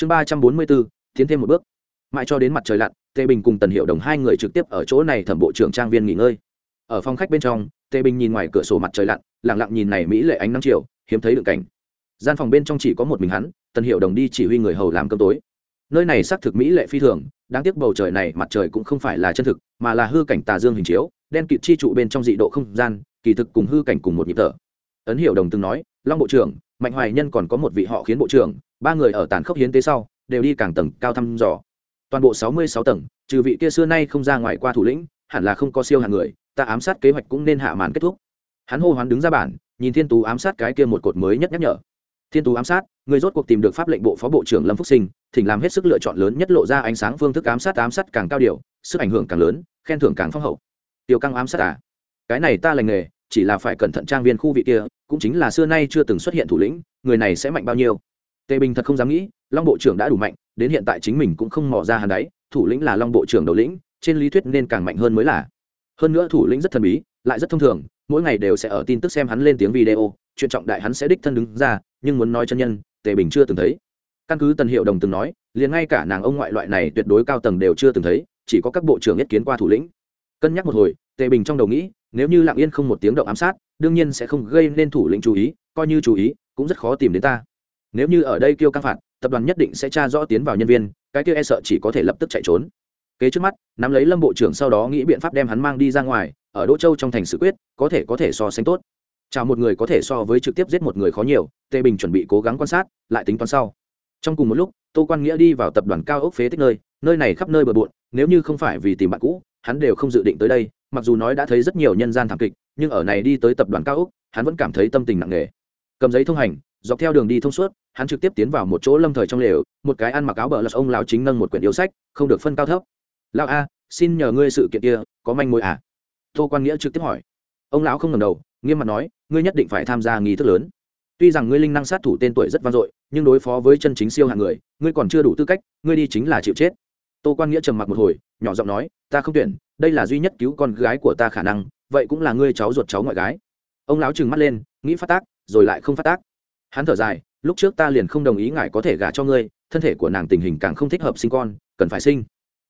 chương ba trăm bốn mươi bốn, tiến thêm một bước. Mãi cho đến mặt trời lặn, tề bình cùng tần hiệu đồng hai người trực tiếp ở chỗ này thẩm bộ trưởng trang viên nghỉ ngơi. Ở phòng khách bên trong, tề bình nhìn ngoài cửa sổ mặt trời lặn lẳng lặng nhìn này mỹ lệ ánh nắng chiều, hiếm thấy được cảnh. Gian phòng bên trong chỉ có một mình hắn, tần hiệu đồng đi chỉ huy người hầu làm cơm tối. Nơi này xác thực mỹ lệ phi thường, đáng tiếc bầu trời này mặt trời cũng không phải là chân thực, mà là hư cảnh tà dương hình chiếu, đen kịt chi trụ bên trong dị độ không gian, kỳ thực cùng hư cảnh cùng một nhịp thở. Ấn hiệu đồng từng nói, long bộ trưởng, mạnh hoài nhân còn có một vị họ khiến bộ trưởng ba người ở tàn khốc hiến tế sau, đều đi càng tầng cao thăm dò. Toàn bộ sáu mươi sáu tầng, trừ vị kia xưa nay không ra ngoài qua thủ lĩnh, hẳn là không có siêu hạng người, ta ám sát kế hoạch cũng nên hạ màn kết thúc. Hắn hô hoán đứng ra bản, nhìn thiên tú ám sát cái kia một cột mới nhất nhắc nhở. Thiên tú ám sát, người rốt cuộc tìm được pháp lệnh bộ phó bộ trưởng lâm phúc sinh, thỉnh làm hết sức lựa chọn lớn nhất lộ ra ánh sáng phương thức ám sát ám sát càng cao điều, sức ảnh hưởng càng lớn, khen thưởng càng phong hậu. Tiêu căng ám sát à? Cái này ta lành nghề, chỉ là phải cẩn thận trang viên khu vị kia, cũng chính là xưa nay chưa từng xuất hiện thủ lĩnh, người này sẽ mạnh bao nhiêu? Tề bình thật không dám nghĩ, long bộ trưởng đã đủ mạnh, đến hiện tại chính mình cũng không mò ra hàn đáy thủ lĩnh là long bộ trưởng đầu lĩnh, trên lý thuyết nên càng mạnh hơn mới là. Hơn nữa thủ lĩnh rất thần bí, lại rất thông thường, mỗi ngày đều sẽ ở tin tức xem hắn lên tiếng video, chuyện trọng đại hắn sẽ đích thân đứng ra, nhưng muốn nói chân nhân, tề bình chưa từng thấy. Căn cứ tần hiệu đồng từng nói, liền ngay cả nàng ông ngoại loại này tuyệt đối cao tầng đều chưa từng thấy, chỉ có các bộ trưởng nhất kiến qua thủ lĩnh. Cân nhắc một hồi, tề bình trong đầu nghĩ, nếu như lặng yên không một tiếng động ám sát, đương nhiên sẽ không gây nên thủ lĩnh chú ý, coi như chú ý, cũng rất khó tìm đến ta nếu như ở đây kêu căng phạt, tập đoàn nhất định sẽ tra rõ tiến vào nhân viên, cái kia e sợ chỉ có thể lập tức chạy trốn. Kế trước mắt, nắm lấy lâm bộ trưởng sau đó nghĩ biện pháp đem hắn mang đi ra ngoài, ở đỗ châu trong thành sự quyết, có thể có thể so sánh tốt. Chào một người có thể so với trực tiếp giết một người khó nhiều, tề bình chuẩn bị cố gắng quan sát, lại tính toán sau. Trong cùng một lúc, tô quan nghĩa đi vào tập đoàn cao ốc phế tích nơi nơi này khắp nơi bờ bộn, nếu như không phải vì tìm bạn cũ, hắn đều không dự định tới đây, mặc dù nói đã thấy rất nhiều nhân gian thảm kịch, nhưng ở này đi tới tập đoàn cao ốc, hắn vẫn cảm thấy tâm tình nặng nề. Cầm giấy thông hành dọc theo đường đi thông suốt, hắn trực tiếp tiến vào một chỗ lâm thời trong lều, một cái ăn mặc áo bờ lật ông lão chính nâng một quyển yêu sách, không được phân cao thấp. Lão a, xin nhờ ngươi sự kiện kia, có manh mối à? Tô quan nghĩa trực tiếp hỏi. Ông lão không ngầm đầu, nghiêm mặt nói, ngươi nhất định phải tham gia nghi thức lớn. Tuy rằng ngươi linh năng sát thủ tên tuổi rất vang dội, nhưng đối phó với chân chính siêu hạng người, ngươi còn chưa đủ tư cách, ngươi đi chính là chịu chết. Tô quan nghĩa trầm mặc một hồi, nhỏ giọng nói, ta không tuyển, đây là duy nhất cứu con gái của ta khả năng, vậy cũng là ngươi cháu ruột cháu ngoại gái. Ông lão trừng mắt lên, nghĩ phát tác, rồi lại không phát tác hắn thở dài, lúc trước ta liền không đồng ý ngài có thể gả cho ngươi, thân thể của nàng tình hình càng không thích hợp sinh con, cần phải sinh.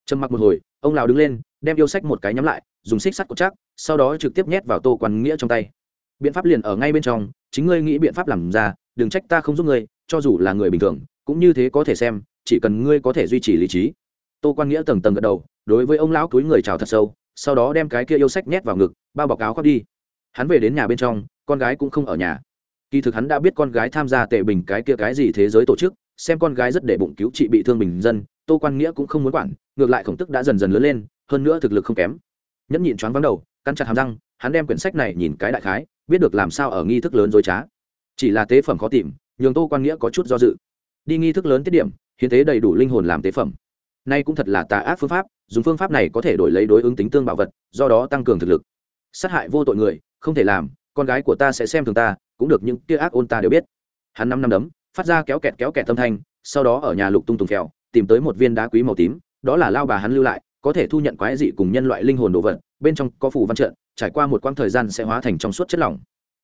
Trầm mặc một hồi, ông lão đứng lên, đem yêu sách một cái nhắm lại, dùng xích sắt cột chắc, sau đó trực tiếp nhét vào tô quan nghĩa trong tay. Biện pháp liền ở ngay bên trong, chính ngươi nghĩ biện pháp làm ra, đừng trách ta không giúp ngươi, cho dù là người bình thường, cũng như thế có thể xem, chỉ cần ngươi có thể duy trì lý trí. Tô quan nghĩa tầng tầng gật đầu, đối với ông lão túi người chào thật sâu, sau đó đem cái kia yêu sách nhét vào ngực, bao bọc áo khoác đi. Hắn về đến nhà bên trong, con gái cũng không ở nhà kỳ thực hắn đã biết con gái tham gia tệ bình cái kia cái gì thế giới tổ chức, xem con gái rất để bụng cứu trị bị thương bình dân, tô quan nghĩa cũng không muốn quản, ngược lại khổng tức đã dần dần lớn lên, hơn nữa thực lực không kém. Nhẫn nhịn choáng vắng đầu căn chặt hàm răng, hắn đem quyển sách này nhìn cái đại khái, biết được làm sao ở nghi thức lớn dối trá. Chỉ là tế phẩm khó tìm, nhường tô quan nghĩa có chút do dự. Đi nghi thức lớn tiết điểm, hiến tế đầy đủ linh hồn làm tế phẩm. Nay cũng thật là tà ác phương pháp, dùng phương pháp này có thể đổi lấy đối ứng tính tương bảo vật, do đó tăng cường thực lực. Sát hại vô tội người, không thể làm, con gái của ta sẽ xem thường ta cũng được những tia ác ôn ta đều biết. Hắn năm năm đấm, phát ra kéo kẹt kéo kẹt tâm thanh, sau đó ở nhà lục tung tùng phèo, tìm tới một viên đá quý màu tím, đó là lao bà hắn lưu lại, có thể thu nhận quái dị cùng nhân loại linh hồn đồ vật, bên trong có phủ văn trận, trải qua một quãng thời gian sẽ hóa thành trong suốt chất lỏng.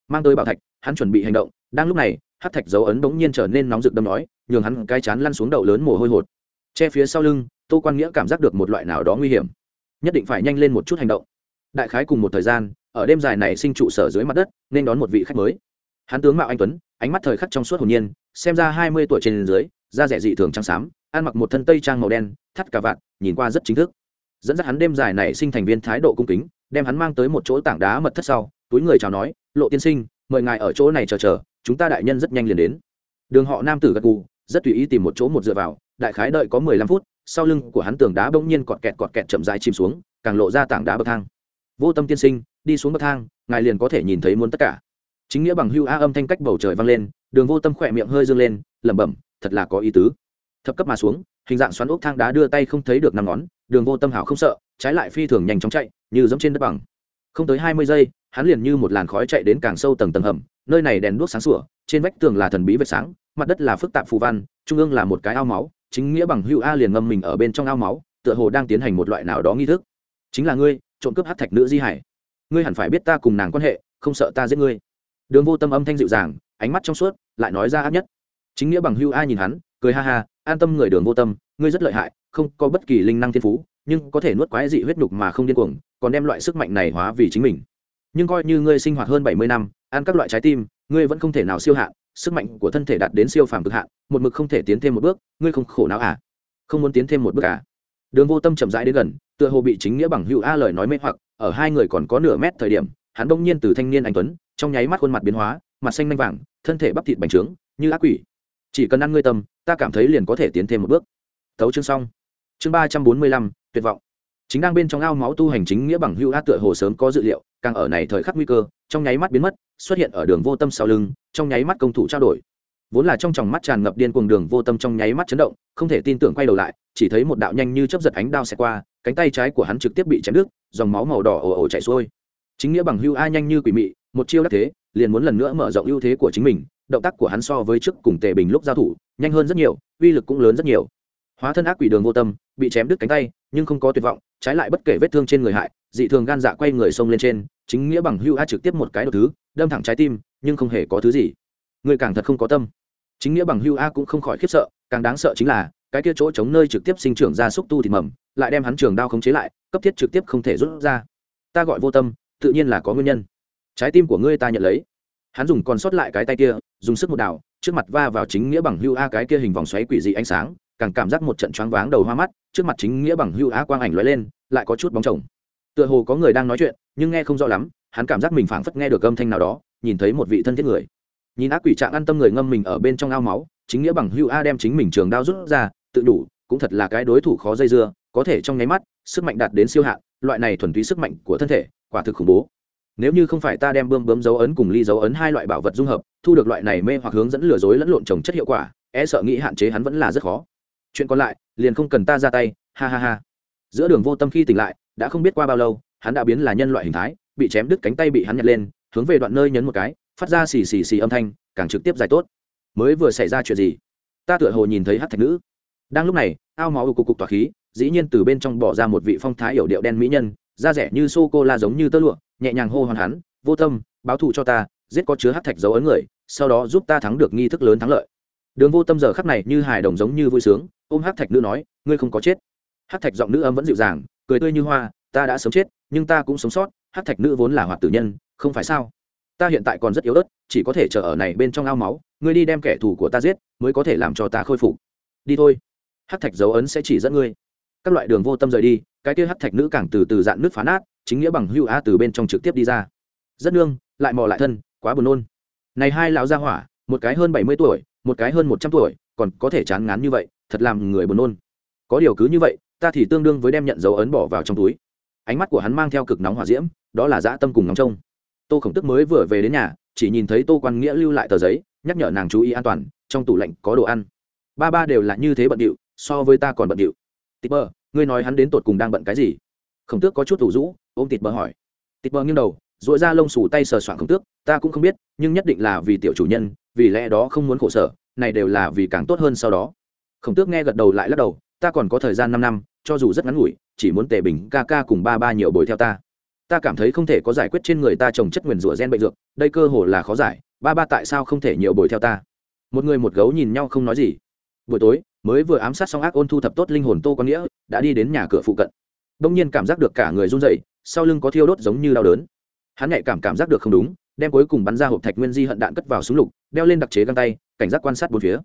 Mang tới bảo thạch, hắn chuẩn bị hành động, đang lúc này hát thạch dấu ấn bỗng nhiên trở nên nóng rực đâm nói, nhường hắn cái chán lăn xuống đậu lớn mồ hôi hột. Che phía sau lưng, tô quan nghĩa cảm giác được một loại nào đó nguy hiểm. Nhất định phải nhanh lên một chút hành động. Đại khái cùng một thời gian, ở đêm dài này sinh trụ sở dưới mặt đất, nên đón một vị khách mới hắn tướng mạo anh tuấn, ánh mắt thời khắc trong suốt hồn nhiên, xem ra hai mươi tuổi trên dưới, da rẻ dị thường trắng xám, ăn mặc một thân tây trang màu đen, thắt cà vạt, nhìn qua rất chính thức. Dẫn dắt hắn đêm dài này sinh thành viên thái độ cung kính, đem hắn mang tới một chỗ tảng đá mật thất sau, túi người chào nói, lộ tiên sinh, mời ngài ở chỗ này chờ chờ, chúng ta đại nhân rất nhanh liền đến. Đường họ nam tử gật gù, rất tùy ý tìm một chỗ một dựa vào, đại khái đợi có mười lăm phút, sau lưng của hắn tường đá bỗng nhiên cọt kẹt cọt kẹt chậm rãi chìm xuống, càng lộ ra tảng đá bậc thang. Vô tâm tiên sinh, đi xuống bậc thang, ngài liền có thể nhìn thấy muốn tất cả chính nghĩa bằng hưu a âm thanh cách bầu trời vang lên, đường vô tâm khỏe miệng hơi dương lên, lẩm bẩm, thật là có ý tứ. Thập cấp mà xuống, hình dạng xoắn ốc thang đá đưa tay không thấy được năm ngón, đường vô tâm hảo không sợ, trái lại phi thường nhanh chóng chạy, như giống trên đất bằng. Không tới hai mươi giây, hắn liền như một làn khói chạy đến càng sâu tầng tầng hầm, nơi này đèn đuốc sáng sủa, trên vách tường là thần bí vệt sáng, mặt đất là phức tạp phù văn, trung ương là một cái ao máu, chính nghĩa bằng hưu a liền ngâm mình ở bên trong ao máu, tựa hồ đang tiến hành một loại nào đó nghi thức. Chính là ngươi, trộm cướp hát thạch nữ di hải. Ngươi hẳn phải biết ta cùng nàng quan hệ, không sợ ta giết ngươi đường vô tâm âm thanh dịu dàng, ánh mắt trong suốt, lại nói ra áp nhất. Chính nghĩa bằng hữu a nhìn hắn, cười ha ha, an tâm người đường vô tâm, ngươi rất lợi hại, không có bất kỳ linh năng thiên phú, nhưng có thể nuốt quái dị huyết nhục mà không điên cuồng, còn đem loại sức mạnh này hóa vì chính mình. Nhưng coi như ngươi sinh hoạt hơn bảy mươi năm, ăn các loại trái tim, ngươi vẫn không thể nào siêu hạn, sức mạnh của thân thể đạt đến siêu phàm cực hạn, một mực không thể tiến thêm một bước, ngươi không khổ não à? Không muốn tiến thêm một bước à? Đường vô tâm chậm rãi đến gần, tựa hồ bị chính nghĩa bằng hữu a lời nói mê hoặc, ở hai người còn có nửa mét thời điểm, hắn bỗng nhiên từ thanh niên anh tuấn trong nháy mắt khuôn mặt biến hóa, mặt xanh lanh vàng, thân thể bắp thịt bành trướng, như ác quỷ. Chỉ cần ăn ngươi tâm, ta cảm thấy liền có thể tiến thêm một bước. Tấu chương xong. Chương ba trăm bốn mươi lăm, tuyệt vọng. Chính đang bên trong ao máu tu hành chính nghĩa bằng hữu a tựa hồ sớm có dự liệu, càng ở này thời khắc nguy cơ, trong nháy mắt biến mất, xuất hiện ở đường vô tâm sau lưng, trong nháy mắt công thủ trao đổi. Vốn là trong tròng mắt tràn ngập điên cuồng đường vô tâm trong nháy mắt chấn động, không thể tin tưởng quay đầu lại, chỉ thấy một đạo nhanh như chớp giật ánh đao xẹt qua, cánh tay trái của hắn trực tiếp bị chém đứt, dòng máu màu đỏ ồ ồ chảy xuôi. Chính nghĩa bằng hưu a nhanh như quỷ mị một chiêu đắc thế, liền muốn lần nữa mở rộng ưu thế của chính mình, động tác của hắn so với trước cùng tề bình lúc giao thủ, nhanh hơn rất nhiều, uy lực cũng lớn rất nhiều. Hóa thân ác quỷ đường vô tâm, bị chém đứt cánh tay, nhưng không có tuyệt vọng, trái lại bất kể vết thương trên người hại, dị thường gan dạ quay người xông lên trên, chính nghĩa bằng hưu a trực tiếp một cái đầu thứ, đâm thẳng trái tim, nhưng không hề có thứ gì. Người càng thật không có tâm. Chính nghĩa bằng hưu a cũng không khỏi khiếp sợ, càng đáng sợ chính là, cái kia chỗ chống nơi trực tiếp sinh trưởng ra xúc tu thịt mầm, lại đem hắn trường đao khống chế lại, cấp thiết trực tiếp không thể rút ra. Ta gọi vô tâm, tự nhiên là có nguyên nhân trái tim của ngươi ta nhận lấy. Hắn dùng còn sót lại cái tay kia, dùng sức một đào trước mặt va vào chính nghĩa bằng hưu a cái kia hình vòng xoáy quỷ dị ánh sáng, càng cảm giác một trận choáng váng đầu hoa mắt, trước mặt chính nghĩa bằng hưu a quang ảnh lóe lên, lại có chút bóng chồng. Tựa hồ có người đang nói chuyện, nhưng nghe không rõ lắm, hắn cảm giác mình phảng phất nghe được âm thanh nào đó, nhìn thấy một vị thân thiết người. Nhìn ác quỷ trạng an tâm người ngâm mình ở bên trong ao máu, chính nghĩa bằng hưu a đem chính mình trường đao rút ra, tự đủ, cũng thật là cái đối thủ khó dây dưa, có thể trong nháy mắt, sức mạnh đạt đến siêu hạn, loại này thuần túy sức mạnh của thân thể, quả thực khủng bố nếu như không phải ta đem bơm bướm dấu ấn cùng ly dấu ấn hai loại bảo vật dung hợp, thu được loại này mê hoặc hướng dẫn lừa dối lẫn lộn trồng chất hiệu quả e sợ nghĩ hạn chế hắn vẫn là rất khó. Chuyện còn lại, liền không cần ta ra tay, ha ha ha. Giữa đường vô tâm khi tỉnh lại, đã không biết qua bao lâu, hắn đã biến là nhân loại hình thái, bị chém đứt cánh tay bị hắn nhặt lên, hướng về đoạn nơi nhấn một cái, phát ra xì xì xì âm thanh, càng trực tiếp dài tốt. Mới vừa xảy ra chuyện gì? Ta tựa hồ nhìn thấy hát thạch nữ. Đang lúc này, ao máu cục cục tỏa khí, dĩ nhiên từ bên trong bỏ ra một vị phong thái yểu điệu đen mỹ nhân, da rẻ như sô cô la giống như tơ lụa nhẹ nhàng hô hoán hắn, vô tâm, báo thù cho ta, giết có chứa hát thạch dấu ấn người, sau đó giúp ta thắng được nghi thức lớn thắng lợi. Đường vô tâm giờ khắc này như hài đồng giống như vui sướng, ôm hát thạch nữ nói, ngươi không có chết. Hát thạch giọng nữ âm vẫn dịu dàng, cười tươi như hoa, ta đã sống chết, nhưng ta cũng sống sót hát thạch nữ vốn là hoạt tử nhân, không phải sao? Ta hiện tại còn rất yếu ớt, chỉ có thể chờ ở này bên trong ao máu, ngươi đi đem kẻ thù của ta giết, mới có thể làm cho ta khôi phục. Đi thôi hát thạch dấu ấn sẽ chỉ dẫn ngươi các loại đường vô tâm rời đi, cái kia hát thạch nữ càng từ từ dạn nước phá nát, chính nghĩa bằng hưu a từ bên trong trực tiếp đi ra. Rất nương, lại mò lại thân, quá buồn nôn. Này hai lão gia hỏa, một cái hơn bảy mươi tuổi, một cái hơn một trăm tuổi, còn có thể chán ngán như vậy, thật làm người buồn nôn. Có điều cứ như vậy, ta thì tương đương với đem nhận dấu ấn bỏ vào trong túi. Ánh mắt của hắn mang theo cực nóng hỏa diễm, đó là dã tâm cùng nóng trông. Tô khổng tức mới vừa về đến nhà, chỉ nhìn thấy tô quan nghĩa lưu lại tờ giấy, nhắc nhở nàng chú ý an toàn, trong tủ lạnh có đồ ăn. Ba ba đều là như thế bận điệu, so với ta còn bận điệu tịt bờ, ngươi nói hắn đến tột cùng đang bận cái gì? Khổng tước có chút thủ rũ ôm tịt bờ hỏi. Tịt bờ nghiêng đầu dội ra lông xù tay sờ soạn khổng tước ta cũng không biết nhưng nhất định là vì tiểu chủ nhân vì lẽ đó không muốn khổ sở này đều là vì càng tốt hơn sau đó. Khổng tước nghe gật đầu lại lắc đầu ta còn có thời gian năm năm cho dù rất ngắn ngủi chỉ muốn tề bình ca ca cùng ba ba nhiều bồi theo ta. Ta cảm thấy không thể có giải quyết trên người ta trồng chất nguyền rủa gen bệnh dược đây cơ hồ là khó giải ba ba tại sao không thể nhiều bồi theo ta? Một người một gấu nhìn nhau không nói gì. Buổi tối mới vừa ám sát xong ác ôn thu thập tốt linh hồn tô có nghĩa, đã đi đến nhà cửa phụ cận. Đông nhiên cảm giác được cả người run rẩy, sau lưng có thiêu đốt giống như đau đớn. Hắn nhạy cảm cảm giác được không đúng, đem cuối cùng bắn ra hộp thạch nguyên di hận đạn cất vào súng lục, đeo lên đặc chế găng tay, cảnh giác quan sát bốn phía.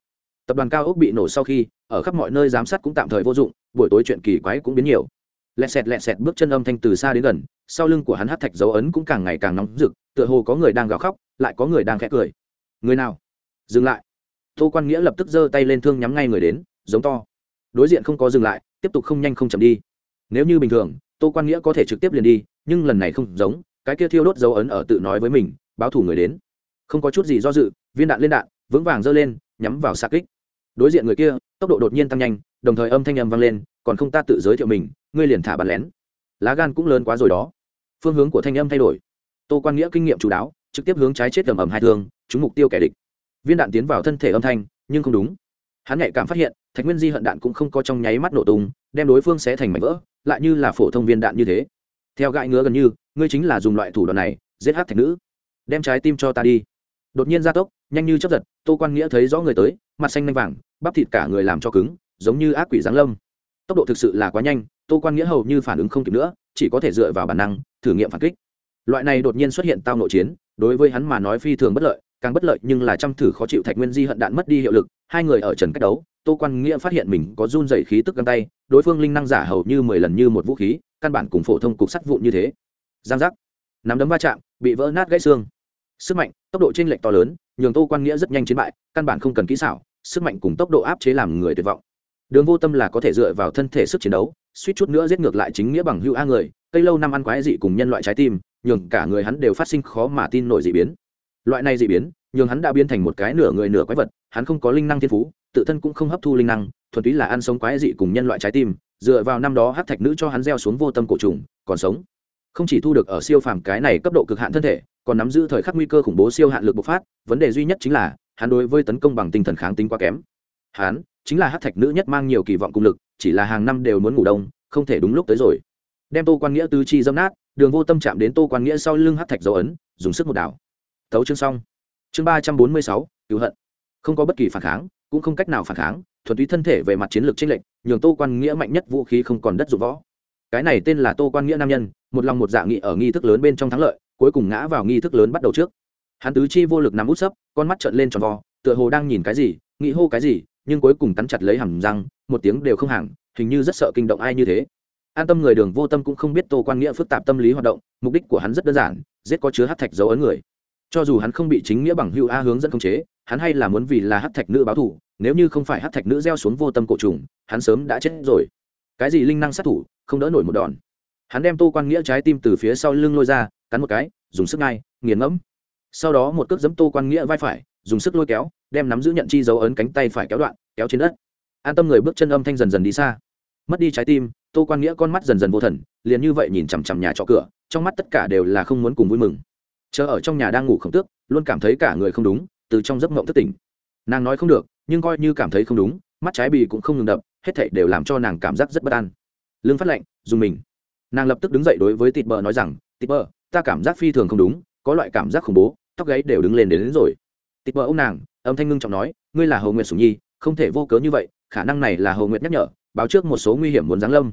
Tập đoàn cao ốc bị nổ sau khi, ở khắp mọi nơi giám sát cũng tạm thời vô dụng, buổi tối chuyện kỳ quái cũng biến nhiều. Lẹ sẹt lẹ sẹt bước chân âm thanh từ xa đến gần, sau lưng của hắn hát thạch dấu ấn cũng càng ngày càng nóng rực, tựa hồ có người đang gào khóc, lại có người đang khẽ cười. Người nào? Dừng lại tô quan nghĩa lập tức giơ tay lên thương nhắm ngay người đến, giống to. Đối diện không có dừng lại, tiếp tục không nhanh không chậm đi. Nếu như bình thường, tô quan nghĩa có thể trực tiếp liền đi, nhưng lần này không giống, cái kia thiêu đốt dấu ấn ở tự nói với mình, báo thủ người đến. Không có chút gì do dự, viên đạn lên đạn, vững vàng giơ lên, nhắm vào xa kích. Đối diện người kia, tốc độ đột nhiên tăng nhanh, đồng thời âm thanh âm vang lên, còn không ta tự giới thiệu mình, ngươi liền thả bắn lén. Lá gan cũng lớn quá rồi đó. Phương hướng của thanh âm thay đổi. Tô quan nghĩa kinh nghiệm chú đáo, trực tiếp hướng trái chết ầm ầm hai thương, trúng mục tiêu kẻ địch viên đạn tiến vào thân thể âm thanh, nhưng không đúng. Hắn nhạy cảm phát hiện, thạch nguyên di hận đạn cũng không có trong nháy mắt nổ tung, đem đối phương xé thành mảnh vỡ, lại như là phổ thông viên đạn như thế. Theo gãi ngứa gần như, ngươi chính là dùng loại thủ đoạn này, giết hát thạch nữ. Đem trái tim cho ta đi. Đột nhiên gia tốc, nhanh như chấp giật, tô quan nghĩa thấy rõ người tới, mặt xanh lanh vàng, bắp thịt cả người làm cho cứng, giống như ác quỷ giáng lâm. Tốc độ thực sự là quá nhanh, tô quan nghĩa hầu như phản ứng không kịp nữa, chỉ có thể dựa vào bản năng, thử nghiệm phản kích. Loại này đột nhiên xuất hiện tao nội chiến, đối với hắn mà nói phi thường bất lợi càng bất lợi nhưng là trăm thử khó chịu thạch nguyên di hận đạn mất đi hiệu lực, hai người ở trần cách đấu, tô quan nghĩa phát hiện mình có run dày khí tức găng tay, đối phương linh năng giả hầu như mười lần như một vũ khí, căn bản cùng phổ thông cục sắt vụn như thế. Giang giác. Nắm đấm va chạm, bị vỡ nát gãy xương. Sức mạnh, tốc độ t r ê n lệch to lớn, nhường tô quan nghĩa rất nhanh chiến bại, căn bản không cần kỹ xảo, sức mạnh cùng tốc độ áp chế làm người tuyệt vọng. Đường vô tâm là có thể dựa vào thân thể sức chiến đấu, suýt chút nữa giết ngược lại chính nghĩa bằng hữu a người, cây lâu năm ăn quái dị cùng nhân loại trái tim, nhường cả người hắn đều phát sinh khó mà tin nổi dị biến loại này dị biến, nhường hắn đã biến thành một cái nửa người nửa quái vật, hắn không có linh năng thiên phú, tự thân cũng không hấp thu linh năng, thuần túy là ăn sống quái dị cùng nhân loại trái tim, dựa vào năm đó hát thạch nữ cho hắn gieo xuống vô tâm cổ trùng, còn sống. Không chỉ thu được ở siêu phàm cái này cấp độ cực hạn thân thể, còn nắm giữ thời khắc nguy cơ khủng bố siêu hạn lực bộc phát, vấn đề duy nhất chính là, hắn đối với tấn công bằng tinh thần kháng tính quá kém. Hắn chính là hát thạch nữ nhất mang nhiều kỳ vọng cung lực, chỉ là hàng năm đều muốn ngủ đông, không thể đúng lúc tới rồi. Đem tô quan nghĩa tứ chi dâm nát, đường vô tâm chạm đến tô quan nghĩa sau lưng hát thạch dấu ấn, dùng sức một đảo thấu chương xong. Chương ba trăm bốn mươi sáu, cứu hận. Không có bất kỳ phản kháng, cũng không cách nào phản kháng, thuần túy thân thể về mặt chiến lược tranh lệch, nhường tô quan nghĩa mạnh nhất vũ khí không còn đất dụng võ. Cái này tên là tô quan nghĩa nam nhân, một lòng một dạ nghị ở nghi thức lớn bên trong thắng lợi, cuối cùng ngã vào nghi thức lớn bắt đầu trước. Hắn tứ chi vô lực nằm út sấp, con mắt trợn lên tròn vo, tựa hồ đang nhìn cái gì, nghĩ hô cái gì, nhưng cuối cùng cắn chặt lấy hàm răng, một tiếng đều không hàng, hình như rất sợ kinh động ai như thế. An tâm người đường vô tâm cũng không biết tô quan nghĩa phức tạp tâm lý hoạt động, mục đích của hắn rất đơn giản, giết có chứa hát thạch dấu ấn người cho dù hắn không bị chính nghĩa bằng hữu a hướng dẫn khống chế, hắn hay là muốn vì là hát thạch nữ báo thù, nếu như không phải hát thạch nữ gieo xuống vô tâm cổ trùng, hắn sớm đã chết rồi. Cái gì linh năng sát thủ, không đỡ nổi một đòn. Hắn đem tô quan nghĩa trái tim từ phía sau lưng lôi ra, cắn một cái, dùng sức ngay nghiền ngẫm. Sau đó một cước giấm tô quan nghĩa vai phải, dùng sức lôi kéo, đem nắm giữ nhận chi dấu ấn cánh tay phải kéo đoạn, kéo trên đất. An tâm người bước chân âm thanh dần dần đi xa. Mất đi trái tim, tô quan nghĩa con mắt dần dần vô thần, liền như vậy nhìn chằm chằm nhà trọ cửa, trong mắt tất cả đều là không muốn cùng vui mừng chờ ở trong nhà đang ngủ không tước luôn cảm thấy cả người không đúng từ trong giấc mộng thất tỉnh. Nàng nói không được nhưng coi như cảm thấy không đúng mắt trái bì cũng không ngừng đập hết thảy đều làm cho nàng cảm giác rất bất an. Lương phát lệnh dùng mình. Nàng lập tức đứng dậy đối với tịt bờ nói rằng tịt bờ ta cảm giác phi thường không đúng có loại cảm giác khủng bố tóc gáy đều đứng lên đến, đến rồi. Tịt bờ ông nàng âm thanh ngưng trọng nói ngươi là hầu nguyệt sủng nhi không thể vô cớ như vậy khả năng này là hầu nguyệt nhắc nhở báo trước một số nguy hiểm muốn giáng lâm.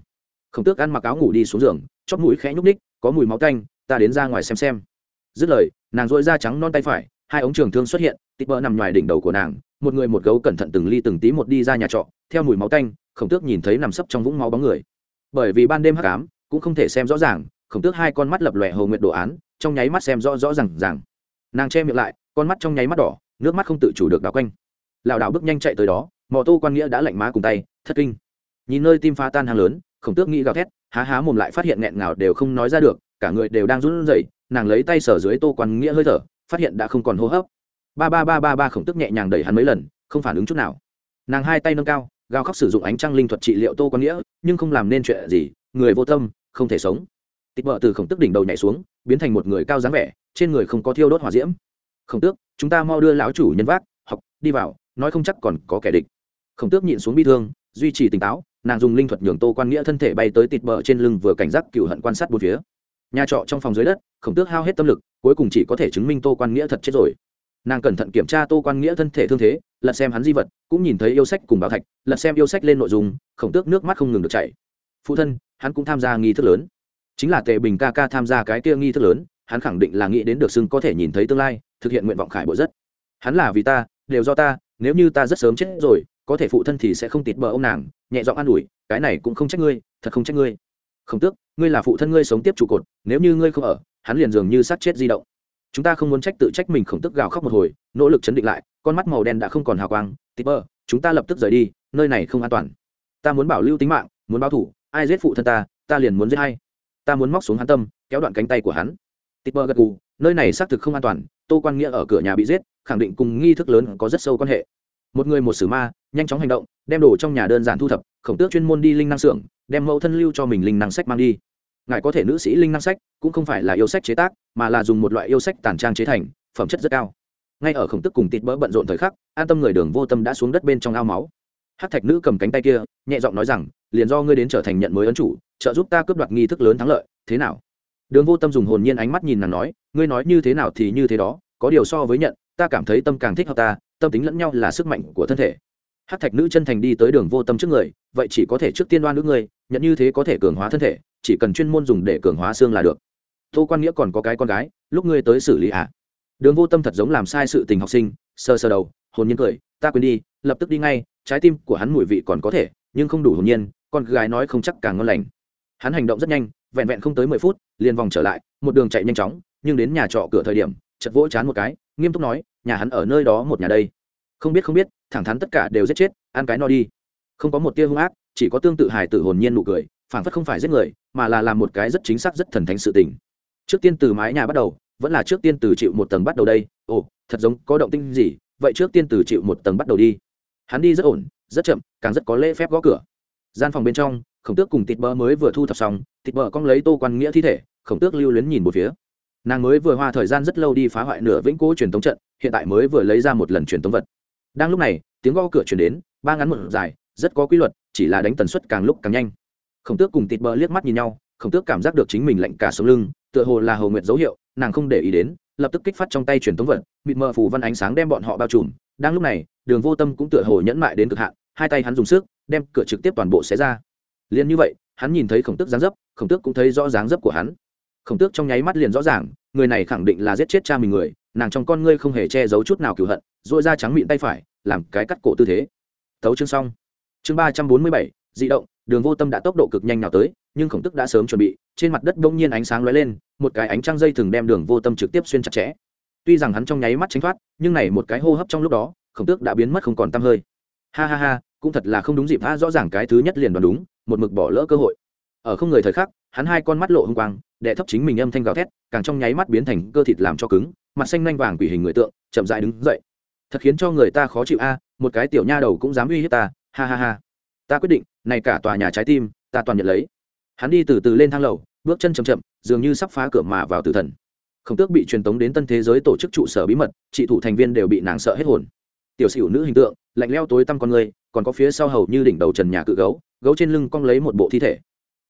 Khổng tước ăn mặc áo ngủ đi xuống giường chót mũi khẽ nhúc ních có mùi máu tanh ta đến ra ngoài xem xem dứt lời, nàng dội da trắng non tay phải, hai ống trường thương xuất hiện, tịt bỡ nằm ngoài đỉnh đầu của nàng, một người một gấu cẩn thận từng ly từng tí một đi ra nhà trọ, theo mùi máu tanh, khổng tước nhìn thấy nằm sấp trong vũng máu bóng người. Bởi vì ban đêm hắc ám, cũng không thể xem rõ ràng, khổng tước hai con mắt lập lòe hầu nguyện đồ án, trong nháy mắt xem rõ rõ ràng ràng. Nàng che miệng lại, con mắt trong nháy mắt đỏ, nước mắt không tự chủ được đào quanh. Lảo đảo bước nhanh chạy tới đó, mò tô quan nghĩa đã lạnh má cùng tay, thất kinh. Nhìn nơi tim pha tan hàng lớn, khổng tước nghĩ gào thét, há há mồm lại phát hiện nghẹn ngào đều không nói ra được, cả người đều đang run rẩy nàng lấy tay sở dưới tô quan nghĩa hơi thở, phát hiện đã không còn hô hấp. Ba ba ba ba ba khổng tước nhẹ nhàng đẩy hắn mấy lần, không phản ứng chút nào. Nàng hai tay nâng cao, gào khóc sử dụng ánh trăng linh thuật trị liệu tô quan nghĩa, nhưng không làm nên chuyện gì, người vô tâm, không thể sống. Tịch vợ từ khổng tức đỉnh đầu nhảy xuống, biến thành một người cao dáng vẻ, trên người không có thiêu đốt hỏa diễm. Khổng tước, chúng ta mau đưa lão chủ nhân vác, học, đi vào, nói không chắc còn có kẻ địch. Khổng tước nhịn xuống bi thương, duy trì tỉnh táo, nàng dùng linh thuật nhường tô quan nghĩa thân thể bay tới tịt bờ trên lưng vừa cảnh giác cựu hận quan sát bốn phía nhà trọ trong phòng dưới đất, khổng tước hao hết tâm lực, cuối cùng chỉ có thể chứng minh tô quan nghĩa thật chết rồi. Nàng cẩn thận kiểm tra tô quan nghĩa thân thể thương thế, lật xem hắn di vật, cũng nhìn thấy yêu sách cùng bảo thạch, lật xem yêu sách lên nội dung, khổng tước nước mắt không ngừng được chảy. Phụ thân, hắn cũng tham gia nghi thức lớn. Chính là tề bình ca ca tham gia cái kia nghi thức lớn, hắn khẳng định là nghĩ đến được xưng có thể nhìn thấy tương lai, thực hiện nguyện vọng khải bộ rất. Hắn là vì ta, đều do ta, nếu như ta rất sớm chết rồi, có thể phụ thân thì sẽ không tịt bờ ông nàng, nhẹ giọng an ủi, cái này cũng không trách ngươi, thật không trách ngươi không tước, ngươi là phụ thân ngươi sống tiếp trụ cột, nếu như ngươi không ở, hắn liền dường như sát chết di động. Chúng ta không muốn trách tự trách mình khổng tức gào khóc một hồi, nỗ lực chấn định lại, con mắt màu đen đã không còn hào quang tịp bơ, chúng ta lập tức rời đi, nơi này không an toàn. Ta muốn bảo lưu tính mạng, muốn báo thủ, ai giết phụ thân ta ta liền muốn giết hay ta muốn móc xuống hắn tâm, kéo đoạn cánh tay của hắn. Tịp bơ gật gù, nơi này xác thực không an toàn, tô quan nghĩa ở cửa nhà bị giết, khẳng định cùng nghi thức lớn có rất sâu quan hệ một người một sử ma, nhanh chóng hành động, đem đồ trong nhà đơn giản thu thập, khổng tước chuyên môn đi linh năng xưởng, đem mẫu thân lưu cho mình linh năng sách mang đi. Ngài có thể nữ sĩ linh năng sách, cũng không phải là yêu sách chế tác, mà là dùng một loại yêu sách tàn trang chế thành, phẩm chất rất cao. Ngay ở khổng tức cùng tịt bỡ bận rộn thời khắc, an tâm người đường vô tâm đã xuống đất bên trong ao máu. Hát thạch nữ cầm cánh tay kia, nhẹ giọng nói rằng, liền do ngươi đến trở thành nhận mới ấn chủ, trợ giúp ta cướp đoạt nghi thức lớn thắng lợi, thế nào? Đường vô tâm dùng hồn nhiên ánh mắt nhìn nàng nói, ngươi nói như thế nào thì như thế đó, có điều so với nhận, ta cảm thấy tâm càng thích hợp ta tâm tính lẫn nhau là sức mạnh của thân thể. Hát thạch nữ chân thành đi tới đường vô tâm trước người, vậy chỉ có thể trước tiên đoan nữ ngươi nhận như thế có thể cường hóa thân thể, chỉ cần chuyên môn dùng để cường hóa xương là được. Tô quan nghĩa còn có cái con gái, lúc ngươi tới xử lý ạ. À. đường vô tâm thật giống làm sai sự tình học sinh sơ sơ đầu, hồn nhiên cười, ta quên đi, lập tức đi ngay, trái tim của hắn mùi vị còn có thể, nhưng không đủ hồn nhiên, con gái nói không chắc càng ngon lành. Hắn hành động rất nhanh, vẹn vẹn không tới mười phút, liền vòng trở lại, một đường chạy nhanh chóng, nhưng đến nhà trọ cửa thời điểm chật vỗ chán một cái nghiêm túc nói, nhà hắn ở nơi đó một nhà đây. Không biết không biết, thẳng thắn tất cả đều giết chết, ăn cái no đi. Không có một tia hung ác, chỉ có tương tự hài tử hồn nhiên nụ cười phản phất không phải giết người, mà là làm một cái rất chính xác, rất thần thánh sự tình. Trước tiên từ mái nhà bắt đầu, vẫn là trước tiên từ chịu một tầng bắt đầu đây. Ồ, thật giống có động tinh gì, vậy trước tiên từ chịu một tầng bắt đầu đi. Hắn đi rất ổn, rất chậm, càng rất có lễ phép gõ cửa. Gian phòng bên trong, khổng tước cùng thịt bơ mới vừa thu thập xong thịt bơ cong lấy tô quan nghĩa thi thể, khổng tước lưu luyến nhìn một phía nàng mới vừa hoa thời gian rất lâu đi phá hoại nửa vĩnh cố truyền thống trận, hiện tại mới vừa lấy ra một lần truyền thống vật. Đang lúc này, tiếng gõ cửa chuyển đến, ba ngắn một dài, rất có quy luật, chỉ là đánh tần suất càng lúc càng nhanh. Khổng tước cùng tịt bờ liếc mắt nhìn nhau, khổng tước cảm giác được chính mình lạnh cả sống lưng, tựa hồ là hầu nguyện dấu hiệu, nàng không để ý đến, lập tức kích phát trong tay truyền thống vật, mịt mờ phủ văn ánh sáng đem bọn họ bao trùm. Đang lúc này, đường vô tâm cũng tựa hồ nhẫn mại đến cực hạn, hai tay hắn dùng sức, đem cửa trực tiếp toàn bộ xé ra. Liền như vậy, hắn nhìn thấy khổng tước dáng dấp, khổng tước cũng thấy rõ dáng dấp của hắn khổng tước trong nháy mắt liền rõ ràng, người này khẳng định là giết chết cha mình người, nàng trong con ngươi không hề che giấu chút nào cửu hận dội ra trắng miệng tay phải, làm cái cắt cổ tư thế. Tấu chương xong. Chương ba trăm bốn mươi bảy di động, đường vô tâm đã tốc độ cực nhanh nào tới, nhưng khổng tức đã sớm chuẩn bị, trên mặt đất bỗng nhiên ánh sáng lóe lên, một cái ánh trăng dây thường đem đường vô tâm trực tiếp xuyên chặt chẽ. Tuy rằng hắn trong nháy mắt tránh thoát, nhưng này một cái hô hấp trong lúc đó, khổng tước đã biến mất không còn t hơi. Ha ha ha, cũng thật là không đúng dịp tha rõ ràng cái thứ nhất liền đoán đúng, một mực bỏ lỡ cơ hội. Ở không người thời khắc, hắn hai con mắt lộ hung quang đệ thấp chính mình âm thanh gào thét, càng trong nháy mắt biến thành cơ thịt làm cho cứng, mặt xanh nhanh vàng quỷ hình người tượng, chậm dại đứng dậy. Thật khiến cho người ta khó chịu a, một cái tiểu nha đầu cũng dám uy hiếp ta, ha ha ha. Ta quyết định, này cả tòa nhà trái tim, ta toàn nhận lấy. Hắn đi từ từ lên thang lầu, bước chân chậm chậm, dường như sắp phá cửa mà vào tử thần. Khổng tước bị truyền tống đến tân thế giới tổ chức trụ sở bí mật, trị thủ thành viên đều bị nàng sợ hết hồn. Tiểu sửu nữ hình tượng, lạnh leo tối tăm con người, còn có phía sau hầu như đỉnh đầu trần nhà cự gấu gấu trên lưng cong lấy một bộ thi thể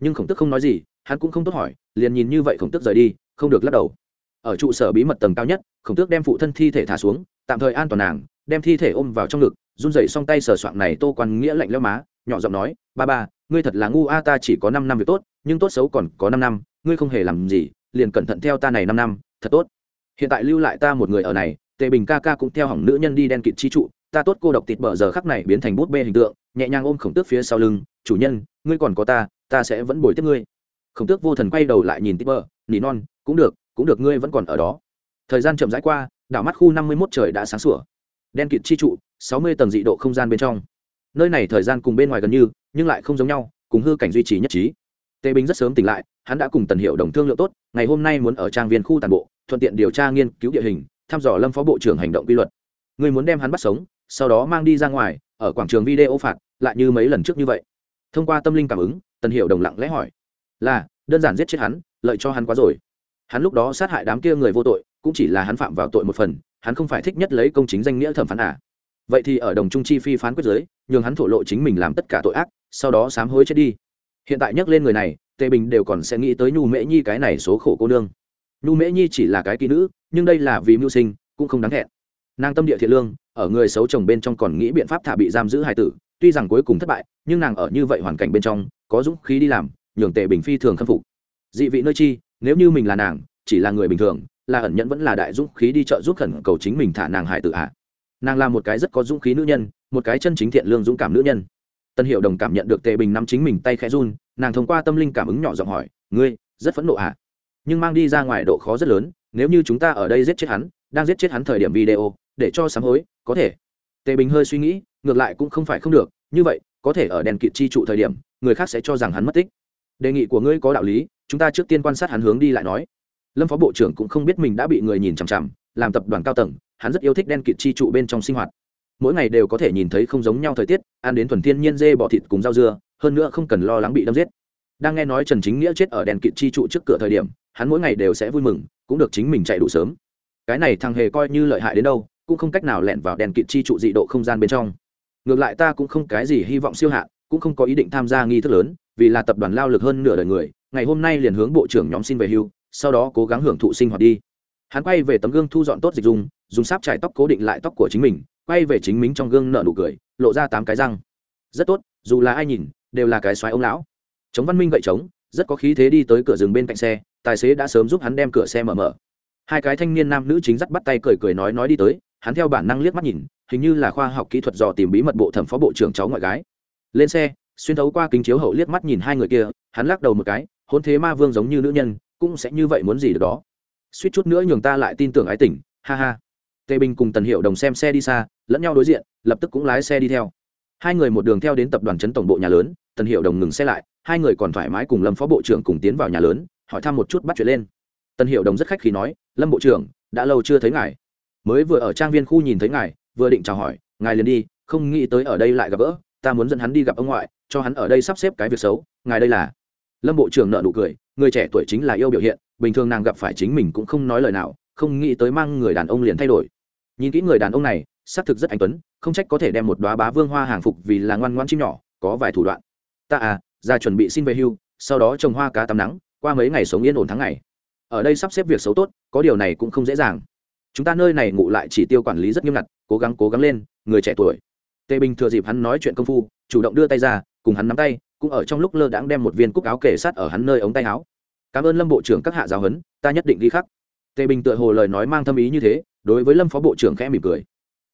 nhưng khổng tức không nói gì, hắn cũng không tốt hỏi, liền nhìn như vậy khổng tức rời đi, không được lắc đầu. Ở trụ sở bí mật tầng cao nhất, khổng tước đem phụ thân thi thể thả xuống, tạm thời an toàn nàng, đem thi thể ôm vào trong ngực, run rẩy xong tay sờ soạng này tô quan nghĩa lạnh leo má, nhỏ giọng nói, ba ba, ngươi thật là ngu, a, ta chỉ có năm năm việc tốt, nhưng tốt xấu còn có năm năm, ngươi không hề làm gì, liền cẩn thận theo ta này năm năm, thật tốt. Hiện tại lưu lại ta một người ở này, tề bình ca ca cũng theo hỏng nữ nhân đi đen kịt chi trụ, ta tốt cô độc tịt bờ giờ khắc này biến thành bút bê hình tượng, nhẹ nhàng ôm khổng tước phía sau lưng, chủ nhân, ngươi còn có ta ta sẽ vẫn bồi tiếp ngươi. Khổng tước vô thần quay đầu lại nhìn tịt bờ nỉ non, cũng được cũng được, ngươi vẫn còn ở đó. Thời gian chậm rãi qua, đảo mắt khu năm mươi mốt trời đã sáng sủa. Đen kịt chi trụ, sáu mươi tầng dị độ không gian bên trong. Nơi này thời gian cùng bên ngoài gần như, nhưng lại không giống nhau, cùng hư cảnh duy trì nhất trí. Tề bình rất sớm tỉnh lại, hắn đã cùng tần hiệu đồng thương lượng tốt, ngày hôm nay muốn ở trang viên khu tàn bộ, thuận tiện điều tra nghiên cứu địa hình, thăm dò lâm phó bộ trưởng hành động quy luật. Người muốn đem hắn bắt sống, sau đó mang đi ra ngoài, ở quảng trường video phạt, lại như mấy lần trước như vậy thông qua tâm linh cảm ứng, tần hiệu đồng lặng lẽ hỏi, là, đơn giản giết chết hắn, lợi cho hắn quá rồi. Hắn lúc đó sát hại đám kia người vô tội, cũng chỉ là hắn phạm vào tội một phần, hắn không phải thích nhất lấy công chính danh nghĩa thẩm phán à. Vậy thì ở đồng trung chi phi phán quyết giới, nhường hắn thổ lộ chính mình làm tất cả tội ác, sau đó sám hối chết đi. Hiện tại nhắc lên người này, tề bình đều còn sẽ nghĩ tới nhu mễ nhi cái này số khổ cô nương. Nhu mễ nhi chỉ là cái kỹ nữ, nhưng đây là vì mưu sinh, cũng không đáng thẹn. Nàng tâm địa thiện lương, ở người xấu chồng bên trong còn nghĩ biện pháp thả bị giam giữ hải tử tuy rằng cuối cùng thất bại, nhưng nàng ở như vậy hoàn cảnh bên trong, có dũng khí đi làm, nhường tề bình phi thường khâm phục. Dị vị nơi chi, nếu như mình là nàng, chỉ là người bình thường, là ẩn nhẫn vẫn là đại dũng khí đi chợ giúp khẩn cầu chính mình thả nàng hài tử hạ. Nàng là một cái rất có dũng khí nữ nhân, một cái chân chính thiện lương dũng cảm nữ nhân. Tân hiệu đồng cảm nhận được tề bình nắm chính mình tay khẽ run, nàng thông qua tâm linh cảm ứng nhỏ giọng hỏi, ngươi, rất phẫn nộ à? Nhưng mang đi ra ngoài độ khó rất lớn, nếu như chúng ta ở đây giết chết hắn, đang giết chết hắn thời điểm video, để cho sám hối, có thể. Tề bình hơi suy nghĩ ngược lại cũng không phải không được, như vậy, có thể ở đèn kịt chi trụ thời điểm, người khác sẽ cho rằng hắn mất tích. Đề nghị của ngươi có đạo lý, chúng ta trước tiên quan sát hắn hướng đi lại nói. Lâm phó bộ trưởng cũng không biết mình đã bị người nhìn chằm chằm, làm tập đoàn cao tầng, hắn rất yêu thích đen kịt chi trụ bên trong sinh hoạt. Mỗi ngày đều có thể nhìn thấy không giống nhau thời tiết, ăn đến thuần thiên nhiên dê bỏ thịt cùng rau dưa, hơn nữa không cần lo lắng bị đâm giết. Đang nghe nói trần chính nghĩa chết ở đèn kịt chi trụ trước cửa thời điểm, hắn mỗi ngày đều sẽ vui mừng, cũng được chính mình chạy đủ sớm. Cái này thằng hề coi như lợi hại đến đâu, cũng không cách nào lẻn vào đèn kịt chi trụ dị độ không gian bên trong ngược lại ta cũng không cái gì hy vọng siêu hạ cũng không có ý định tham gia nghi thức lớn, vì là tập đoàn lao lực hơn nửa đời người, ngày hôm nay liền hướng bộ trưởng nhóm xin về hưu, sau đó cố gắng hưởng thụ sinh hoạt đi. Hắn quay về tấm gương thu dọn tốt dịch dung, dùng sáp trải tóc cố định lại tóc của chính mình, quay về chính mình trong gương nợ nụ cười, lộ ra tám cái răng. Rất tốt, dù là ai nhìn, đều là cái xoáy ông lão. Chống văn minh gậy trống, rất có khí thế đi tới cửa rừng bên cạnh xe, tài xế đã sớm giúp hắn đem cửa xe mở mở. Hai cái thanh niên nam nữ chính dắt bắt tay cười cười nói nói đi tới hắn theo bản năng liếc mắt nhìn, hình như là khoa học kỹ thuật dò tìm bí mật bộ thẩm phó bộ trưởng cháu ngoại gái. Lên xe, xuyên thấu qua kính chiếu hậu liếc mắt nhìn hai người kia, hắn lắc đầu một cái, hôn thế ma vương giống như nữ nhân, cũng sẽ như vậy muốn gì được đó. Suýt chút nữa nhường ta lại tin tưởng ái tình, ha ha. Tề bình cùng tần hiệu đồng xem xe đi xa, lẫn nhau đối diện, lập tức cũng lái xe đi theo. Hai người một đường theo đến tập đoàn chấn tổng bộ nhà lớn, tần hiệu đồng ngừng xe lại, hai người còn thoải mái cùng lâm phó bộ trưởng cùng tiến vào nhà lớn, hỏi thăm một chút bắt chuyện lên. Tần hiệu đồng rất khách khí nói, lâm bộ trưởng, đã lâu chưa thấy ngài mới vừa ở trang viên khu nhìn thấy ngài, vừa định chào hỏi, ngài liền đi, không nghĩ tới ở đây lại gặp gỡ, ta muốn dẫn hắn đi gặp ông ngoại, cho hắn ở đây sắp xếp cái việc xấu, ngài đây là. Lâm bộ trưởng nợ nụ cười, người trẻ tuổi chính là yêu biểu hiện, bình thường nàng gặp phải chính mình cũng không nói lời nào, không nghĩ tới mang người đàn ông liền thay đổi. Nhìn kỹ người đàn ông này, xác thực rất anh tuấn, không trách có thể đem một đoá bá vương hoa hàng phục vì là ngoan ngoan chim nhỏ, có vài thủ đoạn. Ta à ra chuẩn bị xin về hưu, sau đó trồng hoa cá tắm nắng, qua mấy ngày sống yên ổn tháng ngày. Ở đây sắp xếp việc xấu tốt, có điều này cũng không dễ dàng chúng ta nơi này ngụ lại chỉ tiêu quản lý rất nghiêm ngặt, cố gắng cố gắng lên, người trẻ tuổi. Tề bình thừa dịp hắn nói chuyện công phu, chủ động đưa tay ra, cùng hắn nắm tay, cũng ở trong lúc lơ đãng đem một viên cúc áo kể sát ở hắn nơi ống tay áo. Cảm ơn lâm bộ trưởng các hạ giáo huấn, ta nhất định ghi khắc. Tề bình tựa hồ lời nói mang thâm ý như thế, đối với lâm phó bộ trưởng khẽ mỉm cười.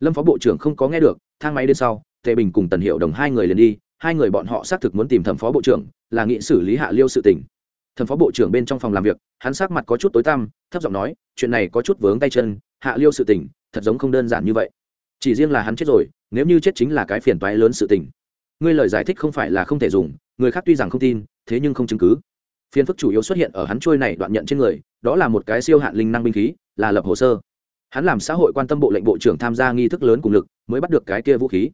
Lâm phó bộ trưởng không có nghe được, thang máy đến sau, tề bình cùng tần hiệu đồng hai người liền đi, hai người bọn họ xác thực muốn tìm thẩm phó bộ trưởng, là nghị xử lý hạ liêu sự tình. Thẩm phó bộ trưởng bên trong phòng làm việc, hắn sắc mặt có chút tối tăm, thấp giọng nói, chuyện này có chút vướng tay chân hạ liêu sự tình, thật giống không đơn giản như vậy. Chỉ riêng là hắn chết rồi, nếu như chết chính là cái phiền toái lớn sự tình. Ngươi lời giải thích không phải là không thể dùng, người khác tuy rằng không tin, thế nhưng không chứng cứ. Phiền phức chủ yếu xuất hiện ở hắn trôi này đoạn nhận trên người, đó là một cái siêu hạn linh năng binh khí, là lập hồ sơ. Hắn làm xã hội quan tâm bộ lệnh bộ trưởng tham gia nghi thức lớn cùng lực, mới bắt được cái kia vũ khí.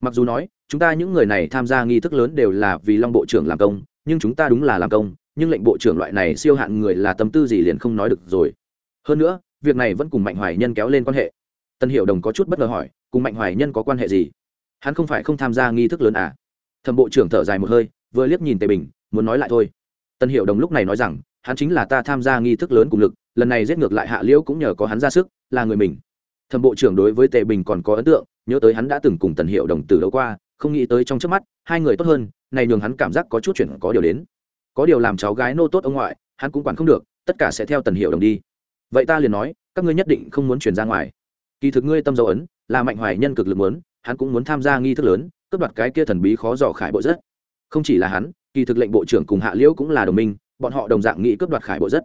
Mặc dù nói, chúng ta những người này tham gia nghi thức lớn đều là vì long bộ trưởng làm công, nhưng chúng ta đúng là làm công, nhưng lệnh bộ trưởng loại này siêu hạn người là tâm tư gì liền không nói được rồi. Hơn nữa việc này vẫn cùng mạnh hoài nhân kéo lên quan hệ. Tân hiệu đồng có chút bất ngờ hỏi, cùng mạnh hoài nhân có quan hệ gì? Hắn không phải không tham gia nghi thức lớn à? Thẩm bộ trưởng thở dài một hơi, vừa liếc nhìn tề bình, muốn nói lại thôi. Tân hiệu đồng lúc này nói rằng, hắn chính là ta tham gia nghi thức lớn cùng lực, lần này giết ngược lại hạ liễu cũng nhờ có hắn ra sức, là người mình. Thẩm bộ trưởng đối với tề bình còn có ấn tượng, nhớ tới hắn đã từng cùng tần hiệu đồng từ đấu qua, không nghĩ tới trong trước mắt, hai người tốt hơn, này nhường hắn cảm giác có chút chuyện có điều đến. Có điều làm cháu gái nô tốt ông ngoại, hắn cũng quản không được, tất cả sẽ theo tần hiệu đồng đi vậy ta liền nói, các ngươi nhất định không muốn chuyển ra ngoài. Kỳ thực ngươi tâm dấu ấn, là mạnh hoài nhân cực lực muốn, hắn cũng muốn tham gia nghi thức lớn, cướp đoạt cái kia thần bí khó dò khải bộ rất. Không chỉ là hắn, kỳ thực lệnh bộ trưởng cùng hạ liễu cũng là đồng minh, bọn họ đồng dạng nghĩ cướp đoạt khải bộ rất.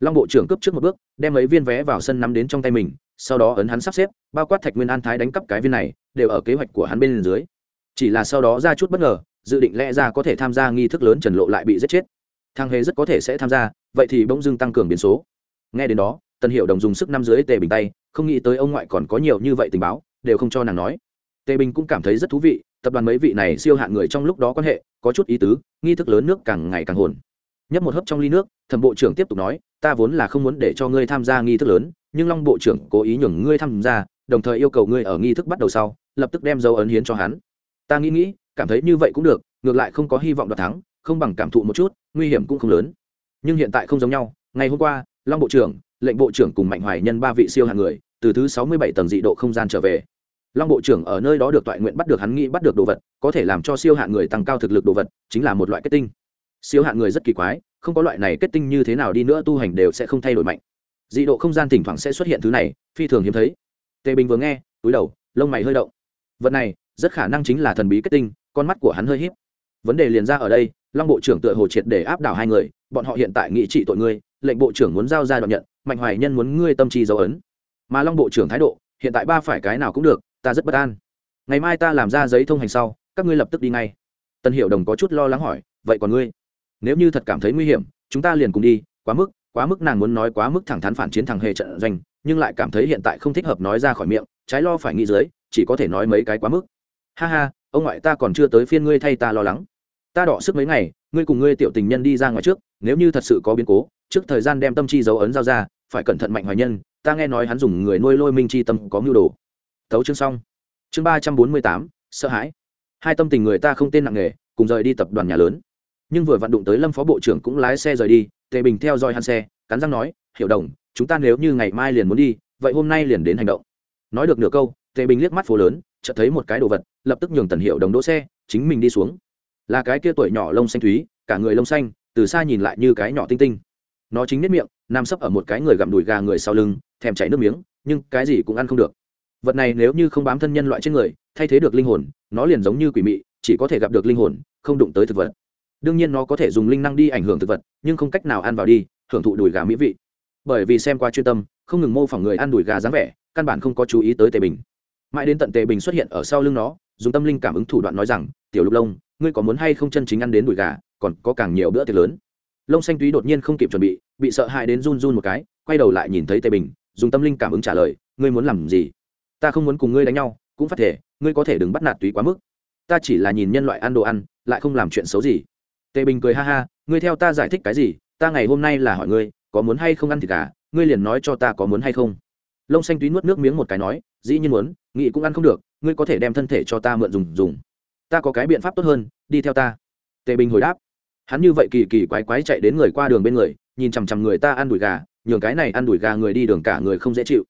Long bộ trưởng cướp trước một bước, đem mấy viên vé vào sân nắm đến trong tay mình, sau đó ấn hắn sắp xếp, bao quát thạch nguyên an thái đánh cắp cái viên này, đều ở kế hoạch của hắn bên dưới. Chỉ là sau đó ra chút bất ngờ, dự định lẽ ra có thể tham gia nghi thức lớn trần lộ lại bị giết chết. Thang hề rất có thể sẽ tham gia, vậy thì bỗng dưng tăng cường biến số. Nghe đến đó tần hiệu đồng dùng sức năm dưới tề bình tay, không nghĩ tới ông ngoại còn có nhiều như vậy tình báo, đều không cho nàng nói. Tề bình cũng cảm thấy rất thú vị, tập đoàn mấy vị này siêu hạng người trong lúc đó quan hệ, có chút ý tứ, nghi thức lớn nước càng ngày càng hồn. Nhấp một hớp trong ly nước, thẩm bộ trưởng tiếp tục nói, ta vốn là không muốn để cho ngươi tham gia nghi thức lớn, nhưng long bộ trưởng cố ý nhường ngươi tham gia, đồng thời yêu cầu ngươi ở nghi thức bắt đầu sau, lập tức đem dấu ấn hiến cho hắn. Ta nghĩ nghĩ, cảm thấy như vậy cũng được, ngược lại không có hy vọng đoạt thắng, không bằng cảm thụ một chút, nguy hiểm cũng không lớn. Nhưng hiện tại không giống nhau, ngày hôm qua, long bộ trưởng lệnh bộ trưởng cùng mạnh hoài nhân ba vị siêu hạng người, từ thứ sáu mươi bảy tầng dị độ không gian trở về. Long bộ trưởng ở nơi đó được toại nguyện bắt được hắn nghĩ bắt được đồ vật, có thể làm cho siêu hạng người tăng cao thực lực đồ vật, chính là một loại kết tinh. Siêu hạng người rất kỳ quái, không có loại này kết tinh như thế nào đi nữa tu hành đều sẽ không thay đổi mạnh. Dị độ không gian thỉnh thoảng sẽ xuất hiện thứ này, phi thường hiếm thấy. Tề bình vừa nghe, túi đầu, lông mày hơi động. Vật này, rất khả năng chính là thần bí kết tinh, con mắt của hắn hơi h í p vấn đề liền ra ở đây, long bộ trưởng tựa hồ triệt để áp đảo hai người, bọn họ hiện tại nghị trị tội ngươi lệnh bộ trưởng muốn giao ra đoạn nhận, mạnh hoài nhân muốn ngươi tâm trí dấu ấn. Mà long bộ trưởng thái độ, hiện tại ba phải cái nào cũng được, ta rất bất an. Ngày mai ta làm ra giấy thông hành sau, các ngươi lập tức đi ngay. Tân hiệu đồng có chút lo lắng hỏi, vậy còn ngươi? Nếu như thật cảm thấy nguy hiểm, chúng ta liền cùng đi, quá mức quá mức nàng muốn nói quá mức thẳng thắn phản chiến thằng hề trận doanh, nhưng lại cảm thấy hiện tại không thích hợp nói ra khỏi miệng, trái lo phải nghĩ dưới, chỉ có thể nói mấy cái quá mức. Ha ha, ông ngoại ta còn chưa tới phiên ngươi thay ta lo lắng. Ta đỏ sức mấy ngày, ngươi cùng ngươi tiểu tình nhân đi ra ngoài trước, nếu như thật sự có biến cố trước thời gian đem tâm chi dấu ấn giao ra, phải cẩn thận mạnh hoài nhân, ta nghe nói hắn dùng người nuôi lôi minh chi tâm có mưu đồ. Tấu chương xong. Chương ba trăm bốn mươi tám, sợ hãi. Hai tâm tình người ta không tên nặng nghề, cùng rời đi tập đoàn nhà lớn. Nhưng vừa vặn đụng tới lâm phó bộ trưởng cũng lái xe rời đi, tề bình theo dõi hắn xe, cắn răng nói, hiểu đồng, chúng ta nếu như ngày mai liền muốn đi, vậy hôm nay liền đến hành động. Nói được nửa câu, tề bình liếc mắt phố lớn, chợt thấy một cái đồ vật, lập tức nhường tần hiệu đồng đỗ xe, chính mình đi xuống. Là cái kia tuổi nhỏ lông xanh thúy, cả người lông xanh, từ xa nhìn lại như cái nhỏ tinh tinh nó chính nếp miệng, nằm sấp ở một cái người gặm đùi gà người sau lưng, thèm chảy nước miếng, nhưng cái gì cũng ăn không được. Vật này nếu như không bám thân nhân loại trên người, thay thế được linh hồn, nó liền giống như quỷ mị, chỉ có thể gặp được linh hồn, không đụng tới thực vật. Đương nhiên nó có thể dùng linh năng đi ảnh hưởng thực vật, nhưng không cách nào ăn vào đi, hưởng thụ đùi gà mỹ vị. Bởi vì xem qua chuyên tâm, không ngừng mô phỏng người ăn đùi gà dáng vẻ, căn bản không có chú ý tới tề bình. Mãi đến tận tề bình xuất hiện ở sau lưng nó, dùng tâm linh cảm ứng thủ đoạn nói rằng, tiểu lục lông ngươi có muốn hay không chân chính ăn đến đùi gà, còn có càng nhiều bữa tiệc lớn lông xanh túy đột nhiên không kịp chuẩn bị bị sợ hãi đến run run một cái, quay đầu lại nhìn thấy tề bình, dùng tâm linh cảm ứng trả lời, ngươi muốn làm gì? Ta không muốn cùng ngươi đánh nhau, cũng phát thể, ngươi có thể đừng bắt nạt túy quá mức. Ta chỉ là nhìn nhân loại ăn đồ ăn, lại không làm chuyện xấu gì. Tề bình cười ha ha, ngươi theo ta giải thích cái gì? Ta ngày hôm nay là hỏi ngươi, có muốn hay không ăn thịt cả. ngươi liền nói cho ta có muốn hay không. Lông xanh túy nuốt nước miếng một cái nói, dĩ nhiên muốn nghị cũng ăn không được, ngươi có thể đem thân thể cho ta mượn dùng dùng. Ta có cái biện pháp tốt hơn, đi theo ta. Tề bình hồi đáp hắn như vậy kỳ kỳ quái quái chạy đến người qua đường bên người, nhìn chằm chằm người ta ăn đùi gà, nhường cái này ăn đùi gà người đi đường cả người không dễ chịu.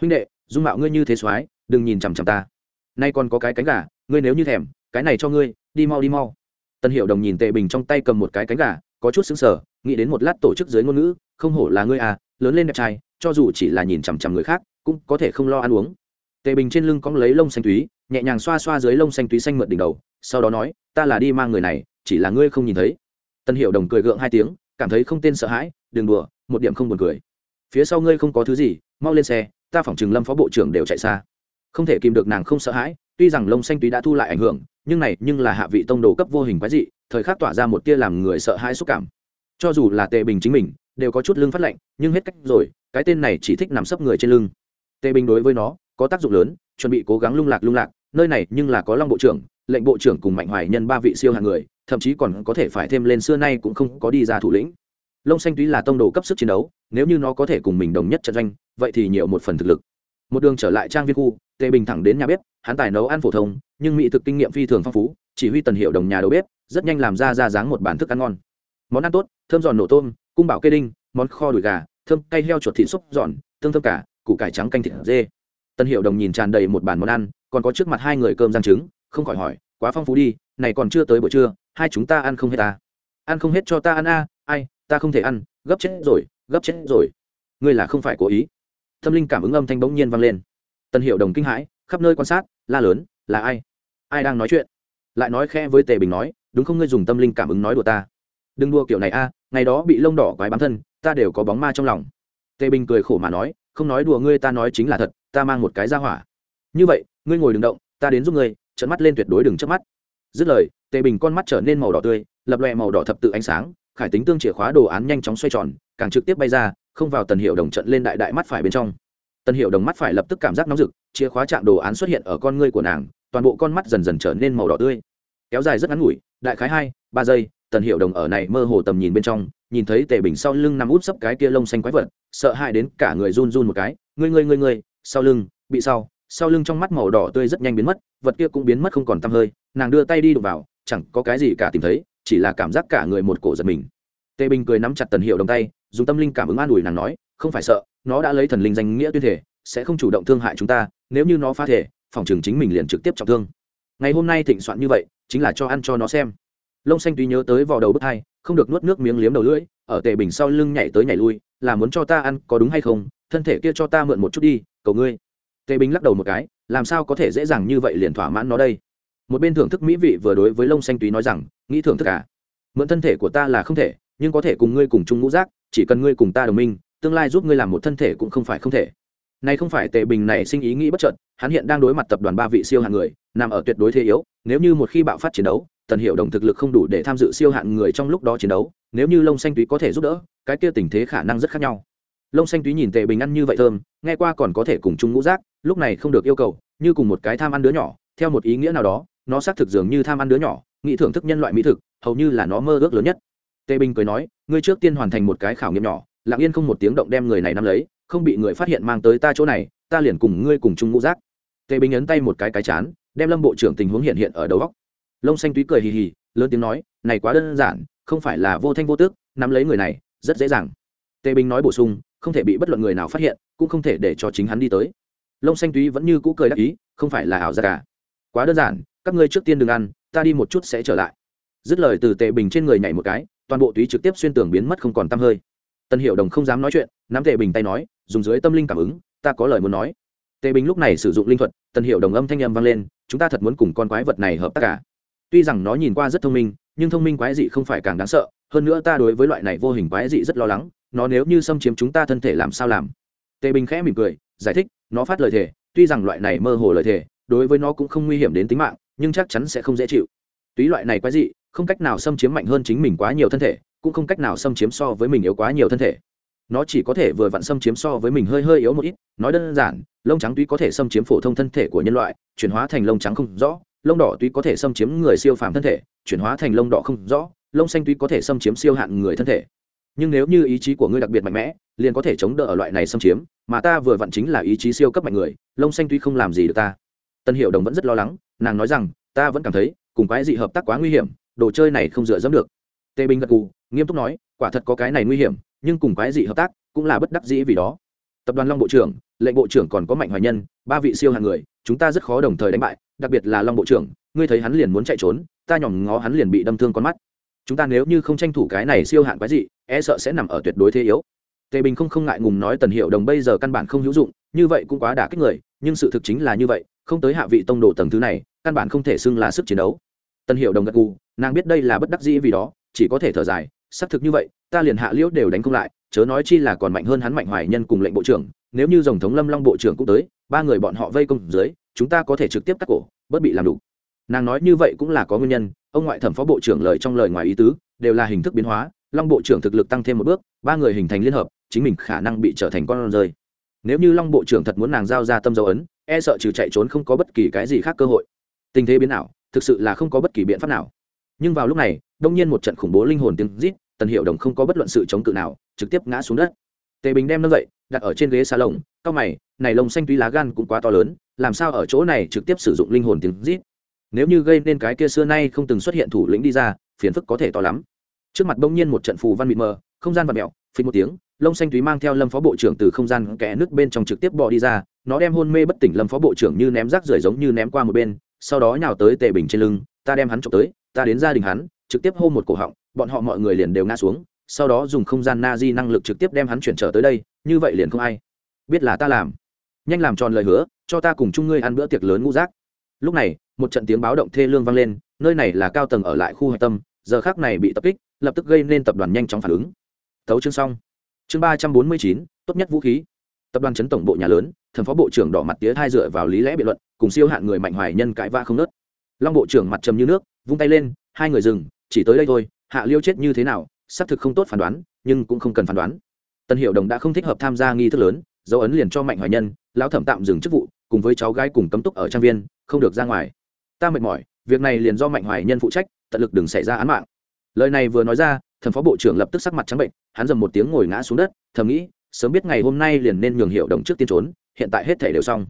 Huynh đệ, dung mạo ngươi như thế soái đừng nhìn chằm chằm ta. Nay còn có cái cánh gà, ngươi nếu như thèm, cái này cho ngươi, đi mau đi mau. Tân hiệu đồng nhìn tề bình trong tay cầm một cái cánh gà, có chút xứng sở nghĩ đến một lát tổ chức dưới ngôn ngữ, không hổ là ngươi à lớn lên đẹp trai, cho dù chỉ là nhìn chằm chằm người khác, cũng có thể không lo ăn uống. Tề bình trên lưng cóng lấy lông xanh túy, nhẹ nhàng xoa xoa dưới lông xanh túy xanh mượt đỉnh đầu, sau đó nói, ta là đi mang người này, chỉ là ngươi không nhìn thấy tân hiệu đồng cười gượng hai tiếng, cảm thấy không tên sợ hãi, đừng đùa, một điểm không buồn cười. Phía sau ngươi không có thứ gì, mau lên xe, ta phỏng chừng lâm phó bộ trưởng đều chạy xa. Không thể kìm được nàng không sợ hãi, tuy rằng lông xanh túy đã thu lại ảnh hưởng, nhưng này, nhưng là hạ vị tông đồ cấp vô hình quái dị, thời khắc tỏa ra một tia làm người sợ hãi xúc cảm. Cho dù là tề bình chính mình, đều có chút lưng phát lạnh, nhưng hết cách rồi, cái tên này chỉ thích nằm sấp người trên lưng. Tề bình đối với nó, có tác dụng lớn, chuẩn bị cố gắng lung lạc lung lạc, nơi này nhưng là có long bộ trưởng, lệnh bộ trưởng cùng mạnh hoài nhân ba vị siêu hạng người thậm chí còn có thể phải thêm lên xưa nay cũng không có đi ra thủ lĩnh. Lông xanh túy là tông đồ cấp sức chiến đấu, nếu như nó có thể cùng mình đồng nhất trận doanh, vậy thì nhiều một phần thực lực. Một đường trở lại trang viên khu, tề bình thẳng đến nhà bếp, hắn tài nấu ăn phổ thông, nhưng mỹ thực kinh nghiệm phi thường phong phú, chỉ huy tần hiệu đồng nhà đầu bếp, rất nhanh làm ra ra dáng một bản thức ăn ngon. Món ăn tốt, thơm giòn nổ tôm, cung bảo kê đinh, món kho đùi gà, thơm cay heo chuột thịt xúc giòn, tương thơm cả, củ cải trắng canh thịt dê. Tần hiệu đồng nhìn tràn đầy một bàn món ăn, còn có trước mặt hai người cơm rang trứng, không khỏi hỏi, quá phong phú đi, này còn chưa tới buổi trưa hai chúng ta ăn không hết ta. Ăn không hết cho ta ăn a, ai, ta không thể ăn, gấp chết rồi, gấp chết rồi. Ngươi là không phải cố ý. Tâm linh cảm ứng âm thanh bỗng nhiên vang lên. Tân hiệu đồng kinh hãi, khắp nơi quan sát, la lớn, là ai? Ai đang nói chuyện? Lại nói khẽ với tề bình nói, đúng không ngươi dùng tâm linh cảm ứng nói đùa ta? Đừng đua kiểu này a, ngày đó bị lông đỏ quái bám thân, ta đều có bóng ma trong lòng. Tề bình cười khổ mà nói, không nói đùa ngươi ta nói chính là thật, ta mang một cái ra hỏa. Như vậy, ngươi ngồi đừng động, ta đến giúp ngươi trận mắt lên tuyệt đối đừng chớp mắt. Dứt lời tề bình con mắt trở nên màu đỏ tươi, lập lòe màu đỏ thập tự ánh sáng, khải tính tương chìa khóa đồ án nhanh chóng xoay tròn, càng trực tiếp bay ra, không vào tần hiệu đồng trận lên đại đại mắt phải bên trong. Tần hiệu đồng mắt phải lập tức cảm giác nóng rực, chìa khóa chạm đồ án xuất hiện ở con ngươi của nàng, toàn bộ con mắt dần dần trở nên màu đỏ tươi. Kéo dài rất ngắn ngủi, đại khái hai, ba giây, tần hiệu đồng ở này mơ hồ tầm nhìn bên trong, nhìn thấy tề bình sau lưng nằm út sấp cái kia lông xanh quái vật, sợ hãi đến cả người run run một cái, ngươi ngươi ngươi ngươi, sau lưng, bị sau sau lưng trong mắt màu đỏ tươi rất nhanh biến mất, vật kia cũng biến mất không còn tăm hơi. Nàng đưa tay đi đụng vào chẳng có cái gì cả tìm thấy, chỉ là cảm giác cả người một cổ giật mình. Tề bình cười nắm chặt tần hiệu đồng tay, dùng tâm linh cảm ứng an ủi nàng nói, không phải sợ, nó đã lấy thần linh danh nghĩa tuyên thể, sẽ không chủ động thương hại chúng ta, nếu như nó phá thể, phòng trường chính mình liền trực tiếp trọng thương. Ngày hôm nay thịnh soạn như vậy, chính là cho ăn cho nó xem. Lông xanh tuy nhớ tới vò đầu bức thai không được nuốt nước miếng liếm đầu lưỡi, ở tề bình sau lưng nhảy tới nhảy lui, là muốn cho ta ăn, có đúng hay không? Thân thể kia cho ta mượn một chút đi, cầu ngươi. Tề bình lắc đầu một cái, làm sao có thể dễ dàng như vậy liền thỏa mãn nó đây? Một bên thưởng thức mỹ vị vừa đối với lông xanh túy nói rằng, nghĩ thưởng thức cả mượn thân thể của ta là không thể, nhưng có thể cùng ngươi cùng chung ngũ giác, chỉ cần ngươi cùng ta đồng minh, tương lai giúp ngươi làm một thân thể cũng không phải không thể. Này không phải tề bình này sinh ý nghĩ bất chợt, hắn hiện đang đối mặt tập đoàn ba vị siêu hạng người, nằm ở tuyệt đối thế yếu, nếu như một khi bạo phát chiến đấu tần hiệu đồng thực lực không đủ để tham dự siêu hạng người trong lúc đó chiến đấu, nếu như lông xanh túy có thể giúp đỡ, cái kia tình thế khả năng rất khác nhau. Lông xanh túy nhìn tề bình ăn như vậy thơm, nghe qua còn có thể cùng chung ngũ giác, lúc này không được yêu cầu, như cùng một cái tham ăn đứa nhỏ, theo một ý nghĩa nào đó nó xác thực dường như tham ăn đứa nhỏ, nghĩ thưởng thức nhân loại mỹ thực, hầu như là nó mơ ước lớn nhất. Tề bình cười nói, ngươi trước tiên hoàn thành một cái khảo nghiệm nhỏ, lặng yên không một tiếng động đem người này nắm lấy, không bị người phát hiện mang tới ta chỗ này, ta liền cùng ngươi cùng chung ngũ giác. Tề bình ấn tay một cái cái chán, đem lâm bộ trưởng tình huống hiện hiện ở đầu góc. Lông xanh túy cười hì hì, lớn tiếng nói, này quá đơn giản, không phải là vô thanh vô tước nắm lấy người này, rất dễ dàng. Tề bình nói bổ sung, không thể bị bất luận người nào phát hiện, cũng không thể để cho chính hắn đi tới. Lông xanh túy vẫn như cũ cười đắc ý, không phải là ảo ra cả à? quá đơn giản các ngươi trước tiên đừng ăn, ta đi một chút sẽ trở lại. Dứt lời từ tề bình trên người nhảy một cái, toàn bộ túy trực tiếp xuyên tường biến mất không còn t hơi. Tân hiệu đồng không dám nói chuyện, nắm tề bình tay nói, dùng dưới tâm linh cảm ứng, ta có lời muốn nói. Tề bình lúc này sử dụng linh thuật, tân hiệu đồng âm thanh âm vang lên, chúng ta thật muốn cùng con quái vật này hợp tác cả. Tuy rằng nó nhìn qua rất thông minh, nhưng thông minh quái dị không phải càng đáng sợ, hơn nữa ta đối với loại này vô hình quái dị rất lo lắng, nó nếu như xâm chiếm chúng ta thân thể làm sao làm? Tề bình khẽ mỉm cười, giải thích, nó phát lời thề, tuy rằng loại này mơ hồ lời thề, đối với nó cũng không nguy hiểm đến tính mạng nhưng chắc chắn sẽ không dễ chịu. Túy loại này quái dị, không cách nào xâm chiếm mạnh hơn chính mình quá nhiều thân thể, cũng không cách nào xâm chiếm so với mình yếu quá nhiều thân thể. Nó chỉ có thể vừa vặn xâm chiếm so với mình hơi hơi yếu một ít, nói đơn giản, lông trắng túy có thể xâm chiếm phổ thông thân thể của nhân loại, chuyển hóa thành lông trắng không rõ, lông đỏ túy có thể xâm chiếm người siêu phàm thân thể, chuyển hóa thành lông đỏ không rõ, lông xanh túy có thể xâm chiếm siêu hạn người thân thể. Nhưng nếu như ý chí của ngươi đặc biệt mạnh mẽ, liền có thể chống đỡ ở loại này xâm chiếm, mà ta vừa vặn chính là ý chí siêu cấp mạnh người, lông xanh túy không làm gì được ta tân hiệu đồng vẫn rất lo lắng, nàng nói rằng, ta vẫn cảm thấy, cùng quái dị hợp tác quá nguy hiểm, đồ chơi này không dựa dẫm được. Tề bình gật cù nghiêm túc nói, quả thật có cái này nguy hiểm, nhưng cùng quái dị hợp tác cũng là bất đắc dĩ vì đó. Tập đoàn long bộ trưởng, lệnh bộ trưởng còn có mạnh hoài nhân, ba vị siêu hàng người, chúng ta rất khó đồng thời đánh bại, đặc biệt là long bộ trưởng, ngươi thấy hắn liền muốn chạy trốn, ta nhòm ngó hắn liền bị đâm thương con mắt. Chúng ta nếu như không tranh thủ cái này siêu hạn quái dị e sợ sẽ nằm ở tuyệt đối thế yếu. Tề bình không không ngại ngùng nói tần hiệu đồng bây giờ căn bản không hữu dụng, như vậy cũng quá đả kích người, nhưng sự thực chính là như vậy không tới hạ vị tông độ tầng thứ này, căn bản không thể xưng là sức chiến đấu. Tần hiệu đồng gật gù, nàng biết đây là bất đắc dĩ vì đó, chỉ có thể thở dài, xác thực như vậy, ta liền hạ liễu đều đánh không lại, chớ nói chi là còn mạnh hơn hắn mạnh hoài nhân cùng lệnh bộ trưởng, nếu như dòng thống lâm long bộ trưởng cũng tới, ba người bọn họ vây công dưới, chúng ta có thể trực tiếp cắt cổ bất bị làm đủ nàng nói như vậy cũng là có nguyên nhân, ông ngoại thẩm phó bộ trưởng lời trong lời ngoài ý tứ, đều là hình thức biến hóa, long bộ trưởng thực lực tăng thêm một bước, ba người hình thành liên hợp, chính mình khả năng bị trở thành con rơi. Nếu như long bộ trưởng thật muốn nàng giao ra tâm dấu ấn e sợ trừ chạy trốn không có bất kỳ cái gì khác cơ hội. Tình thế biến ảo, thực sự là không có bất kỳ biện pháp nào. Nhưng vào lúc này, đông nhiên một trận khủng bố linh hồn tiếng rít, tần hiệu đồng không có bất luận sự chống cự nào, trực tiếp ngã xuống đất. Tề bình đem nâng dậy, đặt ở trên ghế xa lồng cao mày, này lông xanh tuy lá gan cũng quá to lớn, làm sao ở chỗ này trực tiếp sử dụng linh hồn tiếng rít? Nếu như gây nên cái kia xưa nay không từng xuất hiện thủ lĩnh đi ra, phiền phức có thể to lắm. Trước mặt bỗng nhiên một trận phù văn mịt mờ, không gian vật mẹo phình một tiếng lông xanh túy mang theo lâm phó bộ trưởng từ không gian kẽ nước bên trong trực tiếp bỏ đi ra, nó đem hôn mê bất tỉnh lâm phó bộ trưởng như ném rác rưởi giống như ném qua một bên, sau đó nhào tới tề bình trên lưng, ta đem hắn trộm tới, ta đến gia đình hắn, trực tiếp hô một cổ họng, bọn họ mọi người liền đều ngã xuống, sau đó dùng không gian na di năng lực trực tiếp đem hắn chuyển trở tới đây, như vậy liền không ai biết là ta làm. Nhanh làm tròn lời hứa, cho ta cùng chung ngươi ăn bữa tiệc lớn ngũ rác. Lúc này, một trận tiếng báo động thê lương vang lên, nơi này là cao tầng ở lại khu hạch tâm, giờ khác này bị tập kích, lập tức gây nên tập đoàn nhanh chóng phản ứng. Thấu chương xong chương ba trăm bốn mươi chín, tốt nhất vũ khí. Tập đoàn chấn tổng bộ nhà lớn, thần phó bộ trưởng đỏ mặt tía hai dựa vào lý lẽ biện luận, cùng siêu hạn người mạnh hoài nhân cãi va không nớt long bộ trưởng mặt trầm như nước, vung tay lên, hai người dừng, chỉ tới đây thôi, hạ liêu chết như thế nào, xác thực không tốt phán đoán, nhưng cũng không cần phán đoán. Tân hiệu đồng đã không thích hợp tham gia nghi thức lớn, dấu ấn liền cho mạnh hoài nhân, lão thẩm tạm dừng chức vụ, cùng với cháu gái cùng cấm túc ở trang viên, không được ra ngoài. Ta mệt mỏi, việc này liền do mạnh hoài nhân phụ trách, tận lực đừng xảy ra án mạng. Lời này vừa nói ra, thần phó bộ trưởng lập tức sắc mặt trắng bệnh hắn dầm một tiếng ngồi ngã xuống đất, thầm nghĩ, sớm biết ngày hôm nay liền nên nhường hiệu đồng trước tiên trốn, hiện tại hết thể đều xong.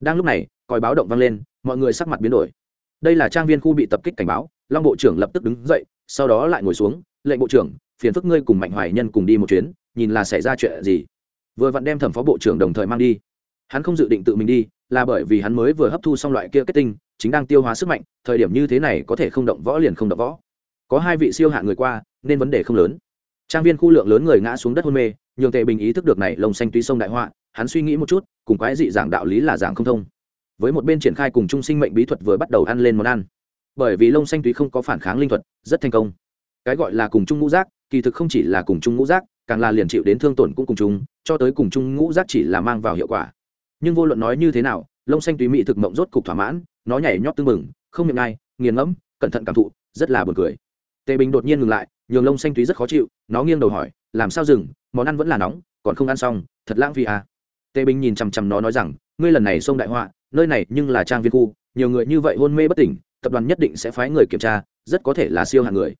Đang lúc này, còi báo động vang lên, mọi người sắc mặt biến đổi. Đây là trang viên khu bị tập kích cảnh báo, long bộ trưởng lập tức đứng dậy, sau đó lại ngồi xuống, lệnh bộ trưởng, phiền phức ngươi cùng mạnh hoài nhân cùng đi một chuyến, nhìn là xảy ra chuyện gì. Vừa vặn đem thẩm phó bộ trưởng đồng thời mang đi. Hắn không dự định tự mình đi, là bởi vì hắn mới vừa hấp thu xong loại kia kết tinh, chính đang tiêu hóa sức mạnh, thời điểm như thế này có thể không động võ liền không động võ. Có hai vị siêu hạ người qua, nên vấn đề không lớn trang viên khu lượng lớn người ngã xuống đất hôn mê nhường tề bình ý thức được này lồng xanh tuy sông đại họa hắn suy nghĩ một chút cùng quái dị giảng đạo lý là giảng không thông. Với một bên triển khai cùng chung sinh mệnh bí thuật vừa bắt đầu ăn lên món ăn. Bởi vì lông xanh túy không có phản kháng linh thuật rất thành công. Cái gọi là cùng chung ngũ giác kỳ thực không chỉ là cùng chung ngũ giác càng là liền chịu đến thương tổn cũng cùng chung cho tới cùng chung ngũ giác chỉ là mang vào hiệu quả. Nhưng vô luận nói như thế nào lông xanh túy mỹ thực mộng rốt cục thỏa mãn nó nhảy nhót tưng mừng không miệng ngay, nghiền ngẫm cẩn thận cảm thụ rất là buồn cười. Tề bình đột nhiên ngừng lại nhường lông xanh túy rất khó chịu, nó nghiêng đầu hỏi, làm sao dừng? Món ăn vẫn là nóng, còn không ăn xong, thật lãng phí à? Tề bình nhìn chằm chằm nó nói rằng, ngươi lần này xông đại họa, nơi này nhưng là trang viên khu, nhiều người như vậy hôn mê bất tỉnh, tập đoàn nhất định sẽ phái người kiểm tra, rất có thể là siêu hạng người.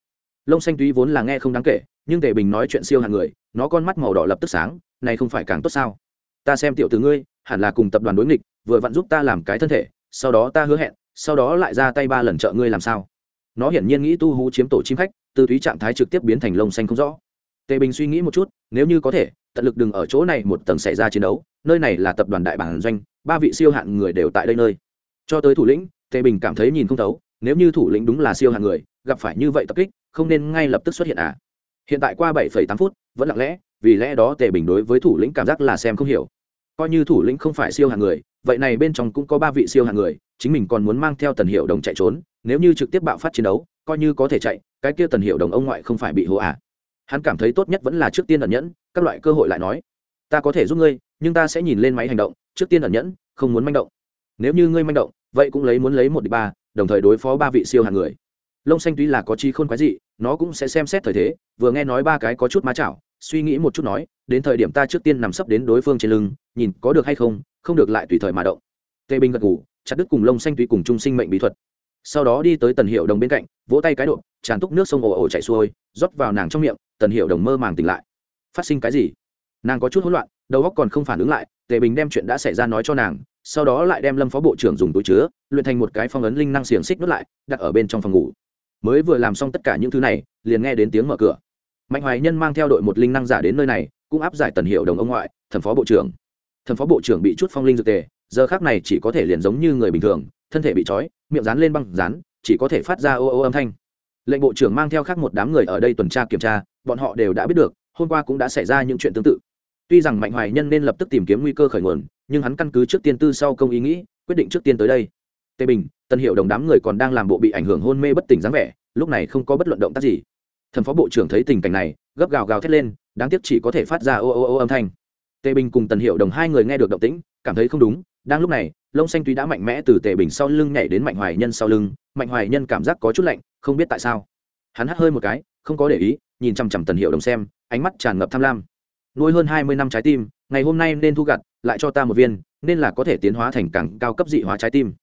Lông xanh túy vốn là nghe không đáng kể, nhưng tề bình nói chuyện siêu hạng người, nó con mắt màu đỏ lập tức sáng, này không phải càng tốt sao? Ta xem tiểu từ ngươi, hẳn là cùng tập đoàn đối nghịch, vừa vặn giúp ta làm cái thân thể, sau đó ta hứa hẹn, sau đó lại ra tay ba lần trợ ngươi làm sao? Nó hiển nhiên nghĩ tu hú chiếm tổ chim khách từ thúy trạng thái trực tiếp biến thành lông xanh không rõ. Tề bình suy nghĩ một chút, nếu như có thể, tận lực đừng ở chỗ này một tầng xảy ra chiến đấu, nơi này là tập đoàn đại bản doanh, ba vị siêu hạng người đều tại đây nơi. Cho tới thủ lĩnh, tề bình cảm thấy nhìn không thấu, nếu như thủ lĩnh đúng là siêu hạng người, gặp phải như vậy tập kích, không nên ngay lập tức xuất hiện à. Hiện tại qua bảy tám phút, vẫn lặng lẽ, vì lẽ đó tề bình đối với thủ lĩnh cảm giác là xem không hiểu. Coi như thủ lĩnh không phải siêu hạng người, vậy này bên trong cũng có ba vị siêu hạng người, chính mình còn muốn mang theo tần hiệu đồng chạy trốn, nếu như trực tiếp bạo phát chiến đấu, coi như có thể chạy cái kia tần hiệu đồng ông ngoại không phải bị hô à? Hắn cảm thấy tốt nhất vẫn là trước tiên ẩn nhẫn, các loại cơ hội lại nói. Ta có thể giúp ngươi, nhưng ta sẽ nhìn lên máy hành động, trước tiên ẩn nhẫn, không muốn manh động. Nếu như ngươi manh động, vậy cũng lấy muốn lấy một địch ba, đồng thời đối phó ba vị siêu hàng người. Lông xanh tuy là có chi khôn quái dị, nó cũng sẽ xem xét thời thế, vừa nghe nói ba cái có chút má chảo, suy nghĩ một chút nói, đến thời điểm ta trước tiên nằm sấp đến đối phương trên lưng, nhìn có được hay không không được lại tùy thời mà động. Tê binh gật ngủ chặt đứt cùng lông xanh tuy cùng chung sinh mệnh bí thuật sau đó đi tới tần hiệu đồng bên cạnh, vỗ tay cái độ tràn túc nước sông ồ ồ chảy xuôi, rót vào nàng trong miệng, tần hiệu đồng mơ màng tỉnh lại. Phát sinh cái gì? Nàng có chút hỗn loạn, đầu óc còn không phản ứng lại, tề bình đem chuyện đã xảy ra nói cho nàng, sau đó lại đem lâm phó bộ trưởng dùng túi chứa, luyện thành một cái phong ấn linh năng xiềng xích nuốt lại, đặt ở bên trong phòng ngủ. Mới vừa làm xong tất cả những thứ này, liền nghe đến tiếng mở cửa. Mạnh hoài nhân mang theo đội một linh năng giả đến nơi này, cũng áp giải tần hiệu đồng ông ngoại thần phó bộ trưởng. Thần phó bộ trưởng bị chút phong linh dược tề, giờ khác này chỉ có thể liền giống như người bình thường thân thể bị trói, miệng dán lên băng dán, chỉ có thể phát ra ô ô âm thanh. Lệnh bộ trưởng mang theo khác một đám người ở đây tuần tra kiểm tra, bọn họ đều đã biết được, hôm qua cũng đã xảy ra những chuyện tương tự. Tuy rằng mạnh hoài nhân nên lập tức tìm kiếm nguy cơ khởi nguồn, nhưng hắn căn cứ trước tiên tư sau công ý nghĩ, quyết định trước tiên tới đây. Tề bình tân hiệu đồng đám người còn đang làm bộ bị ảnh hưởng hôn mê bất tỉnh dáng vẻ, lúc này không có bất luận động tác gì. Thần phó bộ trưởng thấy tình cảnh này, gấp gào gào thét lên, đáng tiếc chỉ có thể phát ra ô ô ô âm thanh. Tề bình cùng tần hiệu đồng hai người nghe được động tĩnh, cảm thấy không đúng đang lúc này, lông xanh tuy đã mạnh mẽ từ tề bình sau lưng nhảy đến mạnh hoài nhân sau lưng, mạnh hoài nhân cảm giác có chút lạnh, không biết tại sao. Hắn hắt hơi một cái, không có để ý, nhìn chằm chằm tần hiệu đồng xem, ánh mắt tràn ngập tham lam. Nuôi hơn hai mươi năm trái tim, ngày hôm nay nên thu gặt, lại cho ta một viên, nên là có thể tiến hóa thành càng cao cấp dị hóa trái tim.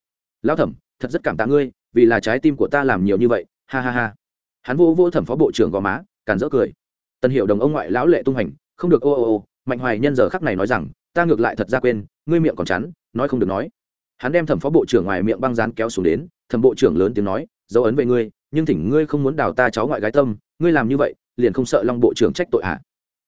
Lão thẩm, thật rất cảm tạ ngươi, vì là trái tim của ta làm nhiều như vậy, ha ha ha. Hắn vô vô thẩm phó bộ trưởng gò má, càn rỡ cười. Tần hiệu đồng ông ngoại lão lệ tung hành không được, ô ô ô, mạnh hoài nhân giờ khắc này nói rằng, ta ngược lại thật ra quên ngươi miệng còn chắn, nói không được nói. Hắn đem thẩm phó bộ trưởng ngoài miệng băng dán kéo xuống đến, thẩm bộ trưởng lớn tiếng nói, dấu ấn về ngươi, nhưng thỉnh ngươi không muốn đào ta cháu ngoại gái tâm, ngươi làm như vậy, liền không sợ long bộ trưởng trách tội hạ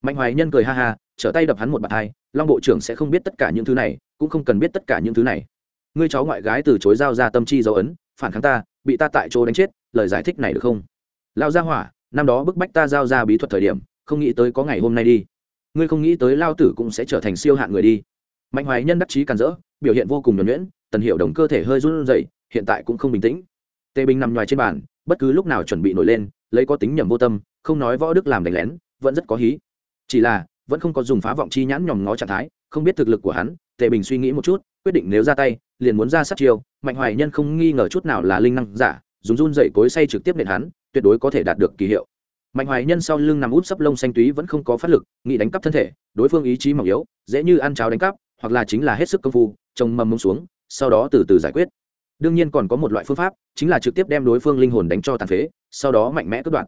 mạnh hoài nhân cười ha ha, trở tay đập hắn một bàn hai, long bộ trưởng sẽ không biết tất cả những thứ này, cũng không cần biết tất cả những thứ này. Ngươi cháu ngoại gái từ chối giao ra tâm chi dấu ấn, phản kháng ta, bị ta tại chỗ đánh chết, lời giải thích này được không? Lao ra hỏa, năm đó bức bách ta giao ra bí thuật thời điểm, không nghĩ tới có ngày hôm nay đi. Ngươi không nghĩ tới lao tử cũng sẽ trở thành siêu hạn người đi mạnh hoài nhân đắc chí càn rỡ, biểu hiện vô cùng nhuẩn nhuyễn, tần hiệu đồng cơ thể hơi run rẩy, hiện tại cũng không bình tĩnh. Tề bình nằm ngoài trên bàn, bất cứ lúc nào chuẩn bị nổi lên, lấy có tính nhầm vô tâm, không nói võ đức làm đánh lén, vẫn rất có hí. Chỉ là, vẫn không có dùng phá vọng chi nhãn nhòm ngó trạng thái, không biết thực lực của hắn, tề bình suy nghĩ một chút, quyết định nếu ra tay, liền muốn ra sát chiêu. Mạnh hoài nhân không nghi ngờ chút nào là linh năng giả, dùng run dậy cối say trực tiếp nện hắn, tuyệt đối có thể đạt được kỳ hiệu. Mạnh hoài nhân sau lưng nằm út sấp lông xanh túy vẫn không có phát lực, nghĩ đánh cắp thân thể, đối phương ý chí mỏng yếu, dễ như ăn cháo đánh cắp hoặc là chính là hết sức công phu trồng mầm mông xuống, sau đó từ từ giải quyết. Đương nhiên còn có một loại phương pháp, chính là trực tiếp đem đối phương linh hồn đánh cho tàn phế, sau đó mạnh mẽ cướp đoạt.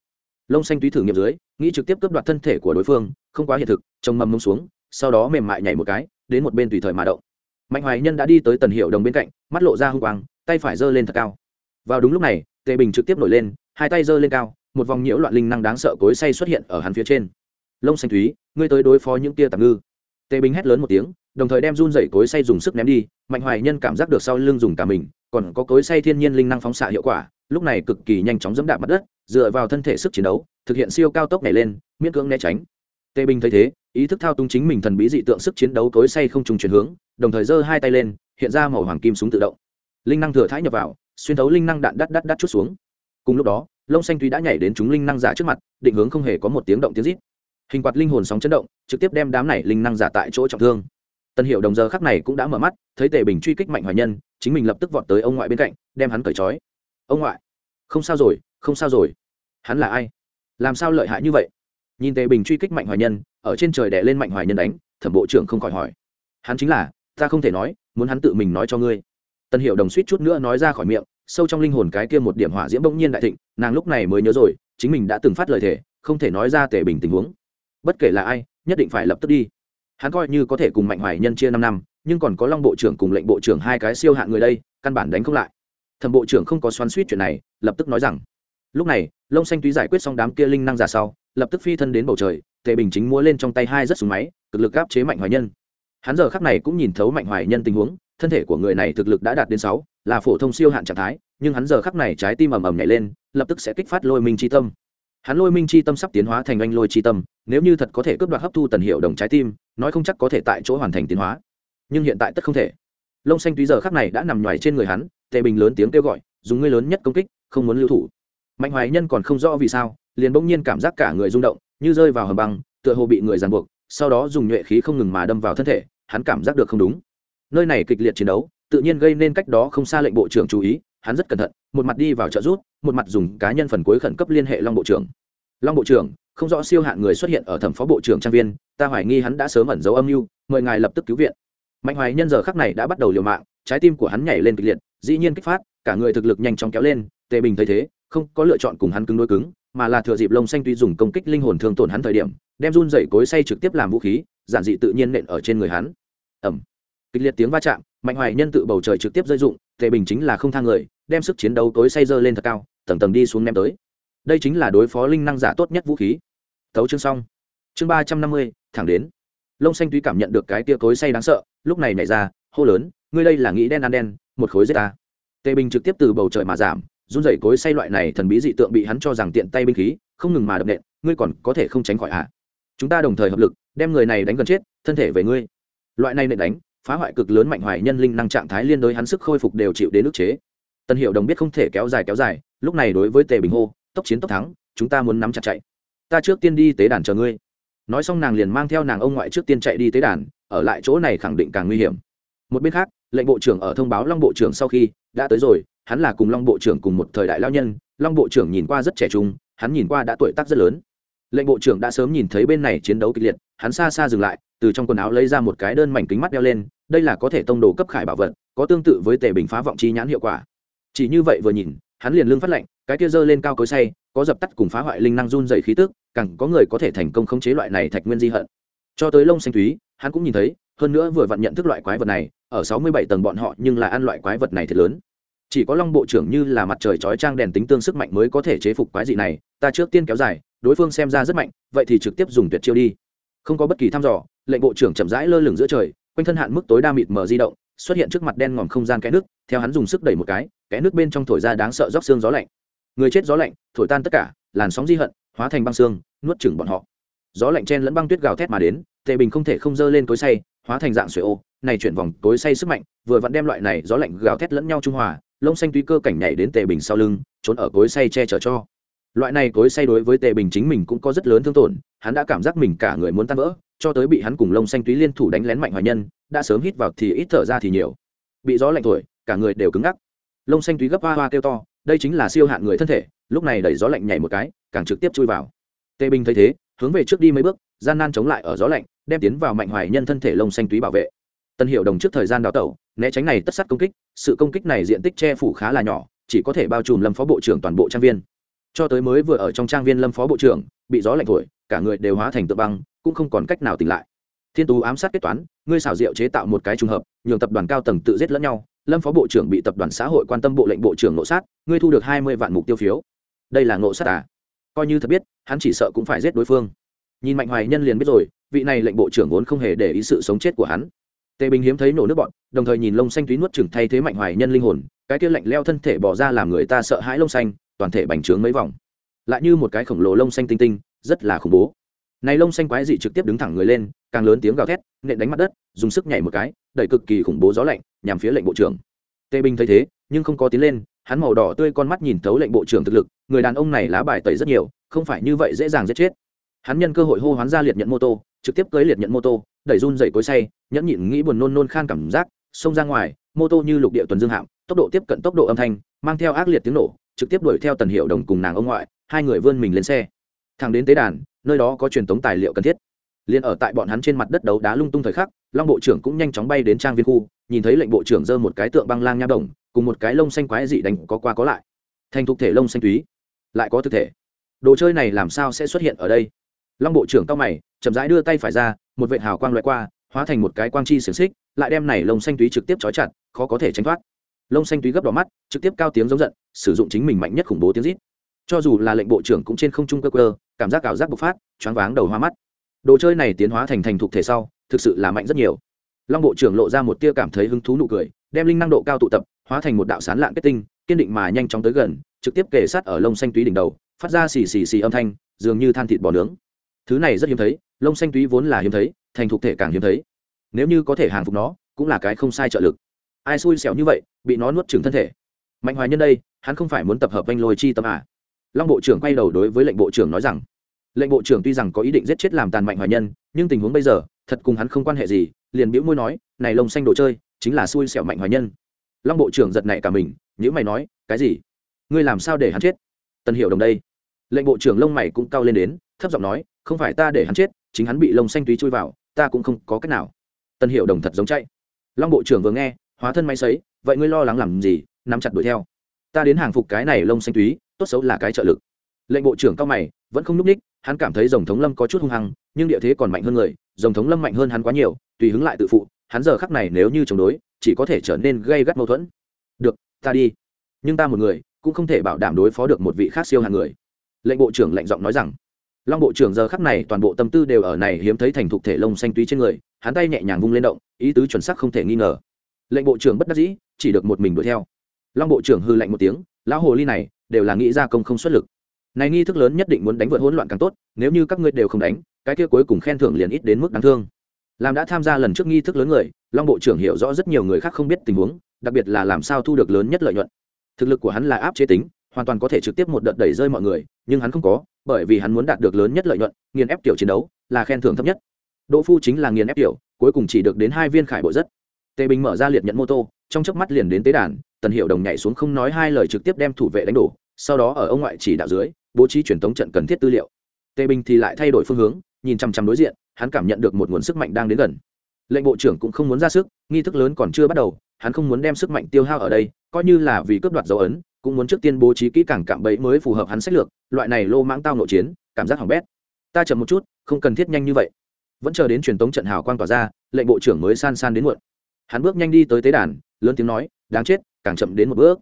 Lông xanh túy thử nghiệm dưới, nghĩ trực tiếp cướp đoạt thân thể của đối phương, không quá hiện thực trồng mầm mông xuống, sau đó mềm mại nhảy một cái, đến một bên tùy thời mà động. Mạnh hoài nhân đã đi tới tần hiệu đồng bên cạnh, mắt lộ ra hung quang, tay phải giơ lên thật cao. Vào đúng lúc này, tề bình trực tiếp nổi lên, hai tay giơ lên cao, một vòng nhiễu loạn linh năng đáng sợ cối say xuất hiện ở hắn phía trên. Lông xanh thúy ngươi tới đối phó những tia tạm ngư. Tề bình hét lớn một tiếng đồng thời đem run dậy cối say dùng sức ném đi, mạnh hoài nhân cảm giác được sau lưng dùng cả mình, còn có cối say thiên nhiên linh năng phóng xạ hiệu quả, lúc này cực kỳ nhanh chóng dẫm đạp mặt đất, dựa vào thân thể sức chiến đấu, thực hiện siêu cao tốc này lên, miễn cưỡng né tránh. Tề bình thấy thế, ý thức thao túng chính mình thần bí dị tượng sức chiến đấu cối say không trùng chuyển hướng, đồng thời giơ hai tay lên, hiện ra màu hoàng kim súng tự động. Linh năng thừa thái nhập vào, xuyên thấu linh năng đạn đắt đắt đắt chút xuống. Cùng lúc đó, lông xanh tuy đã nhảy đến chúng linh năng giả trước mặt, định hướng không hề có một tiếng động tiếng rít. Hình quạt linh hồn sóng chấn động, trực tiếp đem đám này linh năng giả tại chỗ trọng thương tân hiệu đồng giờ khắc này cũng đã mở mắt, thấy tề bình truy kích mạnh hoài nhân, chính mình lập tức vọt tới ông ngoại bên cạnh, đem hắn cởi trói. Ông ngoại, không sao rồi, không sao rồi. Hắn là ai? Làm sao lợi hại như vậy? Nhìn tề bình truy kích mạnh hoài nhân, ở trên trời đè lên mạnh hoài nhân đánh, thẩm bộ trưởng không khỏi hỏi. Hắn chính là, ta không thể nói, muốn hắn tự mình nói cho ngươi. Tân hiệu đồng suýt chút nữa nói ra khỏi miệng, sâu trong linh hồn cái kia một điểm hỏa diễm bỗng nhiên đại thịnh, nàng lúc này mới nhớ rồi, chính mình đã từng phát lời thề, không thể nói ra tề bình tình huống. Bất kể là ai, nhất định phải lập tức đi hắn coi như có thể cùng mạnh hoài nhân chia năm năm, nhưng còn có long bộ trưởng cùng lệnh bộ trưởng hai cái siêu hạng người đây, căn bản đánh không lại. Thẩm bộ trưởng không có xoắn suýt chuyện này, lập tức nói rằng, lúc này lông xanh túy giải quyết xong đám kia linh năng giả sau, lập tức phi thân đến bầu trời, tề bình chính múa lên trong tay hai rất súng máy cực lực áp chế mạnh hoài nhân. Hắn giờ khắc này cũng nhìn thấu mạnh hoài nhân tình huống, thân thể của người này thực lực đã đạt đến sáu, là phổ thông siêu hạn trạng thái, nhưng hắn giờ khắc này trái tim ầm ầm nhảy lên, lập tức sẽ kích phát lôi minh chi tâm hắn lôi minh chi tâm sắp tiến hóa thành anh lôi chi tâm, nếu như thật có thể cướp đoạt hấp thu tần hiệu đồng trái tim, nói không chắc có thể tại chỗ hoàn thành tiến hóa. Nhưng hiện tại tất không thể. Lông xanh túy giờ khắc này đã nằm nhoài trên người hắn, tề bình lớn tiếng kêu gọi, dùng ngươi lớn nhất công kích, không muốn lưu thủ. Mạnh hoài nhân còn không rõ vì sao, liền bỗng nhiên cảm giác cả người rung động, như rơi vào hầm băng, tựa hồ bị người ràng buộc, sau đó dùng nhuệ khí không ngừng mà đâm vào thân thể, hắn cảm giác được không đúng. Nơi này kịch liệt chiến đấu, tự nhiên gây nên cách đó không xa lệnh bộ trưởng chú ý hắn rất cẩn thận, một mặt đi vào trợ rút, một mặt dùng cá nhân phần cuối khẩn cấp liên hệ long bộ trưởng. Long bộ trưởng, không rõ siêu hạn người xuất hiện ở thẩm phó bộ trưởng trang viên, ta hoài nghi hắn đã sớm ẩn giấu âm mưu, mời ngài lập tức cứu viện. Mạnh hoài nhân giờ khắc này đã bắt đầu liều mạng, trái tim của hắn nhảy lên kịch liệt, dĩ nhiên kích phát, cả người thực lực nhanh chóng kéo lên, tề bình thấy thế, không có lựa chọn cùng hắn cứng đối cứng, mà là thừa dịp lông xanh tuy dùng công kích linh hồn thương tổn hắn thời điểm, đem run dày cối say trực tiếp làm vũ khí, giản dị tự nhiên nện ở trên người hắn. Ẩm kịch liệt tiếng va chạm, mạnh hoài nhân tự bầu trời trực tiếp rơi dụng tề bình chính là không thang người đem sức chiến đấu tối say dơ lên thật cao, tầng tầng đi xuống ném tới. Đây chính là đối phó linh năng giả tốt nhất vũ khí. Thấu chương xong. Chương ba trăm năm mươi, thẳng đến. Lông xanh túy cảm nhận được cái tia cối say đáng sợ, lúc này nảy ra, hô lớn, ngươi đây là nghĩ đen ăn đen, một khối giết ta. Tề bình trực tiếp từ bầu trời mà giảm, run rẩy cối say loại này thần bí dị tượng bị hắn cho rằng tiện tay binh khí, không ngừng mà đập nện, ngươi còn có thể không tránh khỏi hạ chúng ta đồng thời hợp lực, đem người này đánh gần chết, thân thể về ngươi. Loại này nện đánh, phá hoại cực lớn mạnh hoài nhân linh năng trạng thái liên đối hắn sức khôi phục đều chịu đến ức chế tân hiệu đồng biết không thể kéo dài kéo dài, lúc này đối với tề bình hô, tốc chiến tốc thắng, chúng ta muốn nắm chặt chạy. Ta trước tiên đi tế đàn chờ ngươi. Nói xong nàng liền mang theo nàng ông ngoại trước tiên chạy đi tế đàn, ở lại chỗ này khẳng định càng nguy hiểm. Một bên khác, lệnh bộ trưởng ở thông báo long bộ trưởng sau khi đã tới rồi, hắn là cùng long bộ trưởng cùng một thời đại lao nhân, long bộ trưởng nhìn qua rất trẻ trung, hắn nhìn qua đã tuổi tác rất lớn. Lệnh bộ trưởng đã sớm nhìn thấy bên này chiến đấu kịch liệt, hắn xa xa dừng lại, từ trong quần áo lấy ra một cái đơn mảnh kính mắt đeo lên, đây là có thể tông đồ cấp khải bảo vật, có tương tự với tề bình phá vọng chi nhãn hiệu quả chỉ như vậy vừa nhìn, hắn liền lương phát lệnh cái kia dơ lên cao cối say có dập tắt cùng phá hoại linh năng run dày khí tức, càng có người có thể thành công khống chế loại này thạch nguyên di hận. Cho tới lông xanh thúy hắn cũng nhìn thấy, hơn nữa vừa vặn nhận thức loại quái vật này, ở sáu mươi bảy tầng bọn họ nhưng là ăn loại quái vật này thật lớn. Chỉ có long bộ trưởng như là mặt trời chói trang đèn tính tương sức mạnh mới có thể chế phục quái dị này, ta trước tiên kéo dài, đối phương xem ra rất mạnh, vậy thì trực tiếp dùng tuyệt chiêu đi. Không có bất kỳ thăm dò, lệnh bộ trưởng chậm rãi lơ lửng giữa trời, quanh thân hạn mức tối đa mịt mờ di động, xuất hiện trước mặt đen ngòm không gian cái nước, theo hắn dùng sức đẩy một cái kẽ nước bên trong thổi ra đáng sợ róc xương gió lạnh. Người chết gió lạnh, thổi tan tất cả, làn sóng di hận, hóa thành băng xương, nuốt chửng bọn họ. Gió lạnh chen lẫn băng tuyết gào thét mà đến, tề bình không thể không dơ lên cối say hóa thành dạng sủi ô, này chuyển vòng cối say sức mạnh, vừa vặn đem loại này gió lạnh gào thét lẫn nhau trung hòa, lông xanh tuy cơ cảnh nhảy đến tề bình sau lưng, trốn ở cối say che chở cho. Loại này cối say đối với tề bình chính mình cũng có rất lớn thương tổn, hắn đã cảm giác mình cả người muốn tan vỡ, cho tới bị hắn cùng lông xanh túy liên thủ đánh lén mạnh hoài nhân, đã sớm hít vào thì ít thở ra thì nhiều. Bị gió lạnh thổi, cả người đều cứng ngắc lông xanh túy gấp hoa hoa kêu to, đây chính là siêu hạn người thân thể, lúc này đẩy gió lạnh nhảy một cái, càng trực tiếp chui vào. Tề bình thấy thế, hướng về trước đi mấy bước, gian nan chống lại ở gió lạnh, đem tiến vào mạnh hoài nhân thân thể lông xanh túy bảo vệ. Tân hiệu đồng trước thời gian đào tẩu, né tránh này tất sát công kích, sự công kích này diện tích che phủ khá là nhỏ, chỉ có thể bao trùm lâm phó bộ trưởng toàn bộ trang viên. Cho tới mới vừa ở trong trang viên lâm phó bộ trưởng, bị gió lạnh thổi, cả người đều hóa thành tự băng, cũng không còn cách nào tỉnh lại. Thiên tú ám sát kết toán, ngươi xảo diệu chế tạo một cái trùng hợp, nhường tập đoàn cao tầng tự giết lẫn nhau lâm phó bộ trưởng bị tập đoàn xã hội quan tâm bộ lệnh bộ trưởng nộ sát, ngươi thu được hai mươi vạn mục tiêu phiếu. Đây là nộ sát à? Coi như thật biết, hắn chỉ sợ cũng phải giết đối phương. Nhìn mạnh hoài nhân liền biết rồi, vị này lệnh bộ trưởng vốn không hề để ý sự sống chết của hắn. Tề bình hiếm thấy nổ nước bọn, đồng thời nhìn lông xanh túy nuốt chừng thay thế mạnh hoài nhân linh hồn, cái kia lạnh leo thân thể bỏ ra làm người ta sợ hãi lông xanh, toàn thể bành trướng mấy vòng. Lại như một cái khổng lồ lông xanh tinh tinh, rất là khủng bố. Này lông xanh quái dị trực tiếp đứng thẳng người lên, càng lớn tiếng gào thét, nện đánh mặt đất, dùng sức nhảy một cái, đẩy cực kỳ khủng bố gió lạnh nhằm phía lệnh bộ trưởng. Tề bình thấy thế, nhưng không có tiến lên, hắn màu đỏ tươi con mắt nhìn thấu lệnh bộ trưởng thực lực, người đàn ông này lá bài tẩy rất nhiều, không phải như vậy dễ dàng giết chết. Hắn nhân cơ hội hô hoán ra liệt nhận mô tô, trực tiếp cưới liệt nhận mô tô, đẩy run rẩy cối say, nhẫn nhịn nghĩ buồn nôn nôn khan cảm giác, xông ra ngoài, mô tô như lục địa tuần dương hạm, tốc độ tiếp cận tốc độ âm thanh, mang theo ác liệt tiếng nổ, trực tiếp đuổi theo tần hiệu đồng cùng nàng ông ngoại, hai người vươn mình lên xe. Thẳng đến tế đàn, nơi đó có truyền thống tài liệu cần thiết. Liền ở tại bọn hắn trên mặt đất đấu đá lung tung thời khắc long bộ trưởng cũng nhanh chóng bay đến trang viên khu, nhìn thấy lệnh bộ trưởng giơ một cái tượng băng lang nha đồng, cùng một cái lông xanh quái dị đánh có qua có lại. Thành thục thể lông xanh túy, lại có thực thể. Đồ chơi này làm sao sẽ xuất hiện ở đây? Long bộ trưởng cao mày, chậm rãi đưa tay phải ra, một vệ hào quang loại qua, hóa thành một cái quang chi xiềng xích, lại đem này lông xanh túy trực tiếp trói chặt, khó có thể tránh thoát. Lông xanh túy gấp đỏ mắt, trực tiếp cao tiếng giống giận, sử dụng chính mình mạnh nhất khủng bố tiếng rít. Cho dù là lệnh bộ trưởng cũng trên không trung cơ cơ, cảm giác ảo giác bộc phát, choáng váng đầu hoa mắt. Đồ chơi này tiến hóa thành thành thục thể sau thực sự là mạnh rất nhiều. Long bộ trưởng lộ ra một tia cảm thấy hứng thú nụ cười, đem linh năng độ cao tụ tập, hóa thành một đạo sán lạng kết tinh, kiên định mà nhanh chóng tới gần, trực tiếp kề sát ở lông xanh túy đỉnh đầu, phát ra xì xì xì âm thanh, dường như than thịt bò nướng. Thứ này rất hiếm thấy, lông xanh túy vốn là hiếm thấy, thành thục thể càng hiếm thấy. Nếu như có thể hàng phục nó, cũng là cái không sai trợ lực. Ai xui xẻo như vậy, bị nó nuốt trừng thân thể. Mạnh hoài nhân đây, hắn không phải muốn tập hợp vanh lôi chi tâm à? Long bộ trưởng quay đầu đối với lệnh bộ trưởng nói rằng, lệnh bộ trưởng tuy rằng có ý định giết chết làm tàn mạnh hoài nhân, nhưng tình huống bây giờ thật cùng hắn không quan hệ gì, liền bĩu môi nói, này lông xanh đồ chơi, chính là xui xẻo mạnh hoài nhân. Long bộ trưởng giật nảy cả mình nhữ mày nói, cái gì? Ngươi làm sao để hắn chết? Tần hiểu đồng đây. Lệnh bộ trưởng lông mày cũng cao lên đến, thấp giọng nói, không phải ta để hắn chết, chính hắn bị lông xanh túy chui vào, ta cũng không có cách nào. Tần hiểu đồng thật giống chạy. Long bộ trưởng vừa nghe, hóa thân máy sấy, vậy ngươi lo lắng làm gì? Nắm chặt đuổi theo. Ta đến hàng phục cái này lông xanh túy, tốt xấu là cái trợ lực. Lệnh bộ trưởng cao mày, vẫn không n ú c ních hắn cảm thấy dòng thống lâm có chút hung hăng, nhưng địa thế còn mạnh hơn người dòng thống lâm mạnh hơn hắn quá nhiều, tùy hứng lại tự phụ, hắn giờ khắc này nếu như chống đối, chỉ có thể trở nên gây gắt mâu thuẫn. Được, ta đi. Nhưng ta một người, cũng không thể bảo đảm đối phó được một vị khác siêu hàng người. Lệnh bộ trưởng lệnh giọng nói rằng. Long bộ trưởng giờ khắc này toàn bộ tâm tư đều ở này hiếm thấy thành thục thể lông xanh túy trên người, hắn tay nhẹ nhàng vung lên động, ý tứ chuẩn sắc không thể nghi ngờ. Lệnh bộ trưởng bất đắc dĩ, chỉ được một mình đuổi theo. Long bộ trưởng hư lệnh một tiếng, lão hồ ly này, đều là nghĩ ra công không xuất lực này nghi thức lớn nhất định muốn đánh vượt hỗn loạn càng tốt, nếu như các ngươi đều không đánh, cái kia cuối cùng khen thưởng liền ít đến mức đáng thương. Làm đã tham gia lần trước nghi thức lớn người, long bộ trưởng hiểu rõ rất nhiều người khác không biết tình huống, đặc biệt là làm sao thu được lớn nhất lợi nhuận. Thực lực của hắn là áp chế tính, hoàn toàn có thể trực tiếp một đợt đẩy rơi mọi người, nhưng hắn không có, bởi vì hắn muốn đạt được lớn nhất lợi nhuận, nghiền ép tiểu chiến đấu, là khen thưởng thấp nhất. Đỗ phu chính là nghiền ép tiểu, cuối cùng chỉ được đến hai viên khải bộ rất. Tề bình mở ra liệt nhận mô tô, trong chớp mắt liền đến tế đàn, tần hiệu đồng nhảy xuống không nói hai lời trực tiếp đem thủ vệ đánh đổ, sau đó ở ông ngoại chỉ đạo dưới bố trí truyền thống trận cần thiết tư liệu. Tề bình thì lại thay đổi phương hướng, nhìn chằm chằm đối diện, hắn cảm nhận được một nguồn sức mạnh đang đến gần. Lệnh bộ trưởng cũng không muốn ra sức, nghi thức lớn còn chưa bắt đầu, hắn không muốn đem sức mạnh tiêu hao ở đây, coi như là vì cướp đoạt dấu ấn, cũng muốn trước tiên bố trí kỹ càng cạm bẫy mới phù hợp hắn sách lược, loại này lô mãng tao nội chiến, cảm giác hỏng bét. Ta chậm một chút, không cần thiết nhanh như vậy. Vẫn chờ đến truyền tống trận hào quang tỏa ra, lệnh bộ trưởng mới san san đến muộn. Hắn bước nhanh đi tới tế đàn, lớn tiếng nói, đáng chết, càng chậm đến một bước.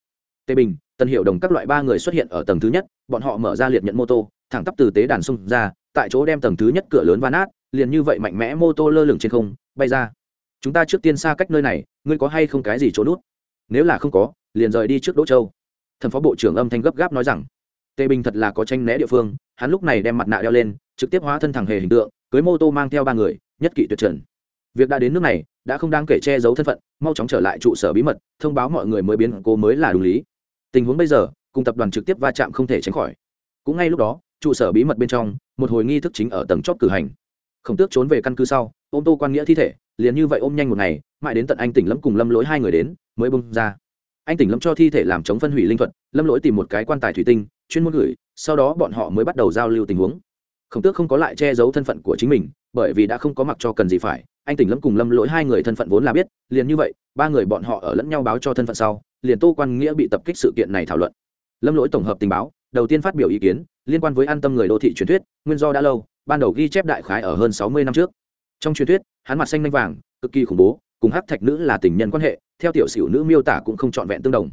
Tề bình tân hiệu đồng các loại ba người xuất hiện ở tầng thứ nhất, bọn họ mở ra liệt nhận mô tô, thẳng tắp từ tế đàn xung ra, tại chỗ đem tầng thứ nhất cửa lớn van nát, liền như vậy mạnh mẽ mô tô lơ lửng trên không, bay ra. Chúng ta trước tiên xa cách nơi này, ngươi có hay không cái gì trốn nút? Nếu là không có, liền rời đi trước đỗ châu. Thần phó bộ trưởng âm thanh gấp gáp nói rằng, tề bình thật là có tranh né địa phương, hắn lúc này đem mặt nạ đeo lên, trực tiếp hóa thân thẳng hề hình tượng, cưới mô tô mang theo ba người, nhất kỵ tuyệt trần. Việc đã đến nước này, đã không đáng kể che giấu thân phận, mau chóng trở lại trụ sở bí mật, thông báo mọi người mới biến cố mới là đúng lý tình huống bây giờ, cùng tập đoàn trực tiếp va chạm không thể tránh khỏi. Cũng ngay lúc đó, trụ sở bí mật bên trong, một hồi nghi thức chính ở tầng chót cử hành. Khổng tước trốn về căn cứ sau, ôm tô quan nghĩa thi thể, liền như vậy ôm nhanh một ngày, mãi đến tận anh tỉnh lâm cùng lâm lỗi hai người đến, mới bung ra. Anh tỉnh lâm cho thi thể làm chống phân hủy linh thuật, lâm lỗi tìm một cái quan tài thủy tinh, chuyên môn gửi, sau đó bọn họ mới bắt đầu giao lưu tình huống. Khổng tước không có lại che giấu thân phận của chính mình, bởi vì đã không có mặc cho cần gì phải, anh tỉnh lâm cùng lâm lỗi hai người thân phận vốn là biết, liền như vậy, ba người bọn họ ở lẫn nhau báo cho thân phận sau liền tô quan nghĩa bị tập kích sự kiện này thảo luận. Lâm lỗi tổng hợp tình báo, đầu tiên phát biểu ý kiến, liên quan với an tâm người đô thị truyền thuyết, nguyên do đã lâu, ban đầu ghi chép đại khái ở hơn sáu mươi năm trước. Trong truyền thuyết, hắn mặt xanh nanh vàng, cực kỳ khủng bố, cùng hắc thạch nữ là tình nhân quan hệ, theo tiểu sử nữ miêu tả cũng không trọn vẹn tương đồng.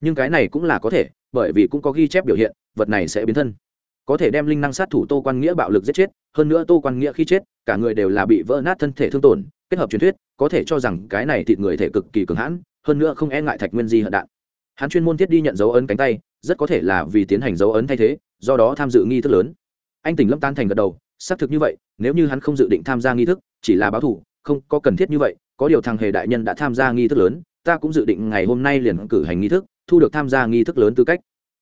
Nhưng cái này cũng là có thể, bởi vì cũng có ghi chép biểu hiện, vật này sẽ biến thân. Có thể đem linh năng sát thủ tô quan nghĩa bạo lực giết chết, hơn nữa tô quan nghĩa khi chết, cả người đều là bị vỡ nát thân thể thương tổn, kết hợp truyền thuyết, có thể cho rằng cái này thịt người thể cực kỳ cường hãn hơn nữa không e ngại thạch nguyên di hận đạn. Hắn chuyên môn thiết đi nhận dấu ấn cánh tay, rất có thể là vì tiến hành dấu ấn thay thế, do đó tham dự nghi thức lớn. Anh tỉnh lâm tan thành gật đầu, xác thực như vậy, nếu như hắn không dự định tham gia nghi thức, chỉ là báo thủ, không có cần thiết như vậy, có điều thằng hề đại nhân đã tham gia nghi thức lớn, ta cũng dự định ngày hôm nay liền cử hành nghi thức, thu được tham gia nghi thức lớn tư cách.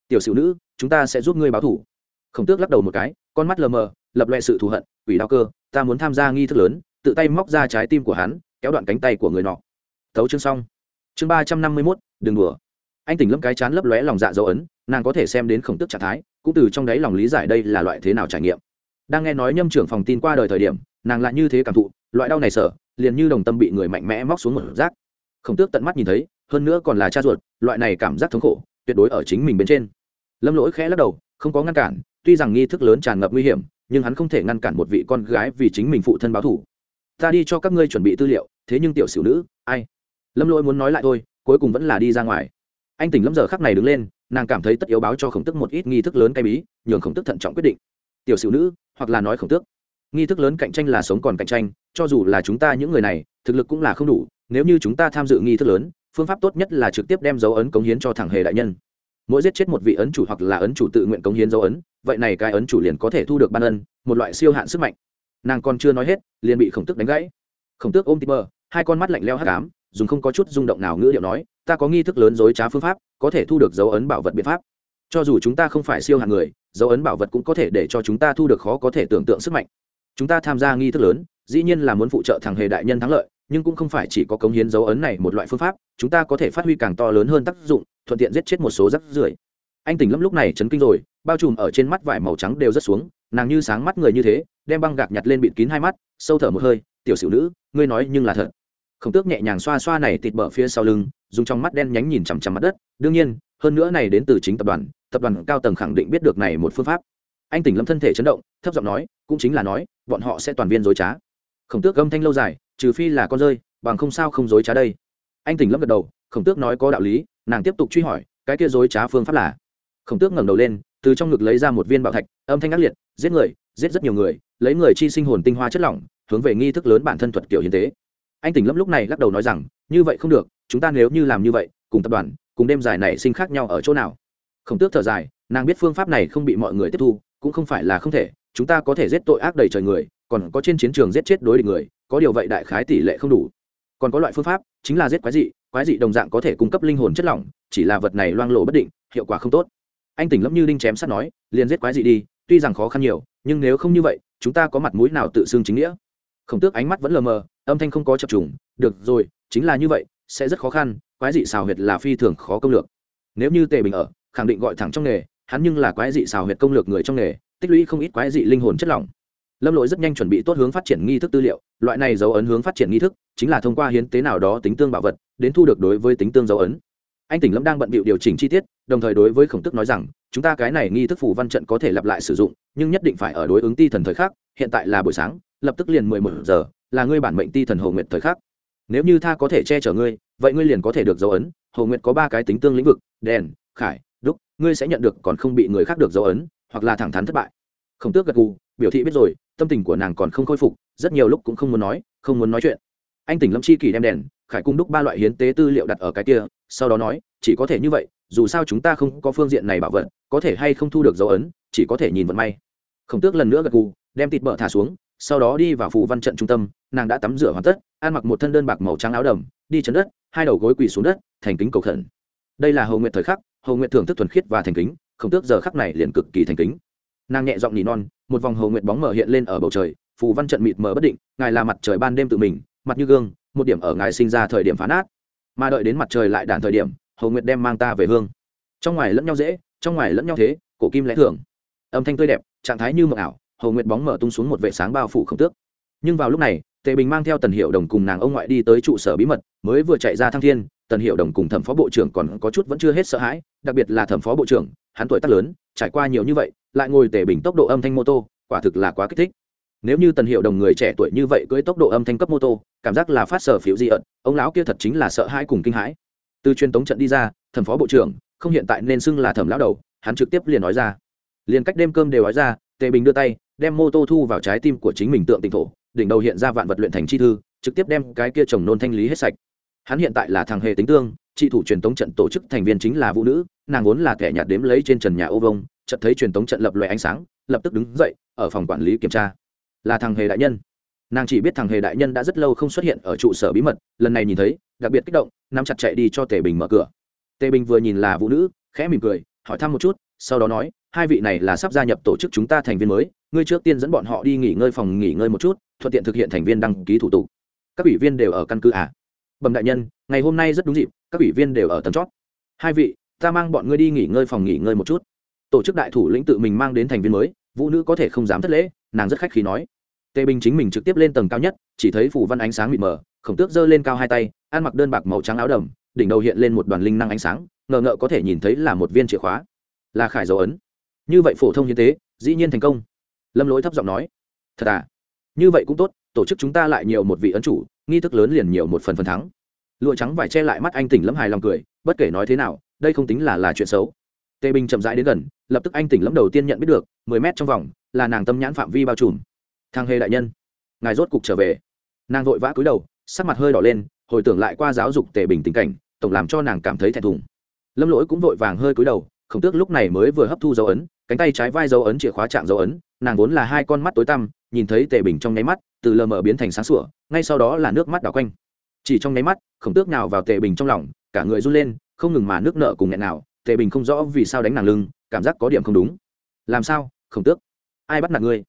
Tiểu sử nữ, chúng ta sẽ giúp ngươi báo thủ. Khổng tước lắc đầu một cái, con mắt lờ mờ, lập loại sự thù hận, quỷ đao cơ, ta muốn tham gia nghi thức lớn, tự tay móc ra trái tim của hắn, kéo đoạn cánh tay của người nọ. Thấu chương xong chương ba trăm năm mươi mốt, đừng đùa. Anh tỉnh lâm cái chán lấp lóe lòng dạ dấu ấn, nàng có thể xem đến khổng tức trạng thái, cũng từ trong đáy lòng lý giải đây là loại thế nào trải nghiệm. Đang nghe nói nhâm trưởng phòng tin qua đời thời điểm, nàng lại như thế cảm thụ, loại đau này sợ, liền như đồng tâm bị người mạnh mẽ móc xuống một rác. Khổng tước tận mắt nhìn thấy, hơn nữa còn là cha ruột, loại này cảm giác thống khổ, tuyệt đối ở chính mình bên trên. Lâm lỗi khẽ lắc đầu, không có ngăn cản, tuy rằng nghi thức lớn tràn ngập nguy hiểm, nhưng hắn không thể ngăn cản một vị con gái vì chính mình phụ thân báo thủ ta đi cho các ngươi chuẩn bị tư liệu, thế nhưng tiểu sử nữ, ai? Lâm lỗi muốn nói lại thôi, cuối cùng vẫn là đi ra ngoài. Anh tỉnh lâm giờ khắc này đứng lên, nàng cảm thấy tất yếu báo cho khổng tức một ít nghi thức lớn cay bí, nhường khổng tức thận trọng quyết định. Tiểu sử nữ, hoặc là nói khổng tước. Nghi thức lớn cạnh tranh là sống còn cạnh tranh, cho dù là chúng ta những người này, thực lực cũng là không đủ, nếu như chúng ta tham dự nghi thức lớn, phương pháp tốt nhất là trực tiếp đem dấu ấn cống hiến cho thẳng hề đại nhân. Mỗi giết chết một vị ấn chủ hoặc là ấn chủ tự nguyện cống hiến dấu ấn, vậy này cái ấn chủ liền có thể thu được ban ân, một loại siêu hạn sức mạnh. Nàng còn chưa nói hết, liền bị khổng tước đánh gãy. Khổng tước ôm tít mơ hai con mắt lạnh leo hát cám dùng không có chút rung động nào ngữ điệu nói, ta có nghi thức lớn dối trá phương pháp, có thể thu được dấu ấn bảo vật biện pháp. Cho dù chúng ta không phải siêu hạng người, dấu ấn bảo vật cũng có thể để cho chúng ta thu được khó có thể tưởng tượng sức mạnh. Chúng ta tham gia nghi thức lớn, dĩ nhiên là muốn phụ trợ thằng hề đại nhân thắng lợi, nhưng cũng không phải chỉ có cống hiến dấu ấn này một loại phương pháp, chúng ta có thể phát huy càng to lớn hơn tác dụng, thuận tiện giết chết một số rắc rưởi. Anh tỉnh lâm lúc này chấn kinh rồi, bao trùm ở trên mắt vải màu trắng đều rất xuống, nàng như sáng mắt người như thế, đem băng gạc nhặt lên bịt kín hai mắt, sâu thở một hơi, tiểu sử nữ, ngươi nói nhưng là thật khổng tước nhẹ nhàng xoa xoa này tịt bở phía sau lưng, dùng trong mắt đen nhánh nhìn chằm chằm mặt đất. Đương nhiên, hơn nữa này đến từ chính tập đoàn tập đoàn cao tầng khẳng định biết được này một phương pháp. Anh tỉnh lâm thân thể chấn động, thấp giọng nói, cũng chính là nói, bọn họ sẽ toàn viên dối trá. Khổng tước gâm thanh lâu dài, trừ phi là con rơi, bằng không sao không dối trá đây. Anh tỉnh lâm gật đầu, khổng tước nói có đạo lý, nàng tiếp tục truy hỏi, cái kia dối trá phương pháp là? Khổng tước ngẩng đầu lên, từ trong ngực lấy ra một viên bảo thạch, âm thanh ác liệt, giết người, giết rất nhiều người, lấy người chi sinh hồn tinh hoa chất lỏng, hướng về nghi thức lớn bản thân thuật kiểu hiến tế anh tỉnh lâm lúc này lắc đầu nói rằng, như vậy không được, chúng ta nếu như làm như vậy, cùng tập đoàn, cùng đêm dài này sinh khác nhau ở chỗ nào? Khổng tước thở dài, nàng biết phương pháp này không bị mọi người tiếp thu, cũng không phải là không thể, chúng ta có thể giết tội ác đầy trời người, còn có trên chiến trường giết chết đối địch người, có điều vậy đại khái tỷ lệ không đủ. Còn có loại phương pháp, chính là giết quái dị quái dị đồng dạng có thể cung cấp linh hồn chất lỏng, chỉ là vật này loang lộ bất định, hiệu quả không tốt. Anh tỉnh lẫm như đinh chém sắt nói, liền giết quái dị đi, tuy rằng khó khăn nhiều, nhưng nếu không như vậy, chúng ta có mặt mũi nào tự xưng chính nghĩa? Khổng tước ánh mắt vẫn lờ mờ, âm thanh không có chập trùng, được rồi, chính là như vậy, sẽ rất khó khăn, quái dị xào huyệt là phi thường khó công lược. Nếu như tề bình ở, khẳng định gọi thẳng trong nghề, hắn nhưng là quái dị xào huyệt công lược người trong nghề, tích lũy không ít quái dị linh hồn chất lỏng. Lâm lỗi rất nhanh chuẩn bị tốt hướng phát triển nghi thức tư liệu, loại này dấu ấn hướng phát triển nghi thức chính là thông qua hiến tế nào đó tính tương bảo vật, đến thu được đối với tính tương dấu ấn anh tỉnh lâm đang bận bịu điều chỉnh chi tiết, đồng thời đối với khổng tức nói rằng, chúng ta cái này nghi thức phù văn trận có thể lặp lại sử dụng, nhưng nhất định phải ở đối ứng ti thần thời khắc, hiện tại là buổi sáng, lập tức liền mười một giờ, là ngươi bản mệnh ti thần hồ nguyệt thời khắc. Nếu như tha có thể che chở ngươi, vậy ngươi liền có thể được dấu ấn, hồ nguyệt có ba cái tính tương lĩnh vực, đèn, khải, đúc, ngươi sẽ nhận được còn không bị người khác được dấu ấn, hoặc là thẳng thắn thất bại. Khổng tước gật gù, biểu thị biết rồi, tâm tình của nàng còn không khôi phục, rất nhiều lúc cũng không muốn nói, không muốn nói chuyện anh tỉnh lâm chi kỳ đem đèn, khải cung đúc ba loại hiến tế tư liệu đặt ở cái kia, sau đó nói, chỉ có thể như vậy, dù sao chúng ta không có phương diện này bảo vật, có thể hay không thu được dấu ấn, chỉ có thể nhìn vận may. Khổng tước lần nữa gật gù, đem thịt bợ thả xuống, sau đó đi vào phù văn trận trung tâm, nàng đã tắm rửa hoàn tất, ăn mặc một thân đơn bạc màu trắng áo đầm, đi chân đất, hai đầu gối quỳ xuống đất, thành kính cầu khẩn. Đây là hầu nguyện thời khắc, hầu nguyện thưởng thức thuần khiết và thành kính, khổng tước giờ khắc này liền cực kỳ thành kính. Nàng nhẹ giọng nỉ non, một vòng hầu nguyện bóng mở hiện lên ở bầu trời, phù văn trận mịt mờ bất định, ngài là mặt trời ban đêm tự mình mặt như gương một điểm ở ngài sinh ra thời điểm phán át, mà đợi đến mặt trời lại đản thời điểm hầu nguyệt đem mang ta về hương. Trong ngoài lẫn nhau dễ trong ngoài lẫn nhau thế cổ kim lẽ thường. Âm thanh tươi đẹp trạng thái như mộng ảo hầu nguyệt bóng mở tung xuống một vệ sáng bao phủ không tước. Nhưng vào lúc này tề bình mang theo tần hiệu đồng cùng nàng ông ngoại đi tới trụ sở bí mật mới vừa chạy ra thăng thiên tần hiệu đồng cùng thẩm phó bộ trưởng còn có chút vẫn chưa hết sợ hãi đặc biệt là thẩm phó bộ trưởng hắn tuổi tác lớn trải qua nhiều như vậy lại ngồi tề bình tốc độ âm thanh mô tô quả thực là quá kích thích nếu như tần hiệu đồng người trẻ tuổi như vậy cưỡi tốc độ âm thanh cấp mô tô cảm giác là phát sở phiếu di ẩn, ông lão kia thật chính là sợ hãi cùng kinh hãi. Từ truyền tống trận đi ra thẩm phó bộ trưởng không hiện tại nên xưng là thẩm lão đầu hắn trực tiếp liền nói ra. Liền cách đêm cơm đều nói ra tề bình đưa tay đem mô tô thu vào trái tim của chính mình tượng tỉnh thổ đỉnh đầu hiện ra vạn vật luyện thành chi thư trực tiếp đem cái kia chồng nôn thanh lý hết sạch. Hắn hiện tại là thằng hề tính tương trị thủ truyền tống trận tổ chức thành viên chính là vũ nữ nàng vốn là kẻ nhạt đếm lấy trên trần nhà ô vông chợt thấy truyền tống trận lập loại ánh sáng lập tức đứng dậy ở phòng quản lý kiểm tra là thằng hề đại nhân. Nàng chỉ biết thằng hề đại nhân đã rất lâu không xuất hiện ở trụ sở bí mật, lần này nhìn thấy, đặc biệt kích động, nắm chặt chạy đi cho tề bình mở cửa. Tề bình vừa nhìn là vũ nữ, khẽ mỉm cười, hỏi thăm một chút, sau đó nói, hai vị này là sắp gia nhập tổ chức chúng ta thành viên mới, ngươi trước tiên dẫn bọn họ đi nghỉ ngơi phòng nghỉ ngơi một chút, thuận tiện thực hiện thành viên đăng ký thủ tục. Các ủy viên đều ở căn cứ à? Bẩm đại nhân, ngày hôm nay rất đúng dịp, các ủy viên đều ở tầng chót. Hai vị, ta mang bọn ngươi đi nghỉ ngơi phòng nghỉ ngơi một chút. Tổ chức đại thủ lĩnh tự mình mang đến thành viên mới, vũ nữ có thể không dám thất lễ, nàng rất khách khí nói tề bình chính mình trực tiếp lên tầng cao nhất, chỉ thấy phủ văn ánh sáng mịt mờ, khổng tước giơ lên cao hai tay, ăn mặc đơn bạc màu trắng áo đầm, đỉnh đầu hiện lên một đoàn linh năng ánh sáng, ngờ ngợ có thể nhìn thấy là một viên chìa khóa. Là khải dấu ấn. Như vậy phổ thông như thế dĩ nhiên thành công. Lâm lỗi thấp giọng nói. Thật à? Như vậy cũng tốt, tổ chức chúng ta lại nhiều một vị ấn chủ, nghi thức lớn liền nhiều một phần phần thắng. Lụa trắng vải che lại mắt anh tỉnh lẫm hài lòng cười, bất kể nói thế nào, đây không tính là là chuyện xấu. Tề bình chậm rãi đến gần, lập tức anh tỉnh lẫm đầu tiên nhận biết được, mười mét trong vòng, là nàng tâm nhãn phạm vi bao trùm thang hề đại nhân, ngài rốt cục trở về. Nàng vội vã cúi đầu, sắc mặt hơi đỏ lên, hồi tưởng lại qua giáo dục tề bình tình cảnh, tổng làm cho nàng cảm thấy thẹn thùng. Lâm lỗi cũng vội vàng hơi cúi đầu, khổng tước lúc này mới vừa hấp thu dấu ấn, cánh tay trái vai dấu ấn chìa khóa chạm dấu ấn, nàng vốn là hai con mắt tối tăm, nhìn thấy tề bình trong nháy mắt, từ lờ mờ biến thành sáng sủa, ngay sau đó là nước mắt đảo quanh. Chỉ trong nháy mắt, khổng tước nào vào tề bình trong lòng, cả người run lên, không ngừng mà nước nợ cùng nghẹn nào, tề bình không rõ vì sao đánh nàng lưng, cảm giác có điểm không đúng. Làm sao, khổng tước? Ai bắt nạt ngươi?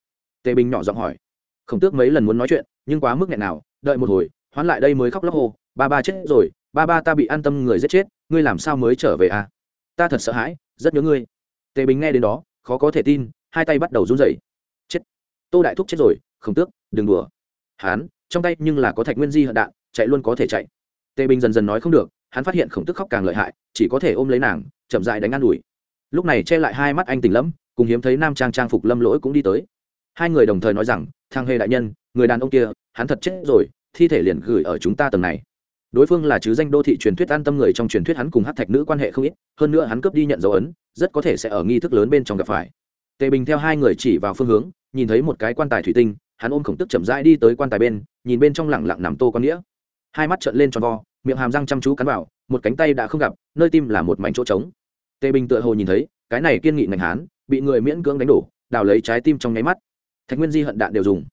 Tề bình nhỏ giọng hỏi. Khổng tước mấy lần muốn nói chuyện, nhưng quá mức nghẹn nào, đợi một hồi, hoán lại đây mới khóc lóc hô, ba ba chết rồi, ba ba ta bị an tâm người giết chết, ngươi làm sao mới trở về à? Ta thật sợ hãi, rất nhớ ngươi. Tề bình nghe đến đó, khó có thể tin, hai tay bắt đầu run rẩy. Chết, tô đại thúc chết rồi, Khổng tước, đừng đùa. Hán, trong tay nhưng là có thạch nguyên di hận đạn, chạy luôn có thể chạy. Tề bình dần dần nói không được, hắn phát hiện khổng tức khóc càng lợi hại, chỉ có thể ôm lấy nàng, chậm dại đánh an ủi. Lúc này che lại hai mắt anh tỉnh lẫm cùng hiếm thấy nam trang trang phục lâm lỗi cũng đi tới hai người đồng thời nói rằng, thang hề đại nhân, người đàn ông kia, hắn thật chết rồi, thi thể liền gửi ở chúng ta tầng này. Đối phương là chứ danh đô thị truyền thuyết an tâm người trong truyền thuyết hắn cùng hát thạch nữ quan hệ không ít, hơn nữa hắn cướp đi nhận dấu ấn, rất có thể sẽ ở nghi thức lớn bên trong gặp phải. Tề bình theo hai người chỉ vào phương hướng, nhìn thấy một cái quan tài thủy tinh, hắn ôm khổng tức chậm rãi đi tới quan tài bên, nhìn bên trong lẳng lặng nằm tô con nghĩa hai mắt trợn lên tròn vo, miệng hàm răng chăm chú cắn vào, một cánh tay đã không gặp, nơi tim là một mảnh chỗ trống. Tề bình tựa hồ nhìn thấy, cái này kiên nghị ngành hán, bị người miễn cưỡng đánh đổ, đào lấy trái tim trong nháy mắt thạch nguyên di hận đạn đều dùng.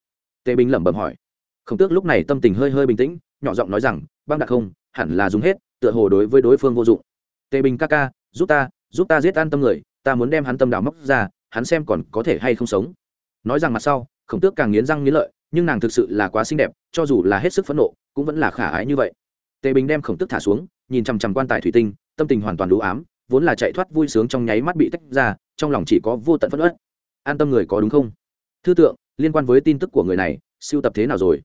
Tề bình lẩm bẩm hỏi. Khổng tước lúc này tâm tình hơi hơi bình tĩnh, nhỏ giọng nói rằng, băng đạn không, hẳn là dùng hết, tựa hồ đối với đối phương vô dụng. Tề bình ca ca, giúp ta giúp ta giết an tâm người, ta muốn đem hắn tâm đào móc ra, hắn xem còn có thể hay không sống. Nói rằng mặt sau, khổng tước càng nghiến răng nghiến lợi, nhưng nàng thực sự là quá xinh đẹp, cho dù là hết sức phẫn nộ, cũng vẫn là khả ái như vậy. Tề bình đem khổng tước thả xuống, nhìn chằm chằm quan tài thủy tinh, tâm tình hoàn toàn đủ ám, vốn là chạy thoát vui sướng trong nháy mắt bị tách ra, trong lòng chỉ có vô tận phẫn uất. An tâm người có đúng không? Thư tượng, liên quan với tin tức của người này siêu tập thế nào rồi?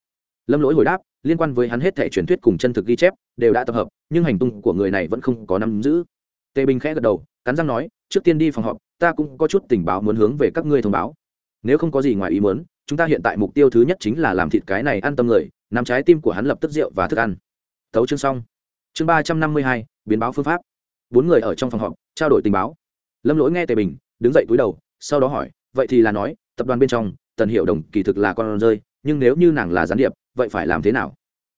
Lâm lỗi hồi đáp, liên quan với hắn hết thẻ truyền thuyết cùng chân thực ghi chép, đều đã tập hợp, nhưng hành tung của người này vẫn không có nắm giữ. Tề bình khẽ gật đầu, cắn răng nói, trước tiên đi phòng họp, ta cũng có chút tình báo muốn hướng về các ngươi thông báo. Nếu không có gì ngoài ý muốn, chúng ta hiện tại mục tiêu thứ nhất chính là làm thịt cái này an tâm người nằm trái tim của hắn lập tức rượu và thức ăn. Tấu chương xong. Chương ba trăm năm mươi hai, biến báo phương pháp. Bốn người ở trong phòng họp, trao đổi tình báo. Lâm lỗi nghe tề bình, đứng dậy cúi đầu, sau đó hỏi, vậy thì là nói tập đoàn bên trong, tần hiệu đồng kỳ thực là con rơi, nhưng nếu như nàng là gián điệp, vậy phải làm thế nào?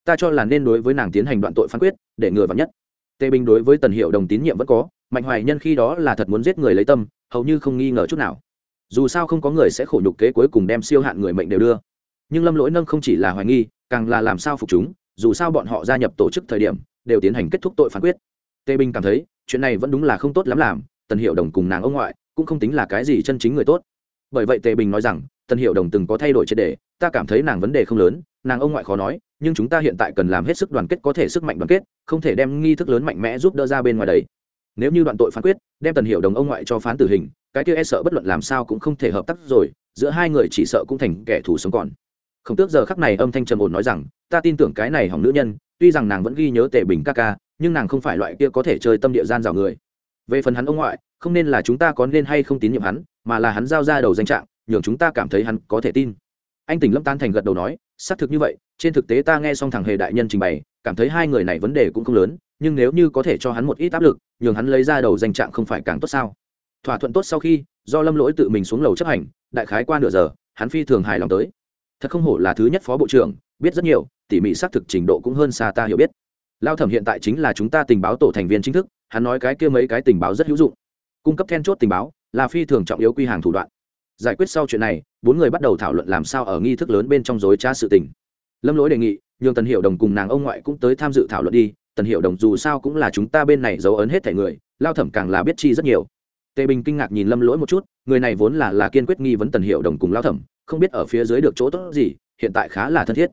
Ta cho là nên đối với nàng tiến hành đoạn tội phán quyết, để ngừa vào nhất. Tề bình đối với tần hiệu đồng tín nhiệm vẫn có, mạnh hoài nhân khi đó là thật muốn giết người lấy tâm, hầu như không nghi ngờ chút nào. Dù sao không có người sẽ khổ nhục kế cuối cùng đem siêu hạn người mệnh đều đưa. Nhưng lâm lỗi nâng không chỉ là hoài nghi, càng là làm sao phục chúng, dù sao bọn họ gia nhập tổ chức thời điểm, đều tiến hành kết thúc tội phán quyết. Tề bình cảm thấy, chuyện này vẫn đúng là không tốt lắm làm, tần hiệu đồng cùng nàng ông ngoại, cũng không tính là cái gì chân chính người tốt bởi vậy tề bình nói rằng, tần hiệu đồng từng có thay đổi triệt đề ta cảm thấy nàng vấn đề không lớn, nàng ông ngoại khó nói, nhưng chúng ta hiện tại cần làm hết sức đoàn kết có thể sức mạnh đoàn kết, không thể đem nghi thức lớn mạnh mẽ giúp đỡ ra bên ngoài đấy nếu như đoạn tội phán quyết, đem tần hiệu đồng ông ngoại cho phán tử hình, cái kia e sợ bất luận làm sao cũng không thể hợp tác rồi, giữa hai người chỉ sợ cũng thành kẻ thù sống còn. Không tước giờ khắc này âm thanh trầm ổn nói rằng, ta tin tưởng cái này hỏng nữ nhân, tuy rằng nàng vẫn ghi nhớ tề bình ca ca, nhưng nàng không phải loại kia có thể chơi tâm địa gian rào người về phần hắn ông ngoại, không nên là chúng ta có nên hay không tín nhiệm hắn, mà là hắn giao ra đầu danh trạng, nhường chúng ta cảm thấy hắn có thể tin. Anh tỉnh lâm tan thành gật đầu nói, xác thực như vậy, trên thực tế ta nghe xong thằng hề đại nhân trình bày, cảm thấy hai người này vấn đề cũng không lớn, nhưng nếu như có thể cho hắn một ít áp lực, nhường hắn lấy ra đầu danh trạng không phải càng tốt sao? Thỏa thuận tốt sau khi, do lâm lỗi tự mình xuống lầu chấp hành, đại khái qua nửa giờ, hắn phi thường hài lòng tới. Thật không hổ là thứ nhất phó bộ trưởng, biết rất nhiều, tỉ mỉ xác thực trình độ cũng hơn xa ta hiểu biết lao thẩm hiện tại chính là chúng ta tình báo tổ thành viên chính thức, hắn nói cái kia mấy cái tình báo rất hữu dụng. Cung cấp then chốt tình báo, là phi thường trọng yếu quy hàng thủ đoạn. Giải quyết sau chuyện này, bốn người bắt đầu thảo luận làm sao ở nghi thức lớn bên trong dối trá sự tình. Lâm lỗi đề nghị, nhường tần hiệu đồng cùng nàng ông ngoại cũng tới tham dự thảo luận đi, tần hiệu đồng dù sao cũng là chúng ta bên này dấu ấn hết thẻ người, lao thẩm càng là biết chi rất nhiều. Tề bình kinh ngạc nhìn lâm lỗi một chút, người này vốn là là kiên quyết nghi vấn tần hiệu đồng cùng lao thẩm, không biết ở phía dưới được chỗ tốt gì, hiện tại khá là thân thiết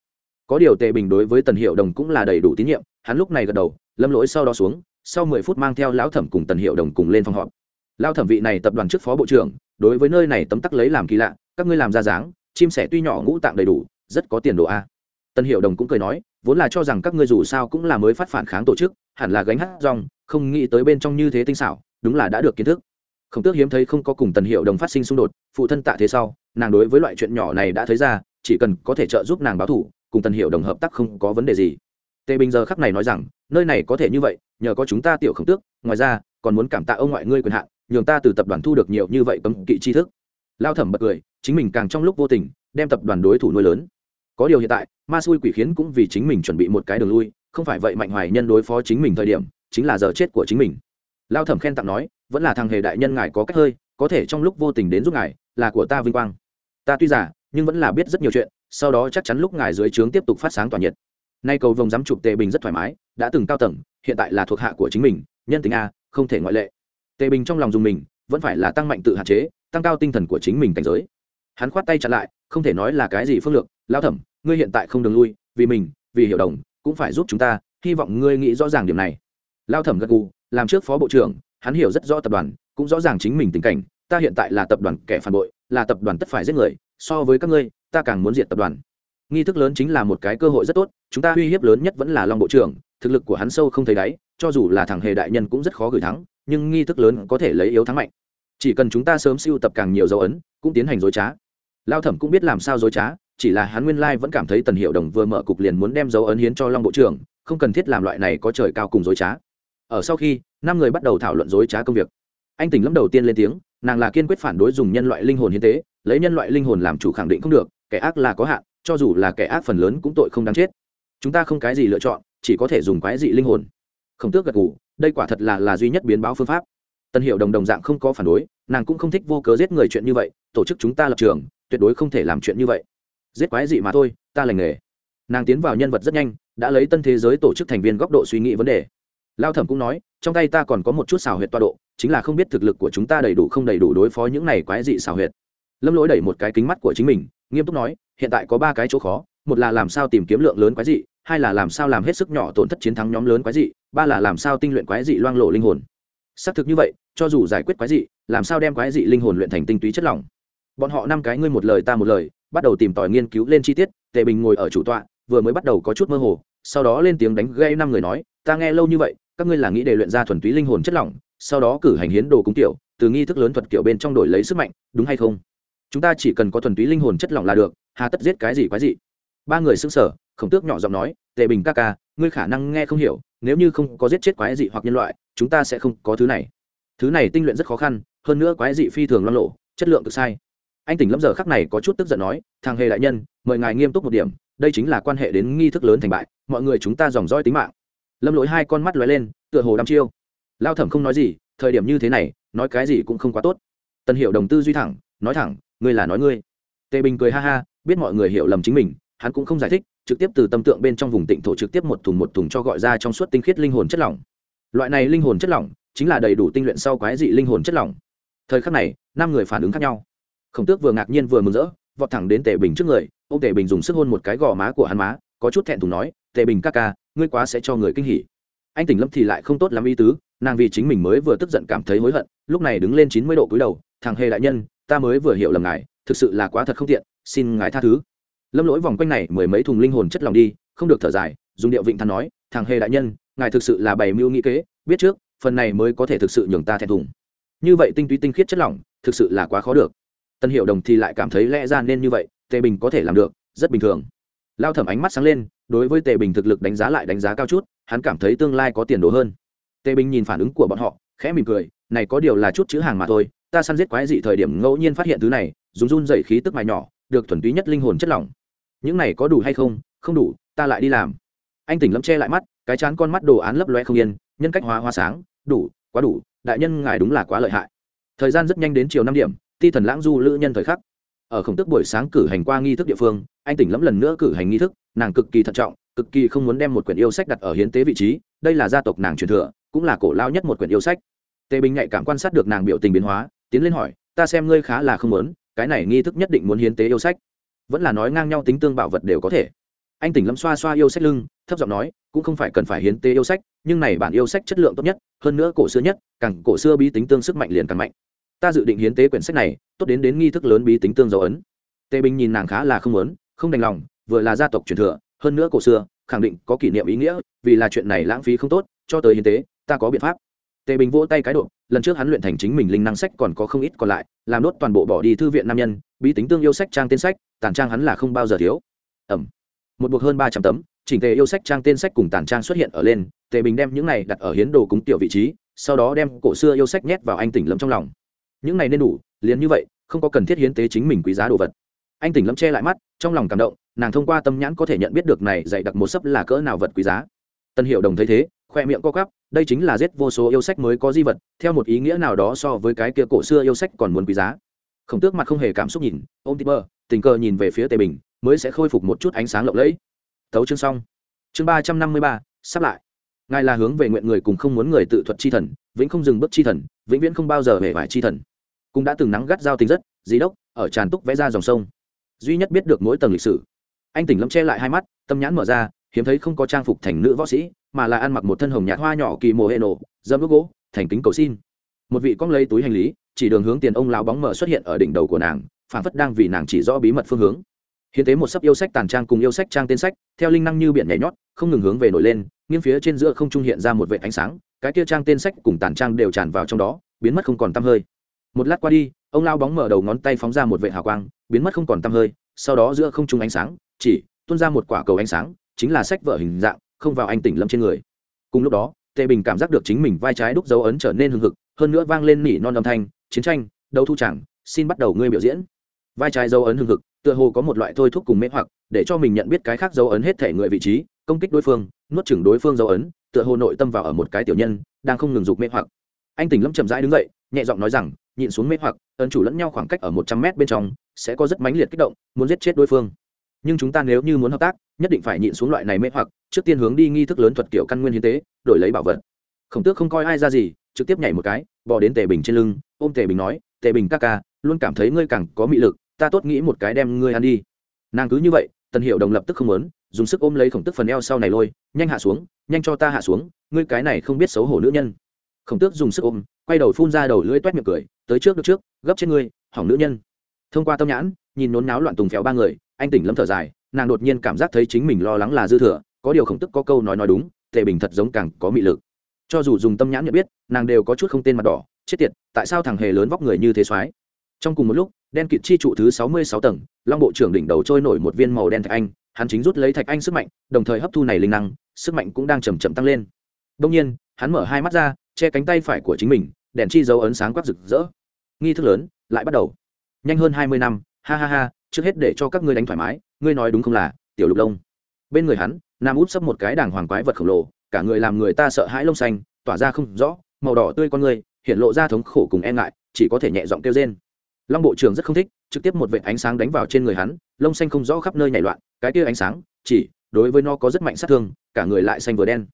có điều tề bình đối với tần hiệu đồng cũng là đầy đủ tín nhiệm, hắn lúc này gật đầu, lâm lỗi sau đó xuống, sau mười phút mang theo lão thẩm cùng tần hiệu đồng cùng lên phòng họp. Lao thẩm vị này tập đoàn trước phó bộ trưởng, đối với nơi này tấm tắc lấy làm kỳ lạ, các ngươi làm ra dáng, chim sẻ tuy nhỏ ngũ tạng đầy đủ, rất có tiền đồ a. Tần hiệu đồng cũng cười nói, vốn là cho rằng các ngươi dù sao cũng là mới phát phản kháng tổ chức, hẳn là gánh hát rong, không nghĩ tới bên trong như thế tinh xảo, đúng là đã được kiến thức. Không tước hiếm thấy không có cùng tần hiệu đồng phát sinh xung đột, phụ thân tạ thế sau, nàng đối với loại chuyện nhỏ này đã thấy ra, chỉ cần có thể trợ giúp nàng báo thủ cùng tần hiệu đồng hợp tác không có vấn đề gì. Tề bình giờ khắc này nói rằng, nơi này có thể như vậy, nhờ có chúng ta tiểu khổng tước, ngoài ra, còn muốn cảm tạ ông ngoại ngươi quyền hạn, nhường ta từ tập đoàn thu được nhiều như vậy cấm kỵ tri thức. Lao thẩm bật cười, chính mình càng trong lúc vô tình, đem tập đoàn đối thủ nuôi lớn. Có điều hiện tại, ma xui quỷ khiến cũng vì chính mình chuẩn bị một cái đường lui, không phải vậy mạnh hoài nhân đối phó chính mình thời điểm, chính là giờ chết của chính mình. Lao thẩm khen tặng nói, vẫn là thằng hề đại nhân ngài có cách hơi, có thể trong lúc vô tình đến giúp ngài, là của ta vinh quang. Ta tuy giả nhưng vẫn là biết rất nhiều chuyện, sau đó chắc chắn lúc ngài dưới trướng tiếp tục phát sáng tỏa nhiệt. Nay cầu vồng dám chụp tề bình rất thoải mái, đã từng cao tầng, hiện tại là thuộc hạ của chính mình, nhân tính a, không thể ngoại lệ. Tề bình trong lòng dùng mình, vẫn phải là tăng mạnh tự hạn chế, tăng cao tinh thần của chính mình cảnh giới. Hắn khoát tay chặn lại, không thể nói là cái gì phương lược lao thẩm, ngươi hiện tại không đường lui, vì mình, vì hiểu đồng, cũng phải giúp chúng ta, hy vọng ngươi nghĩ rõ ràng điểm này. Lao thẩm gật gù, làm trước phó bộ trưởng, hắn hiểu rất rõ tập đoàn, cũng rõ ràng chính mình tình cảnh, ta hiện tại là tập đoàn kẻ phản bội, là tập đoàn tất phải giết người so với các ngươi, ta càng muốn diệt tập đoàn. Nghi thức lớn chính là một cái cơ hội rất tốt, chúng ta uy hiếp lớn nhất vẫn là long bộ trưởng, thực lực của hắn sâu không thấy đáy, cho dù là thằng hề đại nhân cũng rất khó gửi thắng, nhưng nghi thức lớn có thể lấy yếu thắng mạnh. Chỉ cần chúng ta sớm siêu tập càng nhiều dấu ấn, cũng tiến hành dối trá. Lao thẩm cũng biết làm sao dối trá, chỉ là hắn nguyên lai vẫn cảm thấy tần hiệu đồng vừa mở cục liền muốn đem dấu ấn hiến cho long bộ trưởng, không cần thiết làm loại này có trời cao cùng dối trá. Ở sau khi, năm người bắt đầu thảo luận dối trá công việc. Anh tỉnh lâm đầu tiên lên tiếng, nàng là kiên quyết phản đối dùng nhân loại linh hồn hiến tế lấy nhân loại linh hồn làm chủ khẳng định không được kẻ ác là có hạn cho dù là kẻ ác phần lớn cũng tội không đáng chết. Chúng ta không cái gì lựa chọn chỉ có thể dùng quái dị linh hồn. Không tước gật gù, đây quả thật là là duy nhất biến báo phương pháp. Tân hiệu đồng đồng dạng không có phản đối nàng cũng không thích vô cớ giết người chuyện như vậy tổ chức chúng ta lập trường tuyệt đối không thể làm chuyện như vậy. Giết quái dị mà thôi ta lành nghề. Nàng tiến vào nhân vật rất nhanh đã lấy tân thế giới tổ chức thành viên góc độ suy nghĩ vấn đề. Lao thẩm cũng nói trong tay ta còn có một chút xào huyệt toa độ chính là không biết thực lực của chúng ta đầy đủ không đầy đủ đối phó những này quái dị xào huyệt lâm lỗi đẩy một cái kính mắt của chính mình, nghiêm túc nói, hiện tại có ba cái chỗ khó, một là làm sao tìm kiếm lượng lớn quái dị, hai là làm sao làm hết sức nhỏ tổn thất chiến thắng nhóm lớn quái dị, ba là làm sao tinh luyện quái dị loang lộ linh hồn. Xác thực như vậy, cho dù giải quyết quái dị, làm sao đem quái dị linh hồn luyện thành tinh túy chất lỏng. Bọn họ năm cái ngươi một lời ta một lời, bắt đầu tìm tòi nghiên cứu lên chi tiết, tề bình ngồi ở chủ tọa, vừa mới bắt đầu có chút mơ hồ, sau đó lên tiếng đánh gây năm người nói, ta nghe lâu như vậy, các ngươi là nghĩ để luyện ra thuần túy linh hồn chất lỏng, sau đó cử hành hiến đồ cúng tiểu, từ nghi thức lớn thuật kiểu bên trong đổi lấy sức mạnh, đúng hay không? Chúng ta chỉ cần có thuần túy linh hồn chất lỏng là được, hà tất giết cái gì quái gì ba người xưng sở khổng tước nhỏ giọng nói, tề bình ca ca, ngươi khả năng nghe không hiểu, nếu như không có giết chết quái dị hoặc nhân loại, chúng ta sẽ không có thứ này. Thứ này tinh luyện rất khó khăn, hơn nữa quái dị phi thường loan lộ chất lượng cực sai. Anh tỉnh lâm giờ khắc này có chút tức giận nói, thằng hề đại nhân, mời ngài nghiêm túc một điểm, đây chính là quan hệ đến nghi thức lớn thành bại, mọi người chúng ta dòng roi tính mạng. Lâm lỗi hai con mắt lóe lên, tựa hồ đăm chiêu. Lao thẩm không nói gì, thời điểm như thế này, nói cái gì cũng không quá tốt. Tân hiệu đồng tư duy thẳng, nói thẳng ngươi là nói ngươi. Tề bình cười ha ha, biết mọi người hiểu lầm chính mình, hắn cũng không giải thích, trực tiếp từ tâm tượng bên trong vùng tịnh thổ trực tiếp một thùng một thùng cho gọi ra trong suốt tinh khiết linh hồn chất lỏng. Loại này linh hồn chất lỏng chính là đầy đủ tinh luyện sau quái dị linh hồn chất lỏng. Thời khắc này, năm người phản ứng khác nhau. Khổng tước vừa ngạc nhiên vừa mừng rỡ, vọt thẳng đến tề bình trước người, ông tề bình dùng sức hôn một cái gò má của hắn má, có chút thẹn thùng nói, tề bình ca ca, ngươi quá sẽ cho người kinh hỉ. Anh tỉnh lâm thì lại không tốt lắm ý tứ, nàng vì chính mình mới vừa tức giận cảm thấy hối hận, lúc này đứng lên chín mươi độ cúi đầu, thằng hề đại nhân ta mới vừa hiểu lầm ngài, thực sự là quá thật không tiện, xin ngài tha thứ. Lâm lỗi vòng quanh này mười mấy thùng linh hồn chất lòng đi, không được thở dài, dùng điệu vịnh thắn nói, thằng hề đại nhân, ngài thực sự là bày mưu nghĩ kế, biết trước, phần này mới có thể thực sự nhường ta thẹn thùng. Như vậy tinh túy tinh khiết chất lỏng, thực sự là quá khó được. Tân hiệu đồng thì lại cảm thấy lẽ ra nên như vậy, tề bình có thể làm được, rất bình thường. Lao thẩm ánh mắt sáng lên, đối với tề bình thực lực đánh giá lại đánh giá cao chút, hắn cảm thấy tương lai có tiền đồ hơn. Tề bình nhìn phản ứng của bọn họ, khẽ mỉm cười, này có điều là chút chữ hàng mà thôi ta săn giết quái dị thời điểm ngẫu nhiên phát hiện thứ này, dùng run dày khí tức mài nhỏ, được thuần túy nhất linh hồn chất lỏng. Những này có đủ hay không? Không đủ, ta lại đi làm. Anh tỉnh lâm che lại mắt, cái chán con mắt đồ án lấp loe không yên, nhân cách hóa hoa sáng, đủ, quá đủ, đại nhân ngài đúng là quá lợi hại. Thời gian rất nhanh đến chiều năm điểm, ti thần lãng du lữ nhân thời khắc. Ở khổng tức buổi sáng cử hành qua nghi thức địa phương, anh tỉnh lẫm lần nữa cử hành nghi thức, nàng cực kỳ thận trọng, cực kỳ không muốn đem một quyển yêu sách đặt ở hiến tế vị trí, đây là gia tộc nàng truyền thừa, cũng là cổ lao nhất một quyển yêu sách. Tề bình nhạy cảm quan sát được nàng biểu tình biến hóa tiến lên hỏi, ta xem ngươi khá là không muốn, cái này nghi thức nhất định muốn hiến tế yêu sách. Vẫn là nói ngang nhau tính tương bảo vật đều có thể. Anh tỉnh lâm xoa xoa yêu sách lưng, thấp giọng nói, cũng không phải cần phải hiến tế yêu sách, nhưng này bản yêu sách chất lượng tốt nhất, hơn nữa cổ xưa nhất, càng cổ xưa bí tính tương sức mạnh liền càng mạnh. Ta dự định hiến tế quyển sách này, tốt đến đến nghi thức lớn bí tính tương dấu ấn. Tề bình nhìn nàng khá là không muốn, không đành lòng, vừa là gia tộc truyền thừa, hơn nữa cổ xưa, khẳng định có kỷ niệm ý nghĩa, vì là chuyện này lãng phí không tốt, cho tới hiến tế, ta có biện pháp tề bình vỗ tay cái độ, lần trước hắn luyện thành chính mình linh năng sách còn có không ít còn lại, làm đốt toàn bộ bỏ đi thư viện nam nhân, bí tính tương yêu sách trang tên sách, tàn trang hắn là không bao giờ thiếu. Ẩm. Một buộc hơn ba trăm tấm, chỉnh tề yêu sách trang tên sách cùng tàn trang xuất hiện ở lên, tề bình đem những này đặt ở hiến đồ cúng tiểu vị trí, sau đó đem cổ xưa yêu sách nhét vào anh tỉnh lâm trong lòng. Những này nên đủ, liền như vậy, không có cần thiết hiến tế chính mình quý giá đồ vật. Anh tỉnh lâm che lại mắt, trong lòng cảm động, nàng thông qua tâm nhãn có thể nhận biết được này dạy đặc một sấp là cỡ nào vật quý giá. Tân hiệu đồng thấy thế khoe miệng co cắp đây chính là giết vô số yêu sách mới có di vật, theo một ý nghĩa nào đó so với cái kia cổ xưa yêu sách còn muốn quý giá. Khổng tước mặt không hề cảm xúc nhìn, ôm tịp bơ tình cờ nhìn về phía tề bình, mới sẽ khôi phục một chút ánh sáng lộng lẫy. Tấu chương xong. Chương ba trăm năm mươi ba, sắp lại. Ngài là hướng về nguyện người cùng không muốn người tự thuật chi thần, vĩnh không dừng bước chi thần, vĩnh viễn không bao giờ hề vải chi thần. Cũng đã từng nắng gắt giao tình rất, dí đốc, ở tràn túc vẽ ra dòng sông. Duy nhất biết được mỗi tầng lịch sử. Anh tỉnh lâm che lại hai mắt, tâm nhãn mở ra hiếm thấy không có trang phục thành nữ võ sĩ, mà là ăn mặc một thân hồng nhạt hoa nhỏ kỳ mồ hệ nổ, dâm nước gỗ, thành kính cầu xin. Một vị cong lấy túi hành lý, chỉ đường hướng tiền ông lao bóng mở xuất hiện ở đỉnh đầu của nàng phản phất đang vì nàng chỉ rõ bí mật phương hướng. Hiến tế một sấp yêu sách tàn trang cùng yêu sách trang tên sách, theo linh năng như biển nhảy nhót, không ngừng hướng về nổi lên, nghiêng phía trên giữa không trung hiện ra một vệ ánh sáng, cái kia trang tên sách cùng tàn trang đều tràn vào trong đó, biến mất không còn tăm hơi. Một lát qua đi, ông lao bóng mở đầu ngón tay phóng ra một vệ hào quang, biến mất không còn tăm hơi, sau đó giữa không trung ánh sáng, chỉ tuôn ra một quả cầu ánh sáng chính là sách vở hình dạng, không vào anh tỉnh lâm trên người. Cùng lúc đó tề bình cảm giác được chính mình vai trái đúc dấu ấn trở nên hưng hực, hơn nữa vang lên nỉ non âm thanh, chiến tranh, đấu thu chẳng, xin bắt đầu ngươi biểu diễn. Vai trái dấu ấn hưng hực, tựa hồ có một loại thôi thúc cùng mê hoặc, để cho mình nhận biết cái khác dấu ấn hết thể người vị trí, công kích đối phương, nuốt chửng đối phương dấu ấn, tựa hồ nội tâm vào ở một cái tiểu nhân, đang không ngừng dục mê hoặc. Anh tỉnh lâm chậm rãi đứng dậy, nhẹ giọng nói rằng, nhịn xuống mê hoặc, ấn chủ lẫn nhau khoảng cách ở một trăm mét bên trong, sẽ có rất mãnh liệt kích động, muốn giết chết đối phương. Nhưng chúng ta nếu như muốn hợp tác nhất định phải nhịn xuống loại này mê hoặc, trước tiên hướng đi nghi thức lớn thuật kiểu căn nguyên hiến tế, đổi lấy bảo vật. Khổng tước không coi ai ra gì, trực tiếp nhảy một cái bỏ đến tề bình trên lưng, ôm tề bình nói, tề bình ca ca, luôn cảm thấy ngươi càng có mị lực, ta tốt nghĩ một cái đem ngươi ăn đi. Nàng cứ như vậy, tần hiệu đồng lập tức không muốn, dùng sức ôm lấy khổng tước phần eo sau này lôi, nhanh hạ xuống, nhanh cho ta hạ xuống, ngươi cái này không biết xấu hổ nữ nhân. Khổng tước dùng sức ôm, quay đầu phun ra đầu lưỡi toét miệng cười, tới trước được trước, gấp trên ngươi, hỏng nữ nhân. Thông qua tâm nhãn, nhìn nôn náo loạn tùng phèo ba người, anh tỉnh lâm thở dài nàng đột nhiên cảm giác thấy chính mình lo lắng là dư thừa, có điều khổng tức có câu nói nói đúng, tề bình thật giống càng có mị lực. Cho dù dùng tâm nhãn nhận biết, nàng đều có chút không tên mặt đỏ, chết tiệt, tại sao thằng hề lớn vóc người như thế soái trong cùng một lúc, đen kịt chi trụ thứ sáu mươi sáu tầng, long bộ trưởng đỉnh đầu trôi nổi một viên màu đen thạch anh, hắn chính rút lấy thạch anh sức mạnh, đồng thời hấp thu này linh năng, sức mạnh cũng đang chầm chậm tăng lên. Đông nhiên, hắn mở hai mắt ra, che cánh tay phải của chính mình, đèn chi dấu ấn sáng quắc rực rỡ. Nghi thức lớn, lại bắt đầu. Nhanh hơn hai mươi năm, ha ha ha, trước hết để cho các ngươi đánh thoải mái ngươi nói đúng không là, tiểu lục lông. Bên người hắn, nam út sấp một cái đàng hoàng quái vật khổng lồ, cả người làm người ta sợ hãi lông xanh, tỏa ra không rõ, màu đỏ tươi con người hiện lộ ra thống khổ cùng e ngại, chỉ có thể nhẹ giọng kêu rên. Long bộ trưởng rất không thích, trực tiếp một vệ ánh sáng đánh vào trên người hắn, lông xanh không rõ khắp nơi nhảy loạn, cái kia ánh sáng, chỉ, đối với nó có rất mạnh sát thương, cả người lại xanh vừa đen.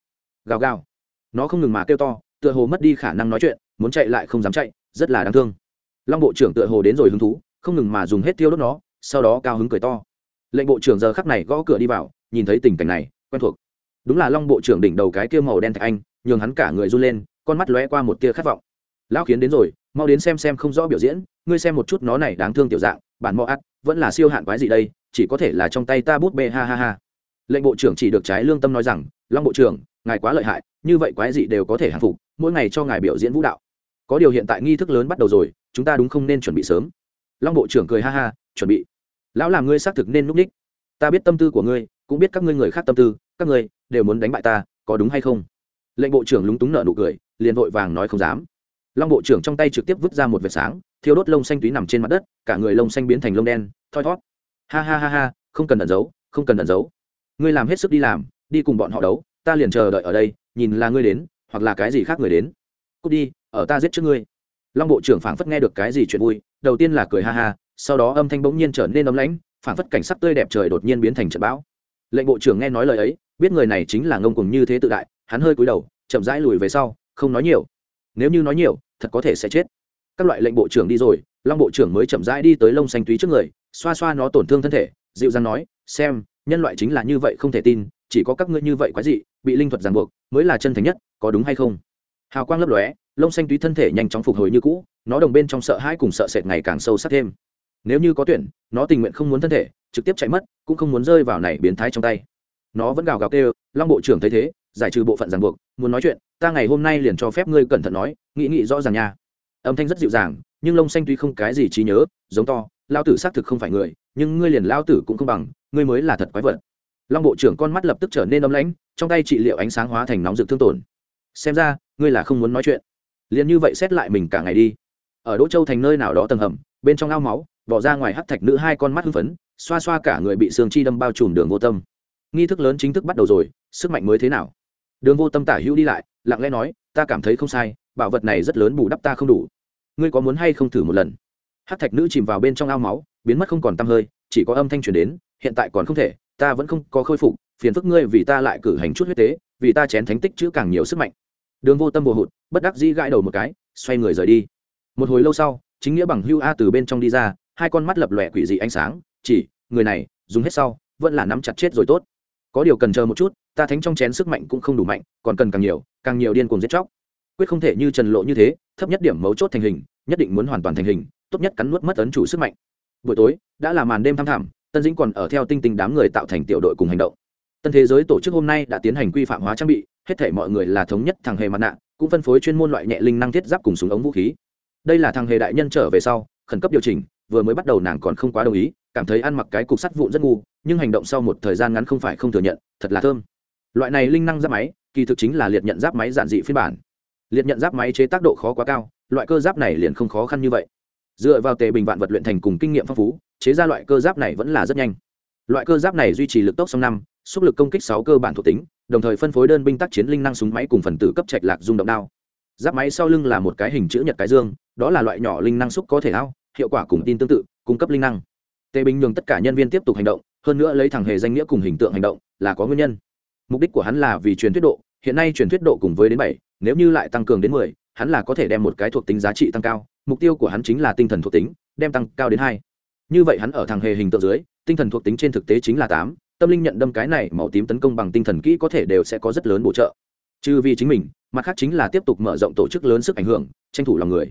Gào gào. Nó không ngừng mà kêu to, tựa hồ mất đi khả năng nói chuyện, muốn chạy lại không dám chạy, rất là đáng thương. Long bộ trưởng tựa hồ đến rồi hứng thú, không ngừng mà dùng hết tiêu đốt nó, sau đó cao hứng cười to lệnh bộ trưởng giờ khắc này gõ cửa đi vào, nhìn thấy tình cảnh này, quen thuộc. Đúng là long bộ trưởng đỉnh đầu cái kia màu đen thạch anh, nhường hắn cả người run lên, con mắt lóe qua một tia khát vọng. Lão khiến đến rồi, mau đến xem xem không rõ biểu diễn, ngươi xem một chút nó này đáng thương tiểu dạng, bản mò ắt vẫn là siêu hạn quái gì đây, chỉ có thể là trong tay ta bút bê ha ha ha. Lệnh bộ trưởng chỉ được trái lương tâm nói rằng, long bộ trưởng, ngài quá lợi hại, như vậy quái gì đều có thể hạ phục, mỗi ngày cho ngài biểu diễn vũ đạo. Có điều hiện tại nghi thức lớn bắt đầu rồi, chúng ta đúng không nên chuẩn bị sớm. Long bộ trưởng cười ha ha, chuẩn bị lão làm ngươi xác thực nên núp ních ta biết tâm tư của ngươi, cũng biết các ngươi người khác tâm tư, các ngươi đều muốn đánh bại ta, có đúng hay không? Lệnh bộ trưởng lúng túng nợ nụ cười, liền vội vàng nói không dám. Long bộ trưởng trong tay trực tiếp vứt ra một vệt sáng, thiêu đốt lông xanh túy nằm trên mặt đất, cả người lông xanh biến thành lông đen, thoi thót ha ha ha ha, không cần ẩn giấu, không cần ẩn giấu. Ngươi làm hết sức đi làm, đi cùng bọn họ đấu, ta liền chờ đợi ở đây, nhìn là ngươi đến, hoặc là cái gì khác người đến. Cút đi, ở ta giết trước ngươi. Long bộ trưởng phảng phất nghe được cái gì chuyện vui, đầu tiên là cười ha ha sau đó âm thanh bỗng nhiên trở nên ấm lãnh, phảng phất cảnh sắc tươi đẹp trời đột nhiên biến thành trận bão. Lệnh bộ trưởng nghe nói lời ấy, biết người này chính là ngông cùng như thế tự đại, hắn hơi cúi đầu, chậm rãi lùi về sau, không nói nhiều. Nếu như nói nhiều, thật có thể sẽ chết. Các loại lệnh bộ trưởng đi rồi, long bộ trưởng mới chậm rãi đi tới lông xanh túy trước người, xoa xoa nó tổn thương thân thể, dịu dàng nói, xem, nhân loại chính là như vậy không thể tin, chỉ có các ngươi như vậy quái dị, bị linh thuật ràng buộc, mới là chân thành nhất, có đúng hay không? Hào quang lấp lóe, lông xanh túy thân thể nhanh chóng phục hồi như cũ, nó đồng bên trong sợ hãi cùng sợ sệt ngày càng sâu sắc thêm nếu như có tuyển, nó tình nguyện không muốn thân thể, trực tiếp chạy mất, cũng không muốn rơi vào này biến thái trong tay. Nó vẫn gào gào kêu, long bộ trưởng thấy thế, giải trừ bộ phận ràng buộc, muốn nói chuyện, ta ngày hôm nay liền cho phép ngươi cẩn thận nói, nghĩ nghĩ rõ ràng nha. Âm thanh rất dịu dàng, nhưng lông xanh tuy không cái gì trí nhớ, giống to, lao tử xác thực không phải người, nhưng ngươi liền lao tử cũng không bằng, ngươi mới là thật quái vật. Long bộ trưởng con mắt lập tức trở nên ấm lãnh, trong tay trị liệu ánh sáng hóa thành nóng rực thương tổn. Xem ra, ngươi là không muốn nói chuyện. Liền như vậy xét lại mình cả ngày đi. Ở đỗ châu thành nơi nào đó tầng hầm, bên trong ao máu bỏ ra ngoài hắc thạch nữ hai con mắt hưng phấn, xoa xoa cả người bị xương chi đâm bao trùm đường vô tâm. Nghi thức lớn chính thức bắt đầu rồi, sức mạnh mới thế nào? Đường vô tâm tả hữu đi lại, lặng lẽ nói, ta cảm thấy không sai, bảo vật này rất lớn bù đắp ta không đủ. Ngươi có muốn hay không thử một lần? Hát thạch nữ chìm vào bên trong ao máu, biến mất không còn tăm hơi, chỉ có âm thanh truyền đến, hiện tại còn không thể, ta vẫn không có khôi phục, phiền phức ngươi vì ta lại cử hành chút huyết tế, vì ta chén thánh tích chữ càng nhiều sức mạnh. Đường vô tâm bồ hụt, bất đắc dĩ gãi đầu một cái, xoay người rời đi. Một hồi lâu sau, chính nghĩa bằng hưu a từ bên trong đi ra hai con mắt lập lòe quỷ dị ánh sáng, chỉ, người này, dùng hết sau, vẫn là nắm chặt chết rồi tốt. Có điều cần chờ một chút, ta thánh trong chén sức mạnh cũng không đủ mạnh, còn cần càng nhiều càng nhiều điên cuồng giết chóc. Quyết không thể như trần lộ như thế, thấp nhất điểm mấu chốt thành hình, nhất định muốn hoàn toàn thành hình, tốt nhất cắn nuốt mất ấn chủ sức mạnh. Buổi tối, đã là màn đêm thăm thẳm, tân dĩnh còn ở theo tinh tinh đám người tạo thành tiểu đội cùng hành động. Tân thế giới tổ chức hôm nay đã tiến hành quy phạm hóa trang bị, hết thể mọi người là thống nhất thằng hề mặt nạ, cũng phân phối chuyên môn loại nhẹ linh năng thiết giáp cùng súng ống vũ khí. Đây là thằng hề đại nhân trở về sau, khẩn cấp điều chỉnh vừa mới bắt đầu nàng còn không quá đồng ý, cảm thấy ăn mặc cái cục sắt vụn rất ngu, nhưng hành động sau một thời gian ngắn không phải không thừa nhận, thật là thơm. Loại này linh năng giáp máy, kỳ thực chính là liệt nhận giáp máy giản dị phiên bản. Liệt nhận giáp máy chế tác độ khó quá cao, loại cơ giáp này liền không khó khăn như vậy. Dựa vào tề bình vạn vật luyện thành cùng kinh nghiệm phong phú, chế ra loại cơ giáp này vẫn là rất nhanh. Loại cơ giáp này duy trì lực tốc song năm, xúc lực công kích sáu cơ bản thuộc tính, đồng thời phân phối đơn binh tác chiến linh năng súng máy cùng phần tử cấp trạch lạc dung động đao. Giáp máy sau lưng là một cái hình chữ nhật cái dương, đó là loại nhỏ linh năng xúc có thể ao hiệu quả cùng tin tương tự, cung cấp linh năng. Tề bình nhường tất cả nhân viên tiếp tục hành động, hơn nữa lấy thằng hề danh nghĩa cùng hình tượng hành động, là có nguyên nhân. Mục đích của hắn là vì truyền thuyết độ, hiện nay truyền thuyết độ cùng với đến bảy, nếu như lại tăng cường đến mười, hắn là có thể đem một cái thuộc tính giá trị tăng cao, mục tiêu của hắn chính là tinh thần thuộc tính, đem tăng cao đến hai. Như vậy hắn ở thằng hề hình tượng dưới, tinh thần thuộc tính trên thực tế chính là tám, tâm linh nhận đâm cái này màu tím tấn công bằng tinh thần kỹ có thể đều sẽ có rất lớn bổ trợ. Trừ vì chính mình, mặt khác chính là tiếp tục mở rộng tổ chức lớn sức ảnh hưởng, tranh thủ lòng người.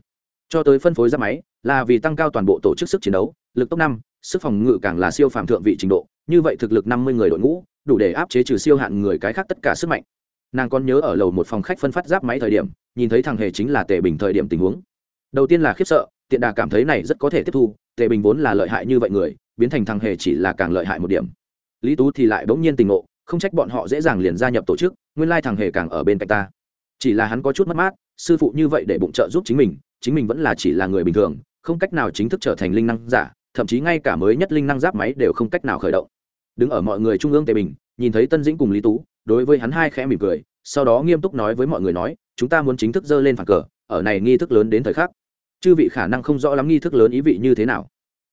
Cho tới phân phối ra máy là vì tăng cao toàn bộ tổ chức sức chiến đấu, lực tốc năm, sức phòng ngự càng là siêu phàm thượng vị trình độ, như vậy thực lực năm mươi người đội ngũ, đủ để áp chế trừ siêu hạn người cái khác tất cả sức mạnh. Nàng còn nhớ ở lầu một phòng khách phân phát giáp máy thời điểm, nhìn thấy thằng hề chính là tề bình thời điểm tình huống. Đầu tiên là khiếp sợ, tiện đà cảm thấy này rất có thể tiếp thu, tề bình vốn là lợi hại như vậy người, biến thành thằng hề chỉ là càng lợi hại một điểm. Lý tú thì lại bỗng nhiên tình ngộ, không trách bọn họ dễ dàng liền gia nhập tổ chức, nguyên lai thằng hề càng ở bên cạnh ta. Chỉ là hắn có chút mất mát, sư phụ như vậy để bụng trợ giúp chính mình chính mình vẫn là chỉ là người bình thường không cách nào chính thức trở thành linh năng giả, thậm chí ngay cả mới nhất linh năng giáp máy đều không cách nào khởi động. Đứng ở mọi người trung ương tề bình, nhìn thấy tân dĩnh cùng lý tú, đối với hắn hai khẽ mỉm cười, sau đó nghiêm túc nói với mọi người nói, chúng ta muốn chính thức dơ lên phản cờ, ở này nghi thức lớn đến thời khắc. Chư vị khả năng không rõ lắm nghi thức lớn ý vị như thế nào.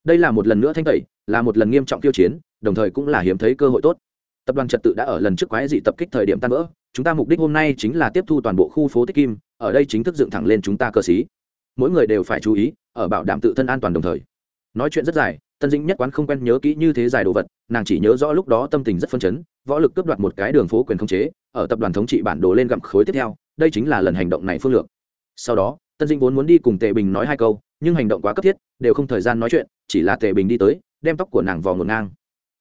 Đây là một lần nữa thanh tẩy, là một lần nghiêm trọng tiêu chiến, đồng thời cũng là hiếm thấy cơ hội tốt. Tập đoàn trật tự đã ở lần trước quái dị tập kích thời điểm tan vỡ, chúng ta mục đích hôm nay chính là tiếp thu toàn bộ khu phố tích kim, ở đây chính thức dựng thẳng lên chúng ta cơ sĩ. Mỗi người đều phải chú ý ở bảo đảm tự thân an toàn đồng thời. Nói chuyện rất dài, tân dĩnh nhất quán không quen nhớ kỹ như thế dài đồ vật, nàng chỉ nhớ rõ lúc đó tâm tình rất phân chấn, võ lực cướp đoạt một cái đường phố quyền khống chế, ở tập đoàn thống trị bản đồ lên gặm khối tiếp theo, đây chính là lần hành động này phương lược. Sau đó, tân dĩnh vốn muốn đi cùng tề bình nói hai câu, nhưng hành động quá cấp thiết, đều không thời gian nói chuyện, chỉ là tề bình đi tới, đem tóc của nàng vò ngột ngang.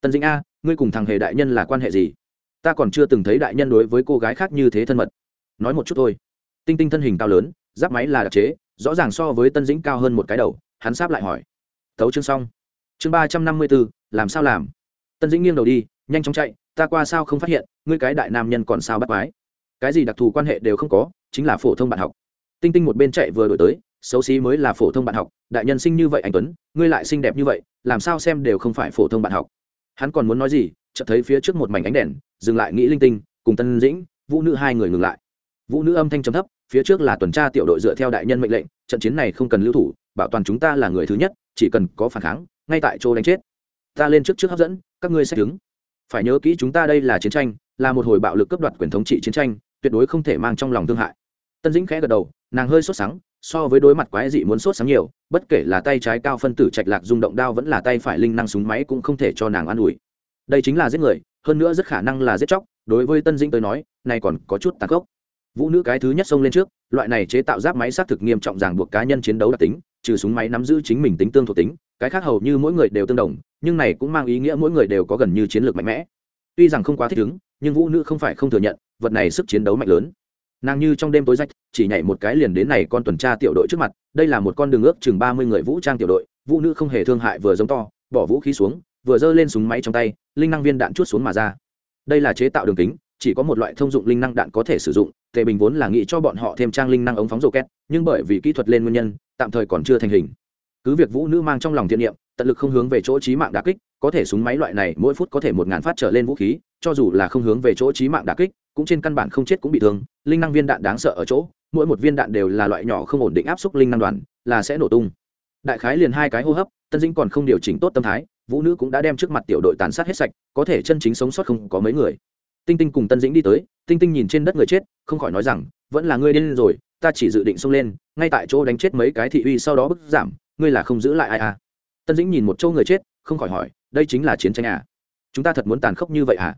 Tân dĩnh a, ngươi cùng thằng hề đại nhân là quan hệ gì? Ta còn chưa từng thấy đại nhân đối với cô gái khác như thế thân mật. Nói một chút thôi. Tinh tinh thân hình cao lớn giáp máy là đặc chế, rõ ràng so với tân dĩnh cao hơn một cái đầu, hắn sáp lại hỏi. Thấu chương xong. Chương ba trăm năm mươi bốn làm sao làm? Tân dĩnh nghiêng đầu đi, nhanh chóng chạy, ta qua sao không phát hiện, ngươi cái đại nam nhân còn sao bắt mái? cái gì đặc thù quan hệ đều không có, chính là phổ thông bạn học. Tinh tinh một bên chạy vừa đổi tới, xấu xí mới là phổ thông bạn học, đại nhân sinh như vậy anh tuấn, ngươi lại xinh đẹp như vậy, làm sao xem đều không phải phổ thông bạn học. Hắn còn muốn nói gì, chợt thấy phía trước một mảnh ánh đèn, dừng lại nghĩ linh tinh, cùng tân dĩnh, vũ nữ hai người ngừng lại. Vũ nữ âm thanh trầm thấp phía trước là tuần tra tiểu đội dựa theo đại nhân mệnh lệnh, trận chiến này không cần lưu thủ, bảo toàn chúng ta là người thứ nhất, chỉ cần có phản kháng, ngay tại chỗ đánh chết. Ta lên trước trước hấp dẫn, các ngươi sẽ đứng. Phải nhớ kỹ chúng ta đây là chiến tranh, là một hồi bạo lực cấp đoạt quyền thống trị chiến tranh, tuyệt đối không thể mang trong lòng thương hại. Tân dĩnh khẽ gật đầu, nàng hơi sốt sắng, so với đối mặt quái dị muốn sốt sáng nhiều, bất kể là tay trái cao phân tử trạch lạc rung động đao vẫn là tay phải linh năng súng máy cũng không thể cho nàng an ủi. Đây chính là giết người, hơn nữa rất khả năng là giết chóc, đối với tân dĩnh tới nói, này còn có chút tàn khốc vũ nữ cái thứ nhất xông lên trước, loại này chế tạo giáp máy xác thực nghiêm trọng ràng buộc cá nhân chiến đấu đặc tính, trừ súng máy nắm giữ chính mình tính tương thuộc tính, cái khác hầu như mỗi người đều tương đồng, nhưng này cũng mang ý nghĩa mỗi người đều có gần như chiến lược mạnh mẽ. Tuy rằng không quá thích ứng, nhưng vũ nữ không phải không thừa nhận, vật này sức chiến đấu mạnh lớn. Nàng như trong đêm tối rách, chỉ nhảy một cái liền đến này con tuần tra tiểu đội trước mặt, đây là một con đường ước chừng ba mươi người vũ trang tiểu đội, vũ nữ không hề thương hại vừa giống to, bỏ vũ khí xuống, vừa giơ lên súng máy trong tay, linh năng viên đạn chút xuống mà ra. Đây là chế tạo đường kính chỉ có một loại thông dụng linh năng đạn có thể sử dụng, tề bình vốn là nghĩ cho bọn họ thêm trang linh năng ống phóng rổ két nhưng bởi vì kỹ thuật lên nguyên nhân, tạm thời còn chưa thành hình. Cứ việc vũ nữ mang trong lòng thiện niệm, tận lực không hướng về chỗ trí mạng đà kích, có thể súng máy loại này mỗi phút có thể một ngàn phát trở lên vũ khí, cho dù là không hướng về chỗ trí mạng đà kích, cũng trên căn bản không chết cũng bị thương, linh năng viên đạn đáng sợ ở chỗ, mỗi một viên đạn đều là loại nhỏ không ổn định áp suất linh năng đoàn, là sẽ nổ tung. Đại khái liền hai cái hô hấp, tân dĩnh còn không điều chỉnh tốt tâm thái, vũ nữ cũng đã đem trước mặt tiểu đội tàn sát hết sạch, có thể chân chính sống sót không có mấy người tinh tinh cùng tân dĩnh đi tới, tinh tinh nhìn trên đất người chết, không khỏi nói rằng, vẫn là ngươi điên rồi, ta chỉ dự định xông lên, ngay tại chỗ đánh chết mấy cái thị uy sau đó bức giảm, ngươi là không giữ lại ai à? Tân dĩnh nhìn một chỗ người chết, không khỏi hỏi, đây chính là chiến tranh à? Chúng ta thật muốn tàn khốc như vậy à?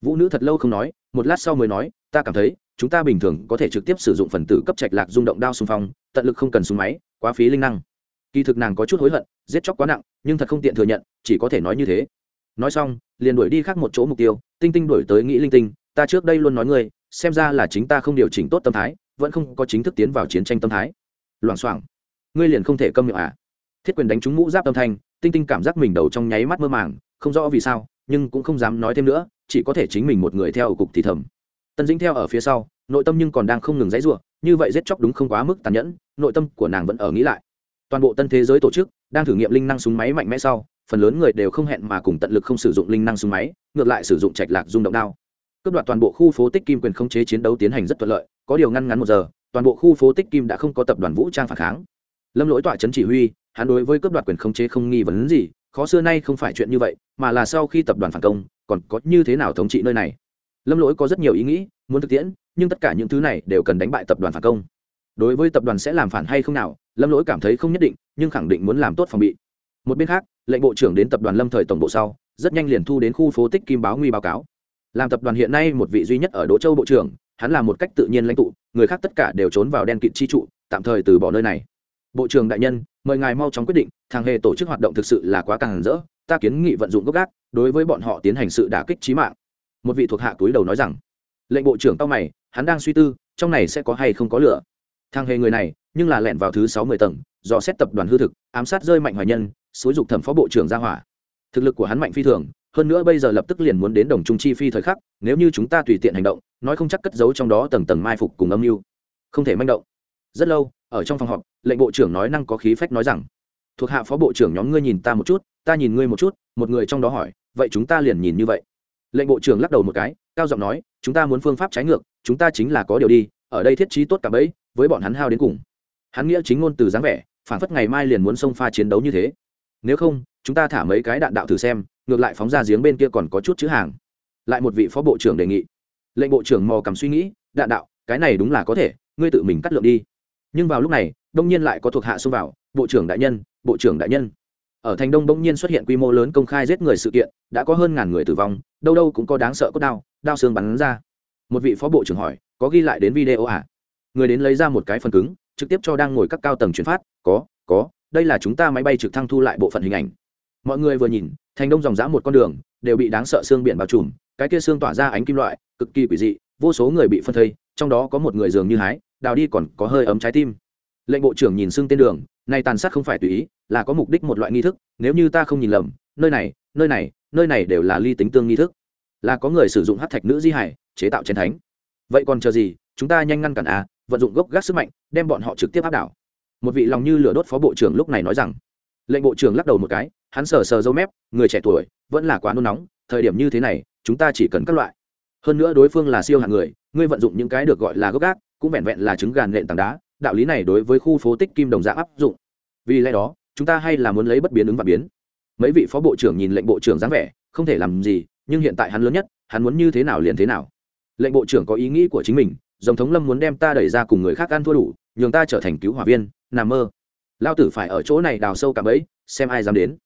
Vũ nữ thật lâu không nói, một lát sau mới nói, ta cảm thấy, chúng ta bình thường có thể trực tiếp sử dụng phần tử cấp trạch lạc rung động đao xung phong, tận lực không cần súng máy, quá phí linh năng. Kỳ thực nàng có chút hối hận, giết chóc quá nặng, nhưng thật không tiện thừa nhận, chỉ có thể nói như thế nói xong, liền đuổi đi khác một chỗ mục tiêu, tinh tinh đuổi tới nghĩ linh tinh, ta trước đây luôn nói ngươi, xem ra là chính ta không điều chỉnh tốt tâm thái, vẫn không có chính thức tiến vào chiến tranh tâm thái. Loảng xoảng. Ngươi liền không thể câm miệng à? Thiết quyền đánh trúng mũ giáp tâm thanh, tinh tinh cảm giác mình đầu trong nháy mắt mơ màng, không rõ vì sao, nhưng cũng không dám nói thêm nữa, chỉ có thể chính mình một người theo ở cục thì thầm. Tân dĩnh theo ở phía sau, nội tâm nhưng còn đang không ngừng dãy ruộng như vậy giết chóc đúng không quá mức tàn nhẫn, nội tâm của nàng vẫn ở nghĩ lại. Toàn bộ tân thế giới tổ chức đang thử nghiệm linh năng súng máy mạnh mẽ sau phần lớn người đều không hẹn mà cùng tận lực không sử dụng linh năng súng máy, ngược lại sử dụng trạch lạc rung động đao. Cướp đoạt toàn bộ khu phố tích kim quyền khống chế chiến đấu tiến hành rất thuận lợi, có điều ngăn ngắn một giờ, toàn bộ khu phố tích kim đã không có tập đoàn vũ trang phản kháng. Lâm lỗi tọa trấn chỉ huy, hắn đối với cướp đoạt quyền khống chế không nghi vấn gì, khó xưa nay không phải chuyện như vậy, mà là sau khi tập đoàn phản công, còn có như thế nào thống trị nơi này? Lâm lỗi có rất nhiều ý nghĩ, muốn thực tiễn, nhưng tất cả những thứ này đều cần đánh bại tập đoàn phản công. Đối với tập đoàn sẽ làm phản hay không nào, lâm lỗi cảm thấy không nhất định, nhưng khẳng định muốn làm tốt phòng bị. Một bên khác lệnh bộ trưởng đến tập đoàn lâm thời tổng bộ sau, rất nhanh liền thu đến khu phố tích kim báo nguy báo cáo. Làm tập đoàn hiện nay một vị duy nhất ở đỗ châu bộ trưởng, hắn là một cách tự nhiên lãnh tụ, người khác tất cả đều trốn vào đen kịt chi trụ, tạm thời từ bỏ nơi này. Bộ trưởng đại nhân, mời ngài mau chóng quyết định, thằng hề tổ chức hoạt động thực sự là quá càng rỡ, ta kiến nghị vận dụng gốc gác, đối với bọn họ tiến hành sự đả kích trí mạng. Một vị thuộc hạ túi đầu nói rằng. Lệnh bộ trưởng tao mày, hắn đang suy tư, trong này sẽ có hay không có lửa. Thằng hề người này, nhưng là lẹn vào thứ sáu mươi tầng do xét tập đoàn hư thực, ám sát rơi mạnh hoài nhân xúi dục thẩm phó bộ trưởng ra hỏa. Thực lực của hắn mạnh phi thường, hơn nữa bây giờ lập tức liền muốn đến đồng trung chi phi thời khắc, nếu như chúng ta tùy tiện hành động, nói không chắc cất giấu trong đó tầng tầng mai phục cùng âm mưu. Không thể manh động. Rất lâu, ở trong phòng họp, lệnh bộ trưởng nói năng có khí phách nói rằng, thuộc hạ phó bộ trưởng nhóm ngươi nhìn ta một chút, ta nhìn ngươi một chút, một người trong đó hỏi, vậy chúng ta liền nhìn như vậy. Lệnh bộ trưởng lắc đầu một cái, cao giọng nói, chúng ta muốn phương pháp trái ngược, chúng ta chính là có điều đi, ở đây thiết trí tốt cả bấy với bọn hắn hao đến cùng. Hắn nghĩa chính ngôn từ dáng vẻ phản phất ngày mai liền muốn xông pha chiến đấu như thế nếu không, chúng ta thả mấy cái đạn đạo thử xem, ngược lại phóng ra giếng bên kia còn có chút chữ hàng. Lại một vị phó bộ trưởng đề nghị. Lệnh bộ trưởng mò cầm suy nghĩ, đạn đạo, cái này đúng là có thể, ngươi tự mình cắt lượng đi. Nhưng vào lúc này, đông nhiên lại có thuộc hạ xông vào, bộ trưởng đại nhân, bộ trưởng đại nhân. Ở thành đông đông nhiên xuất hiện quy mô lớn công khai giết người sự kiện, đã có hơn ngàn người tử vong, đâu đâu cũng có đáng sợ cốt đao đao xương bắn ra. Một vị phó bộ trưởng hỏi, có ghi lại đến video à? Người đến lấy ra một cái phần cứng, trực tiếp cho đang ngồi các cao tầng chuyển phát, có có đây là chúng ta máy bay trực thăng thu lại bộ phận hình ảnh. Mọi người vừa nhìn, thành đông dòng dã một con đường, đều bị đáng sợ xương biển bao trùm, cái kia xương tỏa ra ánh kim loại, cực kỳ quỷ dị, vô số người bị phân thây, trong đó có một người dường như hái, đào đi còn có hơi ấm trái tim. Lệnh bộ trưởng nhìn xương tên đường, này tàn sát không phải tùy ý, là có mục đích một loại nghi thức, nếu như ta không nhìn lầm, nơi này nơi này nơi này đều là ly tính tương nghi thức. Là có người sử dụng hát thạch nữ di hải, chế tạo chiến thánh. Vậy còn chờ gì, chúng ta nhanh ngăn cản à vận dụng gốc gác sức mạnh, đem bọn họ trực tiếp áp đảo một vị lòng như lửa đốt phó bộ trưởng lúc này nói rằng, lệnh bộ trưởng lắc đầu một cái, hắn sờ sờ dâu mép, người trẻ tuổi, vẫn là quá nôn nóng, thời điểm như thế này, chúng ta chỉ cần các loại. Hơn nữa đối phương là siêu hạng người, ngươi vận dụng những cái được gọi là gốc gác, cũng vẹn vẹn là trứng gàn nện tảng đá, đạo lý này đối với khu phố tích kim đồng dạng áp dụng. Vì lẽ đó, chúng ta hay là muốn lấy bất biến ứng và biến. Mấy vị phó bộ trưởng nhìn lệnh bộ trưởng dáng vẻ, không thể làm gì, nhưng hiện tại hắn lớn nhất, hắn muốn như thế nào liền thế nào. Lệnh bộ trưởng có ý nghĩ của chính mình dòng thống lâm muốn đem ta đẩy ra cùng người khác ăn thua đủ, nhường ta trở thành cứu hỏa viên nằm mơ. Lao tử phải ở chỗ này đào sâu cả ấy xem ai dám đến.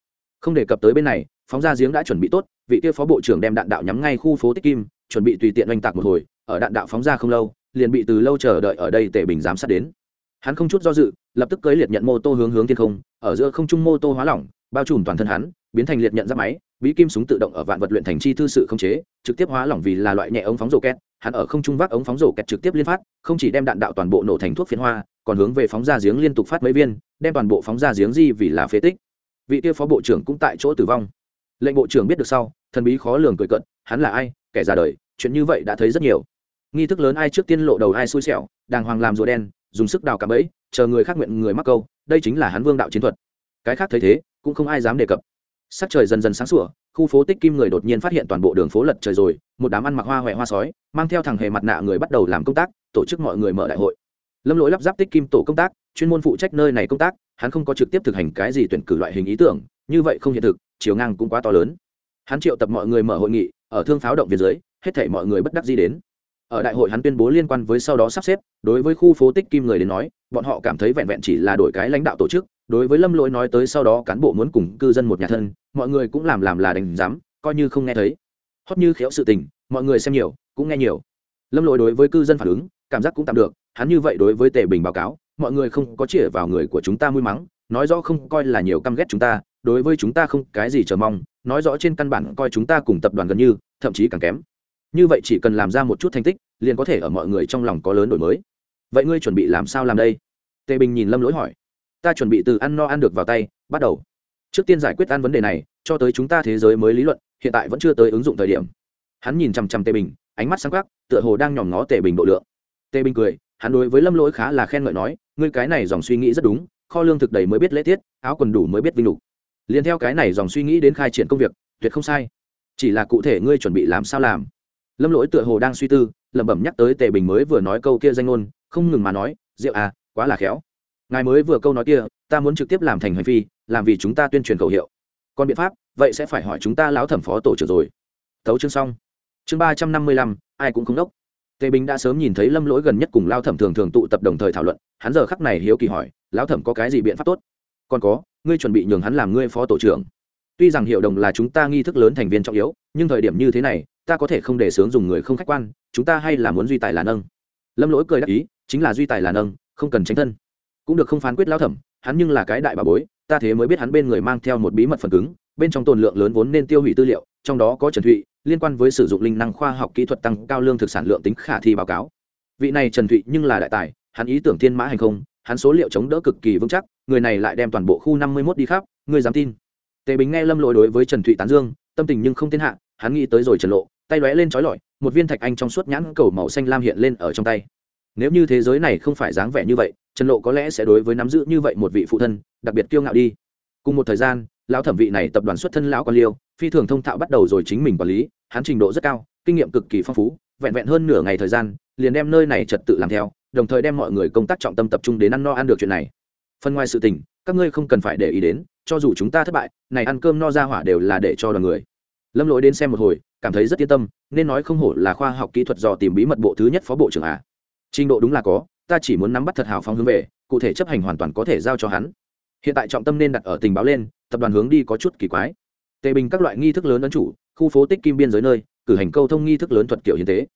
Không đề cập tới bên này, phóng ra giếng đã chuẩn bị tốt, vị kia phó bộ trưởng đem đạn đạo nhắm ngay khu phố tích kim, chuẩn bị tùy tiện oanh tạc một hồi, ở đạn đạo phóng ra không lâu, liền bị từ lâu chờ đợi ở đây tề bình giám sát đến. Hắn không chút do dự, lập tức cưới liệt nhận mô tô hướng hướng thiên không, ở giữa không trung mô tô hóa lỏng, bao trùm toàn thân hắn, biến thành liệt nhận ra máy bí kim súng tự động ở vạn vật luyện thành chi thư sự không chế, trực tiếp hóa lỏng vì là loại nhẹ ống phóng rổ két, hắn ở không trung vác ống phóng rổ két trực tiếp liên phát, không chỉ đem đạn đạo toàn bộ nổ thành thuốc phiến hoa còn hướng về phóng ra giếng liên tục phát mấy viên, đem toàn bộ phóng ra giếng di vì là phế tích. Vị kia phó bộ trưởng cũng tại chỗ tử vong. Lệnh bộ trưởng biết được sau, thần bí khó lường cười cận hắn là ai, kẻ ra đời, chuyện như vậy đã thấy rất nhiều. Nghi thức lớn ai trước tiên lộ đầu ai xui xẻo, đàng hoàng làm rùa đen, dùng sức đào cả bẫy, chờ người khác nguyện người mắc câu, đây chính là hắn vương đạo chiến thuật. Cái khác thấy thế, cũng không ai dám đề cập. Sắc trời dần dần sáng sủa, khu phố tích kim người đột nhiên phát hiện toàn bộ đường phố lật trời rồi, một đám ăn mặc hoa huệ hoa sói, mang theo thằng hề mặt nạ người bắt đầu làm công tác, tổ chức mọi người mở đại hội lâm lỗi lắp ráp tích kim tổ công tác, chuyên môn phụ trách nơi này công tác, hắn không có trực tiếp thực hành cái gì tuyển cử loại hình ý tưởng, như vậy không hiện thực, chiều ngang cũng quá to lớn. Hắn triệu tập mọi người mở hội nghị, ở thương pháo động viên dưới, hết thể mọi người bất đắc gì đến. Ở đại hội hắn tuyên bố liên quan với sau đó sắp xếp, đối với khu phố tích kim người đến nói, bọn họ cảm thấy vẹn vẹn chỉ là đổi cái lãnh đạo tổ chức, đối với lâm lỗi nói tới sau đó cán bộ muốn cùng cư dân một nhà thân, mọi người cũng làm làm là đánh giám coi như không nghe thấy. Hót như khéo sự tình, mọi người xem nhiều, cũng nghe nhiều. Lâm lỗi đối với cư dân phản ứng, cảm giác cũng tạm được hắn như vậy đối với tề bình báo cáo, mọi người không có chĩa vào người của chúng ta mũi mắng, nói rõ không coi là nhiều căm ghét chúng ta, đối với chúng ta không cái gì chờ mong, nói rõ trên căn bản coi chúng ta cùng tập đoàn gần như, thậm chí càng kém. Như vậy chỉ cần làm ra một chút thành tích, liền có thể ở mọi người trong lòng có lớn đổi mới. Vậy ngươi chuẩn bị làm sao làm đây? Tề bình nhìn lâm lỗi hỏi. Ta chuẩn bị từ ăn no ăn được vào tay, bắt đầu. Trước tiên giải quyết ăn vấn đề này, cho tới chúng ta thế giới mới lý luận, hiện tại vẫn chưa tới ứng dụng thời điểm. Hắn nhìn chằm chằm tề bình, ánh mắt sáng khắc tựa hồ đang nhòm ngó tề bình độ lượng. Tề bình cười hắn đối với lâm lỗi khá là khen ngợi nói, ngươi cái này dòng suy nghĩ rất đúng, kho lương thực đầy mới biết lễ tiết, áo quần đủ mới biết vinh lục. Liền theo cái này dòng suy nghĩ đến khai triển công việc, tuyệt không sai. Chỉ là cụ thể ngươi chuẩn bị làm sao làm. Lâm lỗi tựa hồ đang suy tư, lẩm bẩm nhắc tới tề bình mới vừa nói câu kia danh ngôn, không ngừng mà nói, rượu à quá là khéo. Ngài mới vừa câu nói kia, ta muốn trực tiếp làm thành hành phi, làm vì chúng ta tuyên truyền khẩu hiệu. Còn biện pháp, vậy sẽ phải hỏi chúng ta lão thẩm phó tổ trưởng rồi. Thấu chương xong. Chương ba trăm năm mươi lăm, ai cũng không đốc tề bình đã sớm nhìn thấy lâm lỗi gần nhất cùng lao thẩm thường thường tụ tập đồng thời thảo luận, hắn giờ khắc này hiếu kỳ hỏi lão thẩm có cái gì biện pháp tốt? Còn có, ngươi chuẩn bị nhường hắn làm ngươi phó tổ trưởng. Tuy rằng hiệu đồng là chúng ta nghi thức lớn thành viên trọng yếu, nhưng thời điểm như thế này, ta có thể không để sướng dùng người không khách quan, chúng ta hay là muốn duy tài là nâng. Lâm lỗi cười đắc ý, chính là duy tài là nâng, không cần tránh thân. Cũng được không phán quyết lao thẩm, hắn nhưng là cái đại bà bối, ta thế mới biết hắn bên người mang theo một bí mật phần cứng, bên trong tồn lượng lớn vốn nên tiêu hủy tư liệu, trong đó có trần thụy liên quan với sử dụng linh năng khoa học kỹ thuật tăng cao lương thực sản lượng tính khả thi báo cáo. Vị này trần thụy nhưng là đại tài, hắn ý tưởng thiên mã hành không, hắn số liệu chống đỡ cực kỳ vững chắc, người này lại đem toàn bộ khu năm mươi mốt đi khắp người dám tin? Tề bình nghe lâm lỗi đối với trần thụy tán dương, tâm tình nhưng không thiên hạ, hắn nghĩ tới rồi trần lộ, tay lóe lên trói lọi, một viên thạch anh trong suốt nhãn cầu màu xanh lam hiện lên ở trong tay. Nếu như thế giới này không phải dáng vẻ như vậy, trần lộ có lẽ sẽ đối với nắm giữ như vậy một vị phụ thân, đặc biệt kiêu ngạo đi. Cùng một thời gian, lão thẩm vị này tập đoàn xuất thân lão quan liêu, phi thường thông thạo bắt đầu rồi chính mình quản lý hắn trình độ rất cao, kinh nghiệm cực kỳ phong phú, vẹn vẹn hơn nửa ngày thời gian, liền đem nơi này trật tự làm theo, đồng thời đem mọi người công tác trọng tâm tập trung đến ăn no ăn được chuyện này. Phần ngoài sự tình, các ngươi không cần phải để ý đến, cho dù chúng ta thất bại, này ăn cơm no ra hỏa đều là để cho đoàn người. Lâm lỗi đến xem một hồi, cảm thấy rất yên tâm, nên nói không hổ là khoa học kỹ thuật dò tìm bí mật bộ thứ nhất phó bộ trưởng à. trình độ đúng là có, ta chỉ muốn nắm bắt thật hào phóng hướng về, cụ thể chấp hành hoàn toàn có thể giao cho hắn. Hiện tại trọng tâm nên đặt ở tình báo lên, tập đoàn hướng đi có chút kỳ quái tề bình các loại nghi thức lớn ấn chủ, khu phố tích kim biên giới nơi, cử hành câu thông nghi thức lớn thuật kiểu hiến tế.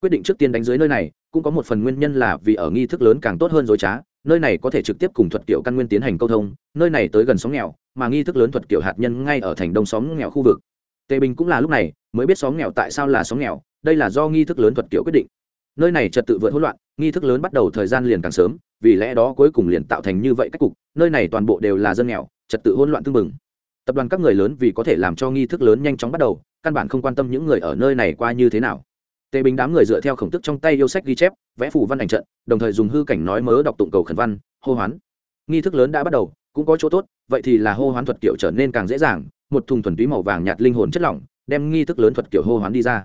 Quyết định trước tiên đánh dưới nơi này, cũng có một phần nguyên nhân là vì ở nghi thức lớn càng tốt hơn dối trá, nơi này có thể trực tiếp cùng thuật kiểu căn nguyên tiến hành câu thông, nơi này tới gần xóm nghèo, mà nghi thức lớn thuật kiểu hạt nhân ngay ở thành đông xóm nghèo khu vực. Tề bình cũng là lúc này, mới biết xóm nghèo tại sao là xóm nghèo, đây là do nghi thức lớn thuật kiểu quyết định. Nơi này trật tự vượt hỗn loạn, nghi thức lớn bắt đầu thời gian liền càng sớm, vì lẽ đó cuối cùng liền tạo thành như vậy cách cục, nơi này toàn bộ đều là dân nghèo, trật tự hỗn loạn tương mừng tập đoàn các người lớn vì có thể làm cho nghi thức lớn nhanh chóng bắt đầu, căn bản không quan tâm những người ở nơi này qua như thế nào. Tề bình đám người dựa theo khổng tức trong tay yêu sách ghi chép, vẽ phủ văn ảnh trận, đồng thời dùng hư cảnh nói mớ đọc tụng cầu khẩn văn, hô hoán. Nghi thức lớn đã bắt đầu, cũng có chỗ tốt, vậy thì là hô hoán thuật kiểu trở nên càng dễ dàng, một thùng thuần túy màu vàng nhạt linh hồn chất lỏng, đem nghi thức lớn thuật kiểu hô hoán đi ra.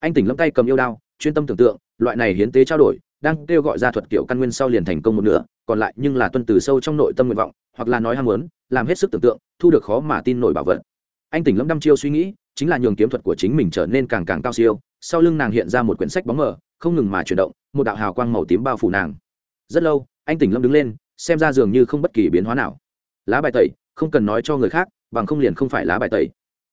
Anh tỉnh lâm tay cầm yêu đao, chuyên tâm tưởng tượng, loại này hiến tế trao đổi, đang kêu gọi ra thuật kiểu căn nguyên sau liền thành công một nửa, còn lại nhưng là tuân từ sâu trong nội tâm nguyện vọng, hoặc là nói ham muốn làm hết sức tưởng tượng, thu được khó mà tin nổi bảo vật. Anh tỉnh lâm đăm chiêu suy nghĩ, chính là nhường kiếm thuật của chính mình trở nên càng càng cao siêu. Sau lưng nàng hiện ra một quyển sách bóng mờ, không ngừng mà chuyển động, một đạo hào quang màu tím bao phủ nàng. Rất lâu, anh tỉnh lâm đứng lên, xem ra dường như không bất kỳ biến hóa nào. Lá bài tẩy, không cần nói cho người khác, bằng không liền không phải lá bài tẩy.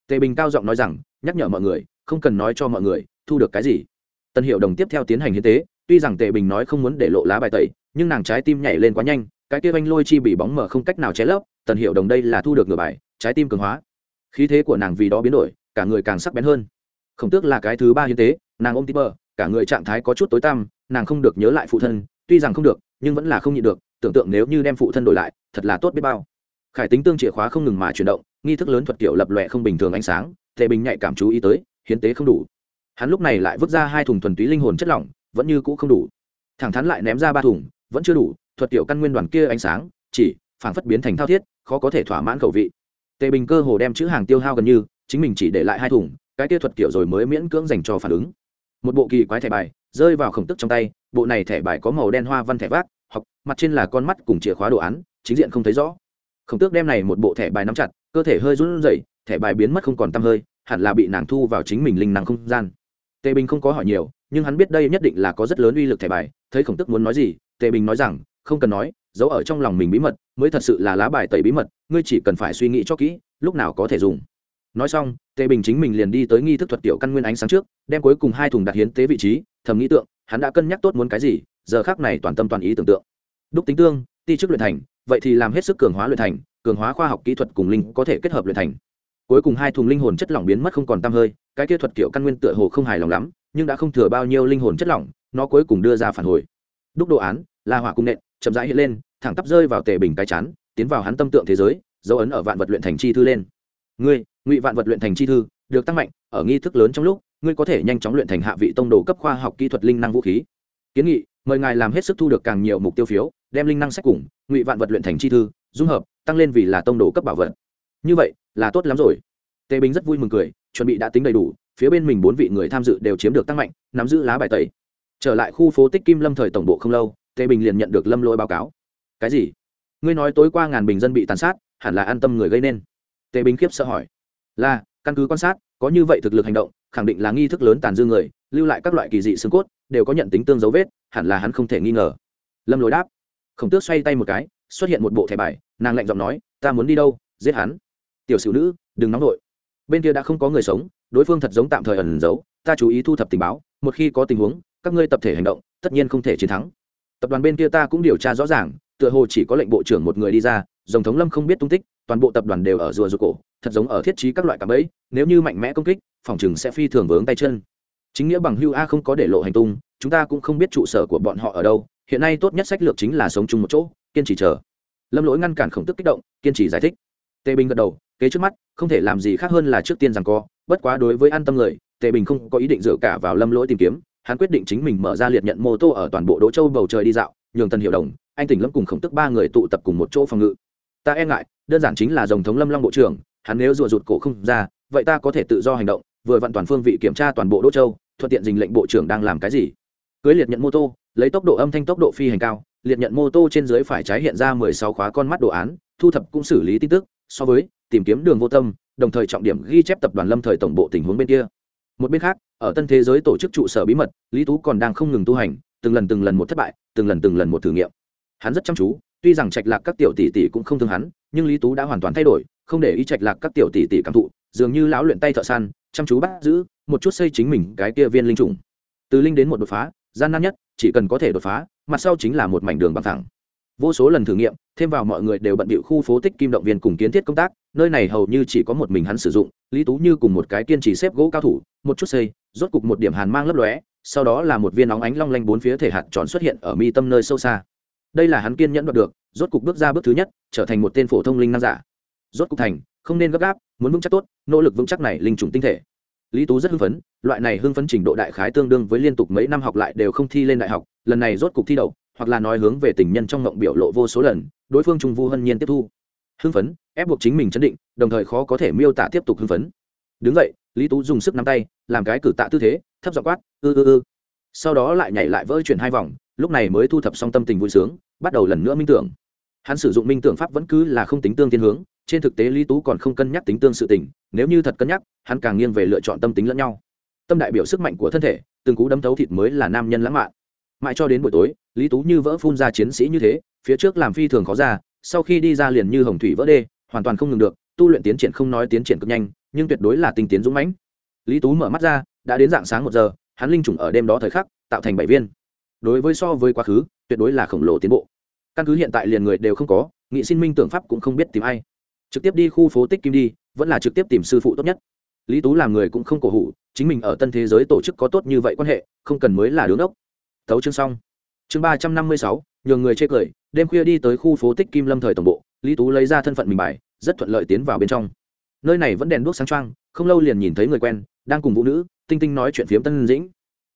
Tề bình cao giọng nói rằng, nhắc nhở mọi người, không cần nói cho mọi người, thu được cái gì. Tân hiệu đồng tiếp theo tiến hành hiến tế, tuy rằng tề bình nói không muốn để lộ lá bài tẩy, nhưng nàng trái tim nhảy lên quá nhanh, cái kia anh lôi chi bị bóng mở không cách nào che lấp tần hiệu đồng đây là thu được ngửa bài, trái tim cường hóa. Khí thế của nàng vì đó biến đổi, cả người càng sắc bén hơn. Khổng tước là cái thứ ba hiến tế, nàng ôm tí bờ, cả người trạng thái có chút tối tăm, nàng không được nhớ lại phụ thân, tuy rằng không được, nhưng vẫn là không nhịn được, tưởng tượng nếu như đem phụ thân đổi lại, thật là tốt biết bao. Khải tính tương chìa khóa không ngừng mà chuyển động, nghi thức lớn thuật kiểu lập lòe không bình thường ánh sáng, tề bình nhạy cảm chú ý tới, hiến tế không đủ. Hắn lúc này lại vứt ra hai thùng thuần túy linh hồn chất lỏng, vẫn như cũ không đủ. Thẳng thắn lại ném ra ba thùng, vẫn chưa đủ, thuật tiểu căn nguyên đoàn kia ánh sáng, chỉ phảng phất biến thành thao thiết khó có thể thỏa mãn khẩu vị. Tề bình cơ hồ đem chữ hàng tiêu hao gần như, chính mình chỉ để lại hai thùng, cái kia thuật kiểu rồi mới miễn cưỡng dành cho phản ứng. Một bộ kỳ quái thẻ bài, rơi vào khổng tức trong tay, bộ này thẻ bài có màu đen hoa văn thẻ vác hoặc mặt trên là con mắt cùng chìa khóa đồ án, chính diện không thấy rõ. Khổng tước đem này một bộ thẻ bài nắm chặt, cơ thể hơi run rẩy, thẻ bài biến mất không còn tăm hơi, hẳn là bị nàng thu vào chính mình linh năng không gian. Tề bình không có hỏi nhiều, nhưng hắn biết đây nhất định là có rất lớn uy lực thẻ bài, thấy khổng tức muốn nói gì, tề bình nói rằng, không cần nói giấu ở trong lòng mình bí mật, mới thật sự là lá bài tẩy bí mật, ngươi chỉ cần phải suy nghĩ cho kỹ, lúc nào có thể dùng. Nói xong, tề bình chính mình liền đi tới nghi thức thuật tiểu căn nguyên ánh sáng trước, đem cuối cùng hai thùng đặt hiến tế vị trí, thầm nghĩ tượng, hắn đã cân nhắc tốt muốn cái gì, giờ khác này toàn tâm toàn ý tưởng tượng. Đúc tính tương, ti chức luyện thành, vậy thì làm hết sức cường hóa luyện thành, cường hóa khoa học kỹ thuật cùng linh có thể kết hợp luyện thành. Cuối cùng hai thùng linh hồn chất lỏng biến mất không còn t hơi, cái kỹ thuật kiểu căn nguyên tựa hồ không hài lòng lắm, nhưng đã không thừa bao nhiêu linh hồn chất lỏng, nó cuối cùng đưa ra phản hồi. Đúc đồ án, là hỏa cung nện chậm rãi hiện lên, thẳng tắp rơi vào tề bình cái chán, tiến vào hắn tâm tượng thế giới, dấu ấn ở vạn vật luyện thành chi thư lên. Ngươi, ngụy vạn vật luyện thành chi thư, được tăng mạnh, ở nghi thức lớn trong lúc, ngươi có thể nhanh chóng luyện thành hạ vị tông đồ cấp khoa học kỹ thuật linh năng vũ khí. Kiến nghị, mời ngài làm hết sức thu được càng nhiều mục tiêu phiếu, đem linh năng sách cùng ngụy vạn vật luyện thành chi thư dung hợp, tăng lên vì là tông đồ cấp bảo vật. Như vậy, là tốt lắm rồi. Tề bình rất vui mừng cười, chuẩn bị đã tính đầy đủ, phía bên mình bốn vị người tham dự đều chiếm được tăng mạnh, nắm giữ lá bài tẩy. Trở lại khu phố tích kim lâm thời tổng bộ không lâu tề bình liền nhận được lâm lỗi báo cáo. Cái gì? Ngươi nói tối qua ngàn bình dân bị tàn sát, hẳn là an tâm người gây nên. Tề bình khiếp sợ hỏi. Là, căn cứ quan sát, có như vậy thực lực hành động, khẳng định là nghi thức lớn tàn dư người, lưu lại các loại kỳ dị xương cốt, đều có nhận tính tương dấu vết, hẳn là hắn không thể nghi ngờ. Lâm lỗi đáp. Khổng tước xoay tay một cái, xuất hiện một bộ thẻ bài, nàng lạnh giọng nói, ta muốn đi đâu, giết hắn. Tiểu sử nữ, đừng nóng vội. Bên kia đã không có người sống, đối phương thật giống tạm thời ẩn giấu, ta chú ý thu thập tình báo, một khi có tình huống, các ngươi tập thể hành động, tất nhiên không thể chiến thắng tập đoàn bên kia ta cũng điều tra rõ ràng, tựa hồ chỉ có lệnh bộ trưởng một người đi ra dòng thống lâm không biết tung tích, toàn bộ tập đoàn đều ở rùa rùa cổ, thật giống ở thiết trí các loại cạm bẫy, nếu như mạnh mẽ công kích, phòng chừng sẽ phi thường vướng tay chân. Chính nghĩa bằng hưu a không có để lộ hành tung, chúng ta cũng không biết trụ sở của bọn họ ở đâu, hiện nay tốt nhất sách lược chính là sống chung một chỗ, kiên trì chờ. Lâm lỗi ngăn cản khổng tức kích động, kiên trì giải thích. Tề bình gật đầu, kế trước mắt, không thể làm gì khác hơn là trước tiên rằng co, bất quá đối với an tâm người, tề bình không có ý định dựa cả vào lâm lỗi tìm kiếm hắn quyết định chính mình mở ra liệt nhận mô tô ở toàn bộ đỗ châu bầu trời đi dạo, nhường tần hiệu đồng, anh tỉnh lâm cùng khổng tức ba người tụ tập cùng một chỗ phòng ngự. Ta e ngại, đơn giản chính là dòng thống lâm long bộ trưởng, hắn nếu rùa rụt cổ không ra, vậy ta có thể tự do hành động, vừa vặn toàn phương vị kiểm tra toàn bộ đỗ châu, thuận tiện dình lệnh bộ trưởng đang làm cái gì. Cưới liệt nhận mô tô, lấy tốc độ âm thanh tốc độ phi hành cao, liệt nhận mô tô trên dưới phải trái hiện ra mười sáu khóa con mắt đồ án, thu thập cũng xử lý tin tức, so với tìm kiếm đường vô tâm, đồng thời trọng điểm ghi chép tập đoàn lâm thời tổng bộ tình huống bên kia một bên khác, ở tân thế giới tổ chức trụ sở bí mật, lý tú còn đang không ngừng tu hành, từng lần từng lần một thất bại, từng lần từng lần một thử nghiệm. Hắn rất chăm chú, tuy rằng trạch lạc các tiểu tỷ tỷ cũng không thương hắn, nhưng lý tú đã hoàn toàn thay đổi, không để ý trạch lạc các tiểu tỷ tỷ cảm thụ, dường như lão luyện tay thợ săn, chăm chú bắt giữ, một chút xây chính mình cái kia viên linh trùng. Từ linh đến một đột phá, gian nan nhất, chỉ cần có thể đột phá, mặt sau chính là một mảnh đường bằng thẳng vô số lần thử nghiệm, thêm vào mọi người đều bận bịu khu phố tích kim động viên cùng kiến thiết công tác, nơi này hầu như chỉ có một mình hắn sử dụng, lý tú như cùng một cái kiên trì xếp gỗ cao thủ, một chút xây, rốt cục một điểm hàn mang lấp lóe, sau đó là một viên nóng ánh long lanh bốn phía thể hạt tròn xuất hiện ở mi tâm nơi sâu xa. Đây là hắn kiên nhẫn đoạt được, rốt cục bước ra bước thứ nhất, trở thành một tên phổ thông linh nam giả. Rốt cục thành, không nên gấp gáp, muốn vững chắc tốt, nỗ lực vững chắc này linh trùng tinh thể. Lý tú rất hưng phấn, loại này hưng phấn trình độ đại khái tương đương với liên tục mấy năm học lại đều không thi lên đại học, lần này rốt cục thi đậu hoặc là nói hướng về tình nhân trong ngộng biểu lộ vô số lần, đối phương trung vu hân nhiên tiếp thu. Hưng phấn, ép buộc chính mình chấn định, đồng thời khó có thể miêu tả tiếp tục hưng phấn. Đứng dậy, lý tú dùng sức nắm tay, làm cái cử tạ tư thế, thấp giọng quát, ư ư ư. Sau đó lại nhảy lại vỡ chuyển hai vòng, lúc này mới thu thập xong tâm tình vui sướng, bắt đầu lần nữa minh tưởng. Hắn sử dụng minh tưởng pháp vẫn cứ là không tính tương thiên hướng, trên thực tế lý tú còn không cân nhắc tính tương sự tình, nếu như thật cân nhắc, hắn càng nghiêng về lựa chọn tâm tính lẫn nhau. Tâm đại biểu sức mạnh của thân thể, từng cú đấm thấu thịt mới là nam nhân lãng mạn mãi cho đến buổi tối, lý tú như vỡ phun ra chiến sĩ như thế, phía trước làm phi thường khó ra, sau khi đi ra liền như hồng thủy vỡ đê, hoàn toàn không ngừng được, tu luyện tiến triển không nói tiến triển cực nhanh, nhưng tuyệt đối là tinh tiến dũng mãnh. Lý tú mở mắt ra, đã đến dạng sáng một giờ, hắn linh trùng ở đêm đó thời khắc, tạo thành bảy viên. Đối với so với quá khứ, tuyệt đối là khổng lồ tiến bộ. Căn cứ hiện tại liền người đều không có, nghị xin minh tưởng pháp cũng không biết tìm ai. Trực tiếp đi khu phố tích kim đi, vẫn là trực tiếp tìm sư phụ tốt nhất. Lý tú làm người cũng không cổ hủ, chính mình ở tân thế giới tổ chức có tốt như vậy quan hệ, không cần mới là đứng đốc tấu chương xong. Chương ba trăm năm mươi sáu nhường người chê cười đêm khuya đi tới khu phố tích kim lâm thời tổng bộ lý tú lấy ra thân phận mình bài rất thuận lợi tiến vào bên trong. Nơi này vẫn đèn đuốc sáng trăng không lâu liền nhìn thấy người quen đang cùng vũ nữ tinh tinh nói chuyện phiếm tân dĩnh.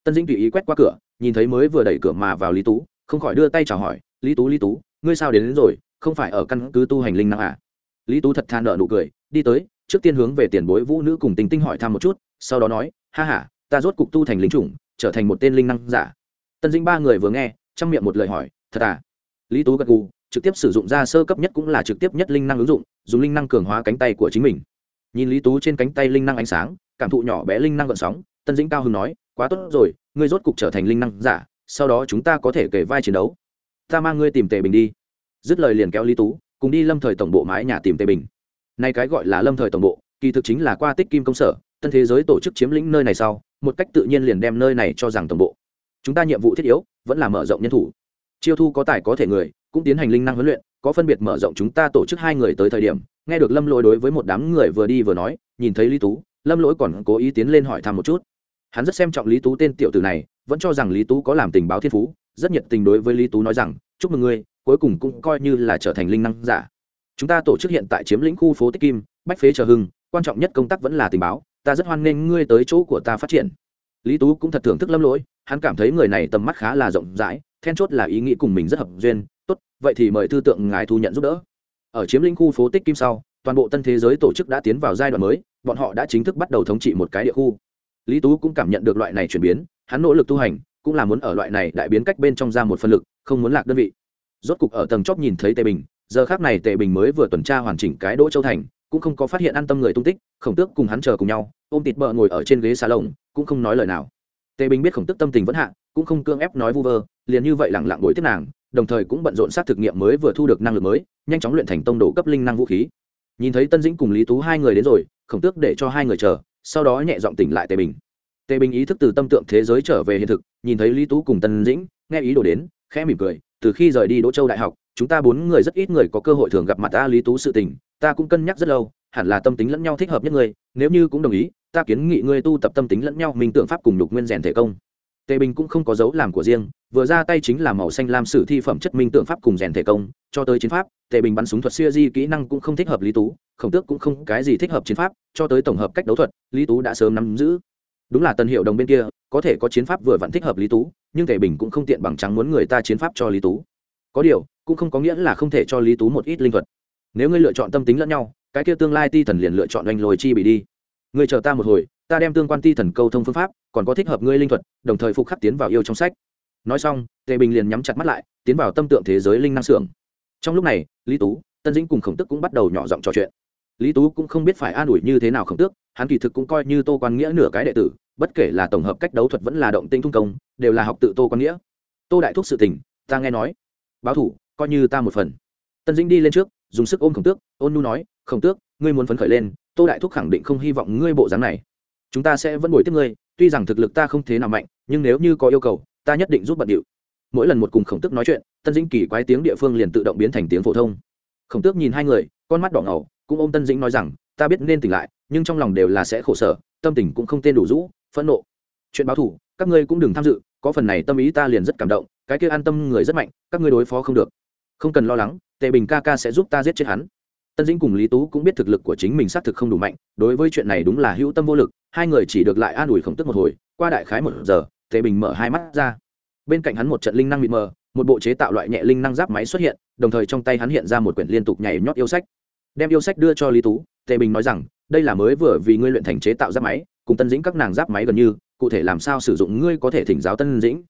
Tân dĩnh tùy ý quét qua cửa nhìn thấy mới vừa đẩy cửa mà vào lý tú không khỏi đưa tay chào hỏi lý tú lý tú ngươi sao đến, đến rồi không phải ở căn cứ tu hành linh năng à? Lý tú thật than nợ nụ cười đi tới trước tiên hướng về tiền bối vũ nữ cùng tinh tinh hỏi thăm một chút sau đó nói ha h a ta rốt cục tu thành lính chủng trở thành một tên linh năng giả tân dĩnh ba người vừa nghe, trong miệng một lời hỏi, thật à? Lý tú gật gù, trực tiếp sử dụng ra sơ cấp nhất cũng là trực tiếp nhất linh năng ứng dụng, dùng linh năng cường hóa cánh tay của chính mình. Nhìn lý tú trên cánh tay linh năng ánh sáng, cảm thụ nhỏ bé linh năng gợn sóng, tân dĩnh cao hưng nói, quá tốt rồi, ngươi rốt cục trở thành linh năng giả, sau đó chúng ta có thể kể vai chiến đấu. Ta mang ngươi tìm tề bình đi. Dứt lời liền kéo lý tú, cùng đi lâm thời tổng bộ mái nhà tìm tề bình. Nay cái gọi là lâm thời tổng bộ, kỳ thực chính là qua tích kim công sở, tân thế giới tổ chức chiếm lĩnh nơi này sau, một cách tự nhiên liền đem nơi này cho rằng tổng bộ chúng ta nhiệm vụ thiết yếu vẫn là mở rộng nhân thủ. Chiêu thu có tài có thể người, cũng tiến hành linh năng huấn luyện, có phân biệt mở rộng chúng ta tổ chức hai người tới thời điểm, nghe được lâm lỗi đối với một đám người vừa đi vừa nói, nhìn thấy lý tú, lâm lỗi còn cố ý tiến lên hỏi thăm một chút. Hắn rất xem trọng lý tú tên tiểu tử này, vẫn cho rằng lý tú có làm tình báo thiên phú, rất nhiệt tình đối với lý tú nói rằng, chúc mừng ngươi, cuối cùng cũng coi như là trở thành linh năng giả. Chúng ta tổ chức hiện tại chiếm lĩnh khu phố tích kim, bách phế chờ hưng, quan trọng nhất công tác vẫn là tình báo, ta rất hoan nghênh ngươi tới chỗ của ta phát triển lý tú cũng thật thưởng thức lâm lỗi, hắn cảm thấy người này tầm mắt khá là rộng rãi, then chốt là ý nghĩ cùng mình rất hợp duyên. Tốt, vậy thì mời thư tượng ngài thu nhận giúp đỡ. Ở chiếm lĩnh khu phố tích kim sau, toàn bộ tân thế giới tổ chức đã tiến vào giai đoạn mới, bọn họ đã chính thức bắt đầu thống trị một cái địa khu. Lý tú cũng cảm nhận được loại này chuyển biến, hắn nỗ lực tu hành, cũng là muốn ở loại này đại biến cách bên trong ra một phân lực, không muốn lạc đơn vị. Rốt cục ở tầng chóp nhìn thấy tề bình, giờ khác này tề bình mới vừa tuần tra hoàn chỉnh cái đỗ châu thành cũng không có phát hiện an tâm người tung tích, khổng tước cùng hắn chờ cùng nhau, ôm tịt bờ ngồi ở trên ghế xà lồng cũng không nói lời nào. Tề bình biết khổng tước tâm tình vẫn hạ, cũng không cưỡng ép nói vu vơ, liền như vậy lẳng lặng bồi tiếp nàng, đồng thời cũng bận rộn sát thực nghiệm mới vừa thu được năng lực mới, nhanh chóng luyện thành tông đồ cấp linh năng vũ khí. Nhìn thấy tân dĩnh cùng lý tú hai người đến rồi, khổng tước để cho hai người chờ, sau đó nhẹ giọng tỉnh lại tề bình. Tề bình ý thức từ tâm tượng thế giới trở về hiện thực, nhìn thấy lý tú cùng tân dĩnh, nghe ý đồ đến, khẽ mỉm cười, từ khi rời đi đỗ châu đại học, chúng ta bốn người rất ít người có cơ hội thường gặp mặt ta lý tú sự tình ta cũng cân nhắc rất lâu, hẳn là tâm tính lẫn nhau thích hợp nhất người nếu như cũng đồng ý, ta kiến nghị ngươi tu tập tâm tính lẫn nhau, minh tượng pháp cùng lục nguyên rèn thể công. Tề bình cũng không có dấu làm của riêng, vừa ra tay chính là màu xanh lam sử thi phẩm chất minh tượng pháp cùng rèn thể công, cho tới chiến pháp, tề bình bắn súng thuật siêu di kỹ năng cũng không thích hợp lý tú, khổng tước cũng không cái gì thích hợp chiến pháp, cho tới tổng hợp cách đấu thuật, lý tú đã sớm nắm giữ. Đúng là tân hiệu đồng bên kia, có thể có chiến pháp vừa vẫn thích hợp lý tú, nhưng tề bình cũng không tiện bằng trắng muốn người ta chiến pháp cho lý tú. Có điều, cũng không có nghĩa là không thể cho lý tú một ít linh thuật nếu ngươi lựa chọn tâm tính lẫn nhau, cái kia tương lai ti thần liền lựa chọn oanh lồi chi bị đi. Ngươi chờ ta một hồi, ta đem tương quan ti thần câu thông phương pháp, còn có thích hợp ngươi linh thuật, đồng thời phục khắc tiến vào yêu trong sách. Nói xong, tề bình liền nhắm chặt mắt lại, tiến vào tâm tượng thế giới linh năng xưởng. Trong lúc này, lý tú, tân dĩnh cùng khổng tức cũng bắt đầu nhỏ giọng trò chuyện. Lý tú cũng không biết phải an ủi như thế nào khổng tước hắn kỳ thực cũng coi như tô quan nghĩa nửa cái đệ tử, bất kể là tổng hợp cách đấu thuật vẫn là động tinh thung công, đều là học tự tô quan nghĩa. Tô đại thúc sự tình, ta nghe nói. Báo thủ, coi như ta một phần. Tân dĩnh đi lên trước dùng sức ôm khổng tước, ôn nu nói, khổng tước, ngươi muốn phấn khởi lên, tô đại thúc khẳng định không hy vọng ngươi bộ dáng này. Chúng ta sẽ vẫn bồi tiếp ngươi, tuy rằng thực lực ta không thế nào mạnh, nhưng nếu như có yêu cầu, ta nhất định giúp bận điệu. Mỗi lần một cùng khổng tước nói chuyện, tân dĩnh kỳ quái tiếng địa phương liền tự động biến thành tiếng phổ thông. Khổng tước nhìn hai người, con mắt đỏ ngầu, cũng ôm tân dĩnh nói rằng, ta biết nên tỉnh lại, nhưng trong lòng đều là sẽ khổ sở, tâm tình cũng không tên đủ rũ, phẫn nộ. Chuyện báo thủ, các ngươi cũng đừng tham dự, có phần này tâm ý ta liền rất cảm động, cái kia an tâm người rất mạnh, các ngươi đối phó không được. Không cần lo lắng tề bình ca ca sẽ giúp ta giết chết hắn. Tân dĩnh cùng lý tú cũng biết thực lực của chính mình xác thực không đủ mạnh, đối với chuyện này đúng là hữu tâm vô lực, hai người chỉ được lại an ủi khổng tức một hồi, qua đại khái một giờ, tề bình mở hai mắt ra. Bên cạnh hắn một trận linh năng mịt mờ, một bộ chế tạo loại nhẹ linh năng giáp máy xuất hiện, đồng thời trong tay hắn hiện ra một quyển liên tục nhảy nhót yêu sách. Đem yêu sách đưa cho lý tú, tề bình nói rằng, đây là mới vừa vì ngươi luyện thành chế tạo giáp máy, cùng tân dĩnh các nàng giáp máy gần như, cụ thể làm sao sử dụng ngươi có thể thỉnh giáo tân dĩnh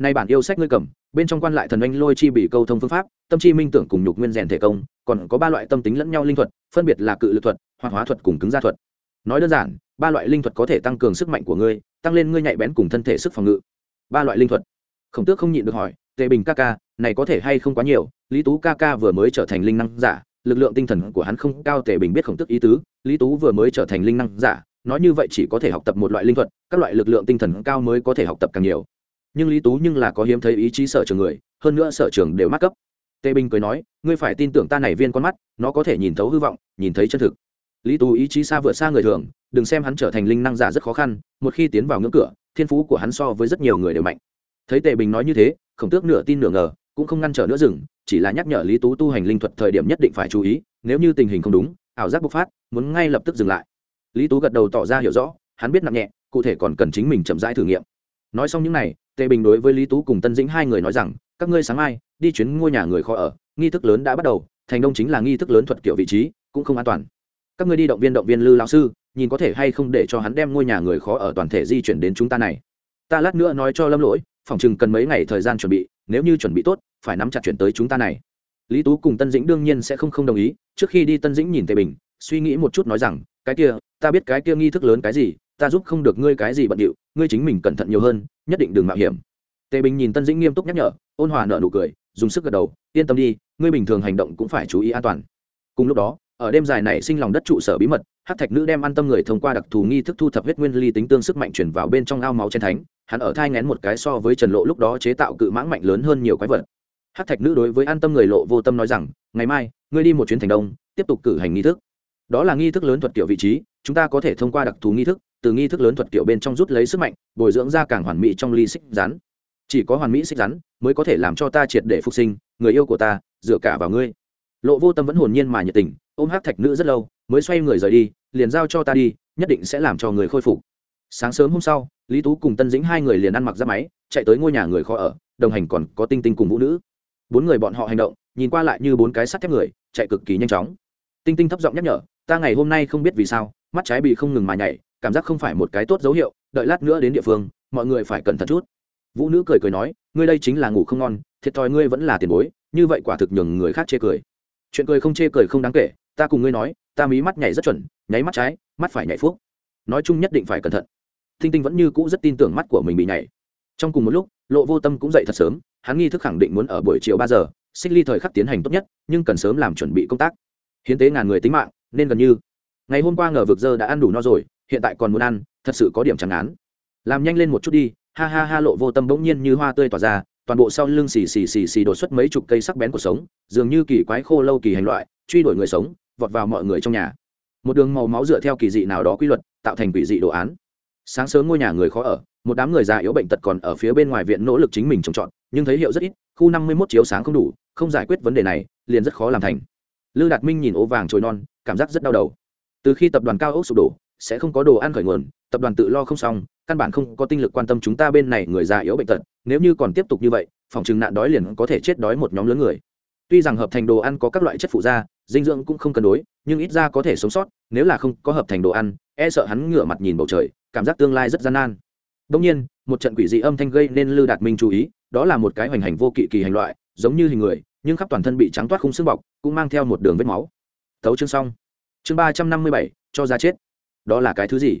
nay bản yêu sách ngươi cầm, bên trong quan lại thần anh lôi chi bị câu thông phương pháp, tâm chi minh tưởng cùng nhục nguyên rèn thể công, còn có ba loại tâm tính lẫn nhau linh thuật, phân biệt là cự lực thuật, hoạt hóa thuật cùng cứng gia thuật. Nói đơn giản, ba loại linh thuật có thể tăng cường sức mạnh của ngươi, tăng lên ngươi nhạy bén cùng thân thể sức phòng ngự. Ba loại linh thuật. Khổng tước không nhịn được hỏi, tề bình ca ca, này có thể hay không quá nhiều? Lý tú ca ca vừa mới trở thành linh năng giả, lực lượng tinh thần của hắn không cao. Tề bình biết khổng tước ý tứ, lý tú vừa mới trở thành linh năng giả, nói như vậy chỉ có thể học tập một loại linh thuật, các loại lực lượng tinh thần cao mới có thể học tập càng nhiều nhưng lý tú nhưng là có hiếm thấy ý chí sở trường người, hơn nữa sở trường đều mắc cấp. Tề bình cười nói, ngươi phải tin tưởng ta này viên con mắt, nó có thể nhìn thấu hư vọng, nhìn thấy chân thực. Lý tú ý chí xa vượt xa người thường, đừng xem hắn trở thành linh năng giả rất khó khăn, một khi tiến vào ngưỡng cửa, thiên phú của hắn so với rất nhiều người đều mạnh. Thấy tề bình nói như thế khổng tước nửa tin nửa ngờ, cũng không ngăn trở nữa dừng, chỉ là nhắc nhở lý tú tu hành linh thuật thời điểm nhất định phải chú ý, nếu như tình hình không đúng, ảo giác bộc phát, muốn ngay lập tức dừng lại. Lý tú gật đầu tỏ ra hiểu rõ, hắn biết nặng nhẹ, cụ thể còn cần chính mình chậm rãi thử nghiệm. Nói xong những n à y tề bình đối với lý tú cùng tân dĩnh hai người nói rằng, các ngươi sáng mai, đi chuyến ngôi nhà người khó ở, nghi thức lớn đã bắt đầu, thành đông chính là nghi thức lớn thuật kiểu vị trí, cũng không an toàn. Các ngươi đi động viên động viên lư lão sư, nhìn có thể hay không để cho hắn đem ngôi nhà người khó ở toàn thể di chuyển đến chúng ta này. Ta lát nữa nói cho lâm lỗi, phòng chừng cần mấy ngày thời gian chuẩn bị, nếu như chuẩn bị tốt, phải nắm chặt chuyển tới chúng ta này. Lý tú cùng tân dĩnh đương nhiên sẽ không không đồng ý, trước khi đi tân dĩnh nhìn tề bình, suy nghĩ một chút nói rằng, cái kia, ta biết cái kia nghi thức lớn cái gì, ta giúp không được ngươi cái gì bận điệu, ngươi chính mình cẩn thận nhiều hơn nhất định đừng mạo hiểm. Tề bình nhìn tân dĩnh nghiêm túc nhắc nhở, ôn hòa nợ nụ cười, dùng sức gật đầu, yên tâm đi, ngươi bình thường hành động cũng phải chú ý an toàn. Cùng lúc đó, ở đêm dài này sinh lòng đất trụ sở bí mật hát thạch nữ đem an tâm người thông qua đặc thù nghi thức thu thập huyết nguyên ly tính tương sức mạnh chuyển vào bên trong ao máu chen thánh, hắn ở thai ngén một cái so với trần lộ lúc đó chế tạo cự mãng mạnh lớn hơn nhiều quái vật. Hát thạch nữ đối với an tâm người lộ vô tâm nói rằng, ngày mai, ngươi đi một chuyến thành đông, tiếp tục cử hành nghi thức. Đó là nghi thức lớn thuật kiểu vị trí, chúng ta có thể thông qua đặc thù nghi thức từ nghi thức lớn thuật kiểu bên trong rút lấy sức mạnh, bồi dưỡng ra càng hoàn mỹ trong ly xích rắn. Chỉ có hoàn mỹ xích rắn mới có thể làm cho ta triệt để phục sinh, người yêu của ta, dựa cả vào ngươi. Lộ vô tâm vẫn hồn nhiên mà nhiệt tình, ôm hát thạch nữ rất lâu, mới xoay người rời đi, liền giao cho ta đi, nhất định sẽ làm cho người khôi phục. Sáng sớm hôm sau, lý tú cùng tân dĩnh hai người liền ăn mặc ra máy, chạy tới ngôi nhà người kho ở, đồng hành còn có tinh tinh cùng vũ nữ. Bốn người bọn họ hành động, nhìn qua lại như bốn cái sắt thép người, chạy cực kỳ nhanh chóng. Tinh tinh thấp giọng nhắc nhở, ta ngày hôm nay không biết vì sao, mắt trái bị không ngừng mà nhảy cảm giác không phải một cái tốt dấu hiệu, đợi lát nữa đến địa phương, mọi người phải cẩn thận chút. Vũ nữ cười cười nói, ngươi đây chính là ngủ không ngon, thiệt thòi ngươi vẫn là tiền bối, như vậy quả thực nhường người khác chê cười. Chuyện cười không chê cười không đáng kể, ta cùng ngươi nói, ta mí mắt nhảy rất chuẩn, nháy mắt trái, mắt phải nhảy phúc. Nói chung nhất định phải cẩn thận. Thinh tinh vẫn như cũ rất tin tưởng mắt của mình bị nhảy. Trong cùng một lúc, lộ vô tâm cũng dậy thật sớm, hắn nghi thức khẳng định muốn ở buổi chiều ba giờ, xích ly thời khắc tiến hành tốt nhất, nhưng cần sớm làm chuẩn bị công tác. Hiến tế ngàn người tính mạng, nên gần như. Ngày hôm qua ngờ vực dơ đã ăn đủ no rồi hiện tại còn muốn ăn, thật sự có điểm chẳng án làm nhanh lên một chút đi, ha ha ha lộ vô tâm bỗng nhiên như hoa tươi tỏa ra, toàn bộ sau lưng xì xì xì xì đột xuất mấy chục cây sắc bén của sống, dường như kỳ quái khô lâu kỳ hành loại, truy đuổi người sống, vọt vào mọi người trong nhà. Một đường màu máu dựa theo kỳ dị nào đó quy luật, tạo thành quỷ dị đồ án. Sáng sớm ngôi nhà người khó ở, một đám người già yếu bệnh tật còn ở phía bên ngoài viện nỗ lực chính mình trồng trọt, nhưng thấy hiệu rất ít, khu năm mươi mốt chiếu sáng không đủ, không giải quyết vấn đề này, liền rất khó làm thành. Lư đạt minh nhìn ố vàng trồi non, cảm giác rất đau đầu. Từ khi tập đoàn cao ốc sụp đổ sẽ không có đồ ăn khởi nguồn, tập đoàn tự lo không xong, căn bản không có tinh lực quan tâm chúng ta bên này người già yếu bệnh tật, nếu như còn tiếp tục như vậy, phòng chừng nạn đói liền có thể chết đói một nhóm lớn người. Tuy rằng hợp thành đồ ăn có các loại chất phụ da, dinh dưỡng cũng không cân đối, nhưng ít ra có thể sống sót, nếu là không có hợp thành đồ ăn e sợ hắn ngửa mặt nhìn bầu trời, cảm giác tương lai rất gian nan. Đông nhiên, một trận quỷ dị âm thanh gây nên lư đạt minh chú ý, đó là một cái hoành hành vô kỵ kỳ hành loại, giống như hình người, nhưng khắp toàn thân bị trắng toát khung xương bọc, cũng mang theo một đường vết máu. Thấu chương xong. Chương ba trăm năm mươi bảy, cho ra chết đó là cái thứ gì?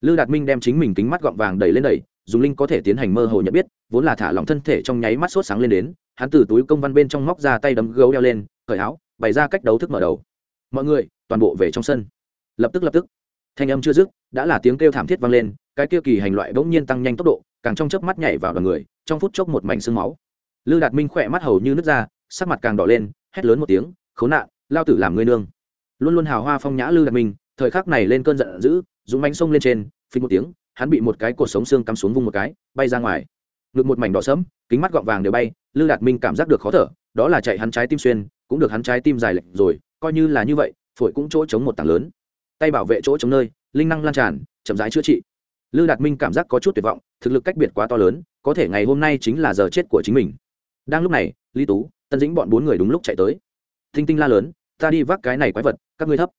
Lư đạt minh đem chính mình kính mắt gọng vàng đẩy lên đẩy, dùng linh có thể tiến hành mơ hồ nhận biết, vốn là thả lỏng thân thể trong nháy mắt sốt sáng lên đến, hắn từ túi công văn bên trong móc ra tay đấm gấu đeo lên, cởi áo, bày ra cách đấu thức mở đầu. Mọi người, toàn bộ về trong sân. Lập tức lập tức. Thanh âm chưa dứt, đã là tiếng kêu thảm thiết vang lên, cái kia kỳ hành loại bỗng nhiên tăng nhanh tốc độ, càng trong chớp mắt nhảy vào đoàn người, trong phút chốc một mảnh sương máu. Lư đạt minh khỏe mắt hầu như nứt ra, sắc mặt càng đỏ lên, hét lớn một tiếng, khốn nạn, lao tử làm ngươi nương. Luôn luôn hào hoa phong nhã lư đạt minh thời khắc này lên cơn giận dữ dùng mánh sông lên trên, phình một tiếng, hắn bị một cái cột sống xương cắm xuống vung một cái, bay ra ngoài. Ngực một mảnh đỏ sẫm, kính mắt gọng vàng đều bay, lư đạt minh cảm giác được khó thở, đó là chạy hắn trái tim xuyên, cũng được hắn trái tim dài lệch rồi, coi như là như vậy, phổi cũng chỗ chống một tảng lớn. Tay bảo vệ chỗ chống nơi, linh năng lan tràn, chậm rãi chữa trị. Lư đạt minh cảm giác có chút tuyệt vọng, thực lực cách biệt quá to lớn, có thể ngày hôm nay chính là giờ chết của chính mình. Đang lúc này, lý tú, tân dĩnh bọn bốn người đúng lúc chạy tới. Thinh tinh la lớn, ta đi vác cái này quái vật, các ngươi thấp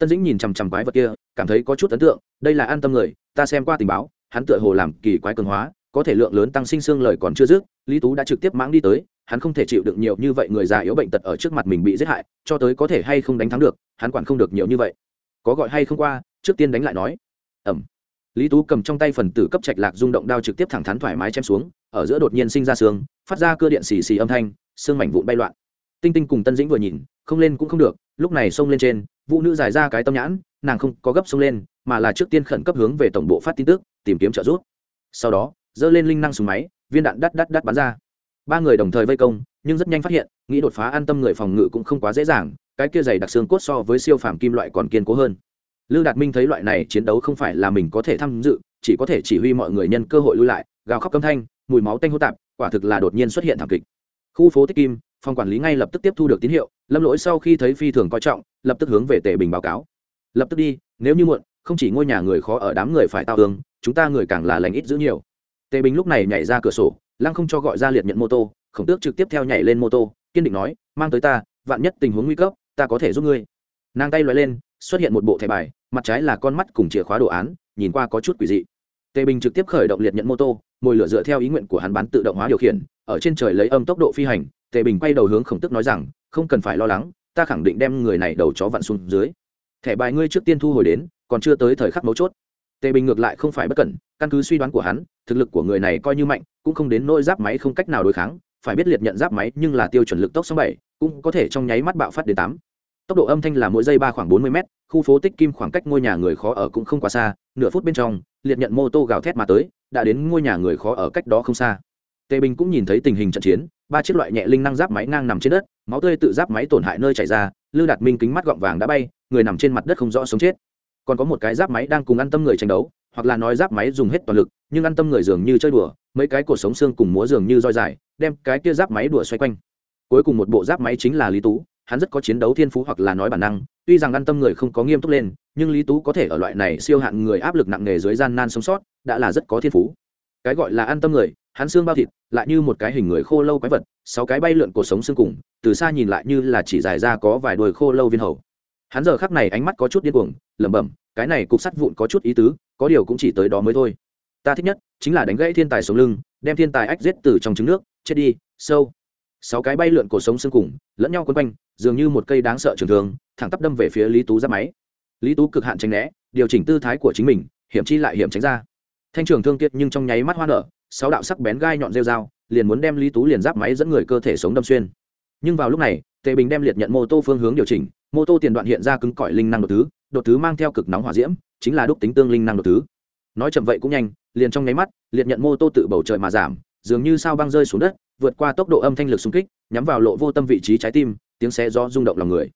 tân dĩnh nhìn chằm chằm quái vật kia, cảm thấy có chút ấn tượng, đây là an tâm người, ta xem qua tình báo, hắn tựa hồ làm kỳ quái cường hóa, có thể lượng lớn tăng sinh xương lời còn chưa dứt, lý tú đã trực tiếp mãng đi tới, hắn không thể chịu đựng nhiều như vậy người già yếu bệnh tật ở trước mặt mình bị giết hại, cho tới có thể hay không đánh thắng được, hắn quản không được nhiều như vậy. Có gọi hay không qua, trước tiên đánh lại nói. Ẩm. Lý tú cầm trong tay phần tử cấp trạch lạc rung động đao trực tiếp thẳng thắn thoải mái chém xuống, ở giữa đột nhiên sinh ra xương phát ra cơ điện xì xì âm thanh, xương mảnh vụn bay loạn. Tinh tinh cùng tân dĩnh vừa nhìn, không lên cũng không được lúc này xông lên trên vũ nữ giải ra cái tâm nhãn nàng không có gấp xông lên mà là trước tiên khẩn cấp hướng về tổng bộ phát tin tức tìm kiếm trợ giúp. Sau đó dơ lên linh năng súng máy viên đạn đắt đắt đắt bắn ra. Ba người đồng thời vây công nhưng rất nhanh phát hiện nghĩ đột phá an tâm người phòng ngự cũng không quá dễ dàng cái kia dày đặc xương cốt so với siêu phàm kim loại còn kiên cố hơn. Lưu Đạt Minh thấy loại này chiến đấu không phải là mình có thể tham dự, chỉ có thể chỉ huy mọi người nhân cơ hội lui lại, gào khóc câm thanh, mùi máu tanh hô tạp, quả thực là đột nhiên xuất hiện thảm kịch. Khu phố Tích Kim, phòng quản lý ngay lập tức tiếp thu được tín hiệu, Lâm Lỗi sau khi thấy phi thường coi trọng, lập tức hướng về Tề Bình báo cáo. Lập tức đi, nếu như muộn, không chỉ ngôi nhà người khó ở đám người phải tao tường, chúng ta người càng là lành ít giữ nhiều. Tề Bình lúc này nhảy ra cửa sổ, lăng không cho gọi ra liệt nhận mô tô, khổng tước trực tiếp theo nhảy lên mô tô, kiên định nói, mang tới ta, vạn nhất tình huống nguy cấp, ta có thể giúp ngươi. Nàng tay loại lên, xuất hiện một bộ thẻ bài mặt trái là con mắt cùng chìa khóa đồ án nhìn qua có chút quỷ dị tề bình trực tiếp khởi động liệt nhận mô tô mồi lửa dựa theo ý nguyện của hắn bán tự động hóa điều khiển ở trên trời lấy âm tốc độ phi hành tề bình quay đầu hướng khổng tức nói rằng, không cần phải lo lắng, ta khẳng định đem người này đầu chó vặn xuống dưới. Thẻ bài ngươi trước tiên thu hồi đến, còn chưa tới thời khắc mấu chốt. Tề bình ngược lại không phải bất cẩn, căn cứ suy đoán của hắn, thực lực của người này coi như mạnh, cũng không đến nỗi giáp máy không cách nào đối kháng, phải biết liệt nhận giáp máy nhưng là tiêu chuẩn lực tốc sáu bảy, cũng có thể trong nháy mắt bạo phát đến tám. Tốc độ âm thanh là mỗi giây ba khoảng bốn mươi m khu phố tích kim khoảng cách ngôi nhà người khó ở cũng không quá xa, nửa phút bên trong, liệt nhận mô tô gào thét mà tới, đã đến ngôi nhà người khó ở cách đó không xa tề bình cũng nhìn thấy tình hình trận chiến, ba chiếc loại nhẹ linh năng giáp máy ngang nằm trên đất, máu tươi tự giáp máy tổn hại nơi chảy ra lư đạt minh kính mắt gọng vàng đã bay, người nằm trên mặt đất không rõ sống chết. Còn có một cái giáp máy đang cùng ăn tâm người tranh đấu, hoặc là nói giáp máy dùng hết toàn lực, nhưng ăn tâm người dường như chơi đùa, mấy cái cổ sống xương cùng múa dường như roi dài, đem cái kia giáp máy đùa xoay quanh. Cuối cùng một bộ giáp máy chính là lý tú, hắn rất có chiến đấu thiên phú hoặc là nói bản năng, tuy rằng ăn tâm người không có nghiêm túc lên, nhưng lý tú có thể ở loại này siêu hạn người áp lực nặng nề dưới gian nan sống sót, đã là rất có thiên phú. Cái gọi là ăn tâm người hắn xương bao thịt lại như một cái hình người khô lâu quái vật, sáu cái bay lượn cuộc sống xương cùng, từ xa nhìn lại như là chỉ dài ra có vài đuôi khô lâu viên hầu. Hắn giờ khắc này ánh mắt có chút điên cuồng, lẩm bẩm, cái này cục sắt vụn có chút ý tứ, có điều cũng chỉ tới đó mới thôi. Ta thích nhất chính là đánh gãy thiên tài sống lưng, đem thiên tài ách giết từ trong trứng nước, chết đi, sâu. Sáu cái bay lượn cuộc sống xương cùng, lẫn nhau quấn quanh, dường như một cây đáng sợ trường thường thẳng tắp đâm về phía lý tú ra máy. Lý tú cực hạn tránh né, điều chỉnh tư thái của chính mình, hiểm chi lại hiểm tránh ra. Thanh trường thương kiệt nhưng trong nháy mắt hoa nở sáu đạo sắc bén gai nhọn rêu dao, liền muốn đem lý tú liền giáp máy dẫn người cơ thể sống đâm xuyên. Nhưng vào lúc này, tề bình đem liệt nhận mô tô phương hướng điều chỉnh, mô tô tiền đoạn hiện ra cứng cỏi linh năng đột thứ đột thứ mang theo cực nóng hỏa diễm, chính là đúc tính tương linh năng đột thứ. Nói chậm vậy cũng nhanh, liền trong nháy mắt, liệt nhận mô tô tự bầu trời mà giảm, dường như sao băng rơi xuống đất, vượt qua tốc độ âm thanh lực xung kích, nhắm vào lộ vô tâm vị trí trái tim, tiếng xé do rung động lòng người.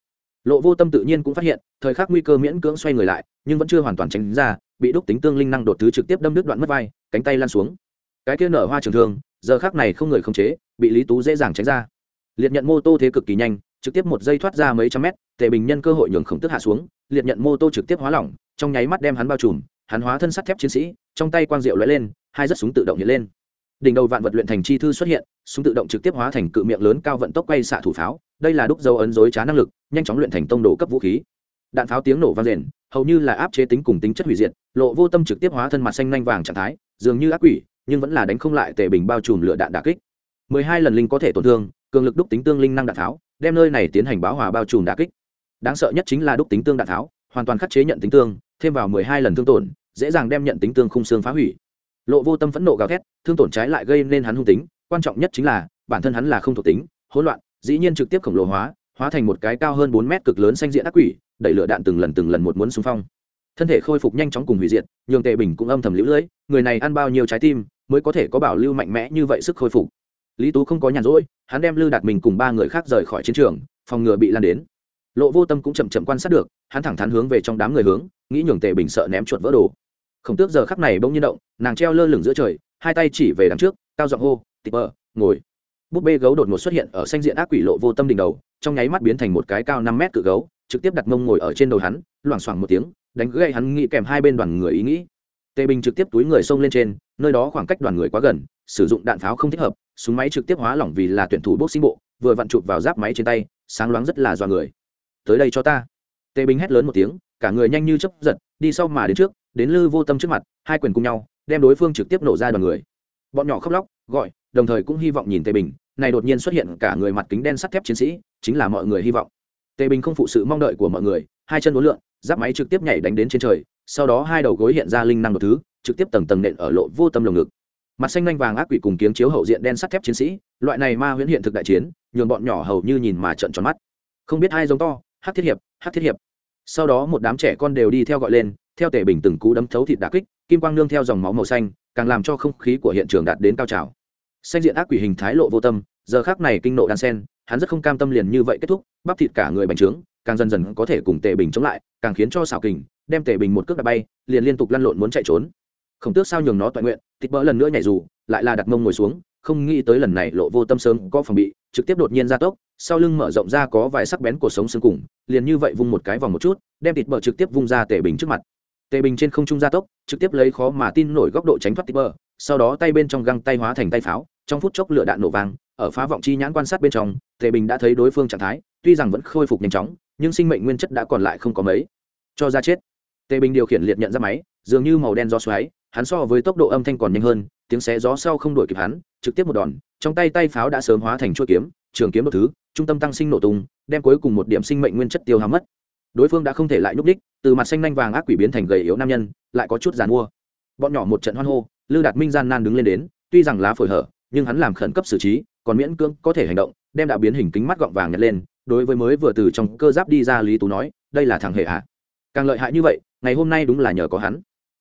Lộ vô tâm tự nhiên cũng phát hiện, thời khắc nguy cơ miễn cưỡng xoay người lại, nhưng vẫn chưa hoàn toàn tránh ra, bị đúc tính tương linh năng đột thứ trực tiếp đâm đứt đoạn mất vai, cánh tay lan xuống cái kia nở hoa trường thương, giờ khác này không người không chế, bị lý tú dễ dàng tránh ra. Liệt nhận mô tô thế cực kỳ nhanh, trực tiếp một giây thoát ra mấy trăm mét, tề bình nhân cơ hội nhường khổng tức hạ xuống, liệt nhận mô tô trực tiếp hóa lỏng, trong nháy mắt đem hắn bao trùm, hắn hóa thân sắt thép chiến sĩ, trong tay quang diệu lóe lên, hai rất súng tự động hiện lên. Đỉnh đầu vạn vật luyện thành chi thư xuất hiện, súng tự động trực tiếp hóa thành cự miệng lớn cao vận tốc quay xạ thủ pháo, đây là đúc dấu ấn dối trá năng lực, nhanh chóng luyện thành tông đồ cấp vũ khí. Đạn pháo tiếng nổ vang rền, hầu như là áp chế tính cùng tính chất hủy diệt, lộ vô tâm trực tiếp hóa thân mặt xanh nhanh vàng trạng thái, dường như ác quỷ nhưng vẫn là đánh không lại tề bình bao trùm lửa đạn đà kích. mười hai lần linh có thể tổn thương, cường lực đúc tính tương linh năng đạn pháo đem nơi này tiến hành báo hòa bao trùm đà kích. Đáng sợ nhất chính là đúc tính tương đạn pháo hoàn toàn khắc chế nhận tính tương, thêm vào mười hai lần thương tổn, dễ dàng đem nhận tính tương khung xương phá hủy. Lộ vô tâm phẫn nộ gào thét, thương tổn trái lại gây nên hắn hung tính, quan trọng nhất chính là, bản thân hắn là không thuộc tính, hỗn loạn, dĩ nhiên trực tiếp khổng lồ hóa hóa thành một cái cao hơn bốn mét cực lớn xanh diện ác quỷ, đẩy lửa đạn từng lần từng lần một muốn xung phong. Thân thể khôi phục nhanh chóng cùng hủy diệt, nhường tề bình cũng âm thầm lũ lưỡi người này ăn bao nhiêu trái tim mới có thể có bảo lưu mạnh mẽ như vậy sức khôi phục. Lý tú không có nhàn rỗi, hắn đem lưu đạt mình cùng ba người khác rời khỏi chiến trường, phòng ngừa bị lan đến. Lộ vô tâm cũng chậm chậm quan sát được, hắn thẳng thắn hướng về trong đám người hướng, nghĩ nhường tề bình sợ ném chuột vỡ đồ. Khổng tước giờ khắc này bỗng nhiên động, nàng treo lơ lửng giữa trời, hai tay chỉ về đằng trước, cao giọng hô tịp bờ, ngồi. Búp bê gấu đột ngột xuất hiện ở xanh diện ác quỷ lộ vô tâm đỉnh đầu, trong nháy mắt biến thành một cái cao năm mét cự gấu, trực tiếp đặt mông ngồi ở trên đầu hắn, loảng xoảng một tiếng, đánh gậy hắn nghĩ kèm hai bên đoàn người ý nghĩ tề bình trực tiếp túi người xông lên trên, nơi đó khoảng cách đoàn người quá gần, sử dụng đạn pháo không thích hợp, súng máy trực tiếp hóa lỏng vì là tuyển thủ bốc sinh bộ, vừa vặn chụp vào giáp máy trên tay, sáng loáng rất là dọa người. Tới đây cho ta. Tề bình hét lớn một tiếng, cả người nhanh như chấp giật, đi sau mà đến trước, đến lư vô tâm trước mặt, hai quyền cùng nhau, đem đối phương trực tiếp nổ ra đoàn người. Bọn nhỏ khóc lóc, gọi, đồng thời cũng hy vọng nhìn tề bình, này đột nhiên xuất hiện cả người mặt kính đen sắt thép chiến sĩ, chính là mọi người hy vọng. Tề bình không phụ sự mong đợi của mọi người, hai chân uốn lượn, giáp máy trực tiếp nhảy đánh đến trên trời sau đó hai đầu gối hiện ra linh năng một thứ, trực tiếp tầng tầng nện ở lộ vô tâm lồng ngực. Mặt xanh nhanh vàng ác quỷ cùng kiếng chiếu hậu diện đen sắt thép chiến sĩ, loại này ma huyễn hiện thực đại chiến, nhường bọn nhỏ hầu như nhìn mà trận tròn mắt. Không biết ai giống to hát thiết hiệp hát thiết hiệp. Sau đó một đám trẻ con đều đi theo gọi lên, theo tể bình từng cú đấm thấu thịt đà kích, kim quang nương theo dòng máu màu xanh, càng làm cho không khí của hiện trường đạt đến cao trào. Xanh diện ác quỷ hình thái lộ vô tâm, giờ khác này kinh nộ đan sen, hắn rất không cam tâm liền như vậy kết thúc, bắp thịt cả người bành trướng, càng dần dần có thể cùng tệ bình chống lại, càng khiến cho xảo kình đem tề bình một cước đạp bay, liền liên tục lăn lộn muốn chạy trốn. Không tước sao nhường nó toàn nguyện, thịt bỡ lần nữa nhảy dù, lại là đặt mông ngồi xuống, không nghĩ tới lần này lộ vô tâm sớm có phòng bị, trực tiếp đột nhiên ra tốc, sau lưng mở rộng ra có vài sắc bén cuộc sống xương cùng, liền như vậy vung một cái vòng một chút, đem thịt bờ trực tiếp vung ra tề bình trước mặt. Tề bình trên không trung gia tốc, trực tiếp lấy khó mà tin nổi góc độ tránh thoát thịt bờ sau đó tay bên trong găng tay hóa thành tay pháo, trong phút chốc lửa đạn nổ vang, ở phá vọng chi nhãn quan sát bên trong tề bình đã thấy đối phương trạng thái, tuy rằng vẫn khôi phục nhanh chóng, nhưng sinh mệnh nguyên chất đã còn lại không có mấy. Cho ra chết tề bình điều khiển liệt nhận ra máy, dường như màu đen gió xoáy, hắn so với tốc độ âm thanh còn nhanh hơn, tiếng xé gió sau không đuổi kịp hắn, trực tiếp một đòn, trong tay tay pháo đã sớm hóa thành chuỗi kiếm, trường kiếm một thứ, trung tâm tăng sinh nổ tung, đem cuối cùng một điểm sinh mệnh nguyên chất tiêu hao mất. Đối phương đã không thể lại nhúc đích từ mặt xanh nanh vàng ác quỷ biến thành gầy yếu nam nhân, lại có chút giàn mua. Bọn nhỏ một trận hoan hô, lư đạt minh gian nan đứng lên đến, tuy rằng lá phổi hở, nhưng hắn làm khẩn cấp xử trí, còn miễn cưỡng có thể hành động, đem đã biến hình kính mắt gọng vàng nhặt lên, đối với mới vừa từ trong cơ giáp đi ra lý tú nói, đây là thằng hệ hạ càng lợi hại như vậy ngày hôm nay đúng là nhờ có hắn.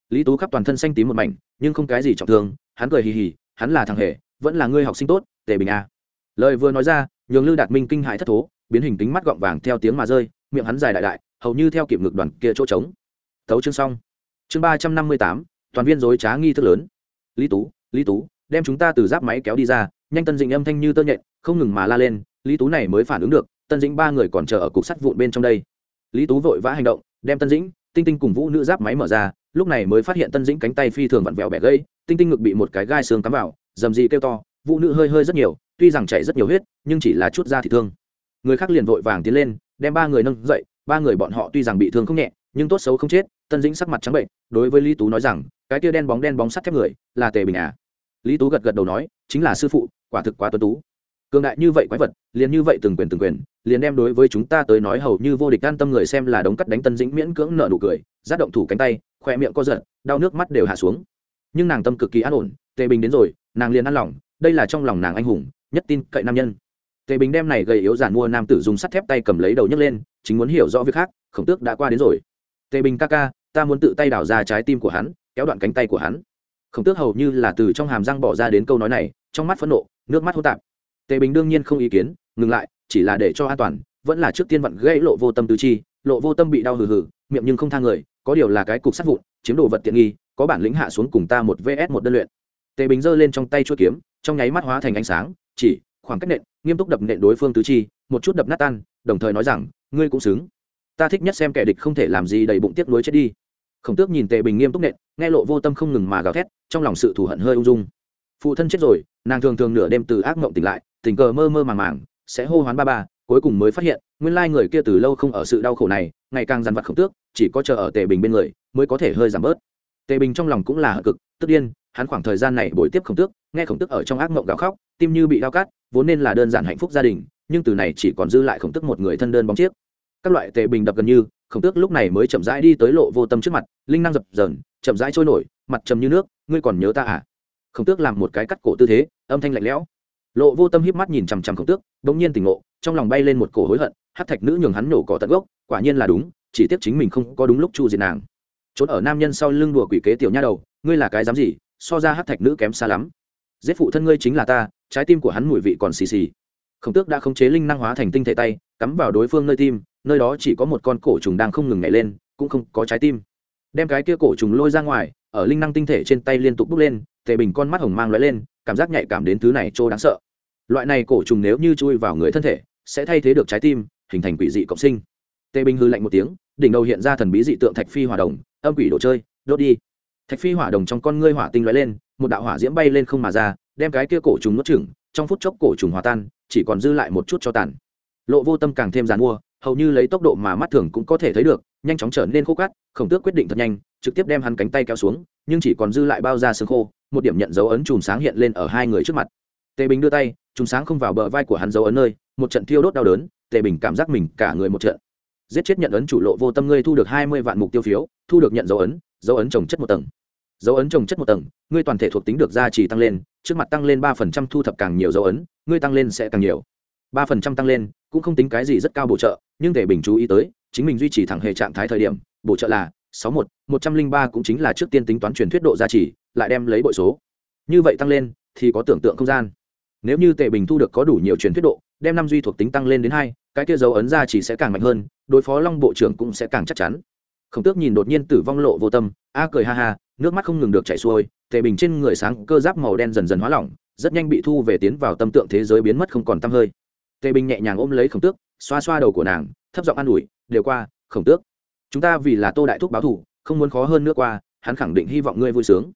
Lý tú khắp toàn thân xanh tím một mảnh nhưng không cái gì trọng thương hắn cười hì hì hắn là thằng hề, vẫn là ngươi học sinh tốt tề bình a. Lời vừa nói ra nhường lư đạt minh kinh hại thất thố biến hình tính mắt gọng vàng theo tiếng mà rơi miệng hắn dài đại đại hầu như theo kịp ngực đoàn kia chỗ trống. Tấu chương xong. Chương ba trăm năm mươi tám toàn viên dối trá nghi thức lớn. Lý tú lý tú đem chúng ta từ giáp máy kéo đi ra nhanh tân dĩnh âm thanh như tơ nhện không ngừng mà la lên lý tú này mới phản ứng được tân dĩnh ba người còn chờ ở cục sắt vụn bên trong đây. Lý tú vội vã hành động đem tân dĩnh tinh tinh cùng vũ nữ giáp máy mở ra, lúc này mới phát hiện tân dĩnh cánh tay phi thường vặn vẹo bẻ gãy, tinh tinh ngực bị một cái gai xương cắm vào, dầm gì kêu to, vũ nữ hơi hơi rất nhiều, tuy rằng chảy rất nhiều huyết, nhưng chỉ là chút da thì thương. Người khác liền vội vàng tiến lên, đem ba người nâng dậy, ba người bọn họ tuy rằng bị thương không nhẹ, nhưng tốt xấu không chết, tân dĩnh sắc mặt trắng bệnh, đối với lý tú nói rằng, cái tia đen bóng đen bóng sắt thép người, là tề bình à? Lý tú gật gật đầu nói, chính là sư phụ, quả thực quá tuấn tú. Cường đại như vậy quái vật, liền như vậy từng quyền từng quyền liền đem đối với chúng ta tới nói hầu như vô địch, an tâm người xem là đống cắt đánh tân dĩnh miễn cưỡng nợ nụ cười giáp động thủ cánh tay, khoe miệng co giật, đau nước mắt đều hạ xuống. Nhưng nàng tâm cực kỳ an ổn, tề bình đến rồi, nàng liền ăn lòng, đây là trong lòng nàng anh hùng, nhất tin cậy nam nhân. Tề bình đem này gầy yếu giản mua nam tử dùng sắt thép tay cầm lấy đầu nhấc lên, chính muốn hiểu rõ việc khác, khổng tước đã qua đến rồi. Tề bình ca ca, ta muốn tự tay đảo ra trái tim của hắn, kéo đoạn cánh tay của hắn. Khổng tước hầu như là từ trong hàm răng bỏ ra đến câu nói này, trong mắt phẫn nộ, nước mắt hô tạp. Tề bình đương nhiên không ý kiến, ngừng lại chỉ là để cho an toàn, vẫn là trước tiên vặn gãy lộ vô tâm tứ chi, lộ vô tâm bị đau hừ hừ, miệng nhưng không tha người, có điều là cái cục sắt vụn, chiếm đồ vật tiện nghi, có bản lĩnh hạ xuống cùng ta một vs một đơn luyện. Tề bình giơ lên trong tay chuỗi kiếm, trong nháy mắt hóa thành ánh sáng, chỉ, khoảng cách nện, nghiêm túc đập nện đối phương tứ chi, một chút đập nát tan, đồng thời nói rằng, ngươi cũng xứng. Ta thích nhất xem kẻ địch không thể làm gì đầy bụng tiếc nuối chết đi. Khổng tước nhìn tề bình nghiêm túc nện, nghe lộ vô tâm không ngừng mà gào thét, trong lòng sự thù hận hơi ung dung. Phụ thân chết rồi, nàng thường thường nửa đêm từ ác mộng tỉnh lại, tình cờ mơ mơ màng màng sẽ hô hoán ba ba, cuối cùng mới phát hiện, nguyên lai người kia từ lâu không ở sự đau khổ này, ngày càng dằn vặt khổng tước, chỉ có chờ ở tề bình bên người, mới có thể hơi giảm bớt. Tề bình trong lòng cũng là hận cực, tức điên, hắn khoảng thời gian này buổi tiếp khổng tước, nghe khổng tước ở trong ác mộng gào khóc, tim như bị đau cắt, vốn nên là đơn giản hạnh phúc gia đình, nhưng từ này chỉ còn dư lại khổng tước một người thân đơn bóng chiếc. Các loại tề bình đập gần như, khổng tước lúc này mới chậm rãi đi tới lộ vô tâm trước mặt, linh năng dập dờn, chậm rãi trôi nổi, mặt trầm như nước, ngươi còn nhớ ta à? Khổng tước làm một cái cắt cổ tư thế, âm thanh lạnh lẽo lộ vô tâm híp mắt nhìn chằm chằm khổng tước, bỗng nhiên tỉnh ngộ, trong lòng bay lên một cổ hối hận, hát thạch nữ nhường hắn nổ cỏ tận gốc, quả nhiên là đúng, chỉ tiếc chính mình không có đúng lúc chu diệt nàng. Trốn ở nam nhân sau lưng đùa quỷ kế tiểu nha đầu, ngươi là cái dám gì, so ra hát thạch nữ kém xa lắm. Giết phụ thân ngươi chính là ta, trái tim của hắn mùi vị còn xì xì. Khổng tước đã khống chế linh năng hóa thành tinh thể tay, cắm vào đối phương nơi tim, nơi đó chỉ có một con cổ trùng đang không ngừng nhảy lên, cũng không có trái tim. Đem cái kia cổ trùng lôi ra ngoài, ở linh năng tinh thể trên tay liên tục bốc lên, tề bình con mắt hồng mang lóe lên cảm giác nhạy cảm đến thứ này trô đáng sợ. Loại này cổ trùng nếu như chui vào người thân thể, sẽ thay thế được trái tim, hình thành quỷ dị cộng sinh. Tề binh hư lạnh một tiếng, đỉnh đầu hiện ra thần bí dị tượng thạch phi hỏa đồng, âm quỷ đồ chơi, đốt đi. Thạch phi hỏa đồng trong con ngươi hỏa tinh lóe lên, một đạo hỏa diễm bay lên không mà ra, đem cái kia cổ trùng nuốt chửng, trong phút chốc cổ trùng hòa tan, chỉ còn dư lại một chút cho tàn. Lộ vô tâm càng thêm dàn mua, hầu như lấy tốc độ mà mắt thường cũng có thể thấy được, nhanh chóng trở nên khô cát, khổng tước quyết định thật nhanh, trực tiếp đem hắn cánh tay kéo xuống nhưng chỉ còn dư lại bao da xương khô, một điểm nhận dấu ấn chùm sáng hiện lên ở hai người trước mặt. Tề bình đưa tay, chùm sáng không vào bờ vai của hắn dấu ấn nơi, một trận thiêu đốt đau đớn, tề bình cảm giác mình cả người một trận. Giết chết nhận ấn chủ lộ vô tâm ngươi thu được hai mươi vạn mục tiêu phiếu, thu được nhận dấu ấn dấu ấn trồng chất một tầng. Dấu ấn trồng chất một tầng, ngươi toàn thể thuộc tính được gia trì tăng lên, trước mặt tăng lên ba phần trăm thu thập càng nhiều dấu ấn, ngươi tăng lên sẽ càng nhiều. ba phần trăm tăng lên cũng không tính cái gì rất cao bổ trợ, nhưng Tề bình chú ý tới, chính mình duy trì thẳng hề trạng thái thời điểm, bổ trợ là sáu một một trăm linh ba cũng chính là trước tiên tính toán truyền thuyết độ gia trì, lại đem lấy bội số. Như vậy tăng lên thì có tưởng tượng không gian. Nếu như tề bình thu được có đủ nhiều truyền thuyết độ, đem năm duy thuộc tính tăng lên đến hai, cái kia dấu ấn gia trì sẽ càng mạnh hơn, đối phó long bộ trưởng cũng sẽ càng chắc chắn. Khổng tước nhìn đột nhiên tử vong lộ vô tâm, a cười ha ha, nước mắt không ngừng được chảy xuôi tề bình trên người sáng cơ giáp màu đen dần dần hóa lỏng, rất nhanh bị thu về tiến vào tâm tượng thế giới biến mất không còn tăm hơi. Tề bình nhẹ nhàng ôm lấy khổng tước, xoa xoa đầu của nàng, thấp giọng an ủi, đều qua, khổng tước chúng ta vì là tô đại thúc báo thủ không muốn khó hơn nước qua, hắn khẳng định hy vọng ngươi vui sướng.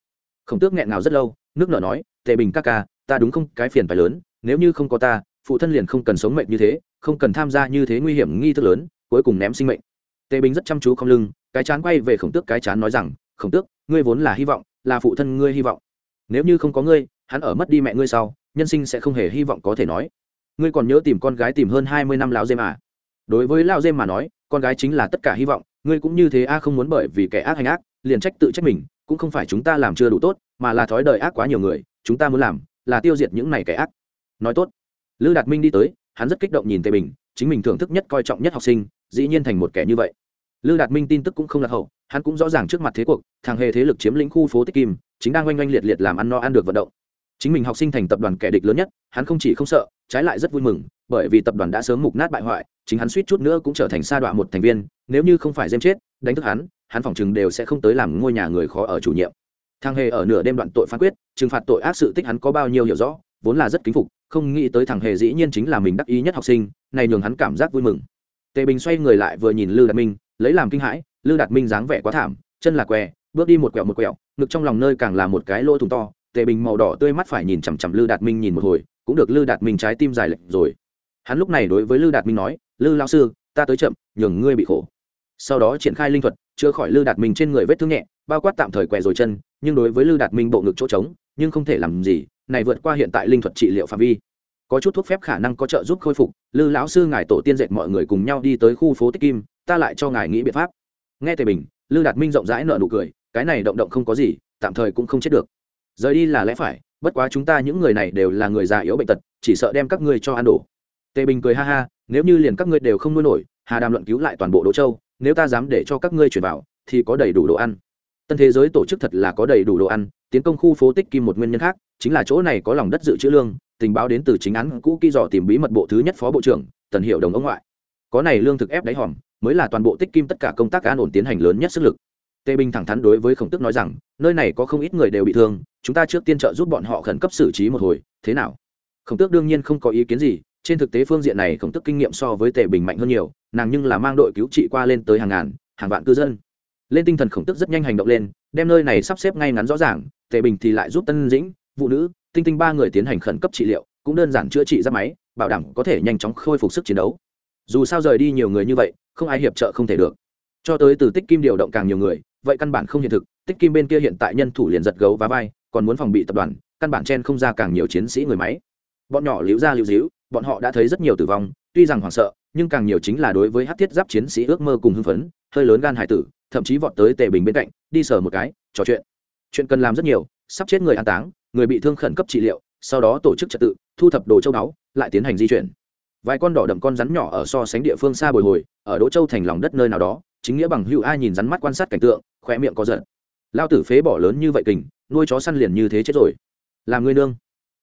Khổng tước nghẹn ngào rất lâu, nước nở nói, tề bình các ca, ta đúng không? Cái phiền phải lớn, nếu như không có ta, phụ thân liền không cần sống mệnh như thế, không cần tham gia như thế nguy hiểm nghi thức lớn, cuối cùng ném sinh mệnh. Tề bình rất chăm chú không lưng, cái chán quay về khổng tước, cái chán nói rằng, khổng tước, ngươi vốn là hy vọng, là phụ thân ngươi hy vọng. Nếu như không có ngươi, hắn ở mất đi mẹ ngươi sau, nhân sinh sẽ không hề hy vọng có thể nói. Ngươi còn nhớ tìm con gái tìm hơn hai mươi năm lão dê mà? đối với lão dê mà nói, con gái chính là tất cả hy vọng ngươi cũng như thế a không muốn bởi vì kẻ ác hành ác, liền trách tự trách mình, cũng không phải chúng ta làm chưa đủ tốt, mà là thói đời ác quá nhiều người, chúng ta muốn làm là tiêu diệt những này kẻ ác. Nói tốt. Lư đạt minh đi tới, hắn rất kích động nhìn tề bình, chính mình thưởng thức nhất coi trọng nhất học sinh, dĩ nhiên thành một kẻ như vậy. Lư đạt minh tin tức cũng không lạc hậu, hắn cũng rõ ràng trước mặt thế cuộc, thằng hề thế lực chiếm lĩnh khu phố tích kim, chính đang oanh oanh liệt liệt làm ăn no ăn được vận động. Chính mình học sinh thành tập đoàn kẻ địch lớn nhất, hắn không chỉ không sợ, trái lại rất vui mừng bởi vì tập đoàn đã sớm mục nát bại hoại, chính hắn suýt chút nữa cũng trở thành sa đọa một thành viên, nếu như không phải dêm chết, đánh thức hắn hắn phòng chừng đều sẽ không tới làm ngôi nhà người khó ở chủ nhiệm. Thằng hề ở nửa đêm đoạn tội phán quyết, trừng phạt tội ác sự tích hắn có bao nhiêu hiểu rõ, vốn là rất kính phục, không nghĩ tới thằng hề dĩ nhiên chính là mình đắc ý nhất học sinh, này nhường hắn cảm giác vui mừng. Tề bình xoay người lại vừa nhìn lư đạt minh, lấy làm kinh hãi, lư đạt minh dáng vẻ quá thảm, chân là què, bước đi một quẹo một quẹo, ngực trong lòng nơi càng là một cái lỗ thủng to, tề bình màu đỏ tươi mắt phải nhìn chằm chằm lư đạt minh nhìn một hồi, cũng được lư đạt minh trái tim dài lệch rồi hắn lúc này đối với lư đạt minh nói, lư lao sư, ta tới chậm, nhường ngươi bị khổ. Sau đó triển khai linh thuật, chữa khỏi lư đạt minh trên người vết thương nhẹ, bao quát tạm thời quẹ rồi chân, nhưng đối với lư đạt minh bộ ngực chỗ trống, nhưng không thể làm gì, này vượt qua hiện tại linh thuật trị liệu phạm vi. Có chút thuốc phép khả năng có trợ giúp khôi phục, lư lão sư ngài tổ tiên dệt mọi người cùng nhau đi tới khu phố tích kim, ta lại cho ngài nghĩ biện pháp. Nghe tề bình, lư đạt minh rộng rãi nợ nụ cười, cái này động động không có gì, tạm thời cũng không chết được. Rời đi là lẽ phải, bất quá chúng ta những người này đều là người già yếu bệnh tật, chỉ sợ đem các ngươi cho ăn đổ tề bình cười ha ha, nếu như liền các ngươi đều không nuôi nổi, hà đàm luận cứu lại toàn bộ đỗ châu, nếu ta dám để cho các ngươi chuyển vào, thì có đầy đủ đồ ăn. Tân thế giới tổ chức thật là có đầy đủ đồ ăn, tiến công khu phố tích kim một nguyên nhân khác, chính là chỗ này có lòng đất dự trữ lương, tình báo đến từ chính án cũ kỹ dò tìm bí mật bộ thứ nhất phó bộ trưởng, tần hiệu đồng ông ngoại. Có này lương thực ép đáy hòm, mới là toàn bộ tích kim tất cả công tác an ổn tiến hành lớn nhất sức lực. Tề bình thẳng thắn đối với khổng tức nói rằng, nơi này có không ít người đều bị thương, chúng ta trước tiên trợ giúp bọn họ khẩn cấp xử trí một hồi, thế nào? Khổng tước đương nhiên không có ý kiến gì trên thực tế phương diện này khổng tức kinh nghiệm so với tề bình mạnh hơn nhiều, nàng nhưng là mang đội cứu trị qua lên tới hàng ngàn, hàng vạn cư dân. Lên tinh thần khổng tức rất nhanh hành động lên, đem nơi này sắp xếp ngay ngắn rõ ràng, tề bình thì lại giúp tân dĩnh phụ nữ, tinh tinh ba người tiến hành khẩn cấp trị liệu, cũng đơn giản chữa trị ra máy, bảo đảm có thể nhanh chóng khôi phục sức chiến đấu. Dù sao rời đi nhiều người như vậy, không ai hiệp trợ không thể được. Cho tới từ tích kim điều động càng nhiều người, vậy căn bản không hiện thực, tích kim bên kia hiện tại nhân thủ liền giật gấu và vai, còn muốn phòng bị tập đoàn, căn bản chen không ra càng nhiều chiến sĩ người máy. Bọn nhỏ liễu ra liễu díu bọn họ đã thấy rất nhiều tử vong, tuy rằng hoảng sợ, nhưng càng nhiều chính là đối với hát thiết giáp chiến sĩ ước mơ cùng hưng phấn, hơi lớn gan hải tử, thậm chí vọt tới tề bình bên cạnh, đi sờ một cái, trò chuyện. Chuyện cần làm rất nhiều, sắp chết người an táng, người bị thương khẩn cấp trị liệu, sau đó tổ chức trật tự, thu thập đồ châu đáo lại tiến hành di chuyển. Vài con đỏ đậm con rắn nhỏ ở so sánh địa phương xa bồi hồi, ở đỗ châu thành lòng đất nơi nào đó, chính nghĩa bằng hữu ai nhìn rắn mắt quan sát cảnh tượng khỏe miệng có giận lao tử phế bỏ lớn như vậy kình, nuôi chó săn liền như thế chết rồi. Làm người nương.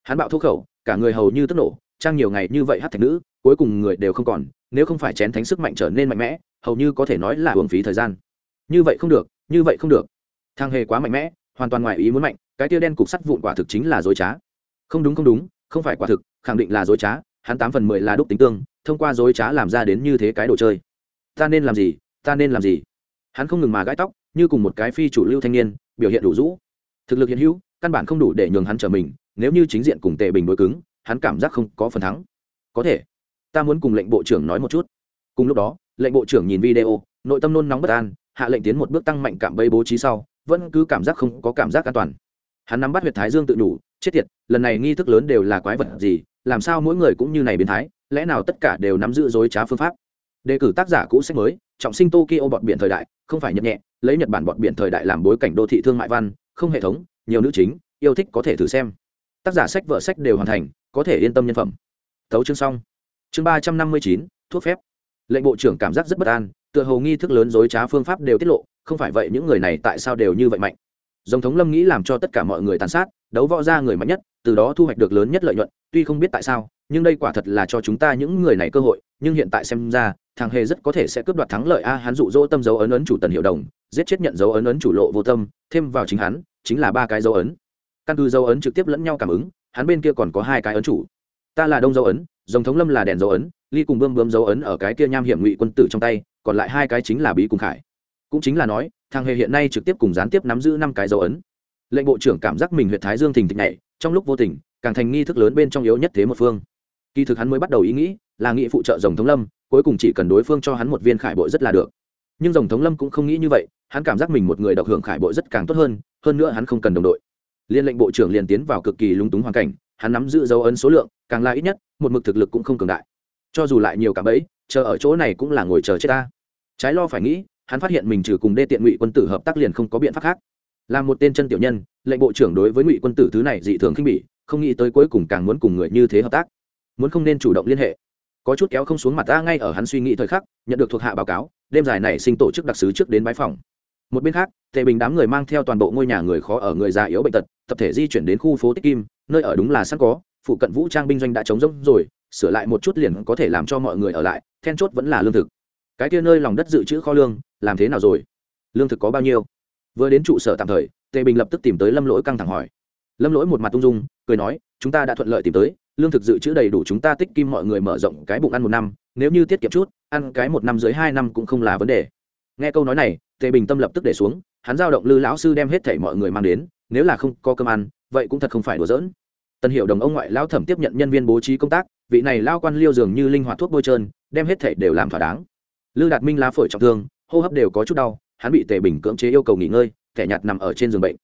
Hắn bạo thô khẩu, cả người hầu như tức nổ trang nhiều ngày như vậy hát thạch nữ, cuối cùng người đều không còn, nếu không phải chén thánh sức mạnh trở nên mạnh mẽ, hầu như có thể nói là hưởng phí thời gian. Như vậy không được, như vậy không được. Thang hề quá mạnh mẽ, hoàn toàn ngoài ý muốn mạnh, cái tia đen cục sắt vụn quả thực chính là dối trá. Không đúng không đúng, không phải quả thực, khẳng định là dối trá, hắn tám phần mười là đúc tính tương, thông qua dối trá làm ra đến như thế cái đồ chơi. Ta nên làm gì, ta nên làm gì? Hắn không ngừng mà gãi tóc, như cùng một cái phi chủ lưu thanh niên, biểu hiện đủ rũ. Thực lực hiện hữu, căn bản không đủ để nhường hắn trở mình, nếu như chính diện cùng tề bình đối cứng hắn cảm giác không có phần thắng. Có thể, ta muốn cùng lệnh bộ trưởng nói một chút. Cùng lúc đó, lệnh bộ trưởng nhìn video, nội tâm nôn nóng bất an, hạ lệnh tiến một bước tăng mạnh cảm bây bố trí sau, vẫn cứ cảm giác không có cảm giác an toàn. Hắn nắm bắt huyệt thái dương tự đủ, chết tiệt, lần này nghi thức lớn đều là quái vật gì, làm sao mỗi người cũng như này biến thái, lẽ nào tất cả đều nắm giữ dối trá phương pháp? Đề cử tác giả cũ sách mới, trọng sinh tokyo bọt biển thời đại, không phải nhậm nhẹ, lấy nhật bản bọt biển thời đại làm bối cảnh đô thị thương mại văn, không hệ thống, nhiều nữ chính, yêu thích có thể thử xem. Tác giả sách vợ sách đều hoàn thành có thể yên tâm nhân phẩm. Tấu chương xong. Chương ba trăm năm mươi chín, thuốc phép. Lệnh bộ trưởng cảm giác rất bất an, tựa hồ nghi thức lớn dối trá phương pháp đều tiết lộ, không phải vậy những người này tại sao đều như vậy mạnh? Dòng thống lâm nghĩ làm cho tất cả mọi người tàn sát, đấu võ ra người mạnh nhất, từ đó thu hoạch được lớn nhất lợi nhuận, tuy không biết tại sao, nhưng đây quả thật là cho chúng ta những người này cơ hội, nhưng hiện tại xem ra, thằng hề rất có thể sẽ cướp đoạt thắng lợi a, hắn dụ dỗ tâm dấu ấn ấn chủ tần hiệu đồng, giết chết nhận dấu ấn ấn chủ lộ vô tâm, thêm vào chính hắn, chính là ba cái dấu ấn. Căn cứ dấu ấn trực tiếp lẫn nhau cảm ứng hắn bên kia còn có hai cái ấn chủ. Ta là đông dấu ấn, dòng thống lâm là đèn dấu ấn, ly cùng bơm bơm dấu ấn ở cái kia nham hiểm ngụy quân tử trong tay, còn lại hai cái chính là bí cùng khải. Cũng chính là nói thằng hề hiện nay trực tiếp cùng gián tiếp nắm giữ năm cái dấu ấn. Lệnh bộ trưởng cảm giác mình huyện thái dương thình thịch nhảy, trong lúc vô tình, càng thành nghi thức lớn bên trong yếu nhất thế một phương. Kỳ thực hắn mới bắt đầu ý nghĩ, là nghị phụ trợ dòng thống lâm, cuối cùng chỉ cần đối phương cho hắn một viên khải bội rất là được. Nhưng dòng thống lâm cũng không nghĩ như vậy, hắn cảm giác mình một người độc hưởng khải bội rất càng tốt hơn hơn nữa hắn không cần đồng đội liên lệnh bộ trưởng liền tiến vào cực kỳ lúng túng hoàn cảnh, hắn nắm giữ dấu ấn số lượng, càng là ít nhất, một mực thực lực cũng không cường đại. Cho dù lại nhiều cả bẫy, chờ ở chỗ này cũng là ngồi chờ chết ta. Trái lo phải nghĩ, hắn phát hiện mình trừ cùng đê tiện ngụy quân tử hợp tác liền không có biện pháp khác. Là một tên chân tiểu nhân, lệnh bộ trưởng đối với ngụy quân tử thứ này dị thường khinh bỉ, không nghĩ tới cuối cùng càng muốn cùng người như thế hợp tác. Muốn không nên chủ động liên hệ. Có chút kéo không xuống mặt ta ngay ở hắn suy nghĩ thời khắc, nhận được thuộc hạ báo cáo, đêm dài này sinh tổ chức đặc sứ trước đến bãi phòng một bên khác, tề bình đám người mang theo toàn bộ ngôi nhà người khó ở người già yếu bệnh tật, tập thể di chuyển đến khu phố tích kim, nơi ở đúng là sẵn có, phụ cận vũ trang binh doanh đã chống rỗng rồi, sửa lại một chút liền có thể làm cho mọi người ở lại, then chốt vẫn là lương thực. Cái kia nơi lòng đất dự trữ kho lương, làm thế nào rồi? Lương thực có bao nhiêu? Vừa đến trụ sở tạm thời, tề bình lập tức tìm tới lâm lỗi căng thẳng hỏi. Lâm lỗi một mặt tung dung, cười nói, chúng ta đã thuận lợi tìm tới, lương thực dự trữ đầy đủ chúng ta tích kim mọi người mở rộng cái bụng ăn một năm, nếu như tiết kiệm chút, ăn cái một năm dưới hai năm cũng không là vấn đề. Nghe câu nói này tề bình tâm lập tức để xuống, hắn giao động lư lão sư đem hết thảy mọi người mang đến, nếu là không có cơm ăn, vậy cũng thật không phải đùa giỡn. Tân hiệu đồng ông ngoại lao thẩm tiếp nhận nhân viên bố trí công tác, vị này lao quan liêu dường như linh hoạt thuốc bôi trơn, đem hết thảy đều làm thỏa đáng. Lư đạt minh lá phổi trọng thương, hô hấp đều có chút đau, hắn bị tề bình cưỡng chế yêu cầu nghỉ ngơi, kẻ nhạt nằm ở trên giường bệnh.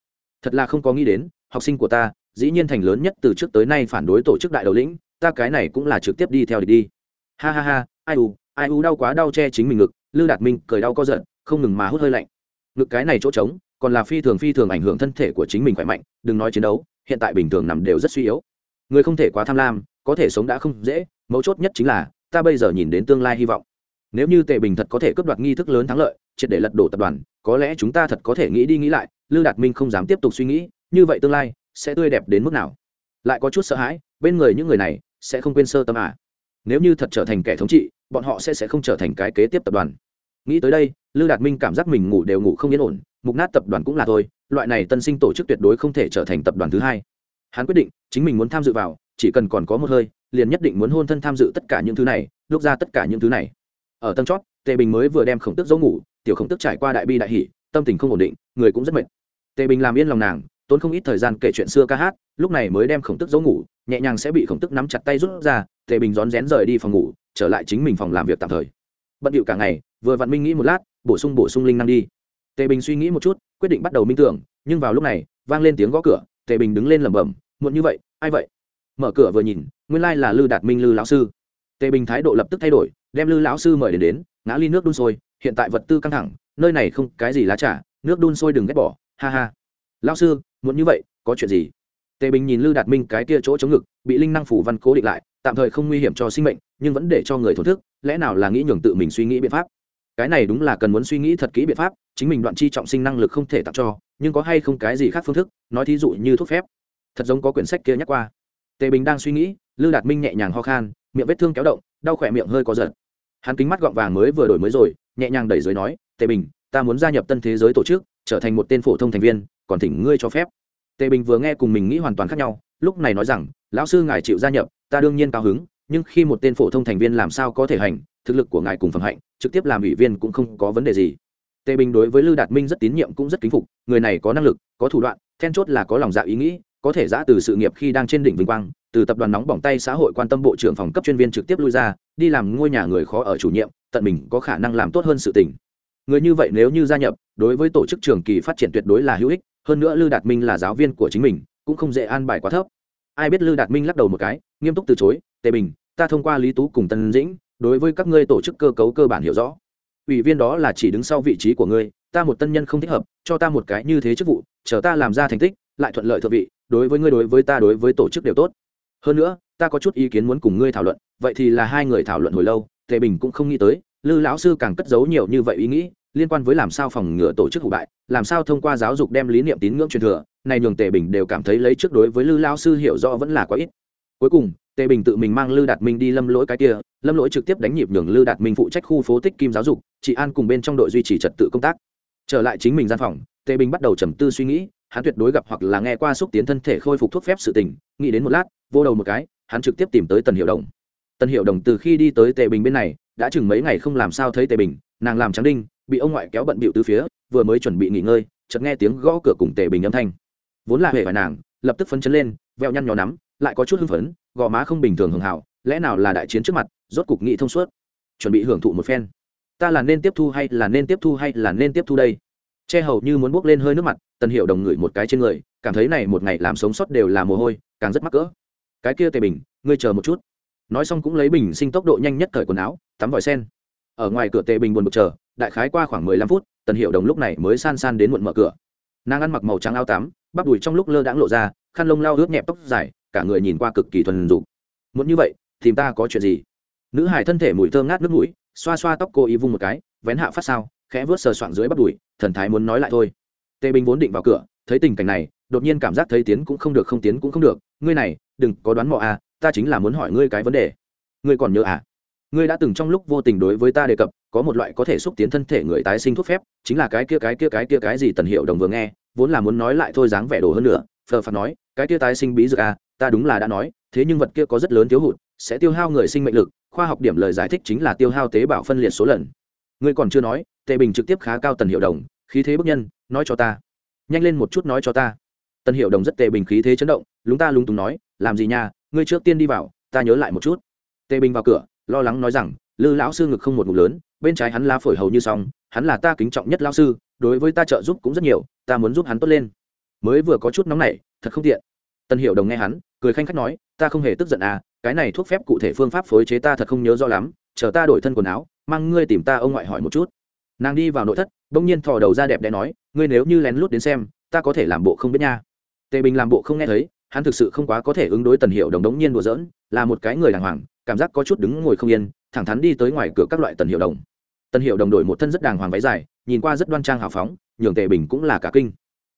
Thật là không có nghĩ đến, học sinh của ta, dĩ nhiên thành lớn nhất từ trước tới nay phản đối tổ chức đại đầu lĩnh, ta cái này cũng là trực tiếp đi theo địch đi. Ha ha ha, ai u ai u đau quá đau che chính mình ngực, lư đạt minh cười đau co giận không ngừng mà hút hơi lạnh. Ngực cái này chỗ trống, còn là phi thường phi thường ảnh hưởng thân thể của chính mình khỏe mạnh, đừng nói chiến đấu, hiện tại bình thường nằm đều rất suy yếu. Người không thể quá tham lam, có thể sống đã không dễ, mấu chốt nhất chính là, ta bây giờ nhìn đến tương lai hy vọng. Nếu như tề bình thật có thể cướp đoạt nghi thức lớn thắng lợi, triệt để lật đổ tập đoàn, có lẽ chúng ta thật có thể nghĩ đi nghĩ lại, lư đạt minh không dám tiếp tục suy nghĩ, như vậy tương lai, sẽ tươi đẹp đến mức nào? Lại có chút sợ hãi, bên người những người này, sẽ không quên sơ tâm à? Nếu như thật trở thành kẻ thống trị, bọn họ sẽ sẽ không trở thành cái kế tiếp tập đoàn nghĩ tới đây, lư đạt minh cảm giác mình ngủ đều ngủ không yên ổn, mục nát tập đoàn cũng là thôi, loại này tân sinh tổ chức tuyệt đối không thể trở thành tập đoàn thứ hai. Hắn quyết định, chính mình muốn tham dự vào, chỉ cần còn có một hơi, liền nhất định muốn hôn thân tham dự tất cả những thứ này lúc ra tất cả những thứ này. Ở tân chót, tề bình mới vừa đem khổng tức dấu ngủ, tiểu khổng tức trải qua đại bi đại hỷ tâm tình không ổn định, người cũng rất mệt. Tề bình làm yên lòng nàng, tốn không ít thời gian kể chuyện xưa ca hát, lúc này mới đem khổng tức dấu ngủ, nhẹ nhàng sẽ bị khổng tức nắm chặt tay rút ra, tề bình rón rén rời đi phòng ngủ, trở lại chính mình phòng làm việc tạm thời. Bận điệu cả ngày vừa vặn minh nghĩ một lát, bổ sung bổ sung linh năng đi. Tề bình suy nghĩ một chút, quyết định bắt đầu minh tưởng, nhưng vào lúc này, vang lên tiếng gõ cửa, tề bình đứng lên lẩm bẩm, muộn như vậy, ai vậy? Mở cửa vừa nhìn, nguyên lai là lư đạt minh lư lão sư. Tề bình thái độ lập tức thay đổi, đem lư lão sư mời đến đến, ngã ly nước đun sôi, hiện tại vật tư căng thẳng, nơi này không cái gì lá trà, nước đun sôi đừng ghét bỏ, ha ha. Lão sư muốn như vậy, có chuyện gì? Tề bình nhìn lư đạt minh cái kia chỗ chống ngực, bị linh năng phủ văn cố định lại, tạm thời không nguy hiểm cho sinh mệnh, nhưng vẫn để cho người thổn thức, lẽ nào là nghĩ nhường tự mình suy nghĩ biện pháp? Cái này đúng là cần muốn suy nghĩ thật kỹ biện pháp, chính mình đoạn chi trọng sinh năng lực không thể tặng cho, nhưng có hay không cái gì khác phương thức, nói thí dụ như thuốc phép. Thật giống có quyển sách kia nhắc qua. Tề bình đang suy nghĩ, lư đạt minh nhẹ nhàng ho khan, miệng vết thương kéo động, đau khỏe miệng hơi có giật. Hắn kính mắt gọng vàng mới vừa đổi mới rồi, nhẹ nhàng đẩy dưới nói, tề bình, ta muốn gia nhập tân thế giới tổ chức, trở thành một tên phổ thông thành viên, còn thỉnh ngươi cho phép. Tề bình vừa nghe cùng mình nghĩ hoàn toàn khác nhau, lúc này nói rằng, lão sư ngài chịu gia nhập, ta đương nhiên cao hứng nhưng khi một tên phổ thông thành viên làm sao có thể hành, thực lực của ngài cùng phẩm hạnh, trực tiếp làm ủy viên cũng không có vấn đề gì. Tề bình đối với lưu đạt minh rất tín nhiệm cũng rất kính phục, người này có năng lực, có thủ đoạn, then chốt là có lòng dạ ý nghĩ, có thể giã từ sự nghiệp khi đang trên đỉnh vinh quang, từ tập đoàn nóng bỏng tay xã hội quan tâm bộ trưởng phòng cấp chuyên viên trực tiếp lui ra, đi làm ngôi nhà người khó ở chủ nhiệm, tận mình có khả năng làm tốt hơn sự tình. Người như vậy nếu như gia nhập, đối với tổ chức trường kỳ phát triển tuyệt đối là hữu ích, hơn nữa lư đạt minh là giáo viên của chính mình, cũng không dễ an bài quá thấp. Ai biết lư đạt minh lắc đầu một cái, nghiêm túc từ chối, tề bình ta thông qua lý tú cùng tân dĩnh, đối với các ngươi tổ chức cơ cấu cơ bản hiểu rõ. Ủy viên đó là chỉ đứng sau vị trí của ngươi, ta một tân nhân không thích hợp, cho ta một cái như thế chức vụ, chờ ta làm ra thành tích, lại thuận lợi thượng vị, đối với ngươi đối với ta đối với tổ chức đều tốt. Hơn nữa, ta có chút ý kiến muốn cùng ngươi thảo luận, vậy thì là hai người thảo luận hồi lâu, tề bình cũng không nghĩ tới, lư lão sư càng cất giấu nhiều như vậy ý nghĩ, liên quan với làm sao phòng ngừa tổ chức hủ bại, làm sao thông qua giáo dục đem lý niệm tín ngưỡng truyền thừa, này nhường tề bình đều cảm thấy lấy trước đối với lư lão sư hiểu rõ vẫn là quá ít. Cuối cùng tề bình tự mình mang lư đạt minh đi lâm lỗi cái kia, lâm lỗi trực tiếp đánh nhịp nhường lư đạt minh phụ trách khu phố tích kim giáo dục, chị an cùng bên trong đội duy trì trật tự công tác. Trở lại chính mình gian phòng, tề bình bắt đầu trầm tư suy nghĩ, hắn tuyệt đối gặp hoặc là nghe qua xúc tiến thân thể khôi phục thuốc phép sự tình, nghĩ đến một lát, vô đầu một cái, hắn trực tiếp tìm tới tần hiệu đồng. Tần hiệu đồng từ khi đi tới tề bình bên này, đã chừng mấy ngày không làm sao thấy tề bình, nàng làm trắng đinh, bị ông ngoại kéo bận bịu từ phía, vừa mới chuẩn bị nghỉ ngơi, chợt nghe tiếng gõ cửa cùng tề bình âm thanh. Vốn là hệ vài nàng, lập tức phấn chấn lên, veo nhăn nhó nắm lại có chút hưng phấn, gò má không bình thường hưởng hảo lẽ nào là đại chiến trước mặt, rốt cục nghị thông suốt. Chuẩn bị hưởng thụ một phen. Ta là nên tiếp thu hay là nên tiếp thu hay là nên tiếp thu đây? Che hầu như muốn bốc lên hơi nước mặt, tần hiệu đồng ngửi một cái trên người, cảm thấy này một ngày làm sống sót đều là mồ hôi, càng rất mắc cỡ. Cái kia tề bình, ngươi chờ một chút. Nói xong cũng lấy bình sinh tốc độ nhanh nhất cởi quần áo, tắm vòi sen. Ở ngoài cửa tề bình buồn bực chờ, đại khái qua khoảng mười lăm phút, tần hiệu đồng lúc này mới san san đến muộn mở cửa. Nàng ăn mặc màu trắng áo tắm, bắp đùi trong lúc lơ đãng lộ ra, khăn lông lao ướt nhẹp tóc dài cả người nhìn qua cực kỳ thuần dục. Muốn như vậy thì ta có chuyện gì? Nữ hải thân thể mùi thơm ngát nước mũi, xoa xoa tóc cô y vung một cái, vén hạ phát sao, khẽ vớt sờ soạng dưới bắp đùi, thần thái muốn nói lại thôi. Tề bình vốn định vào cửa, thấy tình cảnh này, đột nhiên cảm giác thấy tiến cũng không được không tiến cũng không được, ngươi này, đừng có đoán mò à ta chính là muốn hỏi ngươi cái vấn đề. Ngươi còn nhớ à? Ngươi đã từng trong lúc vô tình đối với ta đề cập, có một loại có thể xúc tiến thân thể người tái sinh thuốc phép, chính là cái kia cái kia cái kia cái gì tần hiệu đồng vừa nghe, vốn là muốn nói lại thôi dáng vẻ đồ hơn nữa, phờ phạt nói, cái kia tái sinh bí dược à ta đúng là đã nói, thế nhưng vật kia có rất lớn thiếu hụt, sẽ tiêu hao người sinh mệnh lực, khoa học điểm lời giải thích chính là tiêu hao tế bào phân liệt số lần. Ngươi còn chưa nói, tề bình trực tiếp khá cao tần hiệu đồng, khí thế bức nhân, nói cho ta. Nhanh lên một chút nói cho ta. Tần hiệu đồng rất tề bình khí thế chấn động, lúng ta lúng túng nói, làm gì nha, ngươi trước tiên đi vào, ta nhớ lại một chút. Tề bình vào cửa, lo lắng nói rằng, lư lão sư ngực không một ngục lớn, bên trái hắn lá phổi hầu như xong, hắn là ta kính trọng nhất lão sư, đối với ta trợ giúp cũng rất nhiều, ta muốn giúp hắn tốt lên. Mới vừa có chút nóng nảy, thật không tiện. Tần hiệu đồng nghe hắn cười khanh khách nói, ta không hề tức giận à cái này thuốc phép cụ thể phương pháp phối chế ta thật không nhớ rõ lắm, chờ ta đổi thân quần áo, mang ngươi tìm ta ông ngoại hỏi một chút. Nàng đi vào nội thất, bỗng nhiên thò đầu ra đẹp đẽ nói, ngươi nếu như lén lút đến xem, ta có thể làm bộ không biết nha. Tề bình làm bộ không nghe thấy, hắn thực sự không quá có thể ứng đối tần hiệu đồng đống nhiên đùa giỡn, là một cái người đàng hoàng, cảm giác có chút đứng ngồi không yên, thẳng thắn đi tới ngoài cửa các loại tần hiệu đồng. Tần hiệu đồng đổi một thân rất đàng hoàng váy dài, nhìn qua rất đoan trang hào phóng, nhường tề bình cũng là cả kinh.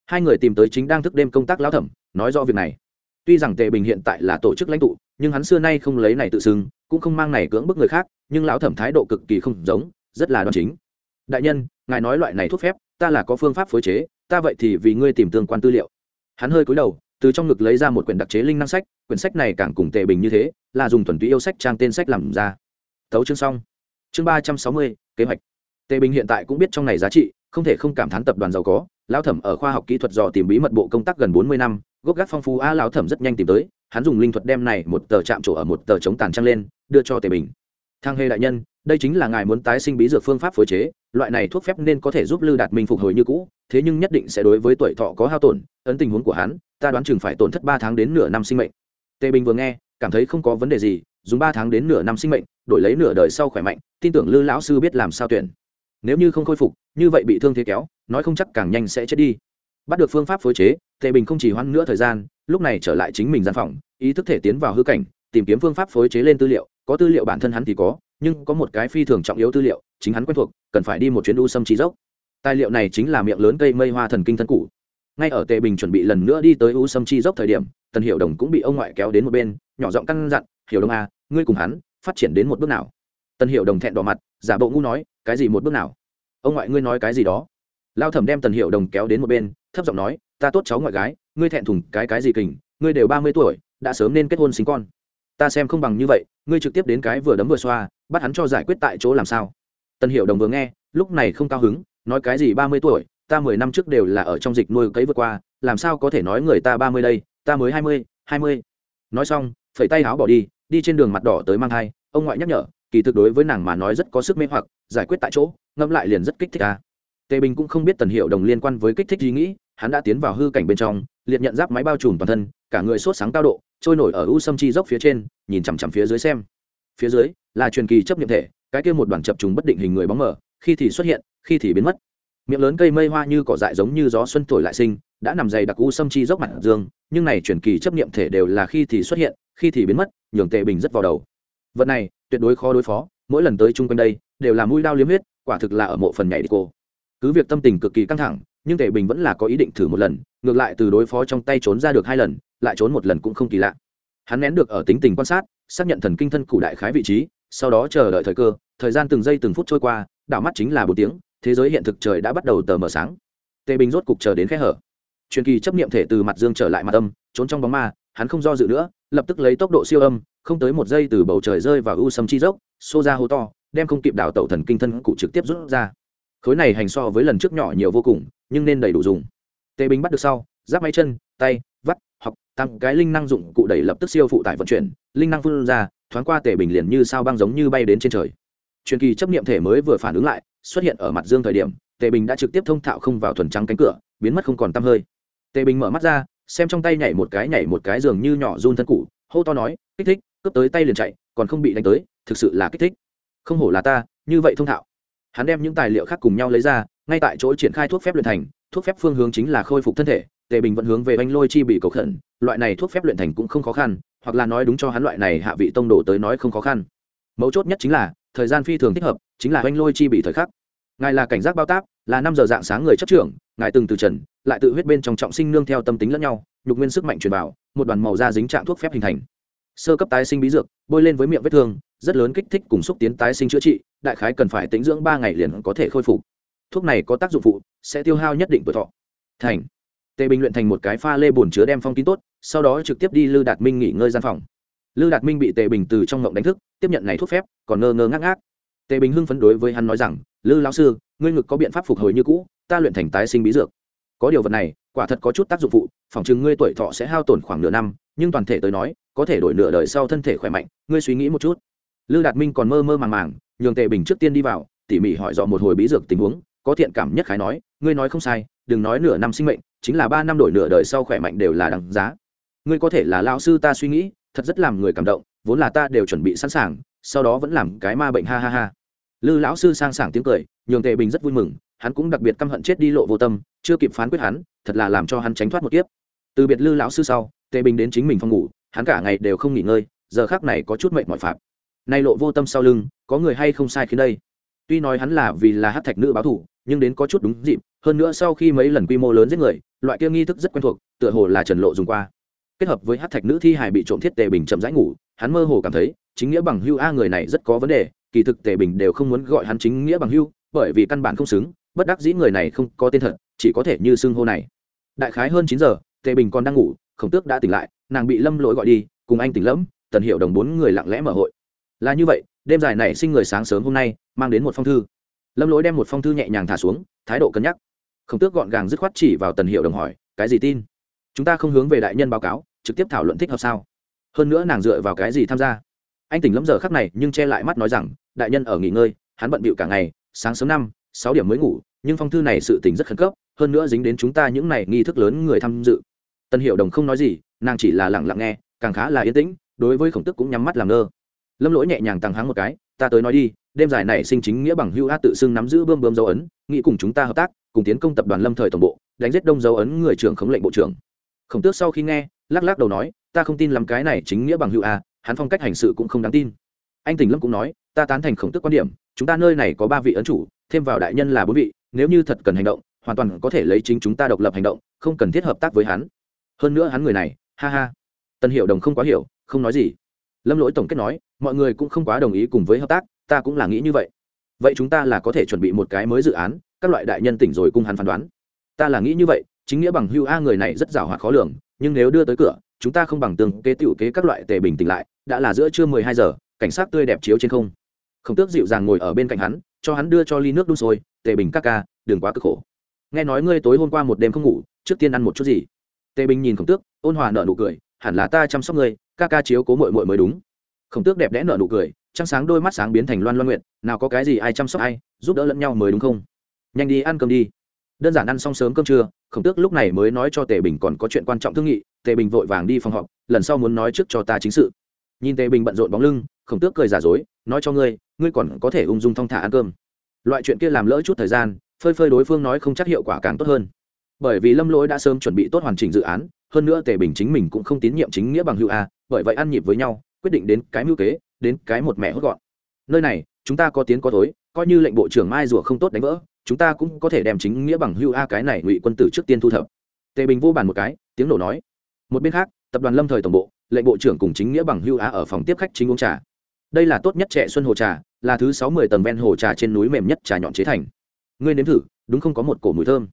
Hai người tìm tới chính đang thức đêm công tác lão thẩm, nói rõ việc này tuy rằng tề bình hiện tại là tổ chức lãnh tụ, nhưng hắn xưa nay không lấy này tự xưng, cũng không mang này cưỡng bức người khác, nhưng lão thẩm thái độ cực kỳ không giống, rất là đoan chính. Đại nhân, ngài nói loại này thuốc phép, ta là có phương pháp phối chế, ta vậy thì vì ngươi tìm tương quan tư liệu. Hắn hơi cúi đầu, từ trong ngực lấy ra một quyển đặc chế linh năng sách, quyển sách này càng cùng tề bình như thế, là dùng thuần túy yêu sách trang tên sách làm ra. Thấu chương xong. Chương ba trăm sáu mươi, kế hoạch. Tề bình hiện tại cũng biết trong này giá trị, không thể không cảm thán tập đoàn giàu có, lão thẩm ở khoa học kỹ thuật dò tìm bí mật bộ công tác gần bốn mươi năm gốc gác phong phú a lão thẩm rất nhanh tìm tới, hắn dùng linh thuật đem này một tờ chạm trổ ở một tờ chống tàn trăng lên, đưa cho tề bình. Thang hề đại nhân, đây chính là ngài muốn tái sinh bí dược phương pháp phối chế, loại này thuốc phép nên có thể giúp lư đạt minh phục hồi như cũ, thế nhưng nhất định sẽ đối với tuổi thọ có hao tổn, ấn tình huống của hắn, ta đoán chừng phải tổn thất ba tháng đến nửa năm sinh mệnh. Tề bình vừa nghe, cảm thấy không có vấn đề gì, dùng ba tháng đến nửa năm sinh mệnh, đổi lấy nửa đời sau khỏe mạnh, tin tưởng lư lão sư biết làm sao tuyển. Nếu như không khôi phục, như vậy bị thương thế kéo, nói không chắc càng nhanh sẽ chết đi bắt được phương pháp phối chế, tề bình không chỉ hoãn nữa thời gian, lúc này trở lại chính mình gian phòng, ý thức thể tiến vào hư cảnh, tìm kiếm phương pháp phối chế lên tư liệu, có tư liệu bản thân hắn thì có, nhưng có một cái phi thường trọng yếu tư liệu, chính hắn quen thuộc, cần phải đi một chuyến u xâm trí dốc. Tài liệu này chính là miệng lớn cây mây hoa thần kinh thân cụ ngay ở tề bình chuẩn bị lần nữa đi tới u xâm chi dốc thời điểm, tần hiệu đồng cũng bị ông ngoại kéo đến một bên, nhỏ giọng căn dặn, hiểu đông à ngươi cùng hắn phát triển đến một bước nào? Tần hiệu đồng thẹn đỏ mặt, giả bộ ngu nói, cái gì một bước nào? Ông ngoại, ngươi nói cái gì đó? Lao thẩm đem tần hiệu đồng kéo đến một bên thấp giọng nói, ta tốt cháu ngoại gái, ngươi thẹn thùng cái cái gì kình, ngươi đều ba mươi tuổi, đã sớm nên kết hôn sinh con. Ta xem không bằng như vậy, ngươi trực tiếp đến cái vừa đấm vừa xoa, bắt hắn cho giải quyết tại chỗ làm sao? Tần hiệu đồng vừa nghe, lúc này không cao hứng, nói, cái gì ba mươi tuổi, ta mười năm trước đều là ở trong dịch nuôi cấy vượt qua, làm sao có thể nói người ta ba mươi đây, ta mới hai mươi hai mươi. Nói xong, phẩy tay áo bỏ đi đi trên đường mặt đỏ tới mang thai, ông ngoại nhắc nhở, kỳ thực đối với nàng mà nói rất có sức mê hoặc, giải quyết tại chỗ, ngẫm lại liền rất kích thích ta tề bình cũng không biết tần hiệu đồng liên quan với kích thích ý nghĩ, hắn đã tiến vào hư cảnh bên trong, liệt nhận giáp máy bao trùm toàn thân, cả người sốt sáng cao độ, trôi nổi ở u sâm chi dốc phía trên, nhìn chằm chằm phía dưới xem. Phía dưới là truyền kỳ chấp nhiệm thể, cái kia một đoàn chập trùng bất định hình người bóng mờ, khi thì xuất hiện, khi thì biến mất. Miệng lớn cây mây hoa như cỏ dại giống như gió xuân thổi lại sinh, đã nằm dày đặc u sâm chi dốc mặt dương, nhưng này truyền kỳ chấp niệm thể đều là khi thì xuất hiện, khi thì biến mất, nhường tề bình rất vào đầu. Vật này tuyệt đối khó đối phó, mỗi lần tới chung quanh đây, đều là mũi đao liếm huyết, quả thực là ở mộ phần nhảy đi cô cứ việc tâm tình cực kỳ căng thẳng, nhưng tề bình vẫn là có ý định thử một lần, ngược lại từ đối phó trong tay trốn ra được hai lần, lại trốn một lần cũng không kỳ lạ. Hắn nén được ở tính tình quan sát, xác nhận thần kinh thân cụ đại khái vị trí, sau đó chờ đợi thời cơ, thời gian từng giây từng phút trôi qua, đảo mắt chính là bốn tiếng, thế giới hiện thực trời đã bắt đầu tờ mờ sáng. Tề bình rốt cục chờ đến khe hở. Truyền kỳ chấp niệm thể từ mặt dương trở lại mặt âm, trốn trong bóng ma, hắn không do dự nữa, lập tức lấy tốc độ siêu âm, không tới một giây từ bầu trời rơi vào u sâm chi dốc, xô ra hô to, đem không kịp đảo tẩu thần kinh thân cụ trực tiếp rút ra khối này hành so với lần trước nhỏ nhiều vô cùng, nhưng nên đầy đủ dùng. Tê bình bắt được sau, giáp máy chân, tay, vắt hoặc tăng cái linh năng dụng cụ đẩy lập tức siêu phụ tải vận chuyển, linh năng phun ra, thoáng qua tề bình liền như sao băng giống như bay đến trên trời. Truyền kỳ chấp niệm thể mới vừa phản ứng lại, xuất hiện ở mặt dương thời điểm, tề bình đã trực tiếp thông thạo không vào thuần trắng cánh cửa, biến mất không còn tăm hơi. Tề bình mở mắt ra, xem trong tay nhảy một cái nhảy một cái giường như nhỏ run thân cụ, hô to nói, kích thích! Cướp tới tay liền chạy, còn không bị đánh tới, thực sự là kích thích. Không hổ là ta, như vậy thông thạo hắn đem những tài liệu khác cùng nhau lấy ra, ngay tại chỗ triển khai thuốc phép luyện thành, thuốc phép phương hướng chính là khôi phục thân thể, tề bình vẫn hướng về anh lôi chi bị cầu khẩn, loại này thuốc phép luyện thành cũng không khó khăn, hoặc là nói đúng cho hắn loại này hạ vị tông đồ tới nói không khó khăn. Mấu chốt nhất chính là, thời gian phi thường thích hợp, chính là anh lôi chi bị thời khắc. Ngài là cảnh giác bao táp, là năm giờ dạng sáng người chấp trưởng, ngài từng từ trần, lại tự huyết bên trong trọng sinh nương theo tâm tính lẫn nhau, nhục nguyên sức mạnh truyền vào, một đoàn màu da dính trạng thuốc phép hình thành. Sơ cấp tái sinh bí dược, bôi lên với miệng vết thương, rất lớn kích thích cùng xúc tiến tái sinh chữa trị đại khái cần phải tính dưỡng ba ngày liền có thể khôi phục. Thuốc này có tác dụng phụ, sẽ tiêu hao nhất định tuổi thọ. Thành. Tề bình luyện thành một cái pha lê bồn chứa đem phong kín tốt, sau đó trực tiếp đi lư đạt minh nghỉ ngơi gian phòng. Lư đạt minh bị tề bình từ trong ngộng đánh thức, tiếp nhận này thuốc phép, còn ngơ ngơ ngác ngác. Tề bình hưng phấn đối với hắn nói rằng, lư lão sư, ngươi ngực có biện pháp phục hồi như cũ, ta luyện thành tái sinh bí dược. Có điều vật này, quả thật có chút tác dụng phụ, phòng chừng ngươi tuổi thọ sẽ hao tổn khoảng nửa năm, nhưng toàn thể tới nói, có thể đổi nửa đời sau thân thể khỏe mạnh, ngươi suy nghĩ một chút. Lư đạt minh còn mơ mơ màng màng nhường tề bình trước tiên đi vào, tỉ mỉ hỏi dò một hồi bí dược tình huống, có thiện cảm nhất khái nói, ngươi nói không sai, đừng nói nửa năm sinh mệnh, chính là ba năm đổi nửa đời sau khỏe mạnh đều là đằng giá. Ngươi có thể là lao sư ta suy nghĩ, thật rất làm người cảm động, vốn là ta đều chuẩn bị sẵn sàng, sau đó vẫn làm cái ma bệnh ha ha ha. Lư lão sư sang sảng tiếng cười, nhường tề bình rất vui mừng, hắn cũng đặc biệt căm hận chết đi lộ vô tâm, chưa kịp phán quyết hắn, thật là làm cho hắn tránh thoát một kiếp. Từ biệt lư lão sư sau, tề bình đến chính mình phòng ngủ, hắn cả ngày đều không nghỉ ngơi, giờ khác này có chút mệnh mọi phạm nay lộ vô tâm sau lưng, có người hay không sai khiến đây? Tuy nói hắn là vì là hát thạch nữ báo thủ, nhưng đến có chút đúng dịp, hơn nữa sau khi mấy lần quy mô lớn giết người, loại kia nghi thức rất quen thuộc, tựa hồ là trần lộ dùng qua. Kết hợp với hát thạch nữ thi hài bị trộm thiết tề bình chậm rãi ngủ, hắn mơ hồ cảm thấy, chính nghĩa bằng hưu a người này rất có vấn đề, kỳ thực tề bình đều không muốn gọi hắn chính nghĩa bằng hưu, bởi vì căn bản không xứng, bất đắc dĩ người này không có tên thật, chỉ có thể như xưng hô này. Đại khái hơn chín giờ, tề bình còn đang ngủ, khổng tước đã tỉnh lại, nàng bị lâm lỗi gọi đi, cùng anh tỉnh lẫm, tần hiệu đồng bốn người lặng lẽ mở hội là như vậy, đêm dài này sinh người sáng sớm hôm nay, mang đến một phong thư. Lâm lỗi đem một phong thư nhẹ nhàng thả xuống, thái độ cân nhắc. Khổng tước gọn gàng dứt khoát chỉ vào tần hiệu đồng hỏi, cái gì tin? Chúng ta không hướng về đại nhân báo cáo, trực tiếp thảo luận thích hợp sao? Hơn nữa nàng dựa vào cái gì tham gia? Anh tỉnh lẫm giờ khắc này, nhưng che lại mắt nói rằng, đại nhân ở nghỉ ngơi, hắn bận bịu cả ngày, sáng sớm năm, sáu điểm mới ngủ, nhưng phong thư này sự tình rất khẩn cấp, hơn nữa dính đến chúng ta những này nghi thức lớn người tham dự. Tân hiệu đồng không nói gì, nàng chỉ là lặng lặng nghe, càng khá là yên tĩnh, đối với khổng tức cũng nhắm mắt làm ngơ lâm lỗi nhẹ nhàng tăng hắng một cái, ta tới nói đi, đêm dài này sinh chính nghĩa bằng hưu a tự xưng nắm giữ bơm bơm dấu ấn, nghĩ cùng chúng ta hợp tác, cùng tiến công tập đoàn lâm thời tổng bộ, đánh giết đông dấu ấn người trưởng khống lệnh bộ trưởng. Khổng tước sau khi nghe, lắc lắc đầu nói, ta không tin làm cái này chính nghĩa bằng hưu a, hắn phong cách hành sự cũng không đáng tin. Anh tỉnh lâm cũng nói, ta tán thành khổng tước quan điểm, chúng ta nơi này có ba vị ấn chủ, thêm vào đại nhân là bốn vị, nếu như thật cần hành động, hoàn toàn có thể lấy chính chúng ta độc lập hành động, không cần thiết hợp tác với hắn. Hơn nữa hắn người này, ha ha. Tân hiệu đồng không quá hiểu, không nói gì. Lâm lỗi tổng kết nói mọi người cũng không quá đồng ý cùng với hợp tác, ta cũng là nghĩ như vậy. Vậy chúng ta là có thể chuẩn bị một cái mới dự án, các loại đại nhân tỉnh rồi cung hắn phán đoán. Ta là nghĩ như vậy, chính nghĩa bằng hưu a người này rất giàu hoạt khó lường, nhưng nếu đưa tới cửa, chúng ta không bằng tường kế tiểu kế các loại tề bình tỉnh lại, đã là giữa trưa mười hai giờ, cảnh sát tươi đẹp chiếu trên không. Khổng tước dịu dàng ngồi ở bên cạnh hắn, cho hắn đưa cho ly nước đun sôi, tề bình các ca, đừng quá cực khổ. Nghe nói ngươi tối hôm qua một đêm không ngủ, trước tiên ăn một chút gì? Tề bình nhìn khổng tước, ôn hòa nợ nụ cười, hẳn là ta chăm sóc ngươi, ca ca chiếu cố mội mội mới đúng khổng tước đẹp đẽ nở nụ cười, trăng sáng đôi mắt sáng biến thành loan loan nguyện nào có cái gì ai chăm sóc ai, giúp đỡ lẫn nhau mới đúng không? Nhanh đi ăn cơm đi. Đơn giản ăn xong sớm cơm trưa, khổng tước lúc này mới nói cho tề bình còn có chuyện quan trọng thương nghị, tề bình vội vàng đi phòng họp, lần sau muốn nói trước cho ta chính sự. Nhìn tề bình bận rộn bóng lưng, khổng tước cười giả dối, nói cho ngươi ngươi còn có thể ung dung thong thả ăn cơm. Loại chuyện kia làm lỡ chút thời gian, phơi phơi đối phương nói không chắc hiệu quả càng tốt hơn. Bởi vì lâm lỗi đã sớm chuẩn bị tốt hoàn chỉnh dự án, hơn nữa tề bình chính mình cũng không tín nhiệm chính nghĩa bằng hữu a, bởi vậy ăn nhịp với nhau quyết định đến cái mưu kế, đến cái một mẹ hốt gọn. Nơi này, chúng ta có tiến có thối, coi như lệnh bộ trưởng mai rùa không tốt đánh vỡ, chúng ta cũng có thể đem chính nghĩa bằng hưu a cái này ngụy quân tử trước tiên thu thập. Tề bình vô bàn một cái, tiếng nổ nói. Một bên khác, tập đoàn lâm thời tổng bộ, lệnh bộ trưởng cùng chính nghĩa bằng hưu a ở phòng tiếp khách chính uống trà. Đây là tốt nhất trẻ xuân hồ trà, là thứ sáu mươi tầng ven hồ trà trên núi mềm nhất trà nhọn chế thành. Ngươi nếm thử, đúng không có một cổ mùi thơm.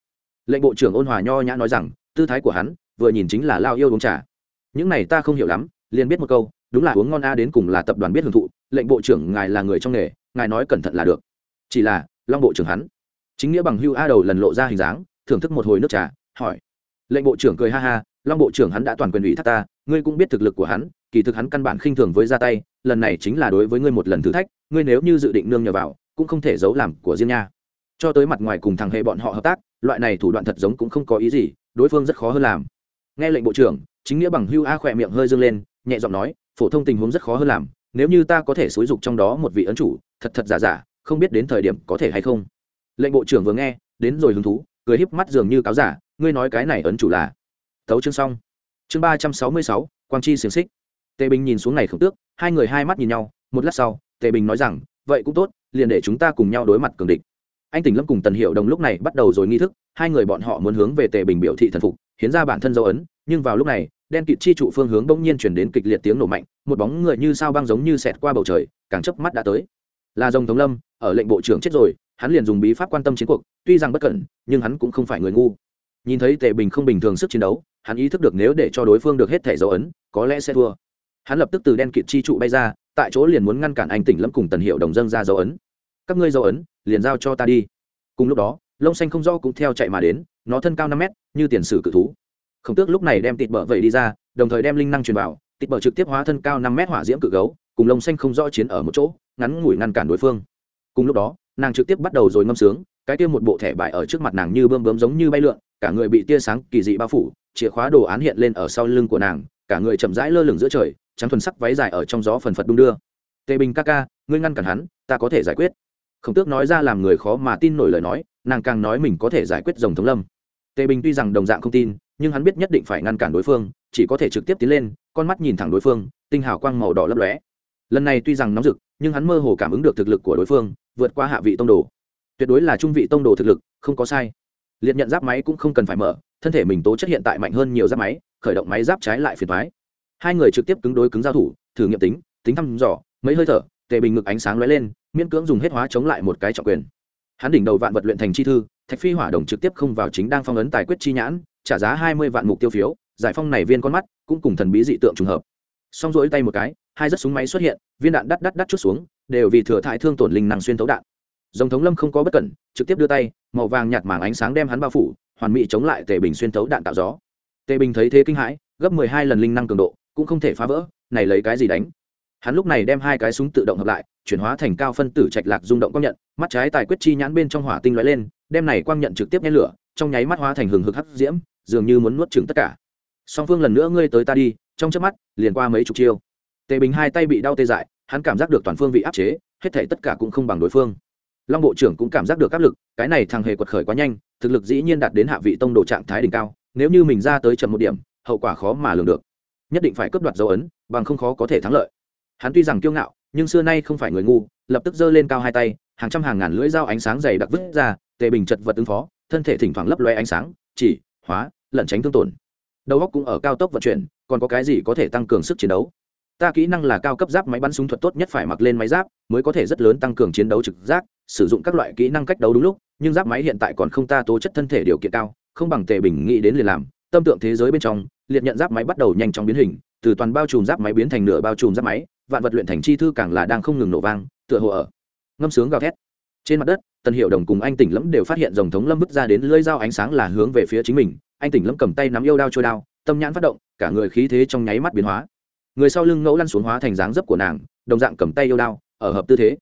Lệnh bộ trưởng ôn hòa nho nhã nói rằng, tư thái của hắn, vừa nhìn chính là lao yêu uống trà. Những này ta không hiểu lắm, liền biết một câu đúng là uống ngon a đến cùng là tập đoàn biết hưởng thụ, lệnh bộ trưởng ngài là người trong nghề, ngài nói cẩn thận là được. Chỉ là, long bộ trưởng hắn. Chính nghĩa bằng hưu a đầu lần lộ ra hình dáng, thưởng thức một hồi nước trà, hỏi. Lệnh bộ trưởng cười ha ha, long bộ trưởng hắn đã toàn quyền ủy thác ta, ngươi cũng biết thực lực của hắn, kỳ thực hắn căn bản khinh thường với ra tay, lần này chính là đối với ngươi một lần thử thách, ngươi nếu như dự định nương nhờ vào, cũng không thể giấu làm của riêng nha. Cho tới mặt ngoài cùng thằng hệ bọn họ hợp tác, loại này thủ đoạn thật giống cũng không có ý gì, đối phương rất khó hơn làm. Nghe lệnh bộ trưởng, chính nghĩa bằng hưu a khỏe miệng hơi dâng lên, nhẹ giọng nói phổ thông tình huống rất khó hơn làm, nếu như ta có thể xúi dục trong đó một vị ấn chủ, thật thật giả giả, không biết đến thời điểm có thể hay không. Lệnh bộ trưởng vừa nghe, đến rồi hứng thú, cười híp mắt dường như cáo giả, ngươi nói cái này ấn chủ là? Tấu chương xong. Chương ba trăm sáu mươi sáu, quang chi xiềng xích. Tề bình nhìn xuống này khổng tước, hai người hai mắt nhìn nhau, một lát sau, tề bình nói rằng, vậy cũng tốt, liền để chúng ta cùng nhau đối mặt cường địch. Anh tỉnh lâm cùng tần hiệu đồng lúc này bắt đầu rồi nghi thức, hai người bọn họ muốn hướng về tề bình biểu thị thần phục, hiến ra bản thân dấu ấn, nhưng vào lúc này đen kịt chi trụ phương hướng bỗng nhiên chuyển đến kịch liệt tiếng nổ mạnh, một bóng người như sao băng giống như xẹt qua bầu trời, càng chớp mắt đã tới. Là dòng thống lâm, ở lệnh bộ trưởng chết rồi, hắn liền dùng bí pháp quan tâm chiến cuộc, tuy rằng bất cẩn, nhưng hắn cũng không phải người ngu. Nhìn thấy tề bình không bình thường sức chiến đấu, hắn ý thức được nếu để cho đối phương được hết thẻ dấu ấn, có lẽ sẽ thua. Hắn lập tức từ đen kịt chi trụ bay ra, tại chỗ liền muốn ngăn cản anh tỉnh lâm cùng tần hiệu đồng dân ra dấu ấn. Các ngươi dấu ấn, liền giao cho ta đi. Cùng lúc đó, lông xanh không do cũng theo chạy mà đến, nó thân cao năm mét, như tiền sử cự thú khổng tước lúc này đem tịt bờ vẩy đi ra, đồng thời đem linh năng truyền vào, tịt bờ trực tiếp hóa thân cao năm mét hỏa diễm cự gấu, cùng lông xanh không rõ chiến ở một chỗ, ngắn ngủi ngăn cản đối phương. Cùng lúc đó, nàng trực tiếp bắt đầu rồi ngâm sướng, cái kia một bộ thẻ bài ở trước mặt nàng như bơm bướm giống như bay lượn, cả người bị tia sáng kỳ dị bao phủ, chìa khóa đồ án hiện lên ở sau lưng của nàng, cả người chậm rãi lơ lửng giữa trời, trắng thuần sắc váy dài ở trong gió phần phật đung đưa. Tề bình ca ca, ngươi ngăn cản hắn, ta có thể giải quyết. Khổng tước nói ra làm người khó mà tin nổi lời nói, nàng càng nói mình có thể giải quyết dòng thống lâm. Tề bình tuy rằng đồng dạng không tin nhưng hắn biết nhất định phải ngăn cản đối phương, chỉ có thể trực tiếp tiến lên, con mắt nhìn thẳng đối phương, tinh hào quang màu đỏ lấp lóe. Lần này tuy rằng nóng rực, nhưng hắn mơ hồ cảm ứng được thực lực của đối phương, vượt qua hạ vị tông đồ. Tuyệt đối là trung vị tông đồ thực lực, không có sai. Liệt nhận giáp máy cũng không cần phải mở, thân thể mình tố chất hiện tại mạnh hơn nhiều giáp máy, khởi động máy giáp trái lại phiền thoái hai người trực tiếp cứng đối cứng giao thủ, thử nghiệm tính tính thăm dò, mấy hơi thở, tề bình ngực ánh sáng lóe lên, miễn cưỡng dùng hết hóa chống lại một cái trọng quyền. Hắn đỉnh đầu vạn vật luyện thành chi thư, thạch phi hỏa đồng trực tiếp không vào chính đang phong ấn tài quyết chi nhãn trả giá hai mươi vạn mục tiêu phiếu, giải phong này viên con mắt cũng cùng thần bí dị tượng trùng hợp. Xong rỗi tay một cái, hai rất súng máy xuất hiện, viên đạn đắt đắt đắt chút xuống, đều vì thừa thải thương tổn linh năng xuyên thấu đạn. Dòng thống lâm không có bất cẩn, trực tiếp đưa tay, màu vàng nhạt màng ánh sáng đem hắn bao phủ, hoàn mỹ chống lại tề bình xuyên thấu đạn tạo gió. Tề bình thấy thế kinh hãi, gấp mười hai lần linh năng cường độ, cũng không thể phá vỡ, này lấy cái gì đánh? Hắn lúc này đem hai cái súng tự động hợp lại, chuyển hóa thành cao phân tử trạch lạc rung động quang nhận, mắt trái tài quyết chi nhãn bên trong hỏa tinh lóe lên, đem này quang nhận trực tiếp nhét lửa trong nháy mắt hóa thành hừng hực hắc diễm, dường như muốn nuốt chửng tất cả. Song phương, lần nữa ngươi tới ta đi. Trong chớp mắt, liền qua mấy chục chiêu. Tề bình hai tay bị đau tê dại, hắn cảm giác được toàn phương vị áp chế, hết thể tất cả cũng không bằng đối phương. Long bộ trưởng cũng cảm giác được áp lực, cái này thằng hề quật khởi quá nhanh, thực lực dĩ nhiên đạt đến hạ vị tông độ trạng thái đỉnh cao, nếu như mình ra tới chậm một điểm, hậu quả khó mà lường được. Nhất định phải cướp đoạt dấu ấn, bằng không khó có thể thắng lợi. Hắn tuy rằng kiêu ngạo, nhưng xưa nay không phải người ngu, lập tức giơ lên cao hai tay, hàng trăm hàng ngàn lưỡi dao ánh sáng dày đặc vứt ra, tề bình chật vật ứng phó thân thể thỉnh thoảng lấp loe ánh sáng, chỉ, hóa, lẩn tránh thương tổn. Đầu góc cũng ở cao tốc vận chuyển, còn có cái gì có thể tăng cường sức chiến đấu? Ta kỹ năng là cao cấp giáp máy bắn súng thuật tốt nhất phải mặc lên máy giáp, mới có thể rất lớn tăng cường chiến đấu trực giác, sử dụng các loại kỹ năng cách đấu đúng lúc, nhưng giáp máy hiện tại còn không ta tố chất thân thể điều kiện cao, không bằng tề bình nghĩ đến liền làm. Tâm tượng thế giới bên trong, liệt nhận giáp máy bắt đầu nhanh chóng biến hình, từ toàn bao trùm giáp máy biến thành nửa bao trùm giáp máy, vạn vật luyện thành chi thư càng là đang không ngừng nổ vang, tựa hồ ở ngâm sướng gào thét. Trên mặt đất tần hiệu đồng cùng anh tỉnh lẫm đều phát hiện dòng thống lâm vứt ra đến lưỡi dao ánh sáng là hướng về phía chính mình. Anh tỉnh lẫm cầm tay nắm yêu đao trôi đao, tâm nhãn phát động, cả người khí thế trong nháy mắt biến hóa. Người sau lưng ngẫu lăn xuống hóa thành dáng dấp của nàng, đồng dạng cầm tay yêu đao, ở hợp tư thế.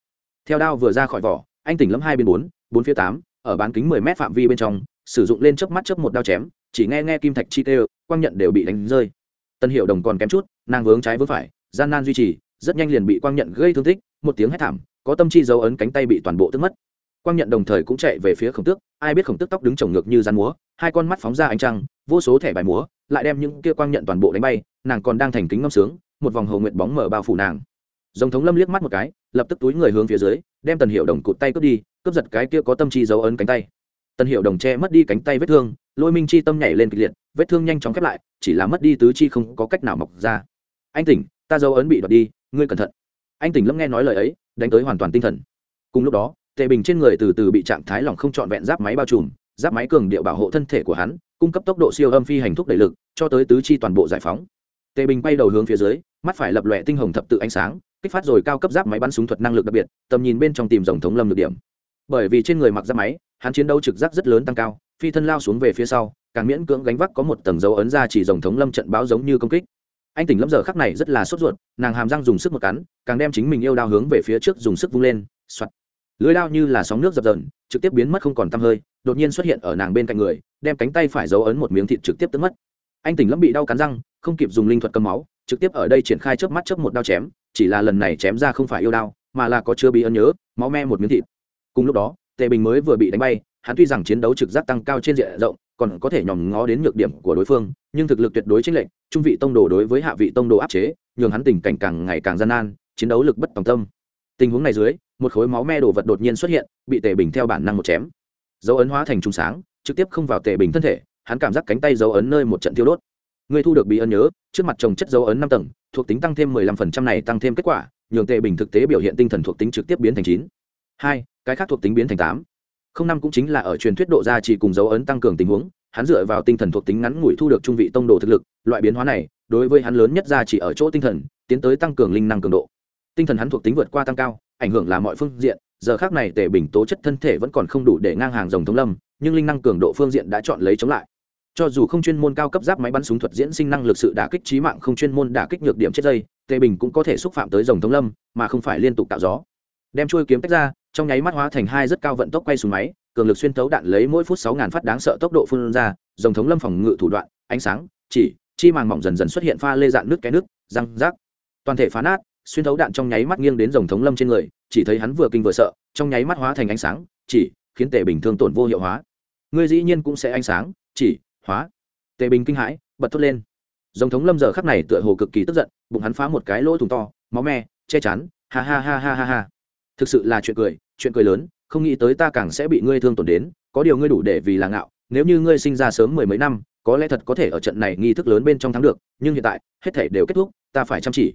Theo đao vừa ra khỏi vỏ, anh tỉnh lẫm hai bên bốn bốn phía tám, ở bán kính mười mét phạm vi bên trong, sử dụng lên chớp mắt chớp một đao chém, chỉ nghe nghe kim thạch chi tê quang nhận đều bị đánh rơi. Tân hiệu đồng còn kém chút, nàng vướng trái vướng phải, gian nan duy trì, rất nhanh liền bị quang nhận gây thương tích, một tiếng hét thảm, có tâm chi dấu ấn cánh tay bị toàn bộ tức mất quang nhận đồng thời cũng chạy về phía khổng tước, ai biết khổng tước tóc đứng trồng ngược như rắn múa, hai con mắt phóng ra ánh trăng, vô số thẻ bài múa, lại đem những kia quang nhận toàn bộ đánh bay, nàng còn đang thành kính ngâm sướng, một vòng hầu nguyện bóng mở bao phủ nàng. Dòng thống lâm liếc mắt một cái, lập tức túi người hướng phía dưới, đem tần hiệu đồng cụt tay cướp đi, cướp giật cái kia có tâm chi dấu ấn cánh tay. Tần hiệu đồng che mất đi cánh tay vết thương, lôi minh chi tâm nhảy lên kịch liệt, vết thương nhanh chóng khép lại, chỉ là mất đi tứ chi không có cách nào mọc ra. Anh tỉnh, ta dấu ấn bị đoạt đi, ngươi cẩn thận. Anh tỉnh lâm nghe nói lời ấy, đánh tới hoàn toàn tinh thần. Cùng lúc đó tề bình trên người từ từ bị trạng thái lỏng không trọn vẹn giáp máy bao trùm, giáp máy cường điệu bảo hộ thân thể của hắn, cung cấp tốc độ siêu âm phi hành thúc đẩy lực, cho tới tứ chi toàn bộ giải phóng. Tề bình bay đầu hướng phía dưới, mắt phải lập lòe tinh hồng thập tự ánh sáng, kích phát rồi cao cấp giáp máy bắn súng thuật năng lực đặc biệt, tầm nhìn bên trong tìm dòng thống lâm được điểm. Bởi vì trên người mặc giáp máy, hắn chiến đấu trực giác rất lớn tăng cao, phi thân lao xuống về phía sau, càng miễn cưỡng gánh vác có một tầng dấu ấn ra chỉ dòng thống lâm trận báo giống như công kích. Anh tỉnh lâm giờ khắc này rất là sốt ruột, nàng hàm răng dùng sức một cắn, càng đem chính mình yêu đao hướng về phía trước dùng sức vung lên, soạt lưới đao như là sóng nước dập dờn, trực tiếp biến mất không còn tăm hơi, đột nhiên xuất hiện ở nàng bên cạnh người, đem cánh tay phải giấu ấn một miếng thịt trực tiếp tức mất. Anh tỉnh lâm bị đau cắn răng, không kịp dùng linh thuật cầm máu, trực tiếp ở đây triển khai chớp mắt chớp một đao chém, chỉ là lần này chém ra không phải yêu đao, mà là có chưa bị ấn nhớ, máu me một miếng thịt. Cùng lúc đó, tề bình mới vừa bị đánh bay, hắn tuy rằng chiến đấu trực giác tăng cao trên diện rộng, còn có thể nhòm ngó đến nhược điểm của đối phương, nhưng thực lực tuyệt đối chênh lệch, trung vị tông đồ đối với hạ vị tông đồ áp chế, nhường hắn tình cảnh càng ngày càng gian nan, chiến đấu lực bất tòng tâm. Tình huống này dưới một khối máu me đồ vật đột nhiên xuất hiện, bị tề bình theo bản năng một chém. Dấu ấn hóa thành trùng sáng, trực tiếp không vào tề bình thân thể, hắn cảm giác cánh tay dấu ấn nơi một trận thiêu đốt. Người thu được bí ấn nhớ, trước mặt trồng chất dấu ấn năm tầng, thuộc tính tăng thêm mười lăm phần trăm này tăng thêm kết quả, nhường tề bình thực tế biểu hiện tinh thần thuộc tính trực tiếp biến thành chín. Hai, cái khác thuộc tính biến thành tám. Không năm cũng chính là ở truyền thuyết độ gia chỉ cùng dấu ấn tăng cường tình huống, hắn dựa vào tinh thần thuộc tính ngắn ngủi thu được trung vị tông đồ thực lực, loại biến hóa này, đối với hắn lớn nhất ra chỉ ở chỗ tinh thần, tiến tới tăng cường linh năng cường độ. Tinh thần hắn thuộc tính vượt qua tăng cao ảnh hưởng là mọi phương diện, giờ khác này tề bình tố chất thân thể vẫn còn không đủ để ngang hàng dòng thống lâm, nhưng linh năng cường độ phương diện đã chọn lấy chống lại. Cho dù không chuyên môn cao cấp giáp máy bắn súng thuật diễn sinh năng lực sự đả kích trí mạng không chuyên môn đả kích nhược điểm chết dây, tề bình cũng có thể xúc phạm tới dòng thống lâm, mà không phải liên tục tạo gió. Đem trôi kiếm tách ra, trong nháy mắt hóa thành hai rất cao vận tốc quay súng máy, cường lực xuyên thấu đạn lấy mỗi phút sáu ngàn phát đáng sợ tốc độ phun ra, dòng thống lâm phòng ngự thủ đoạn, ánh sáng, chỉ, chi màng mỏng dần dần xuất hiện pha lê dạn nước cái nước, răng rác. Toàn thể phá nát xuyên thấu đạn trong nháy mắt nghiêng đến dòng thống lâm trên người, chỉ thấy hắn vừa kinh vừa sợ, trong nháy mắt hóa thành ánh sáng, chỉ khiến tề bình thương tổn vô hiệu hóa. Ngươi dĩ nhiên cũng sẽ ánh sáng, chỉ, hóa. Tề bình kinh hãi, bật thốt lên. Dòng thống lâm giờ khắc này tựa hồ cực kỳ tức giận, bụng hắn phá một cái lỗ thùng to, máu me, che chắn, ha ha ha ha ha ha. Thực sự là chuyện cười chuyện cười lớn, không nghĩ tới ta càng sẽ bị ngươi thương tổn đến, có điều ngươi đủ để vì là ngạo, nếu như ngươi sinh ra sớm mười mấy năm, có lẽ thật có thể ở trận này nghi thức lớn bên trong thắng được, nhưng hiện tại, hết thể đều kết thúc, ta phải chăm chỉ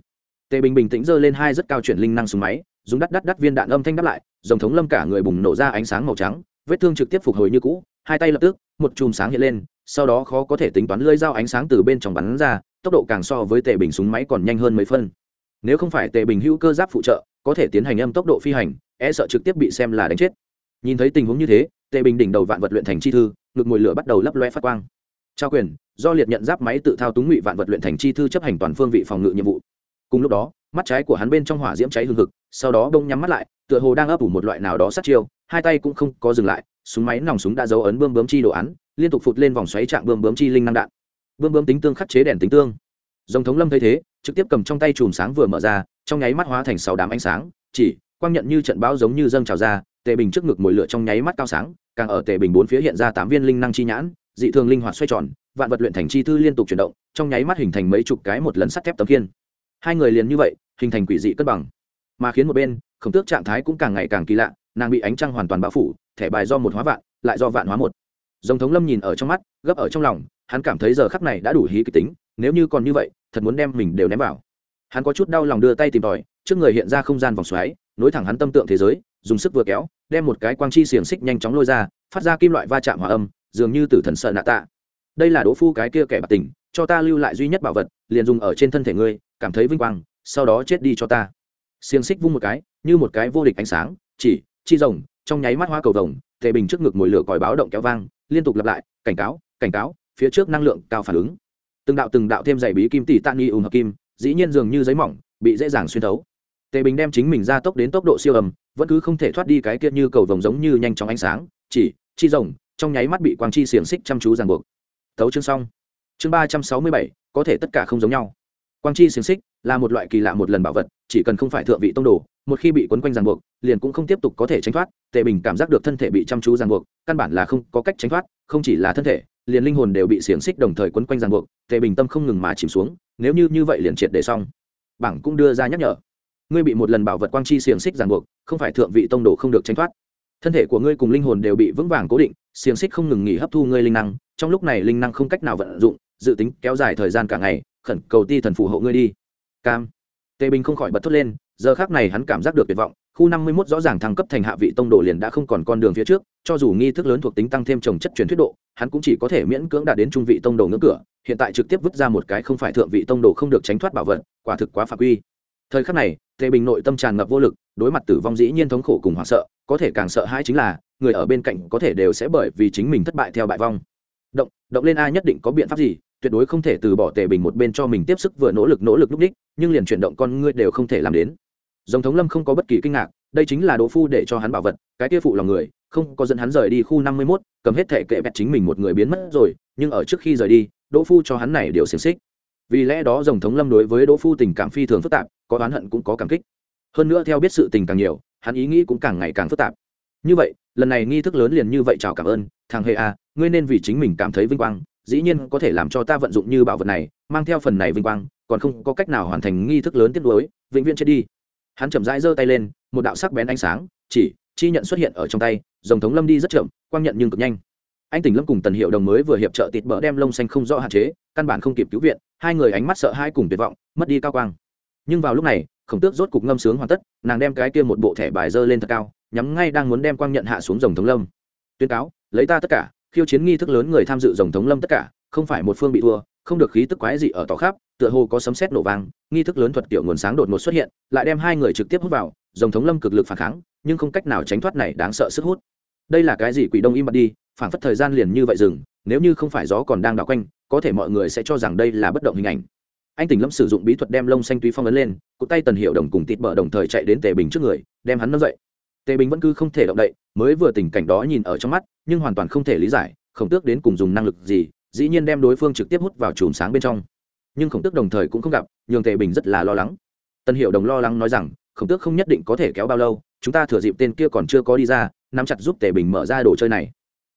tề bình bình tĩnh giơ lên hai rất cao chuyển linh năng súng máy, dùng đắt đắt đắt viên đạn âm thanh đáp lại, dòng thống lâm cả người bùng nổ ra ánh sáng màu trắng, vết thương trực tiếp phục hồi như cũ, hai tay lập tức, một chùm sáng hiện lên, sau đó khó có thể tính toán lưỡi dao ánh sáng từ bên trong bắn ra, tốc độ càng so với tề bình súng máy còn nhanh hơn mấy phân. Nếu không phải tề bình hữu cơ giáp phụ trợ, có thể tiến hành âm tốc độ phi hành e sợ trực tiếp bị xem là đánh chết. Nhìn thấy tình huống như thế, tề bình đỉnh đầu vạn vật luyện thành chi thư, ngực mùi lửa bắt đầu lấp loe phát quang. Trao quyền, do liệt nhận giáp máy tự thao túng ngụy vạn vật luyện thành chi thư chấp hành toàn phương vị phòng ngự nhiệm vụ cùng lúc đó, mắt trái của hắn bên trong hỏa diễm cháy hừng hực, sau đó đông nhắm mắt lại, tựa hồ đang ấp ủ một loại nào đó sát chiêu, hai tay cũng không có dừng lại, súng máy nòng súng đã dấu ấn bơm bướm chi đồ án, liên tục phụt lên vòng xoáy trạng bơm bướm chi linh năng đạn. Bơm bướm tính tương khắc chế đèn tính tương. Dòng thống lâm thấy thế, trực tiếp cầm trong tay chùm sáng vừa mở ra, trong nháy mắt hóa thành sáu đám ánh sáng, chỉ, quang nhận như trận bão giống như dâng trào ra, tề bình trước ngực mồi lửa trong nháy mắt cao sáng, càng ở tề bình bốn phía hiện ra tám viên linh năng chi nhãn, dị thường linh hoạt xoay tròn, vạn vật luyện thành chi thư liên tục chuyển động, trong nháy mắt hình thành mấy chục cái một lần sắt thép tấm kiên hai người liền như vậy, hình thành quỷ dị cân bằng. Mà khiến một bên, khổng tước trạng thái cũng càng ngày càng kỳ lạ, nàng bị ánh trăng hoàn toàn bao phủ, thẻ bài do một hóa vạn, lại do vạn hóa một. Dòng thống lâm nhìn ở trong mắt, gấp ở trong lòng, hắn cảm thấy giờ khắc này đã đủ hí kịch tính, nếu như còn như vậy, thật muốn đem mình đều ném vào. Hắn có chút đau lòng đưa tay tìm tòi, trước người hiện ra không gian vòng xoáy, nối thẳng hắn tâm tượng thế giới, dùng sức vừa kéo, đem một cái quang chi xiềng xích nhanh chóng lôi ra, phát ra kim loại va chạm hòa âm, dường như tử thần sợ nạ tạ. Đây là đỗ phu cái kia kẻ bạc tình, cho ta lưu lại duy nhất bảo vật, liền dùng ở trên thân thể ngươi cảm thấy vinh quang, sau đó chết đi cho ta. Xiềng xích vung một cái, như một cái vô địch ánh sáng, chỉ, chi rồng, trong nháy mắt hoa cầu vồng, tề bình trước ngực mồi lửa còi báo động kéo vang, liên tục lặp lại, cảnh cáo cảnh cáo, phía trước năng lượng cao phản ứng. Từng đạo từng đạo thêm dày bí kim tỷ tạ nghi ùm hợp kim, dĩ nhiên dường như giấy mỏng, bị dễ dàng xuyên thấu. Tề bình đem chính mình ra tốc đến tốc độ siêu ầm vẫn cứ không thể thoát đi cái kia như cầu vồng giống như nhanh chóng ánh sáng, chỉ, chi rồng, trong nháy mắt bị quang chi xiềng xích chăm chú ràng buộc. Thấu chương xong. Chương ba trăm sáu mươi bảy, có thể tất cả không giống nhau quang chi xiềng xích là một loại kỳ lạ một lần bảo vật, chỉ cần không phải thượng vị tông đồ, một khi bị quấn quanh ràng buộc, liền cũng không tiếp tục có thể tránh thoát, tề bình cảm giác được thân thể bị chăm chú ràng buộc, căn bản là không có cách tránh thoát, không chỉ là thân thể, liền linh hồn đều bị xiềng xích đồng thời quấn quanh ràng buộc, tề bình tâm không ngừng mà chìm xuống, nếu như như vậy liền triệt để xong. Bảng cũng đưa ra nhắc nhở. Ngươi bị một lần bảo vật quang chi xiềng xích ràng buộc, không phải thượng vị tông đồ không được tránh thoát. Thân thể của ngươi cùng linh hồn đều bị vững vàng cố định, xiềng xích không ngừng nghỉ hấp thu ngươi linh năng, trong lúc này linh năng không cách nào vận dụng, dự tính kéo dài thời gian cả ngày khẩn cầu ti thần phù hộ ngươi đi. Cam. Tề bình không khỏi bật thốt lên, giờ khác này hắn cảm giác được tuyệt vọng, khu năm mươi 51 rõ ràng thăng cấp thành hạ vị tông đồ liền đã không còn con đường phía trước, cho dù nghi thức lớn thuộc tính tăng thêm trồng chất truyền thuyết độ, hắn cũng chỉ có thể miễn cưỡng đạt đến trung vị tông đồ ngưỡng cửa, hiện tại trực tiếp vứt ra một cái không phải thượng vị tông đồ không được tránh thoát bảo vật, quả thực quá phạm quy. Thời khắc này, tề bình nội tâm tràn ngập vô lực, đối mặt tử vong dĩ nhiên thống khổ cùng hoảng sợ, có thể càng sợ hãi chính là, người ở bên cạnh có thể đều sẽ bởi vì chính mình thất bại theo bại vong. Động động lên a nhất định có biện pháp gì tuyệt đối không thể từ bỏ tề bình một bên cho mình tiếp sức vừa nỗ lực nỗ lực lúc đích, nhưng liền chuyển động con ngươi đều không thể làm đến. Dòng thống lâm không có bất kỳ kinh ngạc, đây chính là đỗ phu để cho hắn bảo vật, cái kia phụ lòng người, không có dẫn hắn rời đi khu năm mươi mốt, cầm hết thể kệ bẹt chính mình một người biến mất rồi, nhưng ở trước khi rời đi, đỗ phu cho hắn này điều xiềng xích. Vì lẽ đó dòng thống lâm đối với đỗ phu tình cảm phi thường phức tạp, có oán hận cũng có cảm kích. Hơn nữa theo biết sự tình càng nhiều, hắn ý nghĩ cũng càng ngày càng phức tạp. Như vậy, lần này nghi thức lớn liền như vậy chào cảm ơn, thằng hề a ngươi nên vì chính mình cảm thấy vinh quang dĩ nhiên có thể làm cho ta vận dụng như bảo vật này, mang theo phần này vinh quang, còn không có cách nào hoàn thành nghi thức lớn tiếp nối, vĩnh viễn chết đi. Hắn chậm rãi giơ tay lên, một đạo sắc bén ánh sáng, chỉ, chi nhận xuất hiện ở trong tay dòng thống lâm đi rất chậm, quang nhận nhưng cực nhanh. Anh tỉnh lâm cùng tần hiệu đồng mới vừa hiệp trợ tịt bỡ đem lông xanh không rõ hạn chế, căn bản không kịp cứu viện, hai người ánh mắt sợ hai cùng tuyệt vọng, mất đi cao quang. Nhưng vào lúc này, khổng tước rốt cục ngâm sướng hoàn tất, nàng đem cái kia một bộ thẻ bài dơ lên thật cao, nhắm ngay đang muốn đem quang nhận hạ xuống dòng thống lâm. Tuyên cáo, lấy ta tất cả khiêu chiến nghi thức lớn người tham dự dòng thống lâm tất cả, không phải một phương bị thua, không được khí tức quái dị ở tỏ khắp, tựa hồ có sấm sét nổ vang, nghi thức lớn thuật tiểu nguồn sáng đột ngột xuất hiện, lại đem hai người trực tiếp hút vào, dòng thống lâm cực lực phản kháng, nhưng không cách nào tránh thoát này đáng sợ sức hút. Đây là cái gì quỷ đông im bặt đi, phản phất thời gian liền như vậy dừng, nếu như không phải gió còn đang đảo quanh, có thể mọi người sẽ cho rằng đây là bất động hình ảnh. Anh tỉnh lâm sử dụng bí thuật đem lông xanh túy phong ấn lên cụ tay tần hiệu đồng cùng tịt bờ đồng thời chạy đến tề bình trước người, đem hắn nâng dậy tề bình vẫn cứ không thể động đậy, mới vừa tình cảnh đó nhìn ở trong mắt, nhưng hoàn toàn không thể lý giải, khổng tước đến cùng dùng năng lực gì, dĩ nhiên đem đối phương trực tiếp hút vào chùm sáng bên trong. Nhưng khổng tước đồng thời cũng không gặp, nhường tề bình rất là lo lắng. Tân hiệu đồng lo lắng nói rằng, khổng tước không nhất định có thể kéo bao lâu, chúng ta thừa dịp tên kia còn chưa có đi ra, nắm chặt giúp tề bình mở ra đồ chơi này.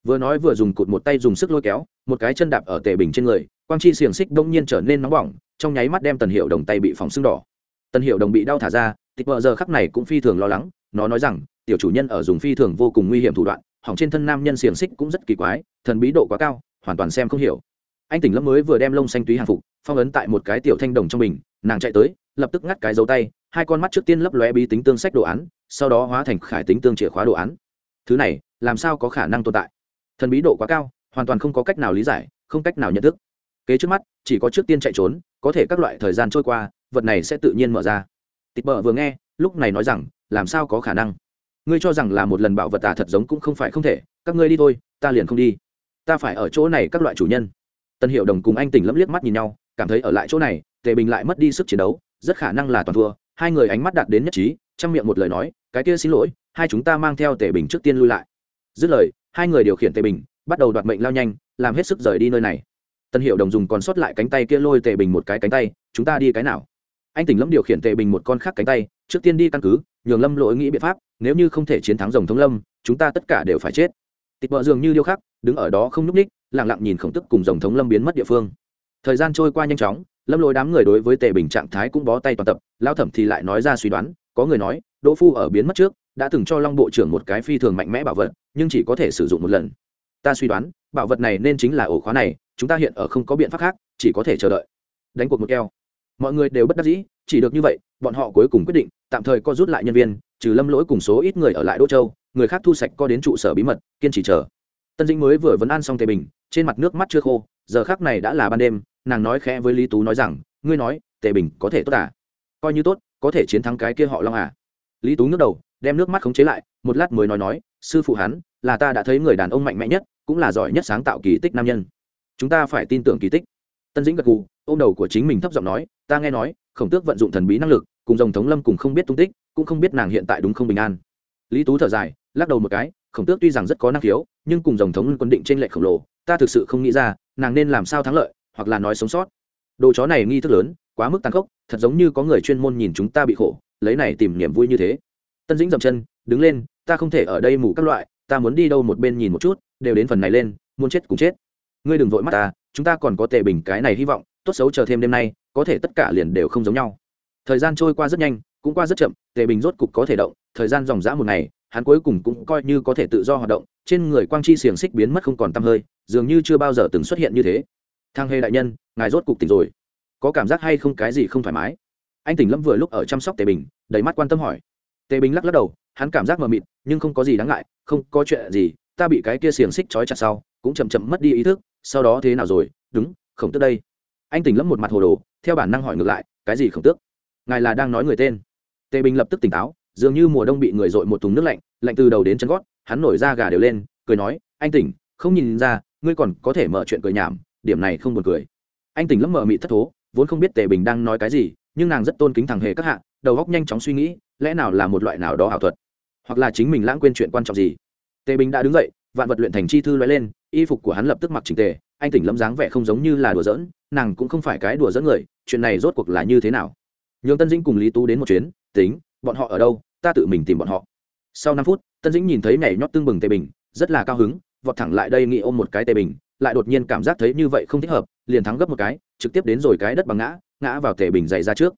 Vừa nói vừa dùng cụt một tay dùng sức lôi kéo, một cái chân đạp ở tề bình trên người, quang chi xiềng xích đông nhiên trở nên nóng bỏng, trong nháy mắt đem tần hiệu đồng tay bị phóng sưng đỏ. Tần hiệu đồng bị đau thả ra, tịch vợ giờ khắc này cũng phi thường lo lắng, nó nói rằng tiểu chủ nhân ở dùng phi thường vô cùng nguy hiểm thủ đoạn, hỏng trên thân nam nhân xiềng xích cũng rất kỳ quái, thần bí độ quá cao, hoàn toàn xem không hiểu. Anh tỉnh lâm mới vừa đem lông xanh túy hàng phục, phong ấn tại một cái tiểu thanh đồng trong mình nàng chạy tới, lập tức ngắt cái dấu tay, hai con mắt trước tiên lấp lóe bí tính tương sách đồ án, sau đó hóa thành khải tính tương chìa khóa đồ án. Thứ này, làm sao có khả năng tồn tại? Thần bí độ quá cao, hoàn toàn không có cách nào lý giải, không cách nào nhận thức. Kế trước mắt, chỉ có trước tiên chạy trốn, có thể các loại thời gian trôi qua, vật này sẽ tự nhiên mở ra. Tịt bờ vừa nghe, lúc này nói rằng, làm sao có khả năng? Ngươi cho rằng là một lần bảo vật tà thật giống cũng không phải không thể, các ngươi đi thôi, ta liền không đi. Ta phải ở chỗ này các loại chủ nhân. Tân hiệu đồng cùng anh tỉnh lẫm liếc mắt nhìn nhau, cảm thấy ở lại chỗ này, tề bình lại mất đi sức chiến đấu, rất khả năng là toàn thua. Hai người ánh mắt đạt đến nhất trí, chăm miệng một lời nói, cái kia xin lỗi, hai chúng ta mang theo tề bình trước tiên lui lại. Dứt lời, hai người điều khiển tề bình, bắt đầu đoạt mệnh lao nhanh, làm hết sức rời đi nơi này. Tân hiệu đồng dùng còn sót lại cánh tay kia lôi tề bình một cái cánh tay, chúng ta đi cái nào? Anh tỉnh lâm điều khiển tề bình một con khác cánh tay, trước tiên đi căn cứ nhường lâm lỗi nghĩ biện pháp, nếu như không thể chiến thắng Rồng thống lâm, chúng ta tất cả đều phải chết. Tịch vợ dường như điêu khắc, đứng ở đó không n ú c ních lẳng lặng nhìn khổng tức cùng Rồng thống lâm biến mất địa phương. Thời gian trôi qua nhanh chóng, lâm lỗi đám người đối với tề bình trạng thái cũng bó tay toàn tập, lao thẩm thì lại nói ra suy đoán, có người nói, đỗ phu ở biến mất trước, đã từng cho long bộ trưởng một cái phi thường mạnh mẽ bảo vật, nhưng chỉ có thể sử dụng một lần. Ta suy đoán, bảo vật này nên chính là ổ khóa này, chúng ta hiện ở không có biện pháp khác, chỉ có thể chờ đợi. Đánh cuộc một keo. Mọi người đều bất đắc dĩ chỉ được như vậy, bọn họ cuối cùng quyết định, tạm thời co rút lại nhân viên, trừ lâm lỗi cùng số ít người ở lại đỗ châu, người khác thu sạch co đến trụ sở bí mật, kiên trì chờ. Tân dĩnh mới vừa vấn an xong tề bình, trên mặt nước mắt chưa khô, giờ khác này đã là ban đêm, nàng nói khẽ với lý tú nói rằng, ngươi nói, tề bình có thể tốt à? Coi như tốt, có thể chiến thắng cái kia họ long à? Lý tú ngước đầu, đem nước mắt khống chế lại, một lát mới nói nói, sư phụ hắn, là ta đã thấy người đàn ông mạnh mẽ nhất, cũng là giỏi nhất sáng tạo kỳ tích nam nhân. Chúng ta phải tin tưởng kỳ tích tân dĩnh gật gù ô m đầu của chính mình thấp giọng nói, ta nghe nói, khổng tước vận dụng thần bí năng lực, cùng dòng thống lâm cùng không biết tung tích, cũng không biết nàng hiện tại đúng không bình an. Lý tú thở dài, lắc đầu một cái, khổng tước tuy rằng rất có năng khiếu, nhưng cùng dòng thống quân định trên lệ khổng lồ, ta thực sự không nghĩ ra, nàng nên làm sao thắng lợi, hoặc là nói sống sót. Đồ chó này nghi thức lớn, quá mức tàn khốc, thật giống như có người chuyên môn nhìn chúng ta bị khổ, lấy này tìm niềm vui như thế. Tân dĩnh dậm chân, đứng lên, ta không thể ở đây mù các loại, ta muốn đi đâu một bên nhìn một chút, đều đến phần này lên, muốn chết cùng chết ngươi đừng vội mắt ta, chúng ta còn có tề bình cái này hy vọng, tốt xấu chờ thêm đêm nay, có thể tất cả liền đều không giống nhau. Thời gian trôi qua rất nhanh, cũng qua rất chậm, tề bình rốt cục có thể động, thời gian dòng dã một ngày, hắn cuối cùng cũng coi như có thể tự do hoạt động, trên người quang chi xiềng xích biến mất không còn t hơi, dường như chưa bao giờ từng xuất hiện như thế. Thang hề đại nhân, ngài rốt cục tỉnh rồi. Có cảm giác hay không cái gì không thoải mái? Anh tỉnh lâm vừa lúc ở chăm sóc tề bình, đầy mắt quan tâm hỏi. Tề bình lắc lắc đầu, hắn cảm giác mờ mịt, nhưng không có gì đáng ngại, không có chuyện gì, ta bị cái kia xiềng xích trói chặt sau, cũng chậm chậm mất đi ý thức sau đó thế nào rồi? Đúng, khổng tước đây. Anh tỉnh lâm một mặt hồ đồ, theo bản năng hỏi ngược lại, cái gì khổng tước? Ngài là đang nói người tên. Tề bình lập tức tỉnh táo, dường như mùa đông bị người dội một thùng nước lạnh lạnh từ đầu đến chân gót, hắn nổi da gà đều lên, cười nói, anh tỉnh, không nhìn ra, ngươi còn có thể mở chuyện cười nhảm, điểm này không buồn cười. Anh tỉnh lẫm mở mị thất thố, vốn không biết tề bình đang nói cái gì, nhưng nàng rất tôn kính thằng hề các hạ, đầu góc nhanh chóng suy nghĩ, lẽ nào là một loại nào đó ảo thuật, hoặc là chính mình lãng quên chuyện quan trọng gì. Tề bình đã đứng dậy, vạn vật luyện thành chi thư lóe lên y phục của hắn lập tức mặc trình tề, anh tỉnh lâm dáng vẻ không giống như là đùa giỡn, nàng cũng không phải cái đùa dẫn người, chuyện này rốt cuộc là như thế nào? Nhường tân dĩnh cùng lý tú đến một chuyến, tính, bọn họ ở đâu, ta tự mình tìm bọn họ. Sau năm phút, tân dĩnh nhìn thấy nhảy nhót tương bừng tề bình, rất là cao hứng, vọt thẳng lại đây nghĩ ôm một cái tề bình, lại đột nhiên cảm giác thấy như vậy không thích hợp, liền thắng gấp một cái, trực tiếp đến rồi cái đất bằng ngã ngã vào tề bình dày ra trước.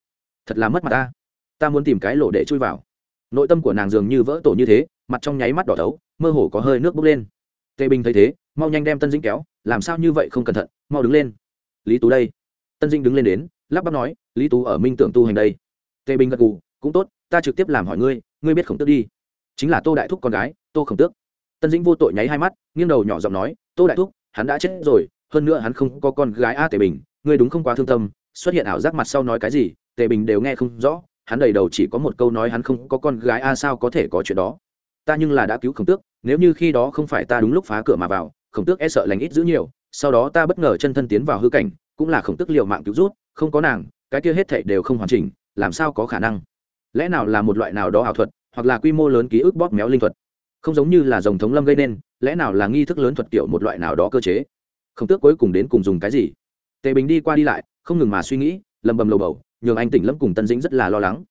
Thật là mất mặt ta. Ta muốn tìm cái lỗ để chui vào. Nội tâm của nàng dường như vỡ tổ như thế, mặt trong nháy mắt đỏ thấu, mơ hồ có hơi nước bốc lên. Tề bình thấy thế mau nhanh đem tân dĩnh kéo, làm sao như vậy không cẩn thận, mau đứng lên. Lý tú đây. Tân dĩnh đứng lên đến, lắp bắp nói, lý tú ở minh tưởng tu hành đây. Tề bình gật gù, cũng tốt, ta trực tiếp làm hỏi ngươi ngươi biết khổng tước đi. Chính là tô đại thúc con gái, tô khổng tước. Tân dĩnh vô tội nháy hai mắt, nghiêng đầu nhỏ giọng nói, tô đại thúc, hắn đã chết rồi, hơn nữa hắn không có con gái a tề bình, ngươi đúng không quá thương tâm, xuất hiện ảo giác mặt sau nói cái gì, tề bình đều nghe không rõ, hắn đầy đầu chỉ có một câu nói hắn không có con gái a sao có thể có chuyện đó. Ta nhưng là đã cứu khổng tước, nếu như khi đó không phải ta đúng lúc phá cửa mà vào khổng tước e sợ lành ít giữ nhiều, sau đó ta bất ngờ chân thân tiến vào hư cảnh, cũng là khổng tước liều mạng cứu rút, không có nàng, cái kia hết thảy đều không hoàn chỉnh, làm sao có khả năng? Lẽ nào là một loại nào đó ảo thuật, hoặc là quy mô lớn ký ức bóp méo linh thuật? Không giống như là dòng thống lâm gây nên, lẽ nào là nghi thức lớn thuật kiểu một loại nào đó cơ chế? Khổng tước cuối cùng đến cùng dùng cái gì? Tề bình đi qua đi lại, không ngừng mà suy nghĩ, lầm bầm lầu bầu, nhường anh tỉnh lâm cùng tân dĩnh rất là lo lắng.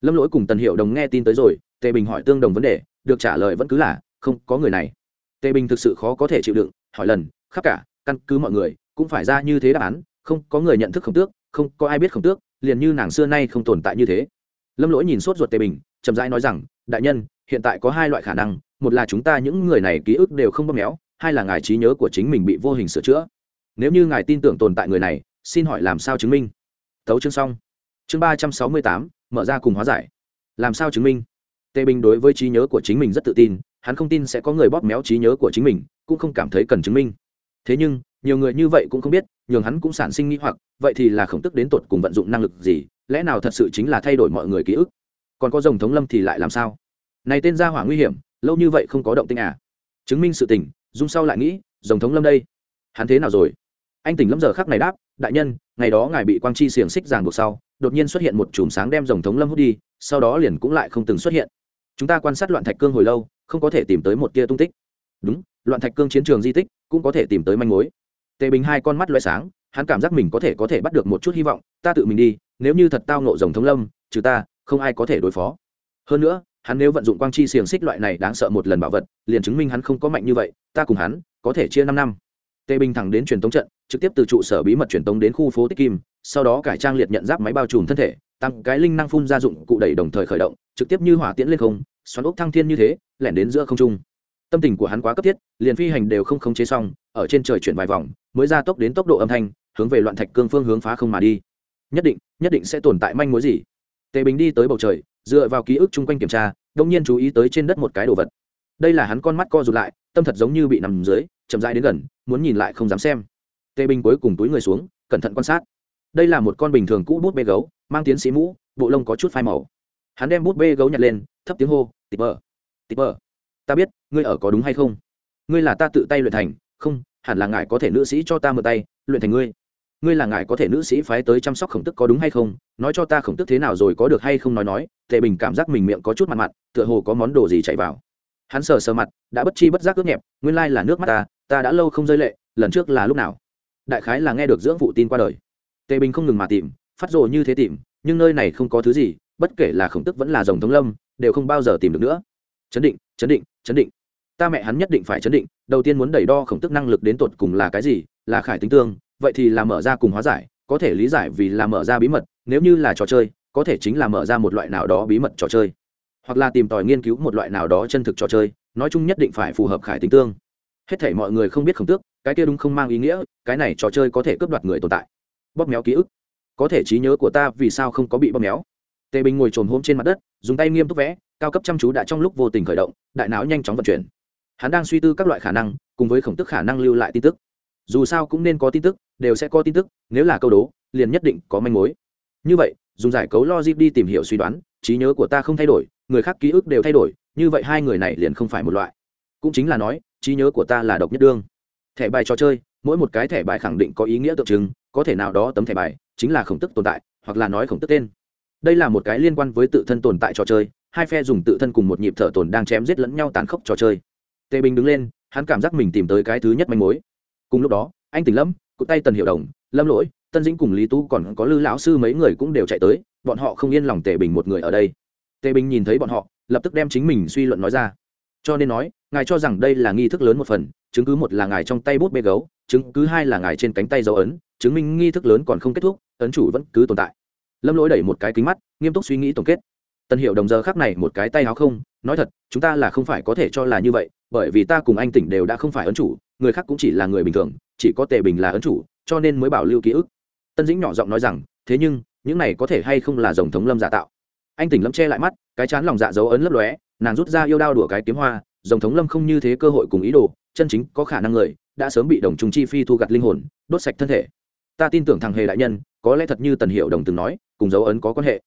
Lâm lỗi cùng tần hiệu đồng nghe tin tới rồi, tề bình hỏi tương đồng vấn đề, được trả lời vẫn cứ là, không, có người này tề bình thực sự khó có thể chịu đựng, hỏi lần, khắp cả, căn cứ mọi người, cũng phải ra như thế đáp án, không có người nhận thức khổng tước, không có ai biết khổng tước, liền như nàng xưa nay không tồn tại như thế. Lâm lỗi nhìn sốt ruột tề bình, chậm rãi nói rằng, đại nhân, hiện tại có hai loại khả năng, một là chúng ta những người này ký ức đều không bóp méo, hai là ngài trí nhớ của chính mình bị vô hình sửa chữa. Nếu như ngài tin tưởng tồn tại người này, xin hỏi làm sao chứng minh? Thấu chương xong. Chương ba trăm sáu mươi tám, mở ra cùng hóa giải. Làm sao chứng minh? Tề bình đối với trí nhớ của chính mình rất tự tin hắn không tin sẽ có người bóp méo trí nhớ của chính mình, cũng không cảm thấy cần chứng minh. Thế nhưng, nhiều người như vậy cũng không biết, nhường hắn cũng sản sinh nghĩ hoặc, vậy thì là khổng tức đến tột cùng vận dụng năng lực gì, lẽ nào thật sự chính là thay đổi mọi người ký ức? Còn có dòng thống lâm thì lại làm sao? Này tên gia hỏa nguy hiểm, lâu như vậy không có động tinh à? Chứng minh sự tình, dung sau lại nghĩ dòng thống lâm đây. Hắn thế nào rồi? Anh tỉnh lâm giờ khắc này đáp, đại nhân, ngày đó ngài bị quang chi xiềng xích ràng buộc sau, đột nhiên xuất hiện một chùm sáng đem dòng thống lâm hút đi, sau đó liền cũng lại không từng xuất hiện chúng ta quan sát loạn thạch cương hồi lâu, không có thể tìm tới một kia tung tích. Đúng, loạn thạch cương chiến trường di tích cũng có thể tìm tới manh mối. Tề bình hai con mắt loay sáng, hắn cảm giác mình có thể có thể bắt được một chút hy vọng, ta tự mình đi, nếu như thật tao nộ rồng thống lâm, trừ ta, không ai có thể đối phó. Hơn nữa, hắn nếu vận dụng quang chi xiềng xích loại này đáng sợ một lần bảo vật, liền chứng minh hắn không có mạnh như vậy, ta cùng hắn có thể chia năm năm. Tề bình thẳng đến truyền tống trận trực tiếp từ trụ sở bí mật truyền tống đến khu phố tích kim, sau đó cải trang liệt nhận giáp máy bao trùm thân thể, tăng cái linh năng phun ra dụng cụ đẩy đồng thời khởi động, trực tiếp như hỏa tiễn lên không, xoắn ốc thăng thiên như thế, lẻn đến giữa không trung. Tâm tình của hắn quá cấp thiết, liền phi hành đều không khống chế xong, ở trên trời chuyển vài vòng, mới ra tốc đến tốc độ âm thanh, hướng về loạn thạch cương phương hướng phá không mà đi. Nhất định nhất định sẽ tồn tại manh mối gì? Tề bình đi tới bầu trời, dựa vào ký ức chung quanh kiểm tra, đông nhiên chú ý tới trên đất một cái đồ vật. Đây là hắn con mắt co rụt lại, tâm thật giống như bị nằm dưới, chậm rãi đến gần, muốn nhìn lại không dám xem tề bình cuối cùng túi người xuống, cẩn thận quan sát. Đây là một con bình thường cũ bút bê gấu, mang tiến sĩ mũ, bộ lông có chút phai màu. Hắn đem bút bê gấu nhặt lên, thấp tiếng hô tịp bờ tịp bờ ta biết, ngươi ở có đúng hay không? Ngươi là ta tự tay luyện thành, không, hẳn là ngài có thể nữ sĩ cho ta mượn tay, luyện thành ngươi. Ngươi là ngài có thể nữ sĩ phái tới chăm sóc khổng tức có đúng hay không? Nói cho ta khổng tức thế nào rồi có được hay không nói nói. Tề bình cảm giác mình miệng có chút mặt mặt tựa hồ có món đồ gì chạy vào. Hắn sờ sờ mặt, đã bất chi bất giác ướt nhẹp, nguyên lai là nước mắt ta ta đã lâu không rơi lệ, lần trước là lúc nào? Đại khái là nghe được dưỡng phụ tin qua đời. Tề bình không ngừng mà tìm, phát rồ như thế tìm, nhưng nơi này không có thứ gì, bất kể là khổng tức vẫn là dòng thống lâm, đều không bao giờ tìm được nữa. Chấn định chấn định chấn định. Ta mẹ hắn nhất định phải chấn định, đầu tiên muốn đẩy đo khổng tức năng lực đến tột cùng là cái gì, là khải tính tương, vậy thì là mở ra cùng hóa giải, có thể lý giải vì là mở ra bí mật, nếu như là trò chơi, có thể chính là mở ra một loại nào đó bí mật trò chơi. Hoặc là tìm tòi nghiên cứu một loại nào đó chân thực trò chơi, nói chung nhất định phải phù hợp khải tính tương. Hết thể mọi người không biết khổng tước cái kia đúng không mang ý nghĩa, cái này trò chơi có thể cướp đoạt người tồn tại. Bóp méo ký ức. Có thể trí nhớ của ta vì sao không có bị bóp méo. Tề bình ngồi trồm hôm trên mặt đất, dùng tay nghiêm túc vẽ, cao cấp chăm chú đã trong lúc vô tình khởi động, đại não nhanh chóng vận chuyển. Hắn đang suy tư các loại khả năng, cùng với khổng tức khả năng lưu lại tin tức. Dù sao cũng nên có tin tức, đều sẽ có tin tức, nếu là câu đố, liền nhất định có manh mối. Như vậy, dùng giải cấu logic đi tìm hiểu suy đoán, trí nhớ của ta không thay đổi, người khác ký ức đều thay đổi, như vậy hai người này liền không phải một loại. Cũng chính là nói, trí nhớ của ta là độc nhất đương thẻ bài trò chơi, mỗi một cái thẻ bài khẳng định có ý nghĩa tượng trưng, có thể nào đó tấm thẻ bài chính là khổng tức tồn tại, hoặc là nói khổng tức tên. Đây là một cái liên quan với tự thân tồn tại trò chơi, hai phe dùng tự thân cùng một nhịp thở tồn đang chém giết lẫn nhau tàn khốc trò chơi. Tề bình đứng lên, hắn cảm giác mình tìm tới cái thứ nhất manh mối. Cùng lúc đó, anh tỉnh lâm cụ tay tần hiệu đồng, lâm lỗi, tân dĩnh cùng lý tú còn có lư lão sư mấy người cũng đều chạy tới, bọn họ không yên lòng tề bình một người ở đây. Tề bình nhìn thấy bọn họ, lập tức đem chính mình suy luận nói ra. Cho nên nói, ngài cho rằng đây là nghi thức lớn một phần chứng cứ một là ngài trong tay bút bê gấu, chứng cứ hai là ngài trên cánh tay dấu ấn, chứng minh nghi thức lớn còn không kết thúc, ấn chủ vẫn cứ tồn tại. Lâm lỗi đẩy một cái kính mắt, nghiêm túc suy nghĩ tổng kết. Tân hiệu đồng giờ khác này một cái tay áo không, nói thật, chúng ta là không phải có thể cho là như vậy, bởi vì ta cùng anh tỉnh đều đã không phải ấn chủ, người khác cũng chỉ là người bình thường, chỉ có tề bình là ấn chủ, cho nên mới bảo lưu ký ức. Tân dĩnh nhỏ giọng nói rằng, thế nhưng, những này có thể hay không là dòng thống lâm giả tạo? Anh tỉnh lâm che lại mắt, cái chán lòng dạ dấu ấn lấp lóe, nàng rút ra yêu đao đùa cái kiếm hoa, dòng thống lâm không như thế cơ hội cùng ý đồ chân chính có khả năng người đã sớm bị đồng trùng chi phi thu gặt linh hồn, đốt sạch thân thể. Ta tin tưởng thằng hề đại nhân, có lẽ thật như tần hiệu đồng từng nói, cùng dấu ấn có quan hệ.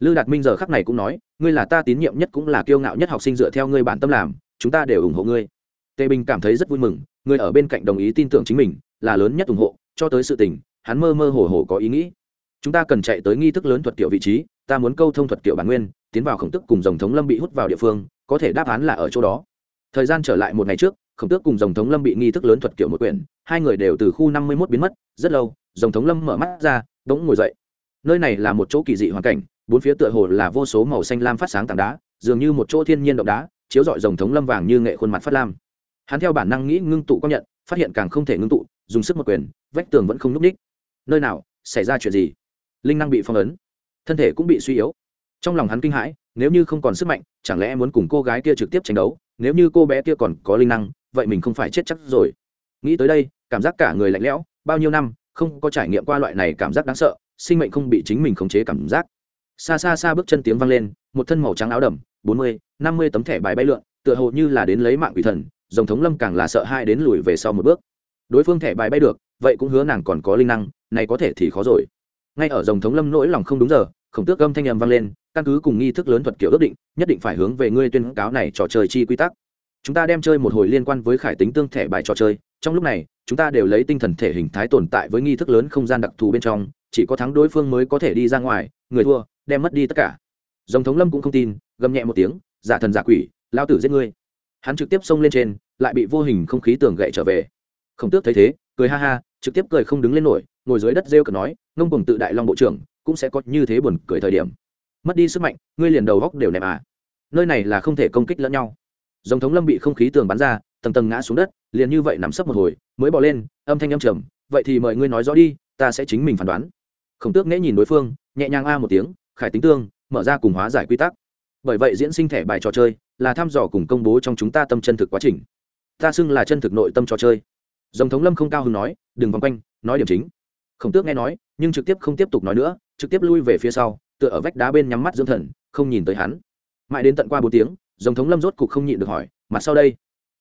Lư đạt minh giờ khắc này cũng nói, ngươi là ta tín nhiệm nhất cũng là kiêu ngạo nhất học sinh dựa theo ngươi bản tâm làm, chúng ta đều ủng hộ ngươi. Tề bình cảm thấy rất vui mừng người ở bên cạnh đồng ý tin tưởng chính mình, là lớn nhất ủng hộ, cho tới sự tình, hắn mơ mơ hồ hồ có ý nghĩ. Chúng ta cần chạy tới nghi thức lớn thuật kiểu vị trí, ta muốn câu thông thuật kiểu bản nguyên, tiến vào khổng tức cùng dòng thống lâm bị hút vào địa phương, có thể đáp án là ở chỗ đó. Thời gian trở lại một ngày trước khổng tước cùng dòng thống lâm bị nghi thức lớn thuật kiểu một quyển, hai người đều từ khu năm mươi mốt biến mất, rất lâu, dòng thống lâm mở mắt ra, đống ngồi dậy. Nơi này là một chỗ kỳ dị hoàn cảnh, bốn phía tựa hồ là vô số màu xanh lam phát sáng tảng đá, dường như một chỗ thiên nhiên động đá, chiếu dọi dòng thống lâm vàng như nghệ khuôn mặt phát lam. Hắn theo bản năng nghĩ ngưng tụ công nhận, phát hiện càng không thể ngưng tụ, dùng sức một quyền, vách tường vẫn không n ú c ních. Nơi nào, xảy ra chuyện gì? Linh năng bị phong ấn. Thân thể cũng bị suy yếu. Trong lòng hắn kinh hãi, nếu như không còn sức mạnh, chẳng lẽ muốn cùng cô gái kia trực tiếp tranh đấu? Nếu như cô bé kia còn có linh năng vậy mình không phải chết chắc rồi. Nghĩ tới đây, cảm giác cả người lạnh lẽo, bao nhiêu năm, không có trải nghiệm qua loại này cảm giác đáng sợ, sinh mệnh không bị chính mình khống chế cảm giác. Xa xa xa bước chân tiếng vang lên, một thân màu trắng áo đầm, bốn mươi, năm mươi tấm thẻ bài bay lượn, tựa hồ như là đến lấy mạng quỷ thần dòng thống lâm càng là sợ hai đến lùi về sau một bước. Đối phương thẻ bài bay được, vậy cũng hứa nàng còn có linh năng, này có thể thì khó rồi. Ngay ở dòng thống lâm nỗi lòng không đúng giờ, khổng tước âm thanh nhầm vang lên, căn cứ cùng nghi thức lớn thuật kiểu ước định, nhất định phải hướng về ngươi tuyên cáo này trò chơi chi quy tắc chúng ta đem chơi một hồi liên quan với khải tính tương thẻ bài trò chơi, trong lúc này, chúng ta đều lấy tinh thần thể hình thái tồn tại với nghi thức lớn không gian đặc thù bên trong, chỉ có thắng đối phương mới có thể đi ra ngoài, người thua, đem mất đi tất cả. Dòng thống lâm cũng không tin, gầm nhẹ một tiếng, giả thần giả quỷ, lao tử giết ngươi. Hắn trực tiếp xông lên trên, lại bị vô hình không khí tường gậy trở về. Khổng tước thấy thế, cười ha ha, trực tiếp cười không đứng lên nổi, ngồi dưới đất rêu cờ nói, ngông cùng tự đại long bộ trưởng, cũng sẽ có như thế buồn cười thời điểm. Mất đi sức mạnh, ngươi liền đầu góc đều nẹp à. Nơi này là không thể công kích lẫn nhau dòng thống lâm bị không khí tường bắn ra, tầng tầng ngã xuống đất, liền như vậy nằm sấp một hồi, mới bỏ lên, âm thanh âm trầm, vậy thì mời ngươi nói rõ đi, ta sẽ chính mình phán đoán. Khổng tước nghễ nhìn đối phương, nhẹ nhàng a một tiếng, khải tính tương, mở ra cùng hóa giải quy tắc. Bởi vậy diễn sinh thẻ bài trò chơi là thăm dò cùng công bố trong chúng ta tâm chân thực quá trình. Ta xưng là chân thực nội tâm trò chơi. Dòng thống lâm không cao hứng nói, đừng vòng quanh, nói điểm chính. Khổng tước nghe nói, nhưng trực tiếp không tiếp tục nói nữa, trực tiếp lui về phía sau, tựa ở vách đá bên nhắm mắt dưỡng thần, không nhìn tới hắn. Mãi đến tận qua bốn tiếng dòng thống lâm rốt cục không nhịn được hỏi, mặt sau đây?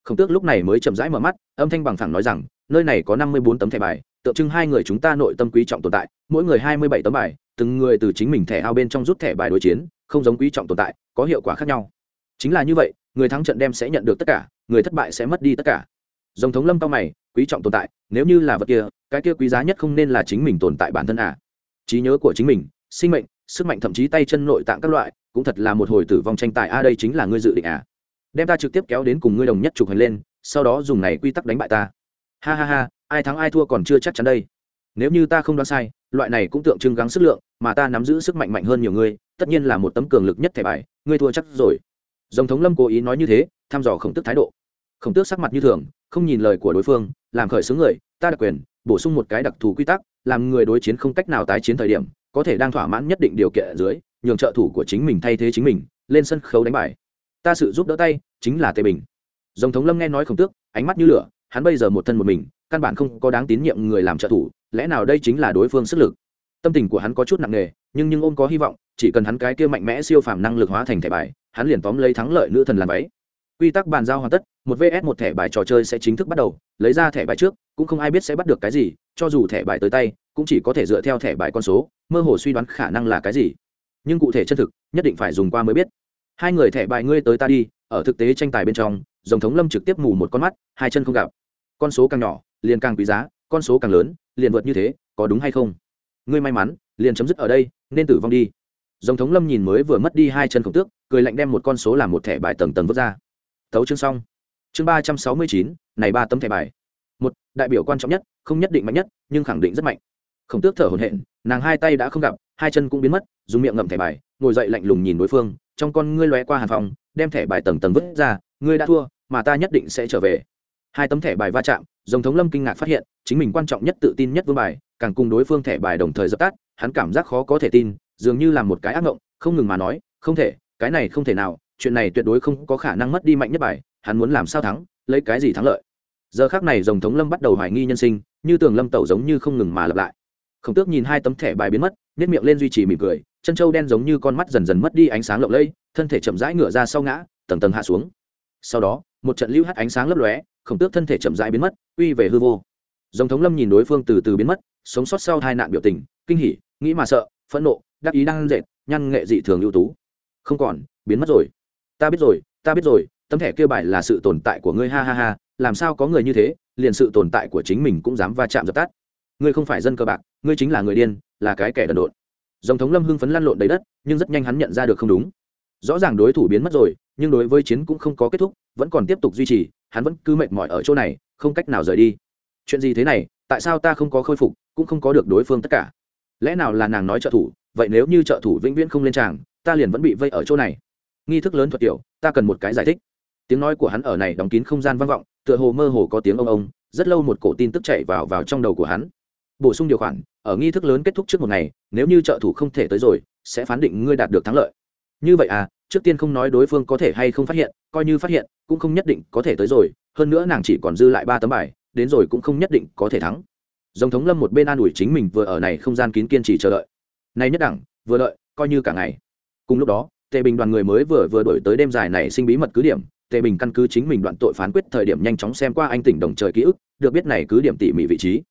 Khổng tước lúc này mới chậm rãi mở mắt, âm thanh bằng thẳng nói rằng, nơi này có năm mươi bốn tấm thẻ bài, tượng trưng hai người chúng ta nội tâm quý trọng tồn tại, mỗi người hai mươi bảy tấm bài, từng người từ chính mình thẻ ao bên trong rút thẻ bài đối chiến, không giống quý trọng tồn tại, có hiệu quả khác nhau. Chính là như vậy, người thắng trận đem sẽ nhận được tất cả, người thất bại sẽ mất đi tất cả. Dòng thống lâm cao mày, quý trọng tồn tại, nếu như là vật kia, cái kia quý giá nhất không nên là chính mình tồn tại bản thân à. Trí nhớ của chính mình, sinh mệnh sức mạnh thậm chí tay chân nội tạng các loại, cũng thật là một hồi tử vong tranh tài. A, đây chính là ngươi dự định à? Đem ta trực tiếp kéo đến cùng ngươi đồng nhất trục hành lên, sau đó dùng này quy tắc đánh bại ta. Ha ha ha, ai thắng ai thua còn chưa chắc chắn đây. Nếu như ta không đoán sai, loại này cũng tượng trưng gắng sức lượng, mà ta nắm giữ sức mạnh mạnh hơn nhiều ngươi, tất nhiên là một tấm cường lực nhất thẻ bài, ngươi thua chắc rồi. Dòng thống lâm cố ý nói như thế, thăm dò khổng tức thái độ. Khổng tước sắc mặt như thường, không nhìn lời của đối phương, làm khởi xướng người, ta đặc quyền, bổ sung một cái đặc thù quy tắc, làm người đối chiến không cách nào tái chiến thời điểm có thể đang thỏa mãn nhất định điều kiện ở dưới, nhường trợ thủ của chính mình thay thế chính mình, lên sân khấu đánh bài. Ta sự giúp đỡ tay chính là tề bình. Dòng thống lâm nghe nói khổng tước, ánh mắt như lửa, hắn bây giờ một thân một mình, căn bản không có đáng tín nhiệm người làm trợ thủ, lẽ nào đây chính là đối phương sức lực? Tâm tình của hắn có chút nặng nề, nhưng nhưng ôm có hy vọng, chỉ cần hắn cái kia mạnh mẽ siêu phàm năng lực hóa thành thẻ bài, hắn liền tóm lấy thắng lợi nữ thần làm váy. Quy tắc bàn giao hoàn tất, một vs một thẻ bài trò chơi sẽ chính thức bắt đầu, lấy ra thẻ bài trước, cũng không ai biết sẽ bắt được cái gì, cho dù thẻ bài tới tay, cũng chỉ có thể dựa theo thẻ bài con số mơ hồ suy đoán khả năng là cái gì. Nhưng cụ thể chân thực, nhất định phải dùng qua mới biết. Hai người thẻ bài ngươi tới ta đi, ở thực tế tranh tài bên trong dòng thống lâm trực tiếp mù một con mắt, hai chân không gặp. Con số càng nhỏ, liền càng quý giá, con số càng lớn, liền vượt như thế, có đúng hay không? Ngươi may mắn, liền chấm dứt ở đây, nên tử vong đi. Dòng thống lâm nhìn mới vừa mất đi hai chân khổng tước, cười lạnh đem một con số làm một thẻ bài tầng tầng vớt ra. Thấu chương xong. Chương ba trăm sáu mươi chín, này ba tấm thẻ bài. Một, đại biểu quan trọng nhất, không nhất định mạnh nhất, nhưng khẳng định rất mạnh khổng tước thở hổn hển, nàng hai tay đã không gặp, hai chân cũng biến mất, dùng miệng ngậm thẻ bài, ngồi dậy lạnh lùng nhìn đối phương, trong con ngươi lóe qua hàn phòng đem thẻ bài tầng tầng vứt ra, ngươi đã thua, mà ta nhất định sẽ trở về. Hai tấm thẻ bài va chạm, dòng thống lâm kinh ngạc phát hiện, chính mình quan trọng nhất tự tin nhất vương bài, càng cùng đối phương thẻ bài đồng thời dập tắt, hắn cảm giác khó có thể tin, dường như là một cái ác mộng, không ngừng mà nói, không thể, cái này không thể nào, chuyện này tuyệt đối không có khả năng mất đi mạnh nhất bài, hắn muốn làm sao thắng, lấy cái gì thắng lợi? Giờ khác này dòng thống lâm bắt đầu hoài nghi nhân sinh, như tường lâm tẩu giống như không ngừng mà lặp lại khổng tước nhìn hai tấm thẻ bài biến mất nếp miệng lên duy trì mỉm cười, chân trâu đen giống như con mắt dần dần mất đi ánh sáng lộng lẫy, thân thể chậm rãi ngửa ra sau ngã, tầng tầng hạ xuống. Sau đó, một trận lưu hắt ánh sáng lấp lóe, khổng tước thân thể chậm rãi biến mất, uy về hư vô. Dòng thống lâm nhìn đối phương từ từ biến mất, sống sót sau hai nạn biểu tình, kinh hỉ, nghĩ mà sợ, phẫn nộ, đắc ý đang dệt, nhăn nghệ dị thường ưu tú. Không còn, biến mất rồi. Ta biết rồi, ta biết rồi, tấm thẻ kêu bài là sự tồn tại của ngươi, ha ha ha, làm sao có người như thế, liền sự tồn tại của chính mình cũng dám va chạm dập tắt ngươi không phải dân cơ bạc, ngươi chính là người điên, là cái kẻ đần độn. Dòng thống lâm hưng phấn lăn lộn đầy đất, nhưng rất nhanh hắn nhận ra được không đúng. Rõ ràng đối thủ biến mất rồi, nhưng đối với chiến cũng không có kết thúc, vẫn còn tiếp tục duy trì, hắn vẫn cứ mệt mỏi ở chỗ này, không cách nào rời đi. Chuyện gì thế này, tại sao ta không có khôi phục, cũng không có được đối phương tất cả? Lẽ nào là nàng nói trợ thủ, vậy nếu như trợ thủ vĩnh viễn không lên tràng, ta liền vẫn bị vây ở chỗ này. Nghi thức lớn thuật tiểu, ta cần một cái giải thích. Tiếng nói của hắn ở này đóng kín không gian vang vọng, tựa hồ mơ hồ có tiếng ông ông, rất lâu một cổ tin tức chạy vào vào trong đầu của hắn bổ sung điều khoản, ở nghi thức lớn kết thúc trước một ngày, nếu như trợ thủ không thể tới rồi, sẽ phán định ngươi đạt được thắng lợi. Như vậy à trước tiên không nói đối phương có thể hay không phát hiện, coi như phát hiện, cũng không nhất định có thể tới rồi, hơn nữa nàng chỉ còn dư lại ba tấm bài, đến rồi cũng không nhất định có thể thắng. Dòng thống lâm một bên an ủi chính mình vừa ở này không gian kín kiên trì chờ đợi. Nay nhất đẳng, vừa đợi, coi như cả ngày. Cùng lúc đó, tề bình đoàn người mới vừa vừa đổi tới đêm dài này sinh bí mật cứ điểm, tề bình căn cứ chính mình đoạn tội phán quyết thời điểm nhanh chóng xem qua anh tỉnh đồng trời ký ức, được biết này cứ điểm tỉ mỉ vị trí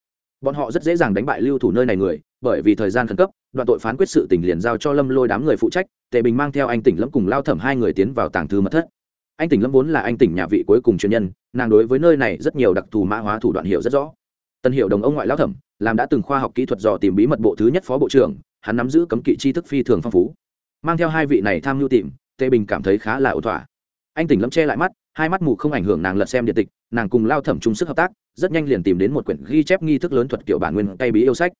bọn họ rất dễ dàng đánh bại lưu thủ nơi này người, bởi vì thời gian khẩn cấp, đoạn tội phán quyết sự tỉnh liền giao cho lâm lôi đám người phụ trách, tề bình mang theo anh tỉnh lâm cùng lao thẩm hai người tiến vào tàng thư mật thất. Anh tỉnh lâm vốn là anh tỉnh nhà vị cuối cùng chuyên nhân, nàng đối với nơi này rất nhiều đặc thù mã hóa thủ đoạn hiểu rất rõ. Tân hiệu đồng ông ngoại lao thẩm, làm đã từng khoa học kỹ thuật dò tìm bí mật bộ thứ nhất phó bộ trưởng, hắn nắm giữ cấm kỵ tri thức phi thường phong phú. Mang theo hai vị này tham mưu tìm, tề bình cảm thấy khá là ổn thỏa. Anh tỉnh lâm che lại mắt, hai mắt mù không ảnh hưởng nàng lật xem điện tịch nàng cùng lao thẩm chung sức hợp tác, rất nhanh liền tìm đến một quyển ghi chép nghi thức lớn thuật kiểu bản nguyên tay bí yêu sách.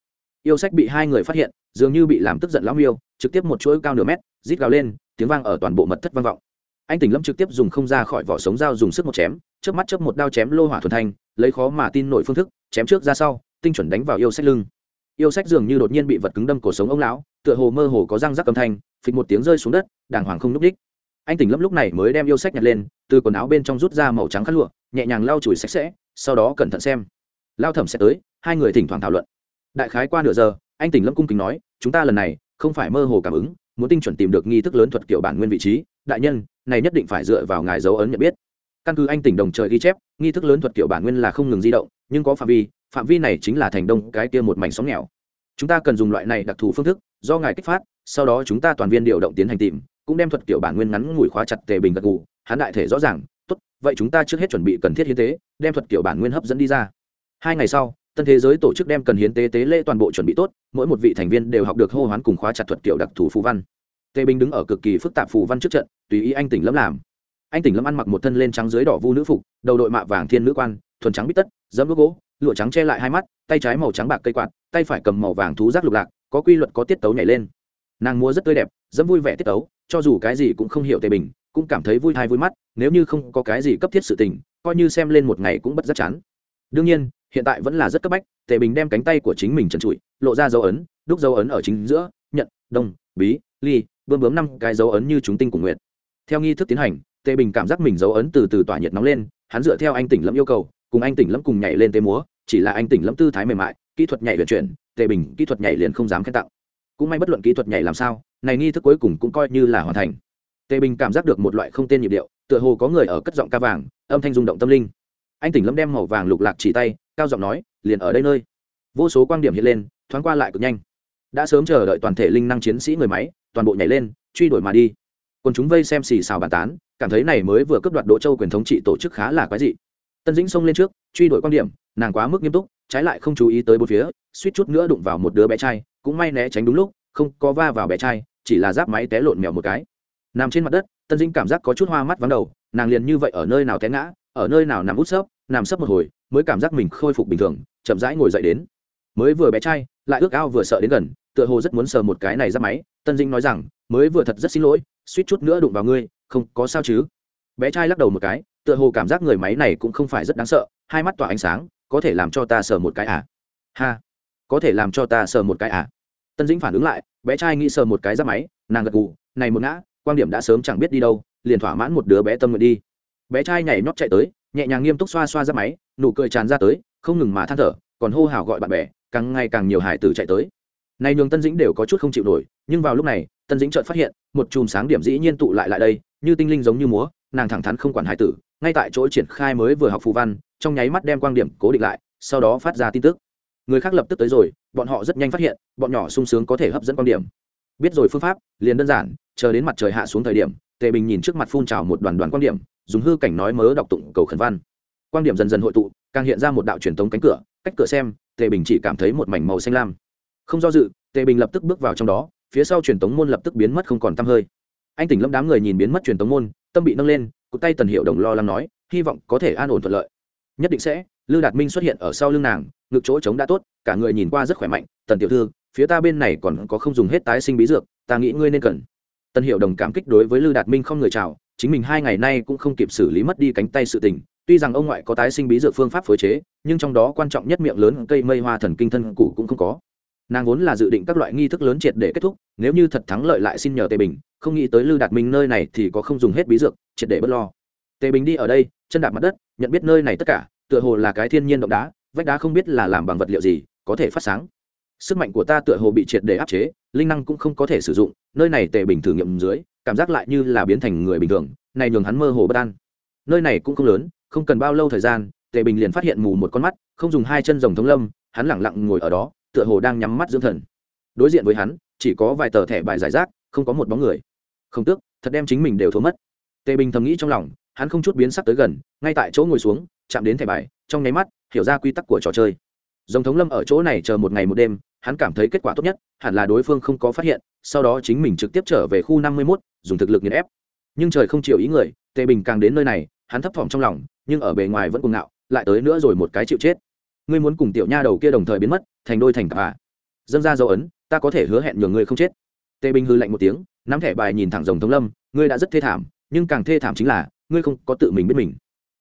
Yêu sách bị hai người phát hiện, dường như bị làm tức giận lão miêu, trực tiếp một chuỗi cao nửa mét, rít gào lên, tiếng vang ở toàn bộ mật thất vang vọng. Anh tỉnh lâm trực tiếp dùng không ra khỏi vỏ sống dao dùng sức một chém trước mắt chớp một đao chém lô hỏa thuần thanh, lấy khó mà tin nổi phương thức, chém trước ra sau, tinh chuẩn đánh vào yêu sách lưng. Yêu sách dường như đột nhiên bị vật cứng đâm cổ sống ông lão, tựa hồ mơ hồ có răng rắc âm thanh, phịch một tiếng rơi xuống đất, đàng hoàng không núp đích anh tỉnh lâm lúc này mới đem yêu sách nhặt lên, từ quần áo bên trong rút ra màu trắng khăn lụa, nhẹ nhàng lau chùi sạch sẽ, sau đó cẩn thận xem. Lao thẩm sẽ tới, hai người thỉnh thoảng thảo luận. Đại khái qua nửa giờ, anh tỉnh lâm cung kính nói, chúng ta lần này không phải mơ hồ cảm ứng, muốn tinh chuẩn tìm được nghi thức lớn thuật kiểu bản nguyên vị trí. Đại nhân, này nhất định phải dựa vào ngài dấu ấn nhận biết. Căn cứ anh tỉnh đồng trời ghi chép, nghi thức lớn thuật kiểu bản nguyên là không ngừng di động, nhưng có phạm vi phạm vi này chính là thành đông, cái kia một mảnh sóng nghèo. Chúng ta cần dùng loại này đặc thù phương thức, do ngài kích phát sau đó chúng ta toàn viên điều động tiến hành tìm, cũng đem thuật kiểu bản nguyên ngắn ngủi khóa chặt tề bình gật gù. Hắn đại thể rõ ràng, tốt, vậy chúng ta trước hết chuẩn bị cần thiết hiến tế, đem thuật kiểu bản nguyên hấp dẫn đi ra. Hai ngày sau, tân thế giới tổ chức đem cần hiến tế tế lễ toàn bộ chuẩn bị tốt, mỗi một vị thành viên đều học được hô hoán cùng khóa chặt thuật kiểu đặc thù phù văn. Tề bình đứng ở cực kỳ phức tạp phù văn trước trận, tùy ý anh tỉnh lâm làm. Anh tỉnh lâm ăn mặc một thân lên trắng dưới đỏ vu nữ phục, đầu đội mạ vàng thiên nữ quan, thuần trắng bít tất, dẫm nước gỗ, lụa trắng che lại hai mắt, tay trái màu trắng bạc cây quạt, tay phải cầm màu vàng thú giác lục lạc, có quy luật có tiết tấu nhảy lên nàng múa rất tươi đẹp, dẫm vui vẻ tiết tấu, cho dù cái gì cũng không hiểu tề bình, cũng cảm thấy vui thai vui mắt, nếu như không có cái gì cấp thiết sự tình, coi như xem lên một ngày cũng bất rất chán. Đương nhiên, hiện tại vẫn là rất cấp bách, tề bình đem cánh tay của chính mình trần trụi, lộ ra dấu ấn, đúc dấu ấn ở chính giữa, nhận, đông, bí, ly bơm bướm năm cái dấu ấn như chúng tinh cùng nguyện theo nghi thức tiến hành, tề bình cảm giác mình dấu ấn từ từ tỏa nhiệt nóng lên, hắn dựa theo anh tỉnh lâm yêu cầu, cùng anh tỉnh lâm cùng nhảy lên tê múa, chỉ là anh tỉnh lâm tư thái mềm mại, kỹ thuật nhảy vận chuyển, tề bình kỹ thuật nhảy liền không dám khen tặng cũng may bất luận kỹ thuật nhảy làm sao, này nghi thức cuối cùng cũng coi như là hoàn thành. Tề bình cảm giác được một loại không tên nhịp điệu, tựa hồ có người ở cất giọng ca vàng, âm thanh rung động tâm linh. Anh tỉnh lâm đem màu vàng lục lạc chỉ tay, cao giọng nói, liền ở đây nơi. Vô số quan điểm hiện lên, thoáng qua lại cực nhanh. Đã sớm chờ đợi toàn thể linh năng chiến sĩ người máy, toàn bộ nhảy lên, truy đuổi mà đi. Còn chúng vây xem xì xào bàn tán, cảm thấy này mới vừa cướp đoạt đỗ châu quyền thống trị tổ chức khá là quái dị. Tân dĩnh xông lên trước, truy đuổi quan điểm, nàng quá mức nghiêm túc, trái lại không chú ý tới bốn phía, suýt chút nữa đụng vào một đứa bé trai cũng may né tránh đúng lúc, không có va vào bé trai, chỉ là giáp máy té lộn mèo một cái. Nằm trên mặt đất, tân dĩnh cảm giác có chút hoa mắt vắng đầu, nàng liền như vậy ở nơi nào té ngã, ở nơi nào nằm út sấp, nằm sấp một hồi, mới cảm giác mình khôi phục bình thường, chậm rãi ngồi dậy đến. Mới vừa bé trai, lại ước ao vừa sợ đến gần, tựa hồ rất muốn sờ một cái này ra máy, tân dinh nói rằng, mới vừa thật rất xin lỗi, suýt chút nữa đụng vào ngươi, không có sao chứ? Bé trai lắc đầu một cái, tựa hồ cảm giác người máy này cũng không phải rất đáng sợ, hai mắt tỏa ánh sáng, có thể làm cho ta sờ một cái à? Ha! Có thể làm cho ta sờ một cái à? Tân dĩnh phản ứng lại, bé trai nghĩ sờ một cái ra máy, nàng gật gù, này một ngã quan điểm đã sớm chẳng biết đi đâu, liền thỏa mãn một đứa bé tâm nguyện đi. Bé trai nhảy nhót chạy tới, nhẹ nhàng nghiêm túc xoa xoa ra máy, nụ cười tràn ra tới, không ngừng mà than thở, còn hô hào gọi bạn bè, càng ngày càng nhiều hải tử chạy tới. Này nhường tân dĩnh đều có chút không chịu nổi, nhưng vào lúc này, tân dĩnh chợt phát hiện, một chùm sáng điểm dĩ nhiên tụ lại lại đây, như tinh linh giống như múa, nàng thẳng thắn không quản hải tử, ngay tại chỗ triển khai mới vừa học phù văn, trong nháy mắt đem quan điểm cố định lại, sau đó phát ra tin tức người khác lập tức tới rồi, bọn họ rất nhanh phát hiện, bọn nhỏ sung sướng có thể hấp dẫn quan điểm. Biết rồi phương pháp, liền đơn giản, chờ đến mặt trời hạ xuống thời điểm, tề bình nhìn trước mặt phun trào một đoàn đoàn quan điểm, dùng hư cảnh nói mớ đọc tụng cầu khẩn văn. Quan điểm dần dần hội tụ, càng hiện ra một đạo truyền tống cánh cửa, cách cửa xem, tề bình chỉ cảm thấy một mảnh màu xanh lam. Không do dự, tề bình lập tức bước vào trong đó, phía sau truyền tống môn lập tức biến mất không còn t hơi. Anh tỉnh lâm đám người nhìn biến mất truyền tống môn, tâm bị nâng lên cụ tay tần hiệu đồng lo lắng nói, hy vọng có thể an ổn thuận lợi. Nhất định sẽ lư đạt minh xuất hiện ở sau lưng nàng, ngực chỗ trống đã tốt, cả người nhìn qua rất khỏe mạnh, tần tiểu thư, phía ta bên này còn có không dùng hết tái sinh bí dược, ta nghĩ ngươi nên cần. Tần hiệu đồng cảm kích đối với lư đạt minh không người chào, chính mình hai ngày nay cũng không kịp xử lý mất đi cánh tay sự tình, tuy rằng ông ngoại có tái sinh bí dược phương pháp phối chế, nhưng trong đó quan trọng nhất miệng lớn cây mây hoa thần kinh thân cũ cũng không có. Nàng vốn là dự định các loại nghi thức lớn triệt để kết thúc, nếu như thật thắng lợi lại xin nhờ tề bình, không nghĩ tới lư đạt minh nơi này thì có không dùng hết bí dược, triệt để b ấ t lo. Tề bình đi ở đây, chân đạp mặt đất, nhận biết nơi này tất cả tựa hồ là cái thiên nhiên động đá, vách đá không biết là làm bằng vật liệu gì, có thể phát sáng. Sức mạnh của ta tựa hồ bị triệt để áp chế, linh năng cũng không có thể sử dụng, nơi này tề bình thử nghiệm dưới, cảm giác lại như là biến thành người bình thường, này nhường hắn mơ hồ bất an. Nơi này cũng không lớn, không cần bao lâu thời gian, tề bình liền phát hiện mù một con mắt, không dùng hai chân rồng thống lâm, hắn lẳng lặng ngồi ở đó, tựa hồ đang nhắm mắt dưỡng thần. Đối diện với hắn, chỉ có vài tờ thẻ bài giải rác, không có một bóng người. Không tước, thật đem chính mình đều thua mất. Tề bình thầm nghĩ trong lòng, hắn không chút biến sắc tới gần, ngay tại chỗ ngồi xuống chạm đến thẻ bài, trong nháy mắt, hiểu ra quy tắc của trò chơi. Dòng thống lâm ở chỗ này chờ một ngày một đêm, hắn cảm thấy kết quả tốt nhất, hẳn là đối phương không có phát hiện, sau đó chính mình trực tiếp trở về khu năm mươi mốt, dùng thực lực nghiền ép. Nhưng trời không chịu ý người, tề bình càng đến nơi này, hắn thấp thỏm trong lòng, nhưng ở bề ngoài vẫn cuồng ngạo, lại tới nữa rồi một cái chịu chết. Ngươi muốn cùng tiểu nha đầu kia đồng thời biến mất, thành đôi thành cặp à? Dâng ra dấu ấn, ta có thể hứa hẹn nhường ngươi không chết. Tề bình hư lạnh một tiếng, nắm thẻ bài nhìn thẳng dòng thống lâm, ngươi đã rất thê thảm, nhưng càng thê thảm chính là, ngươi không có tự mình biết mình.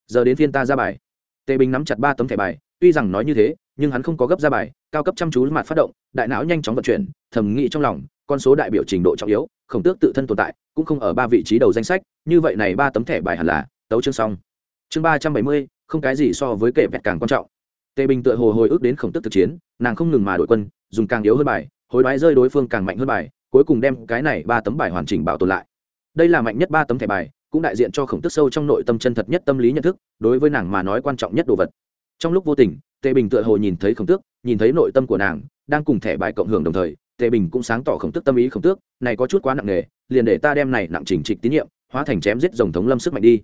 Giờ đến phiên ta ra bài tề bình nắm chặt ba tấm thẻ bài, tuy rằng nói như thế, nhưng hắn không có gấp ra bài, cao cấp chăm chú mặt phát động, đại não nhanh chóng vận chuyển, thầm nghĩ trong lòng, con số đại biểu trình độ trọng yếu, khổng tước tự thân tồn tại, cũng không ở ba vị trí đầu danh sách, như vậy này ba tấm thẻ bài hẳn là tấu chương xong. Chương ba trăm bảy mươi, không cái gì so với kệ vẹt càng quan trọng. Tề bình tựa hồ hồi ức đến khổng tức thực chiến, nàng không ngừng mà đội quân, dùng càng yếu hơn bài, hối đoái rơi đối phương càng mạnh hơn bài, cuối cùng đem cái này ba tấm bài hoàn chỉnh bảo tồn lại. Đây là mạnh nhất ba tấm thẻ bài cũng đại diện cho khổng tức sâu trong nội tâm chân thật nhất tâm lý nhận thức, đối với nàng mà nói quan trọng nhất đồ vật. Trong lúc vô tình, tề bình tựa hồ nhìn thấy khổng tước, nhìn thấy nội tâm của nàng, đang cùng thẻ bài cộng hưởng đồng thời, tề bình cũng sáng tỏ khổng tước tâm ý khổng tước, này có chút quá nặng nề, liền để ta đem này nặng trình trịch tín nhiệm, hóa thành chém giết dòng thống lâm sức mạnh đi.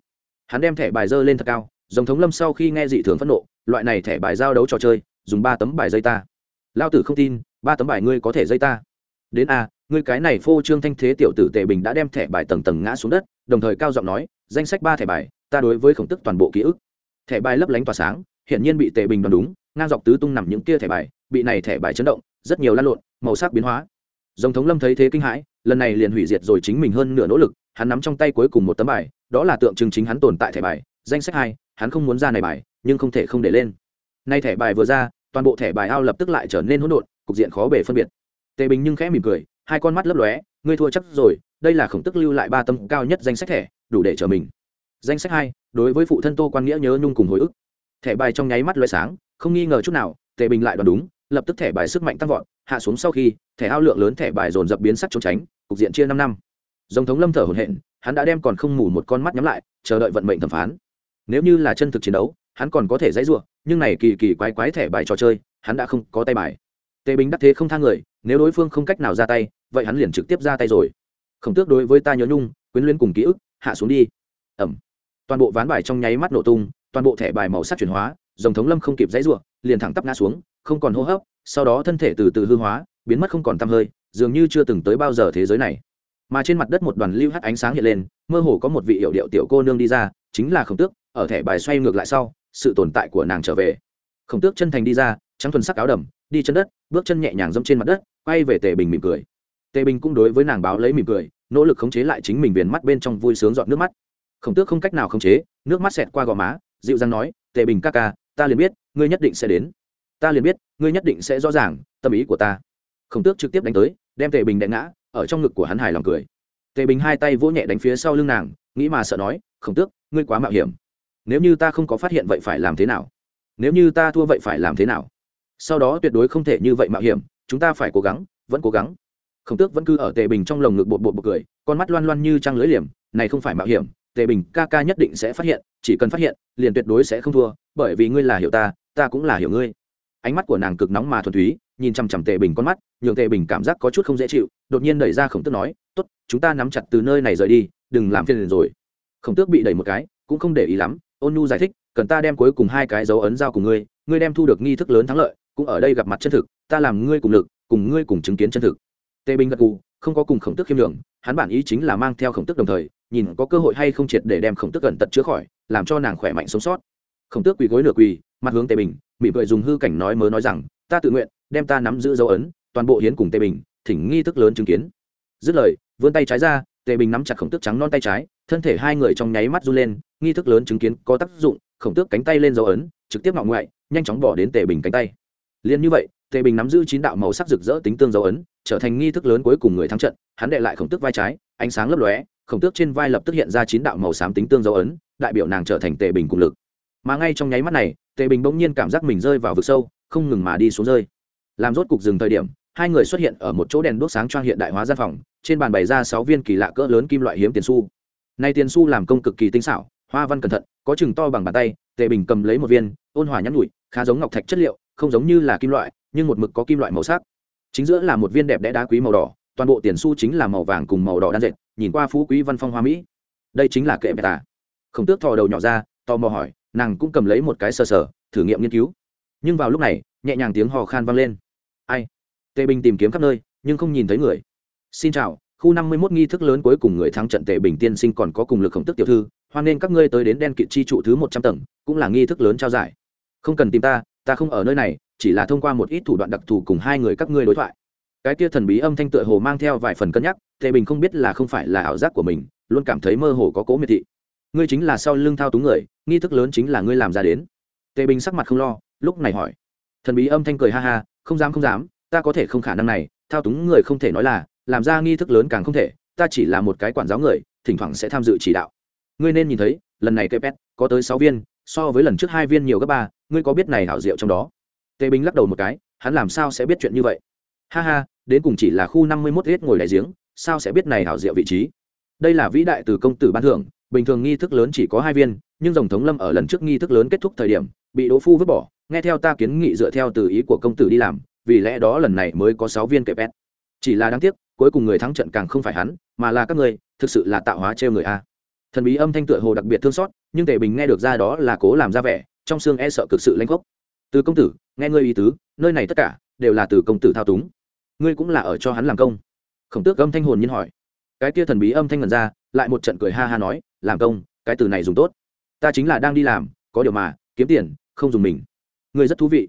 Hắn đem thẻ bài dơ lên thật cao, dòng thống lâm sau khi nghe dị thường phẫn nộ, loại này thẻ bài giao đấu trò chơi, dùng ba tấm bài dây ta. Lao tử không tin, ba tấm bài ngươi có thể dây ta. Đến a ngươi cái này phô trương thanh thế tiểu tử tề bình đã đem thẻ bài tầng tầng ngã xuống đất, đồng thời cao giọng nói, danh sách ba thẻ bài, ta đối với khổng tức toàn bộ ký ức. Thẻ bài lấp lánh tỏa sáng, hiển nhiên bị tề bình đoán đúng, ngang dọc tứ tung nằm những kia thẻ bài, bị này thẻ bài chấn động, rất nhiều lan lộn, màu sắc biến hóa. Dòng thống lâm thấy thế kinh hãi, lần này liền hủy diệt rồi chính mình hơn nửa nỗ lực, hắn nắm trong tay cuối cùng một tấm bài, đó là tượng trưng chính hắn tồn tại thẻ bài, danh sách hai, hắn không muốn ra này bài, nhưng không thể không để lên. Nay thẻ bài vừa ra, toàn bộ thẻ bài ao lập tức lại trở nên hỗn độn, cục diện khó bể phân biệt. Tề bình nhưng khẽ mỉm cười hai con mắt lấp lóe, ngươi thua chắc rồi, đây là khổng tức lưu lại ba tâm cao nhất danh sách thẻ, đủ để chờ mình. Danh sách hai, đối với phụ thân tô quan nghĩa nhớ nhung cùng hồi ức. Thẻ bài trong nháy mắt lóe sáng, không nghi ngờ chút nào, tề bình lại đoán đúng, lập tức thẻ bài sức mạnh tăng vọt, hạ xuống sau khi, thẻ ao lượng lớn thẻ bài dồn dập biến sắc trốn tránh, cục diện chia năm năm. Dòng thống lâm thở hổn hển, hắn đã đem còn không mù một con mắt nhắm lại, chờ đợi vận mệnh thẩm phán. Nếu như là chân thực chiến đấu, hắn còn có thể dãy ruộng nhưng này kỳ kỳ quái quái thẻ bài trò chơi, hắn đã không có tay bài tề bình đắc thế không thang người, nếu đối phương không cách nào ra tay, vậy hắn liền trực tiếp ra tay rồi. Khổng tước đối với ta nhớ nhung, quyến luyến cùng ký ức, hạ xuống đi. Ẩm. Toàn bộ ván bài trong nháy mắt nổ tung, toàn bộ thẻ bài màu sắc chuyển hóa, dòng thống lâm không kịp dãy ruộng, liền thẳng tắp ngã xuống, không còn hô hấp, sau đó thân thể từ từ hư hóa, biến mất không còn tăm hơi, dường như chưa từng tới bao giờ thế giới này. Mà trên mặt đất một đoàn lưu hắt ánh sáng hiện lên, mơ hồ có một vị hiệu điệu tiểu cô nương đi ra, chính là khổng tước, ở thẻ bài xoay ngược lại sau, sự tồn tại của nàng trở về. Khổng tước chân thành đi ra, trắng thuần sắc áo đầm đi chân đất, bước chân nhẹ nhàng dẫm trên mặt đất, quay về tề bình mỉm cười. Tề bình cũng đối với nàng báo lấy mỉm cười, nỗ lực khống chế lại chính mình viền mắt bên trong vui sướng dọn nước mắt. Khổng tước không cách nào khống chế, nước mắt xẹt qua gò má, dịu dàng nói, tề bình ca ca, ta liền biết, ngươi nhất định sẽ đến. Ta liền biết, ngươi nhất định sẽ rõ ràng, tâm ý của ta. Khổng tước trực tiếp đánh tới, đem tề bình đẹ ngã, ở trong ngực của hắn hài lòng cười. Tề bình hai tay vỗ nhẹ đánh phía sau lưng nàng, nghĩ mà sợ nói, khổng tước, ngươi quá mạo hiểm. Nếu như ta không có phát hiện vậy phải làm thế nào? Nếu như ta thua vậy phải làm thế nào? Sau đó tuyệt đối không thể như vậy mạo hiểm, chúng ta phải cố gắng, vẫn cố gắng. Khổng tước vẫn cứ ở tề bình trong lồng ngực bột bột bột cười, con mắt loan loan như trăng lưới liềm, này không phải mạo hiểm, tề bình ca ca nhất định sẽ phát hiện, chỉ cần phát hiện, liền tuyệt đối sẽ không thua, bởi vì ngươi là hiểu ta ta cũng là hiểu ngươi. Ánh mắt của nàng cực nóng mà thuần túy, nhìn chằm chằm tề bình con mắt, nhường tề bình cảm giác có chút không dễ chịu, đột nhiên đẩy ra khổng tước nói, tốt, chúng ta nắm chặt từ nơi này rời đi, đừng làm phiền rồi. Khổng tước bị đẩy một cái, cũng không để ý lắm, ôn nhu giải thích, cần ta đem cuối cùng hai cái dấu ấn giao cùng ngươi ngươi đem thu được nghi thức lớn thắng lợi cũng ở đây gặp mặt chân thực, ta làm ngươi cùng lực, cùng ngươi cùng chứng kiến chân thực. Tề bình gật gù, không có cùng khổng tước khiêm lượng hắn bản ý chính là mang theo khổng tước đồng thời, nhìn có cơ hội hay không triệt để đem khổng tước gần tật chữa khỏi, làm cho nàng khỏe mạnh sống sót. Khổng tước quỳ gối nửa quỳ, mặt hướng tề bình, mỉm cười dùng hư cảnh nói mớ nói rằng, ta tự nguyện đem ta nắm giữ dấu ấn, toàn bộ hiến cùng tề bình, thỉnh nghi thức lớn chứng kiến. Dứt lời, vươn tay trái ra tề bình nắm chặt khổng tước trắng non tay trái, thân thể hai người trong nháy mắt run lên, nghi thức lớn chứng kiến có tác dụng, khổng tước cánh tay lên dấu ấn, trực tiếp ngọ ngoại, nhanh chóng bỏ đến tề bình cánh tay liên như vậy tề bình nắm giữ chín đạo màu sắc rực rỡ tính tương dấu ấn trở thành nghi thức lớn cuối cùng người thắng trận hắn đệ lại khổng tước vai trái ánh sáng lấp lóe khổng tước trên vai lập tức hiện ra chín đạo màu xám tính tương dấu ấn đại biểu nàng trở thành tề bình cùng lực. Mà ngay trong nháy mắt này tề bình bỗng nhiên cảm giác mình rơi vào vực sâu không ngừng mà đi xuống rơi. Làm rốt cục dừng thời điểm hai người xuất hiện ở một chỗ đèn đuốc sáng choang hiện đại hóa gian phòng trên bàn bày ra sáu viên kỳ lạ cỡ lớn kim loại hiếm tiền xu. Nay tiền xu làm công cực kỳ tinh xảo hoa văn cẩn thận có chừng to bằng bàn tay tề bình cầm lấy một viên ôn hòa nhắn nhủi, khá giống ngọc thạch chất liệu không giống như là kim loại, nhưng một mực có kim loại màu sắc. Chính giữa là một viên đẹp đẽ đá quý màu đỏ, toàn bộ tiền xu chính là màu vàng cùng màu đỏ đan dệt, nhìn qua phú quý văn phong hoa mỹ. Đây chính là kệ bệ tà khổng tước thò đầu nhỏ ra, tò mò hỏi, nàng cũng cầm lấy một cái sờ sờ, thử nghiệm nghiên cứu. Nhưng vào lúc này, nhẹ nhàng tiếng hò khan vang lên. Ai? Tề bình tìm kiếm khắp nơi, nhưng không nhìn thấy người. Xin chào, khu năm mươi 51 nghi thức lớn cuối cùng người thắng trận tề bình tiên sinh còn có cùng lực khổng tức tiểu thư, hoan nên các ngươi tới đến đen kịt chi trụ thứ một trăm tầng, cũng là nghi thức lớn trao giải. Không cần tìm ta ta không ở nơi này, chỉ là thông qua một ít thủ đoạn đặc thù cùng hai người các ngươi đối thoại. Cái kia thần bí âm thanh tựa hồ mang theo vài phần cân nhắc, tề bình không biết là không phải là ảo giác của mình, luôn cảm thấy mơ hồ có cố miệt thị. Ngươi chính là sau lưng thao túng người, nghi thức lớn chính là ngươi làm ra đến. Tề bình sắc mặt không lo, lúc này hỏi. Thần bí âm thanh cười ha ha, không dám không dám, ta có thể không khả năng này, thao túng người không thể nói là, làm ra nghi thức lớn càng không thể, ta chỉ là một cái quản giáo người, thỉnh thoảng sẽ tham dự chỉ đạo. Ngươi nên nhìn thấy, lần này cây pet có tới sáu viên so với lần trước hai viên nhiều gấp ba, ngươi có biết này hảo diệu trong đó? Tề bình lắc đầu một cái, hắn làm sao sẽ biết chuyện như vậy? Ha ha, đến cùng chỉ là khu năm mươi mốt hết ngồi đại giếng, sao sẽ biết này hảo diệu vị trí? Đây là vĩ đại từ công tử ban thưởng, bình thường nghi thức lớn chỉ có hai viên, nhưng dòng thống lâm ở lần trước nghi thức lớn kết thúc thời điểm, bị đỗ phu vứt bỏ, nghe theo ta kiến nghị dựa theo từ ý của công tử đi làm, vì lẽ đó lần này mới có sáu viên kẹp s chỉ là đáng tiếc, cuối cùng người thắng trận càng không phải hắn, mà là các người thực sự là tạo hóa trêu người a. Thần bí âm thanh tựa hồ đặc biệt thương xót nhưng tề bình nghe được ra đó là cố làm ra vẻ, trong xương e sợ cực sự lanh gốc từ công tử, nghe ngươi ý tứ, nơi này tất cả đều là từ công tử thao túng. Ngươi cũng là ở cho hắn làm công. Khổng tước âm thanh hồn nhiên hỏi. Cái kia thần bí âm thanh ngần ra, lại một trận cười ha ha nói, làm công, cái từ này dùng tốt. Ta chính là đang đi làm, có điều mà, kiếm tiền, không dùng mình. Ngươi rất thú vị.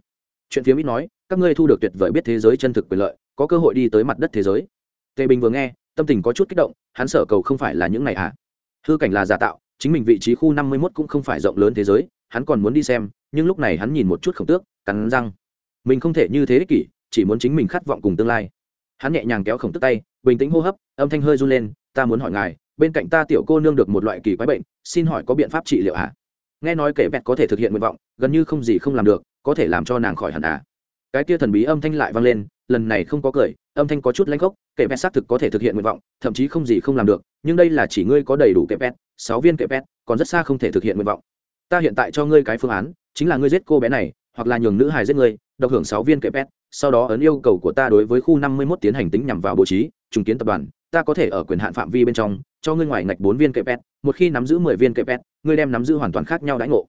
Chuyện phía mỹ nói, các ngươi thu được tuyệt vời biết thế giới chân thực quyền lợi, có cơ hội đi tới mặt đất thế giới. Tề bình vừa nghe, tâm tình có chút kích động, hắn sở cầu không phải là những này à? Hư cảnh là giả tạo chính mình vị trí khu năm mươi mốt cũng không phải rộng lớn thế giới, hắn còn muốn đi xem, nhưng lúc này hắn nhìn một chút khổng tước, cắn răng. Mình không thể như thế ích kỷ, chỉ muốn chính mình khát vọng cùng tương lai. Hắn nhẹ nhàng kéo khổng tước tay, bình tĩnh hô hấp, âm thanh hơi run lên, ta muốn hỏi ngài, bên cạnh ta tiểu cô nương được một loại kỳ quái bệnh, xin hỏi có biện pháp trị liệu ạ? À? nghe nói kẻ bẹt có thể thực hiện nguyện vọng, gần như không gì không làm được, có thể làm cho nàng khỏi hẳn à cái kia thần bí âm thanh lại vang lên, lần này không có cười âm thanh có chút lanh khốc, kệ pet xác thực có thể thực hiện nguyện vọng, thậm chí không gì không làm được, nhưng đây là chỉ ngươi có đầy đủ kệ pet sáu viên kệ pet còn rất xa không thể thực hiện nguyện vọng. Ta hiện tại cho ngươi cái phương án, chính là ngươi giết cô bé này, hoặc là nhường nữ hài giết ngươi, độc hưởng sáu viên kệ pet sau đó ấn yêu cầu của ta đối với khu năm mươi 51 tiến hành tính nhằm vào bố trí, trùng kiến tập đoàn, ta có thể ở quyền hạn phạm vi bên trong, cho ngươi ngoài ngạch bốn viên kệ pet một khi nắm giữ mười viên kệ pet ngươi đem nắm giữ hoàn toàn khác nhau đãi ngộ.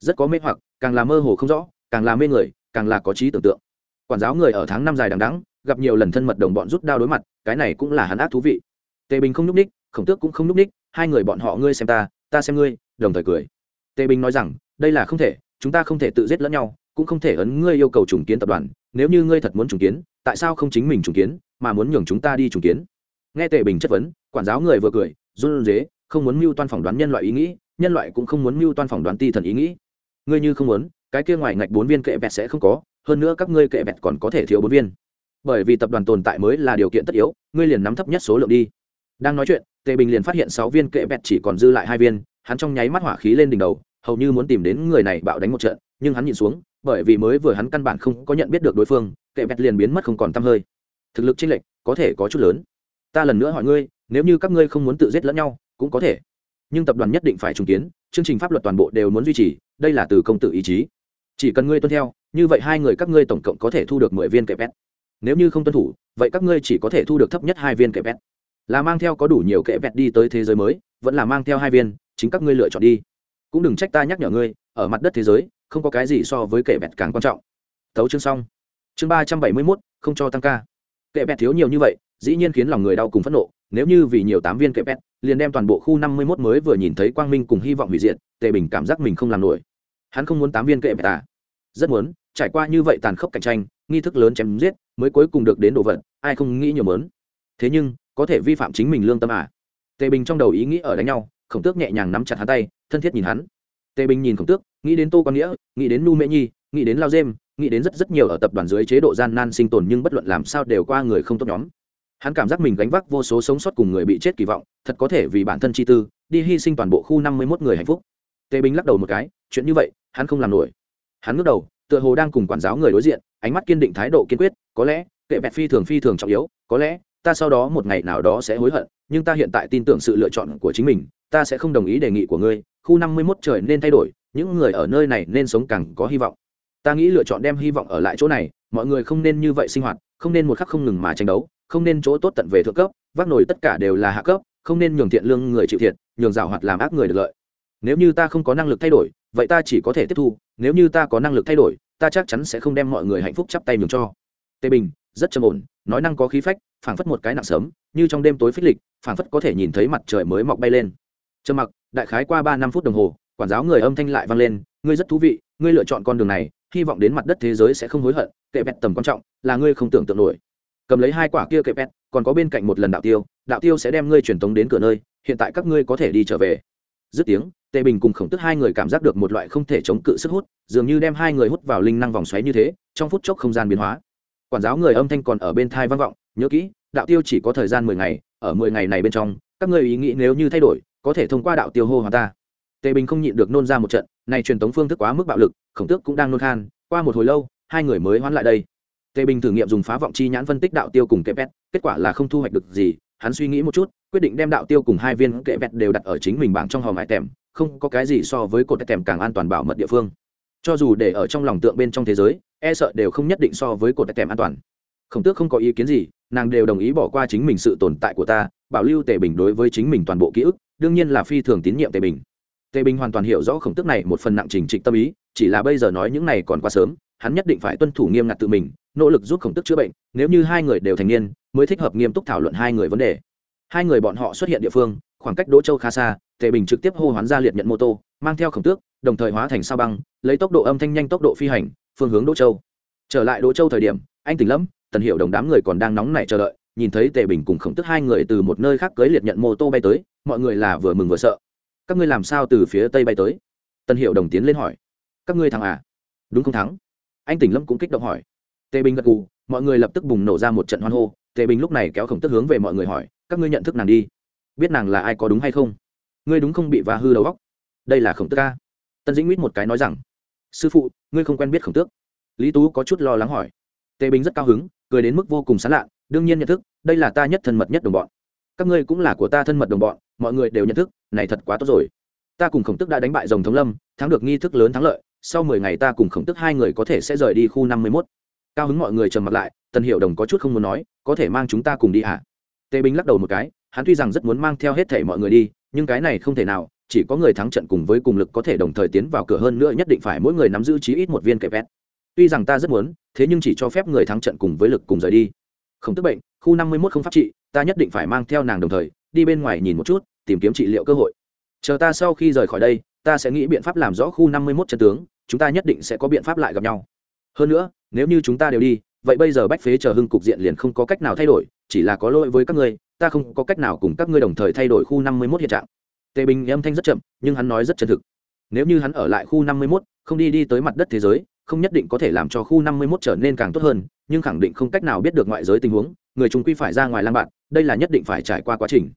Rất có mê hoặc, càng là mơ hồ không rõ, càng là mê người, càng là có trí tưởng tượng. Quản giáo người ở tháng năm dài đằng đẵng gặp nhiều lần thân mật đồng bọn rút đao đối mặt, cái này cũng là hắn ác thú vị. Tề bình không núp ních, khổng tước cũng không núp ních, hai người bọn họ ngươi xem ta ta xem ngươi, đồng thời cười. Tề bình nói rằng, đây là không thể, chúng ta không thể tự giết lẫn nhau, cũng không thể ấn ngươi yêu cầu trùng kiến tập đoàn, nếu như ngươi thật muốn trùng kiến, tại sao không chính mình trùng kiến, mà muốn nhường chúng ta đi trùng kiến? Nghe tề bình chất vấn, quản giáo người vừa cười, run rế, không muốn mưu toan phỏng đoán nhân loại ý nghĩ, nhân loại cũng không muốn mưu toan phỏng đoán ti thần ý nghĩ. Ngươi như không muốn, cái kia ngoài ngạch bốn viên kệ bẹt sẽ không có, hơn nữa các ngươi kệ bẹt còn có thể thiếu bốn viên bởi vì tập đoàn tồn tại mới là điều kiện tất yếu, ngươi liền nắm thấp nhất số lượng đi. Đang nói chuyện, tề bình liền phát hiện sáu viên kệ bẹt chỉ còn dư lại hai viên, hắn trong nháy mắt hỏa khí lên đỉnh đầu, hầu như muốn tìm đến người này bạo đánh một trận, nhưng hắn nhìn xuống, bởi vì mới vừa hắn căn bản không có nhận biết được đối phương, kệ bẹt liền biến mất không còn t hơi. Thực lực chênh lệch, có thể có chút lớn. Ta lần nữa hỏi ngươi, nếu như các ngươi không muốn tự giết lẫn nhau, cũng có thể. Nhưng tập đoàn nhất định phải trùng kiến, chương trình pháp luật toàn bộ đều muốn duy trì, đây là từ công tử ý chí. Chỉ cần ngươi tuân theo, như vậy hai người các ngươi tổng cộng có thể thu được mười viên kệ pet nếu như không tuân thủ, vậy các ngươi chỉ có thể thu được thấp nhất hai viên kệ vẹt là mang theo có đủ nhiều kệ vẹt đi tới thế giới mới, vẫn là mang theo hai viên, chính các ngươi lựa chọn đi. Cũng đừng trách ta nhắc nhở ngươi, ở mặt đất thế giới, không có cái gì so với kệ vẹt càng quan trọng. Thấu chương xong. Chương ba trăm bảy mươi mốt, không cho tăng ca. Kệ vẹt thiếu nhiều như vậy, dĩ nhiên khiến lòng người đau cùng phẫn nộ, nếu như vì nhiều tám viên kệ vẹt liền đem toàn bộ khu năm mươi mốt mới vừa nhìn thấy quang minh cùng hy vọng hủy diệt, tề bình cảm giác mình không làm nổi. Hắn không muốn tám viên kệ vẹt à? Rất muốn, trải qua như vậy tàn khốc cạnh tranh, nghi thức lớn chém giết, mới cuối cùng được đến đồ vật, ai không nghĩ nhiều mớn thế nhưng, có thể vi phạm chính mình lương tâm à? Tề bình trong đầu ý nghĩ ở đánh nhau, khổng tước nhẹ nhàng nắm chặt hắn tay, thân thiết nhìn hắn. Tề bình nhìn khổng tước, nghĩ đến tô quan nghĩa, nghĩ đến nu mễ nhi, nghĩ đến lao dêm, nghĩ đến rất rất nhiều ở tập đoàn dưới chế độ gian nan sinh tồn nhưng bất luận làm sao đều qua người không tốt nhóm. Hắn cảm giác mình gánh vác vô số sống sót cùng người bị chết kỳ vọng, thật có thể vì bản thân chi tư, đi hy sinh toàn bộ khu năm mươi mốt người hạnh phúc. Tề bình lắc đầu một cái, chuyện như vậy, hắn không làm nổi hắn ngước đầu, tựa hồ đang cùng quản giáo người đối diện, ánh mắt kiên định thái độ kiên quyết, có lẽ, kệ bẹt phi thường phi thường trọng yếu, có lẽ, ta sau đó một ngày nào đó sẽ hối hận, nhưng ta hiện tại tin tưởng sự lựa chọn của chính mình, ta sẽ không đồng ý đề nghị của ngươi, khu năm mươi mốt trời nên thay đổi, những người ở nơi này nên sống càng có hy vọng. Ta nghĩ lựa chọn đem hy vọng ở lại chỗ này, mọi người không nên như vậy sinh hoạt, không nên một khắc không ngừng mà tranh đấu, không nên chỗ tốt tận về thượng cấp, vác nổi tất cả đều là hạ cấp, không nên nhường thiện lương người chịu thiệt, nhường rào hoạt làm ác người được lợi. Nếu như ta không có năng lực thay đổi vậy ta chỉ có thể tiếp thu, nếu như ta có năng lực thay đổi, ta chắc chắn sẽ không đem mọi người hạnh phúc chắp tay nhường cho. Tề bình, rất trầm ổn, nói năng có khí phách, phảng phất một cái nặng sớm, như trong đêm tối phích lịch, phảng phất có thể nhìn thấy mặt trời mới mọc bay lên. Trầm mặc, đại khái qua ba năm phút đồng hồ, quản giáo người âm thanh lại vang lên, ngươi rất thú vị, ngươi lựa chọn con đường này, hy vọng đến mặt đất thế giới sẽ không hối hận, kệ bẹt tầm quan trọng, là ngươi không tưởng tượng nổi. Cầm lấy hai quả kia kệ pet còn có bên cạnh một lần đạo tiêu đạo tiêu sẽ đem ngươi truyền tống đến cửa nơi, hiện tại các ngươi có thể đi trở về dứt tiếng, tề bình cùng khổng tức hai người cảm giác được một loại không thể chống cự sức hút, dường như đem hai người hút vào linh năng vòng xoáy như thế, trong phút chốc không gian biến hóa. Quản giáo người âm thanh còn ở bên thai vang vọng, nhớ kỹ, đạo tiêu chỉ có thời gian mười ngày, ở mười ngày này bên trong, các ngươi ý nghĩ nếu như thay đổi, có thể thông qua đạo tiêu hô hòa ta. Tề bình không nhịn được nôn ra một trận, này truyền tống phương thức quá mức bạo lực, khổng tước cũng đang nôn khan, qua một hồi lâu, hai người mới hoán lại đây. Tề bình thử nghiệm dùng phá vọng chi nhãn phân tích đạo tiêu cùng kệ pet kết quả là không thu hoạch được gì, hắn suy nghĩ một chút quyết định đem đạo tiêu cùng hai viên kệ vẹt đều đặt ở chính mình bảng trong hòm hải tèm, không có cái gì so với cột tèm càng an toàn bảo mật địa phương. Cho dù để ở trong lòng tượng bên trong thế giới e sợ đều không nhất định so với cột tèm an toàn. Khổng tước không có ý kiến gì, nàng đều đồng ý bỏ qua chính mình sự tồn tại của ta, bảo lưu tề bình đối với chính mình toàn bộ ký ức, đương nhiên là phi thường tín nhiệm tề bình. Tề bình hoàn toàn hiểu rõ khổng tước này một phần nặng trình trịch tâm ý, chỉ là bây giờ nói những này còn quá sớm, hắn nhất định phải tuân thủ nghiêm ngặt tự mình, nỗ lực giúp khổng tức chữa bệnh, nếu như hai người đều thành niên, mới thích hợp nghiêm túc thảo luận hai người vấn đề hai người bọn họ xuất hiện địa phương, khoảng cách đỗ châu khá xa, tề bình trực tiếp hô hoán ra liệt nhận mô tô, mang theo khổng tước, đồng thời hóa thành sao băng, lấy tốc độ âm thanh nhanh tốc độ phi hành, phương hướng đỗ châu. Trở lại đỗ châu thời điểm, anh tỉnh lâm tần hiệu đồng đám người còn đang nóng nảy chờ đợi, nhìn thấy tề bình cùng khổng tức hai người từ một nơi khác cưới liệt nhận mô tô bay tới, mọi người là vừa mừng vừa sợ. Các ngươi làm sao từ phía tây bay tới? Tần hiệu đồng tiến lên hỏi. Các ngươi thắng à? Đúng không thắng. Anh tỉnh lâm cũng kích động hỏi. Tề bình gật gù, mọi người lập tức bùng nổ ra một trận hoan hô tề bình lúc này kéo khổng tức hướng về mọi người hỏi, các ngươi nhận thức nàng đi, biết nàng là ai có đúng hay không? Ngươi đúng không bị và hư đầu óc? Đây là khổng tức ca. Tân dĩnh mít một cái nói rằng, sư phụ, ngươi không quen biết khổng tước. Lý tú có chút lo lắng hỏi. Tề bình rất cao hứng, cười đến mức vô cùng sán lạ, đương nhiên nhận thức, đây là ta nhất thân mật nhất đồng bọn. Các ngươi cũng là của ta thân mật đồng bọn, mọi người đều nhận thức, này thật quá tốt rồi. Ta cùng khổng tức đã đánh bại dòng thống lâm, thắng được nghi thức lớn thắng lợi, sau mười ngày ta cùng khổng tức hai người có thể sẽ rời đi khu năm mươi mốt cao hứng mọi người trầm mặt lại, tần hiệu đồng có chút không muốn nói, có thể mang chúng ta cùng đi à? tề bình lắc đầu một cái, hắn tuy rằng rất muốn mang theo hết thể mọi người đi, nhưng cái này không thể nào, chỉ có người thắng trận cùng với cùng lực có thể đồng thời tiến vào cửa hơn nữa nhất định phải mỗi người nắm giữ chí ít một viên kẹp vét. Tuy rằng ta rất muốn, thế nhưng chỉ cho phép người thắng trận cùng với lực cùng rời đi. Không tức bệnh, khu năm mươi mốt không pháp trị, ta nhất định phải mang theo nàng đồng thời, đi bên ngoài nhìn một chút, tìm kiếm trị liệu cơ hội. Chờ ta sau khi rời khỏi đây, ta sẽ nghĩ biện pháp làm rõ khu năm mươi mốt chân tướng, chúng ta nhất định sẽ có biện pháp lại gặp nhau hơn nữa, nếu như chúng ta đều đi, vậy bây giờ bách phế chờ hưng cục diện liền không có cách nào thay đổi, chỉ là có lỗi với các ngươi, ta không có cách nào cùng các ngươi đồng thời thay đổi khu năm mươi mốt hiện trạng. Tề bình âm thanh rất chậm, nhưng hắn nói rất chân thực. Nếu như hắn ở lại khu năm mươi mốt, không đi đi tới mặt đất thế giới, không nhất định có thể làm cho khu năm mươi mốt trở nên càng tốt hơn, nhưng khẳng định không cách nào biết được ngoại giới tình huống, người chúng quy phải ra ngoài lang bạn, đây là nhất định phải trải qua quá trình.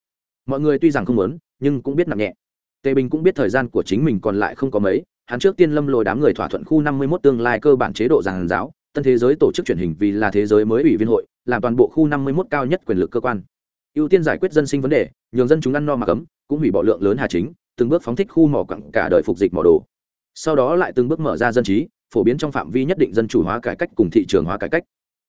Mọi người tuy rằng không muốn, nhưng cũng biết nặng nhẹ. Tề bình cũng biết thời gian của chính mình còn lại không có mấy hắn trước tiên lâm lôi đám người thỏa thuận khu năm mươi 51 tương lai cơ bản chế độ giàn giáo, tân thế giới tổ chức truyền hình vì là thế giới mới ủy viên hội, làm toàn bộ khu năm mươi 51 cao nhất quyền lực cơ quan. Ưu tiên giải quyết dân sinh vấn đề, nhường dân chúng ăn no mà cấm, cũng hủy bỏ lượng lớn hà chính, từng bước phóng thích khu mỏ quặng cả đời phục dịch mỏ đồ. Sau đó lại từng bước mở ra dân trí, phổ biến trong phạm vi nhất định dân chủ hóa cải cách cùng thị trường hóa cải cách.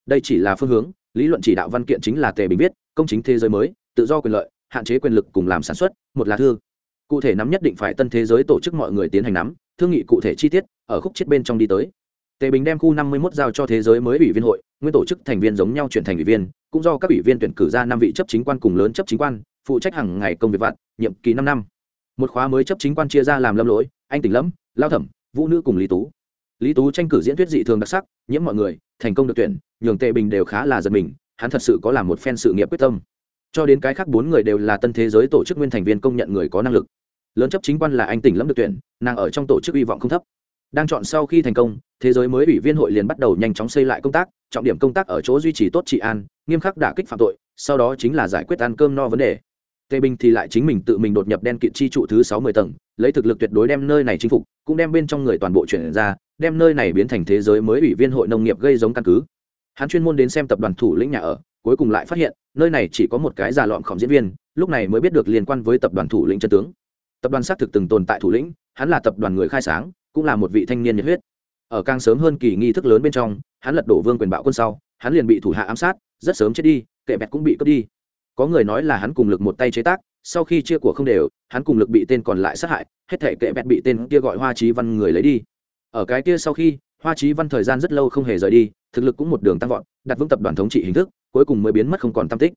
Đây chỉ là phương hướng, lý luận chỉ đạo văn kiện chính là tề bình viết, công chính thế giới mới, tự do quyền lợi, hạn chế quyền lực cùng làm sản xuất, một là thư. Cụ thể nắm nhất định phải tân thế giới tổ chức mọi người tiến hành nắm thương nghị cụ thể chi tiết ở khúc chết bên trong đi tới. Tề bình đem khu năm mươi 51 giao cho thế giới mới ủy viên hội, nguyên tổ chức thành viên giống nhau chuyển thành ủy viên, cũng do các ủy viên tuyển cử ra năm vị chấp chính quan cùng lớn chấp chính quan, phụ trách hàng ngày công việc vặt, nhiệm kỳ năm năm. Một khóa mới chấp chính quan chia ra làm lâm lỗi, anh tỉnh lâm, lao thẩm, vũ nữ cùng lý tú. Lý tú tranh cử diễn thuyết dị thường đặc sắc, nhiễm mọi người, thành công được tuyển, nhường tề bình đều khá là giật mình, hắn thật sự có làm một phen sự nghiệp quyết tâm. Cho đến cái khác bốn người đều là tân thế giới tổ chức nguyên thành viên công nhận người có năng lực lớn chấp chính quan là anh tỉnh lâm được tuyển, nàng ở trong tổ chức hy vọng không thấp. Đang chọn sau khi thành công, thế giới mới ủy viên hội liền bắt đầu nhanh chóng xây lại công tác, trọng điểm công tác ở chỗ duy trì tốt trị an, nghiêm khắc đả kích phạm tội, sau đó chính là giải quyết ăn cơm no vấn đề. Tề bình thì lại chính mình tự mình đột nhập đen kịt chi trụ thứ sáu mươi tầng, lấy thực lực tuyệt đối đem nơi này chinh phục, cũng đem bên trong người toàn bộ chuyển ra, đem nơi này biến thành thế giới mới ủy viên hội nông nghiệp gây giống căn cứ. Hắn chuyên môn đến xem tập đoàn thủ lĩnh nhà ở, cuối cùng lại phát hiện, nơi này chỉ có một cái già lọn khổng diễn viên, lúc này mới biết được liên quan với tập đoàn thủ lĩnh chân tướng tập đoàn xác thực từng tồn tại thủ lĩnh, hắn là tập đoàn người khai sáng, cũng là một vị thanh niên nhiệt huyết. Ở càng sớm hơn kỳ nghi thức lớn bên trong, hắn lật đổ vương quyền bạo quân sau, hắn liền bị thủ hạ ám sát, rất sớm chết đi kệ bẹt cũng bị cướp đi. Có người nói là hắn cùng lực một tay chế tác, sau khi chia của không đều, hắn cùng lực bị tên còn lại sát hại, hết thể kệ bẹt bị tên kia gọi hoa trí văn người lấy đi. Ở cái kia sau khi, hoa trí văn thời gian rất lâu không hề rời đi, thực lực cũng một đường tăng vọt, đặt vững tập đoàn thống trị hình thức, cuối cùng mới biến mất không còn tam tích.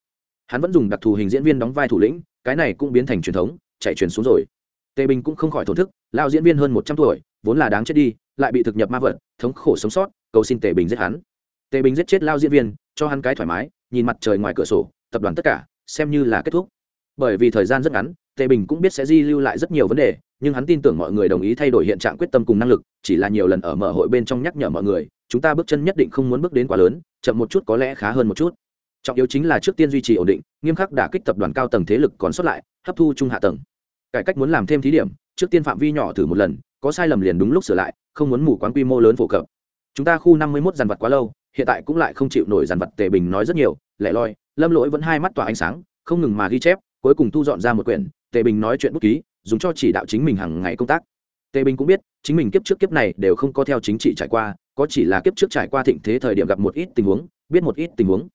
Hắn vẫn dùng đặc thù hình diễn viên đóng vai thủ lĩnh, cái này cũng biến thành truyền thống chạy truyền xuống rồi. Tề bình cũng không khỏi thổn thức, lao diễn viên hơn một trăm tuổi, vốn là đáng chết đi, lại bị thực nhập ma vật, thống khổ sống sót, cầu xin tề bình giết hắn. Tề bình giết chết lao diễn viên, cho hắn cái thoải mái, nhìn mặt trời ngoài cửa sổ, tập đoàn tất cả, xem như là kết thúc. Bởi vì thời gian rất ngắn, tề bình cũng biết sẽ di lưu lại rất nhiều vấn đề, nhưng hắn tin tưởng mọi người đồng ý thay đổi hiện trạng quyết tâm cùng năng lực, chỉ là nhiều lần ở mở hội bên trong nhắc nhở mọi người, chúng ta bước chân nhất định không muốn bước đến quá lớn, chậm một chút có lẽ khá hơn một chút. Trọng yếu chính là trước tiên duy trì ổn định, nghiêm khắc đả kích tập đoàn cao tầng thế lực còn sót lại, hấp thu trung hạ tầng cải cách muốn làm thêm thí điểm, trước tiên phạm vi nhỏ thử một lần, có sai lầm liền đúng lúc sửa lại, không muốn mù quán quy mô lớn phổ cập. Chúng ta khu năm mươi mốt dàn vật quá lâu, hiện tại cũng lại không chịu nổi dàn vật tề bình nói rất nhiều, lẻ loi, lâm lỗi vẫn hai mắt tỏa ánh sáng, không ngừng mà ghi chép, cuối cùng thu dọn ra một quyển, tề bình nói chuyện bút ký, dùng cho chỉ đạo chính mình hàng ngày công tác. Tề bình cũng biết, chính mình kiếp trước kiếp này đều không có theo chính trị trải qua, có chỉ là kiếp trước trải qua thịnh thế thời điểm gặp một ít tình huống, biết một ít tình huống.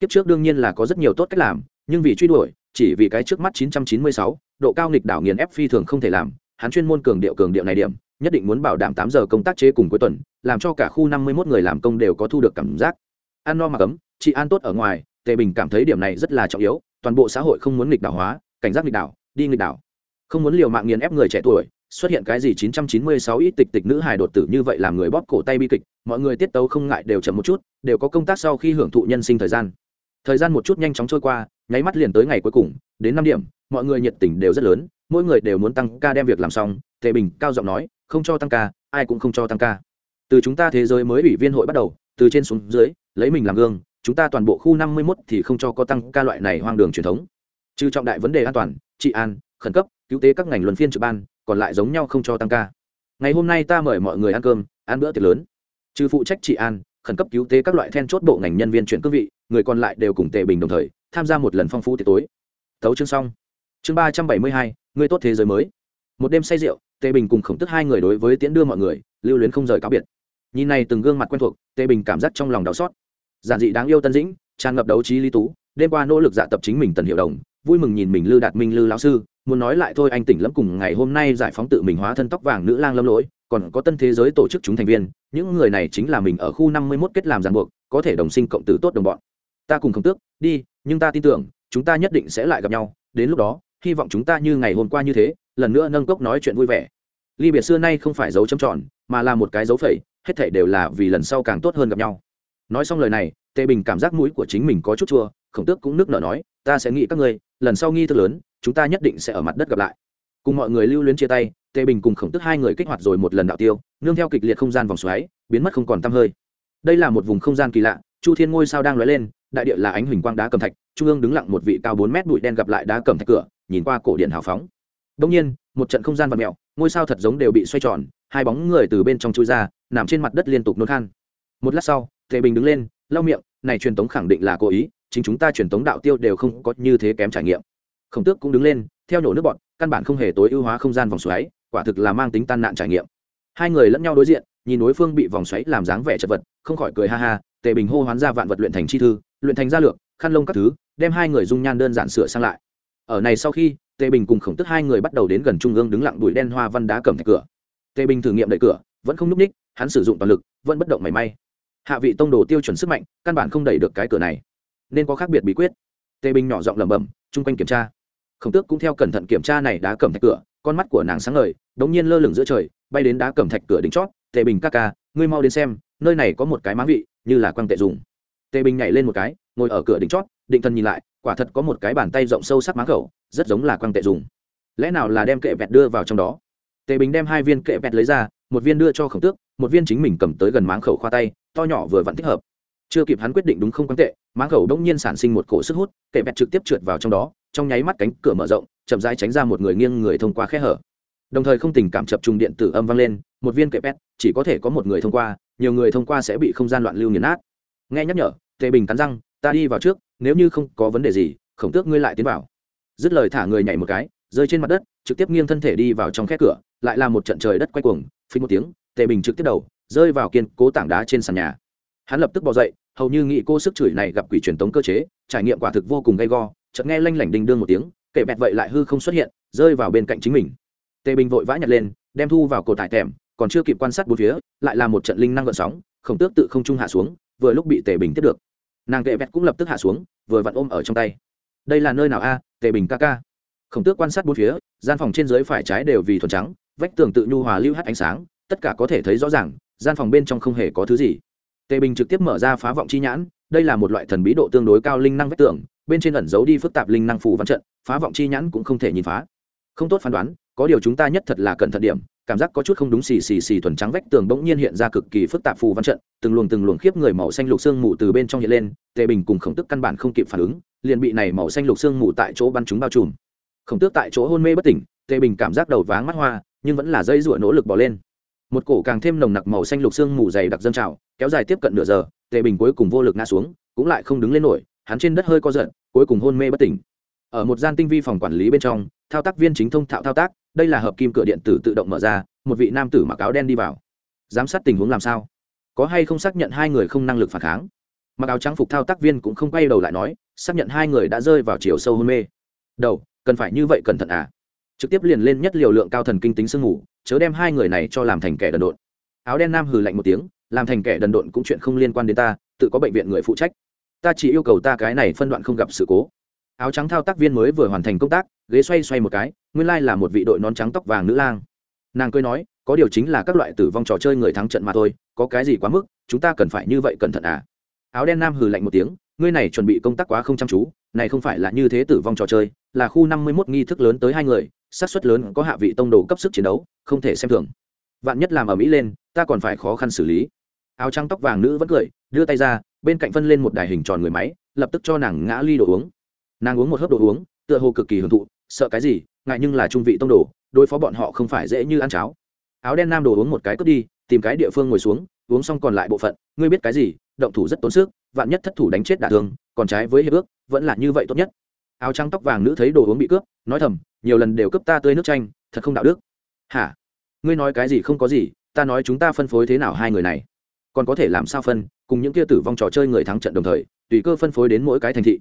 Kiếp trước đương nhiên là có rất nhiều tốt cách làm, nhưng vì truy đuổi chỉ vì cái trước mắt 996, độ cao nghịch đảo nghiền ép phi thường không thể làm hắn chuyên môn cường điệu cường điệu này điểm nhất định muốn bảo đảm tám giờ công tác chế cùng cuối tuần làm cho cả khu 51 người làm công đều có thu được cảm giác. An no mà cấm chị an tốt ở ngoài tề bình cảm thấy điểm này rất là trọng yếu toàn bộ xã hội không muốn nghịch đảo hóa cảnh giác nghịch đảo đi nghịch đảo. Không muốn liều mạng nghiền ép người trẻ tuổi xuất hiện cái gì 996 ít tịch tịch nữ hài đột tử như vậy làm người bóp cổ tay bi kịch mọi người tiết tấu không ngại đều chậm một chút đều có công tác sau khi hưởng thụ nhân sinh thời gian. Thời gian một chút nhanh chóng trôi qua nháy mắt liền tới ngày cuối cùng, đến năm điểm, mọi người nhiệt tình đều rất lớn, mỗi người đều muốn tăng ca đem việc làm xong. Tề bình cao giọng nói, không cho tăng ca, ai cũng không cho tăng ca. Từ chúng ta thế giới mới ủy viên hội bắt đầu, từ trên xuống dưới, lấy mình làm gương, chúng ta toàn bộ khu năm mươi 51 thì không cho có tăng ca loại này hoang đường truyền thống. Trừ trọng đại vấn đề an toàn, trị an, khẩn cấp, cứu tế các ngành luân phiên trực ban, còn lại giống nhau không cho tăng ca. Ngày hôm nay ta mời mọi người ăn cơm, ăn bữa tiệc lớn. Trừ phụ trách trị an, khẩn cấp cứu tế các loại then chốt bộ ngành nhân viên chuyển cương vị, người còn lại đều cùng tề bình đồng thời tham gia một lần phong phú tiệc tối. Thấu chương xong. Chương ba trăm bảy mươi hai người tốt thế giới mới. Một đêm say rượu tề bình cùng khổng tức hai người đối với tiễn đưa mọi người, lưu luyến không rời cáo biệt. Nhìn này từng gương mặt quen thuộc tề bình cảm giác trong lòng đau xót. Giản dị đáng yêu tân dĩnh, tràn ngập đấu trí lý tú, đêm qua nỗ lực dạ tập chính mình tần hiệu đồng, vui mừng nhìn mình lư đạt minh lư lão sư, muốn nói lại thôi anh tỉnh lẫm cùng ngày hôm nay giải phóng tự mình hóa thân tóc vàng nữ lang lâm lỗi, còn có tân thế giới tổ chức chúng thành viên, những người này chính là mình ở khu năm mươi 51 kết làm giàn buộc, có thể đồng sinh cộng tử tốt đồng bọn ta cùng không tước, đi, nhưng ta tin tưởng, chúng ta nhất định sẽ lại gặp nhau. Đến lúc đó, hy vọng chúng ta như ngày hôm qua như thế, lần nữa nâng cốc nói chuyện vui vẻ. Ly biệt xưa nay không phải dấu chấm tròn, mà là một cái dấu phẩy, hết thảy đều là vì lần sau càng tốt hơn gặp nhau. Nói xong lời này, tề bình cảm giác mũi của chính mình có chút chua, khổng tước cũng nước nở nói, ta sẽ nghĩ các ngươi, lần sau nghi thức lớn, chúng ta nhất định sẽ ở mặt đất gặp lại. Cùng mọi người lưu luyến chia tay, tề bình cùng khổng tước hai người kích hoạt rồi một lần đạo tiêu, nương theo kịch liệt không gian vòng xoáy, biến mất không còn tăm hơi. Đây là một vùng không gian kỳ lạ chu thiên ngôi sao đang lóe lên, đại địa là ánh huỳnh quang đá cầm thạch, trung ương đứng lặng một vị cao bốn mét bụi đen gặp lại đá cầm thạch cửa, nhìn qua cổ điện hào phóng. Đông nhiên, một trận không gian vật mẹo ngôi sao thật giống đều bị xoay tròn, hai bóng người từ bên trong chui ra, nằm trên mặt đất liên tục nôn khan. Một lát sau, tề bình đứng lên, lau miệng, này truyền tống khẳng định là cố ý, chính chúng ta truyền tống đạo tiêu đều không có như thế kém trải nghiệm. Khổng tước cũng đứng lên, theo nhổ nước bọn, căn bản không hề tối ưu hóa không gian vòng xoáy, quả thực là mang tính tan nạn trải nghiệm. Hai người lẫn nhau đối diện, nhìn đối phương bị vòng xoáy làm dáng vẻ chật vật, không khỏi cười ha ha tề bình hô hoán ra vạn vật luyện thành chi thư, luyện thành gia lược, khăn lông các thứ, đem hai người dung nhan đơn giản sửa sang lại. Ở này sau khi, tề bình cùng khổng tức hai người bắt đầu đến gần trung ương đứng lặng bụi đen hoa văn đá cầm thạch cửa. Tề bình thử nghiệm đẩy cửa, vẫn không n ú c ních, hắn sử dụng toàn lực, vẫn bất động mảy may. Hạ vị tông đồ tiêu chuẩn sức mạnh, căn bản không đẩy được cái cửa này. Nên có khác biệt bí quyết. Tề bình nhỏ giọng lẩm bẩm, chung quanh kiểm tra. Khổng tước cũng theo cẩn thận kiểm tra này đá cầm thạch cửa, con mắt của nàng sáng ngời, đống nhiên lơ lửng giữa trời, bay đến đá cầm thạch cửa đính chót. Tề bình ca ca, ngươi mau đến xem, nơi này có một cái máng vị như là quang tệ dùng. Tề bình nhảy lên một cái, ngồi ở cửa đỉnh chót, định thần nhìn lại, quả thật có một cái bàn tay rộng sâu sắc máng khẩu, rất giống là quang tệ dùng. Lẽ nào là đem kệ vẹt đưa vào trong đó? Tề bình đem hai viên kệ vẹt lấy ra, một viên đưa cho khổng tước, một viên chính mình cầm tới gần máng khẩu khoa tay, to nhỏ vừa vặn thích hợp. Chưa kịp hắn quyết định đúng không quang tệ, máng khẩu đông nhiên sản sinh một cổ sức hút, kệ vẹt trực tiếp trượt vào trong đó, trong nháy mắt cánh cửa mở rộng, chậm rãi tránh ra một người nghiêng người thông qua khe hở. Đồng thời không tình cảm chập trùng điện tử âm vang lên, một viên kệ pet chỉ có thể có một người thông qua nhiều người thông qua sẽ bị không gian loạn lưu nghiền nát. Nghe nhắc nhở, tề bình cắn răng, ta đi vào trước, nếu như không có vấn đề gì, khổng tước ngươi lại tiến vào. Dứt lời thả người nhảy một cái, rơi trên mặt đất, trực tiếp nghiêng thân thể đi vào trong khe cửa, lại là một trận trời đất quay cuồng phí một tiếng, tề bình trực tiếp đầu, rơi vào kiên cố tảng đá trên sàn nhà. Hắn lập tức bỏ dậy, hầu như nghĩ cô sức chửi này gặp quỷ truyền tống cơ chế, trải nghiệm quả thực vô cùng gay go, chợt nghe lanh lảnh đinh đương một tiếng kệ bẹt vậy lại hư không xuất hiện, rơi vào bên cạnh chính mình. Tề bình vội vã nhặt lên, đem thu vào cổ tải tèm còn chưa kịp quan sát bốn phía, lại là một trận linh năng gợn sóng, khổng tước tự không trung hạ xuống, vừa lúc bị tề bình tiếp được. Nàng kệ vẹt cũng lập tức hạ xuống, vừa vặn ôm ở trong tay. Đây là nơi nào a, tề bình ca ca. Khổng tước quan sát bốn phía, gian phòng trên dưới phải trái đều vì thuần trắng, vách tường tự nhu hòa lưu hắt ánh sáng, tất cả có thể thấy rõ ràng, gian phòng bên trong không hề có thứ gì. Tề bình trực tiếp mở ra phá vọng chi nhãn, đây là một loại thần bí độ tương đối cao linh năng vách tường, bên trên ẩn giấu đi phức tạp linh năng phù văn trận, phá vọng chi nhãn cũng không thể nhìn phá không tốt phán đoán, có điều chúng ta nhất thật là cẩn thận điểm, cảm giác có chút không đúng xì xì xì thuần trắng vách tường bỗng nhiên hiện ra cực kỳ phức tạp phù văn trận, từng luồng từng luồng khiếp người màu xanh lục xương mù từ bên trong hiện lên, tề bình cùng khổng tức căn bản không kịp phản ứng, liền bị này màu xanh lục xương mù tại chỗ bắn chúng bao trùm. Khổng tước tại chỗ hôn mê bất tỉnh, tề bình cảm giác đầu váng mắt hoa, nhưng vẫn là dây rụa nỗ lực bỏ lên. Một cổ càng thêm nồng nặc màu xanh lục xương mù dày đặc dâng trào, kéo dài tiếp cận nửa giờ, tề bình cuối cùng vô lực ngã xuống, cũng lại không đứng lên nổi, hắn trên đất hơi co giận cuối cùng hôn mê bất tỉnh. Ở một gian tinh vi phòng quản lý bên trong thao tác viên chính thông thạo thao tác, đây là hợp kim cửa điện tử tự động mở ra, một vị nam tử mặc áo đen đi vào. Giám sát tình huống làm sao? Có hay không xác nhận hai người không năng lực phản kháng? Mặc áo trắng phục thao tác viên cũng không quay đầu lại nói, xác nhận hai người đã rơi vào chiều sâu hôn mê. Đầu, cần phải như vậy cẩn thận à? Trực tiếp liền lên nhất liều lượng cao thần kinh tính sương ngủ chớ đem hai người này cho làm thành kẻ đần độn. Áo đen nam hừ lạnh một tiếng, làm thành kẻ đần độn cũng chuyện không liên quan đến ta, tự có bệnh viện người phụ trách. Ta chỉ yêu cầu ta cái này phân đoạn không gặp sự cố áo trắng thao tác viên mới vừa hoàn thành công tác, ghế xoay xoay một cái, nguyên lai là một vị đội nón trắng tóc vàng nữ lang. Nàng cười nói, có điều chính là các loại tử vong trò chơi người thắng trận mà thôi, có cái gì quá mức, chúng ta cần phải như vậy cẩn thận à? Áo đen nam hừ lạnh một tiếng, ngươi này chuẩn bị công tác quá không chăm chú, này không phải là như thế tử vong trò chơi, là khu năm mươi 51 nghi thức lớn tới hai người sát suất lớn có hạ vị tông đồ cấp sức chiến đấu, không thể xem thường. Vạn nhất làm ở mỹ lên, ta còn phải khó khăn xử lý. Áo trắng tóc vàng nữ vẫn cười, đưa tay ra, bên cạnh phân lên một đài hình tròn người máy, lập tức cho nàng ngã ly đồ uống nàng uống một hớp đồ uống, tựa hồ cực kỳ hưởng thụ, sợ cái gì, ngại nhưng là trung vị tông đồ, đối phó bọn họ không phải dễ như ăn cháo. Áo đen nam đồ uống một cái cướp đi, tìm cái địa phương ngồi xuống, uống xong còn lại bộ phận, ngươi biết cái gì, động thủ rất tốn sức, vạn nhất thất thủ đánh chết đả thương, còn trái với hiệp ước, vẫn là như vậy tốt nhất. Áo trắng tóc vàng nữ thấy đồ uống bị cướp, nói thầm, nhiều lần đều cướp ta tươi nước chanh, thật không đạo đức. Hả? Ngươi nói cái gì không có gì, ta nói chúng ta phân phối thế nào hai người này? Còn có thể làm sao phân, cùng những kia tử vong trò chơi người thắng trận đồng thời, tùy cơ phân phối đến mỗi cái thành thị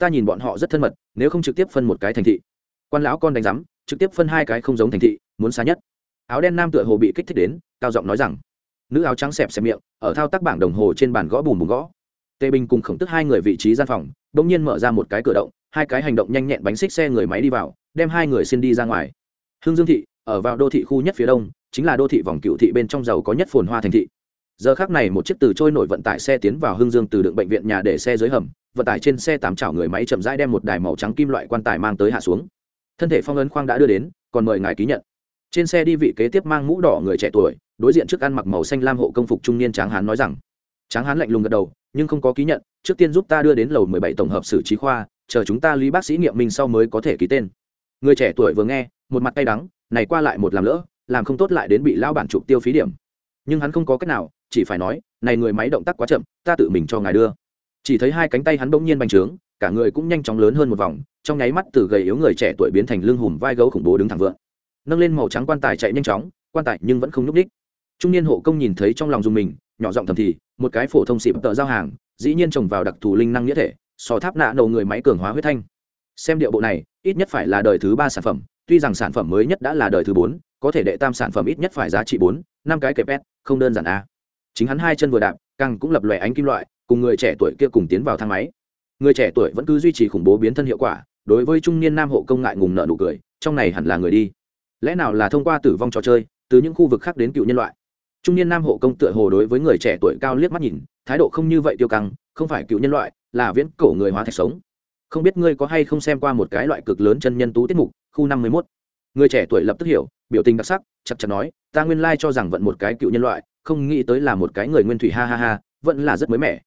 ta nhìn bọn họ rất thân mật, nếu không trực tiếp phân một cái thành thị. Quan lão con đánh giám, trực tiếp phân hai cái không giống thành thị, muốn xa nhất. Áo đen nam tựa hồ bị kích thích đến, cao giọng nói rằng, nữ áo trắng xẹp xẹp miệng, ở thao tác bảng đồng hồ trên bàn gõ bùm bùm gõ. Tề bình cùng khổng tức hai người vị trí gian phòng đ ỗ n g nhiên mở ra một cái cửa động, hai cái hành động nhanh nhẹn bánh xích xe người máy đi vào, đem hai người xin đi ra ngoài. Hương dương thị, ở vào đô thị khu nhất phía đông, chính là đô thị vòng cựu thị bên trong giàu có nhất phồn hoa thành thị giờ khác này một chiếc từ trôi nổi vận tải xe tiến vào hương dương từ đựng bệnh viện nhà để xe dưới hầm, vận tải trên xe tám chảo người máy chậm rãi đem một đài màu trắng kim loại quan tài mang tới hạ xuống. Thân thể phong ấn khoang đã đưa đến, còn mời ngài ký nhận. Trên xe đi vị kế tiếp mang mũ đỏ người trẻ tuổi, đối diện trước ăn mặc màu xanh lam hộ công phục trung niên tráng hán nói rằng, tráng hán lạnh lùng gật đầu, nhưng không có ký nhận, trước tiên giúp ta đưa đến lầu mười bảy tổng hợp xử trí khoa, chờ chúng ta lý bác sĩ nghiệm minh sau mới có thể ký tên. Người trẻ tuổi vừa nghe, một mặt tay đắng, này qua lại một làm lỡ, làm không tốt lại đến bị lao bản chụp tiêu phí điểm. Nhưng hắn không có cách nào chỉ phải nói, này người máy động tác quá chậm, ta tự mình cho ngài đưa. Chỉ thấy hai cánh tay hắn bỗng nhiên bành trướng, cả người cũng nhanh chóng lớn hơn một vòng, trong nháy mắt từ gầy yếu người trẻ tuổi biến thành lưng hùm vai gấu khủng bố đứng thẳng vượng. Nâng lên màu trắng quan tài chạy nhanh chóng, quan tài nhưng vẫn không nhúc ních trung niên hộ công nhìn thấy trong lòng dùng mình, nhỏ giọng thầm thì, một cái phổ thông xịp tợ giao hàng, dĩ nhiên trồng vào đặc thù linh năng nghĩa thể sò tháp nạ đầu người máy cường hóa huyết thanh. Xem điệu bộ này, ít nhất phải là đời thứ ba sản phẩm, tuy rằng sản phẩm mới nhất đã là đời thứ bốn, có thể đệ tam sản phẩm ít nhất phải giá trị bốn, năm cái kẹp pet không đơn giản a chính hắn hai chân vừa đạp càng cũng lập lòe ánh kim loại, cùng người trẻ tuổi kia cùng tiến vào thang máy. Người trẻ tuổi vẫn cứ duy trì khủng bố biến thân hiệu quả, đối với trung niên nam hộ công ngại ngùng nợ nụ cười, trong này hẳn là người đi. Lẽ nào là thông qua tử vong trò chơi, từ những khu vực khác đến cựu nhân loại? Trung niên nam hộ công tựa hồ đối với người trẻ tuổi cao liếc mắt nhìn, thái độ không như vậy tiêu căng, không phải cựu nhân loại, là viễn cổ người hóa thạch sống. Không biết ngươi có hay không xem qua một cái loại cực lớn chân nhân tú tiết mục, khu năm mươi mốt. Người trẻ tuổi lập tức hiểu, biểu tình đặc sắc chắc chắn nói, ta nguyên lai cho rằng vận một cái cựu nhân loại không nghĩ tới là một cái người nguyên thủy ha ha ha, vẫn là rất mới mẻ.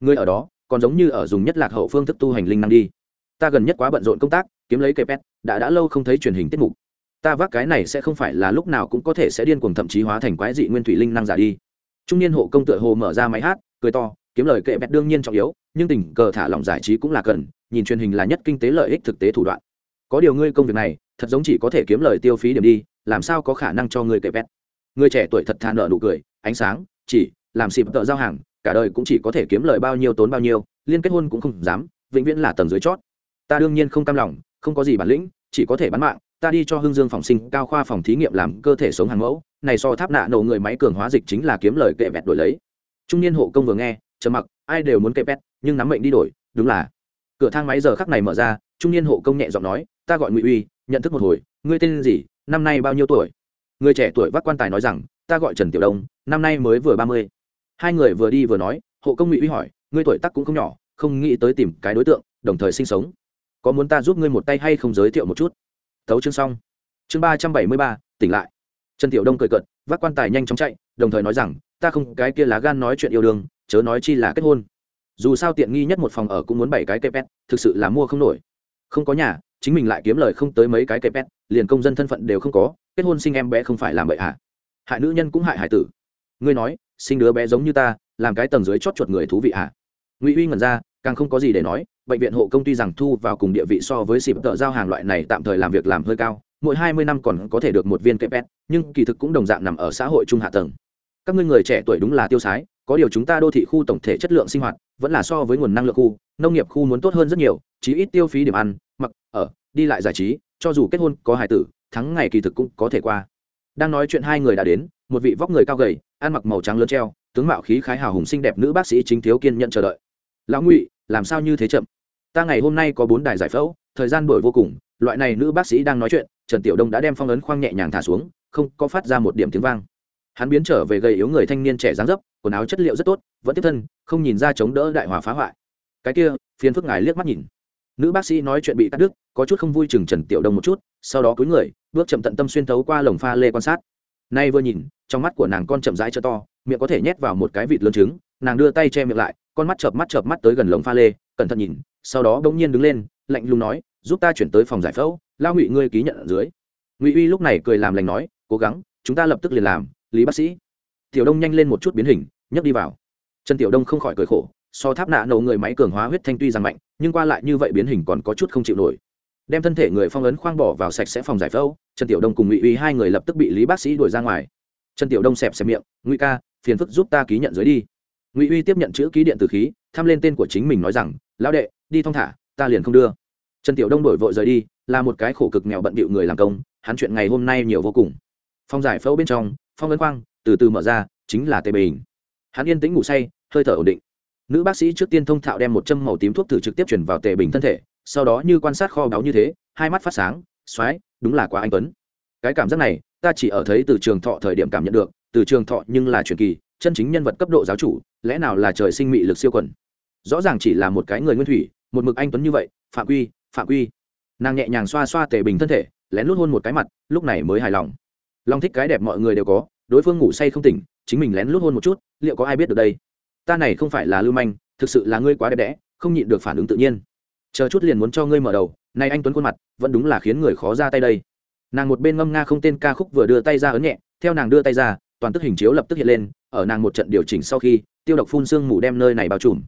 Người ở đó, còn giống như ở dùng nhất lạc hậu phương thức tu hành linh năng đi. Ta gần nhất quá bận rộn công tác, kiếm lấy cây pet, đã đã lâu không thấy truyền hình tiết mục. Ta vác cái này sẽ không phải là lúc nào cũng có thể sẽ điên cuồng thậm chí hóa thành quái dị nguyên thủy linh năng giả đi. Trung niên hộ công tựa hồ mở ra máy hát, cười to, kiếm lời kệ bẹt đương nhiên trọng yếu, nhưng tình cờ thả lỏng giải trí cũng là cần, nhìn truyền hình là nhất kinh tế lợi ích thực tế thủ đoạn. Có điều ngươi công việc này, thật giống chỉ có thể kiếm lời tiêu phí điểm đi, làm sao có khả năng cho ngươi kệ bẹt người trẻ tuổi thật thà nợ nụ cười ánh sáng, chỉ làm xịp tợ giao hàng, cả đời cũng chỉ có thể kiếm lời bao nhiêu tốn bao nhiêu, liên kết hôn cũng không dám, vĩnh viễn là tầng dưới chót. Ta đương nhiên không cam lòng, không có gì bản lĩnh, chỉ có thể bán mạng, ta đi cho hương dương phòng sinh, cao khoa phòng thí nghiệm làm cơ thể sống hàng mẫu, này so tháp nạ nổ người máy cường hóa dịch chính là kiếm lời kệ vẹt đổi lấy. Trung niên hộ công vừa nghe, trầm mặc, ai đều muốn kệ vẹt, nhưng nắm mệnh đi đổi, đúng là. Cửa thang máy giờ khắc này mở ra, trung niên hộ công nhẹ giọng nói, ta gọi ngụy uy, nhận thức một hồi, ngươi tên gì, năm nay bao nhiêu tuổi? Người trẻ tuổi vác quan tài nói rằng, ta gọi trần tiểu đông năm nay mới vừa ba mươi. Hai người vừa đi vừa nói, hộ công ngụy uy hỏi, ngươi tuổi tác cũng không nhỏ, không nghĩ tới tìm cái đối tượng, đồng thời sinh sống. Có muốn ta giúp ngươi một tay hay không giới thiệu một chút? Tấu chương xong. Chương ba trăm bảy mươi ba, tỉnh lại. Trần tiểu đông cười cợt, vác quan tài nhanh chóng chạy, đồng thời nói rằng, ta không, cái kia lá gan nói chuyện yêu đương, chớ nói chi là kết hôn. Dù sao tiện nghi nhất một phòng ở cũng muốn bảy cái cây pet thực sự là mua không nổi. Không có nhà, chính mình lại kiếm lời không tới mấy cái cây pet liền công dân thân phận đều không có, kết hôn sinh em bé không phải làm bậy hả hại nữ nhân cũng hại hải tử ngươi nói, sinh đứa bé giống như ta, làm cái tầng dưới chót chuột người thú vị à? ngụy uy ngẩn ra, càng không có gì để nói, bệnh viện hộ công ty rằng thu vào cùng địa vị so với xịp tợ giao hàng loại này tạm thời làm việc làm hơi cao, mỗi hai mươi năm còn có thể được một viên kẹp pet nhưng kỳ thực cũng đồng dạng nằm ở xã hội trung hạ tầng các ngươi người trẻ tuổi đúng là tiêu sái, có điều chúng ta đô thị khu tổng thể chất lượng sinh hoạt, vẫn là so với nguồn năng lượng khu, nông nghiệp khu muốn tốt hơn rất nhiều, chí ít tiêu phí điểm ăn, mặc, ở, đi lại giải trí, cho dù kết hôn, có hài tử, thắng ngày kỳ thực cũng có thể qua đang nói chuyện hai người đã đến, một vị vóc người cao gầy, ăn mặc màu trắng lớn treo, tướng mạo khí khái hào hùng xinh đẹp nữ bác sĩ chính thiếu kiên nhận chờ đợi. Lão ngụy, làm sao như thế chậm? Ta ngày hôm nay có bốn đài giải phẫu, thời gian đổi vô cùng, loại này nữ bác sĩ đang nói chuyện, trần tiểu đông đã đem phong ấn khoang nhẹ nhàng thả xuống, không có phát ra một điểm tiếng vang. Hắn biến trở về gầy yếu người thanh niên trẻ dáng dấp, quần áo chất liệu rất tốt, vẫn tiếp thân, không nhìn ra chống đỡ đại hòa phá hoại. Cái kia, phiền phức ngài liếc mắt nhìn nữ bác sĩ nói chuyện bị cắt đứt, có chút không vui chừng trần tiểu đông một chút, sau đó cúi người, bước chậm tận tâm xuyên thấu qua lồng pha lê quan sát. Nay vừa nhìn, trong mắt của nàng con chậm rãi cho to, miệng có thể nhét vào một cái vịt lớn trứng, nàng đưa tay che miệng lại, con mắt chợp mắt chợp mắt tới gần lồng pha lê, cẩn thận nhìn, sau đó bỗng nhiên đứng lên, lạnh lùng nói, giúp ta chuyển tới phòng giải phẫu, lao ngụy ngươi ký nhận ở dưới. Ngụy uy lúc này cười làm lành nói, cố gắng, chúng ta lập tức liền làm, lý bác sĩ. Tiểu đông nhanh lên một chút biến hình, nhấc đi vào. Trần tiểu đông không khỏi cười khổ so tháp nạ nổ người máy cường hóa huyết thanh tuy rằng mạnh, nhưng qua lại như vậy biến hình còn có chút không chịu nổi. Đem thân thể người phong ấn khoang bỏ vào sạch sẽ phòng giải phẫu, trần tiểu đông cùng ngụy uy hai người lập tức bị lý bác sĩ đuổi ra ngoài. Trần tiểu đông xẹp xẹp miệng, ngụy ca, phiền phức giúp ta ký nhận dưới đi. Ngụy uy tiếp nhận chữ ký điện từ khí thăm lên tên của chính mình nói rằng, lão đệ, đi thong thả, ta liền không đưa. Trần tiểu đông đổi vội rời đi, là một cái khổ cực nghèo bận bịu người làm công, hắn chuyện ngày hôm nay nhiều vô cùng. Phong giải phẫu bên trong, phong ấn khoang từ từ mở ra, chính là tề bình. Hắn yên tĩnh ngủ say, hơi thở ổn định nữ bác sĩ trước tiên thông thạo đem một châm màu tím thuốc thử trực tiếp chuyển vào tề bình thân thể, sau đó như quan sát kho báu như thế, hai mắt phát sáng xoáy đúng là quá anh tuấn. Cái cảm giác này, ta chỉ ở thấy từ trường thọ thời điểm cảm nhận được, từ trường thọ nhưng là truyền kỳ, chân chính nhân vật cấp độ giáo chủ, lẽ nào là trời sinh mị lực siêu quần? Rõ ràng chỉ là một cái người nguyên thủy, một mực anh tuấn như vậy, phạm quy phạm quy. Nàng nhẹ nhàng xoa xoa tề bình thân thể, lén lút hôn một cái mặt, lúc này mới hài lòng. Long thích cái đẹp mọi người đều có, đối phương ngủ say không tỉnh, chính mình lén lút hôn một chút, liệu có ai biết được đây? Ta này không phải là lưu manh, thực sự là ngươi quá đẹp đẽ, không nhịn được phản ứng tự nhiên. Chờ chút liền muốn cho ngươi mở đầu nay anh tuấn khuôn mặt, vẫn đúng là khiến người khó ra tay đây. Nàng một bên ngâm nga không tên ca khúc vừa đưa tay ra ấn nhẹ, theo nàng đưa tay ra, toàn tức hình chiếu lập tức hiện lên, ở nàng một trận điều chỉnh sau khi, tiêu độc phun sương mù đem nơi này bao trùm.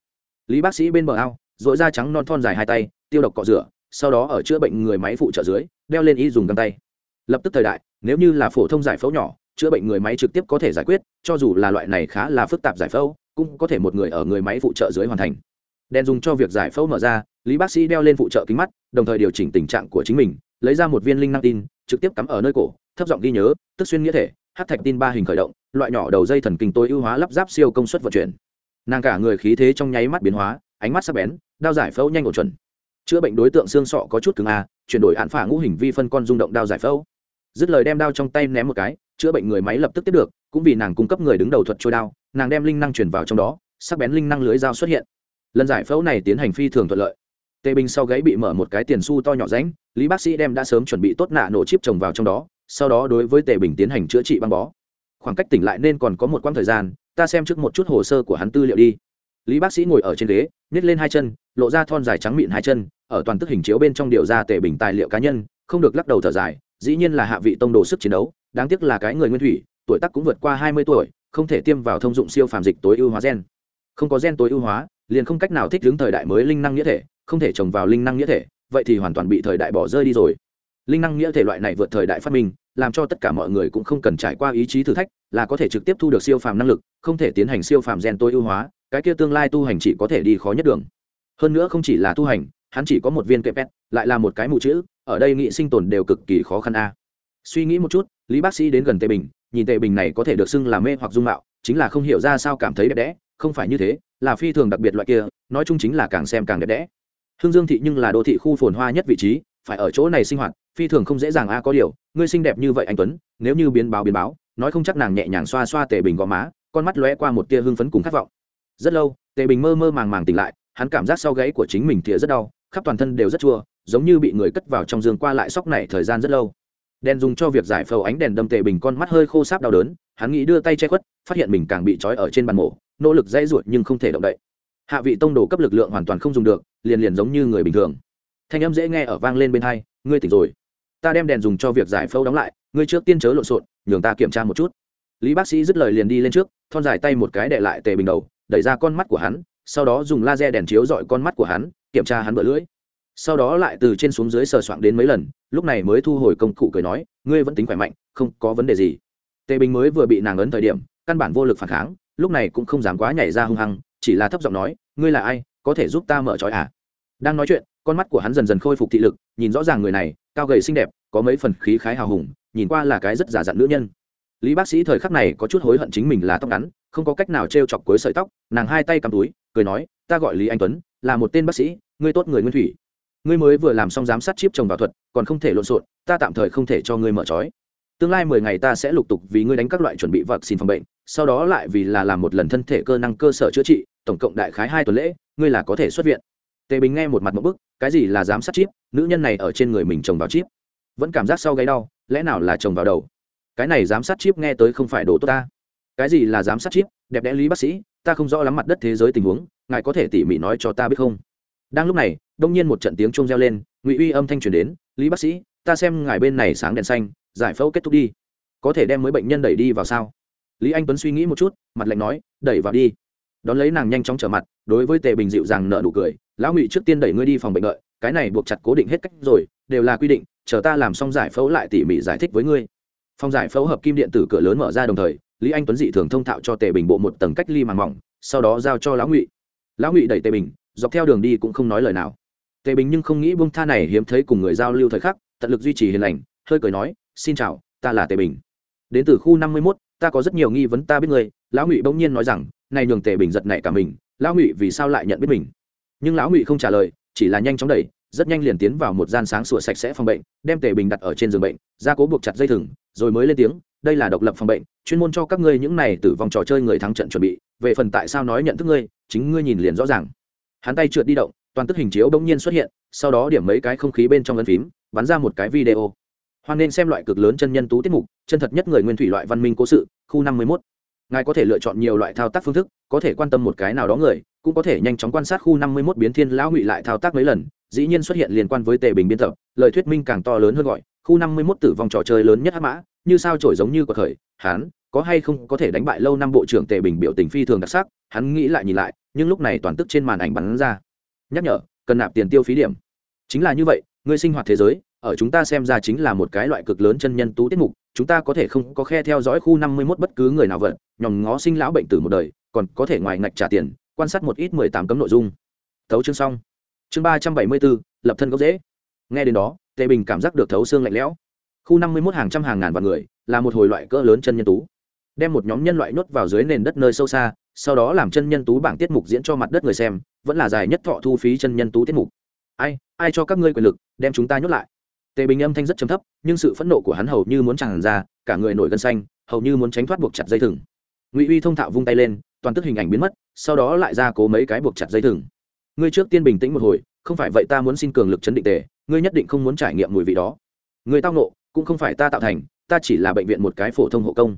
Lý bác sĩ bên bờ ao dội da trắng non thon dài hai tay, tiêu độc cọ rửa, sau đó ở chữa bệnh người máy phụ trợ dưới, đeo lên y dùng găng tay. Lập tức thời đại, nếu như là phổ thông giải phẫu nhỏ, chữa bệnh người máy trực tiếp có thể giải quyết, cho dù là loại này khá là phức tạp giải phẫu cũng có thể một người ở người máy phụ trợ dưới hoàn thành. Đèn dùng cho việc giải phẫu mở ra, lý bác sĩ đeo lên phụ trợ kính mắt, đồng thời điều chỉnh tình trạng của chính mình, lấy ra một viên linh năng tin, trực tiếp cắm ở nơi cổ, thấp giọng ghi nhớ, tức xuyên nghĩa thể, hát thạch tin ba hình khởi động, loại nhỏ đầu dây thần kinh tối ưu hóa lắp ráp siêu công suất vận chuyển. Nàng cả người khí thế trong nháy mắt biến hóa, ánh mắt sắc bén, đao giải phẫu nhanh ổn chuẩn. Chữa bệnh đối tượng xương sọ có chút cứng a chuyển đổi hạn phả ngũ hình vi phân con rung động đao giải phẫu dứt lời đem đao trong tay ném một cái, chữa bệnh người máy lập tức tiếp được, cũng vì nàng cung cấp người đứng đầu thuật trôi đao, nàng đem linh năng chuyển vào trong đó, sắc bén linh năng lưới dao xuất hiện. Lần giải phẫu này tiến hành phi thường thuận lợi. Tê binh sau gáy bị mở một cái tiền su to nhỏ ránh, lý bác sĩ đem đã sớm chuẩn bị tốt nạ nổ chip trồng vào trong đó, sau đó đối với tề bình tiến hành chữa trị băng bó. Khoảng cách tỉnh lại nên còn có một quãng thời gian, ta xem trước một chút hồ sơ của hắn tư liệu đi. Lý bác sĩ ngồi ở trên ghế, nhét lên hai chân, lộ ra thon dài trắng mịn hai chân, ở toàn tức hình chiếu bên trong điều ra tề bình tài liệu cá nhân, không được lắc đầu thở dài dĩ nhiên là hạ vị tông đồ sức chiến đấu, đáng tiếc là cái người nguyên thủy, tuổi tác cũng vượt qua hai mươi tuổi, không thể tiêm vào thông dụng siêu phàm dịch tối ưu hóa gen. Không có gen tối ưu hóa, liền không cách nào thích ứng thời đại mới linh năng nghĩa thể, không thể trồng vào linh năng nghĩa thể, vậy thì hoàn toàn bị thời đại bỏ rơi đi rồi. Linh năng nghĩa thể loại này vượt thời đại phát minh, làm cho tất cả mọi người cũng không cần trải qua ý chí thử thách, là có thể trực tiếp thu được siêu phàm năng lực, không thể tiến hành siêu phàm gen tối ưu hóa, cái kia tương lai tu hành chỉ có thể đi khó nhất đường. Hơn nữa không chỉ là tu hành hắn chỉ có một viên kẹp pet lại là một cái mù chữ, ở đây nghị sinh tồn đều cực kỳ khó khăn a. Suy nghĩ một chút, lý bác sĩ đến gần tề bình, nhìn tề bình này có thể được xưng là mê hoặc dung mạo, chính là không hiểu ra sao cảm thấy đẹp đẽ, không phải như thế, là phi thường đặc biệt loại kia, nói chung chính là càng xem càng đẹp đẽ. Hương dương thị nhưng là đô thị khu phồn hoa nhất vị trí, phải ở chỗ này sinh hoạt, phi thường không dễ dàng a, có điều, ngươi xinh đẹp như vậy anh tuấn, nếu như biến báo biến báo, nói không chắc nàng nhẹ nhàng xoa xoa tề bình gò má, con mắt lóe qua một tia hưng phấn cùng khát vọng. Rất lâu, tề bình mơ mơ màng màng tỉnh lại, hắn cảm giác sau gáy của chính mình thìa rất đau khắp toàn thân đều rất chua, giống như bị người cất vào trong giường qua lại sóc này thời gian rất lâu. Đèn dùng cho việc giải phẫu ánh đèn đâm tệ bình con mắt hơi khô sáp đau đớn, hắn nghĩ đưa tay che khuất, phát hiện mình càng bị trói ở trên bàn mổ, nỗ lực dãy ruột nhưng không thể động đậy. Hạ vị tông đồ cấp lực lượng hoàn toàn không dùng được, liền liền giống như người bình thường. Thanh âm dễ nghe ở vang lên bên hai, ngươi tỉnh rồi. Ta đem đèn dùng cho việc giải phẫu đóng lại, ngươi trước tiên chớ lộn xộn, nhường ta kiểm tra một chút. Lý bác sĩ dứt lời liền đi lên trước, thon dài tay một cái để lại tề bình đầu, đẩy ra con mắt của hắn sau đó dùng laser đèn chiếu dọi con mắt của hắn, kiểm tra hắn bờ lưỡi. Sau đó lại từ trên xuống dưới sờ soạng đến mấy lần, lúc này mới thu hồi công cụ cười nói, ngươi vẫn tính khỏe mạnh, không có vấn đề gì. Tề bình mới vừa bị nàng ấn thời điểm, căn bản vô lực phản kháng, lúc này cũng không dám quá nhảy ra hung hăng, chỉ là thấp giọng nói, ngươi là ai, có thể giúp ta mở trói à? Đang nói chuyện, con mắt của hắn dần dần khôi phục thị lực, nhìn rõ ràng người này, cao gầy xinh đẹp, có mấy phần khí khái hào hùng, nhìn qua là cái rất giả dặn nữ nhân lý bác sĩ thời khắc này có chút hối hận chính mình là tóc ngắn, không có cách nào t r e o chọc cuối sợi tóc, nàng hai tay cắm túi, cười nói, ta gọi lý anh tuấn, là một tên bác sĩ, ngươi tốt người nguyên thủy. Ngươi mới vừa làm xong giám sát chip trồng vào thuật, còn không thể lộn xộn, ta tạm thời không thể cho ngươi mở trói. Tương lai mười ngày ta sẽ lục tục vì ngươi đánh các loại chuẩn bị vật xin phòng bệnh, sau đó lại vì là làm một lần thân thể cơ năng cơ sở chữa trị, tổng cộng đại khái hai tuần lễ, ngươi là có thể xuất viện. Tề bình nghe một mặt một bức, cái gì là giám sát chip? Nữ nhân này ở trên người mình trồng vào chip. Vẫn cảm giác sau gáy đau, lẽ nào là trồng vào đầu? Cái này giám sát chip nghe tới không phải đồ tốt ta. Cái gì là giám sát chip? Đẹp đẽ lý bác sĩ, ta không rõ lắm mặt đất thế giới tình huống, ngài có thể tỉ mỉ nói cho ta biết không? Đang lúc này, đông nhiên một trận tiếng chuông reo lên, ngụy uy âm thanh truyền đến, lý bác sĩ, ta xem ngài bên này sáng đèn xanh, giải phẫu kết thúc đi. Có thể đem mới bệnh nhân đẩy đi vào sao? Lý anh tuấn suy nghĩ một chút, mặt lạnh nói, đẩy vào đi. Đón lấy nàng nhanh chóng trở mặt, đối với tề bình dịu rằng nợ nụ cười, lão ngụy trước tiên đẩy ngươi đi phòng bệnh lợi cái này buộc chặt cố định hết cách rồi, đều là quy định, chờ ta làm xong giải phẫu lại tỉ mỉ giải thích với ngươi phòng giải phẫu hợp kim điện tử cửa lớn mở ra đồng thời, lý anh tuấn dị thường thông thạo cho tề bình bộ một tầng cách ly màng mỏng, sau đó giao cho lão ngụy. Lão ngụy đẩy tề bình, dọc theo đường đi cũng không nói lời nào. Tề bình nhưng không nghĩ bông tha này hiếm thấy cùng người giao lưu thời khắc, tận lực duy trì hiền lành, hơi cười nói, xin chào, ta là tề bình. Đến từ khu năm mươi mốt, ta có rất nhiều nghi vấn ta biết người. Lão ngụy bỗng nhiên nói rằng, này nhường tề bình giật nảy cả mình, lão ngụy vì sao lại nhận biết mình? Nhưng lão ngụy không trả lời, chỉ là nhanh chóng đẩy, rất nhanh liền tiến vào một gian sáng sủa sạch sẽ phòng bệnh, đem tề bình đặt ở trên giường bệnh ra cố buộc chặt dây thừng rồi mới lên tiếng, đây là độc lập phòng bệnh, chuyên môn cho các ngươi những này tử vong trò chơi người thắng trận chuẩn bị, về phần tại sao nói nhận thức ngươi, chính ngươi nhìn liền rõ ràng. Hắn tay trượt đi động, toàn tức hình chiếu bỗng nhiên xuất hiện, sau đó điểm mấy cái không khí bên trong ấn phím, bắn ra một cái video. Hoan nên xem loại cực lớn chân nhân tú tiết mục, chân thật nhất người nguyên thủy loại văn minh cố sự, khu năm mươi mốt. Ngài có thể lựa chọn nhiều loại thao tác phương thức, có thể quan tâm một cái nào đó người, cũng có thể nhanh chóng quan sát khu năm mươi mốt biến thiên lão ngụy lại thao tác mấy lần, dĩ nhiên xuất hiện liên quan với tề bình biên tập, lời thuyết minh càng to lớn hơn gọi khu năm mươi mốt tử vong trò chơi lớn nhất hắc mã, như sao trổi giống như quật khởi, hắn có hay không có thể đánh bại lâu năm bộ trưởng tề bình biểu tình phi thường đặc sắc, hắn nghĩ lại nhìn lại, nhưng lúc này toàn tức trên màn ảnh bắn ra. Nhắc nhở, cần nạp tiền tiêu phí điểm. Chính là như vậy người sinh hoạt thế giới, ở chúng ta xem ra chính là một cái loại cực lớn chân nhân tú tiết mục, chúng ta có thể không có khe theo dõi khu năm mươi 51 bất cứ người nào vận, nhòm ngó sinh lão bệnh tử một đời, còn có thể ngoài ngạch trả tiền, quan sát một ít mười tám cấm nội dung. Tấu chương xong. Chương ba trăm bảy mươi bốn lập thân gốc dễ nghe đến đó, tề bình cảm giác được thấu xương lạnh lẽo. Khu năm mươi 51 hàng trăm hàng ngàn vạn người, là một hồi loại cỡ lớn chân nhân tú. Đem một nhóm nhân loại nhốt vào dưới nền đất nơi sâu xa, sau đó làm chân nhân tú bảng tiết mục diễn cho mặt đất người xem, vẫn là dài nhất thọ thu phí chân nhân tú tiết mục. Ai ai cho các ngươi quyền lực, đem chúng ta nhốt lại. Tề bình âm thanh rất chấm thấp, nhưng sự phẫn nộ của hắn hầu như muốn tràn ra, cả người nổi gân xanh, hầu như muốn tránh thoát buộc chặt dây thừng. Ngụy uy thông thạo vung tay lên, toàn tức hình ảnh biến mất, sau đó lại ra cố mấy cái buộc chặt dây thừng. Ngươi trước tiên bình tĩnh một hồi, không phải vậy ta muốn xin cường lực chấn định tề ngươi nhất định không muốn trải nghiệm mùi vị đó. Người tao nộ cũng không phải ta tạo thành, ta chỉ là bệnh viện một cái phổ thông hộ công.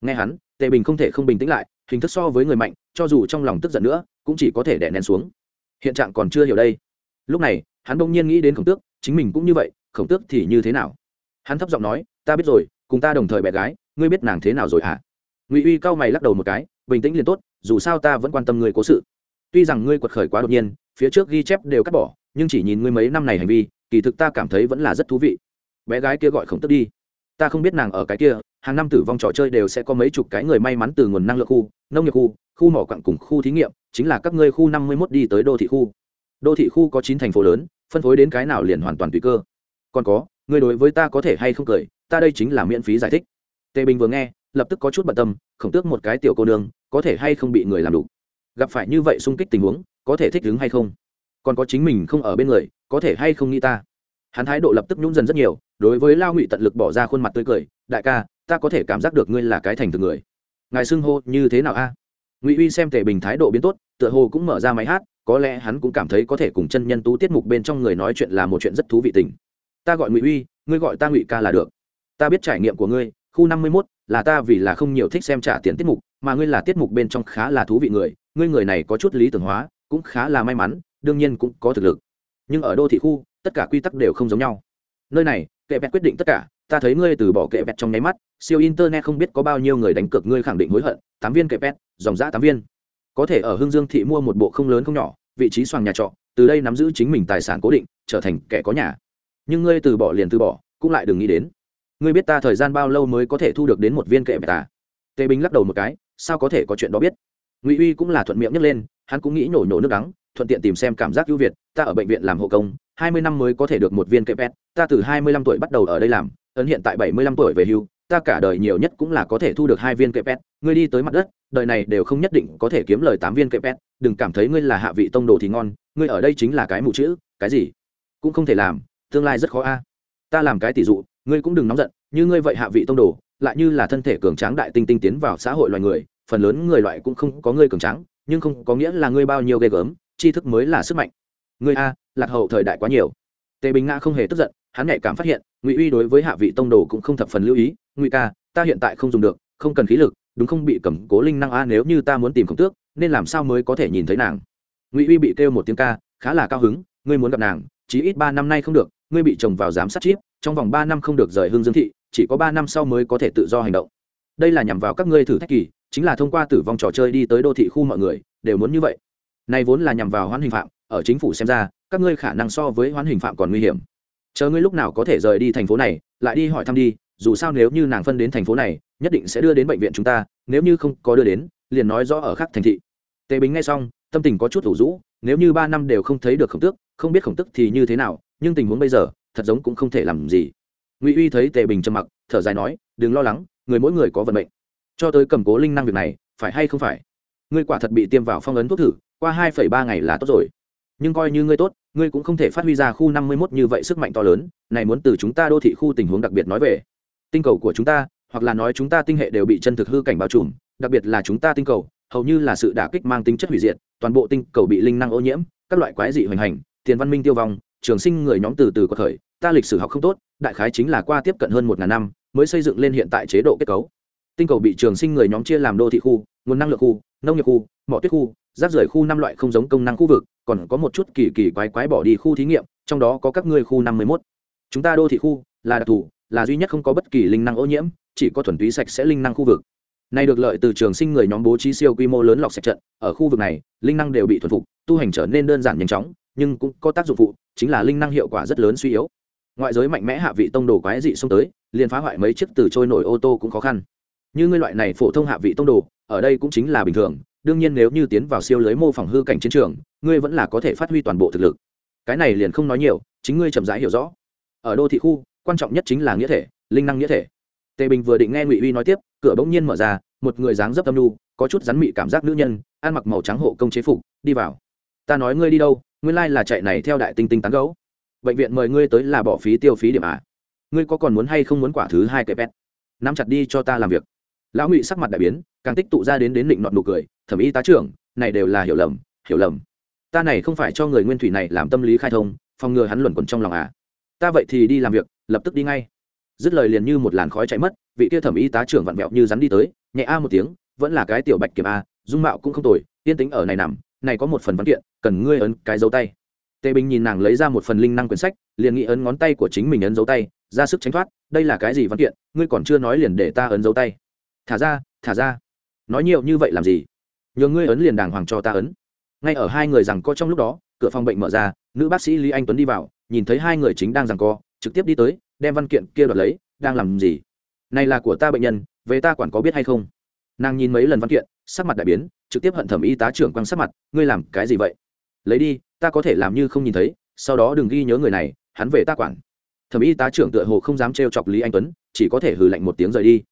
Nghe hắn, tề bình không thể không bình tĩnh lại, hình thức so với người mạnh, cho dù trong lòng tức giận nữa, cũng chỉ có thể đè nén xuống. Hiện trạng còn chưa hiểu đây. Lúc này, hắn bỗng nhiên nghĩ đến khổng tước, chính mình cũng như vậy, khổng tước thì như thế nào? Hắn thấp giọng nói, ta biết rồi, cùng ta đồng thời bé gái, ngươi biết nàng thế nào rồi hả? À? ngụy uy cao mày lắc đầu một cái, bình tĩnh liền tốt, dù sao ta vẫn quan tâm ngươi cố sự. Tuy rằng ngươi quật khởi quá đột nhiên, phía trước ghi chép đều cắt bỏ, nhưng chỉ nhìn ngươi mấy năm này hành vi kỳ thực ta cảm thấy vẫn là rất thú vị. Bé gái kia gọi khổng tức đi. Ta không biết nàng ở cái kia, hàng năm tử vong trò chơi đều sẽ có mấy chục cái người may mắn từ nguồn năng lượng khu, nông nghiệp khu khu mỏ quặng cùng khu thí nghiệm, chính là các ngươi khu năm mươi mốt đi tới đô thị khu. Đô thị khu có chín thành phố lớn, phân phối đến cái nào liền hoàn toàn tùy cơ. Còn có, ngươi đối với ta có thể hay không cười, ta đây chính là miễn phí giải thích. Tề bình vừa nghe, lập tức có chút bận tâm, khổng tước một cái tiểu cô nương, có thể hay không bị người làm đủ gặp phải như vậy xung kích tình huống, có thể thích ứng hay không? Còn có chính mình không ở bên người có thể hay không nghĩ ta? Hắn thái độ lập tức nhún dần rất nhiều, đối với lao ngụy tận lực bỏ ra khuôn mặt tươi cười, đại ca, ta có thể cảm giác được ngươi là cái thành từ người. Ngài xưng hô như thế nào a? Ngụy uy xem tề bình thái độ biến tốt, tựa hồ cũng mở ra máy hát, có lẽ hắn cũng cảm thấy có thể cùng chân nhân tú tiết mục bên trong người nói chuyện là một chuyện rất thú vị tình. Ta gọi ngụy uy, ngươi gọi ta ngụy ca là được. Ta biết trải nghiệm của ngươi, khu năm mươi mốt là ta vì là không nhiều thích xem trả tiền tiết mục, mà ngươi là tiết mục bên trong khá là thú vị người, ngươi người này có chút lý tưởng hóa, cũng khá là may mắn, đương nhiên cũng có thực lực nhưng ở đô thị khu, tất cả quy tắc đều không giống nhau. Nơi này, kệ vẹt quyết định tất cả, ta thấy ngươi từ bỏ kệ vẹt trong nháy mắt, siêu internet không biết có bao nhiêu người đánh cược ngươi khẳng định hối hận, tám viên kệ vẹt dòng giã tám viên. Có thể ở hương dương thị mua một bộ không lớn không nhỏ, vị trí xoàng nhà trọ, từ đây nắm giữ chính mình tài sản cố định, trở thành kẻ có nhà. Nhưng ngươi từ bỏ liền từ bỏ, cũng lại đừng nghĩ đến. Ngươi biết ta thời gian bao lâu mới có thể thu được đến một viên kệ vẹt à? Tề bình lắc đầu một cái, sao có thể có chuyện đó biết? Ngụy uy cũng là thuận miệng nhấc lên, hắn cũng nghĩ nổ nổ nước đắng thuận tiện tìm xem cảm giác ưu việt, ta ở bệnh viện làm hộ công, hai mươi năm mới có thể được một viên kẹp pet ta từ hai mươi lăm tuổi bắt đầu ở đây làm, ấn hiện tại bảy mươi lăm tuổi về hưu, ta cả đời nhiều nhất cũng là có thể thu được hai viên kẹp pet ngươi đi tới mặt đất, đời này đều không nhất định có thể kiếm lời tám viên kẹp pet đừng cảm thấy ngươi là hạ vị tông đồ thì ngon, ngươi ở đây chính là cái mù chữ, cái gì? Cũng không thể làm, tương lai rất khó a. Ta làm cái tỷ dụ, ngươi cũng đừng nóng giận, như ngươi vậy hạ vị tông đồ, lại như là thân thể cường tráng đại tinh tinh tiến vào xã hội loài người, phần lớn người loại cũng không có ngươi cường tráng, nhưng không có nghĩa là ngươi bao nhiêu ghê gớm tri thức mới là sức mạnh. Ngươi a, lạc hậu thời đại quá nhiều. Tề bình ngã không hề tức giận, hắn nhạy cảm phát hiện, ngụy uy đối với hạ vị tông đồ cũng không thập phần lưu ý. Ngụy ca, ta hiện tại không dùng được, không cần khí lực, đúng không bị cầm cố linh năng a, nếu như ta muốn tìm khổng tước, nên làm sao mới có thể nhìn thấy nàng? Ngụy uy bị kêu một tiếng ca, khá là cao hứng, ngươi muốn gặp nàng chỉ ít ba năm nay không được, ngươi bị chồng vào giám sát chip, trong vòng ba năm không được rời hương dương thị, chỉ có ba năm sau mới có thể tự do hành động. Đây là nhằm vào các ngươi thử thách kỳ, chính là thông qua tử vong trò chơi đi tới đô thị khu mọi người, đều muốn như vậy này vốn là nhằm vào hoán hình phạm, ở chính phủ xem ra, các ngươi khả năng so với hoán hình phạm còn nguy hiểm. Chờ ngươi lúc nào có thể rời đi thành phố này, lại đi hỏi thăm đi, dù sao nếu như nàng phân đến thành phố này, nhất định sẽ đưa đến bệnh viện chúng ta, nếu như không có đưa đến, liền nói rõ ở khác thành thị. Tề bình nghe xong, tâm tình có chút thủ rũ, nếu như ba năm đều không thấy được khổng tước, không biết khổng tức thì như thế nào, nhưng tình huống bây giờ, thật giống cũng không thể làm gì. Ngụy uy thấy tề bình trầm mặc, thở dài nói, đừng lo lắng, người mỗi người có vận mệnh. Cho tới cầm cố linh năng việc này, phải hay không phải? Ngươi quả thật bị tiêm vào phong ấn thuốc thử qua hai phẩy ba ngày là tốt rồi. Nhưng coi như ngươi tốt, ngươi cũng không thể phát huy ra khu năm mươi mốt như vậy sức mạnh to lớn, này muốn từ chúng ta đô thị khu tình huống đặc biệt nói về. Tinh cầu của chúng ta, hoặc là nói chúng ta tinh hệ đều bị chân thực hư cảnh bao trùm, đặc biệt là chúng ta tinh cầu, hầu như là sự đả kích mang tính chất hủy diệt, toàn bộ tinh cầu bị linh năng ô nhiễm, các loại quái dị hoành hành, tiền văn minh tiêu vong, trường sinh người nhóm từ từ có khởi, ta lịch sử học không tốt, đại khái chính là qua tiếp cận hơn một ngàn năm mới xây dựng lên hiện tại chế độ kết cấu. Tinh cầu bị trường sinh người nhóm chia làm đô thị khu, nguồn năng lượng khu, nông nghiệp khu, mỏ tuyết khu rác rưởi khu năm loại không giống công năng khu vực, còn có một chút kỳ kỳ quái quái bỏ đi khu thí nghiệm, trong đó có các ngươi khu năm mươi mốt. Chúng ta đô thị khu là đặc thù, là duy nhất không có bất kỳ linh năng ô nhiễm, chỉ có thuần túy sạch sẽ linh năng khu vực. Nay được lợi từ trường sinh người nhóm bố trí siêu quy mô lớn lọc sạch trận, ở khu vực này, linh năng đều bị thuần phục, tu hành trở nên đơn giản nhanh chóng, nhưng cũng có tác dụng phụ, chính là linh năng hiệu quả rất lớn suy yếu. Ngoại giới mạnh mẽ hạ vị tông đồ quái dị xông tới, liền phá hoại mấy chiếc từ trôi nổi ô tô cũng khó khăn. Như ngươi loại này phổ thông hạ vị tông đồ, ở đây cũng chính là bình thường đương nhiên nếu như tiến vào siêu lưới mô phỏng hư cảnh chiến trường ngươi vẫn là có thể phát huy toàn bộ thực lực. Cái này liền không nói nhiều chính ngươi chậm rãi hiểu rõ. Ở đô thị khu quan trọng nhất chính là nghĩa thể linh năng nghĩa thể. Tề bình vừa định nghe ngụy uy nói tiếp cửa bỗng nhiên mở ra một người dáng dấp âm nu, có chút rắn mị cảm giác nữ nhân ăn mặc màu trắng hộ công chế phục đi vào. Ta nói ngươi đi đâu nguyên lai là chạy này theo đại tinh tinh tán gấu bệnh viện mời ngươi tới là bỏ phí tiêu phí điểm à? Ngươi có còn muốn hay không muốn quả thứ hai cây pet nắm chặt đi cho ta làm việc. Lão ngụy sắc mặt đại biến càng tích tụ ra đến đến định nọn nụ cười, thẩm y tá trưởng, này đều là hiểu lầm hiểu lầm. Ta này không phải cho người nguyên thủy này làm tâm lý khai thông, phòng ngừa hắn luẩn quẩn trong lòng à. Ta vậy thì đi làm việc, lập tức đi ngay. Dứt lời liền như một làn khói chạy mất, vị kia thẩm y tá trưởng vặn vẹo như rắn đi tới, nhẹ a một tiếng, vẫn là cái tiểu bạch kiểm a, dung mạo cũng không tồi, yên tính ở này nằm, này có một phần văn kiện, cần ngươi ấn cái dấu tay. Tề bình nhìn nàng lấy ra một phần linh năng quyển sách, liền nghĩ ấn ngón tay của chính mình ấn dấu tay, ra sức tránh thoát, đây là cái gì văn kiện? Ngươi còn chưa nói liền để ta ấn dấu tay. Thả ra thả ra nói nhiều như vậy làm gì? Nhờ ngươi ấn liền đàng hoàng cho ta ấn. Ngay ở hai người rằng co trong lúc đó, cửa phòng bệnh mở ra, nữ bác sĩ lý anh tuấn đi vào, nhìn thấy hai người chính đang rằng co, trực tiếp đi tới, đem văn kiện kia đoạt lấy, đang làm gì? Này là của ta bệnh nhân, về ta quản có biết hay không? Nàng nhìn mấy lần văn kiện, sắc mặt đại biến, trực tiếp hận thẩm y tá trưởng quăng sắc mặt, ngươi làm cái gì vậy? Lấy đi, ta có thể làm như không nhìn thấy, sau đó đừng ghi nhớ người này, hắn về ta quản. Thẩm y tá trưởng tựa hồ không dám trêu chọc lý anh tuấn, chỉ có thể hừ lạnh một tiếng rời đi.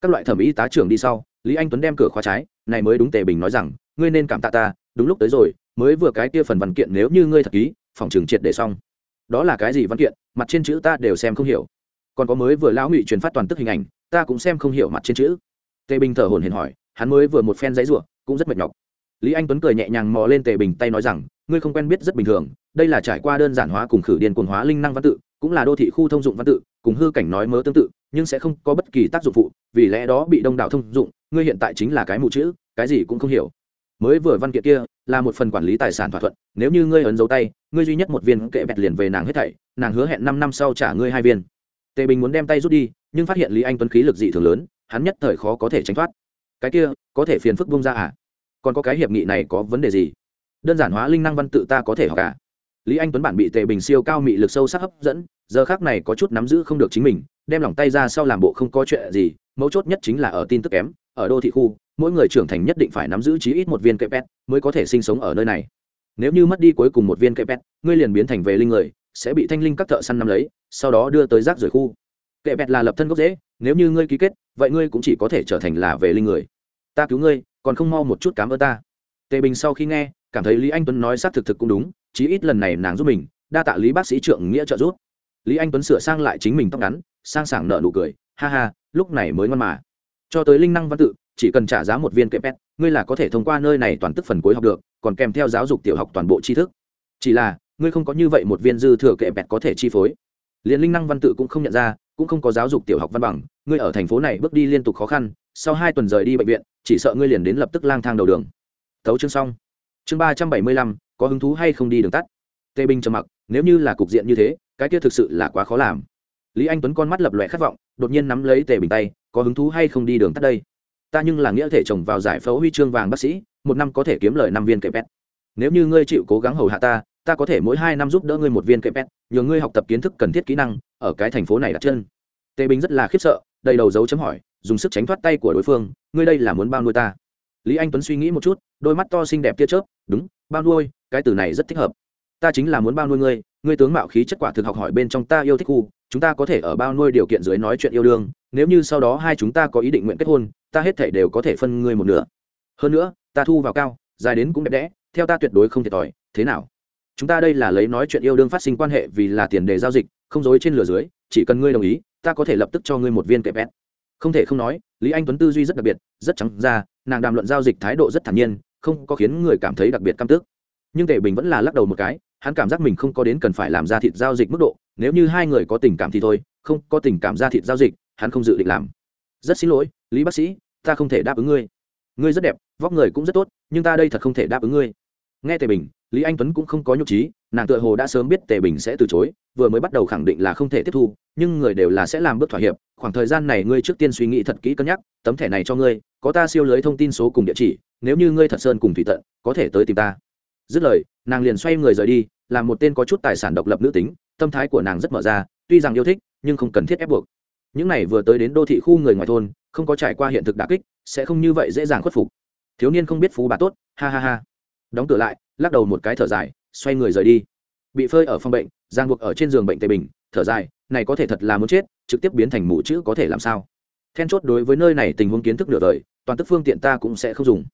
Các loại thẩm y tá trưởng đi sau lý anh tuấn đem cửa khóa trái, này mới đúng tề bình nói rằng, ngươi nên cảm tạ ta, đúng lúc tới rồi, mới vừa cái kia phần văn kiện nếu như ngươi thật ký, phòng trường triệt để xong. Đó là cái gì văn kiện? Mặt trên chữ ta đều xem không hiểu. Còn có mới vừa lão ngụy truyền phát toàn tức hình ảnh, ta cũng xem không hiểu mặt trên chữ. Tề bình thở hồn hển hỏi, hắn mới vừa một phen giấy ruộng cũng rất mệt nhọc. Lý anh tuấn cười nhẹ nhàng mò lên tề bình tay nói rằng, ngươi không quen biết rất bình thường, đây là trải qua đơn giản hóa cùng khử điền cuồng hóa linh năng văn tự cũng là đô thị khu thông dụng văn tự, cùng hư cảnh nói mớ tương tự, nhưng sẽ không có bất kỳ tác dụng phụ, vì lẽ đó bị đông đảo thông dụng, ngươi hiện tại chính là cái mù chữ, cái gì cũng không hiểu. Mới vừa văn kiện kia, là một phần quản lý tài sản thỏa thuận, nếu như ngươi ấn dấu tay, ngươi duy nhất một viên kệ bẹt liền về nàng hết thảy, nàng hứa hẹn năm năm sau trả ngươi hai viên. Tề bình muốn đem tay rút đi, nhưng phát hiện lý anh tuấn khí lực dị thường lớn, hắn nhất thời khó có thể tránh thoát. Cái kia, có thể phiền phức bung ra à? Còn có cái hiệp nghị này có vấn đề gì? Đơn giản hóa linh năng văn tự ta có thể học cả? Lý anh tuấn bản bị tề bình siêu cao mị lực sâu sắc hấp dẫn, giờ khác này có chút nắm giữ không được chính mình, đem lòng tay ra sau làm bộ không có chuyện gì, mấu chốt nhất chính là ở tin tức kém, ở đô thị khu, mỗi người trưởng thành nhất định phải nắm giữ chí ít một viên cây pet mới có thể sinh sống ở nơi này. Nếu như mất đi cuối cùng một viên cây pet, ngươi liền biến thành về linh người, sẽ bị thanh linh các thợ săn nắm lấy, sau đó đưa tới rác rời khu. Kệ bẹt là lập thân gốc dễ nếu như ngươi ký kết, vậy ngươi cũng chỉ có thể trở thành là về linh người. Ta cứu ngươi, còn không mau một chút cám ơn ta. Tề bình sau khi nghe, cảm thấy lý anh tuấn nói xác thực thực cũng đúng chí ít lần này nàng giúp mình, đa tạ lý bác sĩ trưởng nghĩa trợ giúp. Lý anh tuấn sửa sang lại chính mình tóc ngắn, sang sảng nợ nụ cười, ha ha, lúc này mới ngon mà. Cho tới linh năng văn tự, chỉ cần trả giá một viên kệ pet ngươi là có thể thông qua nơi này toàn tức phần cuối học được, còn kèm theo giáo dục tiểu học toàn bộ tri thức. Chỉ là, ngươi không có như vậy một viên dư thừa kệ pet có thể chi phối. Liền linh năng văn tự cũng không nhận ra, cũng không có giáo dục tiểu học văn bằng, ngươi ở thành phố này bước đi liên tục khó khăn, sau hai tuần rời đi bệnh viện, chỉ sợ ngươi liền đến lập tức lang thang đầu đường. Thấu chương xong chương ba trăm bảy mươi lăm, có hứng thú hay không đi đường tắt? Tê binh trầm mặc, nếu như là cục diện như thế, cái kia thực sự là quá khó làm. Lý anh tuấn con mắt lập lòe khát vọng, đột nhiên nắm lấy tề bình tay, có hứng thú hay không đi đường tắt đây? Ta nhưng là nghĩa thể chồng vào giải phẫu huy chương vàng bác sĩ, một năm có thể kiếm lời năm viên kệ pet nếu như ngươi chịu cố gắng hầu hạ ta ta có thể mỗi hai năm giúp đỡ ngươi một viên kệ pet nhờ ngươi học tập kiến thức cần thiết kỹ năng, ở cái thành phố này đặt chân. Tề bình rất là khiếp sợ, đầy đầu dấu chấm hỏi, dùng sức tránh thoát tay của đối phương, ngươi đây là muốn bao nuôi ta? Lý anh tuấn suy nghĩ một chút, đôi mắt to xinh đẹp tia chớp, đúng, bao nuôi, cái từ này rất thích hợp. Ta chính là muốn bao nuôi ngươi ngươi tướng mạo khí chất quả thực học hỏi bên trong ta yêu thích khu, chúng ta có thể ở bao nuôi điều kiện dưới nói chuyện yêu đương, nếu như sau đó hai chúng ta có ý định nguyện kết hôn, ta hết thể đều có thể phân ngươi một nửa. Hơn nữa, ta thu vào cao, dài đến cũng đẹp đẽ, theo ta tuyệt đối không thiệt thòi, thế nào? Chúng ta đây là lấy nói chuyện yêu đương phát sinh quan hệ vì là tiền đề giao dịch, không dối trên lửa dưới, chỉ cần ngươi đồng ý, ta có thể lập tức cho ngươi một viên kẹp pet không thể không nói, lý anh tuấn tư duy rất đặc biệt, rất trắng ra, nàng đàm luận giao dịch thái độ rất thản nhiên, không có khiến người cảm thấy đặc biệt căm tức. Nhưng tề bình vẫn là lắc đầu một cái, hắn cảm giác mình không có đến cần phải làm ra thịt giao dịch mức độ, nếu như hai người có tình cảm thì thôi, không có tình cảm ra thịt giao dịch, hắn không dự định làm. Rất xin lỗi, lý bác sĩ, ta không thể đáp ứng ngươi. Ngươi rất đẹp, vóc người cũng rất tốt, nhưng ta đây thật không thể đáp ứng ngươi. Nghe tề bình, lý anh tuấn cũng không có nhục trí nàng tựa hồ đã sớm biết tề bình sẽ từ chối, vừa mới bắt đầu khẳng định là không thể tiếp thu, nhưng người đều là sẽ làm bước thỏa hiệp, khoảng thời gian này ngươi trước tiên suy nghĩ thật kỹ cân nhắc, tấm thẻ này cho ngươi, có ta siêu lưới thông tin số cùng địa chỉ, nếu như ngươi thật sơn cùng thủy tận, có thể tới tìm ta. Dứt lời, nàng liền xoay người rời đi Là một tên có chút tài sản độc lập nữ tính, tâm thái của nàng rất mở ra, tuy rằng yêu thích, nhưng không cần thiết ép buộc. Những này vừa tới đến đô thị khu người ngoài thôn, không có trải qua hiện thực đà kích, sẽ không như vậy dễ dàng khuất phục. Thiếu niên không biết phú bà tốt, ha ha ha. Đóng cửa lại, lắc đầu một cái thở dài xoay người rời đi. Bị phơi ở phòng bệnh, giang buộc ở trên giường bệnh tề bình, thở dài, này có thể thật là muốn chết, trực tiếp biến thành mũ chữ có thể làm sao? Then chốt đối với nơi này tình huống kiến thức nửa đời, toàn tức phương tiện ta cũng sẽ không dùng.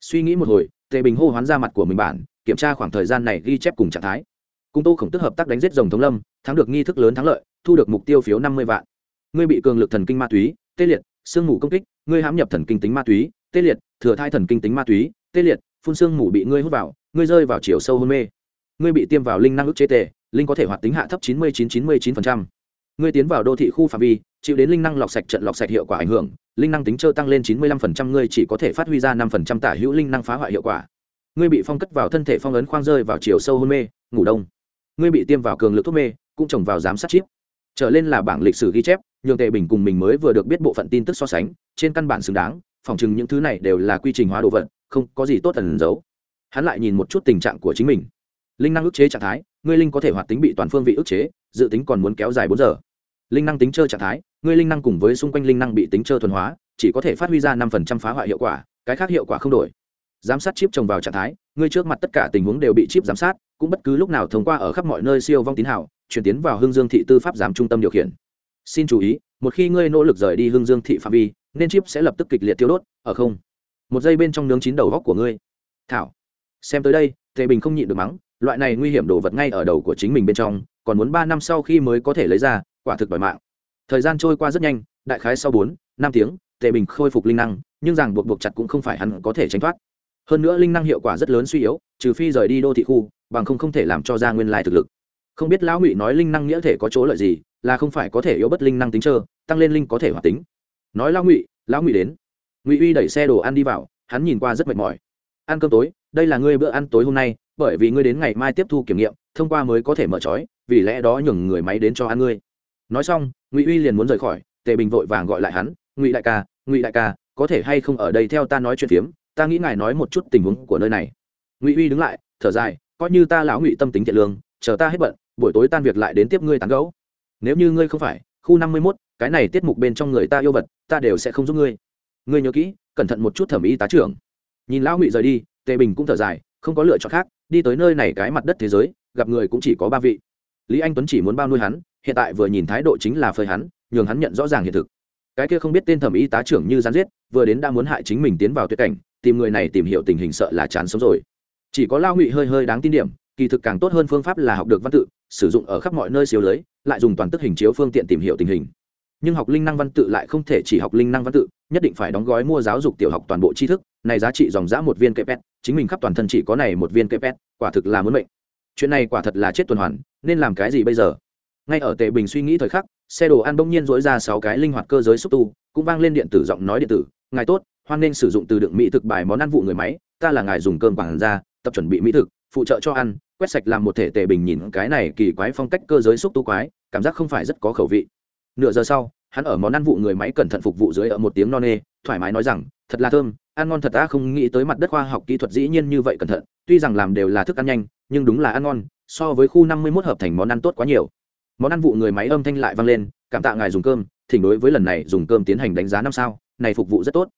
Suy nghĩ một hồi, tề bình hô hoán ra mặt của mình bản, kiểm tra khoảng thời gian này ghi chép cùng trạng thái. Cung tô khổng tức hợp tác đánh giết rồng thống lâm, thắng được nghi thức lớn thắng lợi, thu được mục tiêu phiếu năm mươi vạn. Ngươi bị cường lực thần kinh ma túy, tê liệt sương mù công kích, ngươi hãm nhập thần kinh tính ma túy, tê liệt, thừa thai thần kinh tính ma túy, tê liệt, phun sương mù bị ngươi hút vào, ngươi rơi vào chiều sâu hôn mê ngươi bị tiêm vào linh năng ức chế tề, linh có thể hoạt tính hạ thấp chín mươi chín chín mươi chín ngươi tiến vào đô thị khu phạm vi, chịu đến linh năng lọc sạch trận lọc sạch hiệu quả ảnh hưởng, linh năng tính trơ tăng lên chín mươi lăm phần trăm, ngươi chỉ có thể phát huy ra năm phần trăm tả hữu linh năng phá hoại hiệu quả. Ngươi bị phong cất vào thân thể phong ấn khoang rơi vào chiều sâu hôn mê, ngủ đông. Ngươi bị tiêm vào cường lực thuốc mê, cũng trồng vào giám sát chip. Trở lên là bảng lịch sử ghi chép, nhường tệ bình cùng mình mới vừa được biết bộ phận tin tức so sánh, trên căn bản xứng đáng, phòng chừng những thứ này đều là quy trình hóa đồ vật, không có gì tốt ẩn giấu. Hắn lại nhìn một chút tình trạng của chính mình linh năng ức chế trạng thái, ngươi linh có thể hoạt tính bị toàn phương vị ức chế, dự tính còn muốn kéo dài bốn giờ. Linh năng tính chơi trạng thái, ngươi linh năng cùng với xung quanh linh năng bị tính chơi thuần hóa, chỉ có thể phát huy ra năm phần trăm phá hoại hiệu quả, cái khác hiệu quả không đổi. Giám sát chip trồng vào trạng thái, ngươi trước mặt tất cả tình huống đều bị chip giám sát, cũng bất cứ lúc nào thông qua ở khắp mọi nơi siêu vong tín hào, chuyển tiến vào hương dương thị tư pháp giám trung tâm điều khiển. Xin chú ý, một khi ngươi nỗ lực rời đi hương dương thị phạm vi, nên chip sẽ lập tức kịch liệt tiêu đốt, ở không? Một giây bên trong nướng chín đầu góc của ngươi. Thảo. Xem tới đây, tề bình không nhịn được mắng loại này nguy hiểm đồ vật ngay ở đầu của chính mình bên trong, còn muốn ba năm sau khi mới có thể lấy ra, quả thực đòi mạng. Thời gian trôi qua rất nhanh, đại khái sau bốn, năm tiếng, tề bình khôi phục linh năng, nhưng rằng buộc buộc chặt cũng không phải hắn có thể tránh thoát. Hơn nữa linh năng hiệu quả rất lớn suy yếu, trừ phi rời đi đô thị khu, bằng không không thể làm cho ra nguyên lai thực lực. Không biết lão ngụy nói linh năng nghĩa thể có chỗ lợi gì, là không phải có thể yếu bất linh năng tính trơ, tăng lên linh có thể hoạt tính. Nói lão ngụy lão ngụy đến. Ngụy uy đẩy xe đồ ăn đi vào, hắn nhìn qua rất mệt mỏi. Ăn cơm tối, đây là ngươi bữa ăn tối hôm nay bởi vì ngươi đến ngày mai tiếp thu kiểm nghiệm, thông qua mới có thể mở trói, vì lẽ đó nhường người máy đến cho ăn ngươi. Nói xong, ngụy uy liền muốn rời khỏi, tề bình vội vàng gọi lại hắn, ngụy đại ca, ngụy đại ca, có thể hay không ở đây theo ta nói chuyện phiếm, ta nghĩ ngài nói một chút tình huống của nơi này. Ngụy uy đứng lại, thở dài, coi như ta lão ngụy tâm tính thiện lương, chờ ta hết bận, buổi tối tan việc lại đến tiếp ngươi tán gấu nếu như ngươi không phải, khu năm mươi mốt, cái này tiết mục bên trong người ta yêu vật, ta đều sẽ không giúp ngươi. Ngươi nhớ kỹ, cẩn thận một chút thẩm ý tá trưởng. Nhìn lão ngụy rời đi, tề bình cũng thở dài, không có lựa chọn khác đi tới nơi này cái mặt đất thế giới, gặp người cũng chỉ có ba vị. Lý anh tuấn chỉ muốn bao nuôi hắn, hiện tại vừa nhìn thái độ chính là phơi hắn, nhường hắn nhận rõ ràng hiện thực. Cái kia không biết tên thẩm y tá trưởng như gián giết, vừa đến đã muốn hại chính mình tiến vào tuyệt cảnh, tìm người này tìm hiểu tình hình sợ là chán sống rồi. Chỉ có lao ngụy hơi hơi đáng tin điểm, kỳ thực càng tốt hơn phương pháp là học được văn tự, sử dụng ở khắp mọi nơi siêu lưới, lại dùng toàn tức hình chiếu phương tiện tìm hiểu tình hình nhưng học linh năng văn tự lại không thể chỉ học linh năng văn tự, nhất định phải đóng gói mua giáo dục tiểu học toàn bộ tri thức, này giá trị dòng giã một viên kẹp pet chính mình khắp toàn thân chỉ có này một viên kẹp pet quả thực là muốn mệnh. Chuyện này quả thật là chết tuần hoàn, nên làm cái gì bây giờ? Ngay ở tề bình suy nghĩ thời khắc, xe đồ ăn bỗng nhiên dỗi ra sáu cái linh hoạt cơ giới xúc tu, cũng vang lên điện tử giọng nói điện tử, ngài tốt, hoan nên sử dụng từ đựng mỹ thực bài món ăn vụ người máy, ta là ngài dùng cơm quảng ra, tập chuẩn bị mỹ thực, phụ trợ cho ăn, quét sạch làm một thể tề bình nhìn cái này kỳ quái phong cách cơ giới xúc tu quái, cảm giác không phải rất có khẩu vị nửa giờ sau, hắn ở món ăn vụ người máy cẩn thận phục vụ dưới ở một tiếng no nê, thoải mái nói rằng, thật là thơm, ăn ngon thật ta không nghĩ tới mặt đất khoa học kỹ thuật dĩ nhiên như vậy cẩn thận, tuy rằng làm đều là thức ăn nhanh, nhưng đúng là ăn ngon, so với khu năm mươi 51 hợp thành món ăn tốt quá nhiều. Món ăn vụ người máy âm thanh lại vang lên, cảm tạ ngài dùng cơm, thỉnh đối với lần này dùng cơm tiến hành đánh giá năm sao, này phục vụ rất tốt.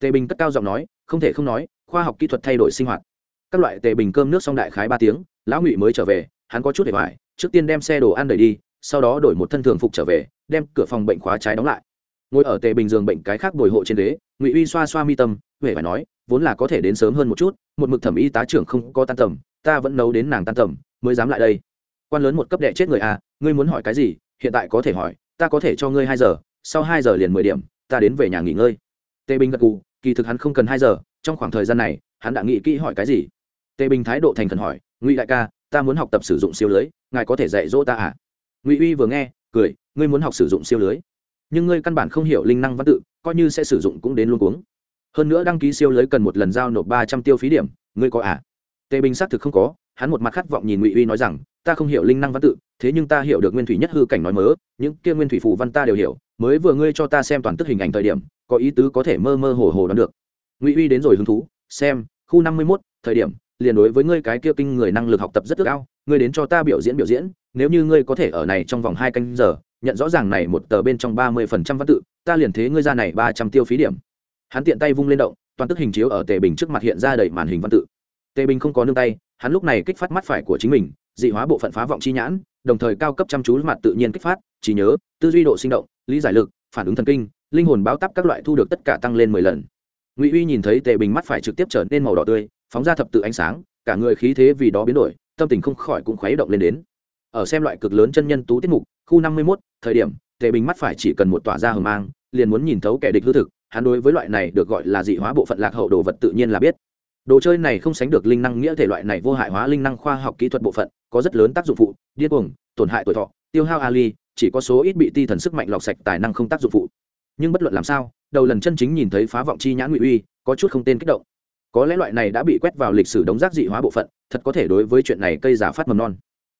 Tề bình cất cao giọng nói, không thể không nói, khoa học kỹ thuật thay đổi sinh hoạt. Các loại tề bình cơm nước xong đại khái ba tiếng, lão ngụy mới trở về, hắn có chút để hoài, trước tiên đem xe đồ ăn đẩy đi, sau đó đổi một thân thường phục trở về đem cửa phòng bệnh khóa trái đóng lại. Ngồi ở tề bình giường bệnh cái khác bồi hộ trên đế ngụy uy xoa xoa mi tâm huệ phải nói, vốn là có thể đến sớm hơn một chút, một mực thẩm y tá trưởng không có tan tầm, ta vẫn nấu đến nàng tan tầm, mới dám lại đây. Quan lớn một cấp đệ chết người à ngươi muốn hỏi cái gì, hiện tại có thể hỏi, ta có thể cho ngươi hai giờ, sau hai giờ liền mười điểm, ta đến về nhà nghỉ ngơi. Tề bình gật cù kỳ thực hắn không cần hai giờ, trong khoảng thời gian này, hắn đã nghĩ kỹ hỏi cái gì. Tề bình thái độ thành khẩn hỏi, ngụy đại ca, ta muốn học tập sử dụng siêu lưới, ngài có thể dạy dỗ ta à? Ngụy uy vừa nghe cười, ngươi muốn học sử dụng siêu lưới, nhưng ngươi căn bản không hiểu linh năng văn tự, coi như sẽ sử dụng cũng đến luôn cuống. Hơn nữa đăng ký siêu lưới cần một lần giao nộp ba trăm tiêu phí điểm, ngươi có à? Tề bình xác thực không có, hắn một mặt khát vọng nhìn ngụy uy nói rằng, ta không hiểu linh năng văn tự, thế nhưng ta hiểu được nguyên thủy nhất hư cảnh nói mớ, những kia nguyên thủy phù văn ta đều hiểu, mới vừa ngươi cho ta xem toàn tức hình ảnh thời điểm, có ý tứ có thể mơ mơ hồ hồ đoán được. Ngụy uy đến rồi hứng thú, xem, khu năm mươi mốt, thời điểm, liền đối với ngươi cái kia kinh người năng lực học tập rất ước ao, ngươi đến cho ta biểu diễn biểu diễn nếu như ngươi có thể ở này trong vòng hai canh giờ, nhận rõ ràng này một tờ bên trong ba mươi phần trăm văn tự, ta liền thế ngươi ra này ba trăm tiêu phí điểm. Hắn tiện tay vung lên động, toàn tức hình chiếu ở tề bình trước mặt hiện ra đầy màn hình văn tự. Tề bình không có nương tay, hắn lúc này kích phát mắt phải của chính mình, dị hóa bộ phận phá vọng chi nhãn, đồng thời cao cấp chăm chú mặt tự nhiên kích phát, trí nhớ, tư duy độ sinh động, lý giải lực, phản ứng thần kinh, linh hồn báo tắp các loại thu được tất cả tăng lên mười lần. Ngụy uy nhìn thấy tề bình mắt phải trực tiếp trở nên màu đỏ tươi, phóng ra thập tự ánh sáng, cả người khí thế vì đó biến đổi, tâm tình không khỏi cũng khuấy động lên đến ở xem loại cực lớn chân nhân tú tiết mục, khu năm mươi mốt, thời điểm, tề bình mắt phải chỉ cần một tỏa ra hờ mang, liền muốn nhìn thấu kẻ địch hư thực, hắn đối với loại này được gọi là dị hóa bộ phận lạc hậu đồ vật tự nhiên là biết. Đồ chơi này không sánh được linh năng nghĩa thể loại này vô hại hóa linh năng khoa học kỹ thuật bộ phận, có rất lớn tác dụng phụ, điên cuồng, tổn hại tuổi thọ, tiêu hao ali, chỉ có số ít bị ti thần sức mạnh lọc sạch tài năng không tác dụng phụ. Nhưng bất luận làm sao, đầu lần chân chính nhìn thấy phá vọng chi nhãn ngụy uy, có chút không tên kích động. Có lẽ loại này đã bị quét vào lịch sử đống rác dị hóa bộ phận, thật có thể đối với chuyện này cây giả phát mầm non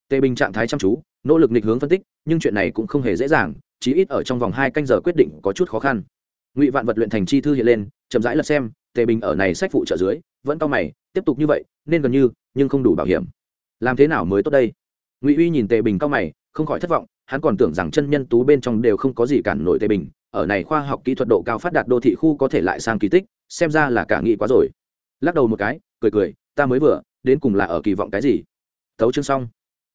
tề bình trạng thái chăm chú, nỗ lực nghịch hướng phân tích, nhưng chuyện này cũng không hề dễ dàng, chí ít ở trong vòng hai canh giờ quyết định có chút khó khăn. Ngụy vạn vật luyện thành chi thư hiện lên, chậm rãi lật xem, tề bình ở này sách phụ trợ dưới, vẫn cao mày, tiếp tục như vậy, nên gần như, nhưng không đủ bảo hiểm. Làm thế nào mới tốt đây? Ngụy uy nhìn tề bình cao mày, không khỏi thất vọng, hắn còn tưởng rằng chân nhân tú bên trong đều không có gì cản nổi tề bình, ở này khoa học kỹ thuật độ cao phát đạt đô thị khu có thể lại sang kỳ tích, xem ra là cả nghĩ quá rồi. Lắc đầu một cái, cười cười, ta mới vừa, đến cùng là ở kỳ vọng cái gì? Thấu chương xong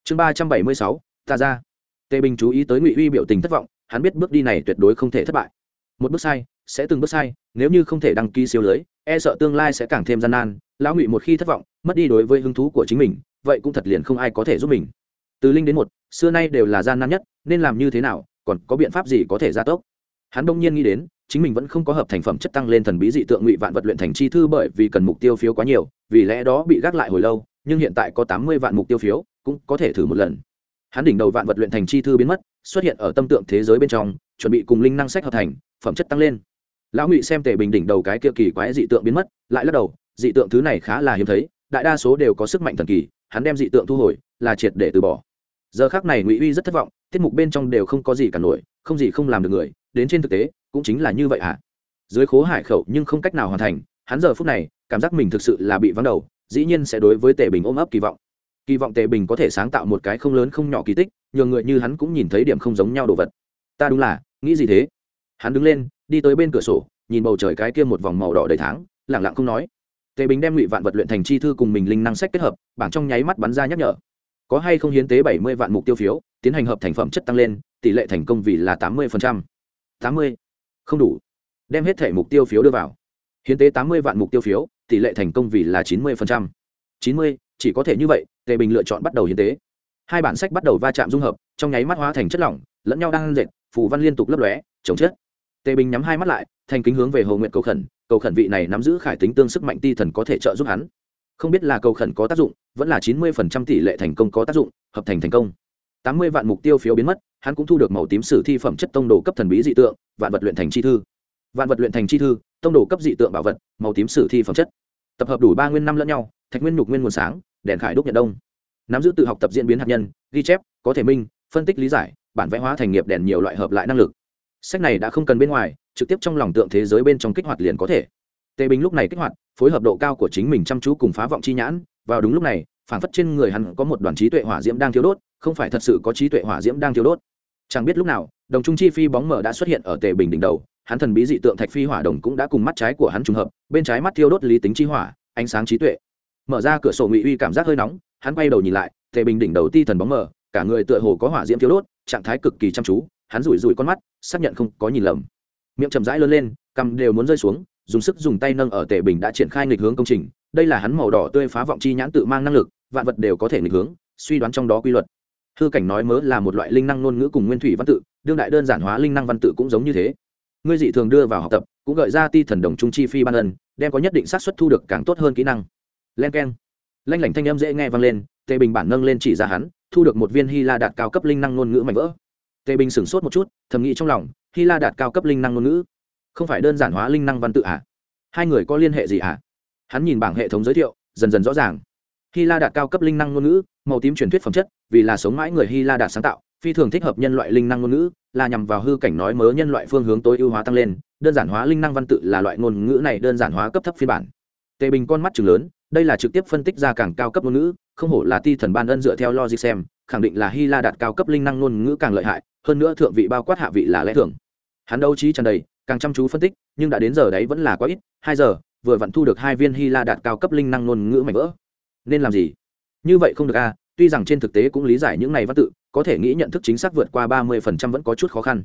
chương ba trăm bảy mươi sáu, ta ra. Tề bình chú ý tới ngụy uy biểu tình thất vọng, hắn biết bước đi này tuyệt đối không thể thất bại. Một bước sai, sẽ từng bước sai, nếu như không thể đăng ký siêu lưới e sợ tương lai sẽ càng thêm gian nan. Lão ngụy một khi thất vọng, mất đi đối với hứng thú của chính mình, vậy cũng thật liền không ai có thể giúp mình. Từ linh đến một, xưa nay đều là gian nan nhất, nên làm như thế nào, còn có biện pháp gì có thể gia tốc? Hắn đông nhiên nghĩ đến, chính mình vẫn không có hợp thành phẩm chất tăng lên thần bí dị tượng ngụy vạn vật luyện thành chi thư bởi vì cần mục tiêu phiếu quá nhiều, vì lẽ đó bị gác lại hồi lâu, nhưng hiện tại có tám mươi vạn mục tiêu phiếu cũng có thể thử một lần. Hắn đỉnh đầu vạn vật luyện thành chi thư biến mất, xuất hiện ở tâm tượng thế giới bên trong, chuẩn bị cùng linh năng sách hợp thành, phẩm chất tăng lên. Lão ngụy xem tề bình đỉnh đầu cái kia kỳ quái dị tượng biến mất, lại lắc đầu, dị tượng thứ này khá là hiếm thấy, đại đa số đều có sức mạnh thần kỳ, hắn đem dị tượng thu hồi, là triệt để từ bỏ. Giờ khác này ngụy uy rất thất vọng, tiết mục bên trong đều không có gì cả nổi, không gì không làm được người, đến trên thực tế, cũng chính là như vậy ạ. À? dưới khố hải khẩu nhưng không cách nào hoàn thành, hắn giờ phút này, cảm giác mình thực sự là bị vắng đầu, dĩ nhiên sẽ đối với tề bình ôm ấp kỳ vọng kỳ vọng tề bình có thể sáng tạo một cái không lớn không nhỏ kỳ tích nhường người như hắn cũng nhìn thấy điểm không giống nhau đồ vật. Ta đúng là, nghĩ gì thế? Hắn đứng lên, đi tới bên cửa sổ, nhìn bầu trời cái kia một vòng màu đỏ đầy tháng lẳng lặng không nói. Tề bình đem ngụy vạn vật luyện thành chi thư cùng mình linh năng sách kết hợp, bảng trong nháy mắt bắn ra nhắc nhở. Có hay không hiến tế bảy mươi vạn mục tiêu phiếu, tiến hành hợp thành phẩm chất tăng lên, tỷ lệ thành công vì là tám mươi tám mươi. Không đủ. Đem hết thể mục tiêu phiếu đưa vào. Hiến tế tám mươi vạn mục tiêu phiếu, tỷ lệ thành công vì là chín mươi chín mươi, chỉ có thể như vậy tề bình lựa chọn bắt đầu hiến tế. Hai bản sách bắt đầu va chạm dung hợp, trong nháy mắt hóa thành chất lỏng, lẫn nhau đang dệt, phù văn liên tục lấp lóe chống chết tề bình nhắm hai mắt lại, thành kính hướng về hồ nguyện cầu khẩn cầu khẩn vị này nắm giữ khải tính tương sức mạnh ti thần có thể trợ giúp hắn. Không biết là cầu khẩn có tác dụng, vẫn là chín mươi phần trăm tỷ lệ thành công có tác dụng, hợp thành thành công. Tám mươi vạn mục tiêu phiếu biến mất, hắn cũng thu được màu tím sử thi phẩm chất tông đồ cấp thần bí dị tượng, vạn vật luyện thành chi thư. Vạn vật luyện thành chi thư, tông đồ cấp dị tượng bảo vật, màu tím sử thi phẩm chất. Tập hợp đủ ba nguyên năm lẫn nhau, thạch nguyên nhục nguyên nguồn sáng đèn khải đúc nhận đông. Nắm giữ tự học tập diễn biến hạt nhân, ghi chép, có thể minh, phân tích lý giải, bản vẽ hóa thành nghiệp đèn nhiều loại hợp lại năng lực. Sách này đã không cần bên ngoài, trực tiếp trong lòng tượng thế giới bên trong kích hoạt liền có thể. Tề bình lúc này kích hoạt, phối hợp độ cao của chính mình chăm chú cùng phá vọng chi nhãn, vào đúng lúc này phản phất trên người hắn có một đoàn trí tuệ hỏa diễm đang thiếu đốt, không phải thật sự có trí tuệ hỏa diễm đang thiếu đốt. Chẳng biết lúc nào, đồng trung chi phi bóng mở đã xuất hiện ở tề bình đỉnh đầu, hắn thần bí dị tượng thạch phi hỏa đồng cũng đã cùng mắt trái của hắn trùng hợp, bên trái mắt thiêu đốt lý tính chi hỏa, ánh sáng trí tuệ mở ra cửa sổ ngụy uy cảm giác hơi nóng, hắn quay đầu nhìn lại, tề bình đỉnh đầu ti thần bóng mờ, cả người tựa hồ có hỏa diễm thiếu đốt, trạng thái cực kỳ chăm chú, hắn rủi rủi con mắt, xác nhận không có nhìn lầm. Miệng chậm rãi lớn lên, cằm đều muốn rơi xuống, dùng sức dùng tay nâng ở tề bình đã triển khai nghịch hướng công trình, đây là hắn màu đỏ tươi phá vọng chi nhãn tự mang năng lực, vạn vật đều có thể nghịch hướng, suy đoán trong đó quy luật. Hư cảnh nói mớ là một loại linh năng ngôn ngữ cùng nguyên thủy văn tự, đương đại đơn giản hóa linh năng văn tự cũng giống như thế. Ngươi dị thường đưa vào học tập, cũng gợi ra ti thần đồng trung chi phi ban ân, đem có nhất định xác suất thu được càng tốt hơn kỹ năng len k e n lanh lảnh thanh âm dễ nghe vang lên, tề bình bản nâng lên chỉ ra hắn, thu được một viên hy la đạt cao cấp linh năng ngôn ngữ mạnh vỡ. Tề bình sửng sốt một chút, thầm nghĩ trong lòng, hy la đạt cao cấp linh năng ngôn ngữ? Không phải đơn giản hóa linh năng văn tự à? hai người có liên hệ gì à? hắn nhìn bảng hệ thống giới thiệu, dần dần rõ ràng. Hy la đạt cao cấp linh năng ngôn ngữ, màu tím truyền thuyết phẩm chất, vì là sống mãi người hy la đạt sáng tạo, phi thường thích hợp nhân loại linh năng ngôn ngữ, là nhằm vào hư cảnh nói mớ nhân loại phương hướng tối ưu hóa tăng lên, đơn giản hóa linh năng văn tự là loại ngôn ngữ này đơn giản hóa cấp thấp phiên bản. Tề bình con mắt chừng lớn đây là trực tiếp phân tích ra càng cao cấp ngôn ngữ, không hổ là ti thần ban ân dựa theo logic xem, khẳng định là hy la đạt cao cấp linh năng ngôn ngữ càng lợi hại, hơn nữa thượng vị bao quát hạ vị là lẽ thường. Hắn đấu trí tràn đầy, càng chăm chú phân tích, nhưng đã đến giờ đấy vẫn là quá ít, hai giờ, vừa vặn thu được hai viên hy la đạt cao cấp linh năng ngôn ngữ mạnh vỡ. Nên làm gì? Như vậy không được a tuy rằng trên thực tế cũng lý giải những này văn tự, có thể nghĩ nhận thức chính xác vượt qua ba mươi phần trăm vẫn có chút khó khăn.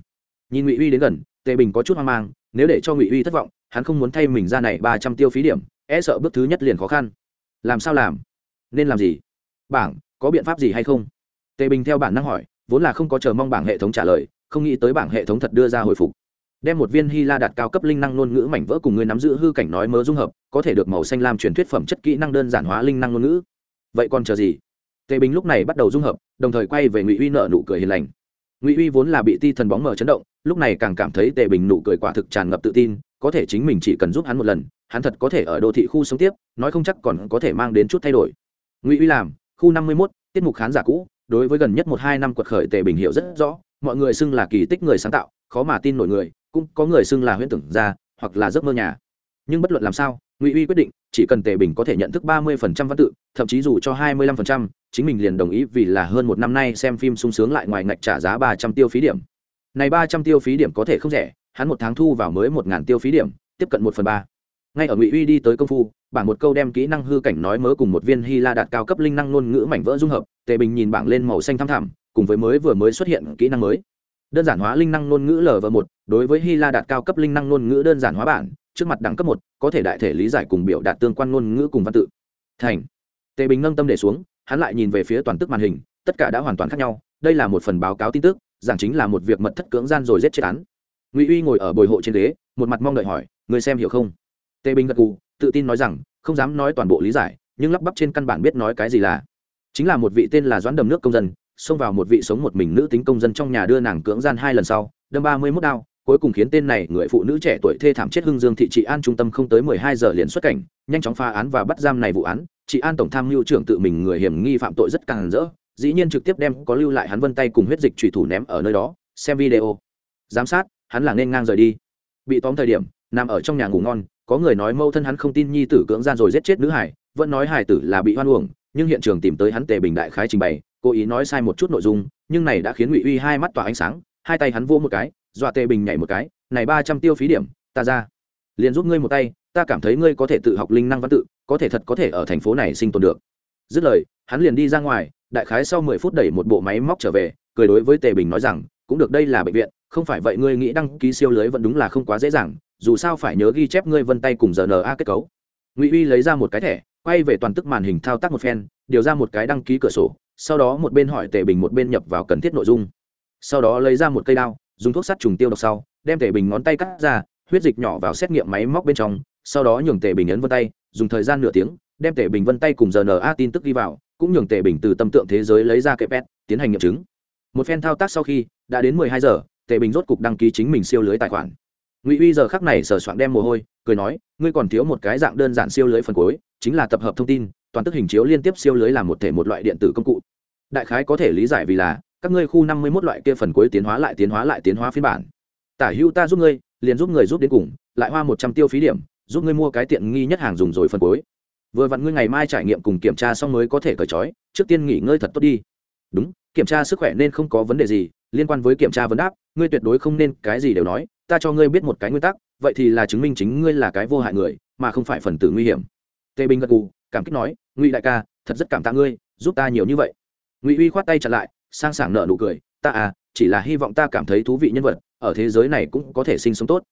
Nhìn ngụy uy đến gần, tề bình có chút hoang mang, nếu để cho ngụy uy thất vọng, hắn không muốn thay mình ra này ba trăm tiêu phí điểm e sợ bước thứ nhất liền khó khăn. Làm sao làm? Nên làm gì? Bảng, có biện pháp gì hay không? Tề bình theo bản năng hỏi, vốn là không có chờ mong bảng hệ thống trả lời, không nghĩ tới bảng hệ thống thật đưa ra hồi phục. Đem một viên hy la đạt cao cấp linh năng ngôn ngữ mảnh vỡ cùng người nắm giữ hư cảnh nói mớ dung hợp, có thể được màu xanh lam truyền thuyết phẩm chất kỹ năng đơn giản hóa linh năng ngôn ngữ. Vậy còn chờ gì? Tề bình lúc này bắt đầu dung hợp, đồng thời quay về ngụy uy nợ nụ cười hiền lành. Ngụy uy vốn là bị ti thần bóng mở chấn động, lúc này càng cảm thấy tề bình nụ cười quả thực tràn ngập tự tin có thể chính mình chỉ cần giúp hắn một lần, hắn thật có thể ở đô thị khu sống tiếp, nói không chắc còn có thể mang đến chút thay đổi. Ngụy uy làm, khu năm mươi mốt, tiết mục khán giả cũ, đối với gần nhất một hai năm quật khởi tề bình hiểu rất rõ, mọi người xưng là kỳ tích người sáng tạo, khó mà tin nổi người, cũng có người xưng là huyễn tưởng gia, hoặc là giấc mơ nhà. Nhưng bất luận làm sao, ngụy uy quyết định, chỉ cần tề bình có thể nhận thức ba mươi phần trăm văn tự, thậm chí dù cho hai mươi lăm phần trăm, chính mình liền đồng ý vì là hơn một năm nay xem phim sung sướng lại ngoài ngạch trả giá ba trăm tiêu phí điểm. Này ba trăm tiêu phí điểm có thể không rẻ hắn một tháng thu vào mới một ngàn tiêu phí điểm, tiếp cận một phần ba. Ngay ở ngụy uy đi tới công phu, bảng một câu đem kỹ năng hư cảnh nói mớ cùng một viên hy la đạt cao cấp linh năng ngôn ngữ mảnh vỡ dung hợp, tề bình nhìn bảng lên màu xanh thăm thẳm, cùng với mới vừa mới xuất hiện kỹ năng mới. Đơn giản hóa linh năng ngôn ngữ lv một, đối với hy la đạt cao cấp linh năng ngôn ngữ đơn giản hóa bản, trước mặt đẳng cấp một, có thể đại thể lý giải cùng biểu đạt tương quan ngôn ngữ cùng văn tự. Thành. Tề bình nâng tâm để xuống, hắn lại nhìn về phía toàn tức màn hình, tất cả đã hoàn toàn khác nhau, đây là một phần báo cáo tin tức, giảng chính là một việc mật thất cưỡng gian rồi giết chết án ngụy uy ngồi ở bồi hộ trên ghế, một mặt mong đợi hỏi người xem hiểu không? Tề bình gật gù, tự tin nói rằng, không dám nói toàn bộ lý giải, nhưng lắp bắp trên căn bản biết nói cái gì là. Chính là một vị tên là doãn đầm nước công dân, xông vào một vị sống một mình nữ tính công dân trong nhà đưa nàng cưỡng gian hai lần sau, đâm ba mươi mốt đao, cuối cùng khiến tên này người phụ nữ trẻ tuổi thê thảm chết hưng dương thị trị an trung tâm không tới mười hai giờ liền xuất cảnh, nhanh chóng phá án và bắt giam này vụ án. Chị an tổng tham mưu trưởng tự mình người hiểm nghi phạm tội rất càng rỡ, dĩ nhiên trực tiếp đem có lưu lại hắn vân tay cùng huyết dịch trùy thủ ném ở nơi đó. Xem video. Giám sát hắn là nên ngang rời đi. Bị tóm thời điểm, nằm ở trong nhà ngủ ngon, có người nói mâu thân hắn không tin nhi tử cưỡng gian rồi giết chết nữ hải, vẫn nói hải tử là bị hoan uổng, nhưng hiện trường tìm tới hắn tề bình đại khái trình bày, cố ý nói sai một chút nội dung, nhưng này đã khiến ngụy uy hai mắt tỏa ánh sáng, hai tay hắn vô một cái, dọa tề bình nhảy một cái, này ba trăm tiêu phí điểm, ta ra. Liền giúp ngươi một tay, ta cảm thấy ngươi có thể tự học linh năng văn tự, có thể thật có thể ở thành phố này sinh tồn được. Dứt lời, hắn liền đi ra ngoài, đại khái sau mười phút đẩy một bộ máy móc trở về, cười đối với tề bình nói rằng cũng được, đây là bệnh viện, không phải vậy ngươi nghĩ đăng ký siêu lưới vẫn đúng là không quá dễ dàng, dù sao phải nhớ ghi chép ngươi vân tay cùng giờ rna kết cấu. Ngụy uy lấy ra một cái thẻ, quay về toàn tức màn hình thao tác một phen, điều ra một cái đăng ký cửa sổ, sau đó một bên hỏi tề bình một bên nhập vào cần thiết nội dung. Sau đó lấy ra một cây đao, dùng thuốc sắt trùng tiêu độc sau, đem tề bình ngón tay cắt ra, huyết dịch nhỏ vào xét nghiệm máy móc bên trong, sau đó nhường tề bình ấn vân tay, dùng thời gian nửa tiếng, đem tề bình vân tay cùng rna tin tức ghi vào, cũng nhường tề bình từ tâm tượng thế giới lấy ra kẹp pet tiến hành nghiệm chứng một phen thao tác sau khi, đã đến mười hai giờ, tề bình rốt cục đăng ký chính mình siêu lưới tài khoản. Ngụy uy giờ khắc này sờ soạn đem mồ hôi, cười nói, ngươi còn thiếu một cái dạng đơn giản siêu lưới phần cuối, chính là tập hợp thông tin, toàn tức hình chiếu liên tiếp siêu lưới làm một thể một loại điện tử công cụ. Đại khái có thể lý giải vì là, các ngươi khu năm mươi một loại kia phần cuối tiến hóa lại tiến hóa lại tiến hóa phiên bản. Tả hữu ta giúp ngươi, liền giúp người giúp đến cùng, lại hoa một trăm tiêu phí điểm, giúp ngươi mua cái tiện nghi nhất hàng dùng rồi phần cuối. Vừa vặn ngươi ngày mai trải nghiệm cùng kiểm tra xong mới có thể cởi trói, trước tiên nghỉ ngơi thật tốt đi. Đúng kiểm tra sức khỏe nên không có vấn đề gì, liên quan với kiểm tra vấn đáp, ngươi tuyệt đối không nên cái gì đều nói, ta cho ngươi biết một cái nguyên tắc, vậy thì là chứng minh chính ngươi là cái vô hại người, mà không phải phần tử nguy hiểm. Tề bình gật gù, cảm kích nói, ngụy đại ca, thật rất cảm tạ ngươi, giúp ta nhiều như vậy. Ngụy uy khoát tay chặn lại, sang sảng nợ nụ cười, ta à chỉ là hy vọng ta cảm thấy thú vị nhân vật, ở thế giới này cũng có thể sinh sống tốt.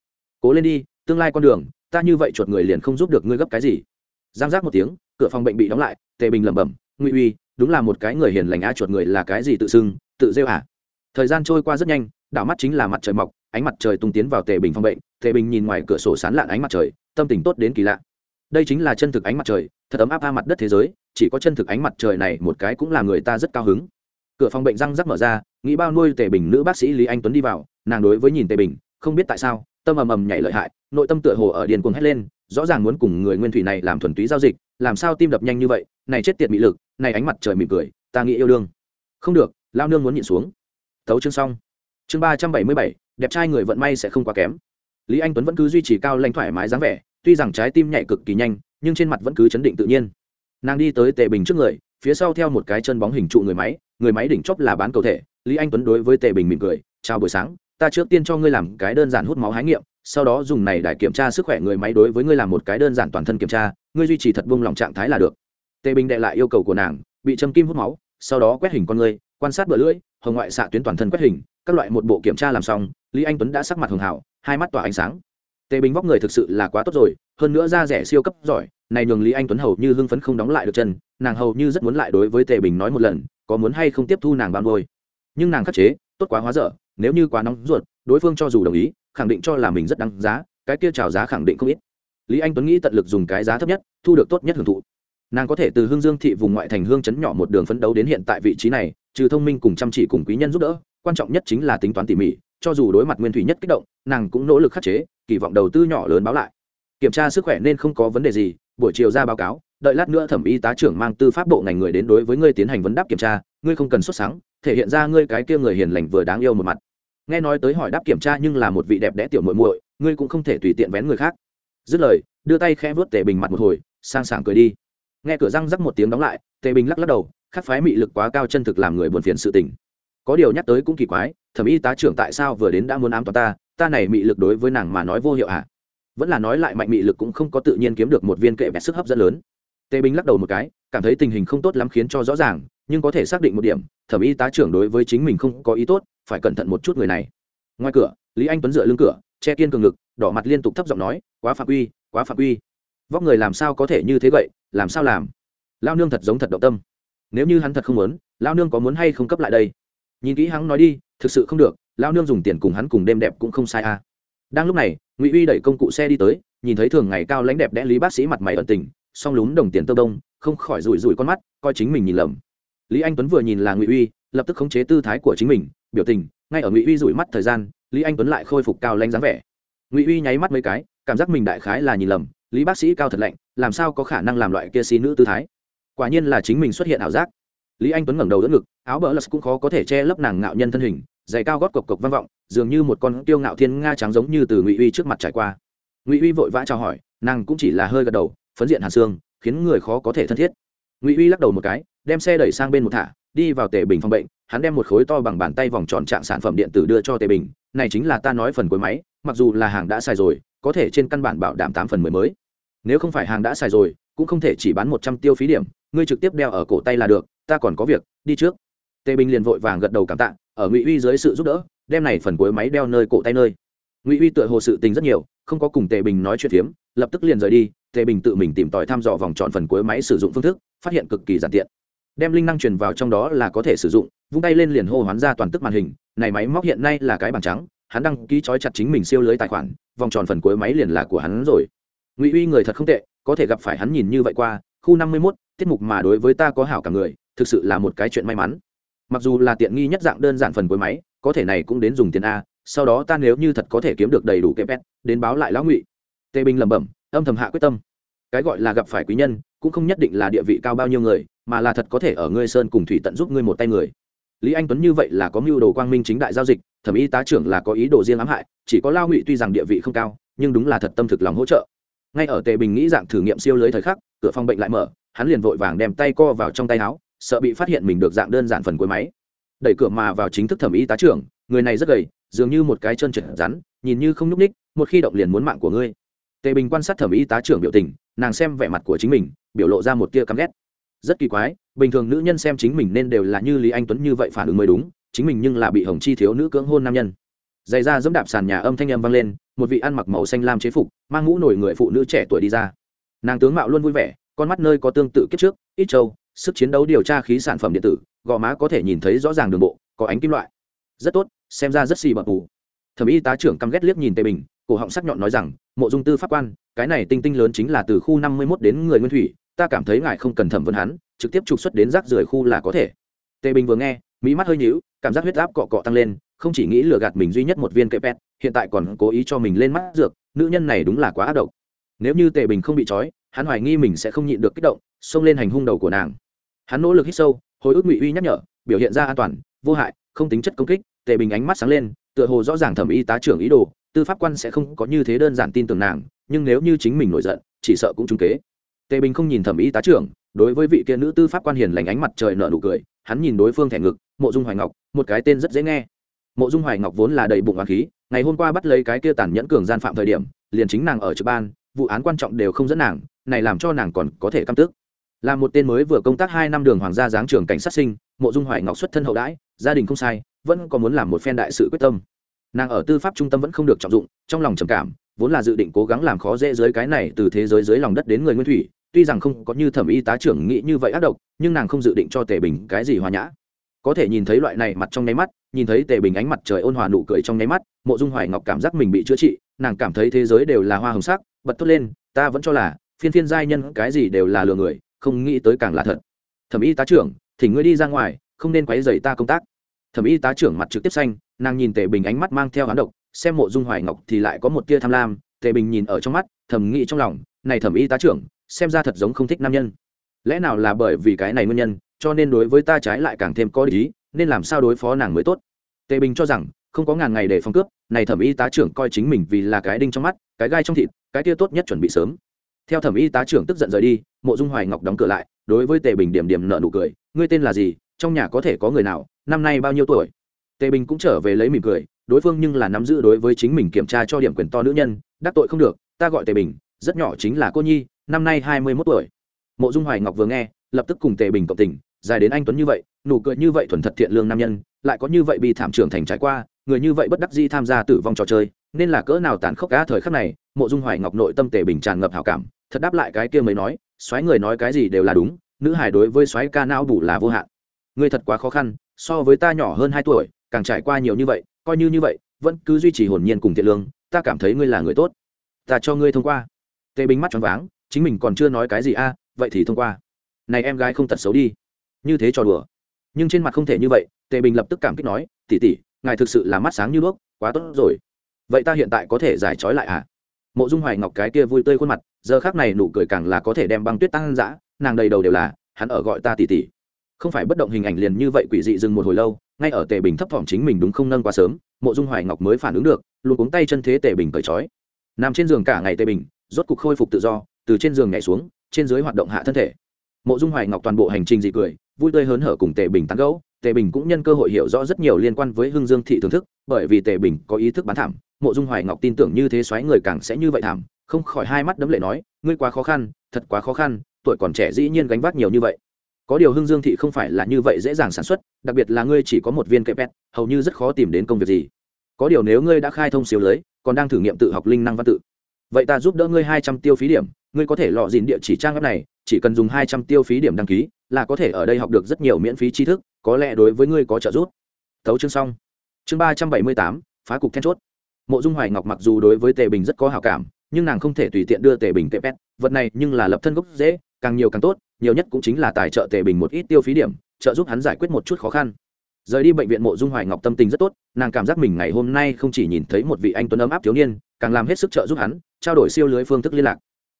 Cố lên đi, tương lai con đường, ta như vậy chuột người liền không giúp được ngươi gấp cái gì. Giang giác một tiếng, cửa phòng bệnh bị đóng lại tề bình lẩm bẩm, ngụy uy đúng là một cái người hiền lành a chuột người là cái gì tự xưng, tự rêu hả? Thời gian trôi qua rất nhanh, đảo mắt chính là mặt trời mọc, ánh mặt trời tung tiến vào tề bình phòng bệnh, tề bình nhìn ngoài cửa sổ sán lạn ánh mặt trời, tâm tình tốt đến kỳ lạ. Đây chính là chân thực ánh mặt trời, thật ấm áp a mặt đất thế giới, chỉ có chân thực ánh mặt trời này một cái cũng là người ta rất cao hứng. Cửa phòng bệnh răng rắc mở ra, nghĩ bao nuôi tề bình nữ bác sĩ lý anh tuấn đi vào, nàng đối với nhìn tề bình, không biết tại sao, tâm ầm ầm nhảy lợi hại, nội tâm tựa hồ ở điền cuồng hét lên, rõ ràng muốn cùng người nguyên thủy này làm thuần túy giao dịch, làm sao tim đập nhanh như vậy, này chết tiệt bị lực này ánh mặt trời mỉm cười, ta nghĩ yêu đương. Không được, lao nương muốn nhịn xuống. Thấu chương xong. Chương ba trăm bảy mươi bảy, đẹp trai người vận may sẽ không quá kém. Lý anh tuấn vẫn cứ duy trì cao lãnh thoải mái dáng vẻ, tuy rằng trái tim nhảy cực kỳ nhanh, nhưng trên mặt vẫn cứ chấn định tự nhiên. Nàng đi tới tề bình trước người, phía sau theo một cái chân bóng hình trụ người máy người máy đỉnh chóp là bán cầu thể. Lý anh tuấn đối với tề bình mỉm cười, chào buổi sáng, ta trước tiên cho ngươi làm cái đơn giản hút máu hái nghiệm, sau đó dùng này đại kiểm tra sức khỏe người máy đối với ngươi làm một cái đơn giản toàn thân kiểm tra, ngươi duy trì thật buông lòng trạng thái là được tề bình đệ lại yêu cầu của nàng bị châm kim hút máu sau đó quét hình con người, quan sát bờ lưỡi hồng ngoại xạ tuyến toàn thân quét hình các loại một bộ kiểm tra làm xong lý anh tuấn đã sắc mặt hường hảo hai mắt tỏa ánh sáng. Tề bình vóc người thực sự là quá tốt rồi hơn nữa da rẻ siêu cấp giỏi này nhường lý anh tuấn hầu như hưng phấn không đóng lại được chân nàng hầu như rất muốn lại đối với tề bình nói một lần có muốn hay không tiếp thu nàng bao ngôi nhưng nàng khắc chế tốt quá hóa dở nếu như quá nóng ruột đối phương cho dù đồng ý khẳng định cho là mình rất đáng giá cái kia trào giá khẳng định không ít. Lý anh tuấn nghĩ tận lực dùng cái giá thấp nhất thu được tốt nhất hưởng thụ nàng có thể từ hương dương thị vùng ngoại thành hương chấn nhỏ một đường phấn đấu đến hiện tại vị trí này, trừ thông minh cùng chăm chỉ cùng quý nhân giúp đỡ, quan trọng nhất chính là tính toán tỉ mỉ, cho dù đối mặt nguyên thủy nhất kích động, nàng cũng nỗ lực khắc chế, kỳ vọng đầu tư nhỏ lớn báo lại. Kiểm tra sức khỏe nên không có vấn đề gì, buổi chiều ra báo cáo, đợi lát nữa thẩm y tá trưởng mang tư pháp bộ ngành người đến đối với ngươi tiến hành vấn đáp kiểm tra, ngươi không cần xuất sáng thể hiện ra ngươi cái kia người hiền lành vừa đáng yêu một mặt. Nghe nói tới hỏi đáp kiểm tra nhưng là một vị đẹp đẽ tiểu muội muội, ngươi cũng không thể tùy tiện vén người khác. Dứt lời, đưa tay khẽ vớt tề bình mặt một hồi, sang sảng cười đi nghe cửa răng rắc một tiếng đóng lại, tề bình lắc lắc đầu, khắc phái mị lực quá cao chân thực làm người buồn phiền sự tình. Có điều nhắc tới cũng kỳ quái, thẩm y tá trưởng tại sao vừa đến đã muốn ám toán ta ta này mị lực đối với nàng mà nói vô hiệu ạ à? vẫn là nói lại mạnh mị lực cũng không có tự nhiên kiếm được một viên kệ vẹt sức hấp dẫn lớn. Tề bình lắc đầu một cái, cảm thấy tình hình không tốt lắm khiến cho rõ ràng, nhưng có thể xác định một điểm, thẩm y tá trưởng đối với chính mình không có ý tốt, phải cẩn thận một chút người này. Ngoài cửa, lý anh tuấn dựa lưng cửa, che kiên cường ngực, đỏ mặt liên tục thấp giọng nói, quá phạm uy quá phạm uy vóc người làm sao có thể như thế vậy làm sao làm? Lao nương thật giống thật động tâm. Nếu như hắn thật không muốn, lao nương có muốn hay không cấp lại đây? Nhìn kỹ hắn nói đi, thực sự không được, lao nương dùng tiền cùng hắn cùng đêm đẹp cũng không sai à. Đang lúc này, ngụy uy đẩy công cụ xe đi tới, nhìn thấy thường ngày cao lãnh đẹp đẽ lý bác sĩ mặt mày ẩn tình, song lúm đồng tiền tơ đông không khỏi rủi rủi con mắt, coi chính mình nhìn lầm. Lý anh tuấn vừa nhìn là ngụy uy, lập tức khống chế tư thái của chính mình, biểu tình, ngay ở ngụy uy rủi mắt thời gian, lý anh tuấn lại khôi phục cao lãnh dáng vẻ. Ngụy uy nháy mắt mấy cái, cảm giác mình đại khái là nhìn lầm lý bác sĩ cao thật lạnh, làm sao có khả năng làm loại kia xí nữ tư thái? Quả nhiên là chính mình xuất hiện ảo giác. Lý anh tuấn ngẩng đầu đỡ ngực, áo bờ lật cũng khó có thể che lấp nàng ngạo nhân thân hình, giày cao gót cộc cộc vang vọng, dường như một con tiêu ngạo thiên nga trắng giống như từ ngụy uy trước mặt trải qua. Ngụy uy vội vã chào hỏi, nàng cũng chỉ là hơi gật đầu, phấn diện hàn xương, khiến người khó có thể thân thiết. Ngụy uy lắc đầu một cái, đem xe đẩy sang bên một thả, đi vào tề bình phòng bệnh, hắn đem một khối to bằng bàn tay vòng tròn trạng sản phẩm điện tử đưa cho tề bình, này chính là ta nói phần cuối máy, mặc dù là hàng đã xài rồi, có thể trên căn bản bảo đảm tám phần mười mới nếu không phải hàng đã xài rồi, cũng không thể chỉ bán một trăm tiêu phí điểm, ngươi trực tiếp đeo ở cổ tay là được, ta còn có việc, đi trước. Tề bình liền vội vàng gật đầu cảm tạ, ở ngụy uy dưới sự giúp đỡ, đem này phần cuối máy đeo nơi cổ tay nơi. Ngụy uy tựa hồ sự tình rất nhiều, không có cùng tề bình nói chuyện phiếm, lập tức liền rời đi, tề bình tự mình tìm tòi thăm dò vòng tròn phần cuối máy sử dụng phương thức, phát hiện cực kỳ giản tiện. Đem linh năng truyền vào trong đó là có thể sử dụng, vung tay lên liền hô hoán ra toàn tức màn hình, này máy móc hiện nay là cái bảng trắng, hắn đăng ký trói chặt chính mình siêu lưới tài khoản, vòng tròn phần cuối máy liền là của hắn rồi ngụy uy người thật không tệ, có thể gặp phải hắn nhìn như vậy qua, khu năm mươi mốt, tiết mục mà đối với ta có hảo cả người, thực sự là một cái chuyện may mắn. Mặc dù là tiện nghi nhất dạng đơn giản phần cuối máy, có thể này cũng đến dùng tiền a, sau đó ta nếu như thật có thể kiếm được đầy đủ kẹp pet đến báo lại lão ngụy. Tề bình lẩm bẩm, âm thầm hạ quyết tâm. Cái gọi là gặp phải quý nhân, cũng không nhất định là địa vị cao bao nhiêu người, mà là thật có thể ở ngươi sơn cùng thủy tận giúp ngươi một tay người. Lý anh tuấn như vậy là có mưu đồ quang minh chính đại giao dịch, thẩm y tá trưởng là có ý đồ riêng ám hại, chỉ có lao ngụy tuy rằng địa vị không cao, nhưng đúng là thật tâm thực lòng hỗ trợ ngay ở tề bình nghĩ dạng thử nghiệm siêu lưới thời khắc, cửa phòng bệnh lại mở, hắn liền vội vàng đem tay co vào trong tay áo, sợ bị phát hiện mình được dạng đơn giản phần cuối máy. Đẩy cửa mà vào chính thức thẩm y tá trưởng, người này rất gầy, dường như một cái chân trượt rắn, nhìn như không nhúc ních một khi động liền muốn mạng của ngươi. Tề bình quan sát thẩm y tá trưởng biểu tình, nàng xem vẻ mặt của chính mình, biểu lộ ra một tia căm ghét. Rất kỳ quái, bình thường nữ nhân xem chính mình nên đều là như lý anh tuấn như vậy phản ứng mới đúng, chính mình nhưng là bị hồng chi thiếu nữ cưỡng hôn nam nhân giày ra dẫm đạp sàn nhà âm thanh âm vang lên, một vị ăn mặc màu xanh lam chế phục, mang mũ nổi người phụ nữ trẻ tuổi đi ra. Nàng tướng mạo luôn vui vẻ, con mắt nơi có tương tự kết trước, ít châu sức chiến đấu điều tra khí sản phẩm điện tử, gò má có thể nhìn thấy rõ ràng đường bộ, có ánh kim loại. Rất tốt, xem ra rất xì bập bù thẩm y tá trưởng căm ghét liếc nhìn tề bình, cổ họng sắc nhọn nói rằng, mộ dung tư pháp quan, cái này tinh tinh lớn chính là từ khu năm mươi mốt đến người nguyên thủy, ta cảm thấy ngài không cần thẩm vấn hắn, trực tiếp trục xuất đến rác rưởi khu là có thể. Tề bình vừa nghe mỹ mắt hơi nhíu, cảm giác huyết áp cọ cọ tăng lên không chỉ nghĩ lừa gạt mình duy nhất một viên cây pet hiện tại còn cố ý cho mình lên mắt dược, nữ nhân này đúng là quá ác độc. Nếu như tề bình không bị trói, hắn hoài nghi mình sẽ không nhịn được kích động, xông lên hành hung đầu của nàng. Hắn nỗ lực hít sâu, hồi ức ngụy uy nhắc nhở, biểu hiện ra an toàn, vô hại, không tính chất công kích, tề bình ánh mắt sáng lên, tựa hồ rõ ràng thẩm y tá trưởng ý đồ, tư pháp quan sẽ không có như thế đơn giản tin tưởng nàng, nhưng nếu như chính mình nổi giận, chỉ sợ cũng trúng kế. Tề bình không nhìn thẩm y tá trưởng, đối với vị kia nữ tư pháp quan hiền lành ánh mặt trời nở nụ cười, hắn nhìn đối phương thẻ ngực, mộ dung hoài ngọc, một cái tên rất dễ nghe mộ dung hoài ngọc vốn là đầy bụng hoàng khí, ngày hôm qua bắt lấy cái kia tàn nhẫn cường gian phạm thời điểm, liền chính nàng ở trực ban, vụ án quan trọng đều không dẫn nàng, này làm cho nàng còn có thể căm tức. Là một tên mới vừa công tác hai năm đường hoàng gia giáng trường cảnh sát sinh, mộ dung hoài ngọc xuất thân hậu đãi, gia đình không sai, vẫn có muốn làm một phen đại sự quyết tâm. Nàng ở tư pháp trung tâm vẫn không được trọng dụng, trong lòng trầm cảm, vốn là dự định cố gắng làm khó dễ dưới cái này từ thế giới dưới lòng đất đến người nguyên thủy, tuy rằng không có như thẩm y tá trưởng nghĩ như vậy ác độc, nhưng nàng không dự định cho tề bình cái gì hòa nhã có thể nhìn thấy loại này mặt trong nháy mắt, nhìn thấy tề bình ánh mặt trời ôn hòa nụ cười trong nháy mắt, mộ dung hoài ngọc cảm giác mình bị chữa trị, nàng cảm thấy thế giới đều là hoa hồng sắc, bật thốt lên, ta vẫn cho là, phiên phiên giai nhân cái gì đều là lừa người, không nghĩ tới càng là thật. Thẩm y tá trưởng thì ngươi đi ra ngoài, không nên quấy dày ta công tác. Thẩm y tá trưởng mặt trực tiếp xanh, nàng nhìn tề bình ánh mắt mang theo hán độc, xem mộ dung hoài ngọc thì lại có một tia tham lam, tề bình nhìn ở trong mắt, thầm nghĩ trong lòng, này thẩm y tá trưởng, xem ra thật giống không thích nam nhân. Lẽ nào là bởi vì cái này nguyên nhân cho nên đối với ta trái lại càng thêm có lý nên làm sao đối phó nàng mới tốt? Tề bình cho rằng, không có ngàn ngày để phòng cướp, này thẩm y tá trưởng coi chính mình vì là cái đinh trong mắt, cái gai trong thịt, cái kia tốt nhất chuẩn bị sớm. Theo thẩm y tá trưởng tức giận rời đi, mộ dung hoài ngọc đóng cửa lại, đối với tề bình điểm điểm nợ nụ cười, ngươi tên là gì? Trong nhà có thể có người nào? Năm nay bao nhiêu tuổi? Tề bình cũng trở về lấy mỉm cười, đối phương nhưng là nắm giữ đối với chính mình kiểm tra cho điểm quyền to nữ nhân, đắc tội không được, ta gọi tề bình, rất nhỏ chính là cô nhi, năm nay hai mươi mốt tuổi mộ dung hoài ngọc vừa nghe, lập tức cùng tề bình cộng tình, dài đến anh tuấn như vậy, nụ cười như vậy thuần thật thiện lương nam nhân, lại có như vậy bị thảm trưởng thành trải qua, người như vậy bất đắc dĩ tham gia tử vong trò chơi, nên là cỡ nào tàn khốc cá thời khắc này, mộ dung hoài ngọc nội tâm tề bình tràn ngập hảo cảm, thật đáp lại cái kia mới nói xoáy người nói cái gì đều là đúng, nữ hải đối với xoáy ca não bù là vô hạn. Người thật quá khó khăn, so với ta nhỏ hơn hai tuổi, càng trải qua nhiều như vậy, coi như như vậy, vẫn cứ duy trì hồn nhiên cùng thiện lương, ta cảm thấy ngươi là người tốt. Ta cho ngươi thông qua. Tề bình mắt tròn váng, chính mình còn chưa nói cái gì a vậy thì thông qua. Này em gái không tật xấu đi. Như thế trò đùa. Nhưng trên mặt không thể như vậy, tề bình lập tức cảm kích nói tỉ tỉ ngài thực sự là mắt sáng như đuốc, quá tốt rồi. Vậy ta hiện tại có thể giải trói lại à? Mộ dung hoài ngọc cái kia vui tươi khuôn mặt, giờ khác này nụ cười càng là có thể đem băng tuyết tăng dã, nàng đầy đầu đều là, hắn ở gọi ta tỉ tỉ không phải bất động hình ảnh liền như vậy quỷ dị dừng một hồi lâu, ngay ở tề bình thấp thỏm chính mình đúng không nâng quá sớm, mộ dung hoài ngọc mới phản ứng được, luôn cuống tay chân thế tề bình cởi trói. Nằm trên giường cả ngày tề bình, rốt cục khôi phục tự do, từ trên giường nhảy xuống trên dưới hoạt động hạ thân thể. Mộ dung hoài ngọc toàn bộ hành trình dị cười, vui tươi hớn hở cùng tề bình tán gẫu. Tề bình cũng nhân cơ hội hiểu rõ rất nhiều liên quan với hưng dương thị thưởng thức, bởi vì tề bình có ý thức bán thảm. Mộ dung hoài ngọc tin tưởng như thế xoáy người càng sẽ như vậy thảm, không khỏi hai mắt đấm lệ nói, ngươi quá khó khăn, thật quá khó khăn, tuổi còn trẻ dĩ nhiên gánh vác nhiều như vậy. Có điều hưng dương thị không phải là như vậy dễ dàng sản xuất, đặc biệt là ngươi chỉ có một viên cây pet hầu như rất khó tìm đến công việc gì. Có điều nếu ngươi đã khai thông siêu lưới, còn đang thử nghiệm tự học linh năng văn tự vậy ta giúp đỡ ngươi hai trăm tiêu phí điểm, ngươi có thể lọ dìn địa chỉ trang web này, chỉ cần dùng hai trăm tiêu phí điểm đăng ký, là có thể ở đây học được rất nhiều miễn phí tri thức, có lẽ đối với ngươi có trợ giúp. Thấu chương xong. Chương ba trăm bảy mươi tám, phá cục then chốt. Mộ dung hoài ngọc mặc dù đối với tề bình rất có hào cảm, nhưng nàng không thể tùy tiện đưa tề bình tệ pet. Vật này nhưng là lập thân gốc dễ càng nhiều càng tốt, nhiều nhất cũng chính là tài trợ tề bình một ít tiêu phí điểm, trợ giúp hắn giải quyết một chút khó khăn. Rời đi bệnh viện, mộ dung hoài ngọc tâm tình rất tốt, nàng cảm giác mình ngày hôm nay không chỉ nhìn thấy một vị anh tuấn ấm áp thiếu niên, càng làm hết sức trợ giúp hắn trao đổi siêu lưới phương thức liên lạc.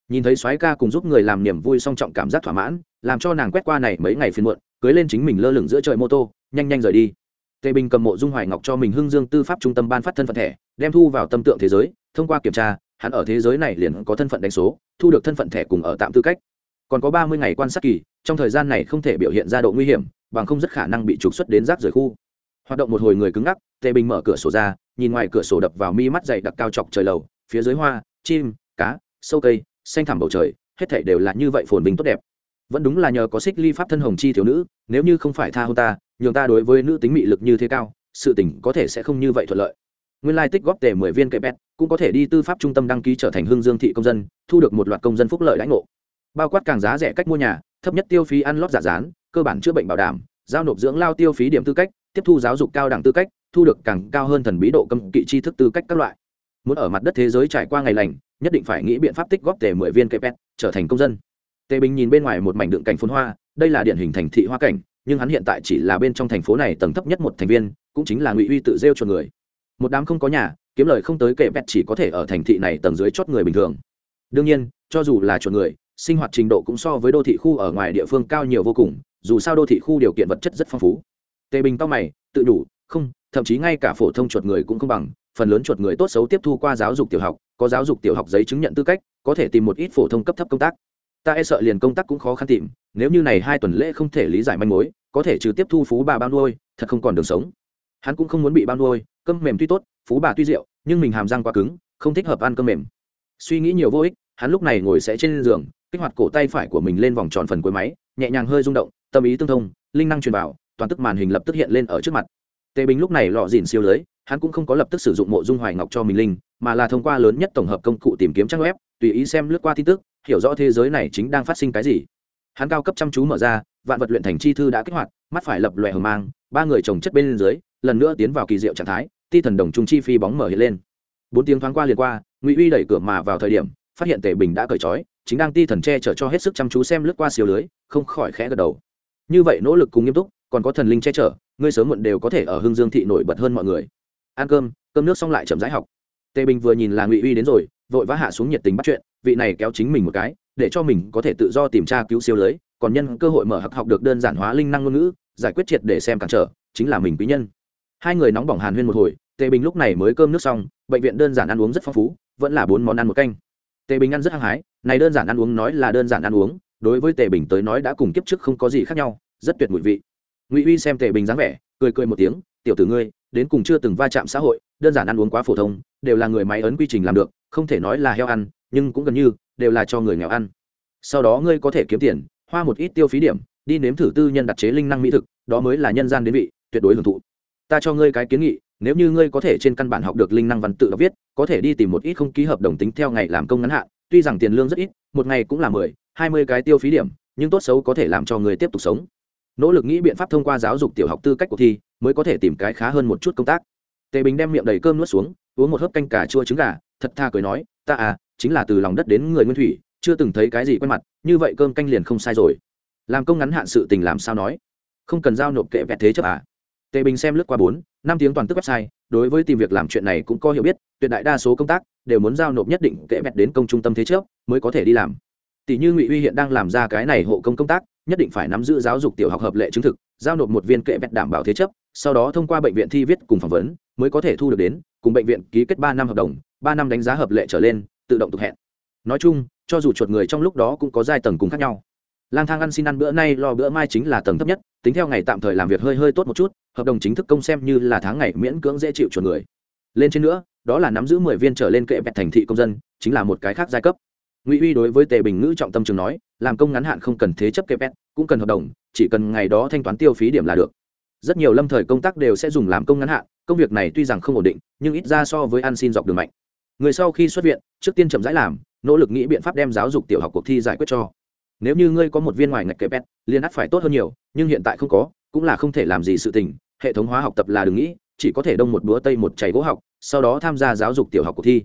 Nhìn thấy soái ca cùng giúp người làm niềm vui song trọng cảm giác thỏa mãn, làm cho nàng quét qua này mấy ngày phiên muộn, cưới lên chính mình lơ lửng giữa trời mô tô, nhanh nhanh rời đi. Tề bình cầm mộ dung hoài ngọc cho mình hưng dương tư pháp trung tâm ban phát thân phận thẻ, đem thu vào tâm tượng thế giới, thông qua kiểm tra, hắn ở thế giới này liền có thân phận đánh số, thu được thân phận thẻ cùng ở tạm tư cách. Còn có ba mươi ngày quan sát kỳ, trong thời gian này không thể biểu hiện ra độ nguy hiểm, bằng không rất khả năng bị trục xuất đến rác rời khu. Hoạt động một hồi người cứng ngắc, tề bình mở cửa sổ ra, nhìn ngoài cửa sổ đập vào mi mắt dày đặc cao chọc trời lầu, phía dưới hoa chim, cá, sâu cây, xanh thẳm bầu trời, hết thảy đều là như vậy phồn bình tốt đẹp. Vẫn đúng là nhờ có xích ly pháp thân hồng chi thiếu nữ, nếu như không phải tha hôn ta, nhường ta đối với nữ tính mị lực như thế cao, sự tình có thể sẽ không như vậy thuận lợi. Nguyên lai tích góp tề mười viên kệ pet cũng có thể đi tư pháp trung tâm đăng ký trở thành hương dương thị công dân, thu được một loạt công dân phúc lợi lãnh ngộ. Bao quát càng giá rẻ cách mua nhà, thấp nhất tiêu phí ăn lót giả dán, cơ bản chữa bệnh bảo đảm, giao nộp dưỡng lao tiêu phí điểm tư cách, tiếp thu giáo dục cao đẳng tư cách, thu được càng cao hơn thần bí độ cầm kỵ tri thức tư cách các loại muốn ở mặt đất thế giới trải qua ngày lành, nhất định phải nghĩ biện pháp tích góp tề mười viên cây pet, trở thành công dân. Tề bình nhìn bên ngoài một mảnh đựng cảnh phun hoa, đây là điển hình thành thị hoa cảnh, nhưng hắn hiện tại chỉ là bên trong thành phố này tầng thấp nhất một thành viên, cũng chính là ngụy uy tự rêu cho người. Một đám không có nhà, kiếm lời không tới kệ pet chỉ có thể ở thành thị này tầng dưới chót người bình thường. Đương nhiên, cho dù là chuột người, sinh hoạt trình độ cũng so với đô thị khu ở ngoài địa phương cao nhiều vô cùng, dù sao đô thị khu điều kiện vật chất rất phong phú. Tề bình tóc mày, tự đủ, không, thậm chí ngay cả phổ thông chuột người cũng không bằng phần lớn chuột người tốt xấu tiếp thu qua giáo dục tiểu học, có giáo dục tiểu học giấy chứng nhận tư cách, có thể tìm một ít phổ thông cấp thấp công tác. Ta e sợ liền công tác cũng khó khăn tìm, nếu như này hai tuần lễ không thể lý giải manh mối, có thể trừ tiếp thu phú bà bao nuôi, thật không còn đường sống. Hắn cũng không muốn bị bao nuôi, cơm mềm tuy tốt, phú bà tuy rượu, nhưng mình hàm răng quá cứng, không thích hợp ăn cơm mềm. Suy nghĩ nhiều vô ích, hắn lúc này ngồi sẽ trên giường, kích hoạt cổ tay phải của mình lên vòng tròn phần cuối máy, nhẹ nhàng hơi rung động, tâm ý tương thông, linh năng truyền vào, toàn tức màn hình lập tức hiện lên ở trước mặt. Tề bình lúc này lọ dìn siêu lưới hắn cũng không có lập tức sử dụng mộ dung hoài ngọc cho mình linh, mà là thông qua lớn nhất tổng hợp công cụ tìm kiếm trang web, tùy ý xem lướt qua tin tức, hiểu rõ thế giới này chính đang phát sinh cái gì. Hắn cao cấp chăm chú mở ra, vạn vật luyện thành chi thư đã kích hoạt, mắt phải lập loè hờ mang, ba người chồng chất bên dưới, lần nữa tiến vào kỳ diệu trạng thái, ti thần đồng trung chi phi bóng mở hiện lên. Bốn tiếng thoáng qua liền qua, ngụy uy đẩy cửa mà vào thời điểm, phát hiện tề bình đã cởi trói, chính đang ti thần che chở cho hết sức chăm chú xem lướt qua siêu lưới, không khỏi khẽ gật đầu. Như vậy nỗ lực cùng nghiêm túc, còn có thần linh che chở, ngươi sớm muộn đều có thể ở Hương dương thị nổi bật hơn mọi người ăn cơm cơm nước xong lại chậm rãi học. Tề bình vừa nhìn là ngụy uy đến rồi, vội vã hạ xuống nhiệt tình bắt chuyện, vị này kéo chính mình một cái, để cho mình có thể tự do tìm tra cứu siêu lưới, còn nhân cơ hội mở học học được đơn giản hóa linh năng ngôn ngữ, giải quyết triệt để xem cản trở, chính là mình quý nhân. Hai người nóng bỏng hàn huyên một hồi, tề bình lúc này mới cơm nước xong, bệnh viện đơn giản ăn uống rất phong phú, vẫn là bốn món ăn một canh. Tề bình ăn rất hăng hái, này đơn giản ăn uống nói là đơn giản ăn uống, đối với tề bình tới nói đã cùng kiếp trước không có gì khác nhau, rất tuyệt mùi vị. Ngụy uy xem tề bình dáng vẻ, cười cười một tiếng, tiểu tử ngươi đến cùng chưa từng va chạm xã hội, đơn giản ăn uống quá phổ thông, đều là người máy ấn quy trình làm được, không thể nói là heo ăn, nhưng cũng gần như, đều là cho người nghèo ăn. Sau đó ngươi có thể kiếm tiền, hoa một ít tiêu phí điểm, đi nếm thử tư nhân đặt chế linh năng mỹ thực, đó mới là nhân gian đến vị, tuyệt đối hưởng thụ. Ta cho ngươi cái kiến nghị, nếu như ngươi có thể trên căn bản học được linh năng văn tự đọc viết, có thể đi tìm một ít không ký hợp đồng tính theo ngày làm công ngắn hạn, tuy rằng tiền lương rất ít, một ngày cũng là mười, hai mươi cái tiêu phí điểm, nhưng tốt xấu có thể làm cho người tiếp tục sống nỗ lực nghĩ biện pháp thông qua giáo dục tiểu học tư cách cuộc thi mới có thể tìm cái khá hơn một chút công tác. Tề bình đem miệng đầy cơm nuốt xuống, uống một hớp canh cà chua trứng gà, thật tha cười nói, ta à chính là từ lòng đất đến người nguyên thủy, chưa từng thấy cái gì quen mặt, như vậy cơm canh liền không sai rồi. Làm công ngắn hạn sự tình làm sao nói? Không cần giao nộp kệ vẹt thế chấp à? Tề bình xem lướt qua bốn, năm tiếng toàn tức website, đối với tìm việc làm chuyện này cũng có hiểu biết, tuyệt đại đa số công tác đều muốn giao nộp nhất định kệ vẹt đến công trung tâm thế chấp mới có thể đi làm tỷ như ngụy uy hiện đang làm ra cái này hộ công công tác, nhất định phải nắm giữ giáo dục tiểu học hợp lệ chứng thực, giao nộp một viên kệ vẹt đảm bảo thế chấp, sau đó thông qua bệnh viện thi viết cùng phỏng vấn, mới có thể thu được đến, cùng bệnh viện ký kết ba năm hợp đồng, ba năm đánh giá hợp lệ trở lên, tự động tục hẹn. Nói chung, cho dù chuột người trong lúc đó cũng có giai tầng cùng khác nhau. Lang thang ăn xin ăn bữa nay, lo bữa mai chính là tầng thấp nhất, tính theo ngày tạm thời làm việc hơi hơi tốt một chút, hợp đồng chính thức công xem như là tháng ngày miễn cưỡng dễ chịu chuột người. Lên trên nữa, đó là nắm giữ mười viên trở lên kệ vẹt thành thị công dân, chính là một cái khác giai cấp ngụy uy đối với tề bình ngữ trọng tâm trường nói, làm công ngắn hạn không cần thế chấp kê pet cũng cần hợp đồng, chỉ cần ngày đó thanh toán tiêu phí điểm là được. Rất nhiều lâm thời công tác đều sẽ dùng làm công ngắn hạn, công việc này tuy rằng không ổn định, nhưng ít ra so với ăn xin dọc đường mạnh. Người sau khi xuất viện, trước tiên chậm rãi làm, nỗ lực nghĩ biện pháp đem giáo dục tiểu học cuộc thi giải quyết cho. Nếu như ngươi có một viên ngoài ngạch kê pet liên ắt phải tốt hơn nhiều, nhưng hiện tại không có, cũng là không thể làm gì sự tình, hệ thống hóa học tập là đừng nghĩ, chỉ có thể đông một búa tây một chảy gỗ học, sau đó tham gia giáo dục tiểu học cuộc thi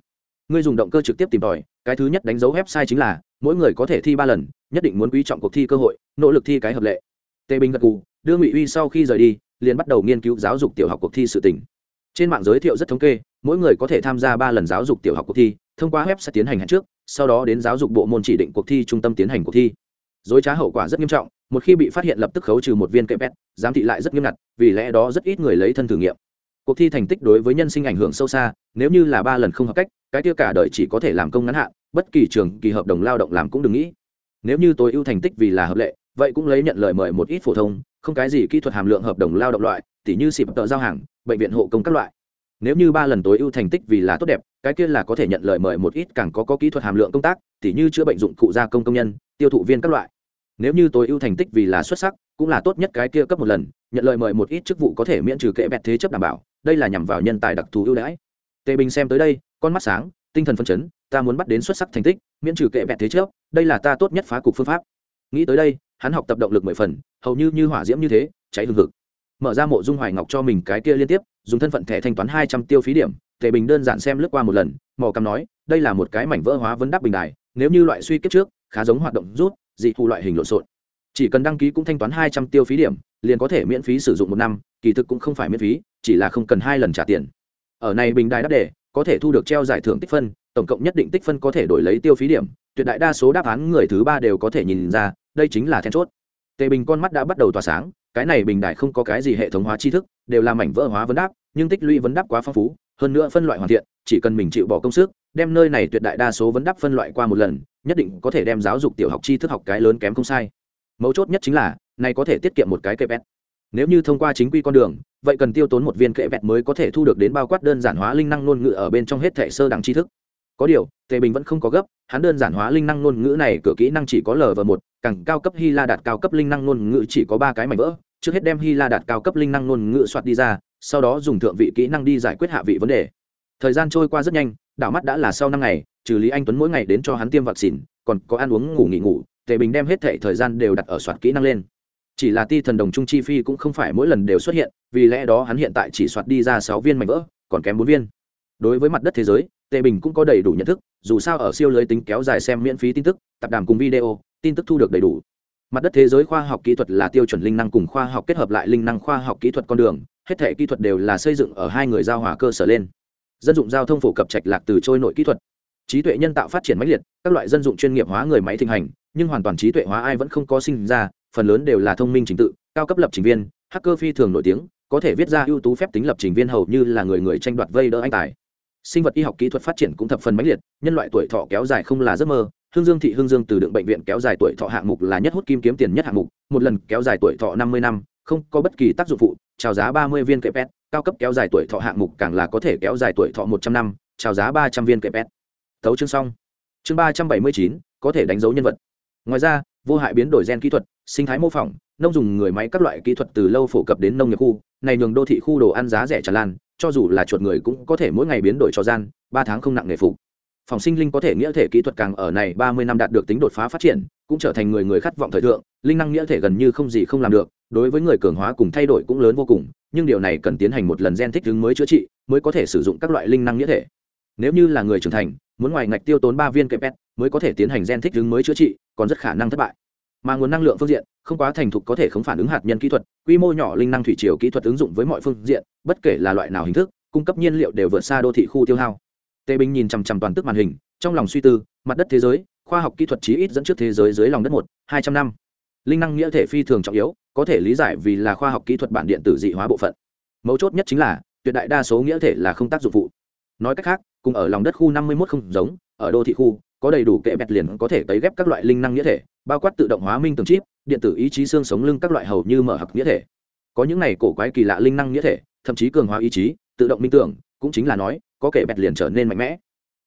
ngươi dùng động cơ trực tiếp tìm tòi, cái thứ nhất đánh dấu website chính là, mỗi người có thể thi ba lần, nhất định muốn quý trọng cuộc thi cơ hội, nỗ lực thi cái hợp lệ. Tề bình gật cù đưa ngụy uy sau khi rời đi, liền bắt đầu nghiên cứu giáo dục tiểu học cuộc thi sự tỉnh trên mạng giới thiệu rất thống kê, mỗi người có thể tham gia ba lần giáo dục tiểu học cuộc thi, thông qua web sẽ tiến hành hẹn trước, sau đó đến giáo dục bộ môn chỉ định cuộc thi trung tâm tiến hành cuộc thi. Dối trá hậu quả rất nghiêm trọng, một khi bị phát hiện lập tức khấu trừ một viên kẹp pet giám thị lại rất nghiêm ngặt, vì lẽ đó rất ít người lấy thân thử nghiệm cuộc thi thành tích đối với nhân sinh ảnh hưởng sâu xa nếu như là ba lần không hợp cách cái tiêu cả đời chỉ có thể làm công ngắn hạn bất kỳ trường kỳ hợp đồng lao động làm cũng đừng nghĩ. Nếu như tối ưu thành tích vì là hợp lệ vậy cũng lấy nhận lời mời một ít phổ thông không cái gì kỹ thuật hàm lượng hợp đồng lao động loại tỉ như xịp tợ giao hàng bệnh viện hộ công các loại. Nếu như ba lần tối ưu thành tích vì là tốt đẹp cái kia là có thể nhận lời mời một ít càng có, có kỹ thuật hàm lượng công tác tỉ như chữa bệnh dụng cụ gia công công nhân tiêu thụ viên các loại. Nếu như tối ưu thành tích vì là xuất sắc cũng là tốt nhất cái kia cấp một lần nhận lời mời một ít chức vụ có thể miễn trừ kệ bẹt thế chấp đảm bảo đây là nhằm vào nhân tài đặc thù ưu đãi. Tề bình xem tới đây con mắt sáng tinh thần phân chấn ta muốn bắt đến xuất sắc thành tích miễn trừ kệ bẹt thế trước, đây là ta tốt nhất phá cục phương pháp. Nghĩ tới đây hắn học tập động lực mười phần hầu như như hỏa diễm như thế cháy hừng hực. Mở ra mộ dung hoài ngọc cho mình cái kia liên tiếp dùng thân phận thẻ thanh toán hai trăm tiêu phí điểm tề bình đơn giản xem lướt qua một lần mò cằm nói đây là một cái mảnh vỡ hóa vấn đáp bình đài nếu như loại suy kiếp trước khá giống hoạt động rút dị thù loại hình lộn xộn. Chỉ cần đăng ký cũng thanh toán hai trăm tiêu phí điểm liền có thể miễn phí sử dụng một năm kỳ thực cũng không phải miễn phí chỉ là không cần hai lần trả tiền. Ở này bình đài đáp đề, có thể thu được treo giải thưởng tích phân, tổng cộng nhất định tích phân có thể đổi lấy tiêu phí điểm, tuyệt đại đa số đáp án người thứ ba đều có thể nhìn ra, đây chính là then chốt. Tề bình con mắt đã bắt đầu tỏa sáng, cái này bình đại không có cái gì hệ thống hóa tri thức, đều là mảnh vỡ hóa vấn đáp, nhưng tích lũy vấn đáp quá phong phú, hơn nữa phân loại hoàn thiện, chỉ cần mình chịu bỏ công sức, đem nơi này tuyệt đại đa số vấn đáp phân loại qua một lần, nhất định có thể đem giáo dục tiểu học tri thức học cái lớn kém không sai. Mấu chốt nhất chính là, này có thể tiết kiệm một cái kps nếu như thông qua chính quy con đường vậy cần tiêu tốn một viên kệ vẹt mới có thể thu được đến bao quát đơn giản hóa linh năng ngôn ngữ ở bên trong hết thể sơ đẳng tri thức. Có điều, tề bình vẫn không có gấp, hắn đơn giản hóa linh năng ngôn ngữ này cửa kỹ năng chỉ có l và một, càng cao cấp hy la đạt cao cấp linh năng ngôn ngữ chỉ có ba cái mảnh vỡ, trước hết đem hy la đạt cao cấp linh năng ngôn ngữ soạt đi ra, sau đó dùng thượng vị kỹ năng đi giải quyết hạ vị vấn đề. Thời gian trôi qua rất nhanh, đảo mắt đã là sau năm ngày, trừ lý anh tuấn mỗi ngày đến cho hắn tiêm vaccine, còn có ăn uống, ngủ nghỉ ngủ, tề bình đem hết thệ thời gian đều đặt ở soạt kỹ năng lên chỉ là ti thần đồng trung chi phi cũng không phải mỗi lần đều xuất hiện, vì lẽ đó hắn hiện tại chỉ soạt đi ra sáu viên mảnh vỡ, còn kém bốn viên. Đối với mặt đất thế giới, tề bình cũng có đầy đủ nhận thức, dù sao ở siêu lưới tính kéo dài xem miễn phí tin tức, tập đàm cùng video, tin tức thu được đầy đủ. Mặt đất thế giới khoa học kỹ thuật là tiêu chuẩn linh năng cùng khoa học kết hợp lại linh năng khoa học kỹ thuật con đường, hết thể kỹ thuật đều là xây dựng ở hai người giao hòa cơ sở lên. Dân dụng giao thông phổ cập trạch lạc từ trôi nội kỹ thuật. Trí tuệ nhân tạo phát triển mãnh liệt, các loại dân dụng chuyên nghiệp hóa người máy thịnh hành, nhưng hoàn toàn trí tuệ hóa ai vẫn không có sinh ra phần lớn đều là thông minh trình tự, cao cấp lập trình viên, hacker phi thường nổi tiếng, có thể viết ra ưu tú phép tính lập trình viên hầu như là người người tranh đoạt vây đỡ anh tài. Sinh vật y học kỹ thuật phát triển cũng thập phần mãnh liệt, nhân loại tuổi thọ kéo dài không là giấc mơ, hương dương thị hương dương từ đựng bệnh viện kéo dài tuổi thọ hạng mục là nhất hút kim kiếm tiền nhất hạng mục, một lần kéo dài tuổi thọ năm mươi năm, không có bất kỳ tác dụng phụ trào giá ba mươi viên kệ pet cao cấp kéo dài tuổi thọ hạng mục càng là có thể kéo dài tuổi thọ một trăm năm trào giá ba trăm viên kệ pet thấu chương xong. Chương ba trăm bảy mươi chín, có thể đánh dấu nhân vật. Ngoài ra vô hại biến đổi gen kỹ thuật, sinh thái mô phỏng, nông dùng người máy các loại kỹ thuật từ lâu phổ cập đến nông nghiệp khu, này nhường đô thị khu đồ ăn giá rẻ tràn lan, cho dù là chuột người cũng có thể mỗi ngày biến đổi cho gian, ba tháng không nặng nghề phục. Phòng sinh linh có thể nghĩa thể kỹ thuật càng ở này ba mươi năm đạt được tính đột phá phát triển, cũng trở thành người người khát vọng thời thượng, linh năng nghĩa thể gần như không gì không làm được, đối với người cường hóa cùng thay đổi cũng lớn vô cùng, nhưng điều này cần tiến hành một lần gen thích ứng mới chữa trị, mới có thể sử dụng các loại linh năng nghĩa thể nếu như là người trưởng thành, muốn ngoài ngạch tiêu tốn ba viên kẹp mới có thể tiến hành gen thích ứng mới chữa trị, còn rất khả năng thất bại. Mà nguồn năng lượng phương diện, không quá thành thục có thể không phản ứng hạt nhân kỹ thuật, quy mô nhỏ linh năng thủy triều kỹ thuật ứng dụng với mọi phương diện, bất kể là loại nào hình thức, cung cấp nhiên liệu đều vượt xa đô thị khu tiêu hao. Tề bình nhìn chằm chằm toàn tức màn hình, trong lòng suy tư, mặt đất thế giới, khoa học kỹ thuật chí ít dẫn trước thế giới dưới lòng đất một, hai trăm năm. Linh năng nghĩa thể phi thường trọng yếu, có thể lý giải vì là khoa học kỹ thuật bản điện tử dị hóa bộ phận. Mấu chốt nhất chính là, tuyệt đại đa số nghĩa thể là không tác dụng phụ. Nói cách khác cùng ở lòng đất khu năm mươi một không giống, ở đô thị khu, có đầy đủ kệ bẹt liền có thể tấy ghép các loại linh năng nghĩa thể, bao quát tự động hóa minh tường chip, điện tử ý chí xương sống lưng các loại hầu như mở hặc nghĩa thể. Có những này cổ quái kỳ lạ linh năng nghĩa thể, thậm chí cường hóa ý chí, tự động minh tưởng, cũng chính là nói, có kệ bẹt liền trở nên mạnh mẽ.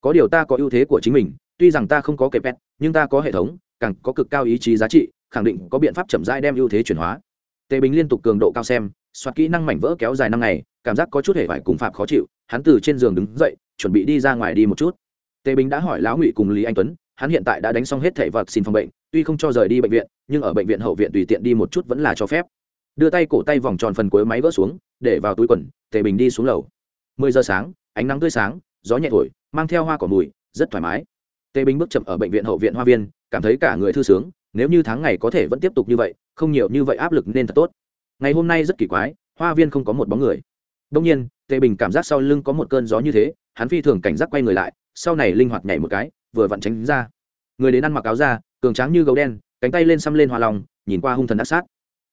Có điều ta có ưu thế của chính mình, tuy rằng ta không có kệ bẹt, nhưng ta có hệ thống, càng có cực cao ý chí giá trị, khẳng định có biện pháp chậm rãi đem ưu thế chuyển hóa. Tề bình liên tục cường độ cao xem, soạt kỹ năng mảnh vỡ kéo dài năm ngày, cảm giác có chút hề vải cùng phạm khó chịu hắn từ trên giường đứng dậy, chuẩn bị đi ra ngoài đi một chút. Tề bình đã hỏi lão ngụy cùng lý anh tuấn, hắn hiện tại đã đánh xong hết thẻ vật xin phòng bệnh, tuy không cho rời đi bệnh viện, nhưng ở bệnh viện hậu viện tùy tiện đi một chút vẫn là cho phép. Đưa tay cổ tay vòng tròn phần cuối máy vỡ xuống, để vào túi quần, tề bình đi xuống lầu. Mười giờ sáng, ánh nắng tươi sáng, gió nhẹ thổi, mang theo hoa cỏ mùi, rất thoải mái. Tề bình bước chậm ở bệnh viện hậu viện hoa viên, cảm thấy cả người thư sướng, nếu như tháng ngày có thể vẫn tiếp tục như vậy, không nhiều như vậy áp lực nên thật tốt. Ngày hôm nay rất kỳ quái, hoa viên không có một bóng người đông nhiên, tề bình cảm giác sau lưng có một cơn gió như thế, hắn phi thường cảnh giác quay người lại, sau này linh hoạt nhảy một cái, vừa vặn tránh ra. Người đến ăn mặc áo da, cường tráng như gấu đen, cánh tay lên xăm lên hoa lòng, nhìn qua hung thần ác sát.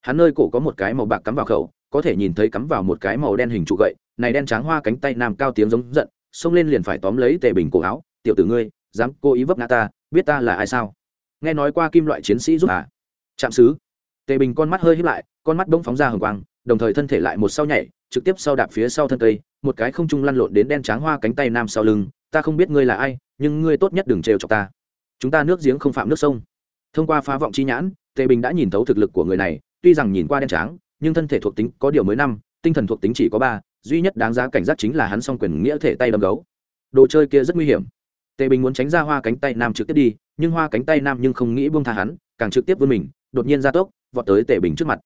Hắn nơi cổ có một cái màu bạc cắm vào khẩu, có thể nhìn thấy cắm vào một cái màu đen hình trụ gậy, này đen trắng hoa cánh tay nam cao tiếng giống giận, xông lên liền phải tóm lấy tề bình cổ áo, tiểu tử ngươi, dám cố ý vấp ngã ta, biết ta là ai sao? Nghe nói qua kim loại chiến sĩ giúp à? Trạm sứ. tề bình con mắt hơi híp lại, con mắt bỗng phóng ra hừng quang, đồng thời thân thể lại một sau nhảy trực tiếp sau đạp phía sau thân cây, một cái không trung lăn lộn đến đen tráng hoa cánh tay nam sau lưng, ta không biết ngươi là ai, nhưng ngươi tốt nhất đừng trêu chọc ta. Chúng ta nước giếng không phạm nước sông. Thông qua phá vọng chi nhãn, tề bình đã nhìn thấu thực lực của người này, tuy rằng nhìn qua đen tráng nhưng thân thể thuộc tính có điều mới năm, tinh thần thuộc tính chỉ có ba, duy nhất đáng giá cảnh giác chính là hắn song quyền nghĩa thể tay đâm gấu. Đồ chơi kia rất nguy hiểm. Tề bình muốn tránh ra hoa cánh tay nam trực tiếp đi, nhưng hoa cánh tay nam nhưng không nghĩ buông tha hắn, càng trực tiếp vươn mình, đột nhiên ra tốc, vọt tới tề bình trước mặt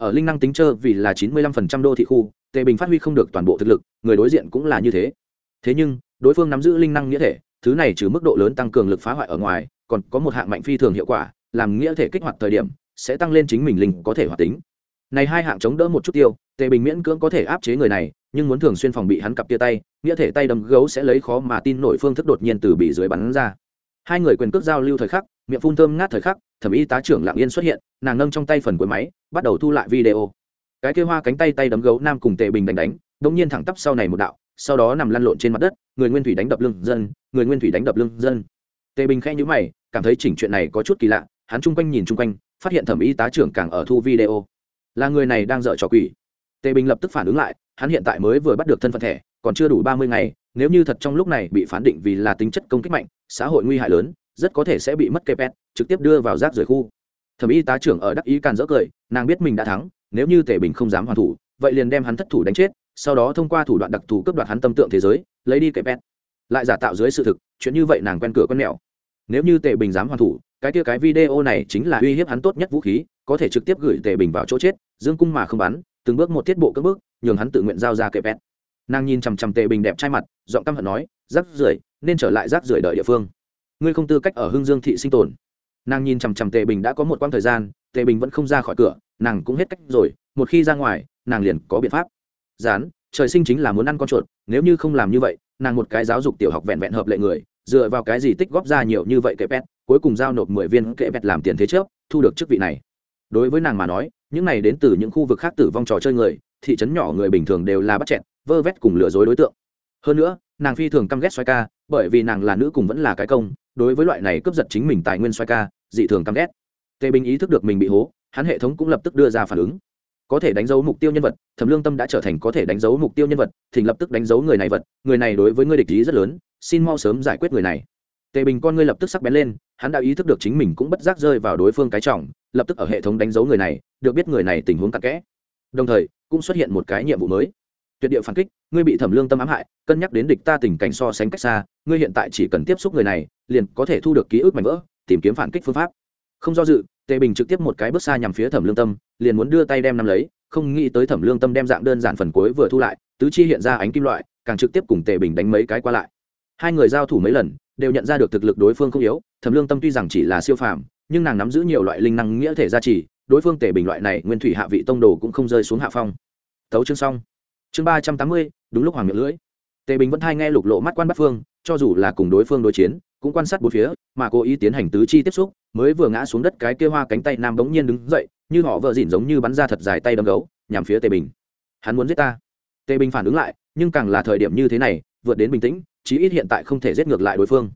ở linh năng tính trơ vì là chín mươi lăm phần trăm đô thị khu, tề bình phát huy không được toàn bộ thực lực, người đối diện cũng là như thế. Thế nhưng, đối phương nắm giữ linh năng nghĩa thể, thứ này trừ mức độ lớn tăng cường lực phá hoại ở ngoài, còn có một hạng mạnh phi thường hiệu quả, làm nghĩa thể kích hoạt thời điểm, sẽ tăng lên chính mình linh có thể hoạt tính. Này hai hạng chống đỡ một chút tiêu, tề bình miễn cưỡng có thể áp chế người này, nhưng muốn thường xuyên phòng bị hắn cặp tia tay, nghĩa thể tay đầm gấu sẽ lấy khó mà tin nổi phương thức đột nhiên từ bị dưới bắn ra. Hai người quyền cước giao lưu thời khắc, miệng phun thơm ngát thời khắc, thẩm y tá trưởng lạng yên xuất hiện, nàng nâng trong tay phần cuối máy bắt đầu thu lại video. Cái kia hoa cánh tay tay đấm gấu nam cùng tề bình đánh đánh, đống nhiên thẳng tắp sau này một đạo, sau đó nằm lăn lộn trên mặt đất, người nguyên thủy đánh đập lưng dân, người nguyên thủy đánh đập lưng dân. Tề bình khẽ nhữ mày, cảm thấy chỉnh chuyện này có chút kỳ lạ, hắn chung quanh nhìn chung quanh, phát hiện thẩm y tá trưởng càng ở thu video. Là người này đang dở trò quỷ. Tề bình lập tức phản ứng lại, hắn hiện tại mới vừa bắt được thân phận thẻ, còn chưa đủ ba mươi ngày, nếu như thật trong lúc này bị phán định vì là tính chất công kích mạnh, xã hội nguy hại lớn, rất có thể sẽ bị mất kẹp trực tiếp đưa vào rác rời khu thẩm y tá trưởng ở đắc ý càn dỡ cười, nàng biết mình đã thắng, nếu như tề bình không dám hoàn thủ, vậy liền đem hắn thất thủ đánh chết, sau đó thông qua thủ đoạn đặc thù cướp đoạt hắn tâm tượng thế giới, lấy đi kệ pet. Lại giả tạo dưới sự thực, chuyện như vậy nàng quen cửa con mèo nếu như tề bình dám hoàn thủ, cái kia cái video này chính là uy hiếp hắn tốt nhất vũ khí, có thể trực tiếp gửi tề bình vào chỗ chết, dương cung mà không bắn, từng bước một tiết bộ cướp bước, nhường hắn tự nguyện giao ra kệ pet. Nàng nhìn chằm chằm tề bình đẹp trai mặt, giọng căm hận nói rắc rưởi, nên trở lại rác rưởi đợi địa phương. Ngươi không tư cách ở hưng dương thị sinh tồn nàng nhìn chằm chằm tề bình đã có một quãng thời gian, tề bình vẫn không ra khỏi cửa, nàng cũng hết cách rồi, một khi ra ngoài, nàng liền có biện pháp. Dán trời sinh chính là muốn ăn con chuột, nếu như không làm như vậy, nàng một cái giáo dục tiểu học vẹn vẹn hợp lệ người, dựa vào cái gì tích góp ra nhiều như vậy kệ pet cuối cùng giao nộp mười viên kệ pet làm tiền thế trước, thu được chức vị này. Đối với nàng mà nói, những này đến từ những khu vực khác tử vong trò chơi người, thị trấn nhỏ người bình thường đều là bắt chẹn vơ vét cùng lừa dối đối tượng. Hơn nữa, nàng phi thường căm ghét xoay ca, bởi vì nàng là nữ cùng vẫn là cái công, đối với loại này cướp giật chính mình tài nguyên xoay ca dị thường căm ghét. Tề bình ý thức được mình bị hố, hắn hệ thống cũng lập tức đưa ra phản ứng. Có thể đánh dấu mục tiêu nhân vật, thẩm lương tâm đã trở thành có thể đánh dấu mục tiêu nhân vật, thỉnh lập tức đánh dấu người này vật, người này đối với ngươi địch ý rất lớn, xin mau sớm giải quyết người này. Tề bình con ngươi lập tức sắc bén lên, hắn đã ý thức được chính mình cũng bất giác rơi vào đối phương cái trọng, lập tức ở hệ thống đánh dấu người này, được biết người này tình huống cặn kẽ. Đồng thời, cũng xuất hiện một cái nhiệm vụ mới. Tuyệt địa phản kích, ngươi bị thẩm lương tâm ám hại, cân nhắc đến địch ta tình cảnh so sánh cách xa, ngươi hiện tại chỉ cần tiếp xúc người này, liền có thể thu được ký ức mạnh vỡ tìm kiếm phản kích phương pháp. Không do dự, tề bình trực tiếp một cái bước xa nhằm phía thẩm lương tâm, liền muốn đưa tay đem nắm lấy, không nghĩ tới thẩm lương tâm đem dạng đơn giản phần cuối vừa thu lại, tứ chi hiện ra ánh kim loại, càng trực tiếp cùng tề bình đánh mấy cái qua lại. Hai người giao thủ mấy lần, đều nhận ra được thực lực đối phương không yếu, thẩm lương tâm tuy rằng chỉ là siêu phàm, nhưng nàng nắm giữ nhiều loại linh năng nghĩa thể gia trì, đối phương tề bình loại này nguyên thủy hạ vị tông đồ cũng không rơi xuống hạ phong. Thấu chương xong. Chương ba trăm tám mươi, đúng lúc hoàng miệng lưỡi. Tề bình vẫn thay nghe lục lộ mắt quan bắt phương cho dù là cùng đối phương đối chiến, cũng quan sát bốn phía, mà cố ý tiến hành tứ chi tiếp xúc, mới vừa ngã xuống đất cái kia hoa cánh tay nam bỗng nhiên đứng dậy, như họ vợ dịn giống như bắn ra thật dài tay đâm gấu, nhằm phía tề bình. Hắn muốn giết ta. Tề bình phản ứng lại, nhưng càng là thời điểm như thế này, vượt đến bình tĩnh, chí ít hiện tại không thể giết ngược lại đối phương.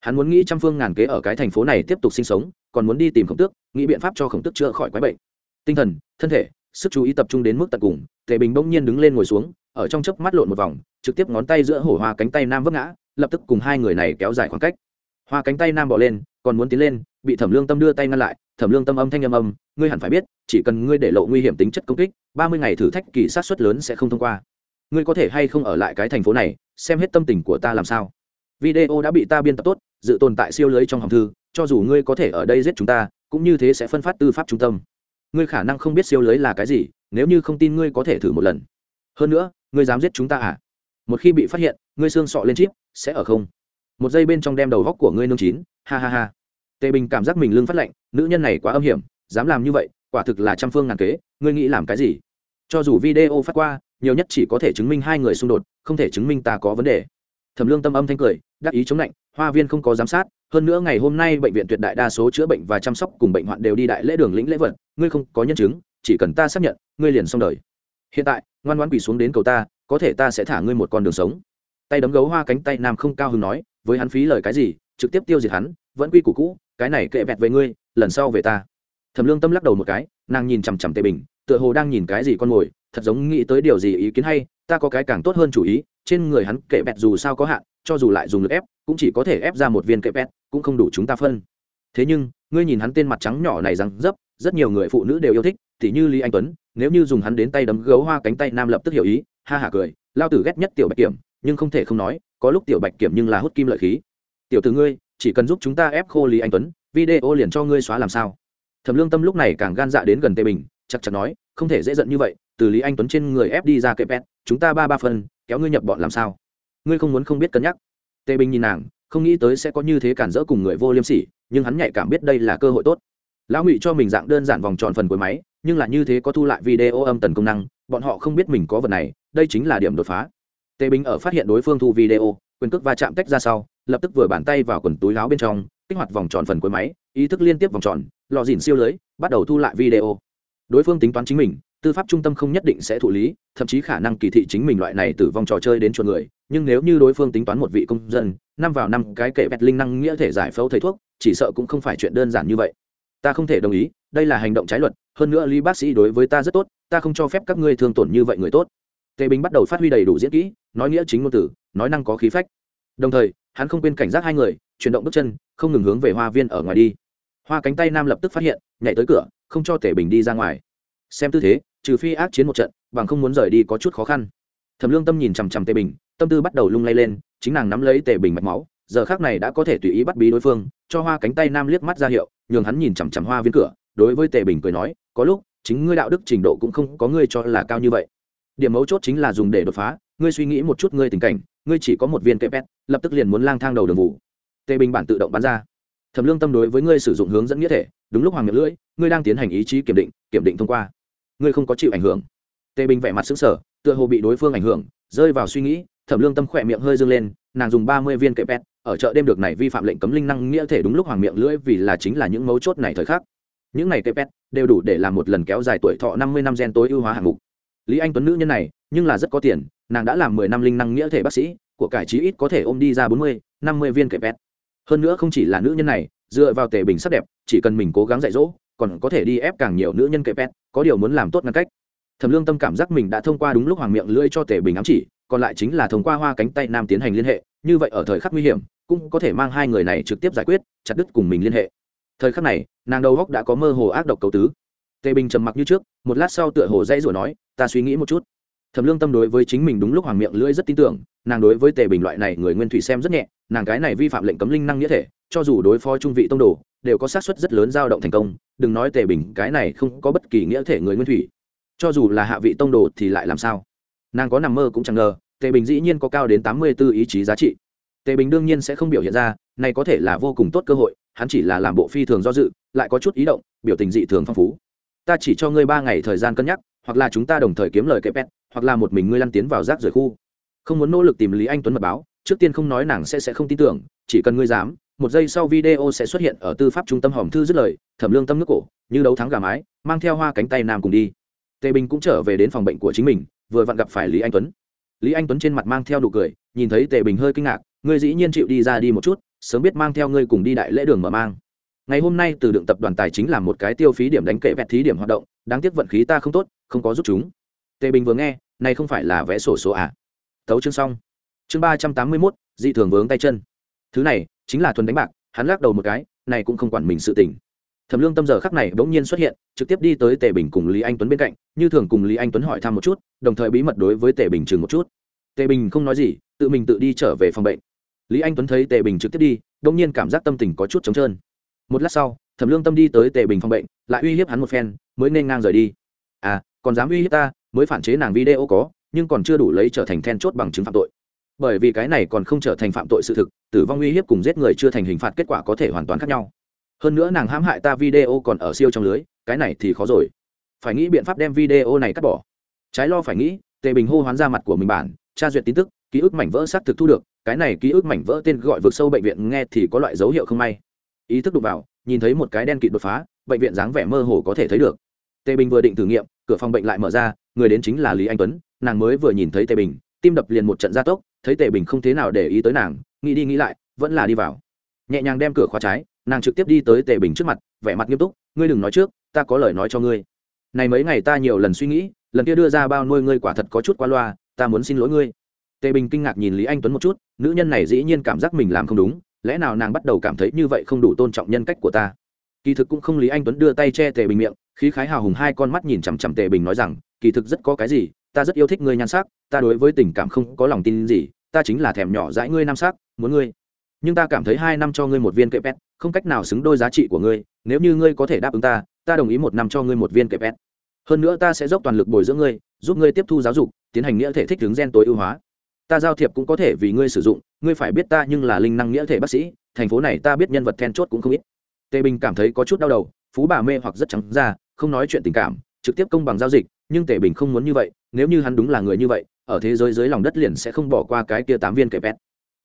Hắn muốn nghĩ trăm phương ngàn kế ở cái thành phố này tiếp tục sinh sống, còn muốn đi tìm khổng tước, nghĩ biện pháp cho khổng tước chữa khỏi quái bệnh. Tinh thần, thân thể, sức chú ý tập trung đến mức tận cùng, tề bình bỗng nhiên đứng lên ngồi xuống, ở trong chớp mắt lộn một vòng, trực tiếp ngón tay giữa hổ hoa cánh tay nam vấp ngã lập tức cùng hai người này kéo dài khoảng cách. Hoa cánh tay nam bỏ lên, còn muốn tiến lên, bị thẩm lương tâm đưa tay ngăn lại. Thẩm lương tâm âm thanh âm âm, ngươi hẳn phải biết, chỉ cần ngươi để lộ nguy hiểm tính chất công kích, ba mươi ngày thử thách kỳ sát xuất lớn sẽ không thông qua. Ngươi có thể hay không ở lại cái thành phố này, xem hết tâm tình của ta làm sao. Video đã bị ta biên tập tốt, dự tồn tại siêu lưới trong hòm thư, cho dù ngươi có thể ở đây giết chúng ta, cũng như thế sẽ phân phát tư pháp trung tâm. Ngươi khả năng không biết siêu lưới là cái gì, nếu như không tin ngươi có thể thử một lần. Hơn nữa, ngươi dám giết chúng ta à? Một khi bị phát hiện, ngươi xương sọ lên chip sẽ ở không? Một giây bên trong đem đầu góc của ngươi nương chín, ha ha ha. Tề bình cảm giác mình lưng phát lạnh, nữ nhân này quá âm hiểm, dám làm như vậy, quả thực là trăm phương ngàn kế, ngươi nghĩ làm cái gì? Cho dù video phát qua, nhiều nhất chỉ có thể chứng minh hai người xung đột, không thể chứng minh ta có vấn đề. Thẩm lương tâm âm thanh cười, đắc ý chống lạnh, hoa viên không có giám sát, hơn nữa ngày hôm nay bệnh viện tuyệt đại đa số chữa bệnh và chăm sóc cùng bệnh hoạn đều đi đại lễ đường lĩnh lễ vật, ngươi không có nhân chứng, chỉ cần ta xác nhận, ngươi liền xong đời. Hiện tại, ngoan ngoãn quỳ xuống đến cầu ta, có thể ta sẽ thả ngươi một con đường sống tay đấm gấu hoa cánh tay nam không cao hứng nói, với hắn phí lời cái gì, trực tiếp tiêu diệt hắn, vẫn quy củ cũ, cái này kệ vẹt với ngươi, lần sau về ta. Thẩm lương tâm lắc đầu một cái, nàng nhìn chằm chằm tề bình, tựa hồ đang nhìn cái gì con mồi, thật giống nghĩ tới điều gì ý kiến hay, ta có cái càng tốt hơn chủ ý, trên người hắn kệ bẹt dù sao có hạn, cho dù lại dùng lực ép, cũng chỉ có thể ép ra một viên kệ bẹt cũng không đủ chúng ta phân. Thế nhưng, ngươi nhìn hắn tên mặt trắng nhỏ này răng dấp, rất nhiều người phụ nữ đều yêu thích thì như lý anh tuấn, nếu như dùng hắn đến tay đấm gấu hoa cánh tay nam lập tức hiểu ý, ha hả cười, lao tử ghét nhất tiểu bạch kiểm nhưng không thể không nói, có lúc tiểu bạch kiểm nhưng là hút kim lợi khí. Tiểu từ ngươi, chỉ cần giúp chúng ta ép khô lý anh tuấn, video liền cho ngươi xóa làm sao? Thẩm lương tâm lúc này càng gan dạ đến gần tề bình chắc chắn nói, không thể dễ giận như vậy, từ lý anh tuấn trên người ép đi ra kệ pet, chúng ta ba ba phân, kéo ngươi nhập bọn làm sao? Ngươi không muốn không biết cân nhắc. Tề bình nhìn nàng, không nghĩ tới sẽ có như thế cản rỡ cùng người vô liêm sỉ, nhưng hắn nhạy cảm biết đây là cơ hội tốt. Lão ngụy cho mình dạng đơn giản vòng tròn phần cuối máy, nhưng là như thế có thu lại video âm tần công năng, bọn họ không biết mình có vật này, đây chính là điểm đột phá tề bình ở phát hiện đối phương thu video, quyền cước va chạm tách ra sau, lập tức vừa bàn tay vào quần túi láo bên trong, kích hoạt vòng tròn phần cuối máy, ý thức liên tiếp vòng tròn lò dìn siêu lưới, bắt đầu thu lại video. Đối phương tính toán chính mình, tư pháp trung tâm không nhất định sẽ thụ lý, thậm chí khả năng kỳ thị chính mình loại này tử vong trò chơi đến chuột người, nhưng nếu như đối phương tính toán một vị công dân, năm vào năm cái kệ vẹt linh năng nghĩa thể giải phẫu thầy thuốc, chỉ sợ cũng không phải chuyện đơn giản như vậy. Ta không thể đồng ý, đây là hành động trái luật, hơn nữa lý bác sĩ đối với ta rất tốt, ta không cho phép các ngươi thương tổn như vậy người tốt tề bình bắt đầu phát huy đầy đủ diễn kỹ, nói nghĩa chính ngôn từ, nói năng có khí phách. Đồng thời, hắn không quên cảnh giác hai người, chuyển động bước chân, không ngừng hướng về hoa viên ở ngoài đi. Hoa cánh tay nam lập tức phát hiện, nhảy tới cửa, không cho tề bình đi ra ngoài. Xem tư thế, trừ phi ác chiến một trận, bằng không muốn rời đi có chút khó khăn. Thẩm lương tâm nhìn chằm chằm tề bình, tâm tư bắt đầu lung lay lên, chính nàng nắm lấy tề bình mạch máu, giờ khác này đã có thể tùy ý bắt bí đối phương, cho hoa cánh tay nam liếc mắt ra hiệu, nhường hắn nhìn chằm chằm hoa viên cửa, đối với tề bình cười nói, có lúc, chính ngươi đạo đức trình độ cũng không có ngươi cho là cao như vậy điểm mấu chốt chính là dùng để đột phá. Ngươi suy nghĩ một chút ngươi tình cảnh, ngươi chỉ có một viên kẹp pet lập tức liền muốn lang thang đầu đường vụ. Tê bình bản tự động bắn ra. Thẩm lương tâm đối với ngươi sử dụng hướng dẫn nghĩa thể, đúng lúc hoàng miệng lưỡi, ngươi đang tiến hành ý chí kiểm định kiểm định thông qua. Ngươi không có chịu ảnh hưởng. Tề bình vẻ mặt xứng sở tựa hồ bị đối phương ảnh hưởng, rơi vào suy nghĩ, thẩm lương tâm khỏe miệng hơi dâng lên, nàng dùng ba mươi viên kẹp pet ở chợ đêm được này vi phạm lệnh cấm linh năng nghĩa thể đúng lúc hoàng miệng lưỡi vì là chính là những mấu chốt này thời khắc. Những này kẹp pet đều đủ để làm một lần kéo dài tuổi thọ năm mươi năm gen tối ưu hóa hạng mục lý anh tuấn nữ nhân này, nhưng là rất có tiền, nàng đã làm mười năm linh năng nghĩa thể bác sĩ, của cải trí ít có thể ôm đi ra bốn mươi, năm mươi viên kẹp pet hơn nữa không chỉ là nữ nhân này, dựa vào tề bình sắc đẹp, chỉ cần mình cố gắng dạy dỗ, còn có thể đi ép càng nhiều nữ nhân kẹp pet có điều muốn làm tốt ngăn cách. Thẩm lương tâm cảm giác mình đã thông qua đúng lúc hoàng miệng lưỡi cho tề bình ám chỉ, còn lại chính là thông qua hoa cánh tay nam tiến hành liên hệ, như vậy ở thời khắc nguy hiểm, cũng có thể mang hai người này trực tiếp giải quyết, chặt đứt cùng mình liên hệ. Thời khắc này, nàng đầu góc đã có mơ hồ ác độc cầu tứ tề bình trầm mặc như trước, một lát sau tựa hồ dãy rồi nói, ta suy nghĩ một chút. Thẩm lương tâm đối với chính mình đúng lúc hoàng miệng lưỡi rất tin tưởng, nàng đối với tề bình loại này người nguyên thủy xem rất nhẹ, nàng cái này vi phạm lệnh cấm linh năng nghĩa thể, cho dù đối phó trung vị tông đồ, đều có xác suất rất lớn dao động thành công, đừng nói tề bình, cái này không có bất kỳ nghĩa thể người nguyên thủy. Cho dù là hạ vị tông đồ thì lại làm sao? Nàng có nằm mơ cũng chẳng ngờ, tề bình dĩ nhiên có cao đến tám mươi b ố ý chí giá trị. Tề bình đương nhiên sẽ không biểu hiện ra, này có thể là vô cùng tốt cơ hội, hắn chỉ là làm bộ phi thường do dự, lại có chút ý động, biểu tình dị thường phong phú ta chỉ cho ngươi ba ngày thời gian cân nhắc, hoặc là chúng ta đồng thời kiếm lời kẹp pet hoặc là một mình ngươi lăn tiến vào rác rời khu. Không muốn nỗ lực tìm lý anh tuấn mật báo, trước tiên không nói nàng sẽ sẽ không tin tưởng, chỉ cần ngươi dám, một giây sau video sẽ xuất hiện ở tư pháp trung tâm hòm thư dứt lời, thẩm lương tâm nước cổ, như đấu thắng gà mái, mang theo hoa cánh tay nam cùng đi. Tề bình cũng trở về đến phòng bệnh của chính mình, vừa vặn gặp phải lý anh tuấn. Lý anh tuấn trên mặt mang theo nụ cười, nhìn thấy tề bình hơi kinh ngạc, ngươi dĩ nhiên chịu đi ra đi một chút, sớm biết mang theo ngươi cùng đi đại lễ đường mở mang ngày hôm nay từ đựng tập đoàn tài chính làm một cái tiêu phí điểm đánh kệ vẹt thí điểm hoạt động, đáng tiếc vận khí ta không tốt, không có giúp chúng. Tề bình vừa nghe, này không phải là vẽ sổ số à? Thấu chương xong. Chương ba trăm tám mươi mốt, dị thường vướng tay chân. Thứ này, chính là thuần đánh bạc, hắn lắc đầu một cái, này cũng không quản mình sự tỉnh thẩm lương tâm giờ khắc này bỗng nhiên xuất hiện, trực tiếp đi tới tề bình cùng lý anh tuấn bên cạnh, như thường cùng lý anh tuấn hỏi thăm một chút, đồng thời bí mật đối với tề bình chừng một chút. Tề bình không nói gì, tự mình tự đi trở về phòng bệnh. Lý anh tuấn thấy tề bình trực tiếp đi, bỗng nhiên cảm giác tâm tình có chút trống trơn một lát sau, thẩm lương tâm đi tới tề bình phòng bệnh, lại uy hiếp hắn một phen, mới nên ngang rời đi. À còn dám uy hiếp ta, mới phản chế nàng video có, nhưng còn chưa đủ lấy trở thành then chốt bằng chứng phạm tội. Bởi vì cái này còn không trở thành phạm tội sự thực, tử vong uy hiếp cùng giết người chưa thành hình phạt kết quả có thể hoàn toàn khác nhau. Hơn nữa nàng hãm hại ta video còn ở siêu trong lưới, cái này thì khó rồi. Phải nghĩ biện pháp đem video này cắt bỏ. Trái lo phải nghĩ, tề bình hô hoán ra mặt của mình bản, tra duyệt tin tức, ký ức mảnh vỡ xác thực thu được, cái này ký ức mảnh vỡ tên gọi vượt sâu bệnh viện nghe thì có loại dấu hiệu không may ý thức đụng vào, nhìn thấy một cái đen kịt đột phá, bệnh viện dáng vẻ mơ hồ có thể thấy được. Tề bình vừa định thử nghiệm, cửa phòng bệnh lại mở ra, người đến chính là lý anh tuấn, nàng mới vừa nhìn thấy tề bình, tim đập liền một trận gia tốc, thấy tề bình không thế nào để ý tới nàng, nghĩ đi nghĩ lại, vẫn là đi vào. Nhẹ nhàng đem cửa khóa trái, nàng trực tiếp đi tới tề bình trước mặt, vẻ mặt nghiêm túc, ngươi đừng nói trước, ta có lời nói cho ngươi. Này mấy ngày ta nhiều lần suy nghĩ, lần kia đưa ra bao nuôi ngươi quả thật có chút qua loa, ta muốn xin lỗi ngươi. Tề bình kinh ngạc nhìn lý anh tuấn một chút, nữ nhân này dĩ nhiên cảm giác mình làm không đúng lẽ nào nàng bắt đầu cảm thấy như vậy không đủ tôn trọng nhân cách của ta? Kỳ thực cũng không lý anh tuấn đưa tay che tề bình miệng, khí khái hào hùng hai con mắt nhìn chằm chằm tề bình nói rằng, kỳ thực rất có cái gì, ta rất yêu thích ngươi nhan sắc, ta đối với tình cảm không có lòng tin gì, ta chính là thèm nhỏ dãi ngươi nam sắc, muốn ngươi. Nhưng ta cảm thấy hai năm cho ngươi một viên kệ pet không cách nào xứng đôi giá trị của ngươi, nếu như ngươi có thể đáp ứng ta ta đồng ý một năm cho ngươi một viên kệ pet hơn nữa ta sẽ dốc toàn lực bồi dưỡng ngươi, giúp ngươi tiếp thu giáo dục, tiến hành nghĩa thể thích hướng gen tối ưu hóa ta giao thiệp cũng có thể vì ngươi sử dụng, ngươi phải biết ta nhưng là linh năng nghĩa thể bác sĩ, thành phố này ta biết nhân vật then chốt cũng không ít. Tề bình cảm thấy có chút đau đầu, phú bà mê hoặc rất trắng ra, không nói chuyện tình cảm, trực tiếp công bằng giao dịch, nhưng tề bình không muốn như vậy, nếu như hắn đúng là người như vậy, ở thế giới dưới lòng đất liền sẽ không bỏ qua cái kia tám viên kệ pet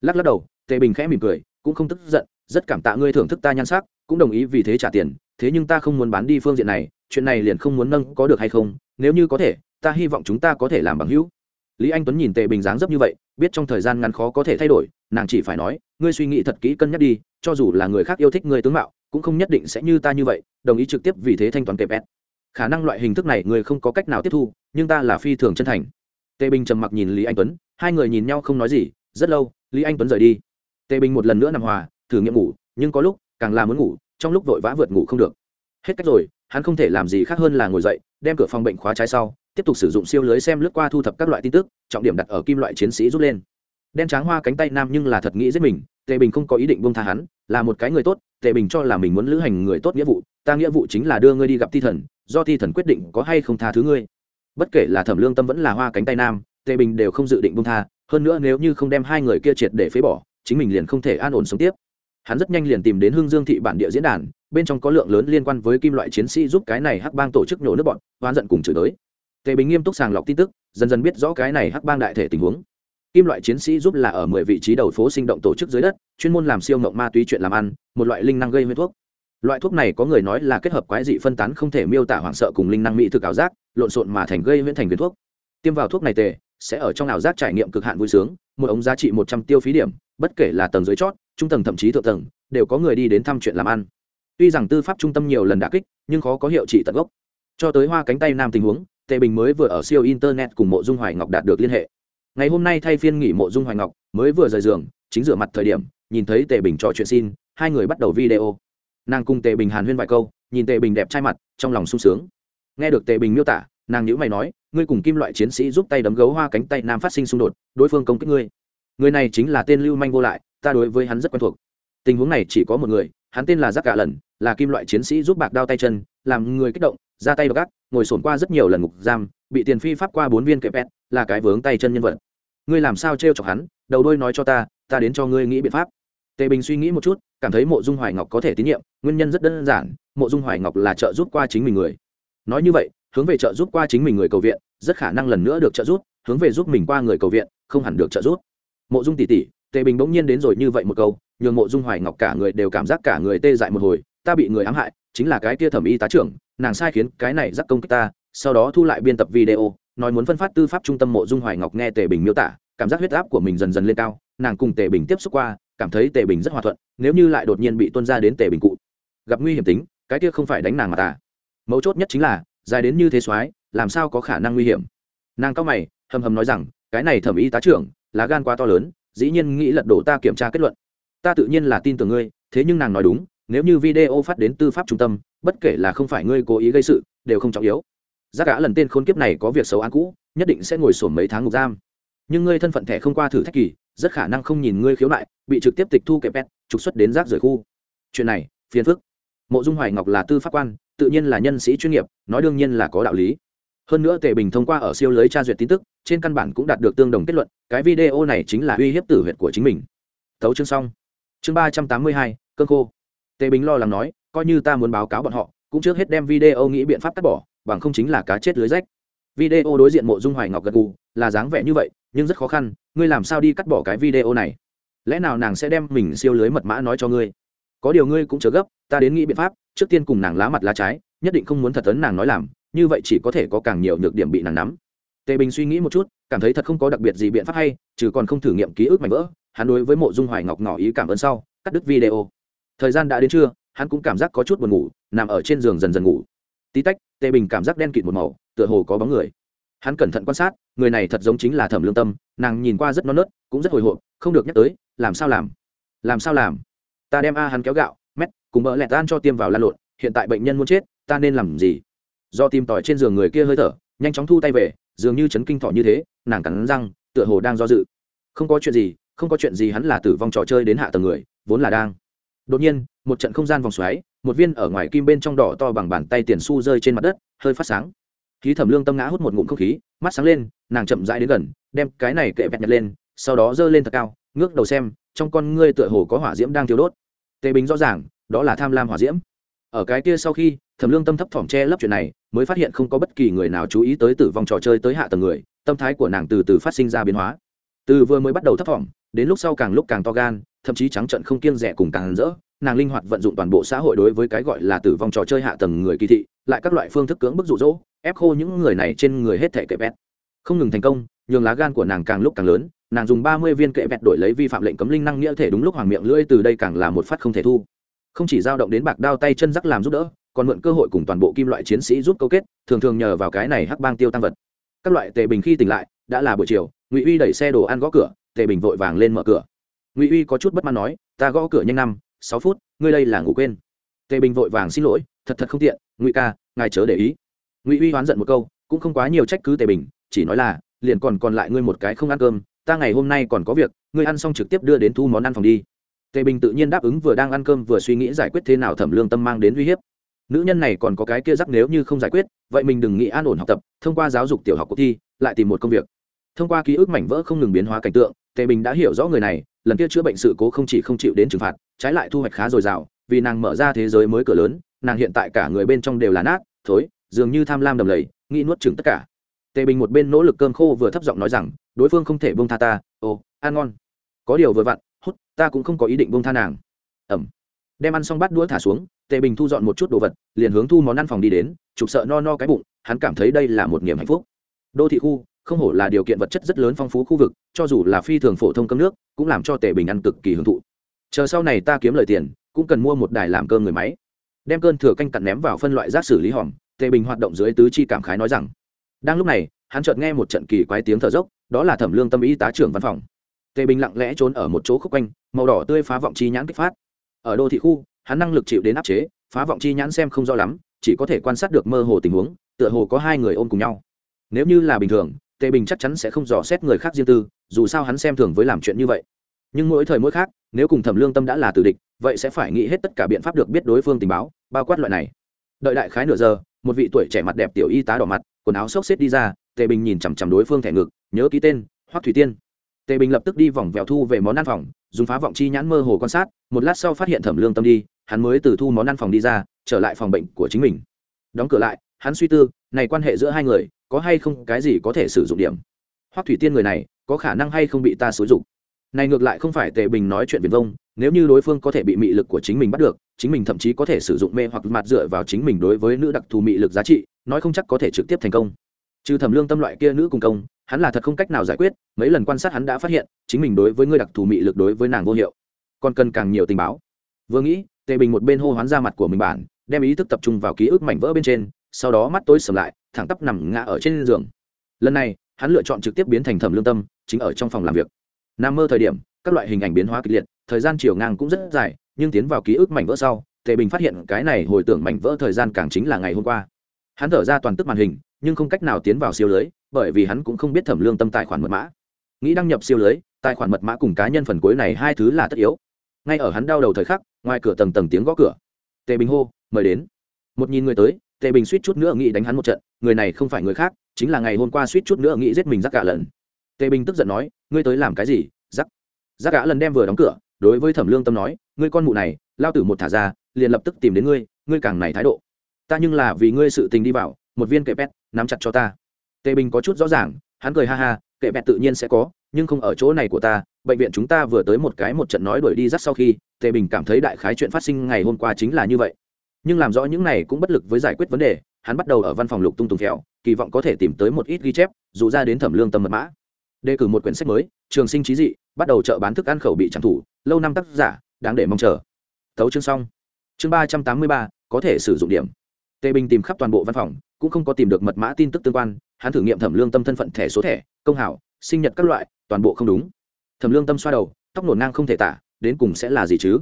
lắc lắc đầu, tề bình khẽ mỉm cười, cũng không tức giận, rất cảm tạ ngươi thưởng thức ta nhan sắc, cũng đồng ý vì thế trả tiền, thế nhưng ta không muốn bán đi phương diện này, chuyện này liền không muốn nâng có được hay không, nếu như có thể, ta hy vọng chúng ta có thể làm bằng hữu lý anh tuấn nhìn tề bình dáng dấp như vậy, biết trong thời gian ngắn khó có thể thay đổi, nàng chỉ phải nói, ngươi suy nghĩ thật kỹ cân nhắc đi, cho dù là người khác yêu thích ngươi tướng mạo, cũng không nhất định sẽ như ta như vậy, đồng ý trực tiếp vì thế thanh toán kẹp ép. khả năng loại hình thức này người không có cách nào tiếp thu, nhưng ta là phi thường chân thành. Tề bình trầm mặc nhìn lý anh tuấn, hai người nhìn nhau không nói gì, rất lâu, lý anh tuấn rời đi. Tề bình một lần nữa nằm hòa, thử nghiệm ngủ, nhưng có lúc, càng là muốn ngủ, trong lúc vội vã vượt ngủ không được. Hết cách rồi, hắn không thể làm gì khác hơn là ngồi dậy, đem cửa phòng bệnh khóa trái sau tiếp tục sử dụng siêu lưới xem lướt qua thu thập các loại tin tức, trọng điểm đặt ở kim loại chiến sĩ rút lên. Đen tráng hoa cánh tay nam nhưng là thật nghĩ giết mình, tề bình không có ý định buông tha hắn, là một cái người tốt, tề bình cho là mình muốn lữ hành người tốt nghĩa vụ, ta nghĩa vụ chính là đưa ngươi đi gặp thi thần, do thi thần quyết định có hay không tha thứ ngươi. Bất kể là thẩm lương tâm vẫn là hoa cánh tay nam, tề bình đều không dự định buông tha, hơn nữa nếu như không đem hai người kia triệt để phế bỏ, chính mình liền không thể an ổn sống tiếp. Hắn rất nhanh liền tìm đến hương dương thị bản địa diễn đàn, bên trong có lượng lớn liên quan với kim loại chiến sĩ giúp cái này hắc bang tổ chức nổ nước bọn, oán giận cùng chửi tới tề bình nghiêm túc sàng lọc tin tức, dần dần biết rõ cái này hắc bang đại thể tình huống. Kim loại chiến sĩ giúp là ở mười vị trí đầu phố sinh động tổ chức dưới đất, chuyên môn làm siêu mộng ma túy chuyện làm ăn, một loại linh năng gây huyết thuốc. Loại thuốc này có người nói là kết hợp quái dị phân tán không thể miêu tả hoảng sợ cùng linh năng mỹ thực ảo giác, lộn xộn mà thành gây huyễn thành viên thuốc. Tiêm vào thuốc này tề, sẽ ở trong ảo giác trải nghiệm cực hạn vui sướng, một ống giá trị một trăm tiêu phí điểm, bất kể là tầng dưới chót, trung tầng thậm chí thượng tầng, đều có người đi đến thăm chuyện làm ăn. Tuy rằng tư pháp trung tâm nhiều lần đả kích, nhưng khó có hiệu trị tận gốc. Cho tới hoa cánh tay nam tình huống tề bình mới vừa ở siêu internet cùng mộ dung hoài ngọc đạt được liên hệ. Ngày hôm nay thay phiên nghỉ mộ dung hoài ngọc, mới vừa rời giường, chính rửa mặt thời điểm, nhìn thấy tề bình trò chuyện xin, hai người bắt đầu video. Nàng cùng tề bình hàn huyên vài câu, nhìn tề bình đẹp trai mặt, trong lòng sung sướng. Nghe được tề bình miêu tả, nàng nhữ mày nói, ngươi cùng kim loại chiến sĩ giúp tay đấm gấu hoa cánh tay nam phát sinh xung đột, đối phương công kích ngươi. Người này chính là tên lưu manh vô lại, ta đối với hắn rất quen thuộc. Tình huống này chỉ có một người, hắn tên là giác cả lần, là kim loại chiến sĩ giúp bạc đao tay chân, làm người kích động, ra tay gác ngồi sổn qua rất nhiều lần ngục giam, bị tiền phi pháp qua bốn viên kẹp ép là cái vướng tay chân nhân vật. Ngươi làm sao t r e o chọc hắn? Đầu đôi nói cho ta ta đến cho ngươi nghĩ biện pháp. Tề bình suy nghĩ một chút, cảm thấy mộ dung hoài ngọc có thể tín nhiệm, nguyên nhân rất đơn giản, mộ dung hoài ngọc là trợ giúp qua chính mình người. Nói như vậy, hướng về trợ giúp qua chính mình người cầu viện, rất khả năng lần nữa được trợ giúp, hướng về giúp mình qua người cầu viện, không hẳn được trợ giúp. Mộ dung tỷ tỷ, tề bình bỗng nhiên đến rồi như vậy một câu, nhường mộ dung hoài ngọc cả người đều cảm giác cả người tê dại một hồi, ta bị người ám hại, chính là cái kia thẩm y tá trưởng nàng sai khiến cái này giác công kích ta, sau đó thu lại biên tập video, nói muốn phân phát tư pháp trung tâm mộ dung hoài ngọc nghe tề bình miêu tả, cảm giác huyết áp của mình dần dần lên cao, nàng cùng tề bình tiếp xúc qua, cảm thấy tề bình rất hòa thuận, nếu như lại đột nhiên bị tuân ra đến tề bình cụ, gặp nguy hiểm tính, cái kia không phải đánh nàng mà ta. Mấu chốt nhất chính là, dài đến như thế soái, làm sao có khả năng nguy hiểm? Nàng cao mày, hầm hầm nói rằng, cái này thẩm y tá trưởng, lá gan quá to lớn, dĩ nhiên nghĩ lật đổ ta kiểm tra kết luận. Ta tự nhiên là tin tưởng ngươi, thế nhưng nàng nói đúng nếu như video phát đến tư pháp trung tâm, bất kể là không phải ngươi cố ý gây sự, đều không trọng yếu. Giác cả lần tên khốn kiếp này có việc xấu án cũ, nhất định sẽ ngồi sổn mấy tháng ngục giam. Nhưng ngươi thân phận thẻ không qua thử thách kỳ, rất khả năng không nhìn ngươi khiếu nại, bị trực tiếp tịch thu kẹp pet trục xuất đến rác rời khu. Chuyện này, phiền phức. Mộ dung hoài ngọc là tư pháp quan, tự nhiên là nhân sĩ chuyên nghiệp, nói đương nhiên là có đạo lý. Hơn nữa tề bình thông qua ở siêu lưới tra duyệt tin tức, trên căn bản cũng đạt được tương đồng kết luận, cái video này chính là uy hiếp tử huyệt của chính mình. Tấu chương xong. Chương ba trăm tám mươi hai cơn khô tề bình lo lắng nói, coi như ta muốn báo cáo bọn họ, cũng trước hết đem video nghĩ biện pháp cắt bỏ, bằng không chính là cá chết lưới rách. Video đối diện mộ dung hoài ngọc gật gù, là dáng vẻ như vậy, nhưng rất khó khăn, ngươi làm sao đi cắt bỏ cái video này? Lẽ nào nàng sẽ đem mình siêu lưới mật mã nói cho ngươi? Có điều ngươi cũng chờ gấp, ta đến nghĩ biện pháp, trước tiên cùng nàng lá mặt lá trái, nhất định không muốn thật ấn nàng nói làm, như vậy chỉ có thể có càng nhiều nhược điểm bị nàng nắm. Tề bình suy nghĩ một chút, cảm thấy thật không có đặc biệt gì biện pháp hay, trừ còn không thử nghiệm ký ức mảnh vỡ, hắn đối với mộ dung hoài ngọc ngỏ ý cảm ơn sau, cắt đứt video thời gian đã đến trưa, hắn cũng cảm giác có chút buồn ngủ, nằm ở trên giường dần dần ngủ. Tí tách, tề bình cảm giác đen kịt một màu, tựa hồ có bóng người. Hắn cẩn thận quan sát, người này thật giống chính là thẩm lương tâm, nàng nhìn qua rất non nớt, cũng rất hồi hộp, không được nhắc tới, làm sao làm? Làm sao làm? Ta đem a hắn kéo gạo, mét, cùng mỡ lẹt tan cho tiêm vào lan lộn, hiện tại bệnh nhân muốn chết, ta nên làm gì? Do tìm tỏi trên giường người kia hơi thở, nhanh chóng thu tay về, dường như chấn kinh thọ như thế, nàng cắn răng, tựa hồ đang do dự. Không có chuyện gì, không có chuyện gì hắn là tử vong trò chơi đến hạ tầng người, vốn là đang đột nhiên, một trận không gian vòng xoáy, một viên ở ngoài kim bên trong đỏ to bằng bàn tay tiền su rơi trên mặt đất, hơi phát sáng. Khí thẩm lương tâm ngã hút một ngụm không khí, mắt sáng lên, nàng chậm rãi đến gần, đem cái này kệ vẹt nhặt lên, sau đó giơ lên thật cao, ngước đầu xem, trong con ngươi tựa hồ có hỏa diễm đang thiêu đốt. Tề bình rõ ràng, đó là tham lam hỏa diễm. Ở cái kia sau khi, thẩm lương tâm thấp thỏm che lấp chuyện này, mới phát hiện không có bất kỳ người nào chú ý tới tử vong trò chơi tới hạ tầng người, tâm thái của nàng từ từ phát sinh ra biến hóa. Từ vừa mới bắt đầu thấp thỏm, đến lúc sau càng lúc càng to gan thậm chí trắng trận không kiêng rẻ cùng càng rỡ, nàng linh hoạt vận dụng toàn bộ xã hội đối với cái gọi là tử vong trò chơi hạ tầng người kỳ thị, lại các loại phương thức cưỡng bức rụ rỗ ép khô những người này trên người hết thể kệ bét không ngừng thành công, nhường lá gan của nàng càng lúc càng lớn, nàng dùng ba mươi viên kệ bẹt đổi lấy vi phạm lệnh cấm linh năng nghĩa thể đúng lúc hoàng miệng lưỡi từ đây càng là một phát không thể thu. Không chỉ giao động đến bạc đao tay chân rắc làm giúp đỡ, còn mượn cơ hội cùng toàn bộ kim loại chiến sĩ giúp câu kết, thường thường nhờ vào cái này hắc bang tiêu tăng vật. Các loại tề bình khi tỉnh lại, đã là buổi chiều, ngụy uy đẩy xe đồ ăn gõ cửa, tề bình vội vàng lên mở cửa ngụy uy có chút bất mãn nói, ta gõ cửa nhanh năm, sáu phút, ngươi đây là ngủ quên. Tề bình vội vàng xin lỗi, thật thật không tiện, ngụy ca, ngài chớ để ý. Ngụy uy oán giận một câu, cũng không quá nhiều trách cứ tề bình, chỉ nói là, liền còn còn lại ngươi một cái không ăn cơm, ta ngày hôm nay còn có việc, ngươi ăn xong trực tiếp đưa đến thu món ăn phòng đi. Tề bình tự nhiên đáp ứng vừa đang ăn cơm vừa suy nghĩ giải quyết thế nào thẩm lương tâm mang đến uy hiếp. Nữ nhân này còn có cái kia rắc nếu như không giải quyết, vậy mình đừng nghĩ an ổn học tập, thông qua giáo dục tiểu học cuộc thi, lại tìm một công việc. Thông qua ký ức mảnh vỡ không ngừng biến hóa cảnh tượng, tề bình đã hiểu rõ người này lần kia chữa bệnh sự cố không chỉ không chịu đến trừng phạt, trái lại thu hoạch khá dồi dào, vì nàng mở ra thế giới mới cửa lớn, nàng hiện tại cả người bên trong đều là nát, thối, dường như tham lam đầm lầy, nghĩ nuốt chừng tất cả. Tề bình một bên nỗ lực cơm khô vừa thấp giọng nói rằng, đối phương không thể bông tha ta, ồ, ăn ngon. Có điều vừa vặn, hút, ta cũng không có ý định bông tha nàng. Ẩm. Đem ăn xong bát đũa thả xuống, tề bình thu dọn một chút đồ vật, liền hướng thu món ăn phòng đi đến, chụp sợ no no cái bụng, hắn cảm thấy đây là một niềm hạnh phúc. Đô thị khu không hổ là điều kiện vật chất rất lớn phong phú khu vực, cho dù là phi thường phổ thông cơm nước, cũng làm cho tề bình ăn cực kỳ hưởng thụ. Chờ sau này ta kiếm lời tiền, cũng cần mua một đài làm cơm người máy. Đem cơn thừa canh cặn ném vào phân loại rác xử lý hòm tề bình hoạt động dưới tứ chi cảm khái nói rằng. Đang lúc này, hắn chợt nghe một trận kỳ quái tiếng thở dốc, đó là thẩm lương tâm y tá trưởng văn phòng. Tề bình lặng lẽ trốn ở một chỗ khúc quanh, màu đỏ tươi phá vọng chi nhãn kích phát. Ở đô thị khu, hắn năng lực chịu đến áp chế, phá vọng chi nhãn xem không rõ lắm, chỉ có thể quan sát được mơ hồ tình huống, tựa hồ có hai người ôm cùng nhau. Nếu như là bình thường tề bình chắc chắn sẽ không dò xét người khác riêng tư, dù sao hắn xem thường với làm chuyện như vậy. Nhưng mỗi thời mỗi khác, nếu cùng thẩm lương tâm đã là tử địch, vậy sẽ phải nghĩ hết tất cả biện pháp được biết đối phương tình báo, bao quát loại này. Đợi đại khái nửa giờ, một vị tuổi trẻ mặt đẹp tiểu y tá đỏ mặt, quần áo xốc xếp đi ra, tề bình nhìn chằm chằm đối phương thẻ ngực, nhớ ký tên, hoắc thủy tiên. Tề bình lập tức đi vòng vèo thu về món ăn phòng, dùng phá vọng chi nhãn mơ hồ quan sát, một lát sau phát hiện thẩm lương tâm đi, hắn mới từ thu món ăn phòng đi ra, trở lại phòng bệnh của chính mình. Đóng cửa lại, hắn suy tư, này quan hệ giữa hai người có hay không cái gì có thể sử dụng điểm? Hoắc thủy tiên người này, có khả năng hay không bị ta xúi dụng này ngược lại không phải tề bình nói chuyện viền vông, nếu như đối phương có thể bị mị lực của chính mình bắt được, chính mình thậm chí có thể sử dụng mê hoặc mặt dựa vào chính mình đối với nữ đặc thù mị lực giá trị, nói không chắc có thể trực tiếp thành công. Trừ thẩm lương tâm loại kia nữ cùng công, hắn là thật không cách nào giải quyết, mấy lần quan sát hắn đã phát hiện, chính mình đối với người đặc thù mị lực đối với nàng vô hiệu. Còn cần càng nhiều tình báo. Vừa nghĩ, tề bình một bên hô hoán ra mặt của mình bản, đem ý thức tập trung vào ký ức mảnh vỡ bên trên sau đó mắt tối sầm lại, thẳng tắp nằm ngã ở trên giường. Lần này, hắn lựa chọn trực tiếp biến thành thẩm lương tâm, chính ở trong phòng làm việc. Nam mơ thời điểm, các loại hình ảnh biến hóa kịch liệt, thời gian chiều ngang cũng rất dài, nhưng tiến vào ký ức mảnh vỡ sau, tề bình phát hiện cái này hồi tưởng mảnh vỡ thời gian càng chính là ngày hôm qua. Hắn thở ra toàn tức màn hình, nhưng không cách nào tiến vào siêu lưới, bởi vì hắn cũng không biết thẩm lương tâm tài khoản mật mã. Nghĩ đăng nhập siêu lưới, tài khoản mật mã cùng cá nhân phần cuối này hai thứ là tất yếu. Ngay ở hắn đau đầu thời khắc, ngoài cửa tầng tầng tiếng gõ cửa. Tề bình hô, mời đến. Một nhìn người tới tề bình suýt chút nữa nghĩ đánh hắn một trận, người này không phải người khác, chính là ngày hôm qua suýt chút nữa nghĩ giết mình giác cả lần. Tề bình tức giận nói, ngươi tới làm cái gì, Giác? Giác cả lần đem vừa đóng cửa, đối với thẩm lương tâm nói, ngươi con mụ này, lao tử một thả ra, liền lập tức tìm đến ngươi ngươi càng này thái độ. Ta nhưng là vì ngươi sự tình đi vào, một viên kệ pet nắm chặt cho ta. Tề bình có chút rõ ràng, hắn cười ha ha, kệ pet tự nhiên sẽ có, nhưng không ở chỗ này của ta, bệnh viện chúng ta vừa tới một cái một trận nói đuổi đi rất sau khi tề bình cảm thấy đại khái chuyện phát sinh ngày hôm qua chính là như vậy nhưng làm rõ những này cũng bất lực với giải quyết vấn đề, hắn bắt đầu ở văn phòng lục tung tùng kẹo, kỳ vọng có thể tìm tới một ít ghi chép, dù ra đến thẩm lương tâm mật mã. Đề cử một quyển sách mới, trường sinh trí dị, bắt đầu chợ bán thức ăn khẩu bị trang thủ, lâu năm tác giả, đáng để mong chờ. Thấu chương xong. Chương ba trăm tám mươi ba, có thể sử dụng điểm. Tề bình tìm khắp toàn bộ văn phòng, cũng không có tìm được mật mã tin tức tương quan, hắn thử nghiệm thẩm lương tâm thân phận thẻ số thẻ, công hảo, sinh nhật các loại, toàn bộ không đúng. Thẩm lương tâm xoa đầu, tóc nổ ngang không thể tả, đến cùng sẽ là gì chứ?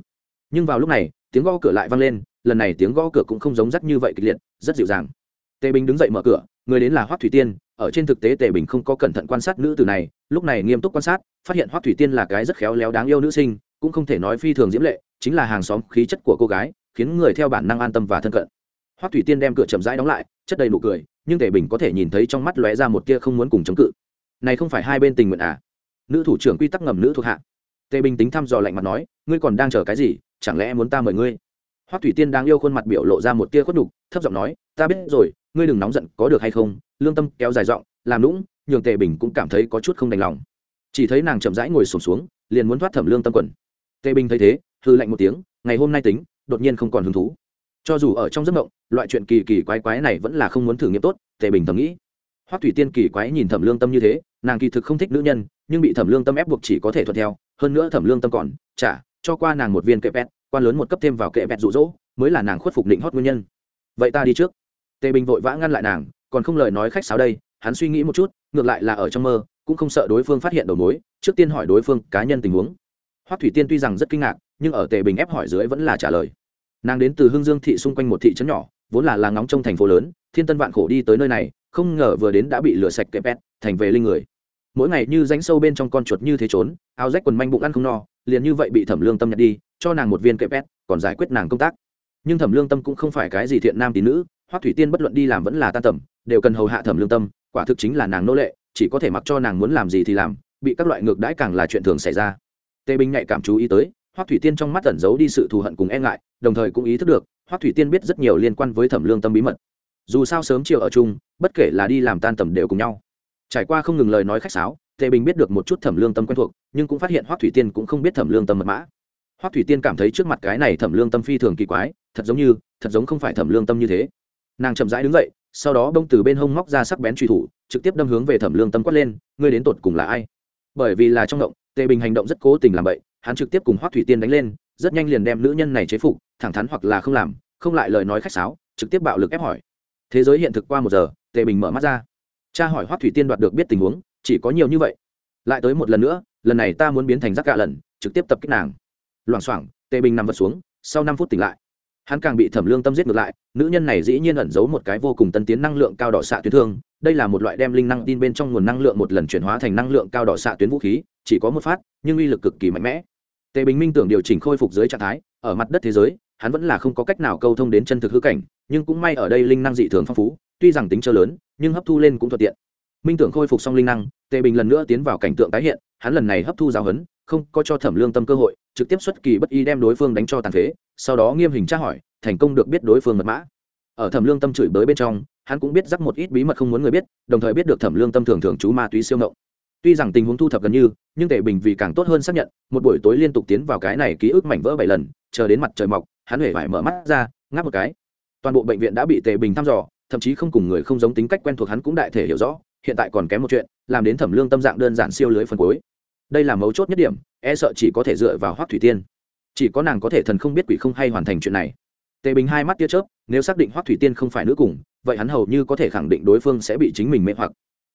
Nhưng vào lúc này, tiếng gõ cửa lại vang lên lần này tiếng gõ cửa cũng không giống rắc như vậy kịch liệt, rất dịu dàng. Tề bình đứng dậy mở cửa, người đến là hoác thủy tiên, ở trên thực tế tề bình không có cẩn thận quan sát nữ tử này, lúc này nghiêm túc quan sát, phát hiện hoác thủy tiên là cái rất khéo léo đáng yêu nữ sinh, cũng không thể nói phi thường diễm lệ, chính là hàng xóm khí chất của cô gái, khiến người theo bản năng an tâm và thân cận. Hoác thủy tiên đem cửa chậm rãi đóng lại, chất đầy nụ cười, nhưng tề bình có thể nhìn thấy trong mắt lóe ra một tia không muốn cùng chống cự. Này không phải hai bên tình nguyện à? Nữ thủ trưởng quy tắc ngầm nữ thuộc hạ. Tề bình tính thăm dò lạnh mặt nói, ngươi còn đang chờ cái gì? Chẳng lẽ muốn ta mời ngươi? Hoắc thủy tiên đang yêu khuôn mặt biểu lộ ra một tia khuất đục thấp giọng nói ta biết rồi ngươi đừng nóng giận có được hay không? Lương tâm kéo dài giọng làm lũng nhường tề bình cũng cảm thấy có chút không đành lòng. Chỉ thấy nàng chậm rãi ngồi sụp xuống, xuống liền muốn thoát thẩm lương tâm quần. Tề bình thấy thế hư lạnh một tiếng ngày hôm nay tính đột nhiên không còn hứng thú. Cho dù ở trong giấc mộng loại chuyện kỳ kỳ quái quái này vẫn là không muốn thử nghiệm tốt tề bình thầm nghĩ. Hoắc thủy tiên kỳ quái nhìn thẩm lương tâm như thế nàng kỳ thực không thích nữ nhân nhưng bị thẩm lương tâm ép buộc chỉ có thể thuận theo hơn nữa thẩm lương tâm còn trả cho qua nàng một viên kẹp pet quan lớn một cấp thêm vào kệ bẹt rụ rỗ, mới là nàng khuất phục định hót nguyên nhân. Vậy ta đi trước. Tề bình vội vã ngăn lại nàng, còn không lời nói khách sáo đây, hắn suy nghĩ một chút, ngược lại là ở trong mơ, cũng không sợ đối phương phát hiện đầu mối, trước tiên hỏi đối phương cá nhân tình huống. Hoắc thủy tiên tuy rằng rất kinh ngạc, nhưng ở tề bình ép hỏi dưới vẫn là trả lời. Nàng đến từ hương dương thị xung quanh một thị trấn nhỏ, vốn là làng ngóng trong thành phố lớn, thiên tân vạn khổ đi tới nơi này, không ngờ vừa đến đã bị lửa sạch kẹp pet thành về linh người. Mỗi ngày như ránh sâu bên trong con chuột như thế trốn, áo rách quần manh bụng ăn không no, liền như vậy bị thẩm lương tâm nhặt đi cho nàng một viên kẹp pet còn giải quyết nàng công tác. Nhưng thẩm lương tâm cũng không phải cái gì thiện nam tín nữ, hoắc thủy tiên bất luận đi làm vẫn là tan tầm, đều cần hầu hạ thẩm lương tâm, quả thực chính là nàng nô lệ, chỉ có thể mặc cho nàng muốn làm gì thì làm, bị các loại ngược đãi càng là chuyện thường xảy ra. Tề bình nhạy cảm chú ý tới, hoắc thủy tiên trong mắt ẩn giấu đi sự thù hận cùng e ngại, đồng thời cũng ý thức được, hoắc thủy tiên biết rất nhiều liên quan với thẩm lương tâm bí mật. Dù sao sớm chiều ở chung, bất kể là đi làm tan tầm đều cùng nhau. Trải qua không ngừng lời nói khách sáo, tề bình biết được một chút thẩm lương tâm quen thuộc, nhưng cũng phát hiện hoắc thủy tiên cũng không biết thẩm lương tâm mật mã hoắc thủy tiên cảm thấy trước mặt cái này thẩm lương tâm phi thường kỳ quái, thật giống như, thật giống không phải thẩm lương tâm như thế. Nàng chậm rãi đứng dậy, sau đó bông từ bên hông móc ra sắc bén truy thủ, trực tiếp đâm hướng về thẩm lương tâm quát lên, ngươi đến tột cùng là ai? Bởi vì là trong động, tề bình hành động rất cố tình làm vậy hắn trực tiếp cùng hoắc thủy tiên đánh lên, rất nhanh liền đem nữ nhân này chế phục, thẳng thắn hoặc là không làm, không lại lời nói khách sáo, trực tiếp bạo lực ép hỏi. Thế giới hiện thực qua một giờ, tề bình mở mắt ra. Cha hỏi hoắc thủy tiên đoạt được biết tình huống, chỉ có nhiều như vậy. Lại tới một lần nữa, lần này ta muốn biến thành rác gạ lần, trực tiếp tập kích nàng loảng xoảng tề bình nằm vật xuống sau năm phút tỉnh lại hắn càng bị thẩm lương tâm giết ngược lại nữ nhân này dĩ nhiên ẩn giấu một cái vô cùng tân tiến năng lượng cao đỏ xạ tuyến thương đây là một loại đem linh năng tin bên trong nguồn năng lượng một lần chuyển hóa thành năng lượng cao đỏ xạ tuyến vũ khí chỉ có một phát nhưng uy lực cực kỳ mạnh mẽ. Tề bình minh tưởng điều chỉnh khôi phục dưới trạng thái ở mặt đất thế giới hắn vẫn là không có cách nào câu thông đến chân thực hư cảnh nhưng cũng may ở đây linh năng dị thường phong phú tuy rằng tính chơi lớn nhưng hấp thu lên cũng thuận tiện. Minh tưởng khôi phục xong linh năng tề bình lần nữa tiến vào cảnh tượng tái hiện hắn lần này hấp thu giáo hấn, không có cho thẩm lương tâm cơ hội trực tiếp xuất kỳ bất y đem đối phương đánh cho tàn phế, sau đó nghiêm hình tra hỏi, thành công được biết đối phương mật mã. Ở thẩm lương tâm chửi bới bên trong, hắn cũng biết rắc một ít bí mật không muốn người biết, đồng thời biết được thẩm lương tâm thường thường chú ma túy siêu ngộng. Tuy rằng tình huống thu thập gần như, nhưng tề bình vì càng tốt hơn xác nhận, một buổi tối liên tục tiến vào cái này ký ức mảnh vỡ bảy lần, chờ đến mặt trời mọc, hắn huệ phải mở mắt ra, ngáp một cái. Toàn bộ bệnh viện đã bị tề bình thăm dò, thậm chí không cùng người không giống tính cách quen thuộc hắn cũng đại thể hiểu rõ, hiện tại còn kém một chuyện, làm đến thẩm lương tâm dạng đơn giản siêu lưới phần cuối. Đây là mấu chốt nhất điểm e sợ chỉ có thể dựa vào hoác thủy tiên. Chỉ có nàng có thể thần không biết quỷ không hay hoàn thành chuyện này. Tề bình hai mắt tia chớp, nếu xác định hoác thủy tiên không phải nữ cùng, vậy hắn hầu như có thể khẳng định đối phương sẽ bị chính mình mê hoặc.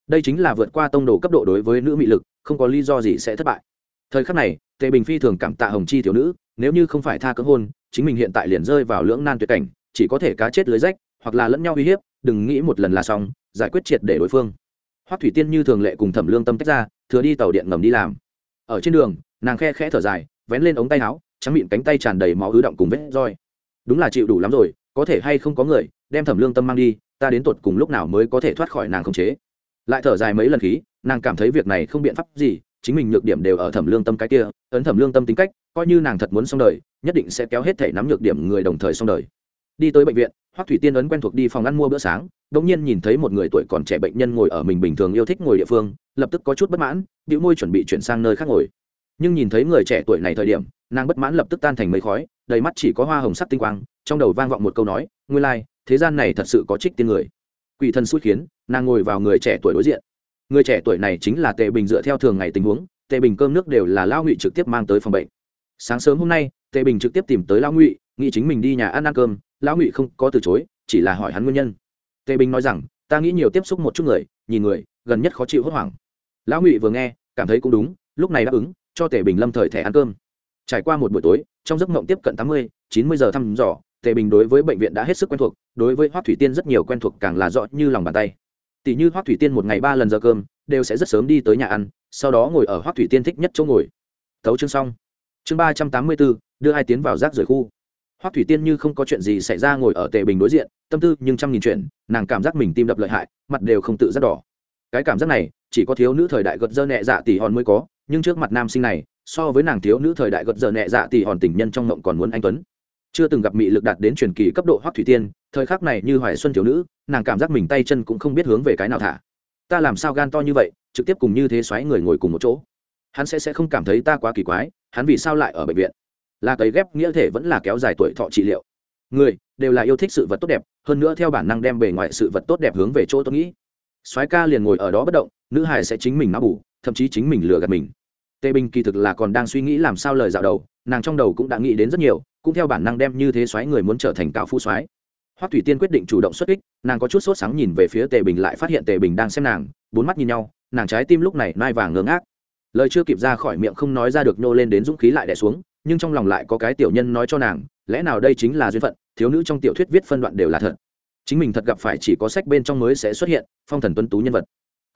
Đây chính là vượt qua tông đồ cấp độ đối với nữ mị lực, không có lý do gì sẽ thất bại. Thời khắc này, tề bình phi thường cảm tạ hồng chi thiếu nữ, nếu như không phải tha cưỡng hôn, chính mình hiện tại liền rơi vào lưỡng nan tuyệt cảnh, chỉ có thể cá chết lưới rách, hoặc là lẫn nhau uy hiếp, đừng nghĩ một lần là xong, giải quyết triệt để đối phương. Hoắc thủy tiên như thường lệ cùng thẩm lương tâm tách ra, thừa đi tàu điện ngầm đi làm. Ở trên đường nàng khe khẽ thở dài, vén lên ống tay áo, trắng miệng cánh tay tràn đầy máu ứ động cùng vết roi. Đúng là chịu đủ lắm rồi, có thể hay không có người, đem thẩm lương tâm mang đi, ta đến tột cùng lúc nào mới có thể thoát khỏi nàng khống chế. Lại thở dài mấy lần khí, nàng cảm thấy việc này không biện pháp gì, chính mình nhược điểm đều ở thẩm lương tâm cái kia, ấn thẩm lương tâm tính cách, coi như nàng thật muốn xong đời, nhất định sẽ kéo hết thể nắm nhược điểm người đồng thời xong đời. Đi tới bệnh viện, hoắc thủy tiên ấn quen thuộc đi phòng ăn mua bữa sáng đ nhiên nhìn thấy một người tuổi còn trẻ bệnh nhân ngồi ở mình bình thường yêu thích ngồi địa phương, lập tức có chút bất mãn, bĩu môi chuẩn bị chuyển sang nơi khác ngồi nhưng nhìn thấy người trẻ tuổi này thời điểm nàng bất mãn lập tức tan thành mấy khói đầy mắt chỉ có hoa hồng sắc tinh quang trong đầu vang vọng một câu nói nguyên lai、like, thế gian này thật sự có trích tiên người. Quỷ thần xui khiến nàng ngồi vào người trẻ tuổi đối diện. Người trẻ tuổi này chính là tề bình dựa theo thường ngày tình huống tề bình cơm nước đều là lao ngụy trực tiếp mang tới phòng bệnh. Sáng sớm hôm nay tề bình trực tiếp tìm tới lão ngụy nghĩ chính mình đi nhà ăn ăn cơm lão ngụy không có từ chối chỉ là hỏi hắn nguyên nhân. Tề bình nói rằng ta nghĩ nhiều tiếp xúc một chút người nhìn người gần nhất khó chịu hốt hoảng. Lão ngụy vừa nghe cảm thấy cũng đúng lúc này đáp ứng cho tề bình lâm thời thẻ ăn cơm. Trải qua một buổi tối, trong giấc mộng tiếp cận tám mươi, chín mươi giờ thăm dò, tề bình đối với bệnh viện đã hết sức quen thuộc, đối với hoác thủy tiên rất nhiều quen thuộc càng là rõ như lòng bàn tay. Tỷ như hoác thủy tiên một ngày ba lần giờ cơm, đều sẽ rất sớm đi tới nhà ăn, sau đó ngồi ở hoác thủy tiên thích nhất chỗ ngồi. Tấu chương xong. Chương ba trăm tám mươi bốn, đưa hai tiến vào rác rời khu. Hoác thủy tiên như không có chuyện gì xảy ra ngồi ở tề bình đối diện, tâm tư nhưng trăm nghìn chuyện, nàng cảm giác mình tim đập lợi hại, mặt đều không tự giác đỏ. Cái cảm giác này, chỉ có thiếu nữ thời đại gật dơ nhẹ dạ tỷ hòn mới có nhưng trước mặt nam sinh này, so với nàng thiếu nữ thời đại gật giờ nhẹ dạ tỷ hòn tình nhân trong mộng còn muốn anh tuấn. Chưa từng gặp mị lực đạt đến truyền kỳ cấp độ hoắc thủy tiên, thời khắc này như hoài xuân thiếu nữ, nàng cảm giác mình tay chân cũng không biết hướng về cái nào thả. Ta làm sao gan to như vậy, trực tiếp cùng như thế xoáy người ngồi cùng một chỗ. Hắn sẽ sẽ không cảm thấy ta quá kỳ quái, hắn vì sao lại ở bệnh viện? Là cấy ghép nghĩa thể vẫn là kéo dài tuổi thọ trị liệu. Người, đều là yêu thích sự vật tốt đẹp, hơn nữa theo bản năng đem bề ngoài sự vật tốt đẹp hướng về chỗ tôi nghĩ. Soái ca liền ngồi ở đó bất động, nữ hải sẽ chính mình nó bù thậm chí chính mình lừa gạt mình. Tề bình kỳ thực là còn đang suy nghĩ làm sao lời dạo đầu, nàng trong đầu cũng đã nghĩ đến rất nhiều, cũng theo bản năng đem như thế xoáy người muốn trở thành cao phu xoáy. Hoắc thủy tiên quyết định chủ động xuất kích, nàng có chút sốt sáng nhìn về phía tề bình lại phát hiện tề bình đang xem nàng, bốn mắt nhìn nhau, nàng trái tim lúc này nai vàng ngơ ngác. Lời chưa kịp ra khỏi miệng không nói ra được nhô lên đến dũng khí lại đè xuống, nhưng trong lòng lại có cái tiểu nhân nói cho nàng, lẽ nào đây chính là duyên phận, thiếu nữ trong tiểu thuyết viết phân đoạn đều là thật. Chính mình thật gặp phải chỉ có sách bên trong mới sẽ xuất hiện, phong thần tuân tú nhân vật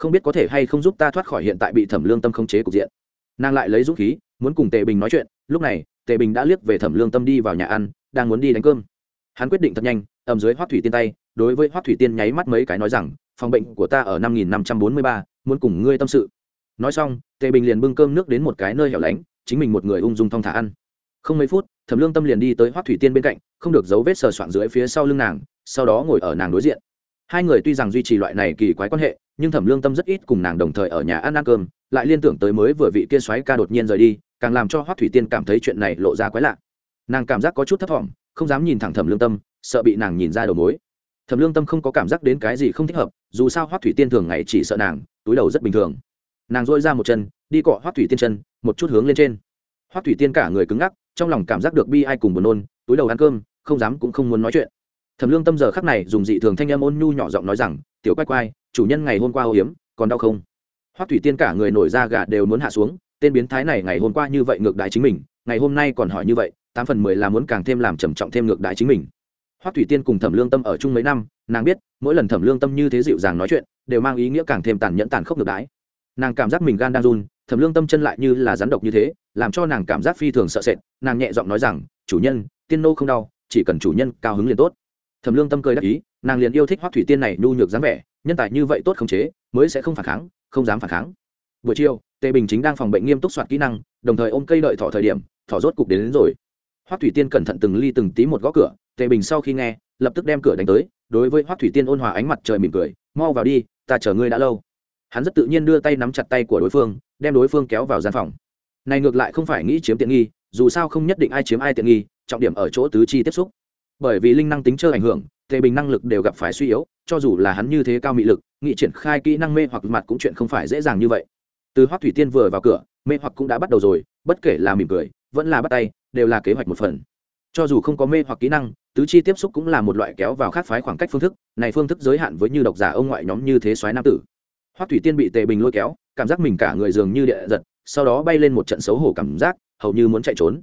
không biết có thể hay không giúp ta thoát khỏi hiện tại bị thẩm lương tâm không chế cục diện. Nàng lại lấy dũng khí, muốn cùng tề bình nói chuyện. Lúc này, tề bình đã liếc về thẩm lương tâm đi vào nhà ăn, đang muốn đi đánh cơm. Hắn quyết định thật nhanh ầm dưới hoác thủy tiên tay, đối với hoác thủy tiên nháy mắt mấy cái nói rằng, phòng bệnh của ta ở năm nghìn năm trăm bốn mươi ba, muốn cùng ngươi tâm sự. Nói xong, tề bình liền bưng cơm nước đến một cái nơi hẻo lánh, chính mình một người ung dung thong thả ăn. Không mấy phút, thẩm lương tâm liền đi tới hoác thủy tiên bên cạnh, không được dấu vết sờ soạn dưới phía sau lưng nàng, sau đó ngồi ở nàng đối diện. Hai người tuy rằng duy trì loại này kỳ quái quan hệ nhưng thẩm lương tâm rất ít cùng nàng đồng thời ở nhà ăn ăn cơm, lại liên tưởng tới mới vừa vị kia xoáy ca đột nhiên rời đi, càng làm cho hoác thủy tiên cảm thấy chuyện này lộ ra quái lạ. Nàng cảm giác có chút thấp t không dám nhìn thẳng thẩm lương tâm, sợ bị nàng nhìn ra đầu mối. Thẩm lương tâm không có cảm giác đến cái gì không thích hợp, dù sao hoác thủy tiên thường ngày chỉ sợ nàng, túi đầu rất bình thường. Nàng dội ra một chân, đi cọ hoác thủy tiên chân, một chút hướng lên trên. Hoác thủy tiên cả người cứng ngắc, trong lòng cảm giác được bi ai cùng buồn nôn, túi đầu ăn cơm, không dám cũng không muốn nói chuyện. Thẩm lương tâm giờ khắc này dùng dị thường thanh em ôn nhu nhỏ giọng nói rằng, tiểu quay quay chủ nhân ngày hôm qua ô hiếm, còn đau không? Hoắc thủy tiên cả người nổi da gà đều muốn hạ xuống, tên biến thái này ngày hôm qua như vậy ngược đại chính mình, ngày hôm nay còn hỏi như vậy, tám phần mười là muốn càng thêm làm trầm trọng thêm ngược đại chính mình. Hoắc thủy tiên cùng thẩm lương tâm ở chung mấy năm, nàng biết, mỗi lần thẩm lương tâm như thế dịu dàng nói chuyện, đều mang ý nghĩa càng thêm tàn nhẫn tàn khốc ngược đãi. Nàng cảm giác mình gan đang run, thẩm lương tâm chân lại như là rắn độc như thế, làm cho nàng cảm giác phi thường sợ sệt, nàng nhẹ giọng nói rằng, chủ nhân, tiên nô không đau, chỉ cần chủ nhân cao hứng liền tốt. Thẩm lương tâm cười đắc ý, nàng liền yêu thích hoắc thủy tiên này nhu nhược dáng vẻ nhân tài như vậy tốt khống chế mới sẽ không phản kháng không dám phản kháng. Buổi chiều tề bình chính đang phòng bệnh nghiêm túc soạt kỹ năng đồng thời ôm cây đợi thỏ thời điểm thỏ rốt cục đến, đến rồi. Hoắc thủy tiên cẩn thận từng ly từng tí một gõ cửa tề bình sau khi nghe lập tức đem cửa đánh tới đối với hoắc thủy tiên ôn hòa ánh mặt trời mỉm cười mau vào đi ta chờ ngươi đã lâu. Hắn rất tự nhiên đưa tay nắm chặt tay của đối phương đem đối phương kéo vào gian phòng. Này ngược lại không phải nghĩ chiếm tiện nghi dù sao không nhất định ai chiếm ai tiện nghi trọng điểm ở chỗ tứ chi tiếp xúc. Bởi vì linh năng tính chơi ảnh hưởng tề bình năng lực đều gặp phải suy yếu cho dù là hắn như thế cao mị lực nghị triển khai kỹ năng mê hoặc mặt cũng chuyện không phải dễ dàng như vậy. Từ hoắc thủy tiên vừa vào cửa, mê hoặc cũng đã bắt đầu rồi, bất kể là mỉm cười, vẫn là bắt tay, đều là kế hoạch một phần. Cho dù không có mê hoặc kỹ năng, tứ chi tiếp xúc cũng là một loại kéo vào khác phái khoảng cách phương thức, này phương thức giới hạn với như độc giả ông ngoại nhóm như thế soái nam tử. Hoắc thủy tiên bị tề bình lôi kéo, cảm giác mình cả người dường như địa giật, sau đó bay lên một trận xấu hổ cảm giác, hầu như muốn chạy trốn.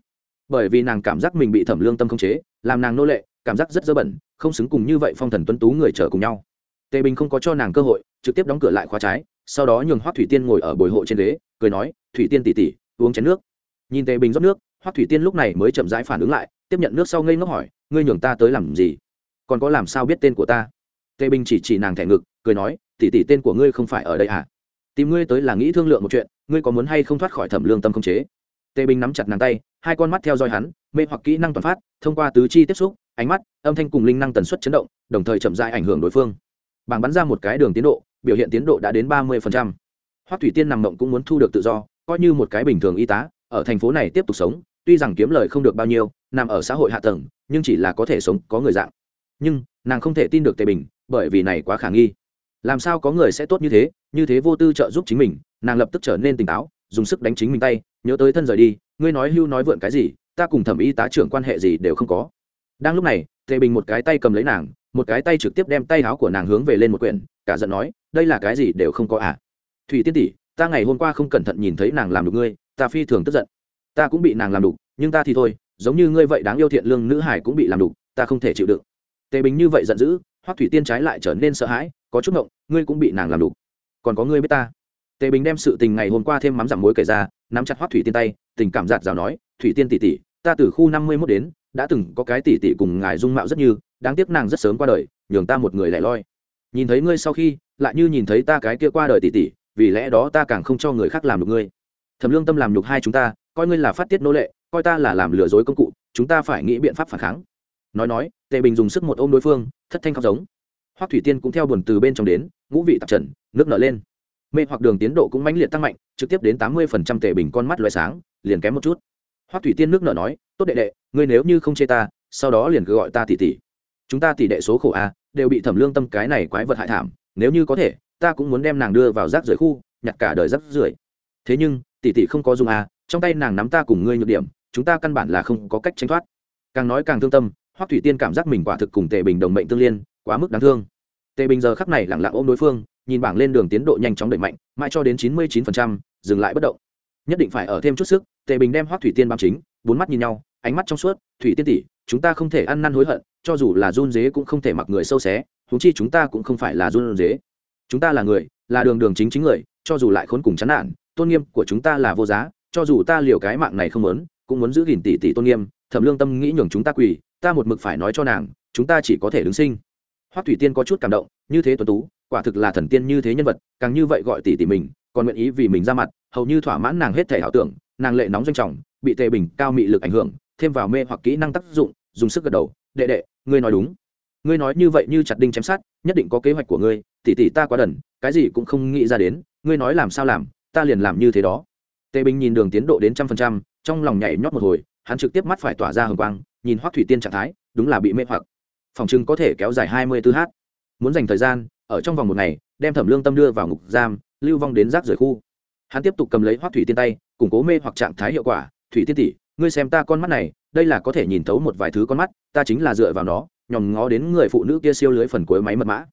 Bởi vì nàng cảm giác mình bị thẩm lương tâm khống chế, làm nàng nô lệ, cảm giác rất dơ bẩn không xứng cùng như vậy phong thần tuấn tú người chờ cùng nhau. Tề bình không có cho nàng cơ hội, trực tiếp đóng cửa lại khóa trái, sau đó nhường hoác thủy tiên ngồi ở bồi hộ trên ghế, cười nói, thủy tiên tỉ tỉ uống chén nước. Nhìn tề bình rót nước hoác thủy tiên lúc này mới chậm rãi phản ứng lại, tiếp nhận nước sau ngây ngốc hỏi, ngươi nhường ta tới làm gì? Còn có làm sao biết tên của ta? Tề bình chỉ chỉ nàng thẻ ngực, cười nói tỉ tỉ tên của ngươi không phải ở đây à? Tìm ngươi tới là nghĩ thương lượng một chuyện, ngươi có muốn hay không thoát khỏi thẩm lương tâm không chế? Tề bình nắm chặt nàng tay, hai con mắt theo dõi hắn, mê hoặc kỹ năng toàn phát, thông qua tứ chi tiếp xúc ánh mắt, âm thanh cùng linh năng tần suất chấn động, đồng thời chậm dại ảnh hưởng đối phương. Bảng bắn ra một cái đường tiến độ, biểu hiện tiến độ đã đến ba mươi hoắc thủy tiên nằm mộng cũng muốn thu được tự do, coi như một cái bình thường y tá, ở thành phố này tiếp tục sống, tuy rằng kiếm lời không được bao nhiêu, nằm ở xã hội hạ tầng, nhưng chỉ là có thể sống, có người dạng. Nhưng, nàng không thể tin được tề bình, bởi vì này quá khả nghi. Làm sao có người sẽ tốt như thế như thế vô tư trợ giúp chính mình, nàng lập tức trở nên tỉnh táo, dùng sức đánh chính mình tay, nhớ tới thân rời đi, ngươi nói hưu nói vượn cái gì, ta cùng thẩm y tá trưởng quan hệ gì đều không có đang lúc này, tề bình một cái tay cầm lấy nàng, một cái tay trực tiếp đem tay áo của nàng hướng về lên một quyển, cả giận nói, đây là cái gì đều không có à? Thủy tiên tỷ, ta ngày hôm qua không cẩn thận nhìn thấy nàng làm đục ngươi, ta phi thường tức giận. Ta cũng bị nàng làm đục, nhưng ta thì thôi, giống như ngươi vậy đáng yêu thiện lương nữ hải cũng bị làm đục, ta không thể chịu đựng. Tề bình như vậy giận dữ, hoắc thủy tiên trái lại trở nên sợ hãi, có chút ngộng, ngươi cũng bị nàng làm đục. Còn có ngươi biết ta. Tề bình đem sự tình ngày hôm qua thêm mắm giảm muối kể ra, nắm chặt hoắc thủy tiên tay, tình cảm giạt rào nói, thủy tiên tỷ tỷ, ta từ khu năm mươi mốt đến đã từng có cái tỷ tỷ cùng ngài dung mạo rất như, đáng tiếc nàng rất sớm qua đời, nhường ta một người lẻ loi. Nhìn thấy ngươi sau khi, lại như nhìn thấy ta cái kia qua đời tỷ tỷ vì lẽ đó ta càng không cho người khác làm được ngươi. Thẩm lương tâm làm nhục hai chúng ta, coi ngươi là phát tiết nô lệ, coi ta là làm lừa dối công cụ, chúng ta phải nghĩ biện pháp phản kháng. Nói nói, tề bình dùng sức một ôm đối phương, thất thanh khóc giống. Hoắc thủy tiên cũng theo buồn từ bên trong đến, ngũ vị tạp trần, nước nở lên. Mê hoặc đường tiến độ cũng mãnh liệt tăng mạnh, trực tiếp đến tám mươi phần trăm tề bình con mắt loại sáng, liền kém một chút. Hoắc thủy tiên nước nở nói, tốt đệ đệ ngươi nếu như không chê ta, sau đó liền cứ gọi ta tỷ tỷ. Chúng ta tỷ đệ số khổ a, đều bị thẩm lương tâm cái này quái vật hại thảm, nếu như có thể, ta cũng muốn đem nàng đưa vào rác rưởi khu, nhặt cả đời rác rưởi. Thế nhưng, tỷ tỷ không có dùng a, trong tay nàng nắm ta cùng ngươi nhược điểm, chúng ta căn bản là không có cách tránh thoát. Càng nói càng thương tâm, hoắc thủy tiên cảm giác mình quả thực cùng tề bình đồng mệnh tương liên, quá mức đáng thương. Tề bình giờ khắc này lẳng lặng ôm đối phương, nhìn bảng lên đường tiến độ nhanh chóng đẩy mạnh, mãi cho đến chín mươi chín dừng lại bất động. Nhất định phải ở thêm chút sức, tề bình đem hoắc thủy tiên bám chính bốn mắt nhìn nhau, ánh mắt trong suốt, thủy tiên tỷ, chúng ta không thể ăn năn hối hận, cho dù là run dế cũng không thể mặc người sâu xé, huống chi chúng ta cũng không phải là run dế chúng ta là người, là đường đường chính chính người, cho dù lại khốn cùng chán nản, tôn nghiêm của chúng ta là vô giá, cho dù ta liều cái mạng này không muốn, cũng muốn giữ gìn tỷ tỷ tôn nghiêm thẩm lương tâm nghĩ nhường chúng ta quỳ, ta một mực phải nói cho nàng, chúng ta chỉ có thể đứng sinh. Hoắc thủy tiên có chút cảm động, như thế tuấn tú, quả thực là thần tiên như thế nhân vật, càng như vậy gọi tỷ tỷ mình, còn nguyện ý vì mình ra mặt, hầu như thỏa mãn nàng hết thể ảo tưởng, nàng lệ nóng doanh trọng bị tề bình cao mị lực ảnh hưởng, thêm vào mê hoặc kỹ năng tác dụng, dùng sức gật đầu, đệ đệ, ngươi nói đúng. Ngươi nói như vậy như chặt đinh chém sát nhất định có kế hoạch của ngươi, tỷ tỷ ta quá đần, cái gì cũng không nghĩ ra đến, ngươi nói làm sao làm, ta liền làm như thế đó. Tề bình nhìn đường tiến độ đến trăm phần trăm, trong lòng nhảy nhót một hồi, hắn trực tiếp mắt phải tỏa ra hồng quang, nhìn hoắc thủy tiên trạng thái, đúng là bị mê hoặc. Phòng trưng có thể kéo dài hai mươi tư h muốn dành thời gian, ở trong vòng một ngày, đem thẩm lương tâm đưa vào ngục giam, lưu vong đến rác rời khu. Hắn tiếp tục cầm lấy hoắc thủy tiên tay, củng cố mê hoặc trạng thái hiệu quả thủy tiên tỷ, ngươi xem ta con mắt này, đây là có thể nhìn thấu một vài thứ con mắt, ta chính là dựa vào nó, nhòm ngó đến người phụ nữ kia siêu lưới phần cuối máy mật mã.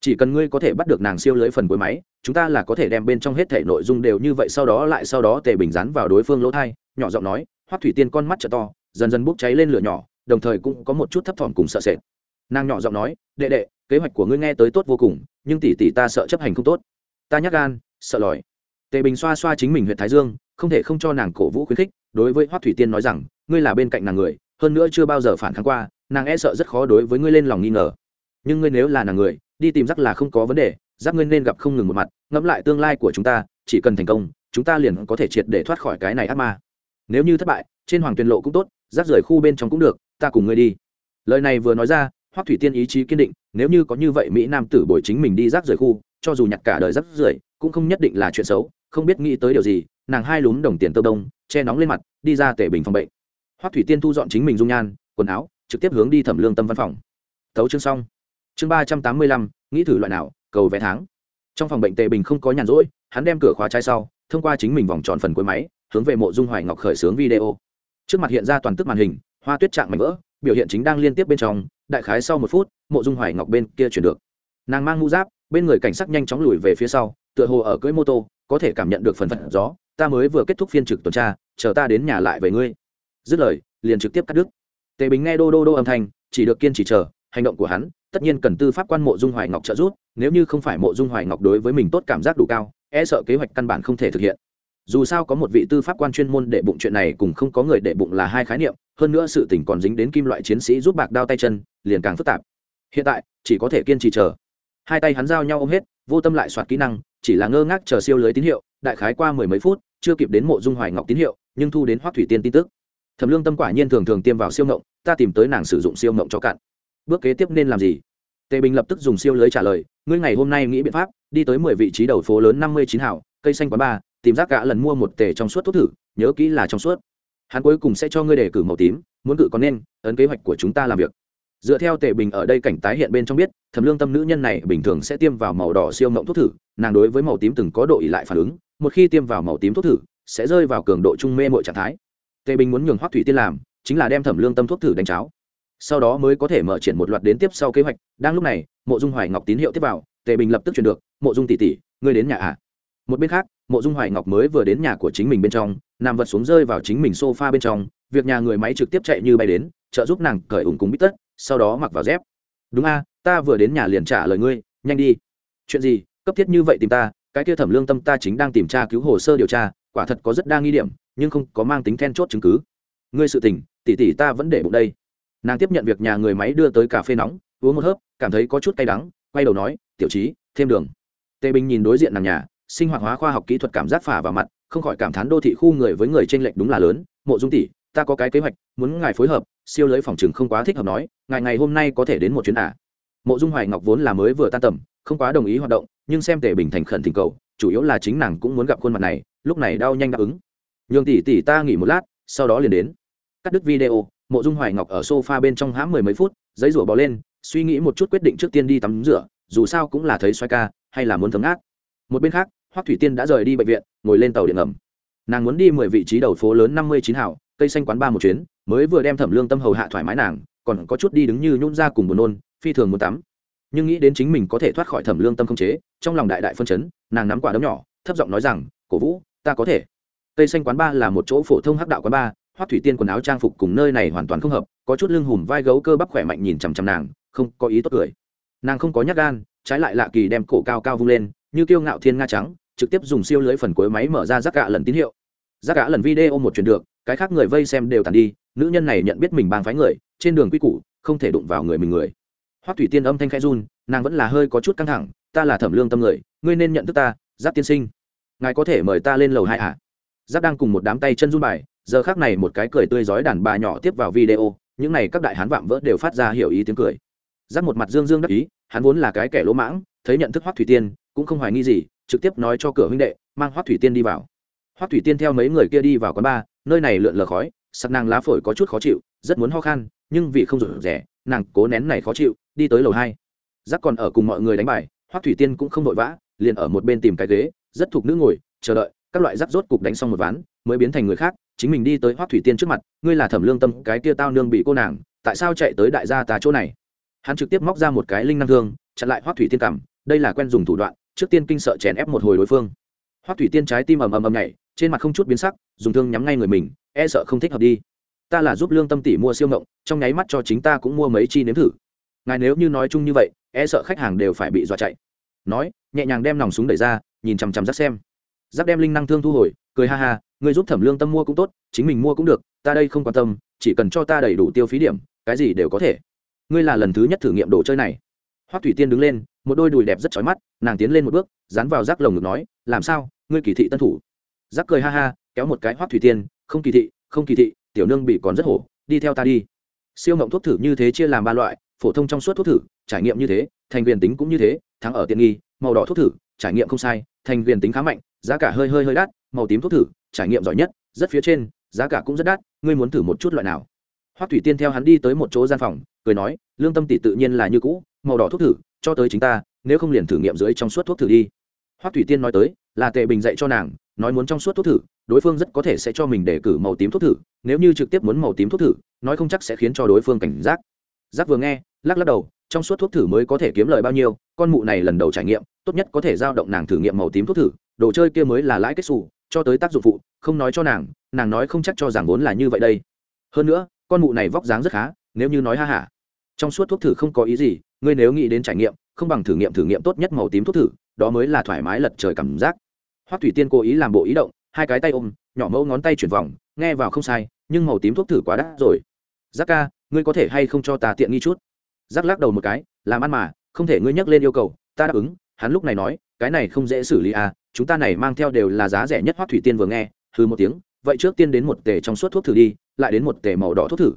Chỉ cần ngươi có thể bắt được nàng siêu lưới phần cuối máy, chúng ta là có thể đem bên trong hết thể nội dung đều như vậy sau đó lại sau đó tề bình rán vào đối phương lỗ thai, nhỏ giọng nói, hoắc thủy tiên con mắt t to, dần dần bốc cháy lên lửa nhỏ, đồng thời cũng có một chút thấp thỏm cùng sợ sệt. Nàng nhỏ giọng nói, đệ đệ, kế hoạch của ngươi nghe tới tốt vô cùng, nhưng tỷ tỷ ta sợ chấp hành không tốt. Ta nhắc gan, sợ lòi. Tề bình xoa xoa chính mình huyện thái dương, không thể không cho nàng cổ vũ khuyến khích đối với hoắc thủy tiên nói rằng, ngươi là bên cạnh nàng người, hơn nữa chưa bao giờ phản kháng qua, nàng e sợ rất khó đối với ngươi lên lòng nghi ngờ. Nhưng ngươi nếu là nàng người, đi tìm rắc là không có vấn đề, rắc ngươi nên gặp không ngừng một mặt, ngẫm lại tương lai của chúng ta, chỉ cần thành công, chúng ta liền có thể triệt để thoát khỏi cái này ác ma. Nếu như thất bại, trên hoàng tuyền lộ cũng tốt rác rời khu bên trong cũng được, ta cùng ngươi đi. Lời này vừa nói ra, hoắc thủy tiên ý chí kiên định, nếu như có như vậy mỹ nam tử bồi chính mình đi rác rời khu, cho dù nhặt cả đời rác rưởi, cũng không nhất định là chuyện xấu, không biết nghĩ tới điều gì nàng hai lúm đồng tiền tơ đông, che nóng lên mặt, đi ra tể bình phòng bệnh. Hoắc thủy tiên thu dọn chính mình dung nhan, quần áo, trực tiếp hướng đi thẩm lương tâm văn phòng. Tấu chương xong. Chương ba trăm tám mươi lăm, nghĩ thử loại nào, cầu vé tháng. Trong phòng bệnh tề bình không có nhàn rỗi, hắn đem cửa khóa trái sau, thông qua chính mình vòng tròn phần cuối máy, hướng về mộ dung hoài ngọc khởi xướng video. Trước mặt hiện ra toàn tức màn hình, hoa tuyết trạng mảnh vỡ, biểu hiện chính đang liên tiếp bên trong, đại khái sau một phút, mộ dung hoài ngọc bên kia chuyển được. Nàng mang mũ giáp, bên người cảnh sát nhanh chóng lùi về phía sau, tựa hồ ở cưỡi mô tô, có thể cảm nhận được phần phận gió ta mới vừa kết thúc phiên trực tuần tra, chờ ta đến nhà lại về ngươi. Dứt lời, liền trực tiếp cắt đứt. Tề bình nghe đô đô đô âm thanh, chỉ được kiên trì chờ, hành động của hắn, tất nhiên cần tư pháp quan mộ dung hoài ngọc trợ giúp, nếu như không phải mộ dung hoài ngọc đối với mình tốt cảm giác đủ cao e sợ kế hoạch căn bản không thể thực hiện. Dù sao có một vị tư pháp quan chuyên môn để bụng chuyện này cùng không có người để bụng là hai khái niệm, hơn nữa sự tỉnh còn dính đến kim loại chiến sĩ giúp bạc đao tay chân, liền càng phức tạp. Hiện tại, chỉ có thể kiên trì chờ. Hai tay hắn giao nhau ôm hết, vô tâm lại soạt kỹ năng, chỉ là ngơ ngác chờ siêu lưới tín hiệu đại khái qua mười mấy phút, chưa kịp đến mộ dung hoài ngọc tín hiệu, nhưng thu đến hoác thủy tiên tin tức. Thẩm lương tâm quả nhiên thường thường tiêm vào siêu ngộng, ta tìm tới nàng sử dụng siêu ngộng cho cạn. Bước kế tiếp nên làm gì? Tề bình lập tức dùng siêu lưới trả lời, ngươi ngày hôm nay nghĩ biện pháp, đi tới mười vị trí đầu phố lớn năm mươi chín hảo, cây xanh quán ba tìm rác gã lần mua một tề trong suốt thuốc thử, nhớ kỹ là trong suốt. Hắn cuối cùng sẽ cho ngươi đề cử màu tím, muốn cự có nên, ấn kế hoạch của chúng ta làm việc. Dựa theo tề bình ở đây cảnh tái hiện bên trong biết, thẩm lương tâm nữ nhân này bình thường sẽ tiêm vào màu đỏ siêu mộng thuốc thử, nàng đối với màu tím từng có độ ỉ lại phản ứng một khi tiêm vào màu tím thuốc thử, sẽ rơi vào cường độ trung mê mọi trạng thái. Tề bình muốn nhường hoắc thủy tiên làm, chính là đem thẩm lương tâm thuốc thử đánh cháo. Sau đó mới có thể mở triển một loạt đến tiếp sau kế hoạch, đang lúc này, mộ dung hoài ngọc tín hiệu tiếp vào, tề bình lập tức truyền được, mộ dung tỷ tỷ, ngươi đến nhà ạ à? một bên khác, mộ dung hoài ngọc mới vừa đến nhà của chính mình bên trong nằm vật xuống rơi vào chính mình sofa bên trong, việc nhà người máy trực tiếp chạy như bay đến, trợ giúp nàng cởi ủng cùng bít tất, sau đó mặc vào dép. Đúng a, ta vừa đến nhà liền trả lời ngươi, nhanh đi. Chuyện gì, cấp thiết như vậy tìm ta cái kia thẩm lương tâm ta chính đang tìm tra cứu hồ sơ điều tra, quả thật có rất đa nghi điểm, nhưng không có mang tính then chốt chứng cứ. Ngươi sự tình tỉ tỉ ta vẫn để bụng đây. Nàng tiếp nhận việc nhà người máy đưa tới cà phê nóng, uống một hớp, cảm thấy có chút cay đắng, quay đầu nói, tiểu trí thêm đường. Tề bình nhìn đối diện nàng nhà, sinh hoạt hóa khoa học kỹ thuật cảm giác phả vào mặt, không khỏi cảm thán đô thị khu người với người t r ê n lệch đúng là lớn. Mộ dung tỷ, ta có cái kế hoạch, muốn ngài phối hợp, siêu lưới phòng chừng không quá thích hợp nói, ngài ngày hôm nay có thể đến một chuyến à mộ dung hoài ngọc vốn là mới vừa tan tầm, không quá đồng ý hoạt động, nhưng xem tề bình thành khẩn thỉnh cầu, chủ yếu là chính nàng cũng muốn gặp khuôn mặt này, lúc này đau nhanh đáp ứng. Nhường tỷ tỷ ta nghỉ một lát, sau đó liền đến. Cắt đứt video, mộ dung hoài ngọc ở sofa bên trong hãm mười mấy phút, giấy rủa bò lên, suy nghĩ một chút quyết định trước tiên đi tắm rửa, dù sao cũng là thấy xoay ca, hay là muốn thấm ác một bên khác, hoắc thủy tiên đã rời đi bệnh viện, ngồi lên tàu điện ngầm. Nàng muốn đi mười vị trí đầu phố lớn năm mươi chín hảo cây xanh quán ba một chuyến, mới vừa đem thẩm lương tâm hầu hạ thoải mái nàng, còn có chút đi đứng như nhún ra cùng buồn nôn phi thường muốn tắm. Nhưng nghĩ đến chính mình có thể thoát khỏi thẩm lương tâm không chế, trong lòng đại đại phân chấn, nàng nắm quả đấm nhỏ, thấp giọng nói rằng, cổ vũ, ta có thể. Tây xanh quán ba là một chỗ phổ thông hắc đạo quán ba, hoắc thủy tiên quần áo trang phục cùng nơi này hoàn toàn không hợp, có chút lưng hùm vai gấu cơ bắp khỏe mạnh nhìn chằm chằm nàng, không có ý tốt cười. Nàng không có nhát gan, trái lại lạ kỳ đem cổ cao cao vung lên, như kiêu ngạo thiên nga trắng, trực tiếp dùng siêu lưới phần cuối máy mở ra rác gạ lần tín hiệu. Rác gạ lần video một chuyển được, cái khác người vây xem đều tàn đi, nữ nhân này nhận biết mình bang phái người, trên đường quy củ, không thể đụng vào người mình người hoắc thủy tiên âm thanh khẽ run, nàng vẫn là hơi có chút căng thẳng, ta là thẩm lương tâm người, ngươi nên nhận thức ta, giáp tiên sinh. Ngài có thể mời ta lên lầu hai ạ? À? giáp đang cùng một đám tay chân run bài, giờ khác này một cái cười tươi rói đàn bà nhỏ tiếp vào video, những này các đại hán vạm vỡ đều phát ra hiểu ý tiếng cười. Giáp một mặt dương dương đắc ý, hắn vốn là cái kẻ lỗ mãng, thấy nhận thức hoắc thủy tiên, cũng không hoài nghi gì, trực tiếp nói cho cửa huynh đệ, mang hoắc thủy tiên đi vào. Hoắc thủy tiên theo mấy người kia đi vào quán bar, nơi này lượn lờ khói sắc nàng lá phổi có chút khó chịu, rất muốn ho khan, nhưng vì không rủ rẻ nàng cố nén này khó chịu, đi tới lầu hai. Giác còn ở cùng mọi người đánh bài, hoắc thủy tiên cũng không vội vã, liền ở một bên tìm cái ghế, rất thuộc nữ ngồi, chờ đợi, các loại rắc rốt cục đánh xong một ván, mới biến thành người khác, chính mình đi tới hoác thủy tiên trước mặt, ngươi là thẩm lương tâm, cái kia tao nương bị cô nàng, tại sao chạy tới đại gia ta chỗ này? Hắn trực tiếp móc ra một cái linh năng thương, chặn lại hoác thủy tiên cảm, đây là quen dùng thủ đoạn, trước tiên kinh sợ chèn ép một hồi đối phương. Hoác thủy tiên trái tim ầm ầm ầm nhảy, trên mặt không chút biến sắc, dùng thương nhắm ngay người mình e sợ không thích hợp đi ta là giúp lương tâm tỷ mua siêu ngộng, trong nháy mắt cho chính ta cũng mua mấy chi nếm thử. Ngài nếu như nói chung như vậy e sợ khách hàng đều phải bị dọa chạy. Nói, nhẹ nhàng đem nòng súng đẩy ra, nhìn chằm chằm giáp xem. Giáp đem linh năng thương thu hồi, cười ha ha, người giúp thẩm lương tâm mua cũng tốt, chính mình mua cũng được, ta đây không quan tâm, chỉ cần cho ta đầy đủ tiêu phí điểm, cái gì đều có thể. Ngươi là lần thứ nhất thử nghiệm đồ chơi này. Hoắc thủy tiên đứng lên, một đôi đùi đẹp rất chói mắt, nàng tiến lên một bước, dán vào rác lồng ngực nói, làm sao? Ngươi kỳ thị tân thủ. Rác cười ha ha, kéo một cái hoắc thủy tiên, không kỳ thị, không kỳ thị tiểu nương bị còn rất hổ, đi theo ta đi. Siêu ngộng thuốc thử như thế chia làm ba loại, phổ thông trong suốt thuốc thử, trải nghiệm như thế, thành viên tính cũng như thế, thắng ở tiện nghi, màu đỏ thuốc thử, trải nghiệm không sai, thành viên tính khá mạnh, giá cả hơi hơi hơi đắt, màu tím thuốc thử, trải nghiệm giỏi nhất, rất phía trên, giá cả cũng rất đắt, ngươi muốn thử một chút loại nào? Hoắc thủy tiên theo hắn đi tới một chỗ gian phòng, cười nói, lương tâm tỷ tự nhiên là như cũ, màu đỏ thuốc thử, cho tới chính ta, nếu không liền thử nghiệm dưới trong suốt thuốc thử đi. Hoắc thủy tiên nói tới, là tệ bình dạy cho nàng, nói muốn trong suốt thuốc thử đối phương rất có thể sẽ cho mình đề cử màu tím thuốc thử, nếu như trực tiếp muốn màu tím thuốc thử, nói không chắc sẽ khiến cho đối phương cảnh giác. Giác vừa nghe, lắc lắc đầu, trong suốt thuốc thử mới có thể kiếm lời bao nhiêu, con mụ này lần đầu trải nghiệm, tốt nhất có thể giao động nàng thử nghiệm màu tím thuốc thử, đồ chơi kia mới là lãi kết xù, cho tới tác dụng phụ, không nói cho nàng nàng nói không chắc cho rằng vốn là như vậy đây. Hơn nữa, con mụ này vóc dáng rất khá, nếu như nói ha hả. Trong suốt thuốc thử không có ý gì, ngươi nếu nghĩ đến trải nghiệm, không bằng thử nghiệm thử nghiệm tốt nhất màu tím thuốc thử, đó mới là thoải mái lật trời cảm giác. Hoắc thủy tiên cố ý làm bộ ý động hai cái tay ôm, nhỏ mẫu ngón tay chuyển vòng, nghe vào không sai, nhưng màu tím thuốc thử quá đắt rồi. Giác ca, ngươi có thể hay không cho ta tiện nghi chút? Giác lắc đầu một cái, làm ăn mà, không thể ngươi nhắc lên yêu cầu, ta đáp ứng, hắn lúc này nói, cái này không dễ xử lý à chúng ta này mang theo đều là giá rẻ nhất hoắc thủy tiên vừa nghe, hừ một tiếng, vậy trước tiên đến một tề trong suốt thuốc thử đi, lại đến một tề màu đỏ thuốc thử.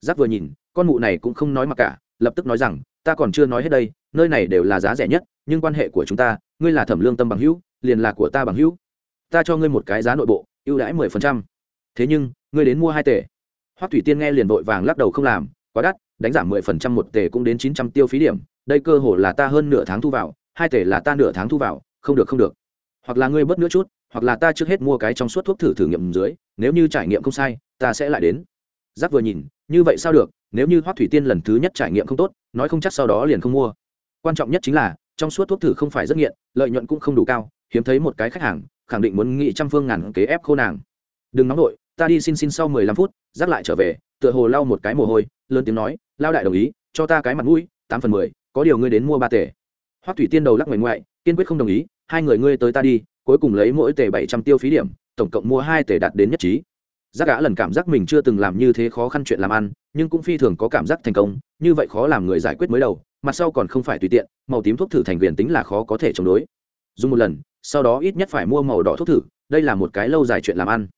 Giác vừa nhìn, con mụ này cũng không nói mặc cả, lập tức nói rằng, ta còn chưa nói hết đây, nơi này đều là giá rẻ nhất, nhưng quan hệ của chúng ta, ngươi là thẩm lương tâm bằng hữu, liền là của ta bằng hữu ta cho ngươi một cái giá nội bộ, ưu đãi mười phần trăm. Thế nhưng, ngươi đến mua hai tể. hoắc thủy tiên nghe liền vội vàng lắc đầu không làm, quá đắt, đánh giảm mười phần trăm một tể cũng đến chín trăm tiêu phí điểm, đây cơ hồ là ta hơn nửa tháng thu vào, hai tể là ta nửa tháng thu vào, không được không được. Hoặc là ngươi bớt nữa chút, hoặc là ta trước hết mua cái trong suốt thuốc thử thử nghiệm dưới, nếu như trải nghiệm không sai, ta sẽ lại đến. Giáp vừa nhìn, như vậy sao được, nếu như Hoắc thủy tiên lần thứ nhất trải nghiệm không tốt, nói không chắc sau đó liền không mua. Quan trọng nhất chính là, trong suốt thuốc thử không phải rất nghiện, lợi nhuận cũng không đủ cao, hiếm thấy một cái khách hàng khẳng định muốn nghị trăm phương ngàn kế ép khô nàng. Đừng nóng nổi ta đi xin xin sau mười lăm phút dắt lại trở về, tựa hồ lau một cái mồ hôi, lớn tiếng nói, lao đại đồng ý, cho ta cái mặt mũi, tám phần mười, có điều ngươi đến mua ba tể. Hoắc thủy tiên đầu lắc ngoại ngoại, kiên quyết không đồng ý, hai người ngươi tới ta đi, cuối cùng lấy mỗi tể bảy trăm tiêu phí điểm, tổng cộng mua hai tể đạt đến nhất trí. Giác gã lần cảm giác mình chưa từng làm như thế khó khăn chuyện làm ăn, nhưng cũng phi thường có cảm giác thành công, như vậy khó làm người giải quyết mới đầu, mặt sau còn không phải tùy tiện, màu tím thuốc thử thành viên tính là khó có thể chống đối dùng một lần, sau đó ít nhất phải mua màu đỏ thuốc thử, đây là một cái lâu dài chuyện làm ăn.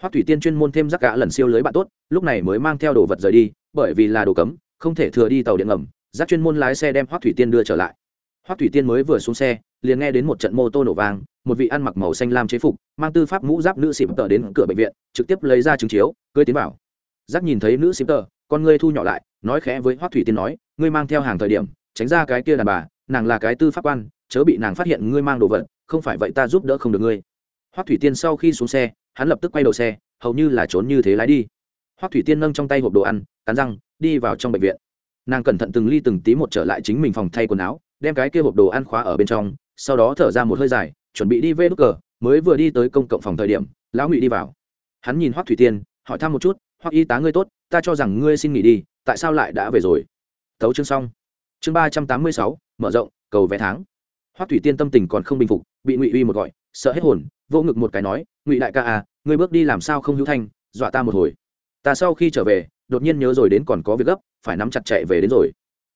Hoắc thủy tiên chuyên môn thêm rắc gã lần siêu lưới bạn tốt, lúc này mới mang theo đồ vật rời đi, bởi vì là đồ cấm, không thể thừa đi tàu điện ngầm rác chuyên môn lái xe đem hoắc thủy tiên đưa trở lại. Hoắc thủy tiên mới vừa xuống xe, liền nghe đến một trận mô tô nổ vang, một vị ăn mặc màu xanh lam chế phục, mang tư pháp mũ giáp nữ xịp tờ đến cửa bệnh viện, trực tiếp lấy ra chứng chiếu, cưới tiến vào. Giác nhìn thấy nữ xịp tờ, con ngươi thu nhỏ lại, nói khẽ với hoắc thủy tiên nói, ngươi mang theo hàng thời điểm, tránh ra cái kia đàn bà, nàng là cái tư pháp quan chớ bị nàng phát hiện ngươi mang đồ vật, không phải vậy ta giúp đỡ không được ngươi. Hoắc thủy tiên sau khi xuống xe, hắn lập tức quay đầu xe, hầu như là trốn như thế lái đi. Hoắc thủy tiên nâng trong tay hộp đồ ăn, cắn răng, đi vào trong bệnh viện. Nàng cẩn thận từng ly từng tí một trở lại chính mình phòng thay quần áo, đem cái kia hộp đồ ăn khóa ở bên trong, sau đó thở ra một hơi dài, chuẩn bị đi về đúc cờ, mới vừa đi tới công cộng phòng thời điểm, lão ngụy đi vào. Hắn nhìn hoắc thủy tiên, hỏi thăm một chút, hoắc y tá ngươi tốt, ta cho rằng ngươi xin nghỉ đi, tại sao lại đã về rồi? Thấu chương xong. Chương ba trăm tám mươi sáu, mở rộng, cầu vé tháng hoắc thủy tiên tâm tình còn không bình phục, bị ngụy uy một gọi, sợ hết hồn vô ngực một cái nói, ngụy đại ca à ngươi bước đi làm sao không hữu thanh, dọa ta một hồi. Ta sau khi trở về, đột nhiên nhớ rồi đến còn có việc gấp, phải nắm chặt chạy về đến rồi.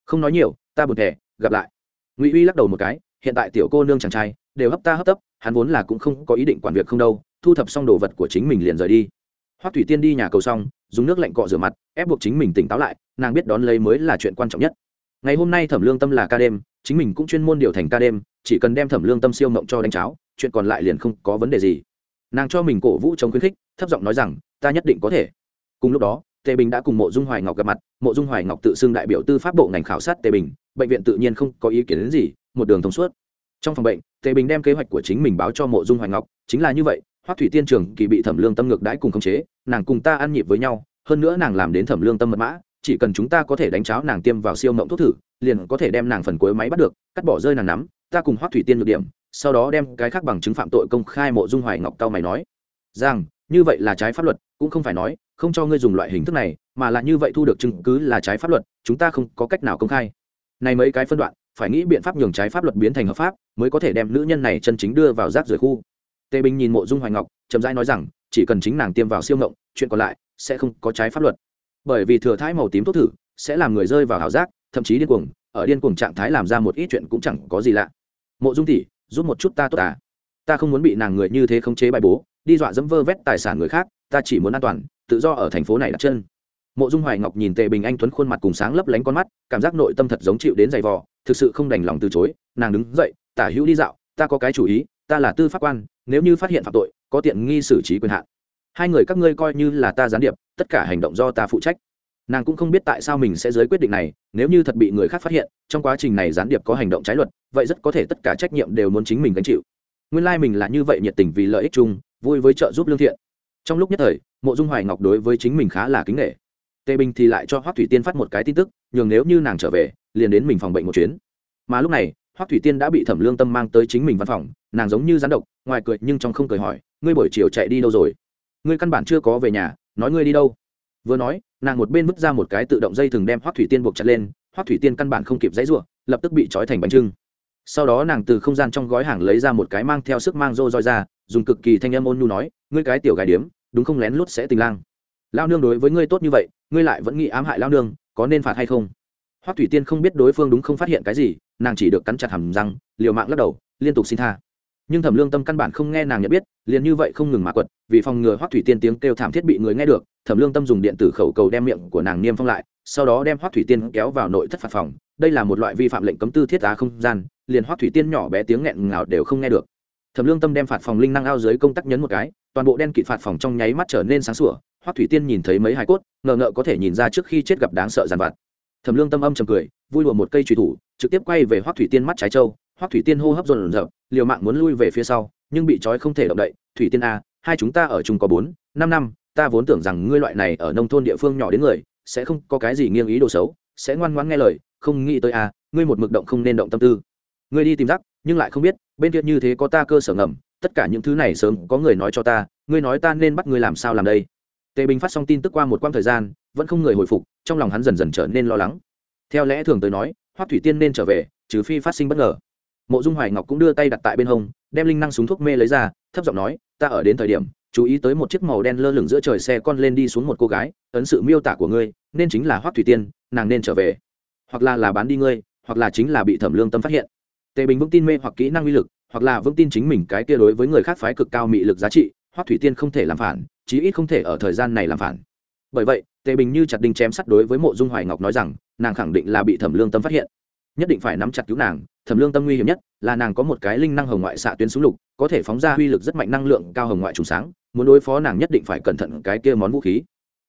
Không nói nhiều, ta buồn thẻ gặp lại. Ngụy uy lắc đầu một cái, hiện tại tiểu cô nương chàng trai, đều hấp ta hấp tấp, hắn vốn là cũng không có ý định quản việc không đâu, thu thập xong đồ vật của chính mình liền rời đi. Hoắc thủy tiên đi nhà cầu xong, dùng nước lạnh cọ rửa mặt, ép buộc chính mình tỉnh táo lại, nàng biết đón lấy mới là chuyện quan trọng nhất. Ngày hôm nay thẩm lương tâm là ca đêm chính mình cũng chuyên môn điều thành ca đêm, chỉ cần đem thẩm lương tâm siêu mộng cho đánh cháo, chuyện còn lại liền không có vấn đề gì. Nàng cho mình cổ vũ chống khuyến khích, thấp giọng nói rằng, ta nhất định có thể. Cùng lúc đó, tề bình đã cùng mộ dung hoài ngọc gặp mặt. Mộ dung hoài ngọc tự xưng đại biểu tư pháp bộ ngành khảo sát tề bình, bệnh viện tự nhiên không có ý kiến đến gì, một đường thông suốt. Trong phòng bệnh, tề bình đem kế hoạch của chính mình báo cho mộ dung hoài ngọc, chính là như vậy, hoắc thủy tiên trường kỳ bị thẩm lương tâm ngược đãi cùng khống chế, nàng cùng ta ăn nhịp với nhau, hơn nữa nàng làm đến thẩm lương tâm mật mã chỉ cần chúng ta có thể đánh cháo nàng tiêm vào siêu mộng thuốc thử, liền có thể đem nàng phần cuối máy bắt được, cắt bỏ rơi nàng nắm, ta cùng hoác thủy tiên được điểm, sau đó đem cái khác bằng chứng phạm tội công khai mộ dung hoài ngọc cao mày nói. Rằng như vậy là trái pháp luật, cũng không phải nói, không cho ngươi dùng loại hình thức này, mà là như vậy thu được chứng cứ là trái pháp luật, chúng ta không có cách nào công khai. Này mấy cái phân đoạn, phải nghĩ biện pháp nhường trái pháp luật biến thành hợp pháp, mới có thể đem nữ nhân này chân chính đưa vào rác rời khu. Tề bình nhìn mộ dung hoài ngọc, chậm rãi nói rằng, chỉ cần chính nàng tiêm vào siêu ngộng chuyện còn lại sẽ không có trái pháp luật bởi vì thừa thái màu tím thuốc thử sẽ làm người rơi vào ảo giác, thậm chí điên cuồng, ở điên cuồng trạng thái làm ra một ít chuyện cũng chẳng có gì lạ. Mộ dung tỷ, giúp một chút ta tốt à? Ta không muốn bị nàng người như thế khống chế bài bố, đi dọa dẫm vơ vét tài sản người khác, ta chỉ muốn an toàn, tự do ở thành phố này đặt chân. Mộ dung hoài ngọc nhìn tề bình anh tuấn khuôn mặt cùng sáng lấp lánh con mắt, cảm giác nội tâm thật giống chịu đến giày vò, thực sự không đành lòng từ chối, nàng đứng dậy, tả hữu đi dạo, ta có cái chủ ý, ta là tư pháp quan, nếu như phát hiện phạm tội, có tiện nghi xử trí quyền hạn hai người các ngươi coi như là ta gián điệp, tất cả hành động do ta phụ trách. Nàng cũng không biết tại sao mình sẽ giới quyết định này, nếu như thật bị người khác phát hiện, trong quá trình này gián điệp có hành động trái luật, vậy rất có thể tất cả trách nhiệm đều muốn chính mình gánh chịu. Nguyên lai、like、mình là như vậy nhiệt tình vì lợi ích chung, vui với trợ giúp lương thiện. Trong lúc nhất thời, mộ dung hoài ngọc đối với chính mình khá là kính nghệ tề bình thì lại cho hoác thủy tiên phát một cái tin tức, nhường nếu như nàng trở về, liền đến mình phòng bệnh một chuyến. Mà lúc này hoác thủy tiên đã bị thẩm lương tâm mang tới chính mình văn phòng, nàng giống như rán độc, ngoài cười nhưng trong không cười hỏi, ngươi buổi chiều chạy đi đâu rồi? Ngươi căn bản chưa có về nhà, nói ngươi đi đâu? Vừa nói, nàng một bên vứt ra một cái tự động dây thừng đem hoác thủy tiên buộc chặt lên, hoác thủy tiên căn bản không kịp dãy r u ộ lập tức bị trói thành bánh trưng. Sau đó nàng từ không gian trong gói hàng lấy ra một cái mang theo sức mang rô roi ra, dùng cực kỳ thanh âm ôn nhu nói, ngươi cái tiểu gài điếm, đúng không lén lút sẽ tình lang. Lao nương đối với ngươi tốt như vậy, ngươi lại vẫn nghĩ ám hại lao nương, có nên phạt hay không? Hoắc thủy tiên không biết đối phương đúng không phát hiện cái gì, nàng chỉ được cắn chặt hầm răng, liều mạng lắc đầu, liên tục xin tha nhưng thẩm lương tâm căn bản không nghe nàng nhận biết, liền như vậy không ngừng mà quật, vì phòng ngừa hoác thủy tiên tiếng kêu thảm thiết bị người nghe được, thẩm lương tâm dùng điện tử khẩu cầu đem miệng của nàng niêm phong lại, sau đó đem hoắc thủy tiên kéo vào nội thất phạt phòng. Đây là một loại vi phạm lệnh cấm tư thiết á không gian, liền hoắc thủy tiên nhỏ bé tiếng nghẹn ngào đều không nghe được. Thẩm lương tâm đem phạt phòng linh năng ao dưới công tắc nhấn một cái, toàn bộ đen kịt phạt phòng trong nháy mắt trở nên sáng sủa, hoắc thủy tiên nhìn thấy mấy hài cốt, ngờ ngợ có thể nhìn ra trước khi chết gặp đáng sợ giàn vặt. Thẩm lương tâm âm trầm cười, vui lùa một cây truy thủ, trực tiếp quay về hoắc thủy tiên mắt trái châu hoắc thủy tiên hô hấp dồn dập liều mạng muốn lui về phía sau, nhưng bị trói không thể động đậy, thủy tiên a, hai chúng ta ở chung có bốn, năm năm, ta vốn tưởng rằng ngươi loại này ở nông thôn địa phương nhỏ đến người, sẽ không có cái gì nghiêng ý đồ xấu, sẽ ngoan ngoãn nghe lời, không nghĩ tới a, ngươi một mực động không nên động tâm tư. Ngươi đi tìm rắc, nhưng lại không biết, bên kia như thế có ta cơ sở ngầm, tất cả những thứ này sớm có người nói cho ta, ngươi nói ta nên bắt ngươi làm sao làm đây? Tề bình phát xong tin tức qua một quãng thời gian, vẫn không người hồi phục, trong lòng hắn dần dần trở nên lo lắng. Theo lẽ thường tới nói, hoắc thủy tiên nên trở về, trừ phi phát sinh bất ngờ mộ dung hoài ngọc cũng đưa tay đặt tại bên hông, đem linh năng súng thuốc mê lấy ra, thấp giọng nói, ta ở đến thời điểm, chú ý tới một chiếc màu đen lơ lửng giữa trời xe con lên đi xuống một cô gái, ấn sự miêu tả của ngươi, nên chính là hoắc thủy tiên, nàng nên trở về. Hoặc là là bán đi ngươi, hoặc là chính là bị thẩm lương tâm phát hiện. Tề bình vững tin mê hoặc kỹ năng uy lực, hoặc là vững tin chính mình cái kia đối với người khác phái cực cao mị lực giá trị, hoắc thủy tiên không thể làm phản, chí ít không thể ở thời gian này làm phản. Bởi vậy, tề bình như chặt đinh chém sắt đối với mộ dung hoài ngọc nói rằng, nàng khẳng định là bị thẩm lương tâm phát hiện nhất định phải nắm chặt cứu nàng, thẩm lương tâm nguy hiểm nhất là nàng có một cái linh năng hồng ngoại xạ tuyến súng lục, có thể phóng ra uy lực rất mạnh năng lượng cao hồng ngoại trùng sáng, muốn đối phó nàng nhất định phải cẩn thận cái kia món vũ khí.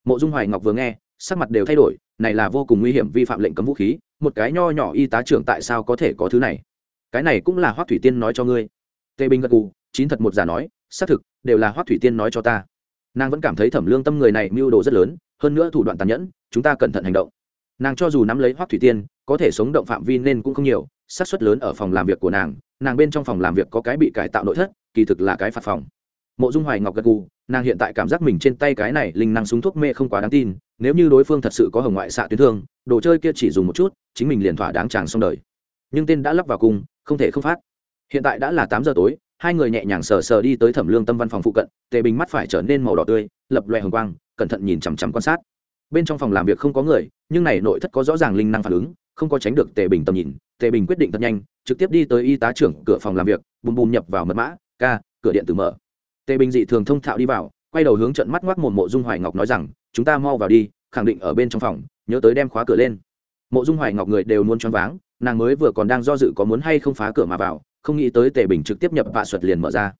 Mộ dung hoài ngọc vừa nghe, sắc mặt đều thay đổi, này là vô cùng nguy hiểm vi phạm lệnh cấm vũ khí, một cái nho nhỏ y tá trưởng tại sao có thể có thứ này? Cái này cũng là hoác thủy tiên nói cho ngươi. Tề bình gật cù chín thật một giả nói, xác thực, đều là hoác thủy tiên nói cho ta. Nàng vẫn cảm thấy thẩm lương tâm người này mưu đồ rất lớn, hơn nữa thủ đoạn tàn nhẫn, chúng ta cẩn thận hành động. Nàng cho dù nắm lấy hoác thủy tiên có thể sống động phạm vi nên cũng không nhiều, xác suất lớn ở phòng làm việc của nàng nàng bên trong phòng làm việc có cái bị cải tạo nội thất, kỳ thực là cái phạt phòng. Mộ dung hoài ngọc gật gù, nàng hiện tại cảm giác mình trên tay cái này linh năng súng thuốc mê không quá đáng tin, nếu như đối phương thật sự có hồng ngoại xạ tuyến thương, đồ chơi kia chỉ dùng một chút, chính mình liền thỏa đáng chàng xong đời. Nhưng tên đã lắp vào cung không thể không phát. Hiện tại đã là tám giờ tối, hai người nhẹ nhàng sờ sờ đi tới thẩm lương tâm văn phòng phụ cận, tề bình mắt phải trở nên màu đỏ tươi, lập loè hồng quang, cẩn thận nhìn chằm chằm quan sát. Bên trong phòng làm việc không có người, nhưng này nội thất có rõ ràng linh năng phản ứng không có tránh được tề bình tầm nhìn, tề bình quyết định thật nhanh, trực tiếp đi tới y tá trưởng cửa phòng làm việc, bùm bùm nhập vào mật mã, ca, cửa điện tử mở. Tề bình dị thường thông thạo đi vào, quay đầu hướng trận mắt ngoác một mộ dung hoài ngọc nói rằng, chúng ta mau vào đi, khẳng định ở bên trong phòng, nhớ tới đem khóa cửa lên. Mộ dung hoài ngọc người đều muốn choáng váng, nàng mới vừa còn đang do dự có muốn hay không phá cửa mà vào, không nghĩ tới tề bình trực tiếp nhập vạ xuất liền mở ra.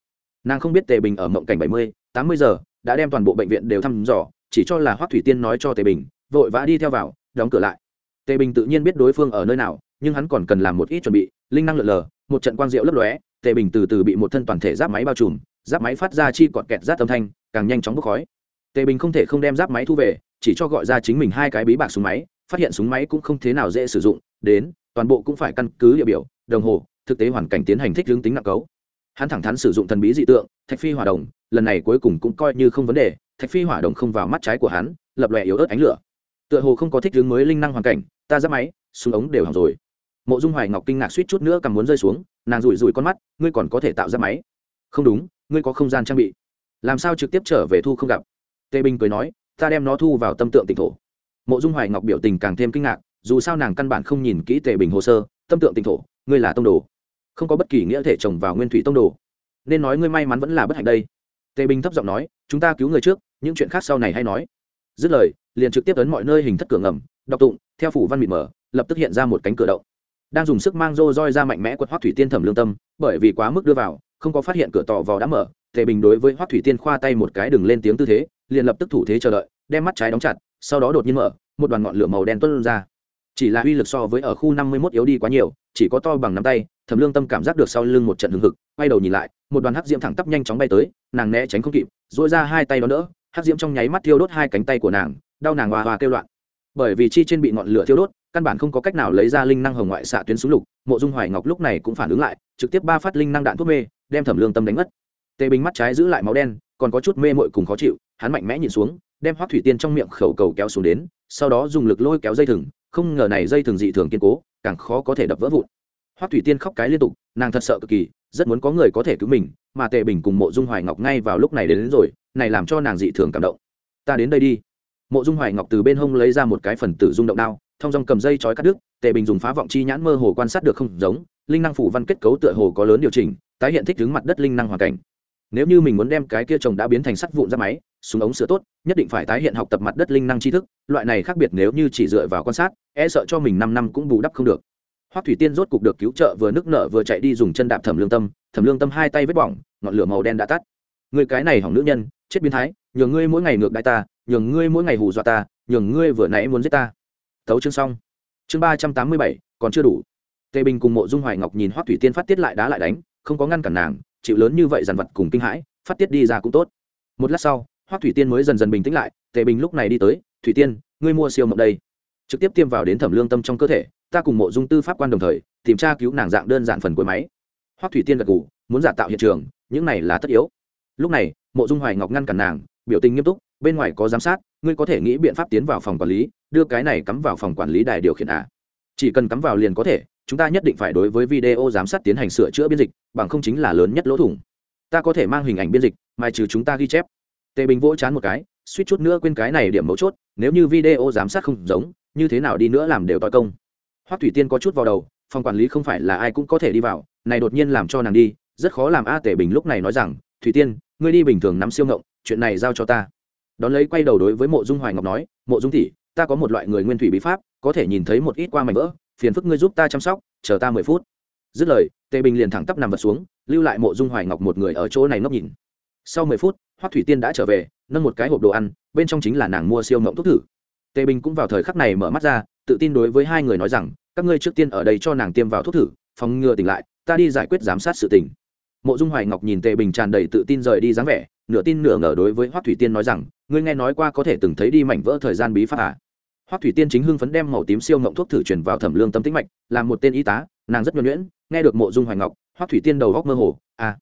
Nàng không biết tề bình ở mộng cảnh bảy mươi, tám mươi giờ, đã đem toàn bộ bệnh viện đều thăm dò, chỉ cho là hoắc thủy tiên nói cho tề bình, vội vã đi theo vào, đóng cửa lại tề bình tự nhiên biết đối phương ở nơi nào, nhưng hắn còn cần làm một ít chuẩn bị, linh năng lượn lờ, một trận quang diệu lấp lóe, tề bình từ từ bị một thân toàn thể giáp máy bao trùm, giáp máy phát ra chi cọt kẹt rát âm thanh, càng nhanh chóng bốc khói. Tề bình không thể không đem giáp máy thu về, chỉ cho gọi ra chính mình hai cái bí bạc súng máy, phát hiện súng máy cũng không thế nào dễ sử dụng, đến, toàn bộ cũng phải căn cứ địa biểu, đồng hồ, thực tế hoàn cảnh tiến hành thích hướng tính nặng cấu. Hắn thẳng thắn sử dụng thần bí dị tượng, thạch phi hỏa đồng, lần này cuối cùng cũng coi như không vấn đề, thạch phi hỏa đồng không vào mắt trái của hắn, lập lòe yếu ớt ánh lửa. Tựa hồ không có thích hướng mới linh năng hoàn cảnh ta giáp máy, súng ống đều hỏng rồi. Mộ dung hoài ngọc kinh ngạc suýt chút nữa cầm muốn rơi xuống, nàng rủi rủi con mắt, ngươi còn có thể tạo ra máy. Không đúng, ngươi có không gian trang bị. Làm sao trực tiếp trở về thu không gặp? Tề bình cười nói, ta đem nó thu vào tâm tượng tỉnh thổ. Mộ dung hoài ngọc biểu tình càng thêm kinh ngạc, dù sao nàng căn bản không nhìn kỹ tề bình hồ sơ, tâm tượng tỉnh thổ, ngươi là tông đồ. Không có bất kỳ nghĩa thể trồng vào nguyên thủy tông đồ. Nên nói ngươi may mắn vẫn là bất hạnh đây. Tề bình thấp giọng nói, chúng ta cứu người trước, những chuyện khác sau này hay nói. Dứt lời, liền trực tiếp ấn mọi nơi hình thất cửa ngầm đọc tụng theo phủ văn mịt mở lập tức hiện ra một cánh cửa động. Đang dùng sức mang rô roi ra mạnh mẽ quật hoác thủy tiên thẩm lương tâm bởi vì quá mức đưa vào không có phát hiện cửa tỏ vò đã mở tề bình đối với hoác thủy tiên khoa tay một cái đừng lên tiếng tư thế liền lập tức thủ thế chờ đợi đem mắt trái đóng chặt sau đó đột nhiên mở một đoàn ngọn lửa màu đen tuôn ra. Chỉ là uy lực so với ở khu năm mươi 51 yếu đi quá nhiều chỉ có to bằng nắm tay thẩm lương tâm cảm giác được sau lưng một trận hừng hực quay đầu nhìn lại một đoàn hắc diễm thẳng tắp nhanh chóng bay tới nàng né tránh không kịp dỗi ra hai tay đó nữa, hắc diễm trong nháy mắt thiêu đốt hai cánh tay của nàng đau nàng hoa hoa kêu loạn bởi vì chi trên bị ngọn lửa thiêu đốt căn bản không có cách nào lấy ra linh năng hồng ngoại xạ tuyến súng lục mộ dung hoài ngọc lúc này cũng phản ứng lại trực tiếp ba phát linh năng đạn thuốc mê đem thẩm lương tâm đánh mất. Tề bình mắt trái giữ lại máu đen còn có chút mê mội cùng khó chịu hắn mạnh mẽ nhìn xuống đem hoác thủy tiên trong miệng khẩu cầu kéo xuống đến sau đó dùng lực lôi kéo dây thừng không ngờ này dây thừng dị thường kiên cố càng khó có thể đập vỡ vụn. Hoác thủy tiên khóc cái liên tục nàng thật sợ cực kỳ rất muốn có người có thể cứu mình mà tề bình cùng mộ dung hoài ngọc ngay vào lúc này đến, đến rồi này làm cho nàng dị thường cảm động. Ta đến đây đi mộ dung hoài ngọc từ bên hông lấy ra một cái phần tử rung động đao, thông dòng cầm dây chói cắt đứt, tề bình dùng phá vọng chi nhãn mơ hồ quan sát được không giống, linh năng phủ văn kết cấu tựa hồ có lớn điều chỉnh, tái hiện thích đứng mặt đất linh năng hoàn cảnh. Nếu như mình muốn đem cái kia trồng đã biến thành sắt vụn ra máy, súng ống sửa tốt, nhất định phải tái hiện học tập mặt đất linh năng tri thức, loại này khác biệt nếu như chỉ dựa vào quan sát e sợ cho mình năm năm cũng bù đắp không được. Hoắc thủy tiên rốt cục được cứu trợ vừa nức nở vừa chạy đi dùng chân đạp thẩm lương tâm, thẩm lương tâm hai tay vết bỏng, ngọn lửa màu đen đã tắt. Người cái này hỏng nữ nhân, chết biến thái, nhờ ngươi mỗi ngày ngược đại ta nhường ngươi mỗi ngày hù dọa ta nhường ngươi vừa nãy muốn giết ta. Thấu chương xong. Chương ba trăm tám mươi bảy còn chưa đủ. Tề bình cùng mộ dung hoài ngọc nhìn hoắc thủy tiên phát tiết lại đá lại đánh không có ngăn cản nàng chịu lớn như vậy dằn vặt cùng kinh hãi phát tiết đi ra cũng tốt. Một lát sau hoắc thủy tiên mới dần dần bình tĩnh lại tề bình lúc này đi tới thủy tiên ngươi mua siêu mộng đây. Trực tiếp tiêm vào đến thẩm lương tâm trong cơ thể ta cùng mộ dung tư pháp quan đồng thời tìm tra cứu nàng dạng đơn giản phần cuối máy. Hoắc thủy tiên gật gù, muốn giả tạo hiện trường những này là tất yếu. Lúc này mộ dung hoài ngọc ngăn cản nàng biểu tình nghiêm túc bên ngoài có giám sát, ngươi có thể nghĩ biện pháp tiến vào phòng quản lý, đưa cái này cắm vào phòng quản lý đài điều khiển à chỉ cần cắm vào liền có thể, chúng ta nhất định phải đối với video giám sát tiến hành sửa chữa biên dịch, bằng không chính là lớn nhất lỗ thủng. Ta có thể mang hình ảnh biên dịch mà trừ chúng ta ghi chép. Tề bình vỗ chán một cái, suýt chút nữa quên cái này điểm mấu chốt, nếu như video giám sát không giống, như thế nào đi nữa làm đều tòi công. Hoắc thủy tiên có chút vào đầu, phòng quản lý không phải là ai cũng có thể đi vào, này đột nhiên làm cho nàng đi, rất khó làm a tề bình lúc này nói rằng, thủy tiên, ngươi đi bình thường nắm siêu ngộng, chuyện này giao cho ta đón lấy quay đầu đối với mộ dung hoài ngọc nói, mộ dung tỷ, ta có một loại người nguyên thủy bí pháp, có thể nhìn thấy một ít qua mảnh vỡ, phiền phức ngươi giúp ta chăm sóc, chờ ta mười phút. Dứt lời, tề bình liền thẳng tắp nằm vật xuống, lưu lại mộ dung hoài ngọc một người ở chỗ này ngốc nhìn. Sau mười phút, hoắc thủy tiên đã trở về, nâng một cái hộp đồ ăn, bên trong chính là nàng mua siêu ngộng thuốc thử. Tề bình cũng vào thời khắc này mở mắt ra, tự tin đối với hai người nói rằng, các ngươi trước tiên ở đây cho nàng tiêm vào thuốc thử, phòng ngừa tỉnh lại, ta đi giải quyết giám sát sự tình. Mộ dung hoài ngọc nhìn tề bình tràn đầy tự tin rời đi dáng vẻ nửa tin nửa ngờ đối với hoắc thủy tiên nói rằng, ngươi nghe nói qua có thể từng thấy đi mảnh vỡ thời gian bí pháp à? Hoắc thủy tiên chính hưng phấn đem màu tím siêu ngộng thuốc thử truyền vào thẩm lương tâm tĩnh mạch làm một tên y tá, nàng rất nhuần nhuyễn, nghe được mộ dung hoài ngọc, hoắc thủy tiên đầu góc mơ hồ à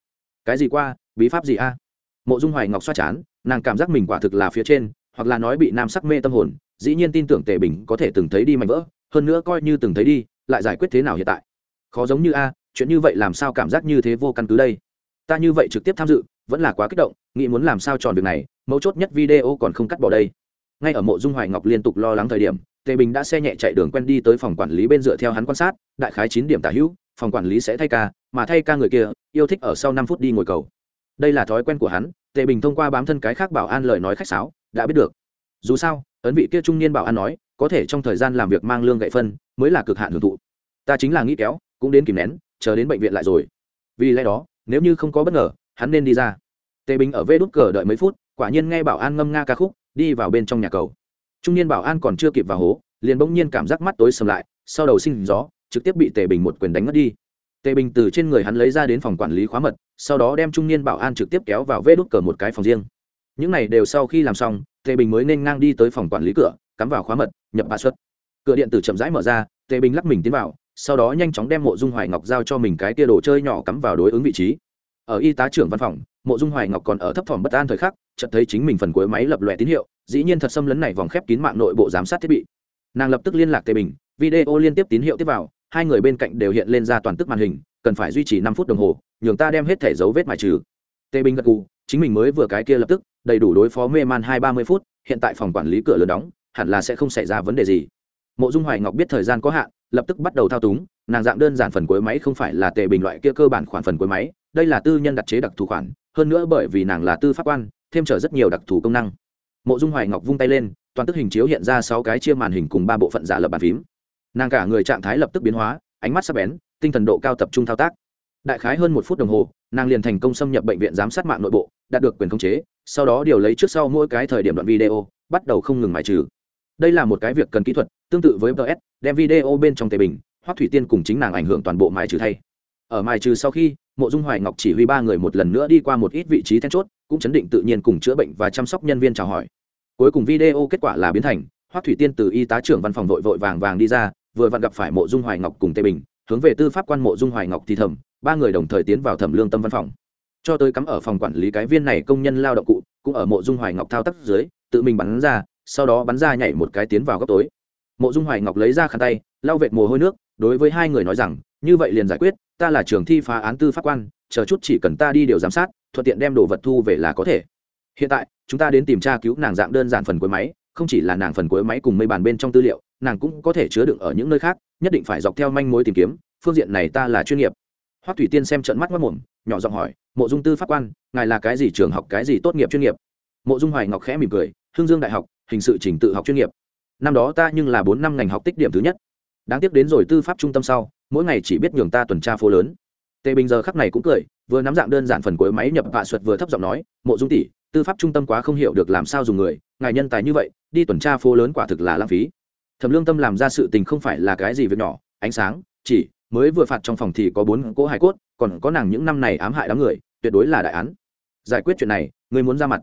cái gì qua, bí pháp gì a à? mộ dung hoài ngọc xoa chán, nàng cảm giác mình quả thực là phía trên, hoặc là nói bị nam sắc mê tâm hồn, dĩ nhiên tin tưởng tề bình có thể từng thấy đi mảnh vỡ, hơn nữa coi như từng thấy đi, lại giải quyết thế nào hiện tại? Khó giống như a, chuyện như vậy làm sao cảm giác như thế vô căn cứ đây? Ta như vậy trực tiếp tham dự vẫn là quá kích động, nghĩ muốn làm sao tròn việc này, mấu chốt nhất video còn không cắt bỏ đây. Ngay ở mộ dung hoài ngọc liên tục lo lắng thời điểm, tề bình đã xe nhẹ chạy đường quen đi tới phòng quản lý bên dựa theo hắn quan sát, đại khái chín điểm tả hữu, phòng quản lý sẽ thay ca, mà thay ca người kia, yêu thích ở sau năm phút đi ngồi cầu. Đây là thói quen của hắn, tề bình thông qua bám thân cái khác bảo an lời nói khách sáo, đã biết được. Dù sao, ấn vị kia trung niên bảo an nói, có thể trong thời gian làm việc mang lương gậy phân, mới là cực hạn hưởng thụ. Ta chính là nghĩ kéo, cũng đến kìm nén, chờ đến bệnh viện lại rồi. Vì lẽ đó, nếu như không có bất ngờ hắn nên đi ra. Tề bình ở vê đút cờ đợi mấy phút, quả nhiên nghe bảo an ngâm nga ca khúc, đi vào bên trong nhà cầu. Trung niên bảo an còn chưa kịp vào hố, liền bỗng nhiên cảm giác mắt tối sầm lại, sau đầu sinh gió, trực tiếp bị tề bình một quyền đánh mất đi. Tề bình từ trên người hắn lấy ra đến phòng quản lý khóa mật, sau đó đem trung niên bảo an trực tiếp kéo vào vê đút cờ một cái phòng riêng. Những này đều sau khi làm xong, tề bình mới nên ngang đi tới phòng quản lý cửa, cắm vào khóa mật, nhập hạ xuất. Cửa điện tử chậm rãi mở ra, tề bình lắc mình tiến vào, sau đó nhanh chóng đem mộ dung hoài ngọc giao cho mình cái tia đồ chơi nhỏ cắm vào đối ứng vị trí ở y tá trưởng văn phòng, mộ dung hoài ngọc còn ở thấp thỏm bất an thời khắc, chợt thấy chính mình phần cuối máy lập lòe tín hiệu, dĩ nhiên thật xâm lấn này vòng khép kín mạng nội bộ giám sát thiết bị. Nàng lập tức liên lạc tề bình, video liên tiếp tín hiệu tiếp vào, hai người bên cạnh đều hiện lên ra toàn tức màn hình, cần phải duy trì năm phút đồng hồ, nhường ta đem hết thẻ dấu vết mài trừ. Tề bình gật gù, chính mình mới vừa cái kia lập tức, đầy đủ đối phó mê man hai ba mươi phút, hiện tại phòng quản lý cửa lớn đóng, hẳn là sẽ không xảy ra vấn đề gì. Mộ dung hoài ngọc biết thời gian có hạn, lập tức bắt đầu thao túng, nàng dạng đơn giản phần cuối máy không phải là tề bình loại kia cơ bản khoản phần cuối máy đây là tư nhân đặc chế đặc thù khoản, hơn nữa bởi vì nàng là tư pháp quan, thêm trở rất nhiều đặc thù công năng. Mộ dung hoài ngọc vung tay lên, toàn tức hình chiếu hiện ra sáu cái chia màn hình cùng ba bộ phận giả lập bàn phím. Nàng cả người trạng thái lập tức biến hóa, ánh mắt sắc bén, tinh thần độ cao tập trung thao tác. Đại khái hơn một phút đồng hồ, nàng liền thành công xâm nhập bệnh viện giám sát mạng nội bộ, đạt được quyền khống chế, sau đó điều lấy trước sau mỗi cái thời điểm đoạn video, bắt đầu không ngừng mài trừ. Đây là một cái việc cần kỹ thuật, tương tự với ms đem video bên trong tề bình, hoắc thủy tiên cùng chính nàng ảnh hưởng toàn bộ mài trừ thay. Ở mài trừ sau khi mộ dung hoài ngọc chỉ huy ba người một lần nữa đi qua một ít vị trí then chốt, cũng chấn định tự nhiên cùng chữa bệnh và chăm sóc nhân viên chào hỏi. Cuối cùng video kết quả là biến thành, hoắc thủy tiên từ y tá trưởng văn phòng vội vội vàng vàng đi ra, vừa vặn gặp phải mộ dung hoài ngọc cùng tề bình, hướng về tư pháp quan mộ dung hoài ngọc thì thầm, ba người đồng thời tiến vào thẩm lương tâm văn phòng. Cho tới cắm ở phòng quản lý cái viên này công nhân lao động cụ, cũng ở mộ dung hoài ngọc thao tác dưới, tự mình bắn ra, sau đó bắn ra nhảy một cái tiến vào góc tối. Mộ dung hoài ngọc lấy ra khăn tay, lau vệt mồ hôi nước, đối với hai người nói rằng, như vậy liền giải quyết ta là trường thi phá án tư pháp quan, chờ chút chỉ cần ta đi điều giám sát, thuận tiện đem đồ vật thu về là có thể. Hiện tại, chúng ta đến tìm tra cứu nàng dạng đơn giản phần cuối máy, không chỉ là nàng phần cuối máy cùng mây bàn bên trong tư liệu, nàng cũng có thể chứa đựng ở những nơi khác, nhất định phải dọc theo manh mối tìm kiếm, phương diện này ta là chuyên nghiệp. Hoắc thủy tiên xem trận mắt mất mồm nhỏ giọng hỏi, mộ dung tư pháp quan, ngài là cái gì trường học, cái gì tốt nghiệp chuyên nghiệp? Mộ dung hoài ngọc khẽ mỉm cười hương dương đại học, hình sự trình tự học chuyên nghiệp. Năm đó ta nhưng là bốn năm ngành học tích điểm thứ nhất đáng tiếc đến rồi tư pháp trung tâm sau, mỗi ngày chỉ biết nhường ta tuần tra phố lớn. Tề bình giờ khắc này cũng cười, vừa nắm dạng đơn giản phần cuối máy nhập vạ suật vừa thấp giọng nói, mộ dung tỷ, tư pháp trung tâm quá không hiểu được làm sao dùng người, ngài nhân tài như vậy, đi tuần tra phố lớn quả thực là lãng phí. Thẩm lương tâm làm ra sự tình không phải là cái gì việc nhỏ, ánh sáng, chỉ, mới vừa phạt trong phòng thì có bốn cỗ hải cốt, còn có nàng những năm này ám hại đám người, tuyệt đối là đại án. Giải quyết chuyện này, người muốn ra mặt.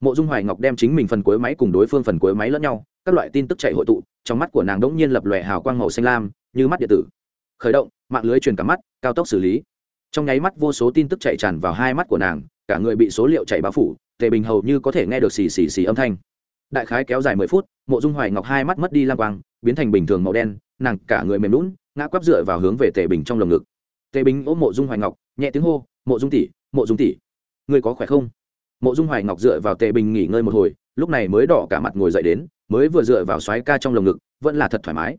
Mộ dung hoài ngọc đem chính mình phần cuối máy cùng đối phương phần cuối máy lẫn nhau, các loại tin tức chạy hội tụ trong mắt của nàng đ ỗ n g nhiên lập lòe hào quang màu xanh lam, như mắt điện tử. Khởi động, mạng lưới truyền cả mắt, cao tốc xử lý. Trong nháy mắt vô số tin tức chạy tràn vào hai mắt của nàng, cả người bị số liệu chạy báo phủ, tề bình hầu như có thể nghe được xì xì xì âm thanh. Đại khái kéo dài mười phút, mộ dung hoài ngọc hai mắt mất đi lang quang, biến thành bình thường màu đen, nàng cả người mềm lún, ngã quắp dựa vào hướng về tề bình trong lồng ngực. Tề bình ôm mộ dung hoài ngọc, nhẹ tiếng hô, mộ dung tỷ, mộ dung tỷ người có khỏe không? Mộ dung hoài ngọc dựa vào tề bình nghỉ ngơi một hồi, lúc này mới đỏ cả mặt ngồi dậy đến mới vừa dựa vào xoáy ca trong lồng ngực, vẫn là thật thoải mái.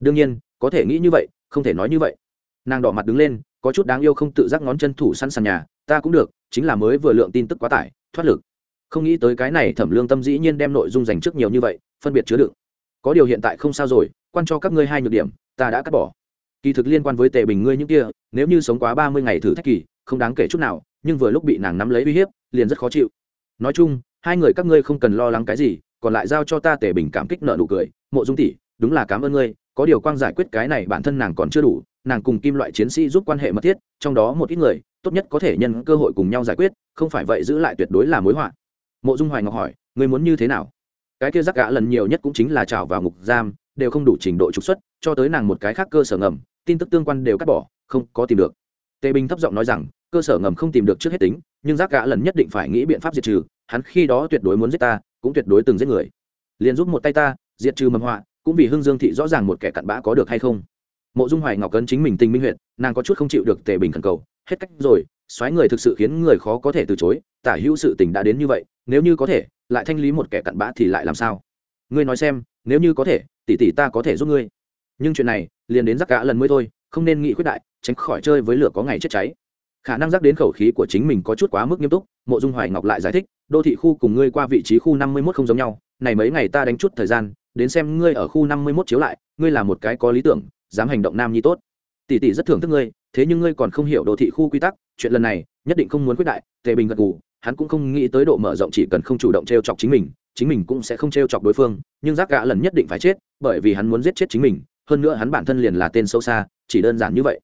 Đương nhiên, có thể nghĩ như vậy, không thể nói như vậy. Nàng đỏ mặt đứng lên, có chút đáng yêu không tự giác ngón chân thủ săn sàn nhà, ta cũng được, chính là mới vừa lượng tin tức quá tải, thoát lực. Không nghĩ tới cái này thẩm lương tâm dĩ nhiên đem nội dung dành trước nhiều như vậy, phân biệt chứa đựng. Có điều hiện tại không sao rồi, quan cho các ngươi hai nhược điểm, ta đã cắt bỏ. Kỳ thực liên quan với tề bình ngươi những kia, nếu như sống quá ba mươi ngày thử thách kỳ, không đáng kể chút nào, nhưng vừa lúc bị nàng nắm lấy uy hiếp, liền rất khó chịu. Nói chung, hai người các ngươi không cần lo lắng cái gì còn lại giao cho ta tề bình cảm kích nợ nụ cười, mộ dung tỷ, đúng là cảm ơn ngươi, có điều quang giải quyết cái này bản thân nàng còn chưa đủ, nàng cùng kim loại chiến sĩ giúp quan hệ mật thiết, trong đó một ít người, tốt nhất có thể nhân cơ hội cùng nhau giải quyết, không phải vậy giữ lại tuyệt đối là mối họa. Mộ dung hoài ngọc hỏi, ngươi muốn như thế nào? Cái kia rắc gã lần nhiều nhất cũng chính là trào vào ngục giam, đều không đủ trình độ trục xuất, cho tới nàng một cái khác cơ sở ngầm, tin tức tương quan đều cắt bỏ, không có tìm được. Tề bình thấp giọng nói rằng, cơ sở ngầm không tìm được trước hết tính, nhưng rác gã lần nhất định phải nghĩ biện pháp diệt trừ, hắn khi đó tuyệt đối muốn giết ta cũng tuyệt đối từng giết người. Liền giúp một tay ta, diệt trừ mầm họa, cũng vì hưng dương thị rõ ràng một kẻ cặn bã có được hay không. Mộ dung hoài ngọc cấn chính mình tình minh huyện nàng có chút không chịu được tề bình khẩn cầu, hết cách rồi, xoáy người thực sự khiến người khó có thể từ chối, tả hữu sự tình đã đến như vậy, nếu như có thể, lại thanh lý một kẻ cặn bã thì lại làm sao? Ngươi nói xem, nếu như có thể, tỷ tỷ ta có thể giúp ngươi. Nhưng chuyện này, liền đến rắc cả lần mới thôi, không nên nghĩ khuyết đại, tránh khỏi chơi với lửa có ngày chết cháy. Khả năng rắc đến khẩu khí của chính mình có chút quá mức nghiêm túc, mộ dung hoài ngọc lại giải thích đô thị khu cùng ngươi qua vị trí khu năm mươi mốt không giống nhau, này mấy ngày ta đánh chút thời gian, đến xem ngươi ở khu năm mươi mốt chiếu lại, ngươi là một cái có lý tưởng, dám hành động nam nhi tốt. Tỷ tỷ rất thưởng thức ngươi, thế nhưng ngươi còn không hiểu đô thị khu quy tắc, chuyện lần này, nhất định không muốn quyết đại, tề bình gật gù, hắn cũng không nghĩ tới độ mở rộng chỉ cần không chủ động t r e o chọc chính mình chính mình cũng sẽ không t r e o chọc đối phương, nhưng giác gã lần nhất định phải chết, bởi vì hắn muốn giết chết chính mình, hơn nữa hắn bản thân liền là tên sâu xa, chỉ đơn giản như vậy.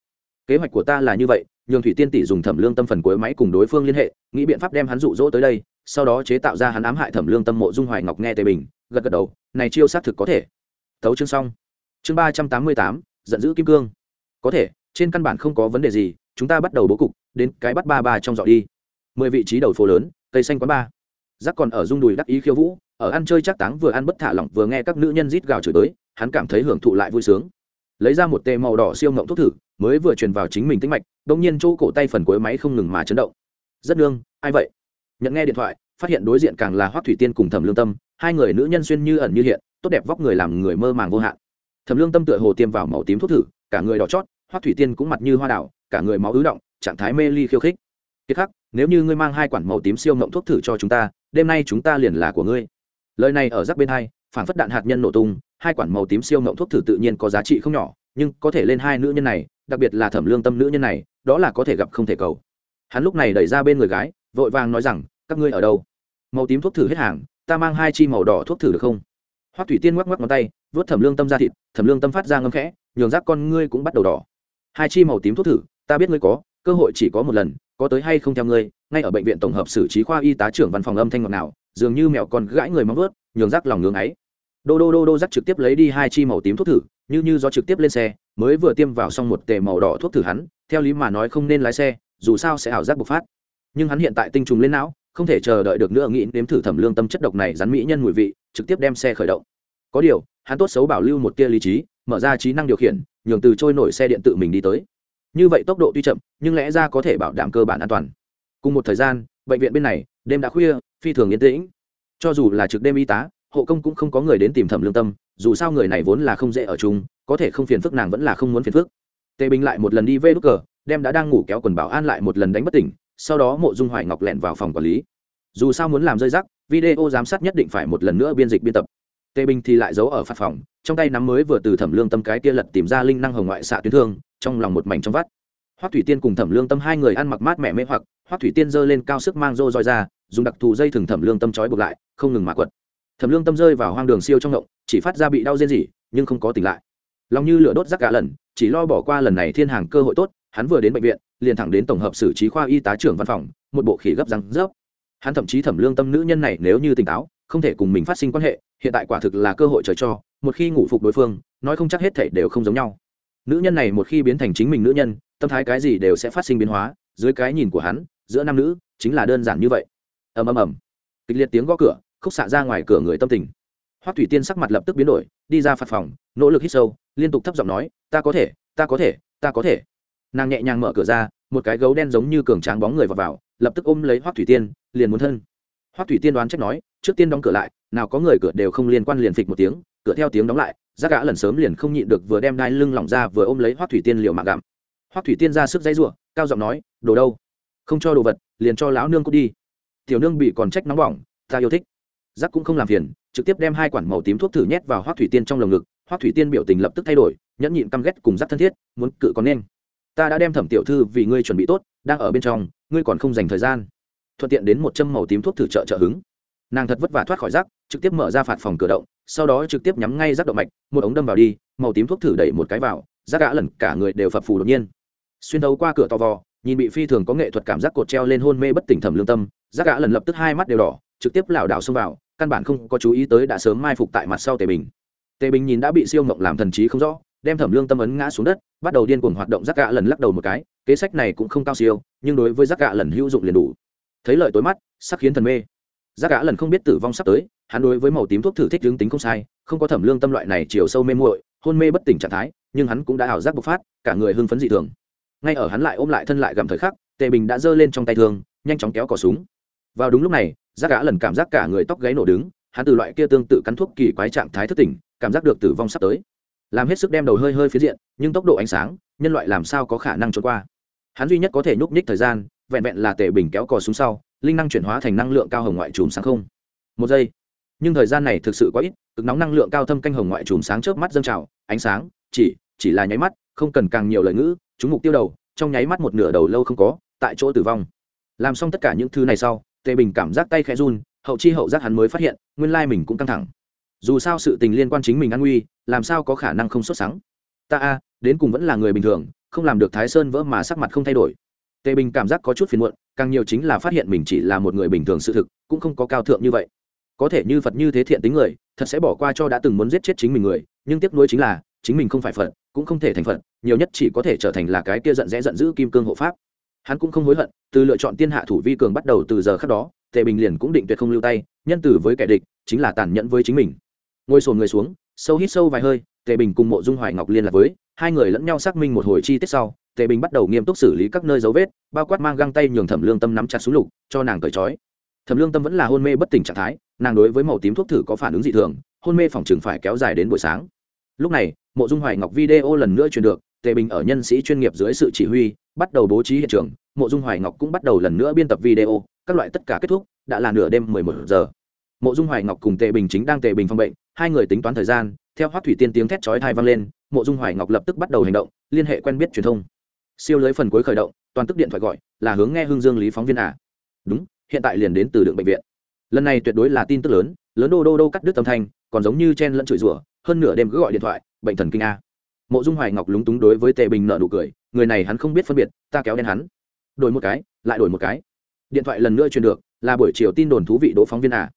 Kế hoạch của ta là như vậy, nhường thủy tiên tỷ dùng thẩm lương tâm phần cuối máy cùng đối phương liên hệ, nghĩ biện pháp đem hắn rụ rỗ tới đây sau đó chế tạo ra hắn ám hại thẩm lương tâm mộ dung hoài ngọc nghe tề bình, gật gật đầu, này chiêu xác thực có thể. Thấu chương xong. Chương ba trăm tám mươi tám, giận dữ kim cương. Có thể, trên căn bản không có vấn đề gì, chúng ta bắt đầu bố cục, đến cái bắt ba ba trong dọ đi. Mười vị trí đầu phố lớn, cây xanh quán ba. Giác còn ở rung đùi đắc ý khiêu vũ, ở ăn chơi chắc táng vừa ăn bất thả lỏng, vừa nghe các nữ nhân rít gào chửi tới, hắn cảm thấy hưởng thụ lại vui sướng. Lấy ra một tê màu đỏ siêu ngộng thuốc thử, mới vừa truyền vào chính mình tĩnh mạch đông nhiên chỗ cổ tay phần cuối máy không ngừng mà chấn động. Rất nương, ai vậy? Nhận nghe điện thoại, phát hiện đối diện càng là hoác thủy tiên cùng thẩm lương tâm, hai người nữ nhân xuyên như ẩn như hiện, tốt đẹp vóc người làm người mơ màng vô hạn. Thẩm lương tâm tựa hồ tiêm vào màu tím thuốc thử, cả người đỏ chót hoác thủy tiên cũng mặt như hoa đảo, cả người máu ứ động, trạng thái mê ly khiêu khích. Kiệt khắc, nếu như ngươi mang hai quản màu tím siêu mộng thuốc thử cho chúng ta, đêm nay chúng ta liền là của ngươi. Lời này ở giáp bên hai, phản phất đạn hạt nhân nổ tung, hai quản màu tím siêu mộng thuốc thử tự nhiên có giá trị không nhỏ, nhưng có thể lên hai nữ nhân này, đặc biệt là thẩm lương tâm nữ nhân này, đó là có thể gặp không thể cầu. Hắn lúc này đẩy ra bên người gái, vội vàng nói rằng các ngươi ở đâu? Màu tím thuốc thử hết hàng, ta mang hai chi màu đỏ thuốc thử được không? Hoắc thủy tiên ngoắc ngoắc ngón tay vớt thẩm lương tâm ra thịt, thẩm lương tâm phát ra ngâm khẽ, nhường rác con ngươi cũng bắt đầu đỏ. Hai chi màu tím thuốc thử, ta biết ngươi có, cơ hội chỉ có một lần, có tới hay không theo ngươi, ngay ở bệnh viện tổng hợp xử trí khoa y tá trưởng văn phòng âm thanh ngọt nào dường như mẹo còn gãi người móng vớt nhường rác lòng ngưỡng ấy. Đô đô đô đô rác trực tiếp lấy đi hai chi màu tím thuốc thử, như như do trực tiếp lên xe, mới vừa tiêm vào xong một tề màu đỏ thuốc thử hắn, theo lý mà nói không nên lái xe, dù sao sẽ ảo giác bộc phát. Nhưng hắn hiện tại tinh trùng lên não không thể chờ đợi được nữa nghĩ nếm thử thẩm lương tâm chất độc này rắn mỹ nhân mùi vị, trực tiếp đem xe khởi động. Có điều, hắn tốt xấu bảo lưu một tia lý trí, mở ra trí năng điều khiển, nhường từ trôi nổi xe điện tự mình đi tới. Như vậy tốc độ tuy chậm, nhưng lẽ ra có thể bảo đảm cơ bản an toàn. Cùng một thời gian, bệnh viện bên này, đêm đã khuya, phi thường yên tĩnh. Cho dù là trực đêm y tá, hộ công cũng không có người đến tìm thẩm lương tâm, dù sao người này vốn là không dễ ở chung, có thể không phiền phức nàng vẫn là không muốn phiền phức. Tề bình lại một lần đi vê đ cờ đem đã đang ngủ kéo quần bảo an lại một lần đánh bất tỉnh sau đó mộ dung hoài ngọc lẹn vào phòng quản lý. Dù sao muốn làm rơi rắc video giám sát nhất định phải một lần nữa biên dịch biên tập. Tề bình thì lại giấu ở phạt phòng, trong tay nắm mới vừa từ thẩm lương tâm cái kia lật tìm ra linh năng hồng ngoại xạ tuyến thương, trong lòng một mảnh trong vắt. Hoắc thủy tiên cùng thẩm lương tâm hai người ăn mặc mát mẻ mê hoặc hoắc thủy tiên giơ lên cao sức mang rô roi ra, dùng đặc thù dây thừng thẩm lương tâm trói buộc lại, không ngừng mà quật. Thẩm lương tâm rơi vào hoang đường siêu trong ngộng chỉ phát ra bị đau rên rỉ, nhưng không có tỉnh lại. Lòng như lửa đốt rắc gà lần, chỉ lo bỏ qua lần này thiên hàng cơ hội tốt hắn vừa đến bệnh viện, liền thẳng đến tổng hợp xử trí khoa y tá trưởng văn phòng, một bộ khỉ gấp răng rớp. Hắn thậm chí thẩm lương tâm nữ nhân này nếu như tỉnh táo, không thể cùng mình phát sinh quan hệ, hiện tại quả thực là cơ hội trời cho, một khi ngủ phục đối phương, nói không chắc hết thể đều không giống nhau. Nữ nhân này một khi biến thành chính mình nữ nhân, tâm thái cái gì đều sẽ phát sinh biến hóa, dưới cái nhìn của hắn, giữa nam nữ, chính là đơn giản như vậy. Ầm ầm ầm. Kịch liệt tiếng gõ cửa, khúc xạ ra ngoài cửa người tâm tình. Hoắc thủy tiên sắc mặt lập tức biến đổi, đi ra phạt phòng, nỗ lực hít sâu, liên tục thấp giọng nói, ta có thể, ta có thể, ta có thể nàng nhẹ nhàng mở cửa ra một cái gấu đen giống như cường tráng bóng người vào, vào lập tức ôm lấy hoác thủy tiên liền muốn thân. Hoác thủy tiên đoán trách nói trước tiên đóng cửa lại nào có người cửa đều không liên quan liền phịch một tiếng cửa theo tiếng đóng lại giác gã lần sớm liền không nhịn được vừa đem đai lưng lỏng ra vừa ôm lấy hoác thủy tiên liều mạng gặm. Hoác thủy tiên ra sức dây giụa cao giọng nói đồ đâu? Không cho đồ vật liền cho lão nương cút đi. Tiểu nương bị còn trách nóng bỏng ta yêu thích. Giác cũng không làm phiền trực tiếp đem hai quản màu tím thuốc thử nhét vào hoác thủy tiên trong lồng ngực. Hoác thủy tiên biểu tình lập tức thay đổi nhẫn nhịn căm ghét cùng giác thân thiết muốn cự còn nên ta đã đem thẩm tiểu thư vì ngươi chuẩn bị tốt, đang ở bên trong, ngươi còn không dành thời gian. Thuận tiện đến một châm màu tím thuốc thử trợ trợ hứng. Nàng thật vất vả thoát khỏi rác, trực tiếp mở ra phạt phòng cửa động, sau đó trực tiếp nhắm ngay rác động mạch, một ống đâm vào đi, màu tím thuốc thử đẩy một cái vào, rác gã lần cả người đều phập phù đột nhiên. Xuyên đấu qua cửa to vò, nhìn bị phi thường có nghệ thuật cảm giác cột treo lên hôn mê bất tỉnh thẩm lương tâm, rác gã lần lập tức hai mắt đều đỏ, trực tiếp lảo đảo xông vào, căn bản không có chú ý tới đã sớm mai phục tại mặt sau tề bình. Tề bình nhìn đã bị siêu mộng làm thần trí không rõ đem thẩm lương tâm ấn ngã xuống đất, bắt đầu điên cuồng hoạt động rác gạ lần lắc đầu một cái, kế sách này cũng không cao siêu, nhưng đối với rác gạ lần hữu dụng liền đủ. Thấy lợi tối mắt, sắc khiến thần mê. Giác gạ lần không biết tử vong sắp tới, hắn đối với màu tím thuốc thử thích hướng tính không sai, không có thẩm lương tâm loại này chiều sâu mê muội, hôn mê bất tỉnh trạng thái, nhưng hắn cũng đã ảo giác bộc phát, cả người hưng phấn dị thường. Ngay ở hắn lại ôm lại thân lại gặm thời khắc, tề bình đã giơ lên trong tay thương, nhanh chóng kéo cỏ súng. Vào đúng lúc này, giác gã lần cảm giác cả người tóc gáy nổ đứng, hắn từ loại kia tương tự cắn thuốc kỳ quái trạng thái thất tỉnh, cảm giác được tử vong sắp tới làm hết sức đem đầu hơi hơi phía diện, nhưng tốc độ ánh sáng, nhân loại làm sao có khả năng trốn qua? Hắn duy nhất có thể nhúc nhích thời gian, vẹn vẹn là tề bình kéo cò xuống sau, linh năng chuyển hóa thành năng lượng cao hồng ngoại chùm sáng không. Một giây. Nhưng thời gian này thực sự quá ít, cực nóng năng lượng cao thâm canh hồng ngoại chùm sáng trước mắt dâng trào, ánh sáng, chỉ chỉ là nháy mắt, không cần càng nhiều lời ngữ chúng mục tiêu đầu, trong nháy mắt một nửa đầu lâu không có, tại chỗ tử vong. Làm xong tất cả những thứ này sau tề bình cảm giác tay khẽ run, hậu chi hậu giác hắn mới phát hiện, nguyên lai mình cũng căng thẳng dù sao sự tình liên quan chính mình an nguy, làm sao có khả năng không xuất sáng ta a, đến cùng vẫn là người bình thường, không làm được thái sơn vỡ mà sắc mặt không thay đổi. Tề bình cảm giác có chút phiền muộn, càng nhiều chính là phát hiện mình chỉ là một người bình thường sự thực, cũng không có cao thượng như vậy. Có thể như phật như thế thiện tính người, thật sẽ bỏ qua cho đã từng muốn giết chết chính mình người, nhưng tiếc nuối chính là, chính mình không phải phật, cũng không thể thành phật, nhiều nhất chỉ có thể trở thành là cái kia giận dễ giận dữ kim cương hộ pháp. Hắn cũng không hối hận, từ lựa chọn tiên hạ thủ vi cường bắt đầu từ giờ khác đó, tề bình liền cũng định tuyệt không lưu tay, nhân từ với kẻ địch, chính là tàn nhẫn với chính mình ngồi sồn người xuống, sâu hít sâu vài hơi, tề bình cùng mộ dung hoài ngọc liên lạc với, hai người lẫn nhau xác minh một hồi chi tiết sau, tề bình bắt đầu nghiêm túc xử lý các nơi dấu vết, bao quát mang găng tay nhường thẩm lương tâm nắm chặt xuống lục, cho nàng cởi trói. Thẩm lương tâm vẫn là hôn mê bất tỉnh trạng thái, nàng đối với màu tím thuốc thử có phản ứng dị thường, hôn mê phòng chừng phải kéo dài đến buổi sáng. Lúc này, mộ dung hoài ngọc video lần nữa truyền được, tề bình ở nhân sĩ chuyên nghiệp dưới sự chỉ huy, bắt đầu bố trí hiện trường, mộ dung hoài ngọc cũng bắt đầu lần nữa biên tập video, các loại tất cả kết thúc, đã là nửa đêm mười một giờ. Mộ dung hoài ngọc cùng tề bình chính đang tề bình phòng bệnh hai người tính toán thời gian, theo hoác thủy tiên tiếng thét chói thai vang lên, mộ dung hoài ngọc lập tức bắt đầu hành động, liên hệ quen biết truyền thông. Siêu lưới phần cuối khởi động, toàn tức điện thoại gọi, là hướng nghe hương dương lý phóng viên à. đúng, hiện tại liền đến từ đường bệnh viện. Lần này tuyệt đối là tin tức lớn lớn đô đô đô cắt đứt âm thanh, còn giống như chen lẫn chửi rủa, hơn nửa đêm cứ gọi điện thoại, bệnh thần kinh a. Mộ dung hoài ngọc lúng túng đối với tề bình nợ nụ cười, người này hắn không biết phân biệt, ta kéo đen hắn. Đổi một cái, lại đổi một cái. Điện thoại lần nữa truyền được, là buổi chiều tin đồn thú vị đỗ phóng viên à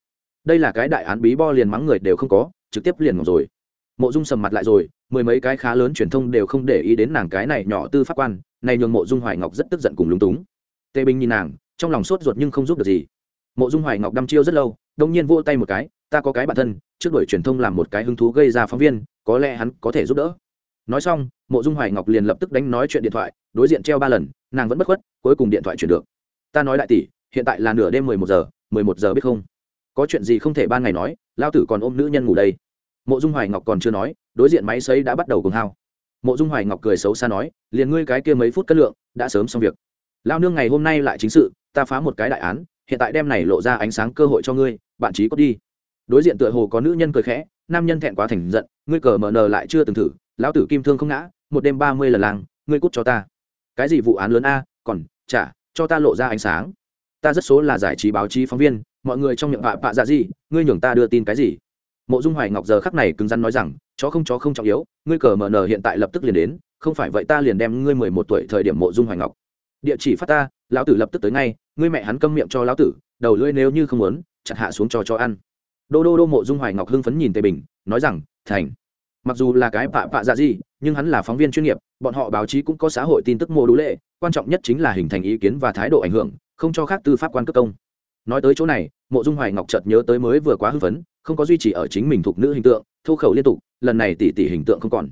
đây là cái đại án bí bo liền mắng người đều không có, trực tiếp liền ngọc rồi. Mộ dung sầm mặt lại rồi, mười mấy cái khá lớn truyền thông đều không để ý đến nàng cái này nhỏ tư pháp quan, này nhường mộ dung hoài ngọc rất tức giận cùng lúng túng. Tề bình nhìn nàng, trong lòng sốt ruột nhưng không giúp được gì. Mộ dung hoài ngọc đăm chiêu rất lâu, đông nhiên vỗ tay một cái, ta có cái bản thân, trước đổi truyền thông làm một cái hứng thú gây ra phóng viên, có lẽ hắn có thể giúp đỡ. Nói xong, mộ dung hoài ngọc liền lập tức đánh nói chuyện điện thoại, đối diện treo ba lần, nàng vẫn bất khuất, cuối cùng điện thoại chuyển được. Ta nói đại tỷ, hiện tại là nửa đêm mười một giờ, mười một giờ biết không? Có chuyện gì không thể ban ngày nói lao tử còn ôm nữ nhân ngủ đây. Mộ dung hoài ngọc còn chưa nói, đối diện máy xấy đã bắt đầu cùng hao. Mộ dung hoài ngọc cười xấu xa nói, liền ngươi cái kia mấy phút cất lượng, đã sớm xong việc. Lao nương ngày hôm nay lại chính sự, ta phá một cái đại án, hiện tại đem này lộ ra ánh sáng cơ hội cho ngươi, bạn trí có đi. Đối diện tựa hồ có nữ nhân cười khẽ, nam nhân thẹn quá thành giận, ngươi cờ mờ nờ lại chưa từng thử, lão tử kim thương không ngã, một đêm ba mươi lần làng, ngươi cút cho ta. Cái gì vụ án lớn a, còn, chả, cho ta lộ ra ánh sáng ta rất số là giải trí báo chí phóng viên, mọi người trong miệng vạ vạ dạ gì, ngươi nhường ta đưa tin cái gì? Mộ dung hoài ngọc giờ khắc này cứng rắn nói rằng, chó không chó không trọng yếu, ngươi cờ mờ nờ hiện tại lập tức liền đến, không phải vậy ta liền đem ngươi mười một tuổi thời điểm mộ dung hoài ngọc. Địa chỉ phát ta, lão tử lập tức tới ngay, ngươi mẹ hắn câm miệng cho lão tử, đầu lưỡi nếu như không muốn, chặt hạ xuống cho cho ăn. Đô đô đô mộ dung hoài ngọc hưng phấn nhìn tề bình, nói rằng, thành. Mặc dù là cái vạ vạ dạ gì, nhưng hắn là phóng viên chuyên nghiệp, bọn họ báo chí cũng có xã hội tin tức mô đũ lệ, quan trọng nhất chính là hình thành ý kiến và thái độ ảnh hưởng không cho khác tư pháp quan cấp công. Nói tới chỗ này, mộ dung hoài ngọc chợt nhớ tới mới vừa quá hư vấn không có duy trì ở chính mình thuộc nữ hình tượng thu khẩu liên tục, lần này tỷ tỷ hình tượng không còn.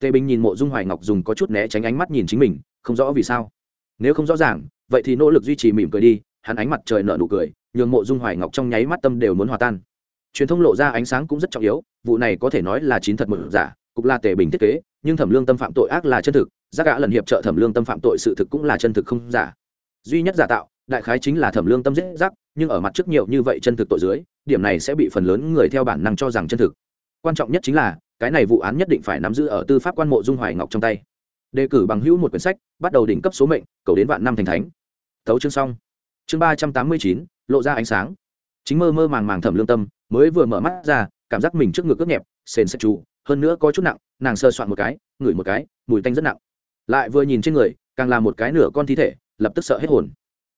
Tề bình nhìn mộ dung hoài ngọc dùng có chút né tránh ánh mắt nhìn chính mình, không rõ vì sao. Nếu không rõ ràng, vậy thì nỗ lực duy trì mỉm cười đi, hắn ánh mặt trời nở nụ cười, nhường mộ dung hoài ngọc trong nháy mắt tâm đều muốn hòa tan. Truyền thông lộ ra ánh sáng cũng rất trọng yếu, vụ này có thể nói là chín thật một giả, cục là tề bình thiết kế, nhưng thẩm lương tâm phạm tội ác là chân thực, giác gã lần hiệp trợ thẩm lương tâm phạm tội sự thực cũng là chân thực không giả. Duy nhất giả tạo đại khái chính là thẩm lương tâm dễ rắc, nhưng ở mặt trước nhiều như vậy chân thực tội dưới, điểm này sẽ bị phần lớn người theo bản năng cho rằng chân thực. Quan trọng nhất chính là, cái này vụ án nhất định phải nắm giữ ở tư pháp quan mộ dung hoài ngọc trong tay. Đề cử bằng hữu một quyển sách, bắt đầu đỉnh cấp số mệnh, cầu đến vạn năm thành thánh. Thấu chương xong. Chương ba trăm tám mươi chín, lộ ra ánh sáng. Chính mơ mơ màng màng thẩm lương tâm, mới vừa mở mắt ra, cảm giác mình trước ngực ướt nhẹp, sền sệt trụ hơn nữa có chút nặng, nàng sơ soạn một cái, ngửi một cái, mùi tanh rất nặng. Lại vừa nhìn trên người, càng là một cái nửa con thi thể, lập tức sợ hết hồn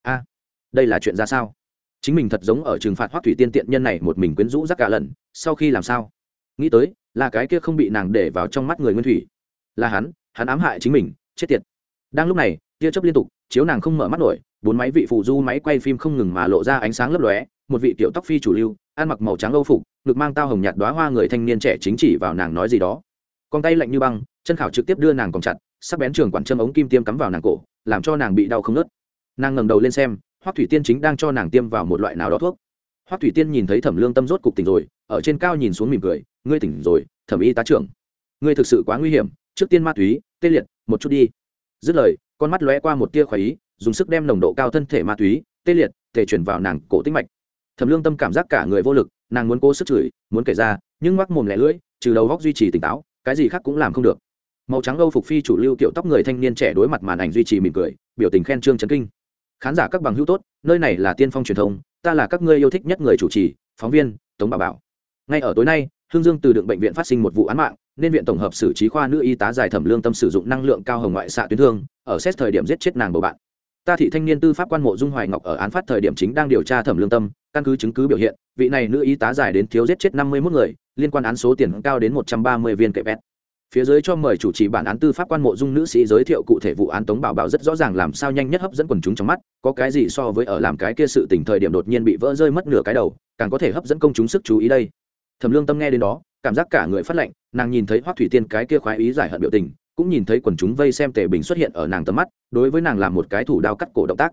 a, đây là chuyện ra sao? Chính mình thật giống ở trừng phạt hoắc thủy tiên tiện nhân này một mình quyến rũ rắc cả lần, sau khi làm sao? Nghĩ tới, là cái kia không bị nàng để vào trong mắt người nguyên thủy. Là hắn hắn ám hại chính mình, chết tiệt. Đang lúc này, tia chớp liên tục, chiếu nàng không mở mắt nổi, bốn máy vị phụ du máy quay phim không ngừng mà lộ ra ánh sáng lấp lóe, một vị tiểu tóc phi chủ lưu, ăn mặc màu trắng âu phục, ngực mang tao hồng nhạt đoá hoa người thanh niên trẻ chính chỉ vào nàng nói gì đó. Con tay lạnh như băng, chân khảo trực tiếp đưa nàng còn chặt, sắc bén trường quản châm ống kim tiêm cắm vào nàng cổ, làm cho nàng bị đau không nớt nàng ngẩng đầu lên xem, hoắc thủy tiên chính đang cho nàng tiêm vào một loại nào đó thuốc. Hoắc thủy tiên nhìn thấy thẩm lương tâm rốt cục tỉnh rồi, ở trên cao nhìn xuống mỉm cười, ngươi tỉnh rồi, thẩm y tá trưởng. Ngươi thực sự quá nguy hiểm, trước tiên ma túy, tê liệt, một chút đi. Dứt lời, con mắt lóe qua một tia khỏi ý, dùng sức đem nồng độ cao thân thể ma túy, tê liệt thể chuyển vào nàng cổ tĩnh mạch. Thẩm lương tâm cảm giác cả người vô lực, nàng muốn cố sức chửi, muốn kể ra, nhưng mắc mồm lẻ lưỡi, trừ đầu góc duy trì tỉnh táo, cái gì khác cũng làm không được. Màu trắng âu phục phi chủ lưu kiểu tóc người thanh niên trẻ đối mặt màn ảnh duy trì mỉm cười, biểu tình khen trương trấn kinh khán giả các bằng hữu tốt, nơi này là tiên phong truyền thông, ta là các ngươi yêu thích nhất người chủ trì, phóng viên, tống bà bảo. Ngay ở tối nay, hương dương từ đựng bệnh viện phát sinh một vụ án mạng, nên viện tổng hợp xử trí khoa nữ y tá giải thẩm lương tâm sử dụng năng lượng cao hồng ngoại xạ tuyến thương, ở xét thời điểm giết chết nàng bầu bạn. Ta thị thanh niên tư pháp quan mộ dung hoài ngọc ở án phát thời điểm chính đang điều tra thẩm lương tâm, căn cứ chứng cứ biểu hiện, vị này nữ y tá giải đến thiếu giết chết năm mươi 51 người, liên quan án số tiền cao đến một trăm ba mươi viên kệ vét phía dưới cho mời chủ trì bản án tư pháp quan mộ dung nữ sĩ giới thiệu cụ thể vụ án tống bảo bảo rất rõ ràng làm sao nhanh nhất hấp dẫn quần chúng trong mắt, có cái gì so với ở làm cái kia sự tình thời điểm đột nhiên bị vỡ rơi mất nửa cái đầu, càng có thể hấp dẫn công chúng sức chú ý đây. Thẩm lương tâm nghe đến đó, cảm giác cả người phát lệnh nàng nhìn thấy hoắc thủy tiên cái kia khoái ý giải hận biểu tình, cũng nhìn thấy quần chúng vây xem tề bình xuất hiện ở nàng tầm mắt, đối với nàng làm một cái thủ đao cắt cổ động tác.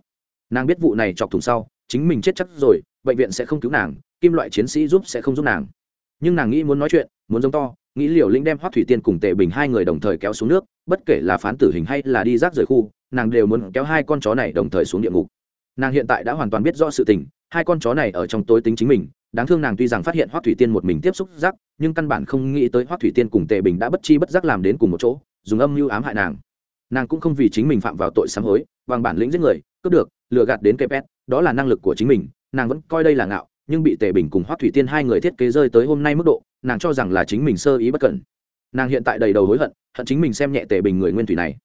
Nàng biết vụ này chọc thùng sau, chính mình chết chắc rồi, bệnh viện sẽ không cứu nàng, kim loại chiến sĩ giúp sẽ không giúp nàng. Nhưng nàng nghĩ muốn nói chuyện, muốn giống to nghĩ liều lĩnh đem hoắc thủy tiên cùng tề bình hai người đồng thời kéo xuống nước, bất kể là phán tử hình hay là đi rác rời khu, nàng đều muốn kéo hai con chó này đồng thời xuống địa ngục. Nàng hiện tại đã hoàn toàn biết rõ sự tình, hai con chó này ở trong tối tính chính mình, đáng thương nàng tuy rằng phát hiện hoắc thủy tiên một mình tiếp xúc rác, nhưng căn bản không nghĩ tới hoắc thủy tiên cùng tề bình đã bất chi bất giác làm đến cùng một chỗ, dùng âm mưu ám hại nàng. Nàng cũng không vì chính mình phạm vào tội sám hối, bằng bản lĩnh giết người, cướp được, lừa gạt đến cây pet đó là năng lực của chính mình, nàng vẫn coi đây là ngạo nhưng bị tề bình cùng hoắc thủy tiên hai người thiết kế rơi tới hôm nay mức độ, nàng cho rằng là chính mình sơ ý bất cẩn. Nàng hiện tại đầy đầu hối hận hận chính mình xem nhẹ tề bình người nguyên thủy này.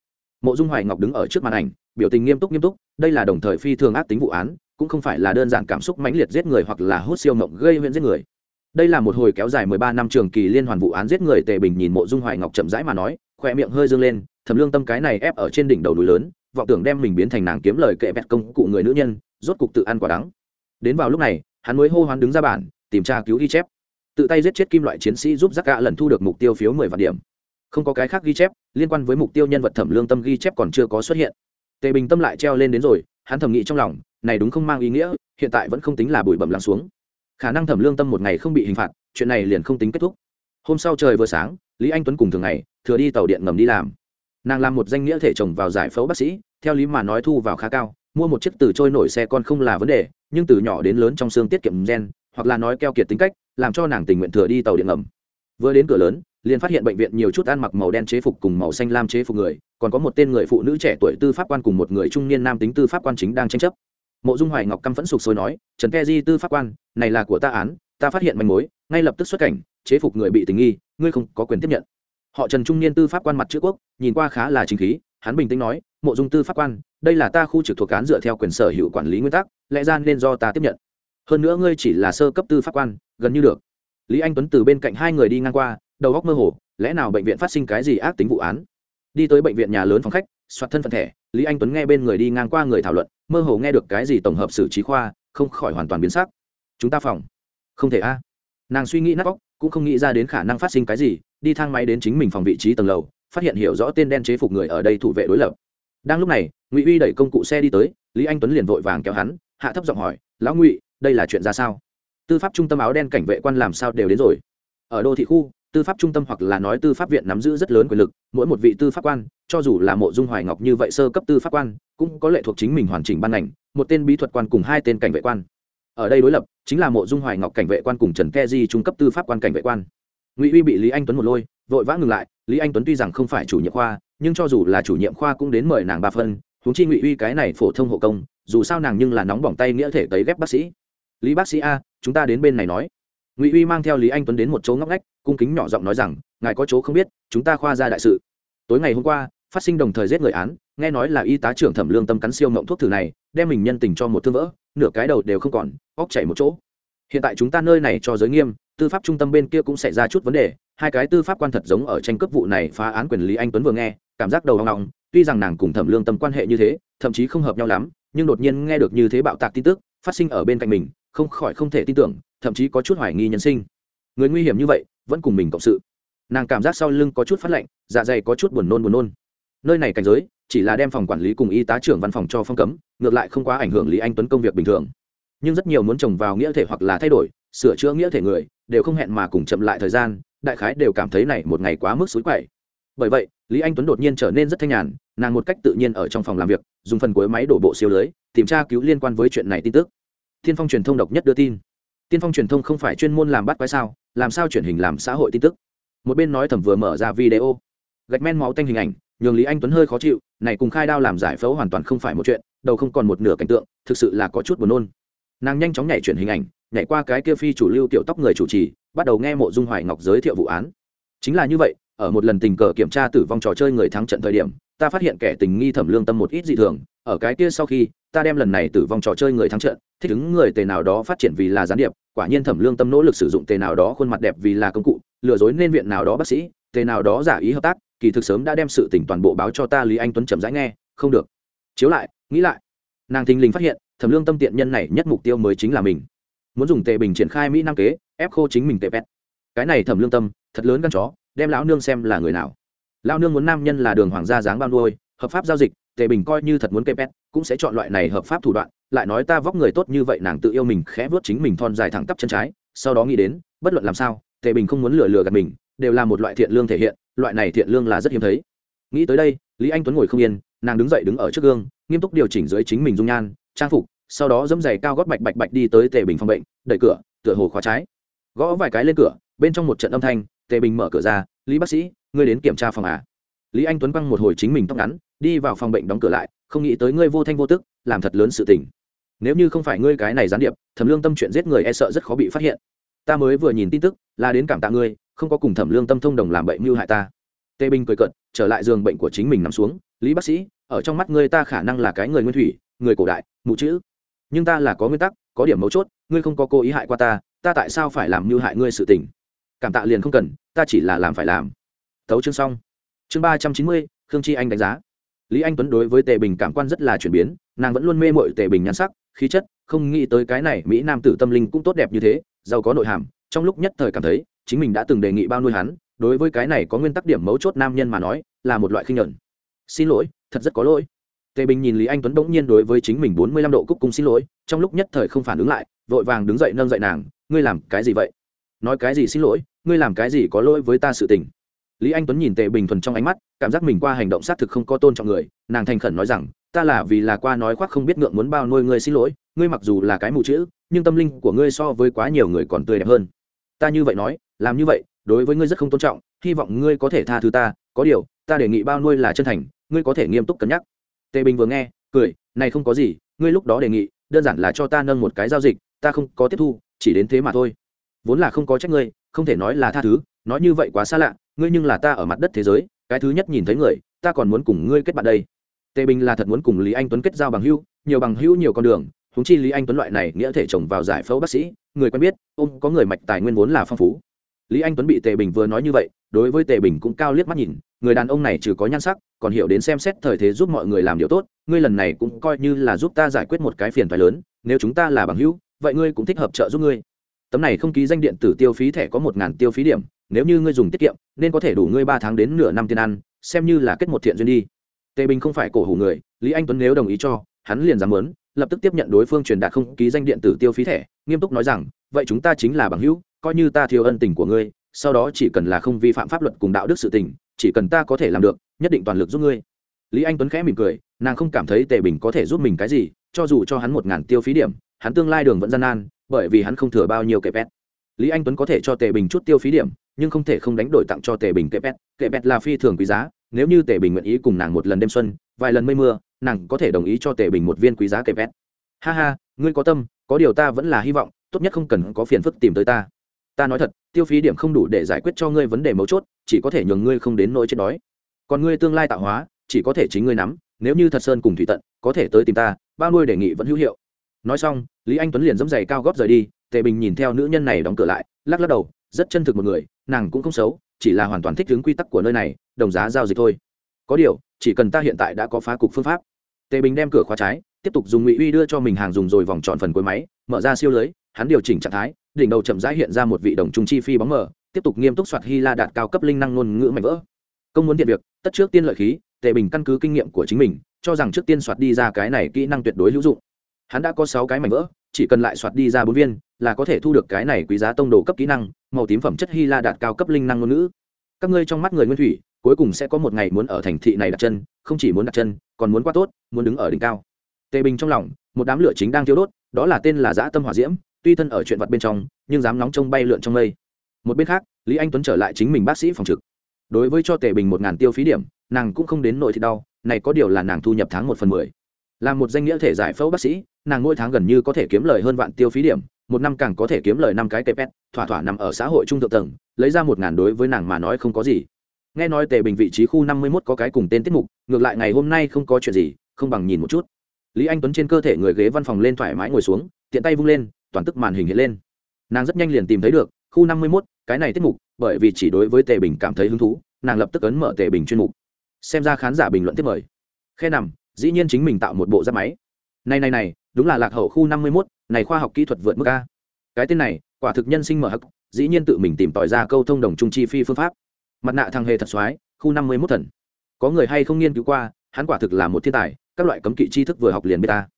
Mộ dung hoài ngọc đứng ở trước màn ảnh, biểu tình nghiêm túc nghiêm túc, đây là đồng thời phi thường ác tính vụ án, cũng không phải là đơn giản cảm xúc mãnh liệt giết người hoặc là hút siêu mộng gây huyện giết người. Đây là một hồi kéo dài mười ba năm trường kỳ liên hoàn vụ án giết người, tề bình nhìn mộ dung hoài ngọc chậm rãi mà nói khỏe miệng hơi dương lên, thầm lương tâm cái này ép ở trên đỉnh đầu núi lớn, vọng tưởng đem mình biến thành nàng kiếm lời kệ bẹt công cụ người nữ nhân, rốt cục tự ăn quả đắng. Đến vào lúc này hắn mới hô hoán đứng ra bản, tìm tra cứu ghi chép. Tự tay giết chết kim loại chiến sĩ giúp giác gạ lần thu được mục tiêu phiếu mười vạn điểm. Không có cái khác ghi chép, liên quan với mục tiêu nhân vật thẩm lương tâm ghi chép còn chưa có xuất hiện. Tề bình tâm lại treo lên đến rồi, hắn thầm nghĩ trong lòng, này đúng không mang ý nghĩa, hiện tại vẫn không tính là bụi bẩm lắng xuống. Khả năng thẩm lương tâm một ngày không bị hình phạt, chuyện này liền không tính kết thúc. Hôm sau trời vừa sáng, lý anh tuấn cùng thường ngày, thừa đi tàu điện ngầm đi làm. Nàng làm một danh nghĩa thể chồng vào giải phẫu bác sĩ, theo lý mà nói thu vào khá cao mua một chiếc từ trôi nổi xe con không là vấn đề, nhưng từ nhỏ đến lớn trong xương tiết kiệm gen, hoặc là nói keo kiệt tính cách, làm cho nàng tình nguyện thừa đi tàu điện ngầm. Vừa đến cửa lớn, liền phát hiện bệnh viện nhiều chút ăn mặc màu đen chế phục cùng màu xanh lam chế phục người, còn có một tên người phụ nữ trẻ tuổi tư pháp quan cùng một người trung niên nam tính tư pháp quan chính đang tranh chấp. Mộ dung hoài ngọc căm phẫn sục sôi nói, trần ke di tư pháp quan, này là của ta án, ta phát hiện manh mối, ngay lập tức xuất cảnh, chế phục người bị tình nghi, ngươi không có quyền tiếp nhận. Họ trần trung niên tư pháp quan mặt chữ quốc, nhìn qua khá là chính khí hắn bình tĩnh nói, mộ dung tư pháp quan, đây là ta khu trực thuộc cán dựa theo quyền sở hữu quản lý nguyên tắc, lẽ ra nên do ta tiếp nhận. Hơn nữa ngươi chỉ là sơ cấp tư pháp quan, gần như được. Lý anh tuấn từ bên cạnh hai người đi ngang qua, đầu góc mơ hồ, lẽ nào bệnh viện phát sinh cái gì ác tính vụ án? Đi tới bệnh viện nhà lớn phòng khách, soạt thân phận thẻ, lý anh tuấn nghe bên người đi ngang qua người thảo luận, mơ hồ nghe được cái gì tổng hợp xử trí khoa, không khỏi hoàn toàn biến sắc. Chúng ta phòng. Không thể a. Nàng suy nghĩ nát óc, cũng không nghĩ ra đến khả năng phát sinh cái gì, đi thang máy đến chính mình phòng vị trí tầng lầu phát hiện hiểu rõ tên đen chế phục người ở đây thủ vệ đối lập. Đang lúc này, ngụy uy đẩy công cụ xe đi tới, lý anh tuấn liền vội vàng kéo hắn, hạ thấp giọng hỏi, lão ngụy, đây là chuyện ra sao? Tư pháp trung tâm áo đen cảnh vệ quan làm sao đều đến rồi? Ở đô thị khu, tư pháp trung tâm hoặc là nói tư pháp viện nắm giữ rất lớn quyền lực, mỗi một vị tư pháp quan, cho dù là mộ dung hoài ngọc như vậy sơ cấp tư pháp quan, cũng có lệ thuộc chính mình hoàn chỉnh ban ngành, một tên bí thuật quan cùng hai tên cảnh vệ quan. Ở đây đối lập, chính là mộ dung hoài ngọc cảnh vệ quan cùng trần ke di trung cấp tư pháp quan cảnh vệ quan ngụy uy bị lý anh tuấn một lôi vội vã ngừng lại lý anh tuấn tuy rằng không phải chủ nhiệm khoa nhưng cho dù là chủ nhiệm khoa cũng đến mời nàng ba phân huống chi ngụy uy cái này phổ thông hộ công dù sao nàng nhưng là nóng bỏng tay nghĩa thể tấy ghép bác sĩ lý bác sĩ a chúng ta đến bên này nói ngụy uy mang theo lý anh tuấn đến một chỗ ngóc ngách cung kính nhỏ giọng nói rằng ngài có chỗ không biết chúng ta khoa ra đại sự tối ngày hôm qua phát sinh đồng thời giết người án nghe nói là y tá trưởng thẩm lương tâm cắn siêu mộng thuốc thử này đem mình nhân tình cho một thương vỡ nửa cái đầu đều không còn óc chảy một chỗ hiện tại chúng ta nơi này cho giới nghiêm tư pháp trung tâm bên kia cũng xảy ra chút vấn đề, hai cái tư pháp quan thật giống ở tranh cấp vụ này phá án quyền lý anh tuấn vừa nghe, cảm giác đầu hoang lòng tuy rằng nàng cùng thẩm lương tâm quan hệ như thế, thậm chí không hợp nhau lắm, nhưng đột nhiên nghe được như thế bạo tạc tin tức, phát sinh ở bên cạnh mình, không khỏi không thể tin tưởng, thậm chí có chút hoài nghi nhân sinh. Người nguy hiểm như vậy, vẫn cùng mình cộng sự. Nàng cảm giác sau lưng có chút phát lạnh dạ dày có chút buồn nôn buồn nôn. Nơi này cảnh giới, chỉ là đem phòng quản lý cùng y tá trưởng văn phòng cho phong cấm, ngược lại không quá ảnh hưởng lý anh tuấn công việc bình thường. Nhưng rất nhiều muốn trồng vào nghĩa thể hoặc là thay đổi, sửa chữa nghĩa thể người đều không hẹn mà cùng chậm lại thời gian, đại khái đều cảm thấy này một ngày quá mức xối quậy. Bởi vậy, lý anh tuấn đột nhiên trở nên rất thanh nhàn, nàng một cách tự nhiên ở trong phòng làm việc, dùng phần cuối máy đổ bộ siêu lưới, tìm tra cứu liên quan với chuyện này tin tức. Thiên phong truyền thông độc nhất đưa tin. Tiên phong truyền thông không phải chuyên môn làm bắt quái sao, làm sao truyền hình làm xã hội tin tức? Một bên nói thầm vừa mở ra video. Gạch men máu tanh hình ảnh, nhường lý anh tuấn hơi khó chịu, này cùng khai đao làm giải phẫu hoàn toàn không phải một chuyện, đầu không còn một nửa cảnh tượng, thực sự là có chút buồn nôn. Nàng nhanh chóng nhảy chuyển hình ảnh nhảy qua cái kia phi chủ lưu tiểu tóc người chủ trì, bắt đầu nghe mộ dung hoài ngọc giới thiệu vụ án. Chính là như vậy, ở một lần tình cờ kiểm tra tử vong trò chơi người thắng trận thời điểm, ta phát hiện kẻ tình nghi thẩm lương tâm một ít dị thường, ở cái kia sau khi, ta đem lần này tử vong trò chơi người thắng trận, thích ứng người tề nào đó phát triển vì là gián điệp, quả nhiên thẩm lương tâm nỗ lực sử dụng tề nào đó khuôn mặt đẹp vì là công cụ, lừa dối nên viện nào đó bác sĩ, tề nào đó giả ý hợp tác, kỳ thực sớm đã đem sự tỉnh toàn bộ báo cho ta lý anh tuấn chậm rãi nghe, không được. Chiếu lại, nghĩ lại. Nàng thình lình phát hiện, thẩm lương tâm tiện nhân này nhất mục tiêu mới chính là mình muốn dùng tệ bình triển khai mỹ nam kế, ép khô chính mình tệ pet cái này thẩm lương tâm, thật lớn căn chó, đem lão nương xem là người nào. Lão nương muốn nam nhân là đường hoàng gia dáng bao nuôi, hợp pháp giao dịch tề bình coi như thật muốn cây pet cũng sẽ chọn loại này hợp pháp thủ đoạn, lại nói ta vóc người tốt như vậy nàng tự yêu mình khẽ vớt chính mình thon dài thẳng tắp chân trái, sau đó nghĩ đến, bất luận làm sao tề bình không muốn lừa lừa gạt mình, đều là một loại thiện lương thể hiện, loại này thiện lương là rất hiếm thấy. Nghĩ tới đây, lý anh tuấn ngồi không yên, nàng đứng dậy đứng ở trước gương, nghiêm túc điều chỉnh dưới chính mình dung nhan, trang phục sau đó dẫm giày cao gót bạch bạch bạch đi tới tề bình phòng bệnh, đẩy cửa, tựa hồ khóa trái. Gõ vài cái lên cửa, bên trong một trận âm thanh, tề bình mở cửa ra, lý bác sĩ, ngươi đến kiểm tra phòng à? Lý anh tuấn quăng một hồi chính mình tóc ngắn, đi vào phòng bệnh đóng cửa lại, không nghĩ tới ngươi vô thanh vô tức, làm thật lớn sự tình. Nếu như không phải ngươi cái này gián điệp, thẩm lương tâm chuyện giết người e sợ rất khó bị phát hiện. Ta mới vừa nhìn tin tức, là đến cảm tạ ngươi, không có cùng thẩm lương tâm thông đồng làm bệnh mưu hại ta. Tề bình cười cận trở lại giường bệnh của chính mình nằm xuống, lý bác sĩ, ở trong mắt ngươi ta khả năng là cái người nguyên thủy, người cổ đại, mụ chữ nhưng ta là có nguyên tắc, có điểm mấu chốt, ngươi không có cố ý hại qua ta ta tại sao phải làm mưu hại ngươi sự tình? Cảm tạ liền không cần, ta chỉ là làm phải làm. Thấu chương xong. Chương ba trăm chín mươi, khương chi anh đánh giá. Lý anh tuấn đối với tề bình cảm quan rất là chuyển biến, nàng vẫn luôn mê mội tề bình nhắn sắc, khí chất, không nghĩ tới cái này mỹ nam tử tâm linh cũng tốt đẹp như thế, giàu có nội hàm, trong lúc nhất thời cảm thấy, chính mình đã từng đề nghị bao nuôi hắn, đối với cái này có nguyên tắc điểm mấu chốt nam nhân mà nói, là một loại khinh nhuận. Xin lỗi, thật rất có lỗi tề bình nhìn lý anh tuấn bỗng nhiên đối với chính mình bốn mươi lăm độ cúc cung xin lỗi, trong lúc nhất thời không phản ứng lại, vội vàng đứng dậy nâng dậy nàng, ngươi làm cái gì vậy? Nói cái gì xin lỗi, ngươi làm cái gì có lỗi với ta sự tình? Lý anh tuấn nhìn tề bình thuần trong ánh mắt, cảm giác mình qua hành động xác thực không có tôn trọng người, nàng thành khẩn nói rằng, ta là vì là qua nói khoác không biết ngượng muốn bao nuôi ngươi xin lỗi, ngươi mặc dù là cái mù chữ, nhưng tâm linh của ngươi so với quá nhiều người còn tươi đẹp hơn. Ta như vậy nói, làm như vậy, đối với ngươi rất không tôn trọng, hy vọng ngươi có thể tha thứ ta, có điều, ta đề nghị bao nuôi là chân thành, ngươi có thể nghiêm túc cân nhắc tề bình vừa nghe, cười, này không có gì, ngươi lúc đó đề nghị, đơn giản là cho ta nâng một cái giao dịch, ta không có tiếp thu, chỉ đến thế mà thôi. Vốn là không có trách ngươi, không thể nói là tha thứ, nói như vậy quá xa lạ, ngươi nhưng là ta ở mặt đất thế giới, cái thứ nhất nhìn thấy người, ta còn muốn cùng ngươi kết bạn đây. Tề bình là thật muốn cùng lý anh tuấn kết giao bằng hữu, nhiều bằng hữu nhiều con đường húng chi lý anh tuấn loại này nghĩa thể chồng vào giải phẫu bác sĩ, người quen biết ông có người mạch tài nguyên vốn là phong phú lý anh tuấn bị tề bình vừa nói như vậy, đối với tề bình cũng cao liếc mắt nhìn, người đàn ông này trừ có nhan sắc, còn hiểu đến xem xét thời thế giúp mọi người làm điều tốt, ngươi lần này cũng coi như là giúp ta giải quyết một cái phiền phái lớn, nếu chúng ta là bằng hữu, vậy ngươi cũng thích hợp trợ giúp ngươi. Tấm này không ký danh điện tử tiêu phí thẻ có một ngàn tiêu phí điểm, nếu như ngươi dùng tiết kiệm, nên có thể đủ ngươi ba tháng đến nửa năm tiền ăn, xem như là kết một thiện duyên đi. Tề bình không phải cổ hủ người, lý anh tuấn nếu đồng ý cho, hắn liền dám muốn, lập tức tiếp nhận đối phương truyền đạt không ký danh điện tử tiêu phí thẻ, nghiêm túc nói rằng, vậy chúng ta chính là bằng hữu coi như ta thiếu ân tình của ngươi, sau đó chỉ cần là không vi phạm pháp luật cùng đạo đức sự tình, chỉ cần ta có thể làm được, nhất định toàn lực giúp ngươi. Lý anh tuấn khẽ mỉm cười, nàng không cảm thấy tề bình có thể giúp mình cái gì, cho dù cho hắn một ngàn tiêu phí điểm, hắn tương lai đường vẫn gian nan, bởi vì hắn không thừa bao nhiêu kệ pet lý anh tuấn có thể cho tề bình chút tiêu phí điểm, nhưng không thể không đánh đổi tặng cho tề bình kệ pet kệ pet là phi thường quý giá, nếu như tề bình nguyện ý cùng nàng một lần đêm xuân, vài lần mây mưa, nàng có thể đồng ý cho tề bình một viên quý giá kệ pet ha ha, ngươi có tâm, có điều ta vẫn là hy vọng, tốt nhất không cần có phiền phức tìm tới ta ta nói thật, tiêu phí điểm không đủ để giải quyết cho ngươi vấn đề mấu chốt, chỉ có thể nhường ngươi không đến nỗi chết đói. Còn ngươi tương lai tạo hóa, chỉ có thể chính ngươi nắm, nếu như thật sơn cùng thủy tận, có thể tới tìm ta, bao nuôi đề nghị vẫn hữu hiệu. Nói xong, lý anh tuấn liền dẫm giày cao góp rời đi, tề bình nhìn theo nữ nhân này đóng cửa lại, lắc lắc đầu, rất chân thực một người, nàng cũng không xấu, chỉ là hoàn toàn thích ứng quy tắc của nơi này, đồng giá giao dịch thôi. Có điều, chỉ cần ta hiện tại đã có phá cục phương pháp. Tề bình đem cửa khóa trái, tiếp tục dùng ngụy uy đưa cho mình hàng dùng rồi vòng tròn phần cuối máy, mở ra siêu lưới, hắn điều chỉnh trạng thái đỉnh đầu chậm rãi hiện ra một vị đồng trung chi phi bóng mờ, tiếp tục nghiêm túc soạt hy la đạt cao cấp linh năng ngôn ngữ mạnh vỡ. Công muốn tiện việc, tất trước tiên lợi khí, tề bình căn cứ kinh nghiệm của chính mình, cho rằng trước tiên soạt đi ra cái này kỹ năng tuyệt đối hữu dụng. Hắn đã có sáu cái mảnh vỡ, chỉ cần lại soạt đi ra bốn viên, là có thể thu được cái này quý giá tông đồ cấp kỹ năng, màu tím phẩm chất hy la đạt cao cấp linh năng ngôn ngữ. Các ngươi trong mắt người nguyên thủy, cuối cùng sẽ có một ngày muốn ở thành thị này đặt chân, không chỉ muốn đặt chân, còn muốn qua tốt, muốn đứng ở đỉnh cao. Tề bình trong lòng, một đám lửa chính đang thiêu đốt, đó là tên là dã tâm hỏa diễm tuy thân ở chuyện vật bên trong, nhưng dám nóng trông bay lượn trong mây. Một bên khác, lý anh tuấn trở lại chính mình bác sĩ phòng trực. Đối với cho tề bình một ngàn tiêu phí điểm, nàng cũng không đến nội thì đau, này có điều là nàng thu nhập tháng một phần mười. Là một danh nghĩa thể giải phẫu bác sĩ, nàng mỗi tháng gần như có thể kiếm lời hơn vạn tiêu phí điểm, một năm càng có thể kiếm lời năm cái cây pet thỏa thỏa nằm ở xã hội trung thượng tầng, lấy ra một ngàn đối với nàng mà nói không có gì. Nghe nói tề bình vị trí khu năm mươi mốt có cái cùng tên tiết mục, ngược lại ngày hôm nay không có chuyện gì, không bằng nhìn một chút. Lý anh tuấn trên cơ thể người ghế văn phòng lên thoải mái ngồi xuống, tiện tay vung lên toàn tức màn hình hiện lên. Nàng rất nhanh liền tìm thấy được, khu năm mươi mốt, cái này tiết mục, bởi vì chỉ đối với tề bình cảm thấy hứng thú, nàng lập tức ấn mở tề bình chuyên mục. Xem ra khán giả bình luận tiếp mời. Khe nằm, dĩ nhiên chính mình tạo một bộ giáp máy. Này này này, đúng là lạc hậu khu năm mươi mốt, này khoa học kỹ thuật vượt mức a. Cái tên này, quả thực nhân sinh mở hắc, dĩ nhiên tự mình tìm tòi ra câu thông đồng trung chi phi phương pháp. Mặt nạ thằng hề thật soái khu năm mươi mốt thần. Có người hay không nghiên cứu qua, hắn quả thực là một thiên tài, các loại cấm kỵ tri thức vừa học liền biết ta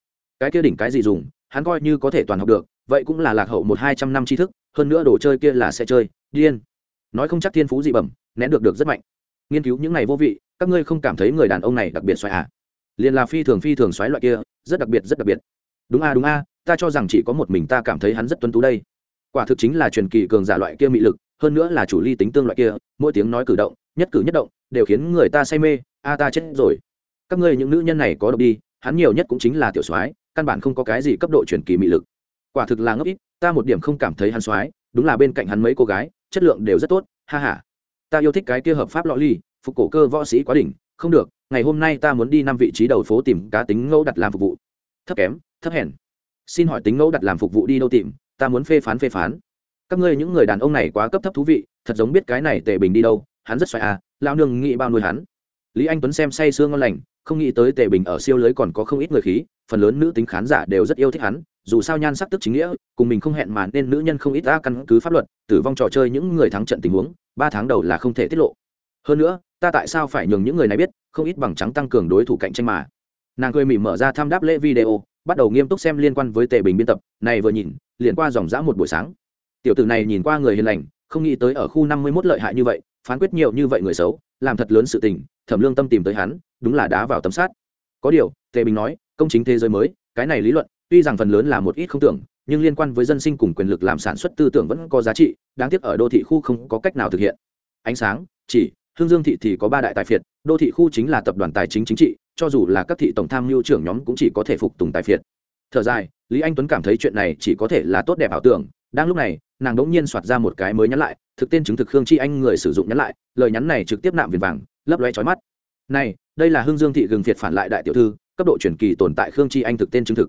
cái kia đỉnh cái gì dùng, hắn coi như có thể toàn học được vậy cũng là lạc hậu một hai trăm năm tri thức, hơn nữa đồ chơi kia là sẽ chơi, điên. Nói không chắc thiên phú dị bẩm, nén được được rất mạnh. Nghiên cứu những này vô vị, các ngươi không cảm thấy người đàn ông này đặc biệt xoáy à? Liền là phi thường phi thường xoáy loại kia, rất đặc biệt, rất đặc biệt. Đúng a đúng a, ta cho rằng chỉ có một mình ta cảm thấy hắn rất tuân tú đây. Quả thực chính là truyền kỳ cường giả loại kia mị lực, hơn nữa là chủ ly tính tương loại kia, mỗi tiếng nói cử động, nhất cử nhất động, đều khiến người ta say mê, a ta chết rồi. Các ngươi những nữ nhân này có độc đi, hắn nhiều nhất cũng chính là tiểu soái, căn bản không có cái gì cấp độ truyền kỳ mị lực quả thực là ngốc ít, ta một điểm không cảm thấy hắn soái đúng là bên cạnh hắn mấy cô gái, chất lượng đều rất tốt, ha ha. Ta yêu thích cái kia hợp pháp lọ ly, phục cổ cơ võ sĩ quá đỉnh, không được, ngày hôm nay ta muốn đi năm vị trí đầu phố tìm cá tính ngẫu đặt làm phục vụ. Thấp kém, thấp hèn. Xin hỏi tính ngẫu đặt làm phục vụ đi đâu tìm, ta muốn phê phán phê phán. Các ngươi những người đàn ông này quá cấp thấp thú vị, thật giống biết cái này tề bình đi đâu, hắn rất xoài à lao nương nghĩ bao nuôi hắn. Lý anh tuấn xem say sương ngon lành, không nghĩ tới tề bình ở siêu lưới còn có không ít người khí, phần lớn nữ tính khán giả đều rất yêu thích hắn dù sao nhan sắc tức chính nghĩa, cùng mình không hẹn mà nên nữ nhân không ít ta căn cứ pháp luật, tử vong trò chơi những người thắng trận tình huống, ba tháng đầu là không thể tiết lộ. Hơn nữa, ta tại sao phải nhường những người này biết, không ít bằng trắng tăng cường đối thủ cạnh tranh mà. Nàng cười mỉm mở ra tham đáp lễ video, bắt đầu nghiêm túc xem liên quan với tề bình biên tập, này vừa nhìn, liền qua dòng dã một buổi sáng. Tiểu tử này nhìn qua người hiền lành, không nghĩ tới ở khu năm mươi 51 lợi hại như vậy, phán quyết nhiều như vậy người xấu, làm thật lớn sự tình, thẩm lương tâm tìm tới hắn, đúng là đá vào tấm sát có điều, tề bình nói, công chính thế giới mới, cái này lý luận tuy rằng phần lớn là một ít không tưởng, nhưng liên quan với dân sinh cùng quyền lực làm sản xuất tư tưởng vẫn có giá trị, đáng tiếc ở đô thị khu không có cách nào thực hiện. Ánh sáng, chỉ, hương dương thị thì có ba đại tài phiệt, đô thị khu chính là tập đoàn tài chính chính trị, cho dù là các thị tổng tham mưu trưởng nhóm cũng chỉ có thể phục tùng tài phiệt. Thở dài, lý anh tuấn cảm thấy chuyện này chỉ có thể là tốt đẹp ảo tưởng, đang lúc này, nàng đ ỗ n g nhiên soạt ra một cái mới nhắn lại, thực tên chứng thực khương chi anh người sử dụng nhắn lại, lời nhắn này trực tiếp nạm viền vàng, lấp loe trói mắt. Này, đây là hương dương thị gừng việt phản lại đại tiểu thư, cấp độ truyền kỳ tồn tại khương chi anh thực tên chứng thực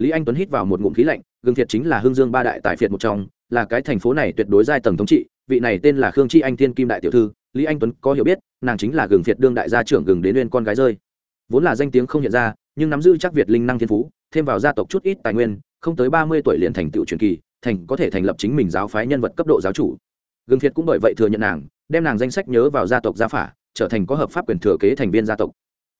lý anh tuấn hít vào một ngụm khí lạnh, Gương Thiệt chính là hương dương ba đại Tài phiệt một trong, là cái thành phố này tuyệt đối giai tầng thống trị, vị này tên là khương chi anh Thiên kim đại tiểu thư, lý anh tuấn có hiểu biết, nàng chính là gừng việt đương đại gia trưởng gừng đến uyên con gái rơi. Vốn là danh tiếng không hiện ra, nhưng nắm giữ chắc việt linh năng thiên phú, thêm vào gia tộc chút ít tài nguyên, không tới ba mươi tuổi liền thành tựu truyền kỳ, thành có thể thành lập chính mình giáo phái nhân vật cấp độ giáo chủ. Gương việt cũng bởi vậy thừa nhận nàng, đem nàng danh sách nhớ vào gia tộc gia phả, trở thành có hợp pháp quyền thừa kế thành viên gia tộc.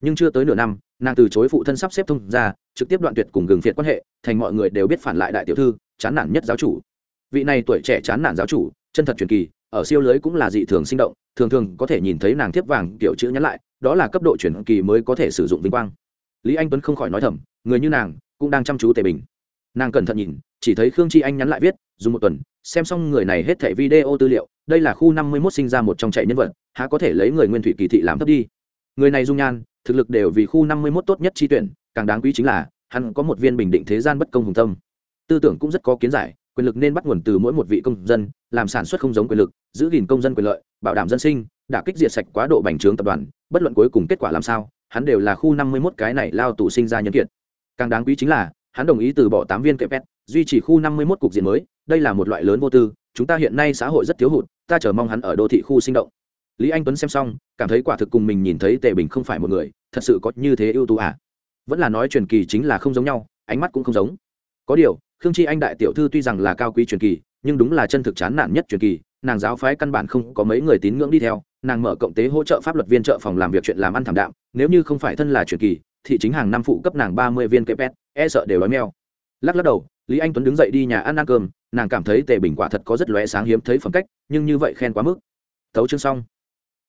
Nhưng chưa tới nửa năm, nàng từ chối phụ thân sắp xếp thông ra trực tiếp đoạn tuyệt cùng gừng việt quan hệ, thành mọi người đều biết phản lại đại tiểu thư, chán nản nhất giáo chủ. Vị này tuổi trẻ chán nản giáo chủ, chân thật truyền kỳ, ở siêu lưới cũng là dị thường sinh động, thường thường có thể nhìn thấy nàng thiếp vàng kiểu chữ nhắn lại, đó là cấp độ truyền kỳ mới có thể sử dụng vinh quang. Lý anh tuấn không khỏi nói thầm, người như nàng, cũng đang chăm chú tề bình. Nàng cẩn thận nhìn, chỉ thấy khương chi anh nhắn lại viết, dùng một tuần, xem xong người này hết thẻ video tư liệu, đây là khu năm mươi mốt sinh ra một trong chạy nhân vật, há có thể lấy người nguyên thủy kỳ thị làm thấp đi. Người này dung nhan, thực lực đều vì khu năm mươi mốt tốt nhất chi tuyển càng đáng quý chính là, hắn có một viên bình định thế gian bất công hùng tâm. Tư tưởng cũng rất có kiến giải, quyền lực nên bắt nguồn từ mỗi một vị công dân, làm sản xuất không giống quyền lực, giữ gìn công dân quyền lợi, bảo đảm dân sinh, đả kích diệt sạch quá độ bành trướng tập đoàn, bất luận cuối cùng kết quả làm sao, hắn đều là khu năm mươi một cái này lao tù sinh ra nhân kiện càng đáng quý chính là, hắn đồng ý từ bỏ tám viên kệ pet duy trì khu năm mươi một cục diện mới, đây là một loại lớn vô tư, chúng ta hiện nay xã hội rất thiếu hụt, ta chờ mong hắn ở đô thị khu sinh động. Lý anh tuấn xem xong, cảm thấy quả thực cùng mình nhìn thấy tề bình không phải một người, thật sự có như thế ưu tú à? Vẫn là nói truyền kỳ chính là không giống nhau, ánh mắt cũng không giống. Có điều, khương chi anh đại tiểu thư tuy rằng là cao quý truyền kỳ, nhưng đúng là chân thực chán nản nhất truyền kỳ, nàng giáo phái căn bản không có mấy người tín ngưỡng đi theo, nàng mở cộng tế hỗ trợ pháp luật viên trợ phòng làm việc chuyện làm ăn thảm đạm, nếu như không phải thân là truyền kỳ, thì chính hàng năm phụ cấp nàng ba mươi viên cây e sợ đều đói meo. Lắc lắc đầu, lý anh tuấn đứng dậy đi nhà ăn ăn cơm, nàng cảm thấy tề bình quả thật có rất lóe sáng hiếm thấy phẩm cách, nhưng như vậy khen quá mức. Thấu chương xong.